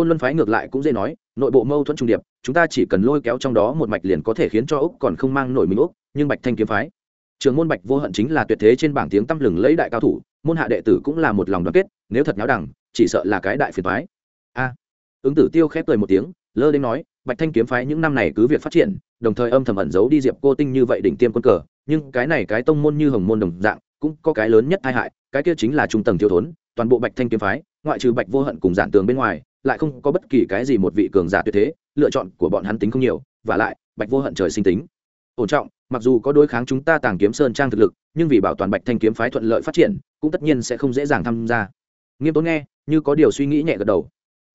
Speaker 1: Côn luân phái ngược lại cũng dễ nói, nội bộ mâu thuẫn trung điệp, chúng ta chỉ cần lôi kéo trong đó một mạch liền có thể khiến cho úc còn không mang nổi mình úc, nhưng bạch thanh kiếm phái. Trường môn bạch vô hận chính là tuyệt thế trên bảng tiếng tăm lừng lấy đại cao thủ, môn hạ đệ tử cũng là một lòng đoàn kết, nếu thật nháo đẳng chỉ sợ là cái đại phiền phái a. Ứng tử tiêu khép cười một tiếng, lơ đến nói, bạch thanh kiếm phái những năm này cứ việc phát triển, đồng thời âm thầm ẩn giấu đi diệp cô tinh như vậy đỉnh tiêm quân cờ, nhưng cái này cái tông môn như hồng môn đồng dạng, cũng có cái lớn nhất tai hại, cái kia chính là trung tầng thiếu thốn, toàn bộ bạch thanh kiếm phái, ngoại trừ bạch vô hận cùng giản tường bên ngoài lại không có bất kỳ cái gì một vị cường giả tuyệt thế, lựa chọn của bọn hắn tính không nhiều, và lại, bạch vô hận trời sinh tính. Ổn trọng, mặc dù có đối kháng chúng ta tàng kiếm sơn trang thực lực, nhưng vì bảo toàn bạch thanh kiếm phái thuận lợi phát triển, cũng tất nhiên sẽ không dễ dàng tham gia. Nghiêm tốn nghe, như có điều suy nghĩ nhẹ gật đầu.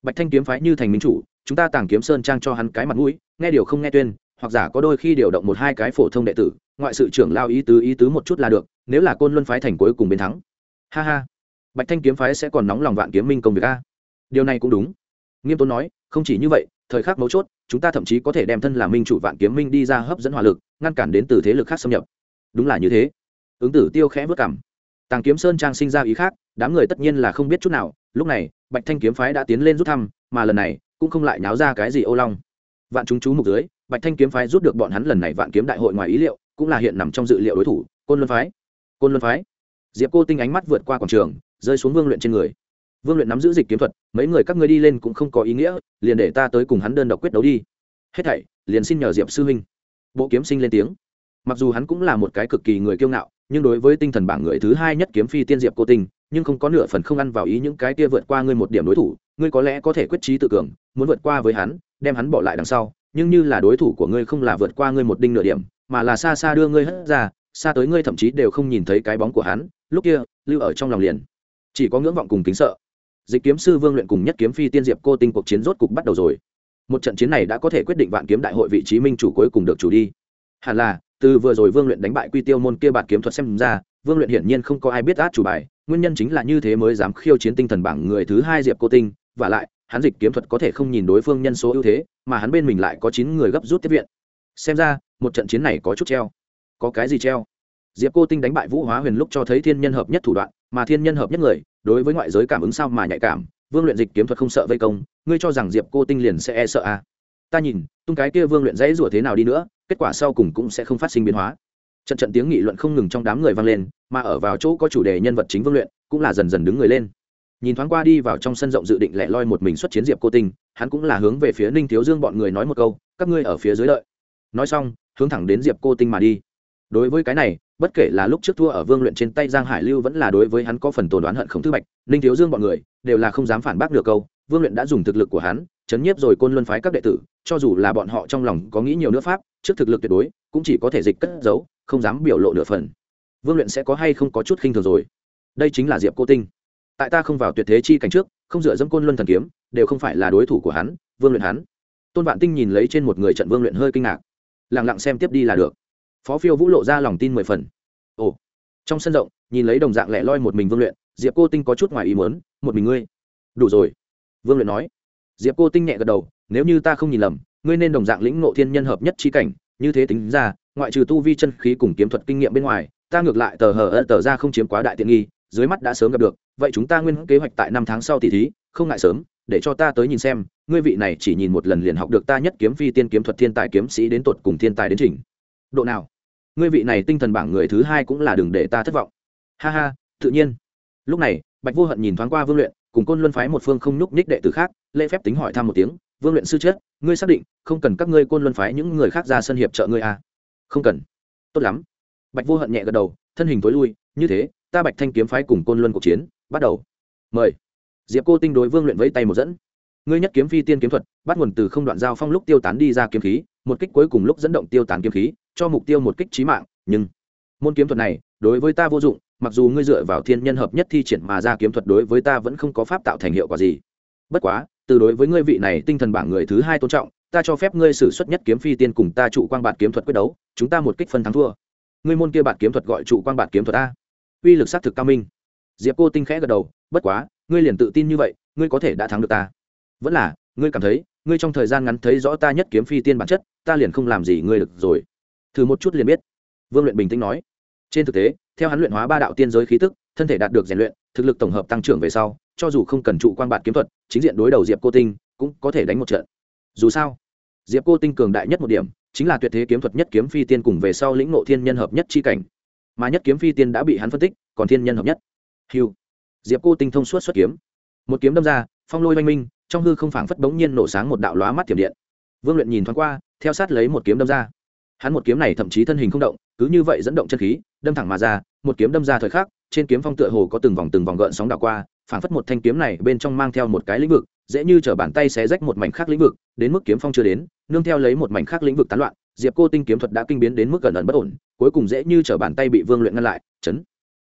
Speaker 1: Bạch thanh kiếm phái như thành minh chủ, chúng ta tàng kiếm sơn trang cho hắn cái mặt mũi, nghe điều không nghe tuyên, hoặc giả có đôi khi điều động một hai cái phổ thông đệ tử, ngoại sự trưởng lao ý tứ ý tứ một chút là được, nếu là côn luân phái thành cuối cùng bên thắng. Ha ha. Bạch thanh kiếm phái sẽ còn nóng lòng vạn kiếm minh công việc a điều này cũng đúng. Nghiêm tốn nói, không chỉ như vậy, thời khắc mấu chốt, chúng ta thậm chí có thể đem thân là minh chủ vạn kiếm minh đi ra hấp dẫn hỏa lực, ngăn cản đến từ thế lực khác xâm nhập. Đúng là như thế. Ứng tử tiêu khẽ vất cảm. Tàng kiếm sơn trang sinh ra ý khác, đám người tất nhiên là không biết chút nào, lúc này, bạch thanh kiếm phái đã tiến lên rút thăm, mà lần này, cũng không lại náo ra cái gì ô long. Vạn chúng chú mục dưới, bạch thanh kiếm phái rút được bọn hắn lần này vạn kiếm đại hội ngoài ý liệu, cũng là hiện nằm trong dự liệu đối thủ, côn luân phái. Côn luân phái. Diệp cô tinh ánh mắt vượt qua quảng trường, rơi xuống vương luyện trên người vương luyện nắm giữ dịch kiếm thuật, mấy người các ngươi đi lên cũng không có ý nghĩa, liền để ta tới cùng hắn đơn độc quyết đấu đi. Hết thảy, liền xin nhờ diệp sư huynh. Bộ kiếm sinh lên tiếng. Mặc dù hắn cũng là một cái cực kỳ người kiêu ngạo, nhưng đối với tinh thần bảng người thứ hai nhất kiếm phi tiên diệp cô tinh, nhưng không có nửa phần không ăn vào ý những cái kia vượt qua ngươi một điểm đối thủ, ngươi có lẽ có thể quyết trí tự cường, muốn vượt qua với hắn, đem hắn bỏ lại đằng sau, nhưng như là đối thủ của ngươi không là vượt qua ngươi một đinh nửa điểm, mà là xa xa đưa ngươi hất ra, xa tới ngươi thậm chí đều không nhìn thấy cái bóng của hắn, lúc kia, lưu ở trong lòng liền. Chỉ có ngưỡng vọng cùng kính sợ dịch kiếm sư vương luyện cùng nhất kiếm phi tiên diệp cô tinh cuộc chiến rốt cục bắt đầu rồi. Một trận chiến này đã có thể quyết định vạn kiếm đại hội vị trí minh chủ cuối cùng được chủ đi. Hẳn là, từ vừa rồi vương luyện đánh bại quy tiêu môn kia bạt kiếm thuật xem ra, vương luyện hiển nhiên không có ai biết át chủ bài, nguyên nhân chính là như thế mới dám khiêu chiến tinh thần bảng người thứ hai diệp cô tinh, và lại, hắn dịch kiếm thuật có thể không nhìn đối phương nhân số ưu thế, mà hắn bên mình lại có chín người gấp rút tiếp viện. Xem ra, một trận chiến này có chút treo. Có cái gì treo? Diệp cô tinh đánh bại vũ hóa huyền lúc cho thấy thiên nhân hợp nhất thủ đoạn mà thiên nhân hợp nhất người, đối với ngoại giới cảm ứng sao mà nhạy cảm, vương luyện dịch kiếm thuật không sợ vây công, ngươi cho rằng diệp cô tinh liền sẽ e sợ à. ta nhìn, tung cái kia vương luyện dãy rủa thế nào đi nữa, kết quả sau cùng cũng sẽ không phát sinh biến hóa. Trận trận tiếng nghị luận không ngừng trong đám người vang lên, mà ở vào chỗ có chủ đề nhân vật chính vương luyện, cũng là dần dần đứng người lên. Nhìn thoáng qua đi vào trong sân rộng dự định lẻ loi một mình xuất chiến diệp cô tinh, hắn cũng là hướng về phía ninh thiếu dương bọn người nói một câu, các ngươi ở phía dưới đợi. Nói xong, hướng thẳng đến diệp cô tinh mà đi đối với cái này, bất kể là lúc trước thua ở vương luyện trên tay giang hải lưu vẫn là đối với hắn có phần tồn đoán hận khổng thư bạch, ninh thiếu dương bọn người đều là không dám phản bác được câu, vương luyện đã dùng thực lực của hắn, chấn nhiếp rồi côn luân phái các đệ tử, cho dù là bọn họ trong lòng có nghĩ nhiều nữa pháp, trước thực lực tuyệt đối, cũng chỉ có thể dịch cất giấu, không dám biểu lộ nửa phần. Vương luyện sẽ có hay không có chút khinh thường rồi? Đây chính là diệp cô tinh. Tại ta không vào tuyệt thế chi cảnh trước, không dựa dẫm côn luân thần kiếm, đều không phải là đối thủ của hắn, vương luyện hắn. Tôn vạn tinh nhìn lấy trên một người trận vương luyện hơi kinh ngạc. Lẳng lặng xem tiếp đi là được phó phiêu vũ lộ ra lòng tin mười phần. Ồ, trong sân rộng, nhìn lấy đồng dạng lẻ loi một mình vương luyện, diệp cô tinh có chút ngoài ý muốn, một mình ngươi? Đủ rồi, vương luyện nói. Diệp cô tinh nhẹ gật đầu, nếu như ta không nhìn lầm, ngươi nên đồng dạng lĩnh ngộ thiên nhân hợp nhất chi cảnh, như thế tính ra, ngoại trừ tu vi chân khí cùng kiếm thuật kinh nghiệm bên ngoài, ta ngược lại tờ hờ ơ tờ ra không chiếm quá đại tiện nghi, dưới mắt đã sớm gặp được, vậy chúng ta nguyên kế hoạch tại năm tháng sau tỷ thí, không ngại sớm, để cho ta tới nhìn xem, ngươi vị này chỉ nhìn một lần liền học được ta nhất kiếm phi tiên kiếm thuật thiên tài kiếm sĩ đến tột cùng thiên tài đến trình. Độ nào? Ngươi vị này tinh thần bảng người thứ hai cũng là đừng để ta thất vọng. Ha ha, tự nhiên. Lúc này, bạch vô hận nhìn thoáng qua vương luyện, cùng côn luân phái một phương không nhúc nhích đệ tử khác, lễ phép tính hỏi thăm một tiếng, vương luyện sư chết, ngươi xác định không cần các ngươi côn luân phái những người khác ra sân hiệp trợ ngươi à? không cần. Tốt lắm. Bạch vô hận nhẹ gật đầu, thân hình tối lui, như thế, ta bạch thanh kiếm phái cùng côn luân cuộc chiến, bắt đầu. Mời. Diệp cô tinh đối vương luyện vẫy tay một dẫn. Ngươi nhất kiếm phi tiên kiếm thuật, bắt nguồn từ không đoạn giao phong lúc tiêu tán đi ra kiếm khí, một kích cuối cùng lúc dẫn động tiêu tán kiếm khí cho mục tiêu một kích trí mạng, nhưng môn kiếm thuật này đối với ta vô dụng, mặc dù ngươi dựa vào thiên nhân hợp nhất thi triển mà ra kiếm thuật đối với ta vẫn không có pháp tạo thành hiệu quả gì. Bất quá, từ đối với ngươi vị này tinh thần bảng người thứ hai tôn trọng, ta cho phép ngươi xử suất nhất kiếm phi tiên cùng ta trụ quang bạt kiếm thuật quyết đấu, chúng ta một kích phân thắng thua. Ngươi môn kia bạt kiếm thuật gọi trụ quang bạt kiếm thuật a. Uy lực xác thực cao minh. Diệp cô tinh khẽ gật đầu, bất quá, ngươi liền tự tin như vậy, ngươi có thể đã thắng được ta. Vẫn là, ngươi cảm thấy, ngươi trong thời gian ngắn thấy rõ ta nhất kiếm phi tiên bản chất, ta liền không làm gì ngươi được rồi thử một chút liền biết. Vương luyện bình tĩnh nói. Trên thực tế, theo hắn luyện hóa ba đạo tiên giới khí tức, thân thể đạt được rèn luyện, thực lực tổng hợp tăng trưởng về sau, cho dù không cần trụ quan bạt kiếm thuật, chính diện đối đầu diệp cô tinh, cũng có thể đánh một trận. Dù sao, diệp cô tinh cường đại nhất một điểm, chính là tuyệt thế kiếm thuật nhất kiếm phi tiên cùng về sau lĩnh ngộ thiên nhân hợp nhất chi cảnh. Mà nhất kiếm phi tiên đã bị hắn phân tích, còn thiên nhân hợp nhất. Hiu diệp cô tinh thông suốt xuất kiếm. Một kiếm đâm ra, phong lôi oanh minh, trong hư không phảng phất bỗng nhiên nổ sáng một đạo lóa mắt thiểm điện. Vương luyện nhìn thoáng qua, theo sát lấy một kiếm đâm ra hắn một kiếm này thậm chí thân hình không động, cứ như vậy dẫn động chân khí, đâm thẳng mà ra, một kiếm đâm ra thời khắc, trên kiếm phong tựa hồ có từng vòng từng vòng gợn sóng đảo qua, phảng phất một thanh kiếm này bên trong mang theo một cái lĩnh vực, dễ như t bàn tay xé rách một mảnh khác lĩnh vực, đến mức kiếm phong chưa đến, nương theo lấy một mảnh khác lĩnh vực tán loạn, diệp cô tinh kiếm thuật đã kinh biến đến mức gần ẩn bất ổn, cuối cùng dễ như t bàn tay bị vương luyện ngăn lại, chấn.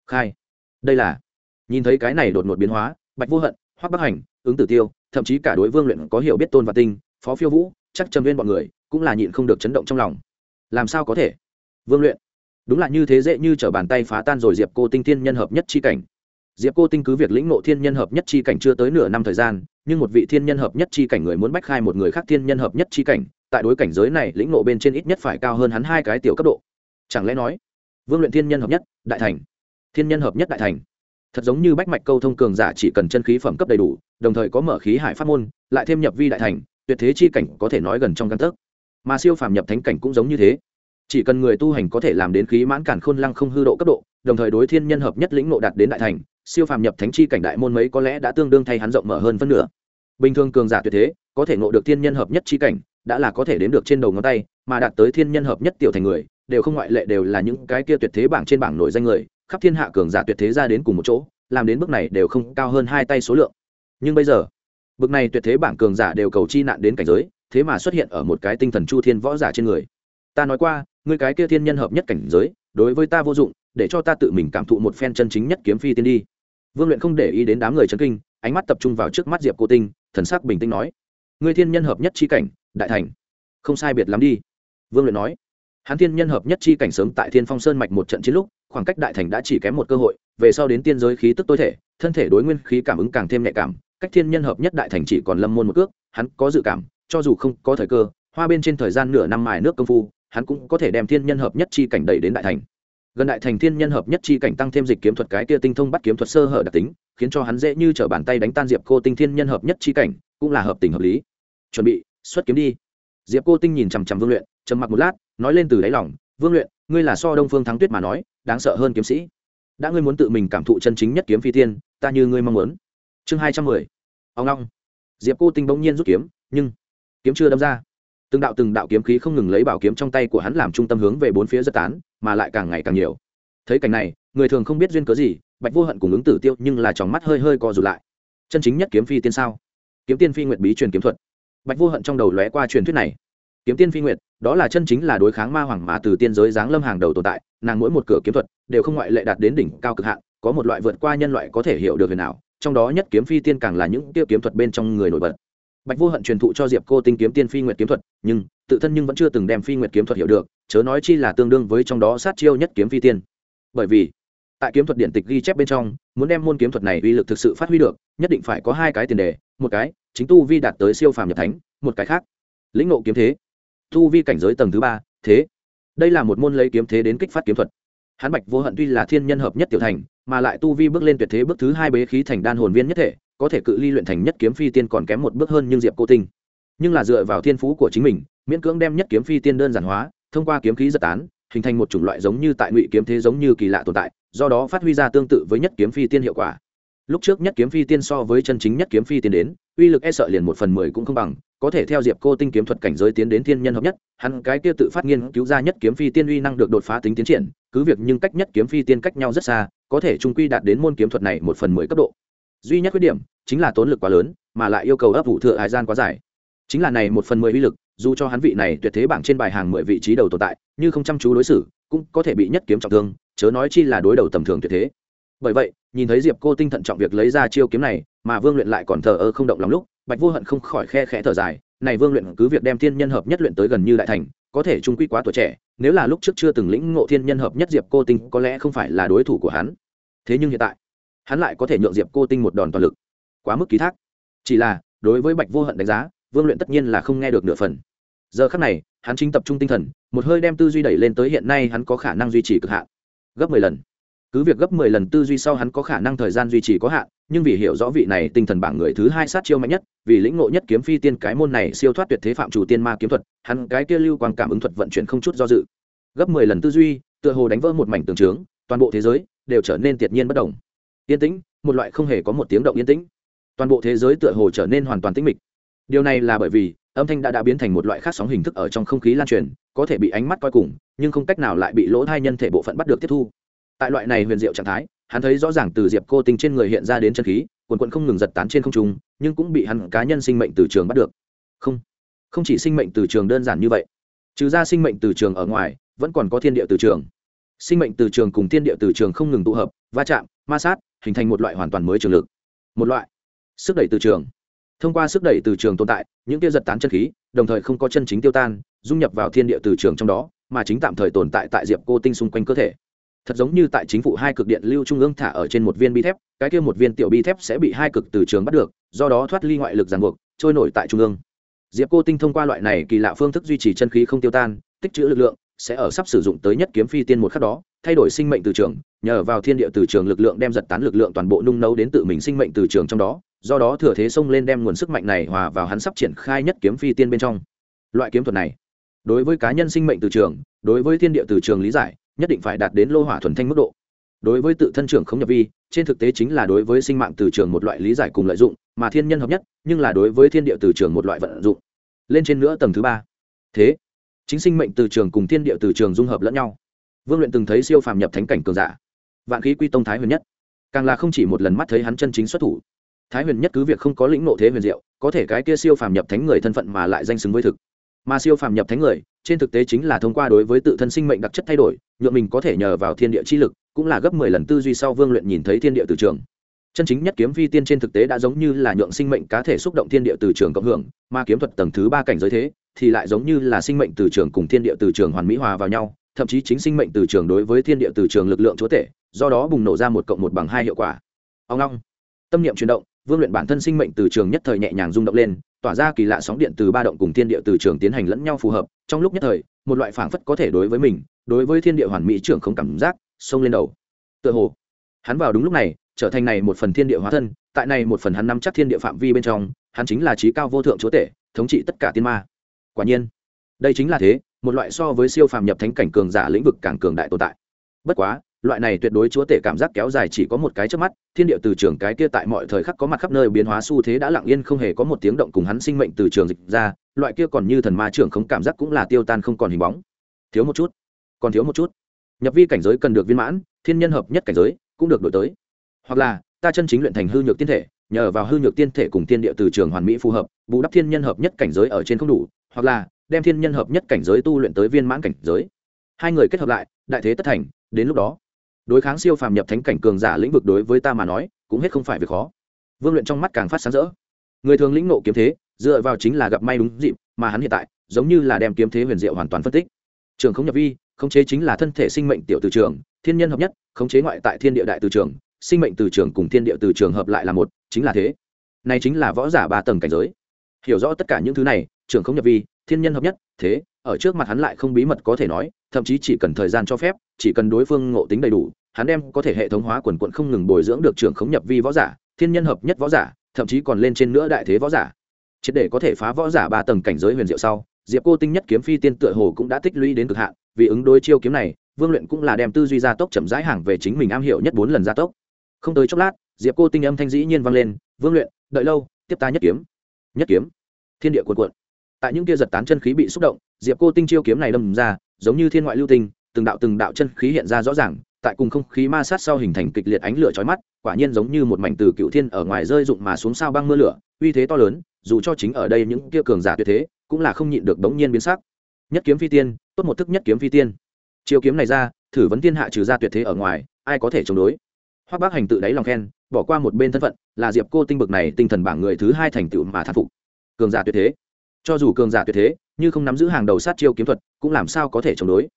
Speaker 1: Khai. Đây là, nhìn thấy cái này đột ngột biến hóa, bạch vô hận, hoắc bắc hành, ứng tử tiêu, thậm chí cả đối vương luyện có hiểu biết tôn và tinh, phó phiêu vũ, chắc trầm viên bọn người, cũng là nhịn không được chấn động trong lòng làm sao có thể? Vương luyện. Đúng là như thế dễ như t r ở bàn tay phá tan rồi diệp cô tinh thiên nhân hợp nhất chi cảnh. Diệp cô tinh cứ việc lĩnh nộ thiên nhân hợp nhất chi cảnh chưa tới nửa năm thời gian, nhưng một vị thiên nhân hợp nhất chi cảnh người muốn bách khai một người khác thiên nhân hợp nhất chi cảnh, tại đối cảnh giới này lĩnh nộ bên trên ít nhất phải cao hơn hắn hai cái tiểu cấp độ. Chẳng lẽ nói, vương luyện thiên nhân hợp nhất, đại thành. Thiên nhân hợp nhất đại thành. Thật giống như bách mạch câu thông cường giả chỉ cần chân khí phẩm cấp đầy đủ, đồng thời có mở khí hải pháp môn, lại thêm nhập vi đại thành, tuyệt thế chi cảnh có thể nói gần trong căn tấc mà siêu phàm nhập thánh cảnh cũng giống như thế. Chỉ cần người tu hành có thể làm đến khí mãn cản khôn lăng không hư độ cấp độ, đồng thời đối thiên nhân hợp nhất lĩnh nộ đạt đến đại thành, siêu phàm nhập thánh chi cảnh đại môn mấy có lẽ đã tương đương thay hắn rộng mở hơn phân nửa. Bình thường cường giả tuyệt thế, có thể ngộ được thiên nhân hợp nhất chi cảnh, đã là có thể đến được trên đầu ngón tay, mà đạt tới thiên nhân hợp nhất tiểu thành người, đều không ngoại lệ đều là những cái kia tuyệt thế bảng trên bảng nổi danh người, khắp thiên hạ cường giả tuyệt thế ra đến cùng một chỗ, làm đến bước này đều không cao hơn hai tay số lượng. Nhưng bây giờ, bước này tuyệt thế bảng cường giả đều cầu chi nạn đến cảnh giới thế mà xuất hiện ở một cái tinh thần chu thiên võ giả trên người. Ta nói qua, ngươi cái kia thiên nhân hợp nhất cảnh giới, đối với ta vô dụng, để cho ta tự mình cảm thụ một phen chân chính nhất kiếm phi tiên đi. Vương luyện không để ý đến đám người chấn kinh, ánh mắt tập trung vào trước mắt diệp cô tinh, thần sắc bình tĩnh nói, ngươi thiên nhân hợp nhất chi cảnh, đại thành. Không sai biệt lắm đi. Vương luyện nói, hắn thiên nhân hợp nhất chi cảnh sớm tại thiên phong sơn mạch một trận chiến lúc, khoảng cách đại thành đã chỉ kém một cơ hội, về sau đến tiên giới khí tức tối thể, thân thể đối nguyên khí cảm ứng càng thêm nhạy cảm, cách thiên nhân hợp nhất đại thành chỉ còn lâm môn một cước, hắn có dự cảm cho dù không có thời cơ, hoa bên trên thời gian nửa năm mài nước công phu, hắn cũng có thể đem thiên nhân hợp nhất chi cảnh đẩy đến đại thành. Gần đại thành thiên nhân hợp nhất chi cảnh tăng thêm dịch kiếm thuật cái kia tinh thông bắt kiếm thuật sơ hở đặc tính, khiến cho hắn dễ như t bàn tay đánh tan diệp cô tinh thiên nhân hợp nhất chi cảnh, cũng là hợp tình hợp lý. Chuẩn bị, xuất kiếm đi. Diệp cô tinh nhìn chằm chằm vương luyện, trầm mặc một lát, nói lên từ đáy lòng, vương luyện, ngươi là so đông phương thắng tuyết mà nói, đáng sợ hơn kiếm sĩ. Đã ngươi muốn tự mình cảm thụ chân chính nhất kiếm phi tiên ta như ngươi mong muốn. Chương hai trăm mười. Ông long. Diệp cô tinh bỗng nhiên rút kiếm, nhưng kiếm chưa đâm ra. Từng đạo từng đạo kiếm khí không ngừng lấy bảo kiếm trong tay của hắn làm trung tâm hướng về bốn phía giật tán, mà lại càng ngày càng nhiều. Thấy cảnh này, người thường không biết duyên cớ gì, bạch vô hận cùng ứng tử tiêu nhưng là tròng mắt hơi hơi co rụt lại. Chân chính nhất kiếm phi tiên sao? Kiếm tiên phi nguyệt bí truyền kiếm thuật. Bạch vô hận trong đầu lóe qua truyền thuyết này. Kiếm tiên phi nguyệt, đó là chân chính là đối kháng ma hoàng mà từ tiên giới giáng lâm hàng đầu tồn tại, nàng mỗi một cửa kiếm thuật đều không ngoại lệ đạt đến đỉnh cao cực hạn, có một loại vượt qua nhân loại có thể hiểu được về nào trong đó nhất kiếm phi tiên càng là những tiêu kiếm thuật bên trong người nổi bật bạch vô hận truyền thụ cho diệp cô tinh kiếm tiên phi nguyệt kiếm thuật, nhưng tự thân nhưng vẫn chưa từng đem phi nguyệt kiếm thuật hiểu được, chớ nói chi là tương đương với trong đó sát chiêu nhất kiếm phi tiên. Bởi vì, tại kiếm thuật điện tịch ghi chép bên trong, muốn đem môn kiếm thuật này uy lực thực sự phát huy được, nhất định phải có hai cái tiền đề, một cái, chính tu vi đạt tới siêu phàm nhập thánh, một cái khác, lĩnh ngộ kiếm thế. Tu vi cảnh giới tầng thứ ba, thế. Đây là một môn lấy kiếm thế đến kích phát kiếm thuật. Hắn bạch vô hận tuy là thiên nhân hợp nhất tiểu thành, mà lại tu vi bước lên tuyệt thế bước thứ hai bế khí thành đan hồn viên nhất thể có thể cự ly luyện thành nhất kiếm phi tiên còn kém một bước hơn nhưng diệp cô tinh. Nhưng là dựa vào thiên phú của chính mình, miễn cưỡng đem nhất kiếm phi tiên đơn giản hóa, thông qua kiếm khí giật tán, hình thành một chủng loại giống như tại ngụy kiếm thế giống như kỳ lạ tồn tại, do đó phát huy ra tương tự với nhất kiếm phi tiên hiệu quả. Lúc trước nhất kiếm phi tiên so với chân chính nhất kiếm phi tiên đến, uy lực e sợ liền một phần mười cũng không bằng, có thể theo diệp cô tinh kiếm thuật cảnh giới tiến đến thiên nhân hợp nhất, hắn cái kia tự phát nghiên cứu ra nhất kiếm phi tiên uy năng được đột phá tính tiến triển, cứ việc nhưng cách nhất kiếm phi tiên cách nhau rất xa, có thể trung quy đạt đến môn kiếm thuật này một phần mười cấp độ duy nhất khuyết điểm chính là tốn lực quá lớn, mà lại yêu cầu ấp vụ thừa hải gian quá dài. Chính là này một phần mười uy lực, dù cho hắn vị này tuyệt thế bảng trên bài hàng mười vị trí đầu tồn tại như không chăm chú đối xử, cũng có thể bị nhất kiếm trọng thương, chớ nói chi là đối đầu tầm thường tuyệt thế. Bởi vậy, nhìn thấy diệp cô tinh thận trọng việc lấy ra chiêu kiếm này, mà vương luyện lại còn thờ ơ không động lòng lúc, bạch vô hận không khỏi khe khẽ thở dài, này vương luyện cứ việc đem thiên nhân hợp nhất luyện tới gần như đại thành, có thể trung quy quá tuổi trẻ, nếu là lúc trước chưa từng lĩnh ngộ thiên nhân hợp nhất diệp cô tinh, có lẽ không phải là đối thủ của hắn. Thế nhưng hiện tại hắn lại có thể nhượng diệp cô tinh một đòn toàn lực quá mức ký thác chỉ là đối với bạch vô hận đánh giá vương luyện tất nhiên là không nghe được nửa phần giờ khắc này hắn chính tập trung tinh thần một hơi đem tư duy đẩy lên tới hiện nay hắn có khả năng duy trì cực hạn gấp mười lần cứ việc gấp mười lần tư duy sau hắn có khả năng thời gian duy trì có hạn nhưng vì hiểu rõ vị này tinh thần bảng người thứ hai sát chiêu mạnh nhất vì lĩnh ngộ nhất kiếm phi tiên cái môn này siêu thoát tuyệt thế phạm chủ tiên ma kiếm thuật hắn cái kia lưu quang cảm ứng thuật vận chuyển không chút do dự gấp mười lần tư duy tựa hồ đánh vỡ một mảnh tường trướng toàn bộ thế giới đều trở nên tuyệt nhiên bất động yên tĩnh, một loại không hề có một tiếng động yên tĩnh. Toàn bộ thế giới tựa hồ trở nên hoàn toàn tĩnh mịch. Điều này là bởi vì, âm thanh đã đã biến thành một loại khác sóng hình thức ở trong không khí lan truyền, có thể bị ánh mắt coi cùng, nhưng không cách nào lại bị lỗ thai nhân thể bộ phận bắt được tiếp thu. Tại loại này huyền diệu trạng thái, hắn thấy rõ ràng từ diệp cô tinh trên người hiện ra đến chân khí, quần quận không ngừng giật tán trên không trung, nhưng cũng bị hắn cá nhân sinh mệnh từ trường bắt được. Không không chỉ sinh mệnh từ trường đơn giản như vậy, trừ ra sinh mệnh từ trường ở ngoài, vẫn còn có thiên địa từ trường sinh mệnh từ trường cùng thiên địa từ trường không ngừng tụ hợp, va chạm, ma sát, hình thành một loại hoàn toàn mới trường lực. Một loại sức đẩy từ trường. Thông qua sức đẩy từ trường tồn tại, những tia giật tán chân khí, đồng thời không có chân chính tiêu tan, dung nhập vào thiên địa từ trường trong đó, mà chính tạm thời tồn tại tại diệp cô tinh xung quanh cơ thể. Thật giống như tại chính phủ hai cực điện lưu trung ương thả ở trên một viên bi thép, cái kia một viên tiểu bi thép sẽ bị hai cực từ trường bắt được, do đó thoát ly ngoại lực ràng buộc, trôi nổi tại trung ương. Diệp cô tinh thông qua loại này kỳ lạ phương thức duy trì chân khí không tiêu tan, tích trữ lực lượng sẽ ở sắp sử dụng tới nhất kiếm phi tiên một khắc đó, thay đổi sinh mệnh từ trường, nhờ vào thiên địa từ trường lực lượng đem giật tán lực lượng toàn bộ nung nấu đến tự mình sinh mệnh từ trường trong đó, do đó thừa thế xông lên đem nguồn sức mạnh này hòa vào hắn sắp triển khai nhất kiếm phi tiên bên trong. Loại kiếm thuật này, đối với cá nhân sinh mệnh từ trường, đối với thiên địa từ trường lý giải, nhất định phải đạt đến lô hỏa thuần thanh mức độ. Đối với tự thân trưởng không nhập vi, trên thực tế chính là đối với sinh mạng từ trường một loại lý giải cùng lợi dụng, mà thiên nhân hợp nhất, nhưng là đối với thiên địa từ trường một loại vận dụng. Lên trên nữa tầng thứ ba. Thế chính sinh mệnh từ trường cùng thiên địa từ trường dung hợp lẫn nhau. Vương luyện từng thấy siêu phàm nhập thánh cảnh cường giả. Vạn khí quy tông thái huyền nhất. Càng là không chỉ một lần mắt thấy hắn chân chính xuất thủ. Thái huyền nhất cứ việc không có lĩnh nộ thế huyền diệu, có thể cái kia siêu phàm nhập thánh người thân phận mà lại danh xứng với thực. Mà siêu phàm nhập thánh người, trên thực tế chính là thông qua đối với tự thân sinh mệnh đặc chất thay đổi, nhượng mình có thể nhờ vào thiên địa chi lực, cũng là gấp mười lần tư duy sau vương luyện nhìn thấy thiên địa từ trường. Chân chính nhất kiếm phi tiên trên thực tế đã giống như là nhượng sinh mệnh cá thể xúc động thiên địa từ trường cộng hưởng, mà kiếm thuật tầng thứ ba cảnh giới thế thì lại giống như là sinh mệnh từ trường cùng thiên địa từ trường hoàn mỹ hòa vào nhau, thậm chí chính sinh mệnh từ trường đối với thiên địa từ trường lực lượng chúa tể, do đó bùng nổ ra một cộng một bằng hai hiệu quả. Ông long, tâm niệm chuyển động, vương luyện bản thân sinh mệnh từ trường nhất thời nhẹ nhàng rung động lên, tỏa ra kỳ lạ sóng điện từ ba động cùng thiên địa từ trường tiến hành lẫn nhau phù hợp, trong lúc nhất thời, một loại phảng phất có thể đối với mình, đối với thiên địa hoàn mỹ trưởng không cảm giác, xông lên đầu. Tựa hồ, hắn vào đúng lúc này, trở thành này một phần thiên địa hóa thân, tại này một phần hắn nắm chắc thiên địa phạm vi bên trong, hắn chính là trí cao vô thượng chúa tể, thống trị tất cả tiên ma quả nhiên, đây chính là thế, một loại so với siêu phàm nhập thánh cảnh cường giả lĩnh vực càng cường đại tồn tại. Bất quá, loại này tuyệt đối chúa tể cảm giác kéo dài chỉ có một cái trước mắt, thiên địa từ trường cái kia tại mọi thời khắc có mặt khắp nơi biến hóa xu thế đã lặng yên không hề có một tiếng động cùng hắn sinh mệnh từ trường dịch ra, loại kia còn như thần ma trưởng không cảm giác cũng là tiêu tan không còn hình bóng. Thiếu một chút, còn thiếu một chút. Nhập vi cảnh giới cần được viên mãn, thiên nhân hợp nhất cảnh giới cũng được đổi tới. Hoặc là, ta chân chính luyện thành hư nhược tiên thể, nhờ vào hư nhược tiên thể cùng tiên địa từ trường hoàn mỹ phù hợp, bù đắp thiên nhân hợp nhất cảnh giới ở trên không đủ hoặc là đem thiên nhân hợp nhất cảnh giới tu luyện tới viên mãn cảnh giới. Hai người kết hợp lại, đại thế tất thành, đến lúc đó, đối kháng siêu phàm nhập thánh cảnh cường giả lĩnh vực đối với ta mà nói, cũng hết không phải việc khó. Vương luyện trong mắt càng phát sáng rỡ. Người thường lĩnh nộ kiếm thế, dựa vào chính là gặp may đúng dịp, mà hắn hiện tại, giống như là đem kiếm thế huyền diệu hoàn toàn phân tích. Trường không nhập vi, khống chế chính là thân thể sinh mệnh tiểu từ trường, thiên nhân hợp nhất, khống chế ngoại tại thiên địa đại từ trường, sinh mệnh từ trường cùng thiên địa từ trường hợp lại là một, chính là thế. Này chính là võ giả ba tầng cảnh giới. Hiểu rõ tất cả những thứ này Trưởng không nhập vi, thiên nhân hợp nhất, thế, ở trước mặt hắn lại không bí mật có thể nói, thậm chí chỉ cần thời gian cho phép, chỉ cần đối phương ngộ tính đầy đủ, hắn đem có thể hệ thống hóa quần quận không ngừng bồi dưỡng được trưởng khống nhập vi võ giả, thiên nhân hợp nhất võ giả, thậm chí còn lên trên nữa đại thế võ giả. Triệt để có thể phá võ giả ba tầng cảnh giới huyền diệu sau, diệp cô tinh nhất kiếm phi tiên tựa hồ cũng đã tích lũy đến cực hạn, vì ứng đối chiêu kiếm này, vương luyện cũng là đem tư duy gia tốc chậm rãi hàng về chính mình am hiểu nhất bốn lần gia tốc. Không tới chốc lát, diệp cô tinh âm thanh dĩ nhiên vang lên, vương luyện, đợi lâu, tiếp ta nhất kiếm. Nhất kiếm. Thiên địa cuộn cuộn tại những kia giật tán chân khí bị xúc động, diệp cô tinh chiêu kiếm này đâm ra, giống như thiên ngoại lưu tinh, từng đạo từng đạo chân khí hiện ra rõ ràng, tại cùng không khí ma sát sau hình thành kịch liệt ánh lửa chói mắt, quả nhiên giống như một mảnh từ cựu thiên ở ngoài rơi rụng mà xuống sao băng mưa lửa, uy thế to lớn, dù cho chính ở đây những kia cường giả tuyệt thế, cũng là không nhịn được đống nhiên biến sắc. Nhất kiếm phi tiên, tốt một thức nhất kiếm phi tiên. Chiêu kiếm này ra, thử vấn thiên hạ trừ ra tuyệt thế ở ngoài, ai có thể chống đối? Hoắc bác hành tự đáy lòng khen, bỏ qua một bên thân phận, là diệp cô tinh bực này tinh thần bảng người thứ hai thành tựu mà thán phục. Cường giả tuyệt thế cho dù cường giả tuyệt thế, như không nắm giữ hàng đầu sát chiêu kiếm thuật, cũng làm sao có thể chống đối.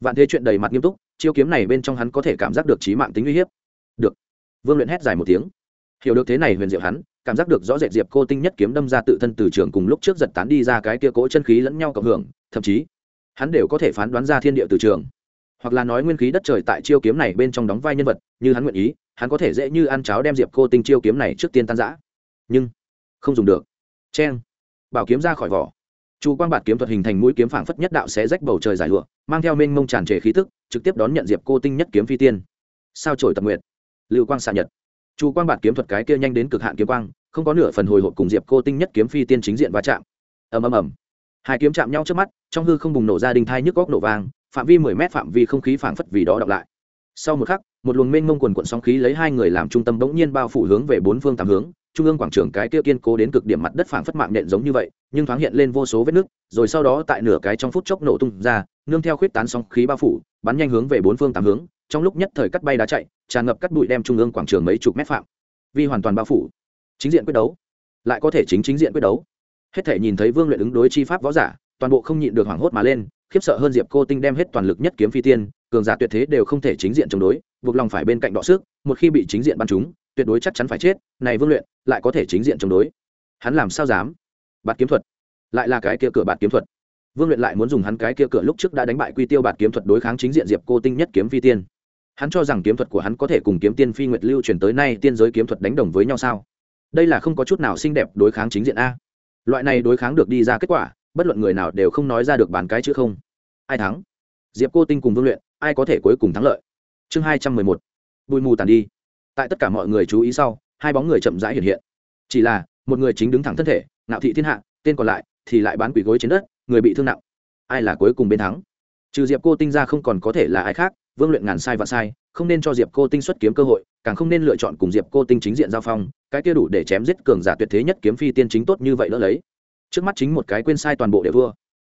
Speaker 1: Vạn thế chuyện đầy mặt nghiêm túc, chiêu kiếm này bên trong hắn có thể cảm giác được trí mạng tính uy hiếp. Được. Vương luyện hét dài một tiếng. Hiểu được thế này huyền diệu hắn, cảm giác được rõ rệt diệp cô tinh nhất kiếm đâm ra tự thân từ trường cùng lúc trước giật tán đi ra cái kia cỗ chân khí lẫn nhau cộng hưởng, thậm chí, hắn đều có thể phán đoán ra thiên địa từ trường. Hoặc là nói nguyên khí đất trời tại chiêu kiếm này bên trong đóng vai nhân vật, như hắn nguyện ý, hắn có thể dễ như ăn cháo đem diệp cô tinh chiêu kiếm này trước tiên tan giã nhưng, không dùng được. C bảo kiếm ra khỏi vỏ. Chu quang bạt kiếm thuật hình thành mũi kiếm phảng phất nhất đạo sẽ rách bầu trời giải lụa mang theo mênh mông tràn trề khí tức trực tiếp đón nhận diệp cô tinh nhất kiếm phi tiên. Sao trổi tập nguyện lưu quang xạ nhật. Chu quang bạt kiếm thuật cái kia nhanh đến cực hạn kiếm quang không có nửa phần hồi hộp cùng diệp cô tinh nhất kiếm phi tiên chính diện va chạm. Ầm ầm ầm. Hai kiếm chạm nhau trước mắt trong hư không bùng nổ ra đình thai nhức góc nổ vang, phạm vi mười mét phạm vi không khí phảng phất vì đó đọc lại. Sau một khắc một luồng mênh mông quần quận sóng khí lấy hai người làm trung tâm bỗng nhiên bao phủ hướng về bốn phương tám hướng trung ương quảng trường cái kia kiên cố đến cực điểm mặt đất phảng phất mạng nện giống như vậy, nhưng thoáng hiện lên vô số vết nứt, rồi sau đó tại nửa cái trong phút chốc nổ tung ra, nương theo khuyết tán sóng khí bao phủ, bắn nhanh hướng về bốn phương tám hướng, trong lúc nhất thời cắt bay đá chạy, tràn ngập cắt bụi đem trung ương quảng trường mấy chục mét phạm vi hoàn toàn bao phủ. Chính diện quyết đấu, lại có thể chính chính diện quyết đấu. Hết thể nhìn thấy vương luyện ứng đối chi pháp võ giả, toàn bộ không nhịn được hoảng hốt mà lên, khiếp sợ hơn diệp cô tinh đem hết toàn lực nhất kiếm phi tiên, cường giả tuyệt thế đều không thể chính diện chống đối, buộc lòng phải bên cạnh đọ sức, một khi bị chính diện bắn chúng tuyệt đối chắc chắn phải chết, này vương luyện lại có thể chính diện chống đối. Hắn làm sao dám? Bạt kiếm thuật. Lại là cái kia cửa bạt kiếm thuật. Vương luyện lại muốn dùng hắn cái kia cửa lúc trước đã đánh bại quy tiêu bạt kiếm thuật đối kháng chính diện diệp cô tinh nhất kiếm phi tiên. Hắn cho rằng kiếm thuật của hắn có thể cùng kiếm tiên phi nguyệt lưu truyền tới nay tiên giới kiếm thuật đánh đồng với nhau sao? Đây là không có chút nào xinh đẹp đối kháng chính diện a. Loại này đối kháng được đi ra kết quả, bất luận người nào đều không nói ra được bàn cái chứ không. Ai thắng? Diệp cô tinh cùng vương luyện, ai có thể cuối cùng thắng lợi? Chương hai trăm mười một. Bụi mù tàn đi tại tất cả mọi người chú ý sau, hai bóng người chậm rãi hiện hiện. Chỉ là, một người chính đứng thẳng thân thể nạo thị thiên hạ, tên còn lại, thì lại bán quỷ gối trên đất, người bị thương nặng. Ai là cuối cùng bên thắng? Trừ diệp cô tinh ra không còn có thể là ai khác, vương luyện ngàn sai và sai, không nên cho diệp cô tinh xuất kiếm cơ hội, càng không nên lựa chọn cùng diệp cô tinh chính diện giao phong, cái kia đủ để chém giết cường giả tuyệt thế nhất kiếm phi tiên chính tốt như vậy đỡ lấy. Trước mắt chính một cái quên sai toàn bộ địa vua.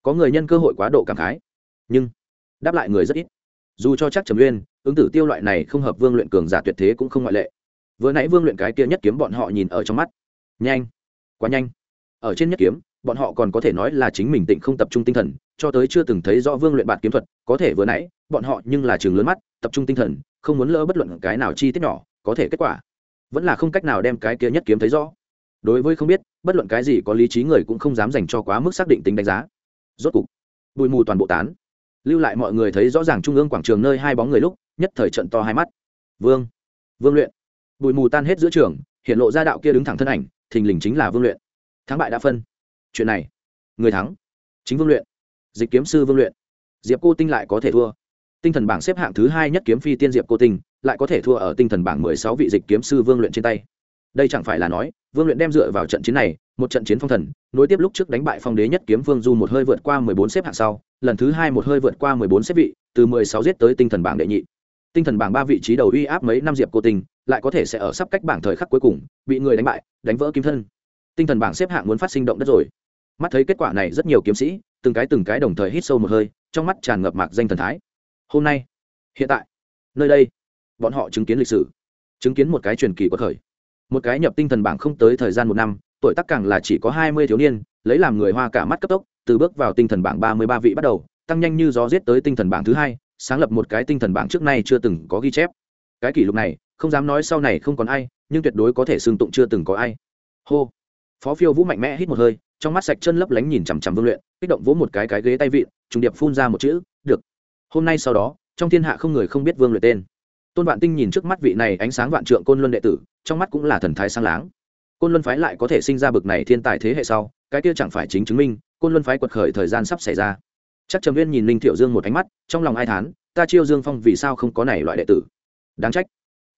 Speaker 1: Có người nhân cơ hội quá độ cảm khái. Nhưng, đáp lại người rất ít. Dù cho chắc trầm uyên ứng tử tiêu loại này không hợp vương luyện cường giả tuyệt thế cũng không ngoại lệ. Vừa nãy vương luyện cái kia nhất kiếm bọn họ nhìn ở trong mắt. Nhanh. Quá nhanh. Ở trên nhất kiếm, bọn họ còn có thể nói là chính mình tịnh không tập trung tinh thần, cho tới chưa từng thấy rõ vương luyện bạt kiếm thuật, có thể vừa nãy, bọn họ nhưng là trường lớn mắt, tập trung tinh thần, không muốn lỡ bất luận cái nào chi tiết nhỏ, có thể kết quả. Vẫn là không cách nào đem cái kia nhất kiếm thấy rõ. Đối với không biết, bất luận cái gì có lý trí người cũng không dám dành cho quá mức xác định tính đánh giá. Rốt cục, bụi mù toàn bộ tán lưu lại mọi người thấy rõ ràng trung ương quảng trường nơi hai bóng người lúc, nhất thời trận to hai mắt. Vương vương luyện. Bụi mù tan hết giữa trường, hiện lộ ra đạo kia đứng thẳng thân ảnh, thình lình chính là vương luyện. Thắng bại đã phân. Chuyện này, người thắng, chính vương luyện. Dịch kiếm sư vương luyện. Diệp cô tinh lại có thể thua. Tinh thần bảng xếp hạng thứ hai nhất kiếm phi tiên diệp cô tinh, lại có thể thua ở tinh thần bảng mười sáu vị dịch kiếm sư vương luyện trên tay đây chẳng phải là nói vương luyện đem dựa vào trận chiến này một trận chiến phong thần nối tiếp lúc trước đánh bại phong đế nhất kiếm vương du một hơi vượt qua mười bốn xếp hạng sau lần thứ hai một hơi vượt qua mười bốn xếp vị từ mười sáu giết tới tinh thần bảng đệ nhị. Tinh thần bảng ba vị trí đầu uy áp mấy năm diệp cô tình, lại có thể sẽ ở sắp cách bảng thời khắc cuối cùng bị người đánh bại đánh vỡ kim thân. Tinh thần bảng xếp hạng muốn phát sinh động đất rồi. Mắt thấy kết quả này rất nhiều kiếm sĩ từng cái từng cái đồng thời hít sâu một hơi trong mắt tràn ngập mạc danh thần thái. Hôm nay hiện tại nơi đây bọn họ chứng kiến lịch sử chứng kiến một cái truyền kỳ của thời một cái nhập tinh thần bảng không tới thời gian một năm, tuổi tác càng là chỉ có hai mươi thiếu niên, lấy làm người hoa cả mắt cấp tốc, từ bước vào tinh thần bảng ba mươi ba vị bắt đầu, tăng nhanh như gió giết tới tinh thần bảng thứ hai, sáng lập một cái tinh thần bảng trước nay chưa từng có ghi chép. Cái kỷ lục này, không dám nói sau này không còn ai, nhưng tuyệt đối có thể xương tụng chưa từng có ai. Hô. Phó phiêu vũ mạnh mẽ hít một hơi, trong mắt sạch chân lấp lánh nhìn chằm chằm vương luyện, kích động vỗ một cái cái ghế tay vịn, trùng điệp phun ra một chữ, được. Hôm nay sau đó, trong thiên hạ không người không biết vương luyện tên. Tôn vạn tinh nhìn trước mắt vị này ánh sáng vạn trượng côn luân đệ tử trong mắt cũng là thần thái sang láng. Côn luân phái lại có thể sinh ra bực này thiên tài thế hệ sau, cái kia chẳng phải chính chứng minh, côn luân phái quật khởi thời gian sắp xảy ra. Chắc trầm viên nhìn linh thiệu dương một ánh mắt, trong lòng ai thán, ta chiêu dương phong vì sao không có này loại đệ tử? Đáng trách.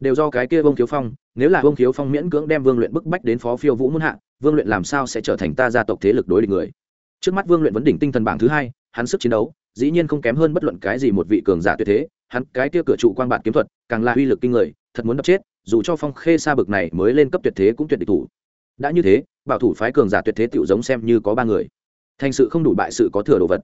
Speaker 1: Đều do cái kia bông khiếu phong, nếu là bông khiếu phong miễn cưỡng đem vương luyện bức bách đến phó phiêu vũ muôn hạ, vương luyện làm sao sẽ trở thành ta gia tộc thế lực đối địch người? Trước mắt vương luyện vấn đỉnh tinh thần bảng thứ hai, hắn sức chiến đấu, dĩ nhiên không kém hơn bất luận cái gì một vị cường giả tuyệt thế, hắn cái kia cửa trụ quan bản kiếm thuật, càng là uy lực kinh người, thật muốn đập chết dù cho phong khê xa bực này mới lên cấp tuyệt thế cũng tuyệt địch thủ. Đã như thế, bảo thủ phái cường giả tuyệt thế tựu giống xem như có ba người. Thành sự không đủ bại sự có thừa đồ vật.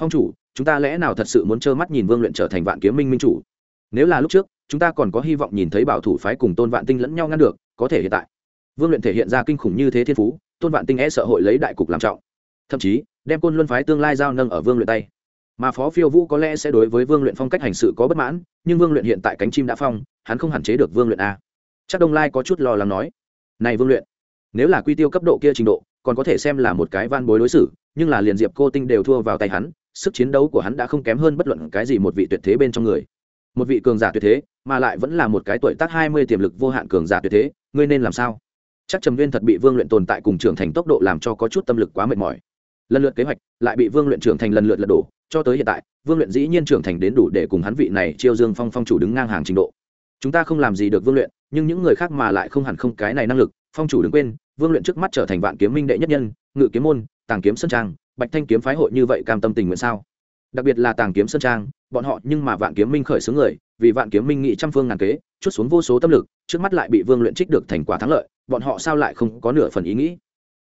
Speaker 1: Phong chủ, chúng ta lẽ nào thật sự muốn trơ mắt nhìn vương luyện trở thành vạn kiếm minh minh chủ? Nếu là lúc trước, chúng ta còn có hy vọng nhìn thấy bảo thủ phái cùng tôn vạn tinh lẫn nhau ngăn được, có thể hiện tại. Vương luyện thể hiện ra kinh khủng như thế thiên phú, tôn vạn tinh e sợ hội lấy đại cục làm trọng. Thậm chí, đem côn luân phái tương lai giao nâng ở vương luyện tay. Mà phó phiêu vũ có lẽ sẽ đối với vương luyện phong cách hành sự có bất mãn, nhưng vương luyện hiện tại cánh chim đã phong hắn không hạn chế được vương luyện a. Chắc đông lai có chút lo lắng nói, này vương luyện, nếu là quy tiêu cấp độ kia trình độ, còn có thể xem là một cái van bối đối xử, nhưng là liền diệp cô tinh đều thua vào tay hắn, sức chiến đấu của hắn đã không kém hơn bất luận cái gì một vị tuyệt thế bên trong người. Một vị cường giả tuyệt thế, mà lại vẫn là một cái tuổi tác hai mươi tiềm lực vô hạn cường giả tuyệt thế, ngươi nên làm sao? Chắc trầm viên thật bị vương luyện tồn tại cùng trưởng thành tốc độ làm cho có chút tâm lực quá mệt mỏi. Lần lượt kế hoạch lại bị vương luyện trưởng thành lần lượt lật đổ, cho tới hiện tại, vương luyện dĩ nhiên trưởng thành đến đủ để cùng hắn vị này chiêu dương phong phong chủ đứng ngang hàng trình độ chúng ta không làm gì được vương luyện, nhưng những người khác mà lại không hẳn không cái này năng lực, phong chủ đừng quên, vương luyện trước mắt trở thành vạn kiếm minh đệ nhất nhân, ngự kiếm môn, tàng kiếm sơn trang, bạch thanh kiếm phái hội như vậy cam tâm tình nguyện sao? Đặc biệt là tàng kiếm sơn trang, bọn họ nhưng mà vạn kiếm minh khởi xướng người, vì vạn kiếm minh nghị trăm phương ngàn kế, chút xuống vô số tâm lực, trước mắt lại bị vương luyện trích được thành quả thắng lợi, bọn họ sao lại không có nửa phần ý nghĩ?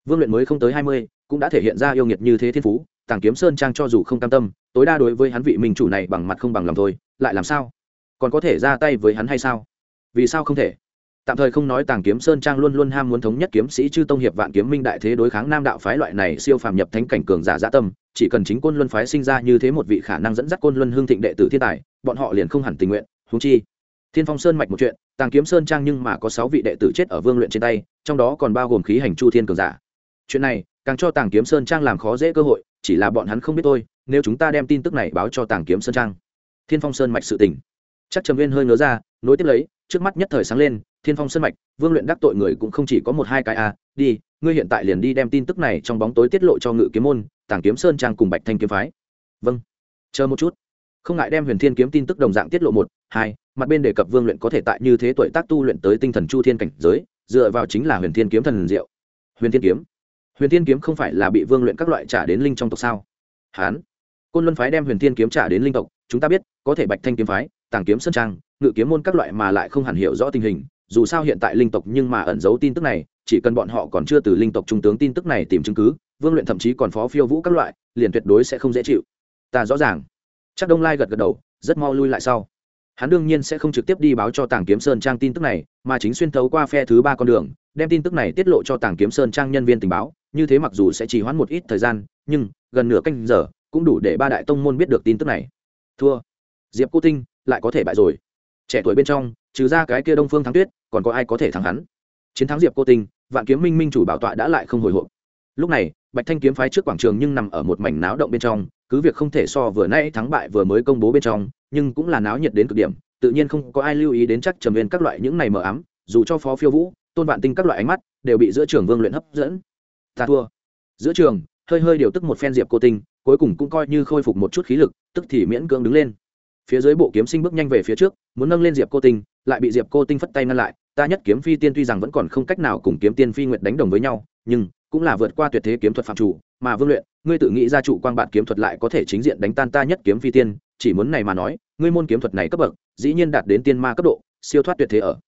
Speaker 1: Vương luyện mới không tới hai mươi, cũng đã thể hiện ra yêu nghiệt như thế thiên phú, tàng kiếm sơn trang cho dù không cam tâm, tối đa đối với hắn vị minh chủ này bằng mặt không bằng lòng thôi, lại làm sao? Còn có thể ra tay với hắn hay sao? Vì sao không thể? Tạm thời không nói, tàng kiếm sơn trang luôn luôn ham muốn thống nhất kiếm sĩ chư tông hiệp vạn kiếm minh đại thế đối kháng nam đạo phái loại này siêu phàm nhập thánh cảnh cường giả dã tâm, chỉ cần chính côn luân phái sinh ra như thế một vị khả năng dẫn dắt côn luân hương thịnh đệ tử thiên tài, bọn họ liền không hẳn tình nguyện húng chi. Thiên phong sơn mạch một chuyện, tàng kiếm sơn trang nhưng mà có sáu vị đệ tử chết ở vương luyện trên tay, trong đó còn bao gồm khí hành chu thiên cường giả. Chuyện này, càng cho tàng kiếm sơn trang làm khó dễ cơ hội, chỉ là bọn hắn không biết tôi nếu chúng ta đem tin tức này báo cho tàng kiếm sơn trang. Thiên phong sơn mạch sự tình chắc trầm viên hơi ngớ ra, nối tiếp lấy, trước mắt nhất thời sáng lên, thiên phong sơn mạch, vương luyện đắc tội người cũng không chỉ có một hai cái à đi, ngươi hiện tại liền đi đem tin tức này trong bóng tối tiết lộ cho ngự kiếm môn, tàng kiếm sơn trang cùng bạch thanh kiếm phái. Vâng chờ một chút. Không ngại đem huyền thiên kiếm tin tức đồng dạng tiết lộ một, hai, mặt bên đề cập vương luyện có thể tại như thế tuổi tác tu luyện tới tinh thần chu thiên cảnh giới, dựa vào chính là huyền thiên kiếm thần diệu. Huyền thiên kiếm. Huyền thiên kiếm không phải là bị vương luyện các loại trả đến linh trong tộc sao? Hán. Côn luân phái đem huyền thiên kiếm trả đến linh tộc, chúng ta biết, có thể bạch thanh kiếm phái tàng kiếm sơn trang, ngự kiếm môn các loại mà lại không hẳn hiểu rõ tình hình, dù sao hiện tại linh tộc nhưng mà ẩn giấu tin tức này, chỉ cần bọn họ còn chưa từ linh tộc trung tướng tin tức này tìm chứng cứ, vương luyện thậm chí còn phó phiêu vũ các loại, liền tuyệt đối sẽ không dễ chịu. Ta rõ ràng. Chắc đông lai gật gật đầu, rất mau lui lại sau. Hắn đương nhiên sẽ không trực tiếp đi báo cho tàng kiếm sơn trang tin tức này, mà chính xuyên thấu qua phe thứ ba con đường, đem tin tức này tiết lộ cho tàng kiếm sơn trang nhân viên tình báo, như thế mặc dù sẽ chỉ hoãn một ít thời gian, nhưng gần nửa canh giờ cũng đủ để ba đại tông môn biết được tin tức này. Thua. Diệp cô tinh lại có thể bại rồi. Trẻ tuổi bên trong, trừ ra cái kia đông phương thắng tuyết, còn có ai có thể thắng hắn? Chiến thắng diệp cô tinh, vạn kiếm minh minh chủ bảo tọa đã lại không hồi hộp. Lúc này, bạch thanh kiếm phái trước quảng trường nhưng nằm ở một mảnh náo động bên trong, cứ việc không thể so vừa nay thắng bại vừa mới công bố bên trong, nhưng cũng là náo nhiệt đến cực điểm, tự nhiên không có ai lưu ý đến chắc trầm viên các loại những này mờ ám, dù cho phó phiêu vũ, tôn vạn tinh các loại ánh mắt đều bị giữa trường vương luyện hấp dẫn. Ta thua. Giữa trường, hơi hơi điều tức một phen diệp cô tinh, cuối cùng cũng coi như khôi phục một chút khí lực, tức thì miễn cưỡng đứng lên phía dưới bộ kiếm sinh bước nhanh về phía trước, muốn nâng lên diệp cô tinh, lại bị diệp cô tinh phất tay ngăn lại. Ta nhất kiếm phi tiên tuy rằng vẫn còn không cách nào cùng kiếm tiên phi nguyệt đánh đồng với nhau, nhưng cũng là vượt qua tuyệt thế kiếm thuật phạm chủ, mà vương luyện, ngươi tự nghĩ ra trụ quang bạn kiếm thuật lại có thể chính diện đánh tan ta nhất kiếm phi tiên, chỉ muốn này mà nói, ngươi môn kiếm thuật này cấp bậc, dĩ nhiên đạt đến tiên ma cấp độ, siêu thoát tuyệt thế ở.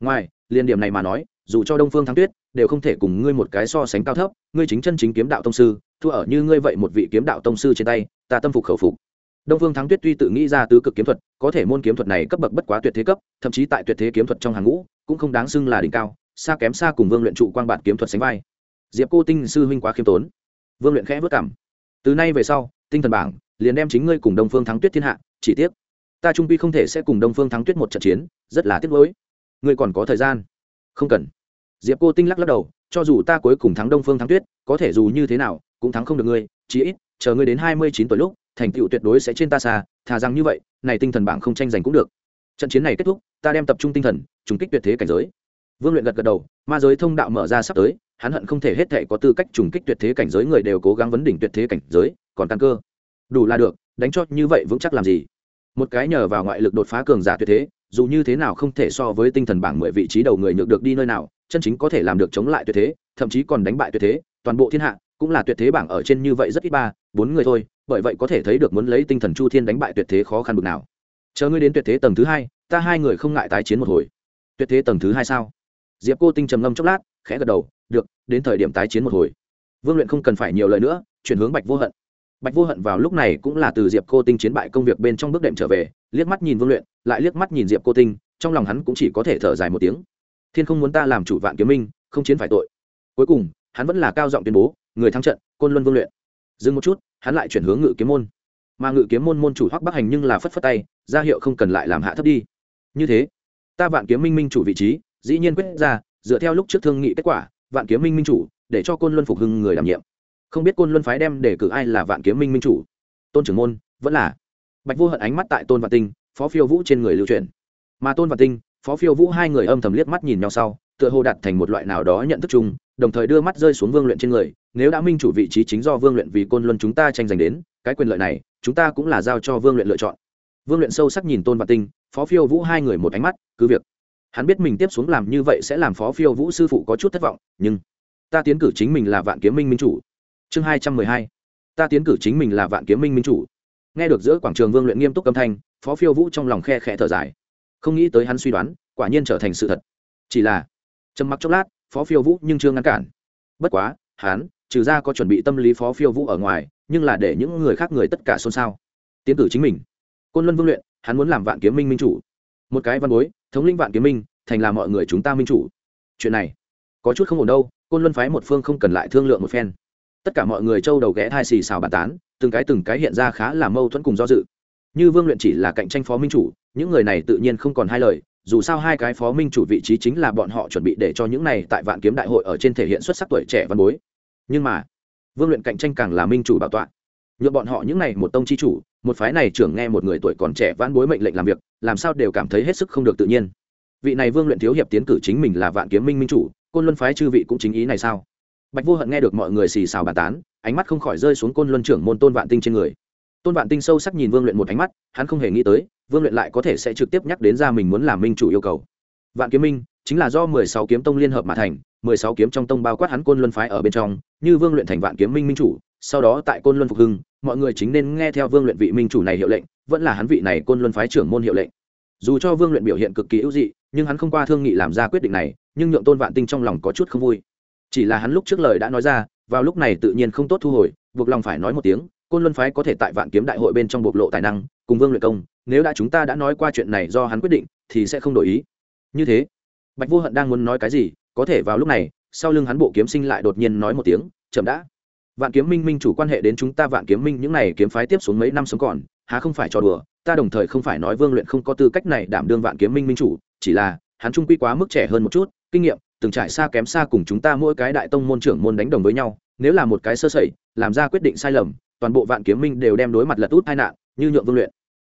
Speaker 1: Ngoài, liên điểm này mà nói, dù cho đông phương thắng tuyết, đều không thể cùng ngươi một cái so sánh cao thấp, ngươi chính chân chính kiếm đạo tông sư, thua ở như ngươi vậy một vị kiếm đạo tông sư trên tay, ta tâm phục khẩu phục đông phương thắng tuyết tuy tự nghĩ ra tứ cực kiếm thuật, có thể môn kiếm thuật này cấp bậc bất quá tuyệt thế cấp, thậm chí tại tuyệt thế kiếm thuật trong hàng ngũ, cũng không đáng xưng là đỉnh cao, xa kém xa cùng vương luyện trụ quang bản kiếm thuật sánh vai. Diệp cô tinh sư huynh quá khiêm tốn. Vương luyện khẽ vất cảm. Từ nay về sau, tinh thần bảng liền đem chính ngươi cùng đông phương thắng tuyết thiên hạ, chỉ tiếc, ta trung quy không thể sẽ cùng đông phương thắng tuyết một trận chiến, rất là tiếc nuối. Ngươi còn có thời gian? Không cần. Diệp cô tinh lắc lắc đầu, cho dù ta cuối cùng thắng đông phương thắng tuyết, có thể dù như thế nào, cũng thắng không được ngươi, chí ít, chờ ngươi đến hai mươi chín tuổi lúc thành tựu tuyệt đối sẽ trên ta xa, thà rằng như vậy, này tinh thần bảng không tranh giành cũng được. Trận chiến này kết thúc, ta đem tập trung tinh thần, trùng kích tuyệt thế cảnh giới. Vương luyện gật gật đầu, ma giới thông đạo mở ra sắp tới, hắn hận không thể hết thể có tư cách trùng kích tuyệt thế cảnh giới, người đều cố gắng vấn đỉnh tuyệt thế cảnh giới, còn căn cơ. Đủ là được, đánh cho như vậy vững chắc làm gì? Một cái nhờ vào ngoại lực đột phá cường giả tuyệt thế, dù như thế nào không thể so với tinh thần bảng mười vị trí đầu người nhược được đi nơi nào, chân chính có thể làm được chống lại tuyệt thế, thậm chí còn đánh bại tuyệt thế, toàn bộ thiên hạ, cũng là tuyệt thế bảng ở trên như vậy rất ít ba, bốn người thôi bởi vậy có thể thấy được muốn lấy tinh thần chu thiên đánh bại tuyệt thế khó khăn bực nào. Chờ ngươi đến tuyệt thế tầng thứ hai, ta hai người không ngại tái chiến một hồi. Tuyệt thế tầng thứ hai sao? Diệp cô tinh trầm ngâm chốc lát, khẽ gật đầu, được, đến thời điểm tái chiến một hồi. Vương luyện không cần phải nhiều lời nữa, chuyển hướng bạch vô hận. Bạch vô hận vào lúc này cũng là từ diệp cô tinh chiến bại công việc bên trong bước đệm trở về, liếc mắt nhìn vương luyện, lại liếc mắt nhìn diệp cô tinh, trong lòng hắn cũng chỉ có thể thở dài một tiếng. Thiên không muốn ta làm chủ vạn kiếm minh, không chiến phải tội. Cuối cùng, hắn vẫn là cao giọng tuyên bố, người thắng trận, côn luân vương luyện. Dừng một chút hắn lại chuyển hướng ngự kiếm môn. Mà ngự kiếm môn môn chủ hoắc bắc hành nhưng là phất phất tay, ra hiệu không cần lại làm hạ thấp đi. Như thế, ta vạn kiếm minh minh chủ vị trí, dĩ nhiên quyết ra, dựa theo lúc trước thương nghị kết quả, vạn kiếm minh minh chủ, để cho côn luân phục hưng người đảm nhiệm. Không biết côn luân phái đem để cử ai là vạn kiếm minh minh chủ? Tôn trưởng môn, vẫn là bạch vô hận ánh mắt tại tôn vạn tinh, phó phiêu vũ trên người lưu truyền mà tôn vạn tinh, phó phiêu vũ hai người âm thầm liếc mắt nhìn nhau sau, tựa hồ đặt thành một loại nào đó nhận thức chung đồng thời đưa mắt rơi xuống vương luyện trên người, nếu đã minh chủ vị trí chính do vương luyện vì côn luân chúng ta tranh giành đến, cái quyền lợi này, chúng ta cũng là giao cho vương luyện lựa chọn. Vương luyện sâu sắc nhìn tôn và tinh, phó phiêu vũ hai người một ánh mắt, cứ việc. Hắn biết mình tiếp xuống làm như vậy sẽ làm phó phiêu vũ sư phụ có chút thất vọng, nhưng ta tiến cử chính mình là vạn kiếm minh minh chủ. Chương hai trăm mười hai. Ta tiến cử chính mình là vạn kiếm minh minh chủ. Nghe được giữa quảng trường vương luyện nghiêm túc âm thanh, phó phiêu vũ trong lòng khe khẽ thở dài. Không nghĩ tới hắn suy đoán, quả nhiên trở thành sự thật. Chỉ là, trầm mặc chốc lát phó phiêu vũ nhưng chưa ngăn cản. Bất quá, hắn, trừ ra có chuẩn bị tâm lý phó phiêu vũ ở ngoài, nhưng là để những người khác người tất cả xôn xao. Tiến cử chính mình. Côn luân vương luyện, hắn muốn làm vạn kiếm minh minh chủ. Một cái văn bối, thống linh vạn kiếm minh, thành là mọi người chúng ta minh chủ. Chuyện này, có chút không ổn đâu, côn luân phái một phương không cần lại thương lượng một phen. Tất cả mọi người trâu đầu ghé thai xì xào bàn tán, từng cái từng cái hiện ra khá là mâu thuẫn cùng do dự. Như vương luyện chỉ là cạnh tranh phó minh chủ, những người này tự nhiên không còn hai lời dù sao hai cái phó minh chủ vị trí chính là bọn họ chuẩn bị để cho những này tại vạn kiếm đại hội ở trên thể hiện xuất sắc tuổi trẻ văn bối. Nhưng mà, vương luyện cạnh tranh càng là minh chủ bảo tọa. Nhựa bọn họ những này một tông chi chủ, một phái này trưởng nghe một người tuổi còn trẻ vãn bối mệnh lệnh làm việc, làm sao đều cảm thấy hết sức không được tự nhiên. Vị này vương luyện thiếu hiệp tiến cử chính mình là vạn kiếm minh minh chủ, côn luân phái chư vị cũng chính ý này sao? Bạch vô hận nghe được mọi người xì xào bàn tán, ánh mắt không khỏi rơi xuống côn luân trưởng môn tôn vạn tinh trên người. Tôn vạn tinh sâu sắc nhìn vương luyện một ánh mắt, hắn không hề nghĩ tới vương luyện lại có thể sẽ trực tiếp nhắc đến ra mình muốn làm minh chủ yêu cầu. Vạn kiếm minh, chính là do mười sáu kiếm tông liên hợp mà thành, mười sáu kiếm trong tông bao quát hắn côn luân phái ở bên trong, như vương luyện thành vạn kiếm minh minh chủ, sau đó tại côn luân phục hưng, mọi người chính nên nghe theo vương luyện vị minh chủ này hiệu lệnh, vẫn là hắn vị này côn luân phái trưởng môn hiệu lệnh. Dù cho vương luyện biểu hiện cực kỳ ưu dị, nhưng hắn không qua thương nghị làm ra quyết định này, nhưng nhượng tôn vạn tinh trong lòng có chút không vui. Chỉ là hắn lúc trước lời đã nói ra, vào lúc này tự nhiên không tốt thu hồi, buộc lòng phải nói một tiếng, côn luân phái có thể tại vạn kiếm đại hội bên trong bộc lộ tài năng, cùng vương luyện công nếu đã chúng ta đã nói qua chuyện này do hắn quyết định, thì sẽ không đổi ý. Như thế, bạch vô hận đang muốn nói cái gì, có thể vào lúc này, sau lưng hắn bộ kiếm sinh lại đột nhiên nói một tiếng, chậm đã. Vạn kiếm minh minh chủ quan hệ đến chúng ta vạn kiếm minh những n à y kiếm phái tiếp xuống mấy năm sống còn, há không phải trò đùa, ta đồng thời không phải nói vương luyện không có tư cách này đảm đương vạn kiếm minh minh chủ, chỉ là, hắn trung quy quá mức trẻ hơn một chút, kinh nghiệm, từng trải xa kém xa cùng chúng ta mỗi cái đại tông môn trưởng môn đánh đồng với nhau, nếu là một cái sơ sẩy, làm ra quyết định sai lầm, toàn bộ vạn kiếm minh đều đem đối mặt lật út tai nạn, như nhượng vương luyện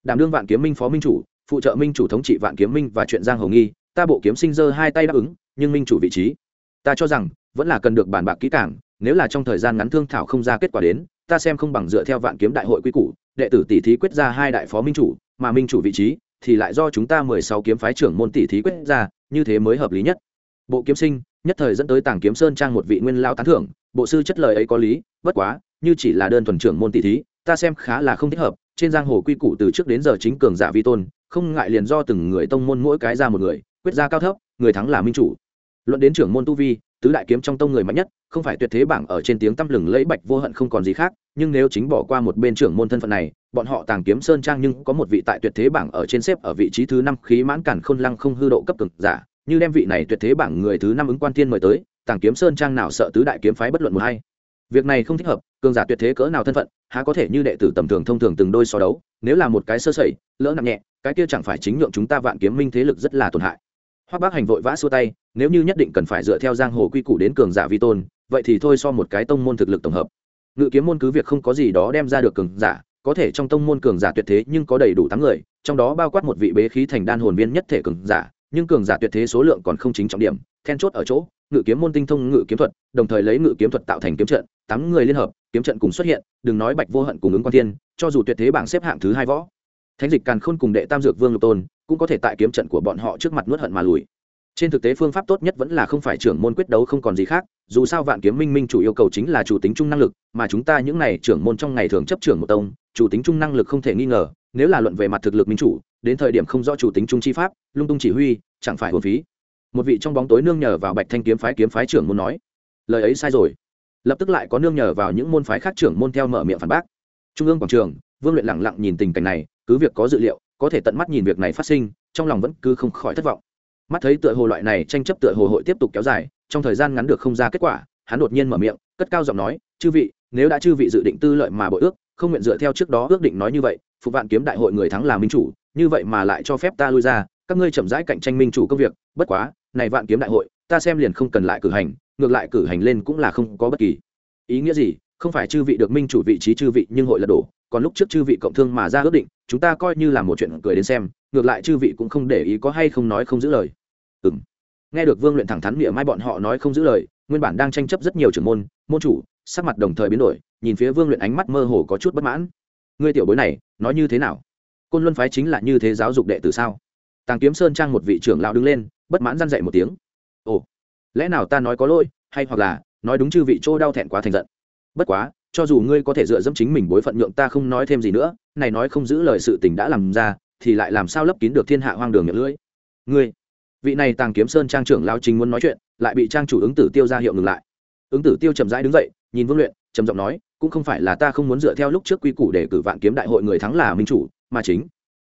Speaker 1: đảm đương vạn kiếm minh phó minh chủ, phụ trợ minh chủ thống trị vạn kiếm minh và chuyện giang hồng nghi, ta bộ kiếm sinh dơ hai tay đáp ứng, nhưng minh chủ vị trí, ta cho rằng, vẫn là cần được bàn bạc kỹ càng, nếu là trong thời gian ngắn thương thảo không ra kết quả đến, ta xem không bằng dựa theo vạn kiếm đại hội quy củ, đệ tử tỷ thí quyết ra hai đại phó minh chủ, mà minh chủ vị trí, thì lại do chúng ta mười sáu kiếm phái trưởng môn tỷ thí quyết ra, như thế mới hợp lý nhất. Bộ kiếm sinh, nhất thời dẫn tới tàng kiếm sơn trang một vị nguyên lao tán thưởng, bộ sư chất lời ấy có lý, bất quá, như chỉ là đơn thuần trưởng môn tỷ thí, ta xem khá là không thích hợp trên giang hồ quy củ từ trước đến giờ chính cường giả vi tôn, không ngại liền do từng người tông môn mỗi cái ra một người, quyết ra cao thấp, người thắng là minh chủ. Luận đến trưởng môn tu vi, tứ đại kiếm trong tông người mạnh nhất, không phải tuyệt thế bảng ở trên tiếng tăm lừng lẫy bạch vô hận không còn gì khác, nhưng nếu chính bỏ qua một bên trưởng môn thân phận này, bọn họ tàng kiếm sơn trang nhưng có một vị tại tuyệt thế bảng ở trên xếp ở vị trí thứ năm khí mãn cản khôn lăng không hư độ cấp cực giả, như đem vị này tuyệt thế bảng người thứ năm ứng quan thiên mời tới, tàng kiếm sơn trang nào sợ tứ đại kiếm phái bất luận một hay việc này không thích hợp, cường giả tuyệt thế cỡ nào thân phận, há có thể như đệ tử tầm thường thông thường từng đôi so đấu, nếu là một cái sơ sẩy, lỡ nặng nhẹ, cái kia chẳng phải chính nhượng chúng ta vạn kiếm minh thế lực rất là tổn hại. Hoắc bác hành vội vã xua tay, nếu như nhất định cần phải dựa theo giang hồ quy củ đến cường giả vi tôn, vậy thì thôi so một cái tông môn thực lực tổng hợp. Ngự kiếm môn cứ việc không có gì đó đem ra được cường giả, có thể trong tông môn cường giả tuyệt thế nhưng có đầy đủ tám người, trong đó bao quát một vị bế khí thành đan hồn viên nhất thể cường giả, nhưng cường giả tuyệt thế số lượng còn không chính trọng điểm, then chốt ở chỗ ngự kiếm môn tinh thông ngự kiếm thuật, đồng thời lấy ngự kiếm thuật tạo thành kiếm trận, tám người liên hợp, kiếm trận cùng xuất hiện, đừng nói bạch vô hận cùng ứng quan thiên, cho dù tuyệt thế bảng xếp hạng thứ hai võ. Thánh dịch càn khôn cùng đệ tam dược vương lục tôn cũng có thể tại kiếm trận của bọn họ trước mặt nuốt hận mà lùi. Trên thực tế phương pháp tốt nhất vẫn là không phải trưởng môn quyết đấu không còn gì khác, dù sao vạn kiếm minh minh chủ yêu cầu chính là chủ tính chung năng lực, mà chúng ta những n à y trưởng môn trong ngày thường chấp trưởng một tông, chủ tính chung năng lực không thể nghi ngờ, nếu là luận về mặt thực lực minh chủ, đến thời điểm không rõ chủ tính chung chi pháp, lung tung chỉ huy, chẳng phải hồn phí một vị trong bóng tối nương nhờ vào bạch thanh kiếm phái kiếm phái trưởng môn nói, lời ấy sai rồi. Lập tức lại có nương nhờ vào những môn phái khác trưởng môn theo mở miệng phản bác. Trung ương quảng trường, vương luyện lẳng lặng nhìn tình cảnh này, cứ việc có dự liệu, có thể tận mắt nhìn việc này phát sinh, trong lòng vẫn cứ không khỏi thất vọng. Mắt thấy tựa hồ loại này tranh chấp tựa hồ hội tiếp tục kéo dài, trong thời gian ngắn được không ra kết quả, hắn đột nhiên mở miệng, cất cao giọng nói, chư vị, nếu đã chư vị dự định tư lợi mà bội ước, không nguyện dựa theo trước đó ước định nói như vậy, phục vạn kiếm đại hội người thắng là minh chủ, như vậy mà lại cho phép ta lui ra, các ngươi chậm rãi cạnh tranh minh chủ công việc, bất quá này vạn kiếm đại hội, ta xem liền không cần lại cử hành, ngược lại cử hành lên cũng là không có bất kỳ ý nghĩa gì, không phải chư vị được minh chủ vị trí chư vị nhưng hội là đổ, còn lúc trước chư vị cộng thương mà ra ước định, chúng ta coi như là một chuyện cười đến xem, ngược lại chư vị cũng không để ý có hay không nói không giữ lời. Ừ m nghe được vương luyện thẳng thắn miệng mai bọn họ nói không giữ lời, nguyên bản đang tranh chấp rất nhiều trưởng môn môn chủ, sắc mặt đồng thời biến đổi, nhìn phía vương luyện ánh mắt mơ hồ có chút bất mãn. Ngươi tiểu bối này, nói như thế nào? Côn luân phái chính là như thế giáo dục đệ tử sao? Tàng kiếm sơn trang một vị trưởng lão đứng lên bất mãn răn dậy một tiếng. Ồ, lẽ nào ta nói có lỗi, hay hoặc là nói đúng chư vị chỗ đau thẹn quá thành giận? Bất quá, cho dù ngươi có thể dựa dẫm chính mình bối phận nhượng ta không nói thêm gì nữa, này nói không giữ lời sự tình đã làm ra, thì lại làm sao lấp kín được thiên hạ hoang đường miệng lưỡi? Ngươi, vị này tàng kiếm sơn trang trưởng lao chính muốn nói chuyện, lại bị trang chủ ứng tử tiêu ra hiệu ngừng lại. Ứng tử tiêu chậm rãi đứng dậy, nhìn vương luyện, trầm giọng nói, cũng không phải là ta không muốn dựa theo lúc trước quy củ để cử vạn kiếm đại hội người thắng là minh chủ, mà chính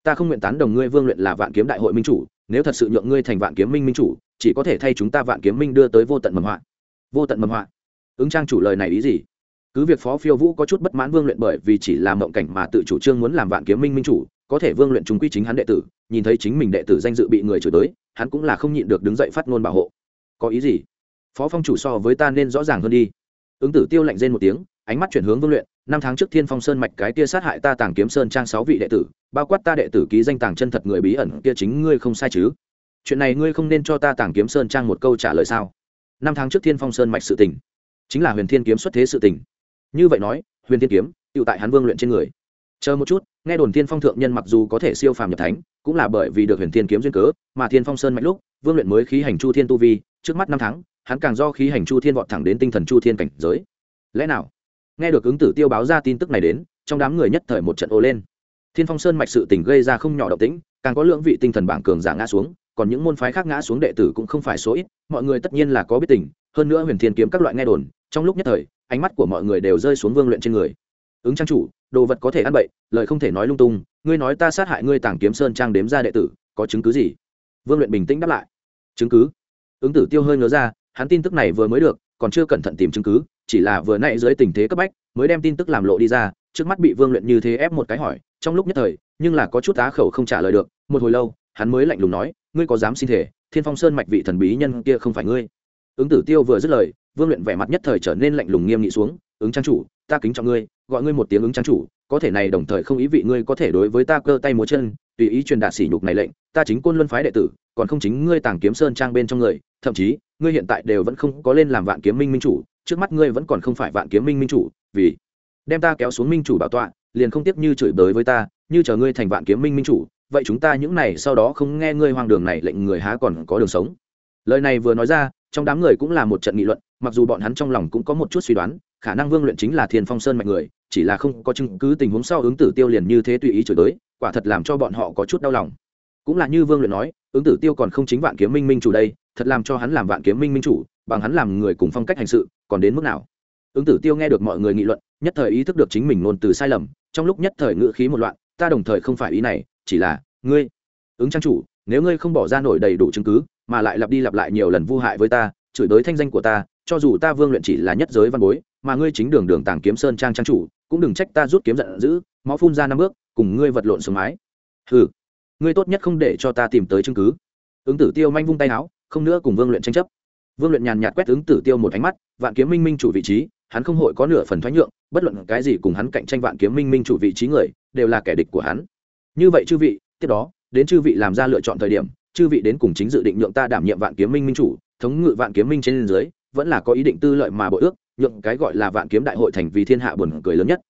Speaker 1: ta không nguyện tán đồng ngươi vương luyện là vạn kiếm đại hội minh chủ nếu thật sự nhượng ngươi thành vạn kiếm minh minh chủ, chỉ có thể thay chúng ta vạn kiếm minh đưa tới vô tận mầm họa. Vô tận mầm họa. Ứng trang chủ lời này ý gì? Cứ việc phó phiêu vũ có chút bất mãn vương luyện bởi vì chỉ làm mộng cảnh mà tự chủ trương muốn làm vạn kiếm minh minh chủ, có thể vương luyện chúng quy chính hắn đệ tử, nhìn thấy chính mình đệ tử danh dự bị người chửi tới hắn cũng là không nhịn được đứng dậy phát ngôn bảo hộ. Có ý gì? Phó phong chủ so với ta nên rõ ràng hơn đi. Ứng tử tiêu lạnh rên một tiếng, ánh mắt chuyển hướng vương luyện, năm tháng trước thiên phong sơn mạch cái tia sát hại ta tàng kiếm sơn trang sáu vị đệ tử bao quát ta đệ tử ký danh tàng chân thật người bí ẩn kia chính ngươi không sai chứ? Chuyện này ngươi không nên cho ta tàng kiếm sơn trang một câu trả lời sao? Năm tháng trước thiên phong sơn mạch sự tình, chính là huyền thiên kiếm xuất thế sự tình. Như vậy nói, huyền thiên kiếm tự tại hắn vương luyện trên người. Chờ một chút, nghe đồn thiên phong thượng nhân mặc dù có thể siêu phàm nhập thánh, cũng là bởi vì được huyền thiên kiếm duyên cớ, mà thiên phong sơn mạnh lúc, vương luyện mới khí hành chu thiên tu vi, trước mắt năm tháng, hắn càng do khí hành chu thiên vọt thẳng đến tinh thần chu thiên cảnh giới. Lẽ nào? Nghe được ứng tử tiêu báo ra tin tức này đến, trong đám người nhất thời một trận ô lên thiên phong sơn mạch sự tình gây ra không nhỏ động tĩnh, càng có lượng vị tinh thần bảng cường giả ngã xuống, còn những môn phái khác ngã xuống đệ tử cũng không phải số ít, mọi người tất nhiên là có biết tình, hơn nữa huyền thiên kiếm các loại nghe đồn, trong lúc nhất thời, ánh mắt của mọi người đều rơi xuống vương luyện trên người. Ứng trang chủ, đồ vật có thể ăn bậy, lời không thể nói lung tung, ngươi nói ta sát hại ngươi tàng kiếm sơn trang đếm ra đệ tử, có chứng cứ gì? Vương luyện bình tĩnh đáp lại. Chứng cứ? Ứng tử tiêu hơi ngớ ra, hắn tin tức này vừa mới được, còn chưa cẩn thận tìm chứng cứ, chỉ là vừa nãy dưới tình thế cấp bách, mới đem tin tức làm lộ đi ra trước mắt bị vương luyện như thế ép một cái hỏi, trong lúc nhất thời, nhưng là có chút á khẩu không trả lời được, một hồi lâu, hắn mới lạnh lùng nói, ngươi có dám xin thể thiên phong sơn mạch vị thần bí nhân kia không phải ngươi? Ứng tử tiêu vừa dứt lời, vương luyện vẻ mặt nhất thời trở nên lạnh lùng nghiêm nghị xuống, ứng trang chủ, ta kính trọng ngươi, gọi ngươi một tiếng ứng trang chủ, có thể này đồng thời không ý vị ngươi có thể đối với ta cơ tay múa chân, tùy ý truyền đạt sỉ nhục này lệnh, ta chính quân luân phái đệ tử, còn không chính ngươi tàng kiếm sơn trang bên trong người, thậm chí, ngươi hiện tại đều vẫn không có lên làm vạn kiếm minh minh chủ, trước mắt ngươi vẫn còn không phải vạn kiếm minh minh chủ, vì đem ta kéo xuống minh chủ bảo tọa, liền không tiếp như chửi bới với ta, như chờ ngươi thành vạn kiếm minh minh chủ, vậy chúng ta những này sau đó không nghe ngươi hoang đường này lệnh người há còn có đường sống. Lời này vừa nói ra, trong đám người cũng là một trận nghị luận, mặc dù bọn hắn trong lòng cũng có một chút suy đoán, khả năng vương luyện chính là thiên phong sơn mạnh người, chỉ là không có chứng cứ tình huống sau ứng tử tiêu liền như thế tùy ý chửi tới quả thật làm cho bọn họ có chút đau lòng. Cũng là như vương luyện nói, ứng tử tiêu còn không chính vạn kiếm minh minh chủ đây, thật làm cho hắn làm vạn kiếm minh minh chủ, bằng hắn làm người cùng phong cách hành sự, còn đến mức nào? Ứng tử tiêu nghe được mọi người nghị luận nhất thời ý thức được chính mình ngôn từ sai lầm, trong lúc nhất thời ngữ khí một loạn, ta đồng thời không phải ý này, chỉ là, ngươi, ứng trang chủ, nếu ngươi không bỏ ra nổi đầy đủ chứng cứ, mà lại lặp đi lặp lại nhiều lần vu hại với ta, chửi đới thanh danh của ta, cho dù ta vương luyện chỉ là nhất giới văn bối, mà ngươi chính đường đường tàng kiếm sơn trang trang chủ, cũng đừng trách ta rút kiếm giận dữ, máu phun ra năm bước, cùng ngươi vật lộn xuống mái. Ừ ngươi tốt nhất không để cho ta tìm tới chứng cứ. Ứng tử tiêu manh vung tay áo, không nữa cùng vương luyện tranh chấp. Vương luyện nhàn nhạt quét ứng tử tiêu một ánh mắt, vạn kiếm minh minh chủ vị trí hắn không hội có nửa phần thoái nhượng, bất luận cái gì cùng hắn cạnh tranh vạn kiếm minh minh chủ vị trí người, đều là kẻ địch của hắn. Như vậy chư vị, tiếp đó, đến chư vị làm ra lựa chọn thời điểm, chư vị đến cùng chính dự định nhượng ta đảm nhiệm vạn kiếm minh minh chủ, thống ngự vạn kiếm minh trên dưới, vẫn là có ý định tư lợi mà bội ước, nhượng cái gọi là vạn kiếm đại hội thành vì thiên hạ buồn cười lớn nhất.